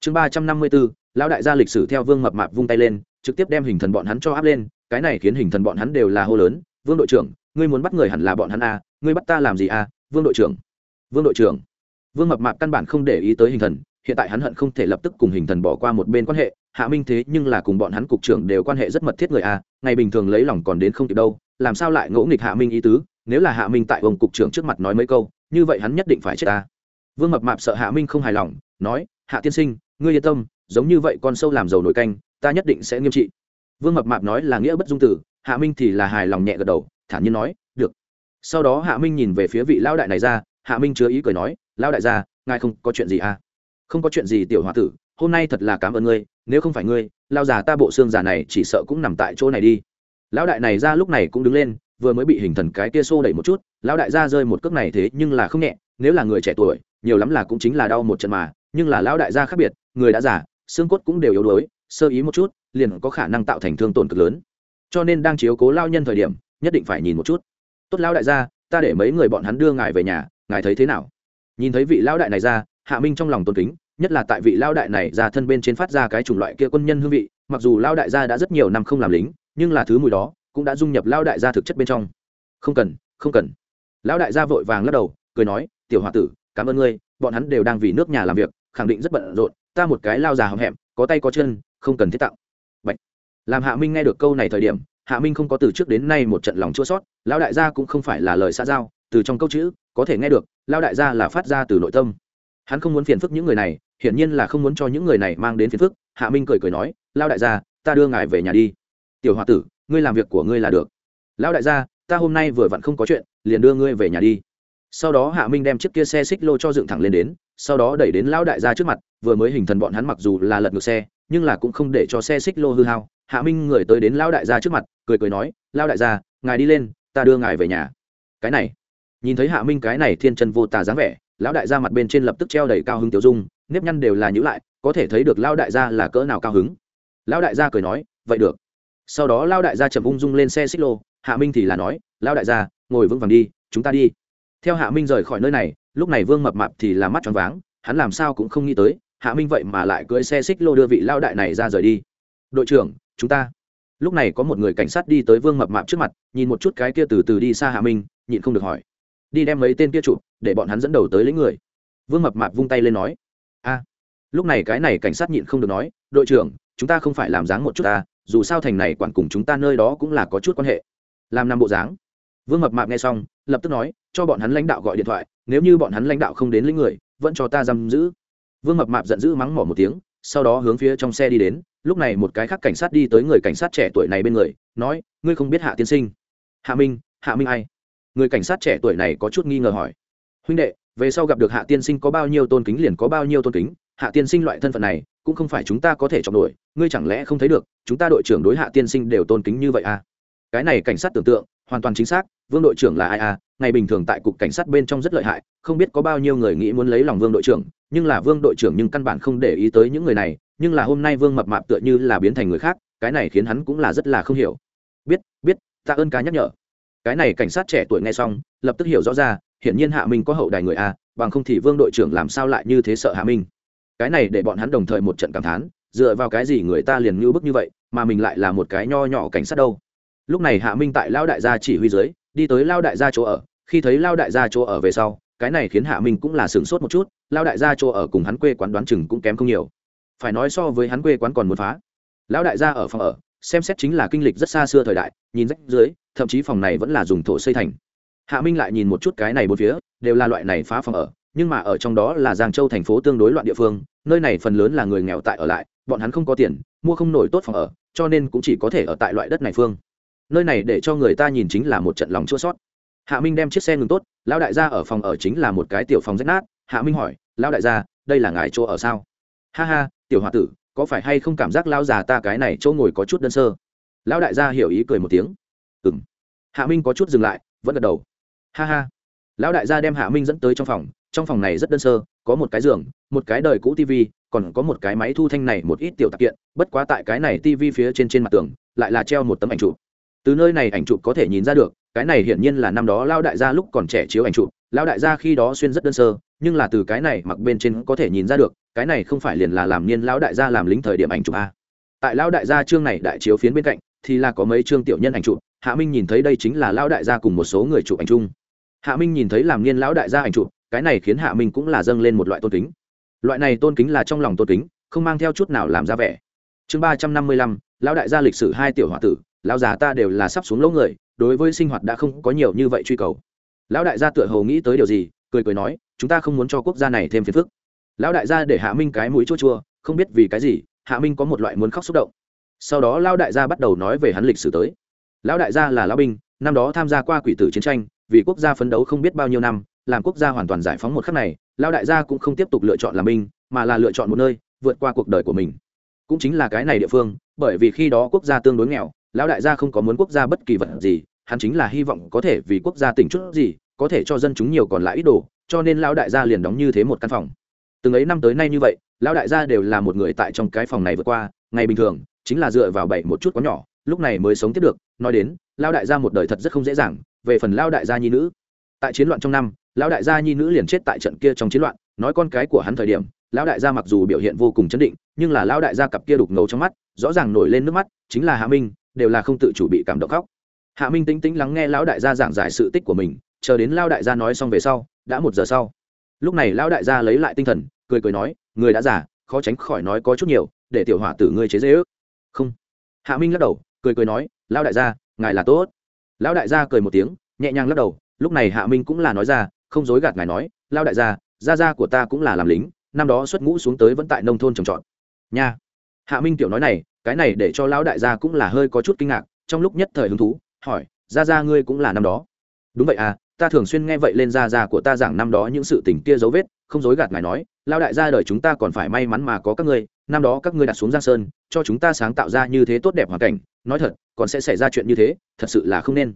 [SPEAKER 1] Chương ba trăm năm mươi bốn, lão đại gia lịch sử theo vương mập mạp vung tay lên, trực tiếp đem hình thần bọn hắn cho áp lên, cái này khiến hình thần bọn hắn đều là hô lớn, vương đội trưởng, ngươi muốn bắt người hẳn là bọn hắn a, ngươi bắt ta làm gì a, vương đội trưởng, vương đội trưởng. Vương mập mạp căn bản không để ý tới hình thần, hiện tại hắn hận không thể lập tức cùng hình thần bỏ qua một bên quan hệ hạ minh thế nhưng là cùng bọn hắn cục trưởng đều quan hệ rất mật thiết người a, ngày bình thường lấy lòng còn đến không kịp đâu, làm sao lại ngỗ nghịch hạ minh ý tứ? Nếu là hạ minh tại ông cục trưởng trước mặt nói mấy câu, như vậy hắn nhất định phải chết ta. Vương mập mạp sợ hạ minh không hài lòng, nói, hạ tiên sinh, ngươi yên tâm, giống như vậy con sâu làm dầu nổi canh, ta nhất định sẽ nghiêm trị. Vương mập mạp nói là nghĩa bất dung tử, hạ minh thì là hài lòng nhẹ gật đầu, thản nhiên nói, được. Sau đó hạ minh nhìn về phía vị lão đại này ra, hạ minh chứa ý cười nói, lão đại gia, ngài không có chuyện gì à? Không có chuyện gì, tiểu h o a tử, hôm nay thật là cảm ơn ngươi nếu không phải ngươi lao già ta bộ xương già này chỉ sợ cũng nằm tại chỗ này đi. Lão đại này ra lúc này cũng đứng lên, vừa mới bị hình thần cái tia xô đẩy một chút, lão đại gia rơi một cước này thế nhưng là không nhẹ, nếu là người trẻ tuổi, nhiều lắm là cũng chính là đau một trận mà, nhưng là lão đại gia khác biệt, người đã già, xương cốt cũng đều yếu đuối, sơ ý một chút, liền có khả năng tạo thành thương tổn cực lớn. Cho nên đang chiếu cố lao nhân thời điểm, nhất định phải nhìn một chút. Tốt lão đại gia ta để mấy người bọn hắn đưa ngài về nhà, ngài thấy thế nào? Nhìn thấy vị lão đại này ra, hạ minh trong lòng tôn kính nhất là tại vị lao đại này ra thân bên trên phát ra cái chủng loại kia quân nhân hương vị, mặc dù lao đại gia đã rất nhiều năm không làm lính, nhưng là thứ mùi đó cũng đã dung nhập lao đại gia thực chất bên trong. Không cần không cần. Lão đại gia vội vàng lắc đầu, cười nói, tiểu h o a tử, cảm ơn ngươi, bọn hắn đều đang vì nước nhà làm việc, khẳng định rất bận rộn, ta một cái lao già hậm hẹm, có tay có chân, không cần thiết tạo Bạch. làm hạ minh nghe được câu này thời điểm, hạ minh không có từ trước đến nay một trận lòng chua sót, lão đại gia cũng không phải là lời xã giao, từ trong câu chữ có thể nghe được lao đại gia là phát ra từ nội tâm. Hắn không muốn phiền phức những người này hiển nhiên là không muốn cho những người này mang đến phiền phức, hạ minh cười cười nói lao đại gia, ta đưa ngài về nhà đi. Tiểu h o a tử, ngươi làm việc của ngươi là được. Lão đại gia, ta hôm nay vừa vặn không có chuyện, liền đưa ngươi về nhà đi. Sau đó hạ minh đem chiếc kia xe xích lô cho dựng thẳng lên đến, sau đó đẩy đến lão đại gia trước mặt, vừa mới hình thần bọn hắn mặc dù là lật ngược xe, nhưng là cũng không để cho xe xích lô hư hao. Hạ minh người tới đến lão đại gia trước mặt, cười cười nói, lão đại gia, ngài đi lên, ta đưa ngài về nhà. Cái này, nhìn thấy hạ minh cái này thiên chân vô tà dáng vẻ lão đại gia mặt bên trên lập tức treo đầy cao hứng tiểu dung, nếp nhăn đều là nhữ lại, có thể thấy được lão đại gia là cỡ nào cao hứng. Lão đại gia cười nói, vậy được. Sau đó lão đại gia chậm ung dung lên xe xích lô, hạ minh thì là nói, lão đại gia, ngồi vững vàng đi, chúng ta đi. Theo hạ minh rời khỏi nơi này, lúc này vương mập mạp thì là mắt tròn váng, hắn làm sao cũng không nghĩ tới, hạ minh vậy mà lại cưỡi xe xích lô đưa vị lao đại này ra rời đi. Đội trưởng, chúng ta. Lúc này có một người cảnh sát đi tới vương mập mạp trước mặt, nhìn một chút cái kia từ từ đi xa hạ minh, nhịn không được hỏi đi đem mấy tên kia chụp, để bọn hắn dẫn đầu tới lấy người. Vương mập mạp vung tay lên nói, a, lúc này cái này cảnh sát nhịn không được nói, đội trưởng, chúng ta không phải làm dáng một chút ta, dù sao thành này quản cùng chúng ta nơi đó cũng là có chút quan hệ. Làm năm bộ dáng. Vương mập mạp nghe xong, lập tức nói, cho bọn hắn lãnh đạo gọi điện thoại, nếu như bọn hắn lãnh đạo không đến lấy người, vẫn cho ta giam giữ. Vương mập mạp giận dữ mắng mỏ một tiếng, sau đó hướng phía trong xe đi đến, lúc này một cái khác cảnh sát đi tới người cảnh sát trẻ tuổi này bên người, nói, ngươi không biết hạ tiên sinh. Hạ minh hạ minh ai? Người cảnh sát trẻ tuổi này có chút nghi ngờ hỏi. Huynh đệ, về sau gặp được hạ tiên sinh có bao nhiêu tôn kính liền có bao nhiêu tôn kính, hạ tiên sinh loại thân phận này, cũng không phải chúng ta có thể chọn nổi, ngươi chẳng lẽ không thấy được, chúng ta đội trưởng đối hạ tiên sinh đều tôn kính như vậy à? Cái này cảnh sát tưởng tượng, hoàn toàn chính xác, vương đội trưởng là ai à? Ngày bình thường tại cục cảnh sát bên trong rất lợi hại, không biết có bao nhiêu người nghĩ muốn lấy lòng vương đội trưởng, nhưng là vương đội trưởng nhưng căn bản không để ý tới những người này, nhưng là hôm nay vương mập mạp tựa như là biến thành người khác, cái này khiến hắn cũng là rất là không hiểu. Biết biết, tạ ơn cá nhắc nhở cái này cảnh sát trẻ tuổi nghe xong, lập tức hiểu rõ ra, hiển nhiên hạ minh có hậu đài người a, bằng không thì vương đội trưởng làm sao lại như thế sợ hạ minh. Cái này để bọn hắn đồng thời một trận cảm thán, dựa vào cái gì người ta liền như bức như vậy, mà mình lại là một cái nho nhỏ cảnh sát đâu. Lúc này hạ minh tại lao đại gia chỉ huy dưới, đi tới lao đại gia chỗ ở, khi thấy lao đại gia chỗ ở về sau, cái này khiến hạ minh cũng là sửng sốt một chút, lao đại gia chỗ ở cùng hắn quê quán đoán chừng cũng kém không nhiều. Phải nói so với hắn quê quán còn muốn phá. Lão đại gia ở phòng ở, xem xét chính là kinh lịch rất xa xưa thời đại, nhìn rách dưới thậm chí phòng này vẫn là dùng thổ xây thành. Hạ minh lại nhìn một chút cái này bốn phía, đều là loại này phá phòng ở, nhưng mà ở trong đó là giang châu thành phố tương đối loạn địa phương, nơi này phần lớn là người nghèo tại ở lại, bọn hắn không có tiền, mua không nổi tốt phòng ở, cho nên cũng chỉ có thể ở tại loại đất này phương. Nơi này để cho người ta nhìn chính là một trận lòng chua sót hạ minh đem chiếc xe ngừng tốt, lão đại gia ở phòng ở chính là một cái tiểu phòng rách nát. Hạ minh hỏi, lão đại gia, đây là ngài chỗ ở sao? Ha ha, tiểu h o a tử, có phải hay không cảm giác lao già ta cái này chỗ ngồi có chút đơn sơ? Lão đại gia hiểu ý cười một tiếng hạ minh có chút dừng lại, vẫn gật đầu. Ha ha. Lão đại gia đem hạ minh dẫn tới trong phòng trong phòng này rất đơn sơ, có một cái giường, một cái đời cũ tv còn có một cái máy thu thanh này một ít tiểu tạp kiện, bất quá tại cái này tv phía trên trên mặt tường, lại là treo một tấm ảnh chụp. Từ nơi này ảnh chụp có thể nhìn ra được, cái này hiển nhiên là năm đó lao đại gia lúc còn trẻ chiếu ảnh chụp lao đại gia khi đó xuyên rất đơn sơ, nhưng là từ cái này mặc bên trên có thể nhìn ra được, cái này không phải liền là làm niên lão đại gia làm lính thời điểm ảnh chụp a. Tại lão đại gia chương này đại chiếu phiến bên cạnh, thì là có mấy chương tiểu nhân ảnh chụp hạ minh nhìn thấy đây chính là lão đại gia cùng một số người chụp ảnh chung. Hạ minh nhìn thấy làm niên lão đại gia ảnh chụp, cái này khiến hạ minh cũng là dâng lên một loại tôn kính. Loại này tôn kính là trong lòng tôn kính, không mang theo chút nào làm ra vẻ. Chương ba trăm năm mươi lăm, lão đại gia lịch sử hai tiểu h o a tử, lão già ta đều là sắp xuống lỗ người, đối với sinh hoạt đã không có nhiều như vậy truy cầu. Lão đại gia tựa hồ nghĩ tới điều gì, cười cười nói, chúng ta không muốn cho quốc gia này thêm phiền phức. Lão đại gia để hạ minh cái mũi chua chua, không biết vì cái gì, hạ minh có một loại muốn khóc xúc động. Sau đó lão đại gia bắt đầu nói về hắn lịch sử tới lão đại gia là lão binh, năm đó tham gia qua quỷ tử chiến tranh, vì quốc gia phấn đấu không biết bao nhiêu năm, làm quốc gia hoàn toàn giải phóng một khắc này, lão đại gia cũng không tiếp tục lựa chọn làm binh, mà là lựa chọn một nơi, vượt qua cuộc đời của mình. Cũng chính là cái này địa phương, bởi vì khi đó quốc gia tương đối nghèo, lão đại gia không có muốn quốc gia bất kỳ vật gì, hắn chính là hy vọng có thể vì quốc gia tỉnh chút gì, có thể cho dân chúng nhiều còn lại ít đồ, cho nên lão đại gia liền đóng như thế một căn phòng. Từng ấy năm tới nay như vậy, lão đại gia đều là một người tại trong cái phòng này vượt qua, ngày bình thường, chính là dựa vào bảy một chút quá nhỏ lúc này mới sống tiếp được, nói đến lão đại gia một đời thật rất không dễ dàng, về phần lão đại gia nhi nữ. Tại chiến loạn trong năm lão đại gia nhi nữ liền chết tại trận kia trong chiến loạn, nói con cái của hắn thời điểm lão đại gia mặc dù biểu hiện vô cùng chấn định, nhưng là lão đại gia cặp kia đục ngầu trong mắt, rõ ràng nổi lên nước mắt, chính là hạ minh, đều là không tự chủ bị cảm động khóc. Hạ minh tính tính lắng nghe lão đại gia giảng giải sự tích của mình, chờ đến lão đại gia nói xong về sau, đã một giờ sau. Lúc này lão đại gia lấy lại tinh thần, cười cười nói, người đã già, khó tránh khỏi nói có chút nhiều, để tiểu hỏa tử ngươi chế dễ ước không. Hạ minh lắc đầu cười cười nói, lão đại gia, ngài là tốt. Lão đại gia cười một tiếng, nhẹ nhàng lắc đầu, lúc này hạ minh cũng là nói ra, không dối gạt ngài nói, lão đại gia gia gia của ta cũng là làm lính, năm đó xuất ngũ xuống tới vẫn tại nông thôn trồng trọt. Nha. Hạ minh tiểu nói này, cái này để cho lão đại gia cũng là hơi có chút kinh ngạc, trong lúc nhất thời hứng thú, hỏi, gia gia ngươi cũng là năm đó? Đúng vậy à ta thường xuyên nghe vậy lên gia gia của ta giảng năm đó những sự tình kia dấu vết, không dối gạt ngài nói, lão đại gia đời chúng ta còn phải may mắn mà có các ngươi năm đó các ngươi đặt xuống giang sơn, cho chúng ta sáng tạo ra như thế tốt đẹp hoàn cảnh, nói thật, còn sẽ xảy ra chuyện như thế, thật sự là không nên.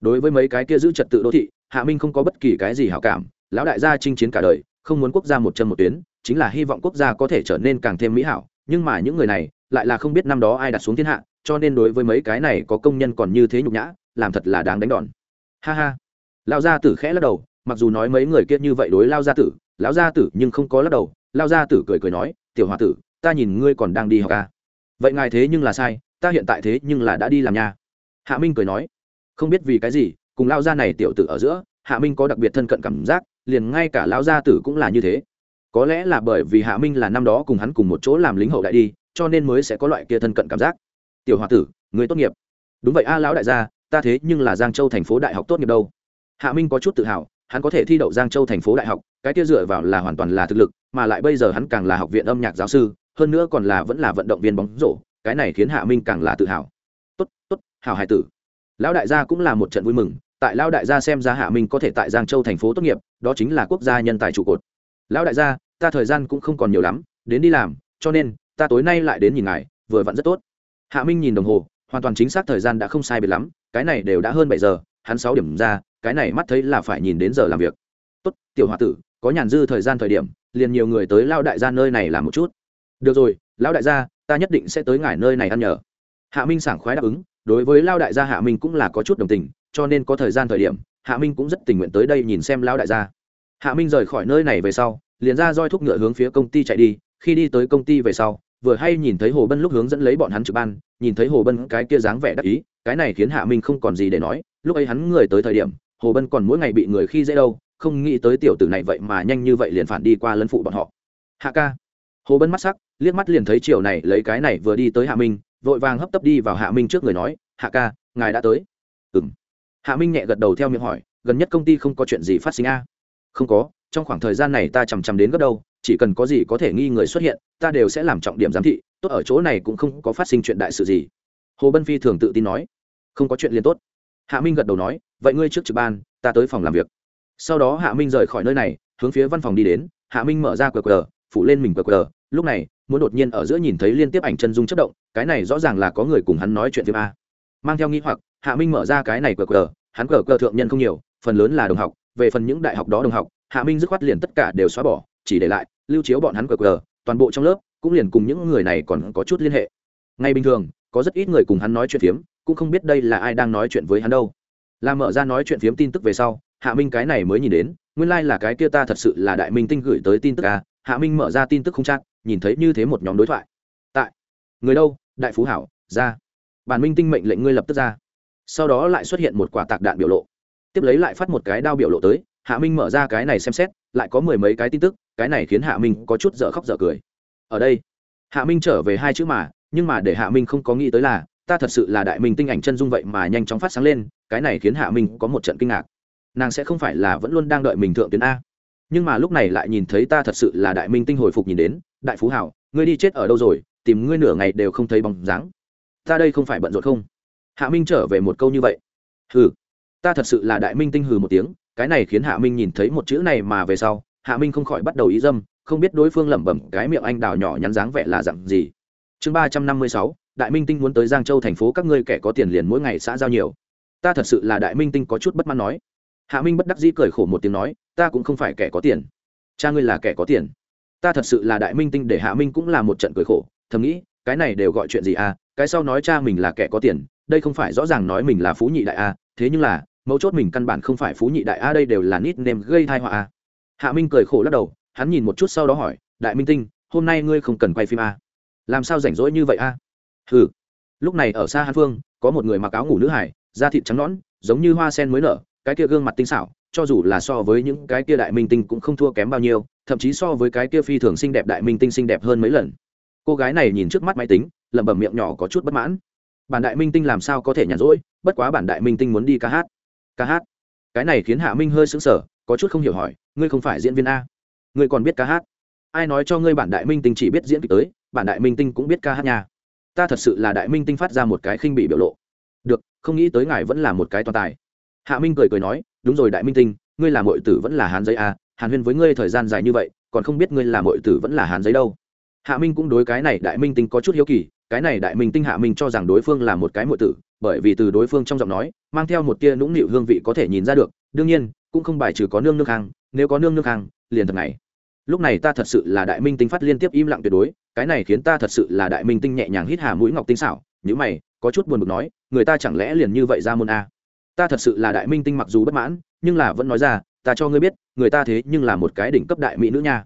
[SPEAKER 1] Đối với mấy cái kia giữ trật tự đô thị, hạ minh không có bất kỳ cái gì hảo cảm, lão đại gia chinh chiến cả đời, không muốn quốc gia một chân một tuyến, chính là hy vọng quốc gia có thể trở nên càng thêm mỹ hảo, nhưng mà những người này lại là không biết năm đó ai đặt xuống thiên hạ, cho nên đối với mấy cái này có công nhân còn như thế nhục nhã, làm thật là đáng đánh đòn. Ha ha. Lão gia tử khẽ lắc đầu, mặc dù nói mấy người kia như vậy đối lao gia tử, lão gia tử nhưng không có lắc đầu lao gia tử cười cười nói, tiểu h o a tử ta nhìn ngươi còn đang đi học à. vậy ngài thế nhưng là sai, ta hiện tại thế nhưng là đã đi làm nha hạ minh cười nói, không biết vì cái gì, cùng lao gia này tiểu tử ở giữa, hạ minh có đặc biệt thân cận cảm giác, liền ngay cả lao gia tử cũng là như thế. Có lẽ là bởi vì hạ minh là năm đó cùng hắn cùng một chỗ làm lính hậu đại đi, cho nên mới sẽ có loại kia thân cận cảm giác. Tiểu h o a tử, người tốt nghiệp. Đúng vậy a, lão đại gia, ta thế nhưng là giang châu thành phố đại học tốt nghiệp đâu. Hạ minh có chút tự hào, hắn có thể thi đậu giang châu thành phố đại học, cái kia dựa vào là hoàn toàn là thực lực, mà lại bây giờ hắn càng là học viện âm nhạc giáo sư hơn nữa còn là vẫn là vận động viên bóng rổ, cái này khiến hạ minh càng là tự hào. Tốt tốt hào hải tử. Lão đại gia cũng là một trận vui mừng, tại lão đại gia xem ra hạ minh có thể tại giang châu thành phố tốt nghiệp, đó chính là quốc gia nhân tài trụ cột. Lão đại gia, ta thời gian cũng không còn nhiều lắm, đến đi làm, cho nên, ta tối nay lại đến nhìn ngài, vừa vặn rất tốt. Hạ minh nhìn đồng hồ, hoàn toàn chính xác thời gian đã không sai biệt lắm, cái này đều đã hơn bảy giờ, hắn sáu điểm ra, cái này mắt thấy là phải nhìn đến giờ làm việc. Tốt, tiểu h o a tử, có nhàn dư thời gian thời điểm, liền nhiều người tới lao đại gia nơi này làm một chút được rồi, lão đại gia, ta nhất định sẽ tới ngài nơi này ăn nhờ. Hạ minh sảng khoái đáp ứng, đối với lao đại gia hạ minh cũng là có chút đồng tình, cho nên có thời gian thời điểm, hạ minh cũng rất tình nguyện tới đây nhìn xem lao đại gia. Hạ minh rời khỏi nơi này về sau, liền ra roi thúc ngựa hướng phía công ty chạy đi, khi đi tới công ty về sau, vừa hay nhìn thấy hồ bân lúc hướng dẫn lấy bọn hắn trực ban, nhìn thấy hồ bân cái kia dáng vẻ đắc ý, cái này khiến hạ minh không còn gì để nói, lúc ấy hắn người tới thời điểm, hồ bân còn mỗi ngày bị người khi dễ đâu, không nghĩ tới tiểu tử này vậy mà nhanh như vậy liền phản đi qua lân phụ bọn họ. Hạ ca hồ bân mắt sắc, liếc mắt liền thấy chiều này lấy cái này vừa đi tới hạ minh, vội vàng hấp tấp đi vào hạ minh trước người nói, hạ ca, ngài đã tới. Ừ m hạ minh nhẹ gật đầu theo miệng hỏi, gần nhất công ty không có chuyện gì phát sinh a? Không có, trong khoảng thời gian này ta chằm chằm đến gấp đâu, chỉ cần có gì có thể nghi người xuất hiện, ta đều sẽ làm trọng điểm giám thị, tốt ở chỗ này cũng không có phát sinh chuyện đại sự gì. Hồ bân phi thường tự tin nói, không có chuyện liền tốt. Hạ minh gật đầu nói, vậy ngươi trước trực ban, ta tới phòng làm việc. Sau đó hạ minh rời khỏi nơi này, hướng phía văn phòng đi đến, hạ minh mở ra qr phủ lên mình qr lúc này, muốn đột nhiên ở giữa nhìn thấy liên tiếp ảnh chân dung chất động, cái này rõ ràng là có người cùng hắn nói chuyện phim a. Mang theo nghi hoặc, hạ minh mở ra cái này cờ cờ, hắn cờ cờ thượng nhân không nhiều, phần lớn là đồng học, về phần những đại học đó đồng học, hạ minh dứt khoát liền tất cả đều xóa bỏ, chỉ để lại, lưu chiếu bọn hắn cờ cờ, toàn bộ trong lớp, cũng liền cùng những người này còn có chút liên hệ. Ngay bình thường, có rất ít người cùng hắn nói chuyện phiếm, cũng không biết đây là ai đang nói chuyện với hắn đâu. Là mở ra nói chuyện phiếm tin tức về sau, hạ minh cái này mới nhìn đến, nguyên lai、like、là cái kia ta thật sự là đại minh tinh gửi tới tin tức à hạ minh mở ra tin tức không chắc, nhìn thấy như thế một nhóm đối thoại. Tại. Người đâu? Đại phú hảo, ra. Bản minh tinh mệnh lệnh ngươi lập tức ra. Sau đó lại xuất hiện một quả tạc đạn biểu lộ. Tiếp lấy lại phát một cái đao biểu lộ tới, hạ minh mở ra cái này xem xét, lại có mười mấy cái tin tức, cái này khiến hạ minh có chút dở khóc dở cười. Ở đây, hạ minh trở về hai chữ mà, nhưng mà để hạ minh không có nghĩ tới là, ta thật sự là đại minh tinh ảnh chân dung vậy mà nhanh chóng phát sáng lên, cái này khiến hạ minh có một trận kinh ngạc. Nàng sẽ không phải là vẫn luôn đang đợi mình thượng tuyến a nhưng mà lúc này lại nhìn thấy ta thật sự là đại minh tinh hồi phục nhìn đến, đại phú hảo, ngươi đi chết ở đâu rồi? Tìm ngươi nửa ngày đều không thấy bóng dáng. Ta đây không phải bận rộn không? Hạ minh trở về một câu như vậy. Hừ, ta thật sự là đại minh tinh hừ một tiếng, cái này khiến hạ minh nhìn thấy một chữ này mà về sau, hạ minh không khỏi bắt đầu ý dâm, không biết đối phương lẩm bẩm cái miệng anh đào nhỏ nhắn dáng vẻ là dặn gì. Chương ba trăm năm mươi sáu, đại minh tinh muốn tới giang châu thành phố, các ngươi kẻ có tiền liền mỗi ngày xã giao nhiều. Ta thật sự là đại minh tinh có chút bất mãn nói. Hạ minh bất đắc dĩ cười khổ một tiếng nói ta cũng không phải kẻ có tiền. Cha ngươi là kẻ có tiền. Ta thật sự là đại minh tinh để hạ minh cũng là một trận cười khổ, thầm nghĩ, cái này đều gọi chuyện gì à cái sau nói cha mình là kẻ có tiền, đây không phải rõ ràng nói mình là phú nhị đại a thế nhưng là, mấu chốt mình căn bản không phải phú nhị đại a đây đều là nít nêm gây thai họa a hạ minh cười khổ lắc đầu, hắn nhìn một chút sau đó hỏi, đại minh tinh, hôm nay ngươi không cần quay phim a làm sao rảnh rỗi như vậy a ừ lúc này ở xa hàn phương, có một người mặc áo ngủ nữ hải, da thịt trắng nõn, giống như hoa sen mới nở, cái kia gương mặt tinh xảo cho dù là so với những cái kia đại minh tinh cũng không thua kém bao nhiêu, thậm chí so với cái kia phi thường xinh đẹp đại minh tinh xinh đẹp hơn mấy lần. Cô gái này nhìn trước mắt máy tính, lẩm bẩm miệng nhỏ có chút bất mãn. Bản đại minh tinh làm sao có thể nhàn rỗi, bất quá bản đại minh tinh muốn đi ca hát. Ca hát? Cái này khiến hạ minh hơi sững sờ, có chút không hiểu hỏi, ngươi không phải diễn viên a? Ngươi còn biết ca hát? Ai nói cho ngươi bản đại minh tinh chỉ biết diễn kịch tới, bản đại minh tinh cũng biết ca hát nha. Ta thật sự là đại minh tinh phát ra một cái khinh bị biểu lộ. Được, không nghĩ tới ngài vẫn là một cái toàn tài hạ minh cười cười nói, đúng rồi đại minh tinh, ngươi là mội tử vẫn là hán giấy à? hàn huyên với ngươi thời gian dài như vậy, còn không biết ngươi là mội tử vẫn là hán giấy đâu hạ minh cũng đối cái này đại minh tinh có chút hiếu kỳ, cái này đại minh tinh hạ minh cho rằng đối phương là một cái mội tử, bởi vì từ đối phương trong giọng nói, mang theo một tia nũng nịu hương vị có thể nhìn ra được, đương nhiên, cũng không bài trừ có nương nước hàng nếu có nương nước hàng liền thật này lúc này ta thật sự là đại minh tinh phát liên tiếp im lặng tuyệt đối, cái này khiến ta thật sự là đại minh tinh nhẹ nhàng hít hà mũi ngọc tinh xảo nhữ mày, có chút buồn bực nói, người ta chẳng lẽ liền như vậy ra môn a ta thật sự là đại minh tinh mặc dù bất mãn, nhưng là vẫn nói ra, ta cho ngươi biết, người ta thế nhưng là một cái đỉnh cấp đại mỹ nữ nha.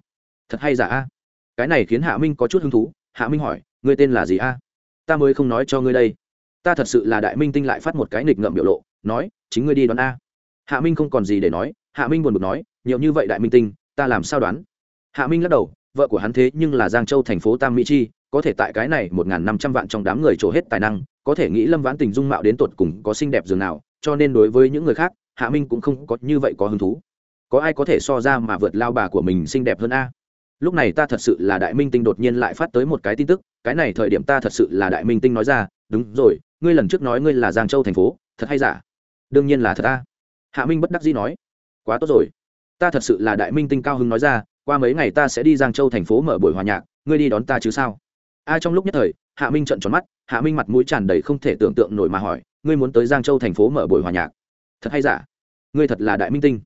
[SPEAKER 1] Thật hay giả a? Cái này khiến hạ minh có chút hứng thú, hạ minh hỏi, ngươi tên là gì a? Ta mới không nói cho ngươi đây. Ta thật sự là đại minh tinh lại phát một cái nghịch ngợm biểu lộ, nói, chính ngươi đi đoán a. Hạ minh không còn gì để nói, hạ minh buồn bực nói, nhiều như vậy đại minh tinh, ta làm sao đoán? Hạ minh lắc đầu, vợ của hắn thế nhưng là giang châu thành phố tam mỹ chi, có thể tại cái này một n g h n năm trăm vạn trong đám người trổ hết tài năng, có thể nghĩ lâm vãn tình dung mạo đến tột cùng có xinh đẹp dường nào cho nên đối với những người khác, hạ minh cũng không có như vậy có hứng thú. Có ai có thể so ra mà vượt lao bà của mình xinh đẹp hơn a? Lúc này ta thật sự là đại minh tinh đột nhiên lại phát tới một cái tin tức, cái này thời điểm ta thật sự là đại minh tinh nói ra, đúng rồi, ngươi lần trước nói ngươi là giang châu thành phố, thật hay giả? Đương nhiên là thật ta hạ minh bất đắc dĩ nói. Quá tốt rồi. Ta thật sự là đại minh tinh cao hưng nói ra, qua mấy ngày ta sẽ đi giang châu thành phố mở buổi hòa nhạc, ngươi đi đón ta chứ sao? A trong lúc nhất thời, hạ minh trận tròn mắt, hạ minh mặt mũi tràn đầy không thể tưởng tượng nổi mà hỏi ngươi muốn tới giang châu thành phố mở buổi hòa nhạc. Thật hay giả? Ngươi thật là đại minh tinh.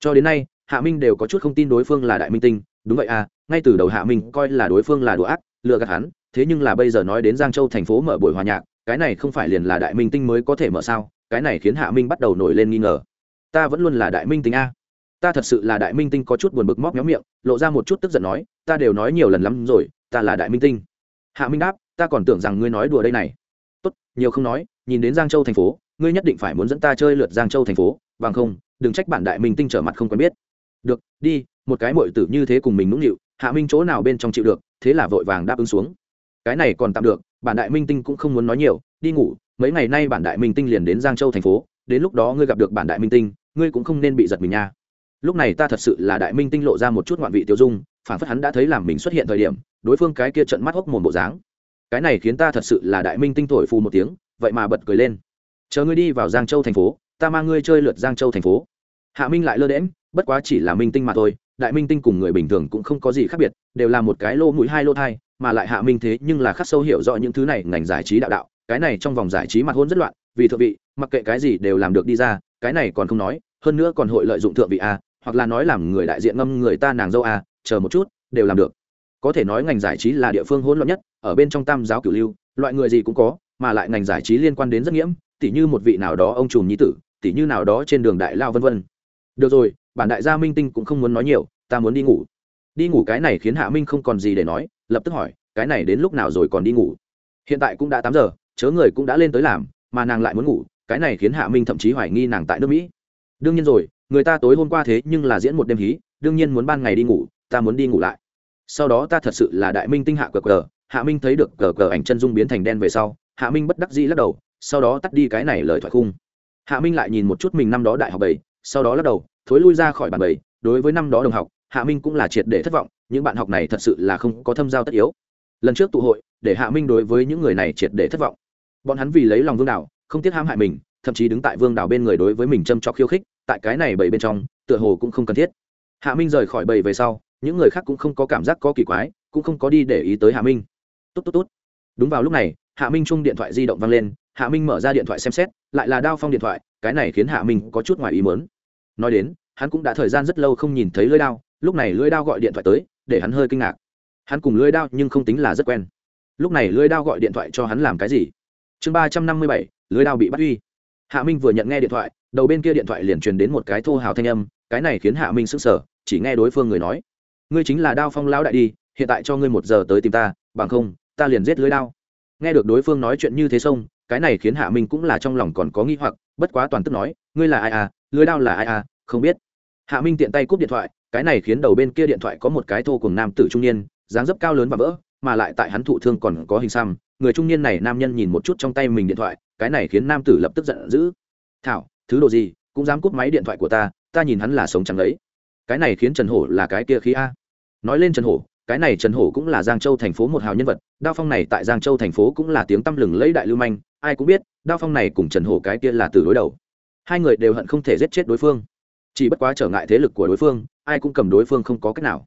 [SPEAKER 1] Cho đến nay, hạ minh đều có chút không tin đối phương là đại minh tinh. Đúng vậy à ngay từ đầu hạ minh coi là đối phương là đùa ác, lừa gạt hắn. Thế nhưng là bây giờ nói đến giang châu thành phố mở buổi hòa nhạc, cái này không phải liền là đại minh tinh mới có thể mở sao? Cái này khiến hạ minh bắt đầu nổi lên nghi ngờ. Ta vẫn luôn là đại minh tinh a. Ta thật sự là đại minh tinh có chút buồn bực móc nhóm miệng, lộ ra một chút tức giận nói, ta đều nói nhiều lần lắm rồi, ta là đại minh tinh. Hạ minh đáp, ta còn tưởng rằng ngươi nói đùa đây này. Tốt, nhiều không nói nhìn đến giang châu thành phố, ngươi nhất định phải muốn dẫn ta chơi lượt giang châu thành phố, bằng không, đừng trách bản đại minh tinh trở mặt không quen biết. Được, đi, một cái mội tử như thế cùng mình nũng nịu, hạ minh chỗ nào bên trong chịu được, thế là vội vàng đáp ứng xuống. Cái này còn tạm được bản đại minh tinh cũng không muốn nói nhiều, đi ngủ, mấy ngày nay bản đại minh tinh liền đến giang châu thành phố, đến lúc đó ngươi gặp được bản đại minh tinh, ngươi cũng không nên bị giật mình nha. Lúc này ta thật sự là đại minh tinh lộ ra một chút ngoạn vị tiêu dung phản phất hắn đã thấy làm mình xuất hiện thời điểm, đối phương cái kia trận mắt hốc mồm bộ dáng. Cái này khiến ta thật sự là đại minh tinh thổi phù một tiếng vậy mà bật cười lên. Chờ ngươi đi vào giang châu thành phố, ta mang ngươi chơi lượt giang châu thành phố. Hạ minh lại lơ đễm bất quá chỉ là minh tinh mà thôi, đại minh tinh cùng người bình thường cũng không có gì khác biệt, đều là một cái lô mũi hai lô thai, mà lại hạ minh thế nhưng là khắc sâu hiểu rõ những thứ này ngành giải trí đạo đạo, cái này trong vòng giải trí mặt hôn rất loạn, vì thượng vị, mặc kệ cái gì đều làm được đi ra, cái này còn không nói, hơn nữa còn hội lợi dụng thượng vị a, hoặc là nói làm người đại diện ngâm người ta nàng dâu a, chờ một chút, đều làm được. Có thể nói ngành giải trí là địa phương hỗn loạn nhất, ở bên trong tam giáo cửu lưu, loại người gì cũng có mà lại ngành giải trí liên quan đến rất nghiễm, tỉ như một vị nào đó ông trùm nhi tử, tỉ như nào đó trên đường đại lao vân vân. Được rồi, bản đại gia minh tinh cũng không muốn nói nhiều, ta muốn đi ngủ. Đi ngủ cái này khiến hạ minh không còn gì để nói, lập tức hỏi, cái này đến lúc nào rồi còn đi ngủ? Hiện tại cũng đã tám giờ, chớ người cũng đã lên tới làm, mà nàng lại muốn ngủ, cái này khiến hạ minh thậm chí hoài nghi nàng tại nước mỹ. Đương nhiên rồi, người ta tối hôm qua thế nhưng là diễn một đêm hí, đương nhiên muốn ban ngày đi ngủ, ta muốn đi ngủ lại. Sau đó ta thật sự là đại minh tinh hạ cờ cờ, hạ minh thấy được cờ cờ ảnh chân dung biến thành đen về sau hạ minh bất đắc dĩ lắc đầu, sau đó tắt đi cái này lời thoại khung. Hạ minh lại nhìn một chút mình năm đó đại học bảy, sau đó lắc đầu, thối lui ra khỏi bàn bảy. Đối với năm đó đồng học, hạ minh cũng là triệt để thất vọng, những bạn học này thật sự là không có thâm giao tất yếu. Lần trước tụ hội, để hạ minh đối với những người này triệt để thất vọng. Bọn hắn vì lấy lòng vương đảo không tiếc hãm hại mình, thậm chí đứng tại vương đảo bên người đối với mình châm trọc khiêu khích, tại cái này bảy bên trong, tựa hồ cũng không cần thiết. Hạ minh rời khỏi bảy về sau, những người khác cũng không có cảm giác có kỳ quái, cũng không có đi để ý tới hạ minh. Tốt tốt tốt. Đúng vào lúc này hạ minh chung điện thoại di động văng lên, hạ minh mở ra điện thoại xem xét, lại là đao phong điện thoại, cái này khiến hạ minh có chút ngoài ý mớn nói đến, hắn cũng đã thời gian rất lâu không nhìn thấy lưỡi đao, lúc này lưỡi đao gọi điện thoại tới, để hắn hơi kinh ngạc. Hắn cùng lưỡi đao nhưng không tính là rất quen. Lúc này lưỡi đao gọi điện thoại cho hắn làm cái gì? Chương ba trăm năm mươi bảy, lưỡi đao bị bắt uy. Hạ minh vừa nhận nghe điện thoại, đầu bên kia điện thoại liền truyền đến một cái thô hào thanh âm, cái này khiến hạ minh sững sờ, chỉ nghe đối phương người nói, ngươi chính là đao phong lão đại đi, hiện tại cho ngươi một giờ tới tìm ta, bằng không, ta liền giết lưới đao nghe được đối phương nói chuyện như thế xong, cái này khiến hạ minh cũng là trong lòng còn có nghi hoặc, bất quá toàn tức nói, ngươi là ai à? Lưới đao là ai à? Không biết. Hạ minh tiện tay cúp điện thoại, cái này khiến đầu bên kia điện thoại có một cái thô cùng nam tử trung niên, dáng dấp cao lớn và vỡ, mà lại tại hắn thụ thương còn có hình xăm. Người trung niên này nam nhân nhìn một chút trong tay mình điện thoại, cái này khiến nam tử lập tức giận dữ. Thảo, thứ đồ gì? Cũng dám cúp máy điện thoại của ta ta nhìn hắn là sống chẳng lấy cái này khiến trần hổ là cái kia khí a. Nói lên trần hổ cái này trần hổ cũng là giang châu thành phố một hào nhân vật, đao phong này tại giang châu thành phố cũng là tiếng tăm lừng lấy đại lưu manh, ai cũng biết, đao phong này cùng trần hổ cái kia là từ đối đầu. Hai người đều hận không thể giết chết đối phương. Chỉ bất quá trở ngại thế lực của đối phương, ai cũng cầm đối phương không có cách nào.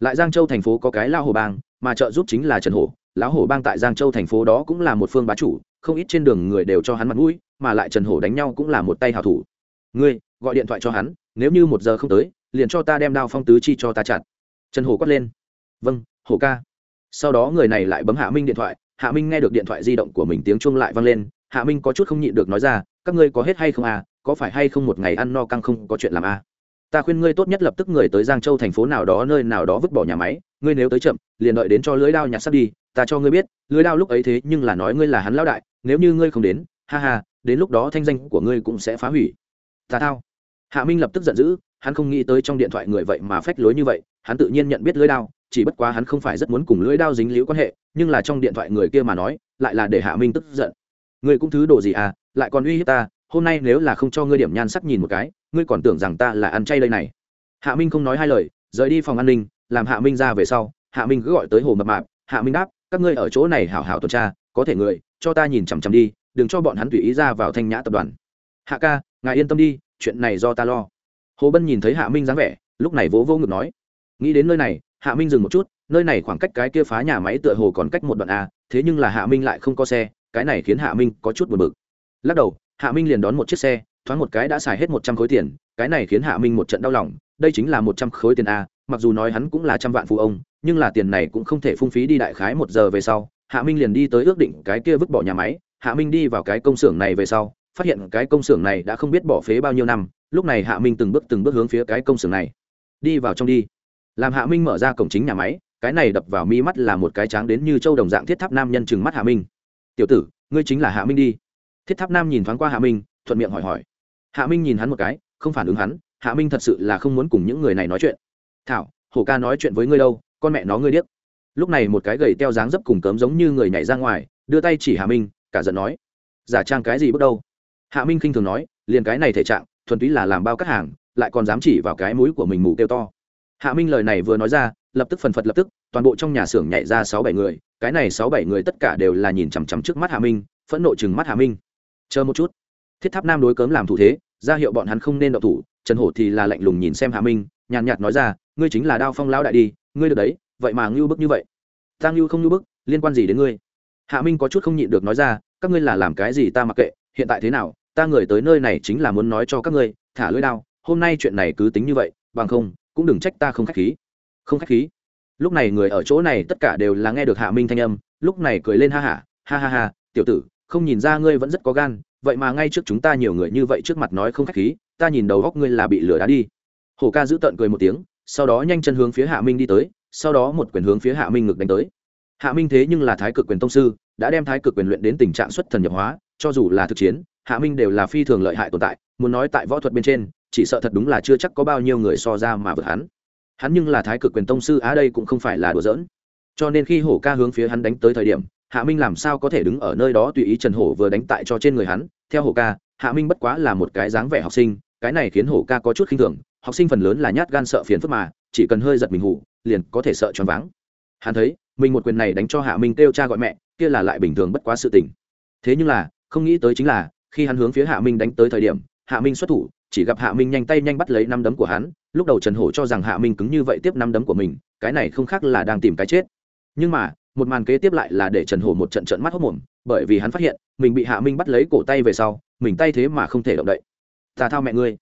[SPEAKER 1] Lại giang châu thành phố có cái lao hồ bang, mà trợ giúp chính là trần hổ. Lão hổ bang tại giang châu thành phố đó cũng là một phương bá chủ, không ít trên đường người đều cho hắn mặt mũi, mà lại trần hổ đánh nhau cũng là một tay hào thủ. Ngươi, gọi điện thoại cho hắn, nếu như một giờ không tới, liền cho ta đem đao phong tứ chi cho ta chặt. Trần hổ quát lên vâng hồ ca. Sau đó người này lại bấm hạ minh điện thoại. Hạ minh nghe được điện thoại di động của mình tiếng chuông lại vang lên. Hạ minh có chút không nhịn được nói ra, các ngươi có hết hay không à? Có phải hay không một ngày ăn no căng không có chuyện làm à? Ta khuyên ngươi tốt nhất lập tức người tới giang châu thành phố nào đó, nơi nào đó vứt bỏ nhà máy. Ngươi nếu tới chậm, liền đợi đến cho lưới đao nhặt sắt đi. Ta cho ngươi biết, lưới đao lúc ấy thế nhưng là nói ngươi là hắn lão đại. Nếu như ngươi không đến, ha ha, đến lúc đó thanh danh của ngươi cũng sẽ phá hủy. Ta thao. Hạ minh lập tức giận dữ, hắn không nghĩ tới trong điện thoại người vậy mà phách lối như vậy. Hắn tự nhiên nhận biết lưới đao chỉ bất quá hắn không phải rất muốn cùng lưỡi đao dính liễu quan hệ, nhưng là trong điện thoại người kia mà nói, lại là để hạ minh tức giận. Ngươi cũng thứ đồ gì à lại còn uy hiếp ta, hôm nay nếu là không cho ngươi điểm nhan sắc nhìn một cái, ngươi còn tưởng rằng ta là ăn chay đây này. Hạ minh không nói hai lời, rời đi phòng an ninh, làm hạ minh ra về sau, hạ minh cứ gọi tới hồ mập mạp, hạ minh đáp, các ngươi ở chỗ này hảo hảo tuần tra, có thể người, cho ta nhìn chằm chằm đi, đừng cho bọn hắn tùy ý ra vào thanh nhã tập đoàn. Hạ ca, ngài yên tâm đi, chuyện này do ta lo. Hồ bân nhìn thấy hạ minh dáng vẻ, lúc này vỗ vô ngực nói, nghĩ đến nơi này hạ minh dừng một chút, nơi này khoảng cách cái kia phá nhà máy tựa hồ còn cách một đoạn a, thế nhưng là hạ minh lại không có xe, cái này khiến hạ minh có chút buồn bực. Lắc đầu, hạ minh liền đón một chiếc xe, thoáng một cái đã xài hết một trăm khối tiền, cái này khiến hạ minh một trận đau lòng, đây chính là một trăm khối tiền a, mặc dù nói hắn cũng là trăm vạn phụ ông, nhưng là tiền này cũng không thể phung phí đi đại khái một giờ về sau, hạ minh liền đi tới ước định cái kia vứt bỏ nhà máy, hạ minh đi vào cái công xưởng này về sau, phát hiện cái công xưởng này đã không biết bỏ phế bao nhiêu năm, lúc này hạ minh từng bước từng bước hướng phía cái công xưởng này. Đi vào trong đi làm hạ minh mở ra cổng chính nhà máy, cái này đập vào mi mắt là một cái tráng đến như châu đồng dạng thiết tháp nam nhân chừng mắt hạ minh. Tiểu tử, ngươi chính là hạ minh đi. Thiết tháp nam nhìn thoáng qua hạ minh, thuận miệng hỏi hỏi. Hạ minh nhìn hắn một cái, không phản ứng hắn, hạ minh thật sự là không muốn cùng những người này nói chuyện. Thảo, hổ ca nói chuyện với ngươi đâu, con mẹ nó ngươi điếc. Lúc này một cái gầy teo dáng dấp cùng cớm giống như người nhảy ra ngoài, đưa tay chỉ hạ minh, cả giận nói, giả trang cái gì bước đâu? Hạ minh khinh thường nói, liền cái này thể trạng, thuần túy là làm bao cắt hàng, lại còn dám chỉ vào cái mũi của mình mù kêu to hạ minh lời này vừa nói ra, lập tức phần phật lập tức, toàn bộ trong nhà xưởng nhảy ra sáu bảy người, cái này sáu bảy người tất cả đều là nhìn chằm chằm trước mắt hạ minh, phẫn nộ chừng mắt hạ minh. Chờ một chút. Thiết tháp nam đối cớm làm thủ thế, ra hiệu bọn hắn không nên đậu thủ, trần hổ thì là lạnh lùng nhìn xem hạ minh, nhàn nhạt nói ra, ngươi chính là đao phong lão đại đi, ngươi được đấy, vậy mà ngưu bức như vậy. Ta ngưu không ngưu bức, liên quan gì đến ngươi? Hạ minh có chút không nhịn được nói ra, các ngươi là làm cái gì ta mặc kệ, hiện tại thế nào, ta người tới nơi này chính là muốn nói cho các ngươi, thả lưỡi đao, hôm nay chuyện này cứ tính như vậy, bằng không cũng đừng trách ta không khách khí. Không khách khí? Lúc này người ở chỗ này tất cả đều là nghe được hạ minh thanh âm lúc này cười lên ha hả ha, ha ha ha tiểu tử không nhìn ra ngươi vẫn rất có gan vậy mà ngay trước chúng ta nhiều người như vậy trước mặt nói không khách khí ta nhìn đầu góc ngươi là bị lửa đá đi. Hổ ca giữ tợn cười một tiếng sau đó nhanh chân hướng phía hạ minh đi tới sau đó một quyền hướng phía hạ minh ngực đánh tới. Hạ minh thế nhưng là thái cực quyền tông sư đã đem thái cực quyền luyện đến tình trạng xuất thần nhập hóa cho dù là thực chiến hạ minh đều là phi thường lợi hại tồn tại muốn nói tại võ thuật bên trên chỉ sợ thật đúng là chưa chắc có bao nhiêu người so ra mà vượt hắn. Hắn nhưng là thái cực quyền tông sư á, đây cũng không phải là đùa giỡn. Cho nên khi hổ ca hướng phía hắn đánh tới thời điểm, hạ minh làm sao có thể đứng ở nơi đó tùy ý trần hổ vừa đánh tại cho trên người hắn. Theo hổ ca, hạ minh bất quá là một cái dáng vẻ học sinh, cái này khiến hổ ca có chút khinh thường. Học sinh phần lớn là nhát gan sợ phiền phức mà, chỉ cần hơi giật mình hủ liền có thể sợ choáng váng. Hắn thấy, mình một quyền này đánh cho hạ minh kêu cha gọi mẹ, kia là lại bình thường bất quá sự tình. Thế nhưng là, không nghĩ tới chính là, khi hắn hướng phía hạ minh đánh tới thời điểm, hạ minh xuất thủ chỉ gặp hạ minh nhanh tay nhanh bắt lấy năm đấm của hắn, lúc đầu trần hổ cho rằng hạ minh cứng như vậy tiếp năm đấm của mình, cái này không khác là đang tìm cái chết. Nhưng mà, một màn kế tiếp lại là để trần hổ một trận trận mắt hốc mồm, bởi vì hắn phát hiện, mình bị hạ minh bắt lấy cổ tay về sau, mình tay thế mà không thể động đậy. Ta thao mẹ ngươi.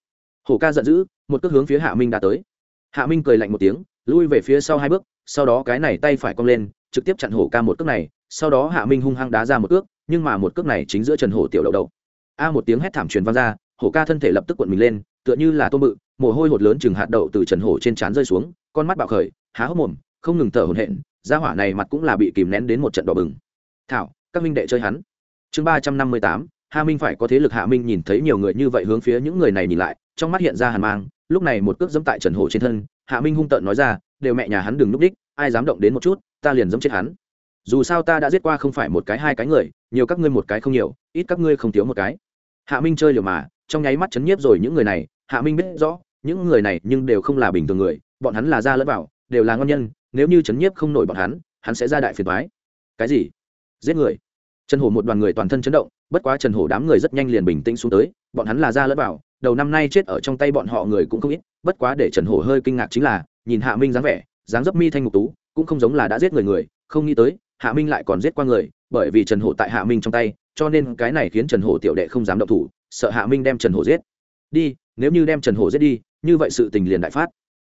[SPEAKER 1] Hổ ca giận dữ, một cước hướng phía hạ minh đã tới. Hạ minh cười lạnh một tiếng, lui về phía sau hai bước, sau đó cái này tay phải cong lên, trực tiếp chặn hổ ca một cước này, sau đó hạ minh hung hăng đá ra một cước, nhưng mà một cước này chính giữa trần hổ tiểu đậu đầu. A một tiếng hét thảm truyền vang ra hổ ca thân thể lập tức cuộn mình lên, tựa như là tôm bự mồ hôi hột lớn chừng hạt đậu từ trần hổ trên trán rơi xuống, con mắt bạo khởi, há hốc mồm, không ngừng thở hổn hển, gia hỏa này mặt cũng là bị kìm nén đến một trận đỏ bừng. Thảo, các minh đệ chơi hắn. Chương ba trăm năm mươi tám hạ minh phải có thế lực hạ minh nhìn thấy nhiều người như vậy hướng phía những người này nhìn lại, trong mắt hiện ra hàn mang, lúc này một cước dẫm tại trần hổ trên thân, hạ minh hung tợn nói ra, đều mẹ nhà hắn đừng núp đích, ai dám động đến một chút, ta liền dẫm chết hắn. Dù sao ta đã giết qua không phải một cái hai cái người, nhiều các ngươi một cái không nhiều, ít các ngươi không thiếu một cái. Hạ minh chơi liều mà trong nháy mắt chấn nhiếp rồi những người này, hạ minh biết rõ, những người này nhưng đều không là bình thường người, bọn hắn là ra lẫn vào, đều là ngon nhân, nếu như chấn nhiếp không nổi bọn hắn hắn sẽ ra đại phiền thoái cái gì? Giết người. Trần hổ một đoàn người toàn thân chấn động, bất quá trần hổ đám người rất nhanh liền bình tĩnh xuống tới, bọn hắn là ra lẫn vào, đầu năm nay chết ở trong tay bọn họ người cũng không ít, bất quá để trần hổ hơi kinh ngạc chính là, nhìn hạ minh dáng vẻ, dáng dấp mi thanh ngục tú, cũng không giống là đã giết người người, không nghĩ tới, hạ minh lại còn giết qua người, bởi vì trần hổ tại hạ minh trong tay, cho nên cái này khiến trần hổ tiểu đệ không dám động thủ sợ hạ minh đem trần hổ giết. Đi, nếu như đem trần hổ giết đi, như vậy sự tình liền đại phát.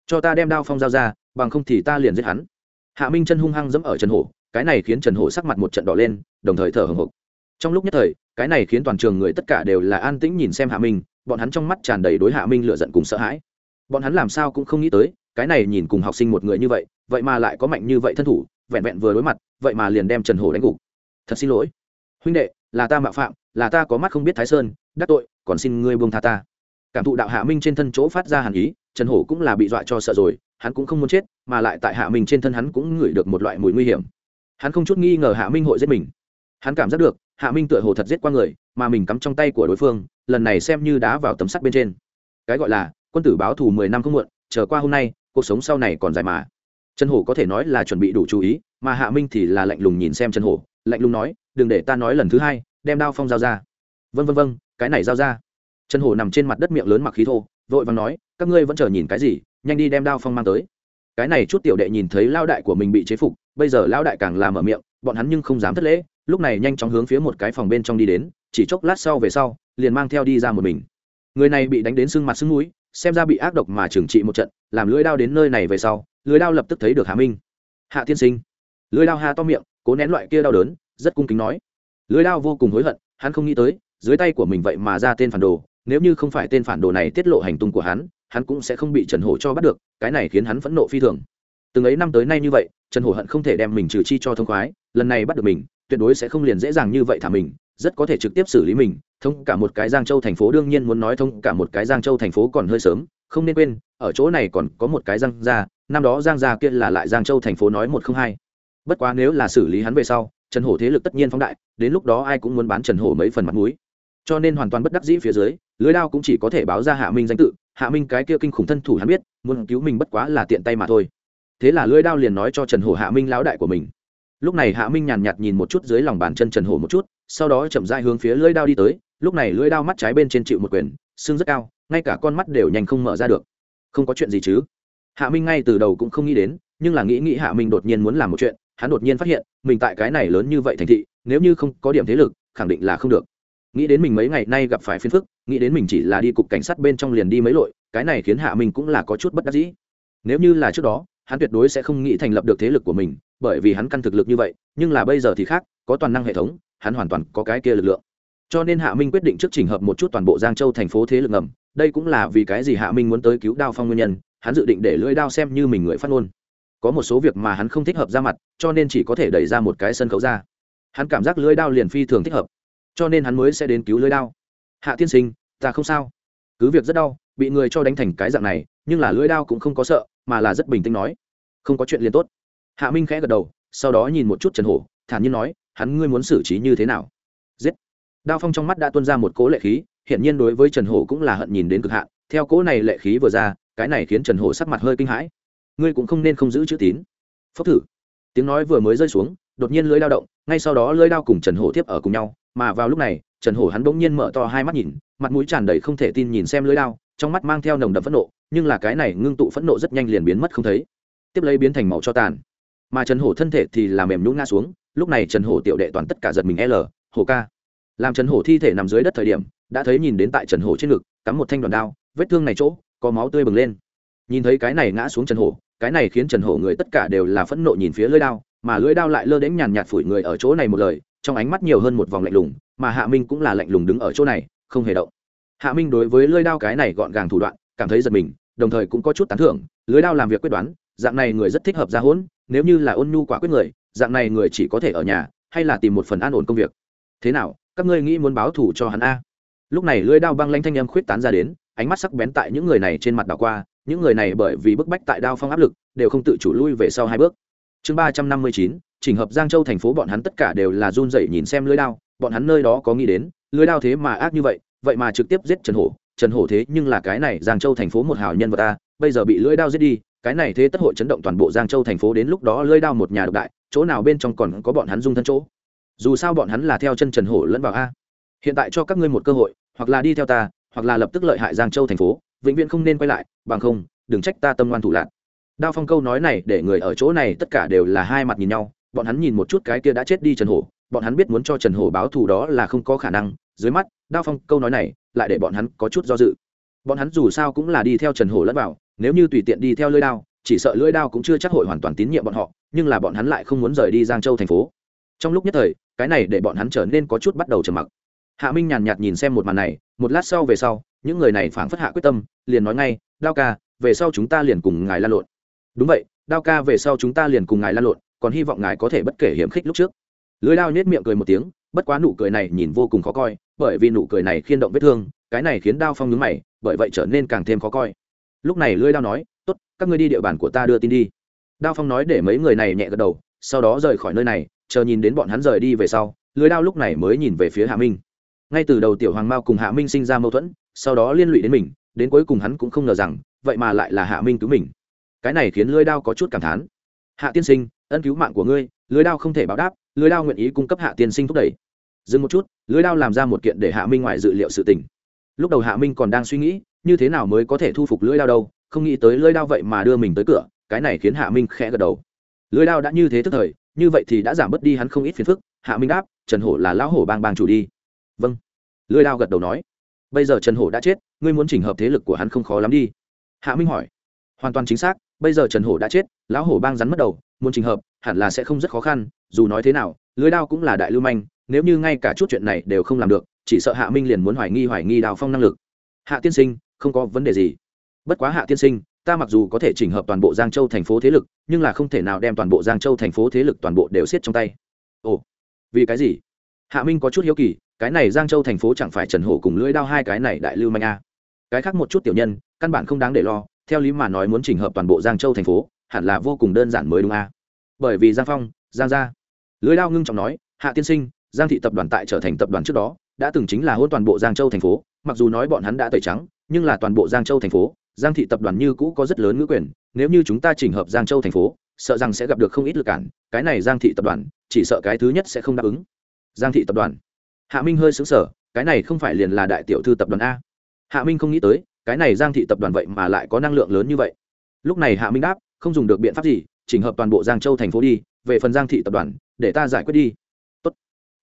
[SPEAKER 1] Cho ta đem đao phong giao ra, bằng không thì ta liền giết hắn. Hạ minh chân hung hăng dẫm ở trần hổ, cái này khiến trần hổ sắc mặt một trận đỏ lên, đồng thời thở hồng hộc. Trong lúc nhất thời, cái này khiến toàn trường người tất cả đều là an tĩnh nhìn xem hạ minh, bọn hắn trong mắt tràn đầy đối hạ minh lựa giận cùng sợ hãi. Bọn hắn làm sao cũng không nghĩ tới, cái này nhìn cùng học sinh một người như vậy vậy mà lại có mạnh như vậy thân thủ, vẹn vẹn vừa đối mặt, vậy mà liền đem trần hổ đánh gục. Thật xin lỗi. Huynh đệ, là ta mạo phạm, là ta có mắt không biết thái sơn đắc tội, còn xin ngươi buông tha ta. Cảm thụ đạo hạ minh trên thân chỗ phát ra hàn ý, trần hổ cũng là bị dọa cho sợ rồi, hắn cũng không muốn chết, mà lại tại hạ minh trên thân hắn cũng ngửi được một loại mùi nguy hiểm. Hắn không chút nghi ngờ hạ minh hội giết mình. Hắn cảm giác được, hạ minh tựa hồ thật giết qua người, mà mình cắm trong tay của đối phương, lần này xem như đá vào tấm sắt bên trên. Cái gọi là, quân tử báo thù mười năm không muộn, chờ qua hôm nay, cuộc sống sau này còn dài mà. Trần hổ có thể nói là chuẩn bị đủ chú ý, mà hạ minh thì là lạnh lùng nhìn xem trần hổ, lạnh lùng nói, đừng để ta nói lần thứ hai, đem đao phong giao ra vân vân vân cái này giao ra. Trần hổ nằm trên mặt đất miệng lớn mặc khí thô, vội vàng nói, các ngươi vẫn chờ nhìn cái gì, nhanh đi đem đao phong mang tới. Cái này chút tiểu đệ nhìn thấy lao đại của mình bị chế phục, bây giờ lao đại càng làm ở miệng, bọn hắn nhưng không dám thất lễ, lúc này nhanh chóng hướng phía một cái phòng bên trong đi đến, chỉ chốc lát sau về sau, liền mang theo đi ra một mình. Người này bị đánh đến sưng mặt sưng núi xem ra bị ác độc mà trừng trị một trận, làm lưỡi đao đến nơi này về sau, lưỡi đao lập tức thấy được hà minh. Hạ tiên sinh. Lưỡi đao hà to miệng, cố nén loại kia đau đớn, rất cung kính nói. Lưỡi đao vô cùng hối hận, hắn không nghĩ tới dưới tay của mình vậy mà ra tên phản đồ, nếu như không phải tên phản đồ này tiết lộ hành tung của hắn hắn cũng sẽ không bị trần hổ cho bắt được, cái này khiến hắn phẫn nộ phi thường. Từng ấy năm tới nay như vậy, trần hổ hận không thể đem mình trừ chi cho thông khoái, lần này bắt được mình, tuyệt đối sẽ không liền dễ dàng như vậy thả mình, rất có thể trực tiếp xử lý mình, thông cả một cái giang châu thành phố đương nhiên muốn nói thông cả một cái giang châu thành phố còn hơi sớm, không nên quên, ở chỗ này còn có một cái giang gia, năm đó giang gia kia là lại giang châu thành phố nói một không hai. Bất quá nếu là xử lý hắn về sau, trần hổ thế lực tất nhiên phóng đại, đến lúc đó ai cũng muốn bán trần hổ mấy phần mặt mũi cho nên hoàn toàn bất đắc dĩ phía dưới, lưới đao cũng chỉ có thể báo ra hạ minh danh tự. Hạ minh cái kia kinh khủng thân thủ hắn biết, muốn cứu mình bất quá là tiện tay mà thôi. Thế là lưới đao liền nói cho trần hổ hạ minh lão đại của mình. Lúc này hạ minh nhàn nhạt nhìn một chút dưới lòng bàn chân trần hổ một chút, sau đó chậm dai hướng phía lưỡi đao đi tới. Lúc này lưỡi đao mắt trái bên trên chịu một quyền, xương rất cao, ngay cả con mắt đều nhanh không mở ra được. Không có chuyện gì chứ? Hạ minh ngay từ đầu cũng không nghĩ đến, nhưng là nghĩ nghĩ hạ minh đột nhiên muốn làm một chuyện, hắn đột nhiên phát hiện, mình tại cái này lớn như vậy thành thị, nếu như không có điểm thế lực, khẳng định là không được nghĩ đến mình mấy ngày nay gặp phải phiền phức, nghĩ đến mình chỉ là đi cục cảnh sát bên trong liền đi mấy lội, cái này khiến hạ minh cũng là có chút bất đắc dĩ. Nếu như là trước đó, hắn tuyệt đối sẽ không nghĩ thành lập được thế lực của mình, bởi vì hắn căn thực lực như vậy, nhưng là bây giờ thì khác, có toàn năng hệ thống, hắn hoàn toàn có cái kia lực lượng. Cho nên hạ minh quyết định trước trình hợp một chút toàn bộ giang châu thành phố thế lực ngầm, đây cũng là vì cái gì hạ minh muốn tới cứu đao phong nguyên nhân, hắn dự định để lưỡi đao xem như mình người phát ngôn. Có một số việc mà hắn không thích hợp ra mặt, cho nên chỉ có thể đẩy ra một cái sân khấu ra. Hắn cảm giác lưỡi đao liền phi thường thích hợp cho nên hắn mới sẽ đến cứu lưỡi đao. Hạ tiên sinh, ta không sao. Cứ việc rất đau, bị người cho đánh thành cái dạng này, nhưng là lưỡi đao cũng không có sợ, mà là rất bình tĩnh nói. Không có chuyện liền tốt. Hạ minh khẽ gật đầu, sau đó nhìn một chút trần hổ, thản nhiên nói, hắn ngươi muốn xử trí như thế nào? Giết. Đao phong trong mắt đã tuôn ra một cỗ lệ khí hiện nhiên đối với trần hổ cũng là hận nhìn đến cực hạn. Theo cỗ này lệ khí vừa ra, cái này khiến trần hổ sắc mặt hơi kinh hãi. Ngươi cũng không nên không giữ chữ tín. Phốc thử. Tiếng nói vừa mới rơi xuống, đột nhiên lưỡi lao động, ngay sau đó lưỡi đao cùng trần hổ tiếp ở cùng nhau mà vào lúc này, trần hổ hắn bỗng nhiên mở to hai mắt nhìn, mặt mũi tràn đầy không thể tin nhìn xem lưới đao, trong mắt mang theo nồng đậm phẫn nộ, nhưng là cái này ngưng tụ phẫn nộ rất nhanh liền biến mất không thấy. Tiếp lấy biến thành màu cho tàn. Mà trần hổ thân thể thì làm mềm nhũng ngã xuống, lúc này trần hổ tiểu đệ toàn tất cả giật mình l, hổ ca. Làm trần hổ thi thể nằm dưới đất thời điểm, đã thấy nhìn đến tại trần hổ trên ngực, cắm một thanh đoàn đao, vết thương này chỗ, có máu tươi bừng lên. Nhìn thấy cái này ngã xuống trần hổ, cái này khiến trần hổ người tất cả đều là phẫn nộ nhìn phía lưỡi đao, mà lưỡi đao lại lơ đễnh nhàn nhạt phủi người ở chỗ này một lời trong ánh mắt nhiều hơn một vòng lạnh lùng, mà hạ minh cũng là lạnh lùng đứng ở chỗ này, không hề động. Hạ minh đối với lưỡi đao cái này gọn gàng thủ đoạn, cảm thấy giật mình, đồng thời cũng có chút tán thưởng lưỡi đao làm việc quyết đoán, dạng này người rất thích hợp ra hỗn nếu như là ôn nhu quả quyết người, dạng này người chỉ có thể ở nhà, hay là tìm một phần an ổn công việc. Thế nào, các ngươi nghĩ muốn báo thù cho hắn a? Lúc này lưỡi đao băng lanh thanh âm khuyết tán ra đến, ánh mắt sắc bén tại những người này trên mặt đảo qua, những người này bởi vì bức bách tại đao phong áp lực, đều không tự chủ lui về sau hai bước. Chương ba trăm năm mươi chín chỉnh hợp giang châu thành phố bọn hắn tất cả đều là run rẩy nhìn xem lưới đao, bọn hắn nơi đó có nghĩ đến, lưới đao thế mà ác như vậy vậy mà trực tiếp giết trần hổ. Trần hổ thế nhưng là cái này giang châu thành phố một hào nhân vật ta bây giờ bị lưỡi đao giết đi, cái này thế tất hội chấn động toàn bộ giang châu thành phố đến lúc đó lưỡi đao một nhà độc đại, chỗ nào bên trong còn có bọn hắn dung thân chỗ? Dù sao bọn hắn là theo chân trần hổ lẫn vào a. Hiện tại cho các ngươi một cơ hội, hoặc là đi theo ta, hoặc là lập tức lợi hại giang châu thành phố, vĩnh viễn không nên quay lại, bằng không, đừng trách ta tâm ngoan thủ lạc. Đao phong câu nói này để người ở chỗ này tất cả đều là hai mặt nhìn nhau bọn hắn nhìn một chút cái kia đã chết đi trần hổ, bọn hắn biết muốn cho trần hổ báo thù đó là không có khả năng, dưới mắt, đao phong câu nói này lại để bọn hắn có chút do dự. Bọn hắn dù sao cũng là đi theo trần hổ lẫn vào, nếu như tùy tiện đi theo lưỡi đao, chỉ sợ lưỡi đao cũng chưa chắc hội hoàn toàn tín nhiệm bọn họ, nhưng là bọn hắn lại không muốn rời đi giang châu thành phố. Trong lúc nhất thời, cái này để bọn hắn trở nên có chút bắt đầu trầm mặc. Hạ minh nhàn nhạt nhìn xem một màn này, một lát sau về sau, những người này phảng phất hạ quyết tâm, liền nói ngay, đao ca, về sau chúng ta liền cùng ngài lan lộn. Đúng vậy, đao ca, về sau chúng ta liền cùng ngài lan lộn còn hy vọng ngài có thể bất kể hiểm khích lúc trước. Lưới đao nhét miệng cười một tiếng, bất quá nụ cười này nhìn vô cùng khó coi, bởi vì nụ cười này khiên động vết thương, cái này khiến đao phong nhướng mày, bởi vậy trở nên càng thêm khó coi. Lúc này lưới đao nói, tốt, các ngươi đi địa bàn của ta đưa tin đi. Đao phong nói để mấy người này nhẹ gật đầu, sau đó rời khỏi nơi này, chờ nhìn đến bọn hắn rời đi về sau lưới đao lúc này mới nhìn về phía hạ minh. Ngay từ đầu tiểu hoàng mao cùng hạ minh sinh ra mâu thuẫn, sau đó liên lụy đến mình, đến cuối cùng hắn cũng không ngờ rằng, vậy mà lại là hạ minh cứu mình. Cái này khiến lưới đao có chút cảm thán. Hạ tiên sinh ân cứu mạng của ngươi, lưới đao không thể báo đáp, lưới đao nguyện ý cung cấp hạ tiên sinh thúc đẩy. Dừng một chút, lưới đao làm ra một kiện để hạ minh ngoại dự liệu sự tình. Lúc đầu hạ minh còn đang suy nghĩ, như thế nào mới có thể thu phục lưới đao đâu, không nghĩ tới lưới đao vậy mà đưa mình tới cửa, cái này khiến hạ minh khẽ gật đầu. Lưới đao đã như thế tức thời, như vậy thì đã giảm bớt đi hắn không ít phiền phức, hạ minh đáp, trần hổ là lão hổ bang bang chủ đi. Vâng. Lưới đao gật đầu nói. Bây giờ trần hổ đã chết, ngươi muốn chỉnh hợp thế lực của hắn không khó lắm đi. Hạ minh hỏi. Hoàn toàn chính xác, bây giờ trần hổ đã chết, lão hổ bang rắn mất đầu muốn chỉnh hợp, hẳn là sẽ không rất khó khăn, dù nói thế nào, lưới đao cũng là đại lưu manh, nếu như ngay cả chút chuyện này đều không làm được, chỉ sợ hạ minh liền muốn hoài nghi hoài nghi đào phong năng lực. Hạ tiên sinh, không có vấn đề gì. Bất quá hạ tiên sinh, ta mặc dù có thể chỉnh hợp toàn bộ giang châu thành phố thế lực, nhưng là không thể nào đem toàn bộ giang châu thành phố thế lực toàn bộ đều siết trong tay. Ồ, vì cái gì? Hạ minh có chút hiếu kỳ, cái này giang châu thành phố chẳng phải trần hổ cùng lưỡi đao hai cái này đại lưu manh a? Cái khác một chút tiểu nhân, căn bản không đáng để lo, theo lý mà nói muốn chỉnh hợp toàn bộ giang châu thành phố hẳn là vô cùng đơn giản mới đúng a. Bởi vì giang phong, giang gia lưỡi đao ngưng trọng nói, hạ tiên sinh, giang thị tập đoàn tại trở thành tập đoàn trước đó, đã từng chính là hôn toàn bộ giang châu thành phố, mặc dù nói bọn hắn đã tẩy trắng, nhưng là toàn bộ giang châu thành phố, giang thị tập đoàn như cũ có rất lớn ngữ quyền, nếu như chúng ta chỉnh hợp giang châu thành phố, sợ rằng sẽ gặp được không ít lực cản, cái này giang thị tập đoàn, chỉ sợ cái thứ nhất sẽ không đáp ứng. Giang thị tập đoàn. Hạ minh hơi xứng sở cái này không phải liền là đại tiểu thư tập đoàn a. Hạ minh không nghĩ tới, cái này giang thị tập đoàn vậy mà lại có năng lượng lớn như vậy. Lúc này hạ minh đáp không dùng được biện pháp gì, chỉnh hợp toàn bộ giang châu thành phố đi, về phần giang thị tập đoàn, để ta giải quyết đi. Tốt.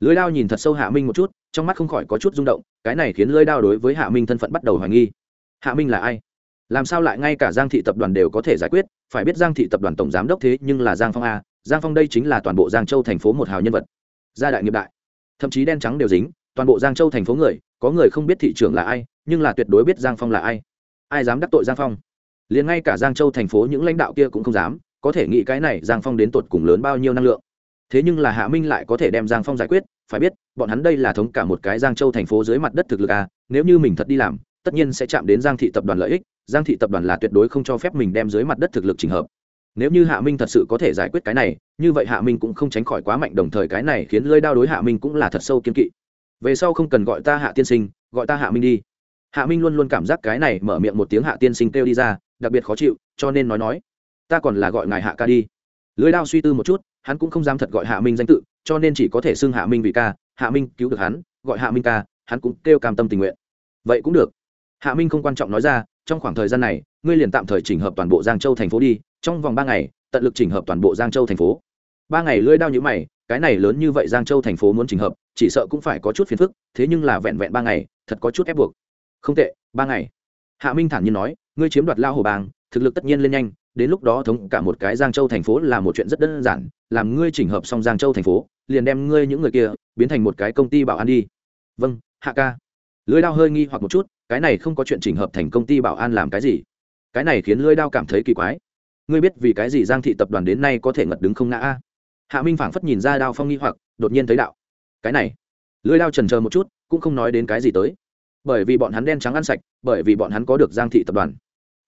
[SPEAKER 1] lưới đao nhìn thật sâu hạ minh một chút, trong mắt không khỏi có chút rung động, cái này khiến lưới đao đối với hạ minh thân phận bắt đầu hoài nghi. Hạ minh là ai? Làm sao lại ngay cả giang thị tập đoàn đều có thể giải quyết? Phải biết giang thị tập đoàn tổng giám đốc thế nhưng là giang phong a, giang phong đây chính là toàn bộ giang châu thành phố một hào nhân vật. Gia đại nghiệp đại. Thậm chí đen trắng đều dính, toàn bộ giang châu thành phố người, có người không biết thị trường là ai, nhưng là tuyệt đối biết giang phong là ai. Ai dám đắc tội giang phong? Liền ngay cả giang châu thành phố những lãnh đạo kia cũng không dám, có thể nghĩ cái này giang phong đến tột cùng lớn bao nhiêu năng lượng. Thế nhưng là hạ minh lại có thể đem giang phong giải quyết, phải biết, bọn hắn đây là thống cả một cái giang châu thành phố dưới mặt đất thực lực à nếu như mình thật đi làm, tất nhiên sẽ chạm đến giang thị tập đoàn lợi ích, giang thị tập đoàn là tuyệt đối không cho phép mình đem dưới mặt đất thực lực trình hợp. Nếu như hạ minh thật sự có thể giải quyết cái này, như vậy hạ minh cũng không tránh khỏi quá mạnh đồng thời cái này khiến lơi đao đối hạ minh cũng là thật sâu kiên kỵ. Về sau không cần gọi ta hạ tiên sinh, gọi ta hạ minh đi. Hạ minh luôn luôn cảm giác cái này mở miệng một tiếng hạ tiên sinh kêu đi ra đặc biệt khó chịu, cho nên nói nói, ta còn là gọi ngài hạ ca đi. Lưới đao suy tư một chút, hắn cũng không dám thật gọi hạ minh danh tự, cho nên chỉ có thể xưng hạ minh vì ca, hạ minh cứu được hắn, gọi hạ minh ca, hắn cũng kêu cam tâm tình nguyện. Vậy cũng được. Hạ minh không quan trọng nói ra, trong khoảng thời gian này, ngươi liền tạm thời chỉnh hợp toàn bộ giang châu thành phố đi, trong vòng ba ngày, tận lực chỉnh hợp toàn bộ giang châu thành phố. Ba ngày lưỡi đao nhữ mày, cái này lớn như vậy giang châu thành phố muốn chỉnh hợp, chỉ sợ cũng phải có chút phiền phức, thế nhưng là vẹn vẹn ba ngày, thật có chút ép buộc. Không tệ, ba ngày. Hạ minh thản nhiên nói ngươi chiếm đoạt lao hồ bang, thực lực tất nhiên lên nhanh, đến lúc đó thống cả một cái giang châu thành phố là một chuyện rất đơn giản, làm ngươi chỉnh hợp xong giang châu thành phố, liền đem ngươi những người kia biến thành một cái công ty bảo an đi. Vâng hạ ca. Lưới đao hơi nghi hoặc một chút, cái này không có chuyện chỉnh hợp thành công ty bảo an làm cái gì? Cái này khiến lưới đao cảm thấy kỳ quái. Ngươi biết vì cái gì giang thị tập đoàn đến nay có thể ngật đứng không ngã a? Hạ minh phảng phất nhìn ra đao phong nghi hoặc, đột nhiên thấy đạo. Cái này. Lưới đao trần chờ một chút, cũng không nói đến cái gì tới. Bởi vì bọn hắn đen trắng ăn sạch, bởi vì bọn hắn có được giang thị tập đoàn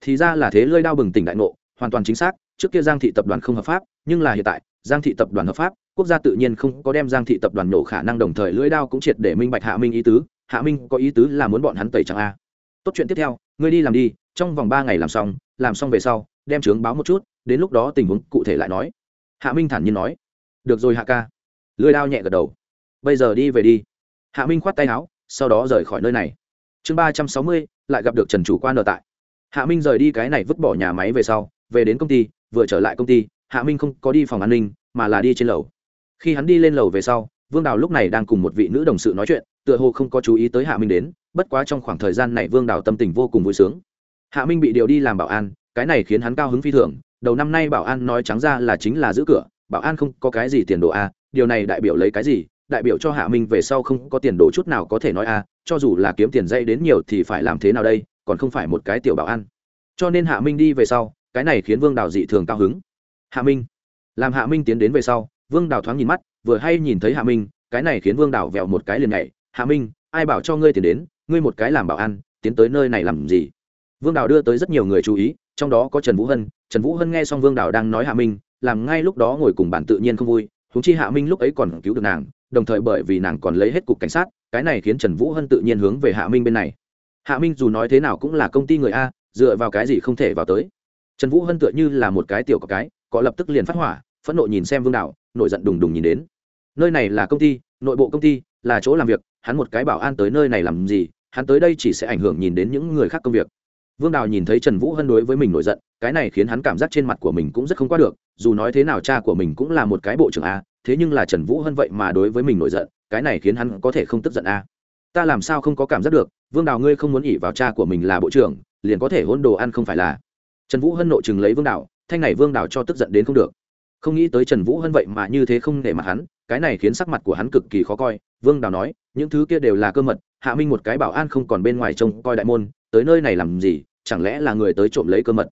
[SPEAKER 1] thì ra là thế lơi đao bừng tỉnh đại ngộ, hoàn toàn chính xác, trước kia giang thị tập đoàn không hợp pháp, nhưng là hiện tại, giang thị tập đoàn hợp pháp, quốc gia tự nhiên không có đem giang thị tập đoàn nổ khả năng đồng thời lưỡi đao cũng triệt để minh bạch hạ minh ý tứ, hạ minh có ý tứ là muốn bọn hắn tẩy chẳng a. Tốt chuyện tiếp theo, ngươi đi làm đi, trong vòng ba ngày làm xong làm xong về sau, đem trướng báo một chút, đến lúc đó tình huống cụ thể lại nói. Hạ minh thản nhiên nói. Được rồi hạ ca. Lưỡi đao nhẹ gật đầu. Bây giờ đi về đi. Hạ minh khoát tay áo, sau đó rời khỏi nơi này. Chương ba trăm sáu mươi, lại gặp được trần chủ quan ở tại hạ minh rời đi cái này vứt bỏ nhà máy về sau, về đến công ty, vừa trở lại công ty, hạ minh không có đi phòng an ninh, mà là đi trên lầu. Khi hắn đi lên lầu về sau, vương đào lúc này đang cùng một vị nữ đồng sự nói chuyện, tựa hồ không có chú ý tới hạ minh đến, bất quá trong khoảng thời gian này vương đào tâm tình vô cùng vui sướng. Hạ minh bị điều đi làm bảo an, cái này khiến hắn cao hứng phi thường, đầu năm nay bảo an nói trắng ra là chính là giữ cửa, bảo an không có cái gì tiền đồ a, điều này đại biểu lấy cái gì? Đại biểu cho hạ minh về sau không có tiền đồ chút nào có thể nói a, cho dù là kiếm tiền dây đến nhiều thì phải làm thế nào đây? Còn không phải một cái tiểu bảo an. Cho nên hạ minh đi về sau, cái này khiến vương đào dị thường cao hứng. Hạ minh, làm hạ minh tiến đến về sau, vương đào thoáng nhìn mắt, vừa hay nhìn thấy hạ minh, cái này khiến vương đào vẹo một cái liền nhảy. Hạ minh, ai bảo cho ngươi tiến đến, ngươi một cái làm bảo an, tiến tới nơi này làm gì? Vương đào đưa tới rất nhiều người chú ý, trong đó có trần vũ hân. Trần vũ hân nghe xong vương đào đang nói hạ minh, làm ngay lúc đó ngồi cùng bạn tự nhiên không vui. Thúng chi hạ minh lúc ấy còn cứu được nàng, đồng thời bởi vì nàng còn lấy hết cục cảnh sát, cái này khiến trần vũ hân tự nhiên hướng về hạ minh bên này hạ minh dù nói thế nào cũng là công ty người a, dựa vào cái gì không thể vào tới. Trần vũ hân tựa như là một cái tiểu có cái, có lập tức liền phát hỏa, phẫn nộ nhìn xem vương đạo, nổi giận đùng đùng nhìn đến. Nơi này là công ty, nội bộ công ty, là chỗ làm việc, hắn một cái bảo an tới nơi này làm gì, hắn tới đây chỉ sẽ ảnh hưởng nhìn đến những người khác công việc. Vương đào nhìn thấy trần vũ hân đối với mình nổi giận, cái này khiến hắn cảm giác trên mặt của mình cũng rất không qua được, dù nói thế nào cha của mình cũng là một cái bộ trưởng a, thế nhưng là trần vũ hân vậy mà đối với mình nổi giận, cái này khiến hắn có thể không tức giận a. Ta làm sao không có cảm giác được vương đào ngươi không muốn ỉ vào cha của mình là bộ trưởng, liền có thể hôn đồ ăn không phải là. Trần vũ hân nộ chừng lấy vương đào, thanh này vương đào cho tức giận đến không được. Không nghĩ tới trần vũ hân vậy mà như thế không để mặt hắn, cái này khiến sắc mặt của hắn cực kỳ khó coi. Vương đào nói, những thứ kia đều là cơ mật, hạ minh một cái bảo an không còn bên ngoài trông coi đại môn, tới nơi này làm gì, chẳng lẽ là người tới trộm lấy cơ mật?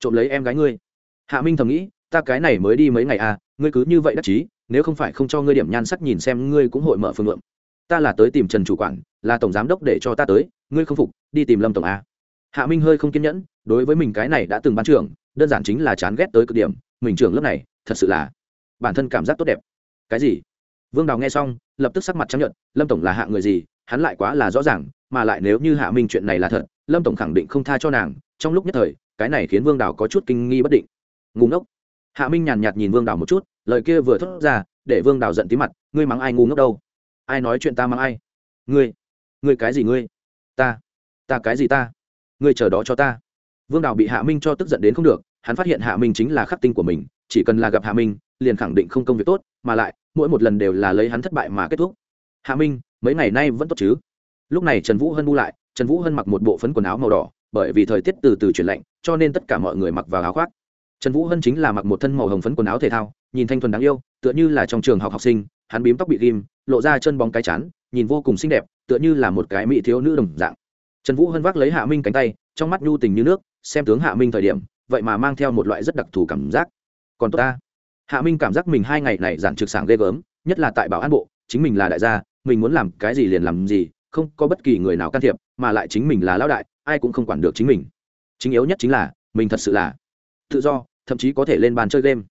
[SPEAKER 1] Trộm lấy em gái ngươi. Hạ minh thầm nghĩ, ta cái này mới đi mấy ngày à ngươi cứ như vậy đắc chí, nếu không phải không cho ngươi điểm nhan sắc nhìn xem, ngươi cũng hội mở phương lượng ta là tới tìm trần chủ quản, là tổng giám đốc để cho ta tới, ngươi không phục, đi tìm lâm tổng a. Hạ minh hơi không kiên nhẫn, đối với mình cái này đã từng bán trưởng, đơn giản chính là chán ghét tới cực điểm, mình trưởng lớp này, thật sự là bản thân cảm giác tốt đẹp. Cái gì? Vương đào nghe xong, lập tức sắc mặt chấp nhận lâm tổng là hạ người gì, hắn lại quá là rõ ràng, mà lại nếu như hạ minh chuyện này là thật, lâm tổng khẳng định không tha cho nàng, trong lúc nhất thời, cái này khiến vương đào có chút kinh nghi bất định. Ngủ ngốc. Hạ minh nhàn nhạt nhìn vương đào một chút, lời kia vừa thốt ra, để vương đào giận tí mặt, ngươi mắng ai ngu ngốc đâu? Ai nói chuyện ta mang ai? Ngươi ngươi cái gì ngươi? Ta ta cái gì ta? Ngươi chờ đó cho ta. Vương đào bị hạ minh cho tức giận đến không được, hắn phát hiện hạ minh chính là khắc tinh của mình, chỉ cần là gặp hạ minh, liền khẳng định không công việc tốt, mà lại, mỗi một lần đều là lấy hắn thất bại mà kết thúc. Hạ minh, mấy ngày nay vẫn tốt chứ? Lúc này trần vũ hân bu lại, trần vũ hân mặc một bộ phấn quần áo màu đỏ, bởi vì thời tiết từ từ chuyển lạnh, cho nên tất cả mọi người mặc vào áo khoác. Trần vũ hân chính là mặc một thân màu hồng phấn quần áo thể thao, nhìn thanh thuần đáng yêu, tựa như là trong trường học học sinh hắn bím tóc bị ghim, lộ ra chân bóng cái chán, nhìn vô cùng xinh đẹp, tựa như là một cái mỹ thiếu nữ đồng dạng. Trần vũ hân vác lấy hạ minh cánh tay, trong mắt nhu tình như nước, xem tướng hạ minh thời điểm, vậy mà mang theo một loại rất đặc thù cảm giác. Còn tốt ta. Hạ minh cảm giác mình hai ngày này giản trực sảng ghê gớm, nhất là tại bảo an bộ, chính mình là đại gia, mình muốn làm cái gì liền làm gì, không có bất kỳ người nào can thiệp, mà lại chính mình là lão đại, ai cũng không quản được chính mình. Chính yếu nhất chính là, mình thật sự là tự do, thậm chí có thể lên bàn chơi game.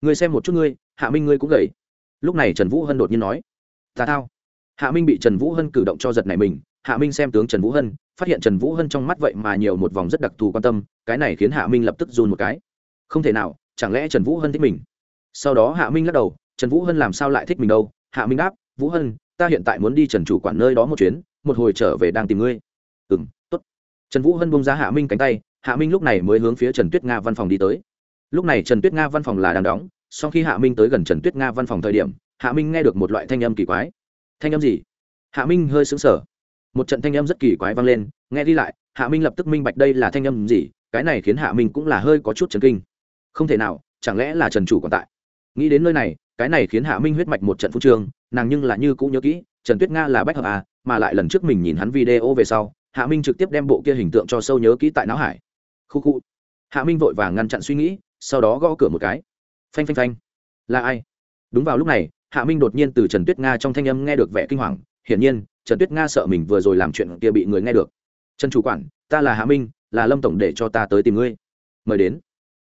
[SPEAKER 1] Ngươi xem một chút ngươi, hạ minh ngươi cũng gầy lúc này trần vũ hân đột nhiên nói ta thao. Hạ minh bị trần vũ hân cử động cho giật này mình, hạ minh xem tướng trần vũ hân, phát hiện trần vũ hân trong mắt vậy mà nhiều một vòng rất đặc thù quan tâm, cái này khiến hạ minh lập tức run một cái. Không thể nào, chẳng lẽ trần vũ hân thích mình? Sau đó hạ minh lắc đầu, trần vũ hân làm sao lại thích mình đâu? Hạ minh đáp, vũ hân, ta hiện tại muốn đi trần chủ quản nơi đó một chuyến, một hồi trở về đang tìm ngươi. Ừ m t ố t trần vũ hân bông ra hạ minh cánh tay, hạ minh lúc này mới hướng phía trần tuyết nga văn phòng đi tới. Lúc này trần tuyết nga văn phòng là đang đóng sau khi hạ minh tới gần trần tuyết nga văn phòng thời điểm, hạ minh nghe được một loại thanh âm kỳ quái. Thanh âm gì? Hạ minh hơi xứng sở một trận thanh âm rất kỳ quái vang lên, nghe đi lại, hạ minh lập tức minh bạch đây là thanh âm gì, cái này khiến hạ minh cũng là hơi có chút chấn kinh. Không thể nào, chẳng lẽ là trần chủ còn tại? Nghĩ đến nơi này, cái này khiến hạ minh huyết mạch một trận phu trương, nàng nhưng là như cũng nhớ kỹ, trần tuyết nga là bách hợp à mà lại lần trước mình nhìn hắn video về sau, hạ minh trực tiếp đem bộ kia hình tượng cho sâu nhớ kỹ tại não hải. Khu khu. Hạ minh vội vàng ngăn chặn suy nghĩ, sau đó gõ cửa một cái phanh phanh phanh. Là ai? Đúng vào lúc này, hạ minh đột nhiên từ trần tuyết nga trong thanh âm nghe được vẻ kinh hoàng. Hiển nhiên, trần tuyết nga sợ mình vừa rồi làm chuyện kia bị người nghe được. Trần chủ quản, ta là hạ minh, là lâm tổng để cho ta tới tìm ngươi. Mời đến.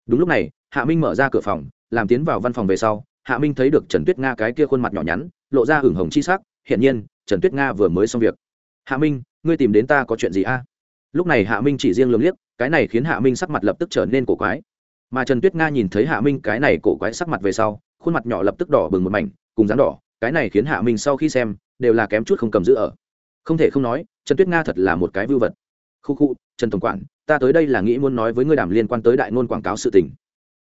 [SPEAKER 1] Đúng lúc này, hạ minh mở ra cửa phòng, làm tiến vào văn phòng về sau, hạ minh thấy được trần tuyết nga cái kia khuôn mặt nhỏ nhắn, lộ ra hửng hồng chi sắc. Hiển nhiên, trần tuyết nga vừa mới xong việc. Hạ minh, ngươi tìm đến ta có chuyện gì a? Lúc này hạ minh chỉ riêng lường liếc, cái này khiến hạ minh sắc mặt lập tức trở nên cổ quái mà trần tuyết nga nhìn thấy hạ minh cái này cổ quái sắc mặt về sau, khuôn mặt nhỏ lập tức đỏ bừng một mảnh, cùng dáng đỏ, cái này khiến hạ minh sau khi xem, đều là kém chút không cầm giữ ở. Không thể không nói, trần tuyết nga thật là một cái vưu vật. Khu khu, trần tổng quản, ta tới đây là nghĩ muốn nói với ngươi đảm liên quan tới đại ngôn quảng cáo sự tình.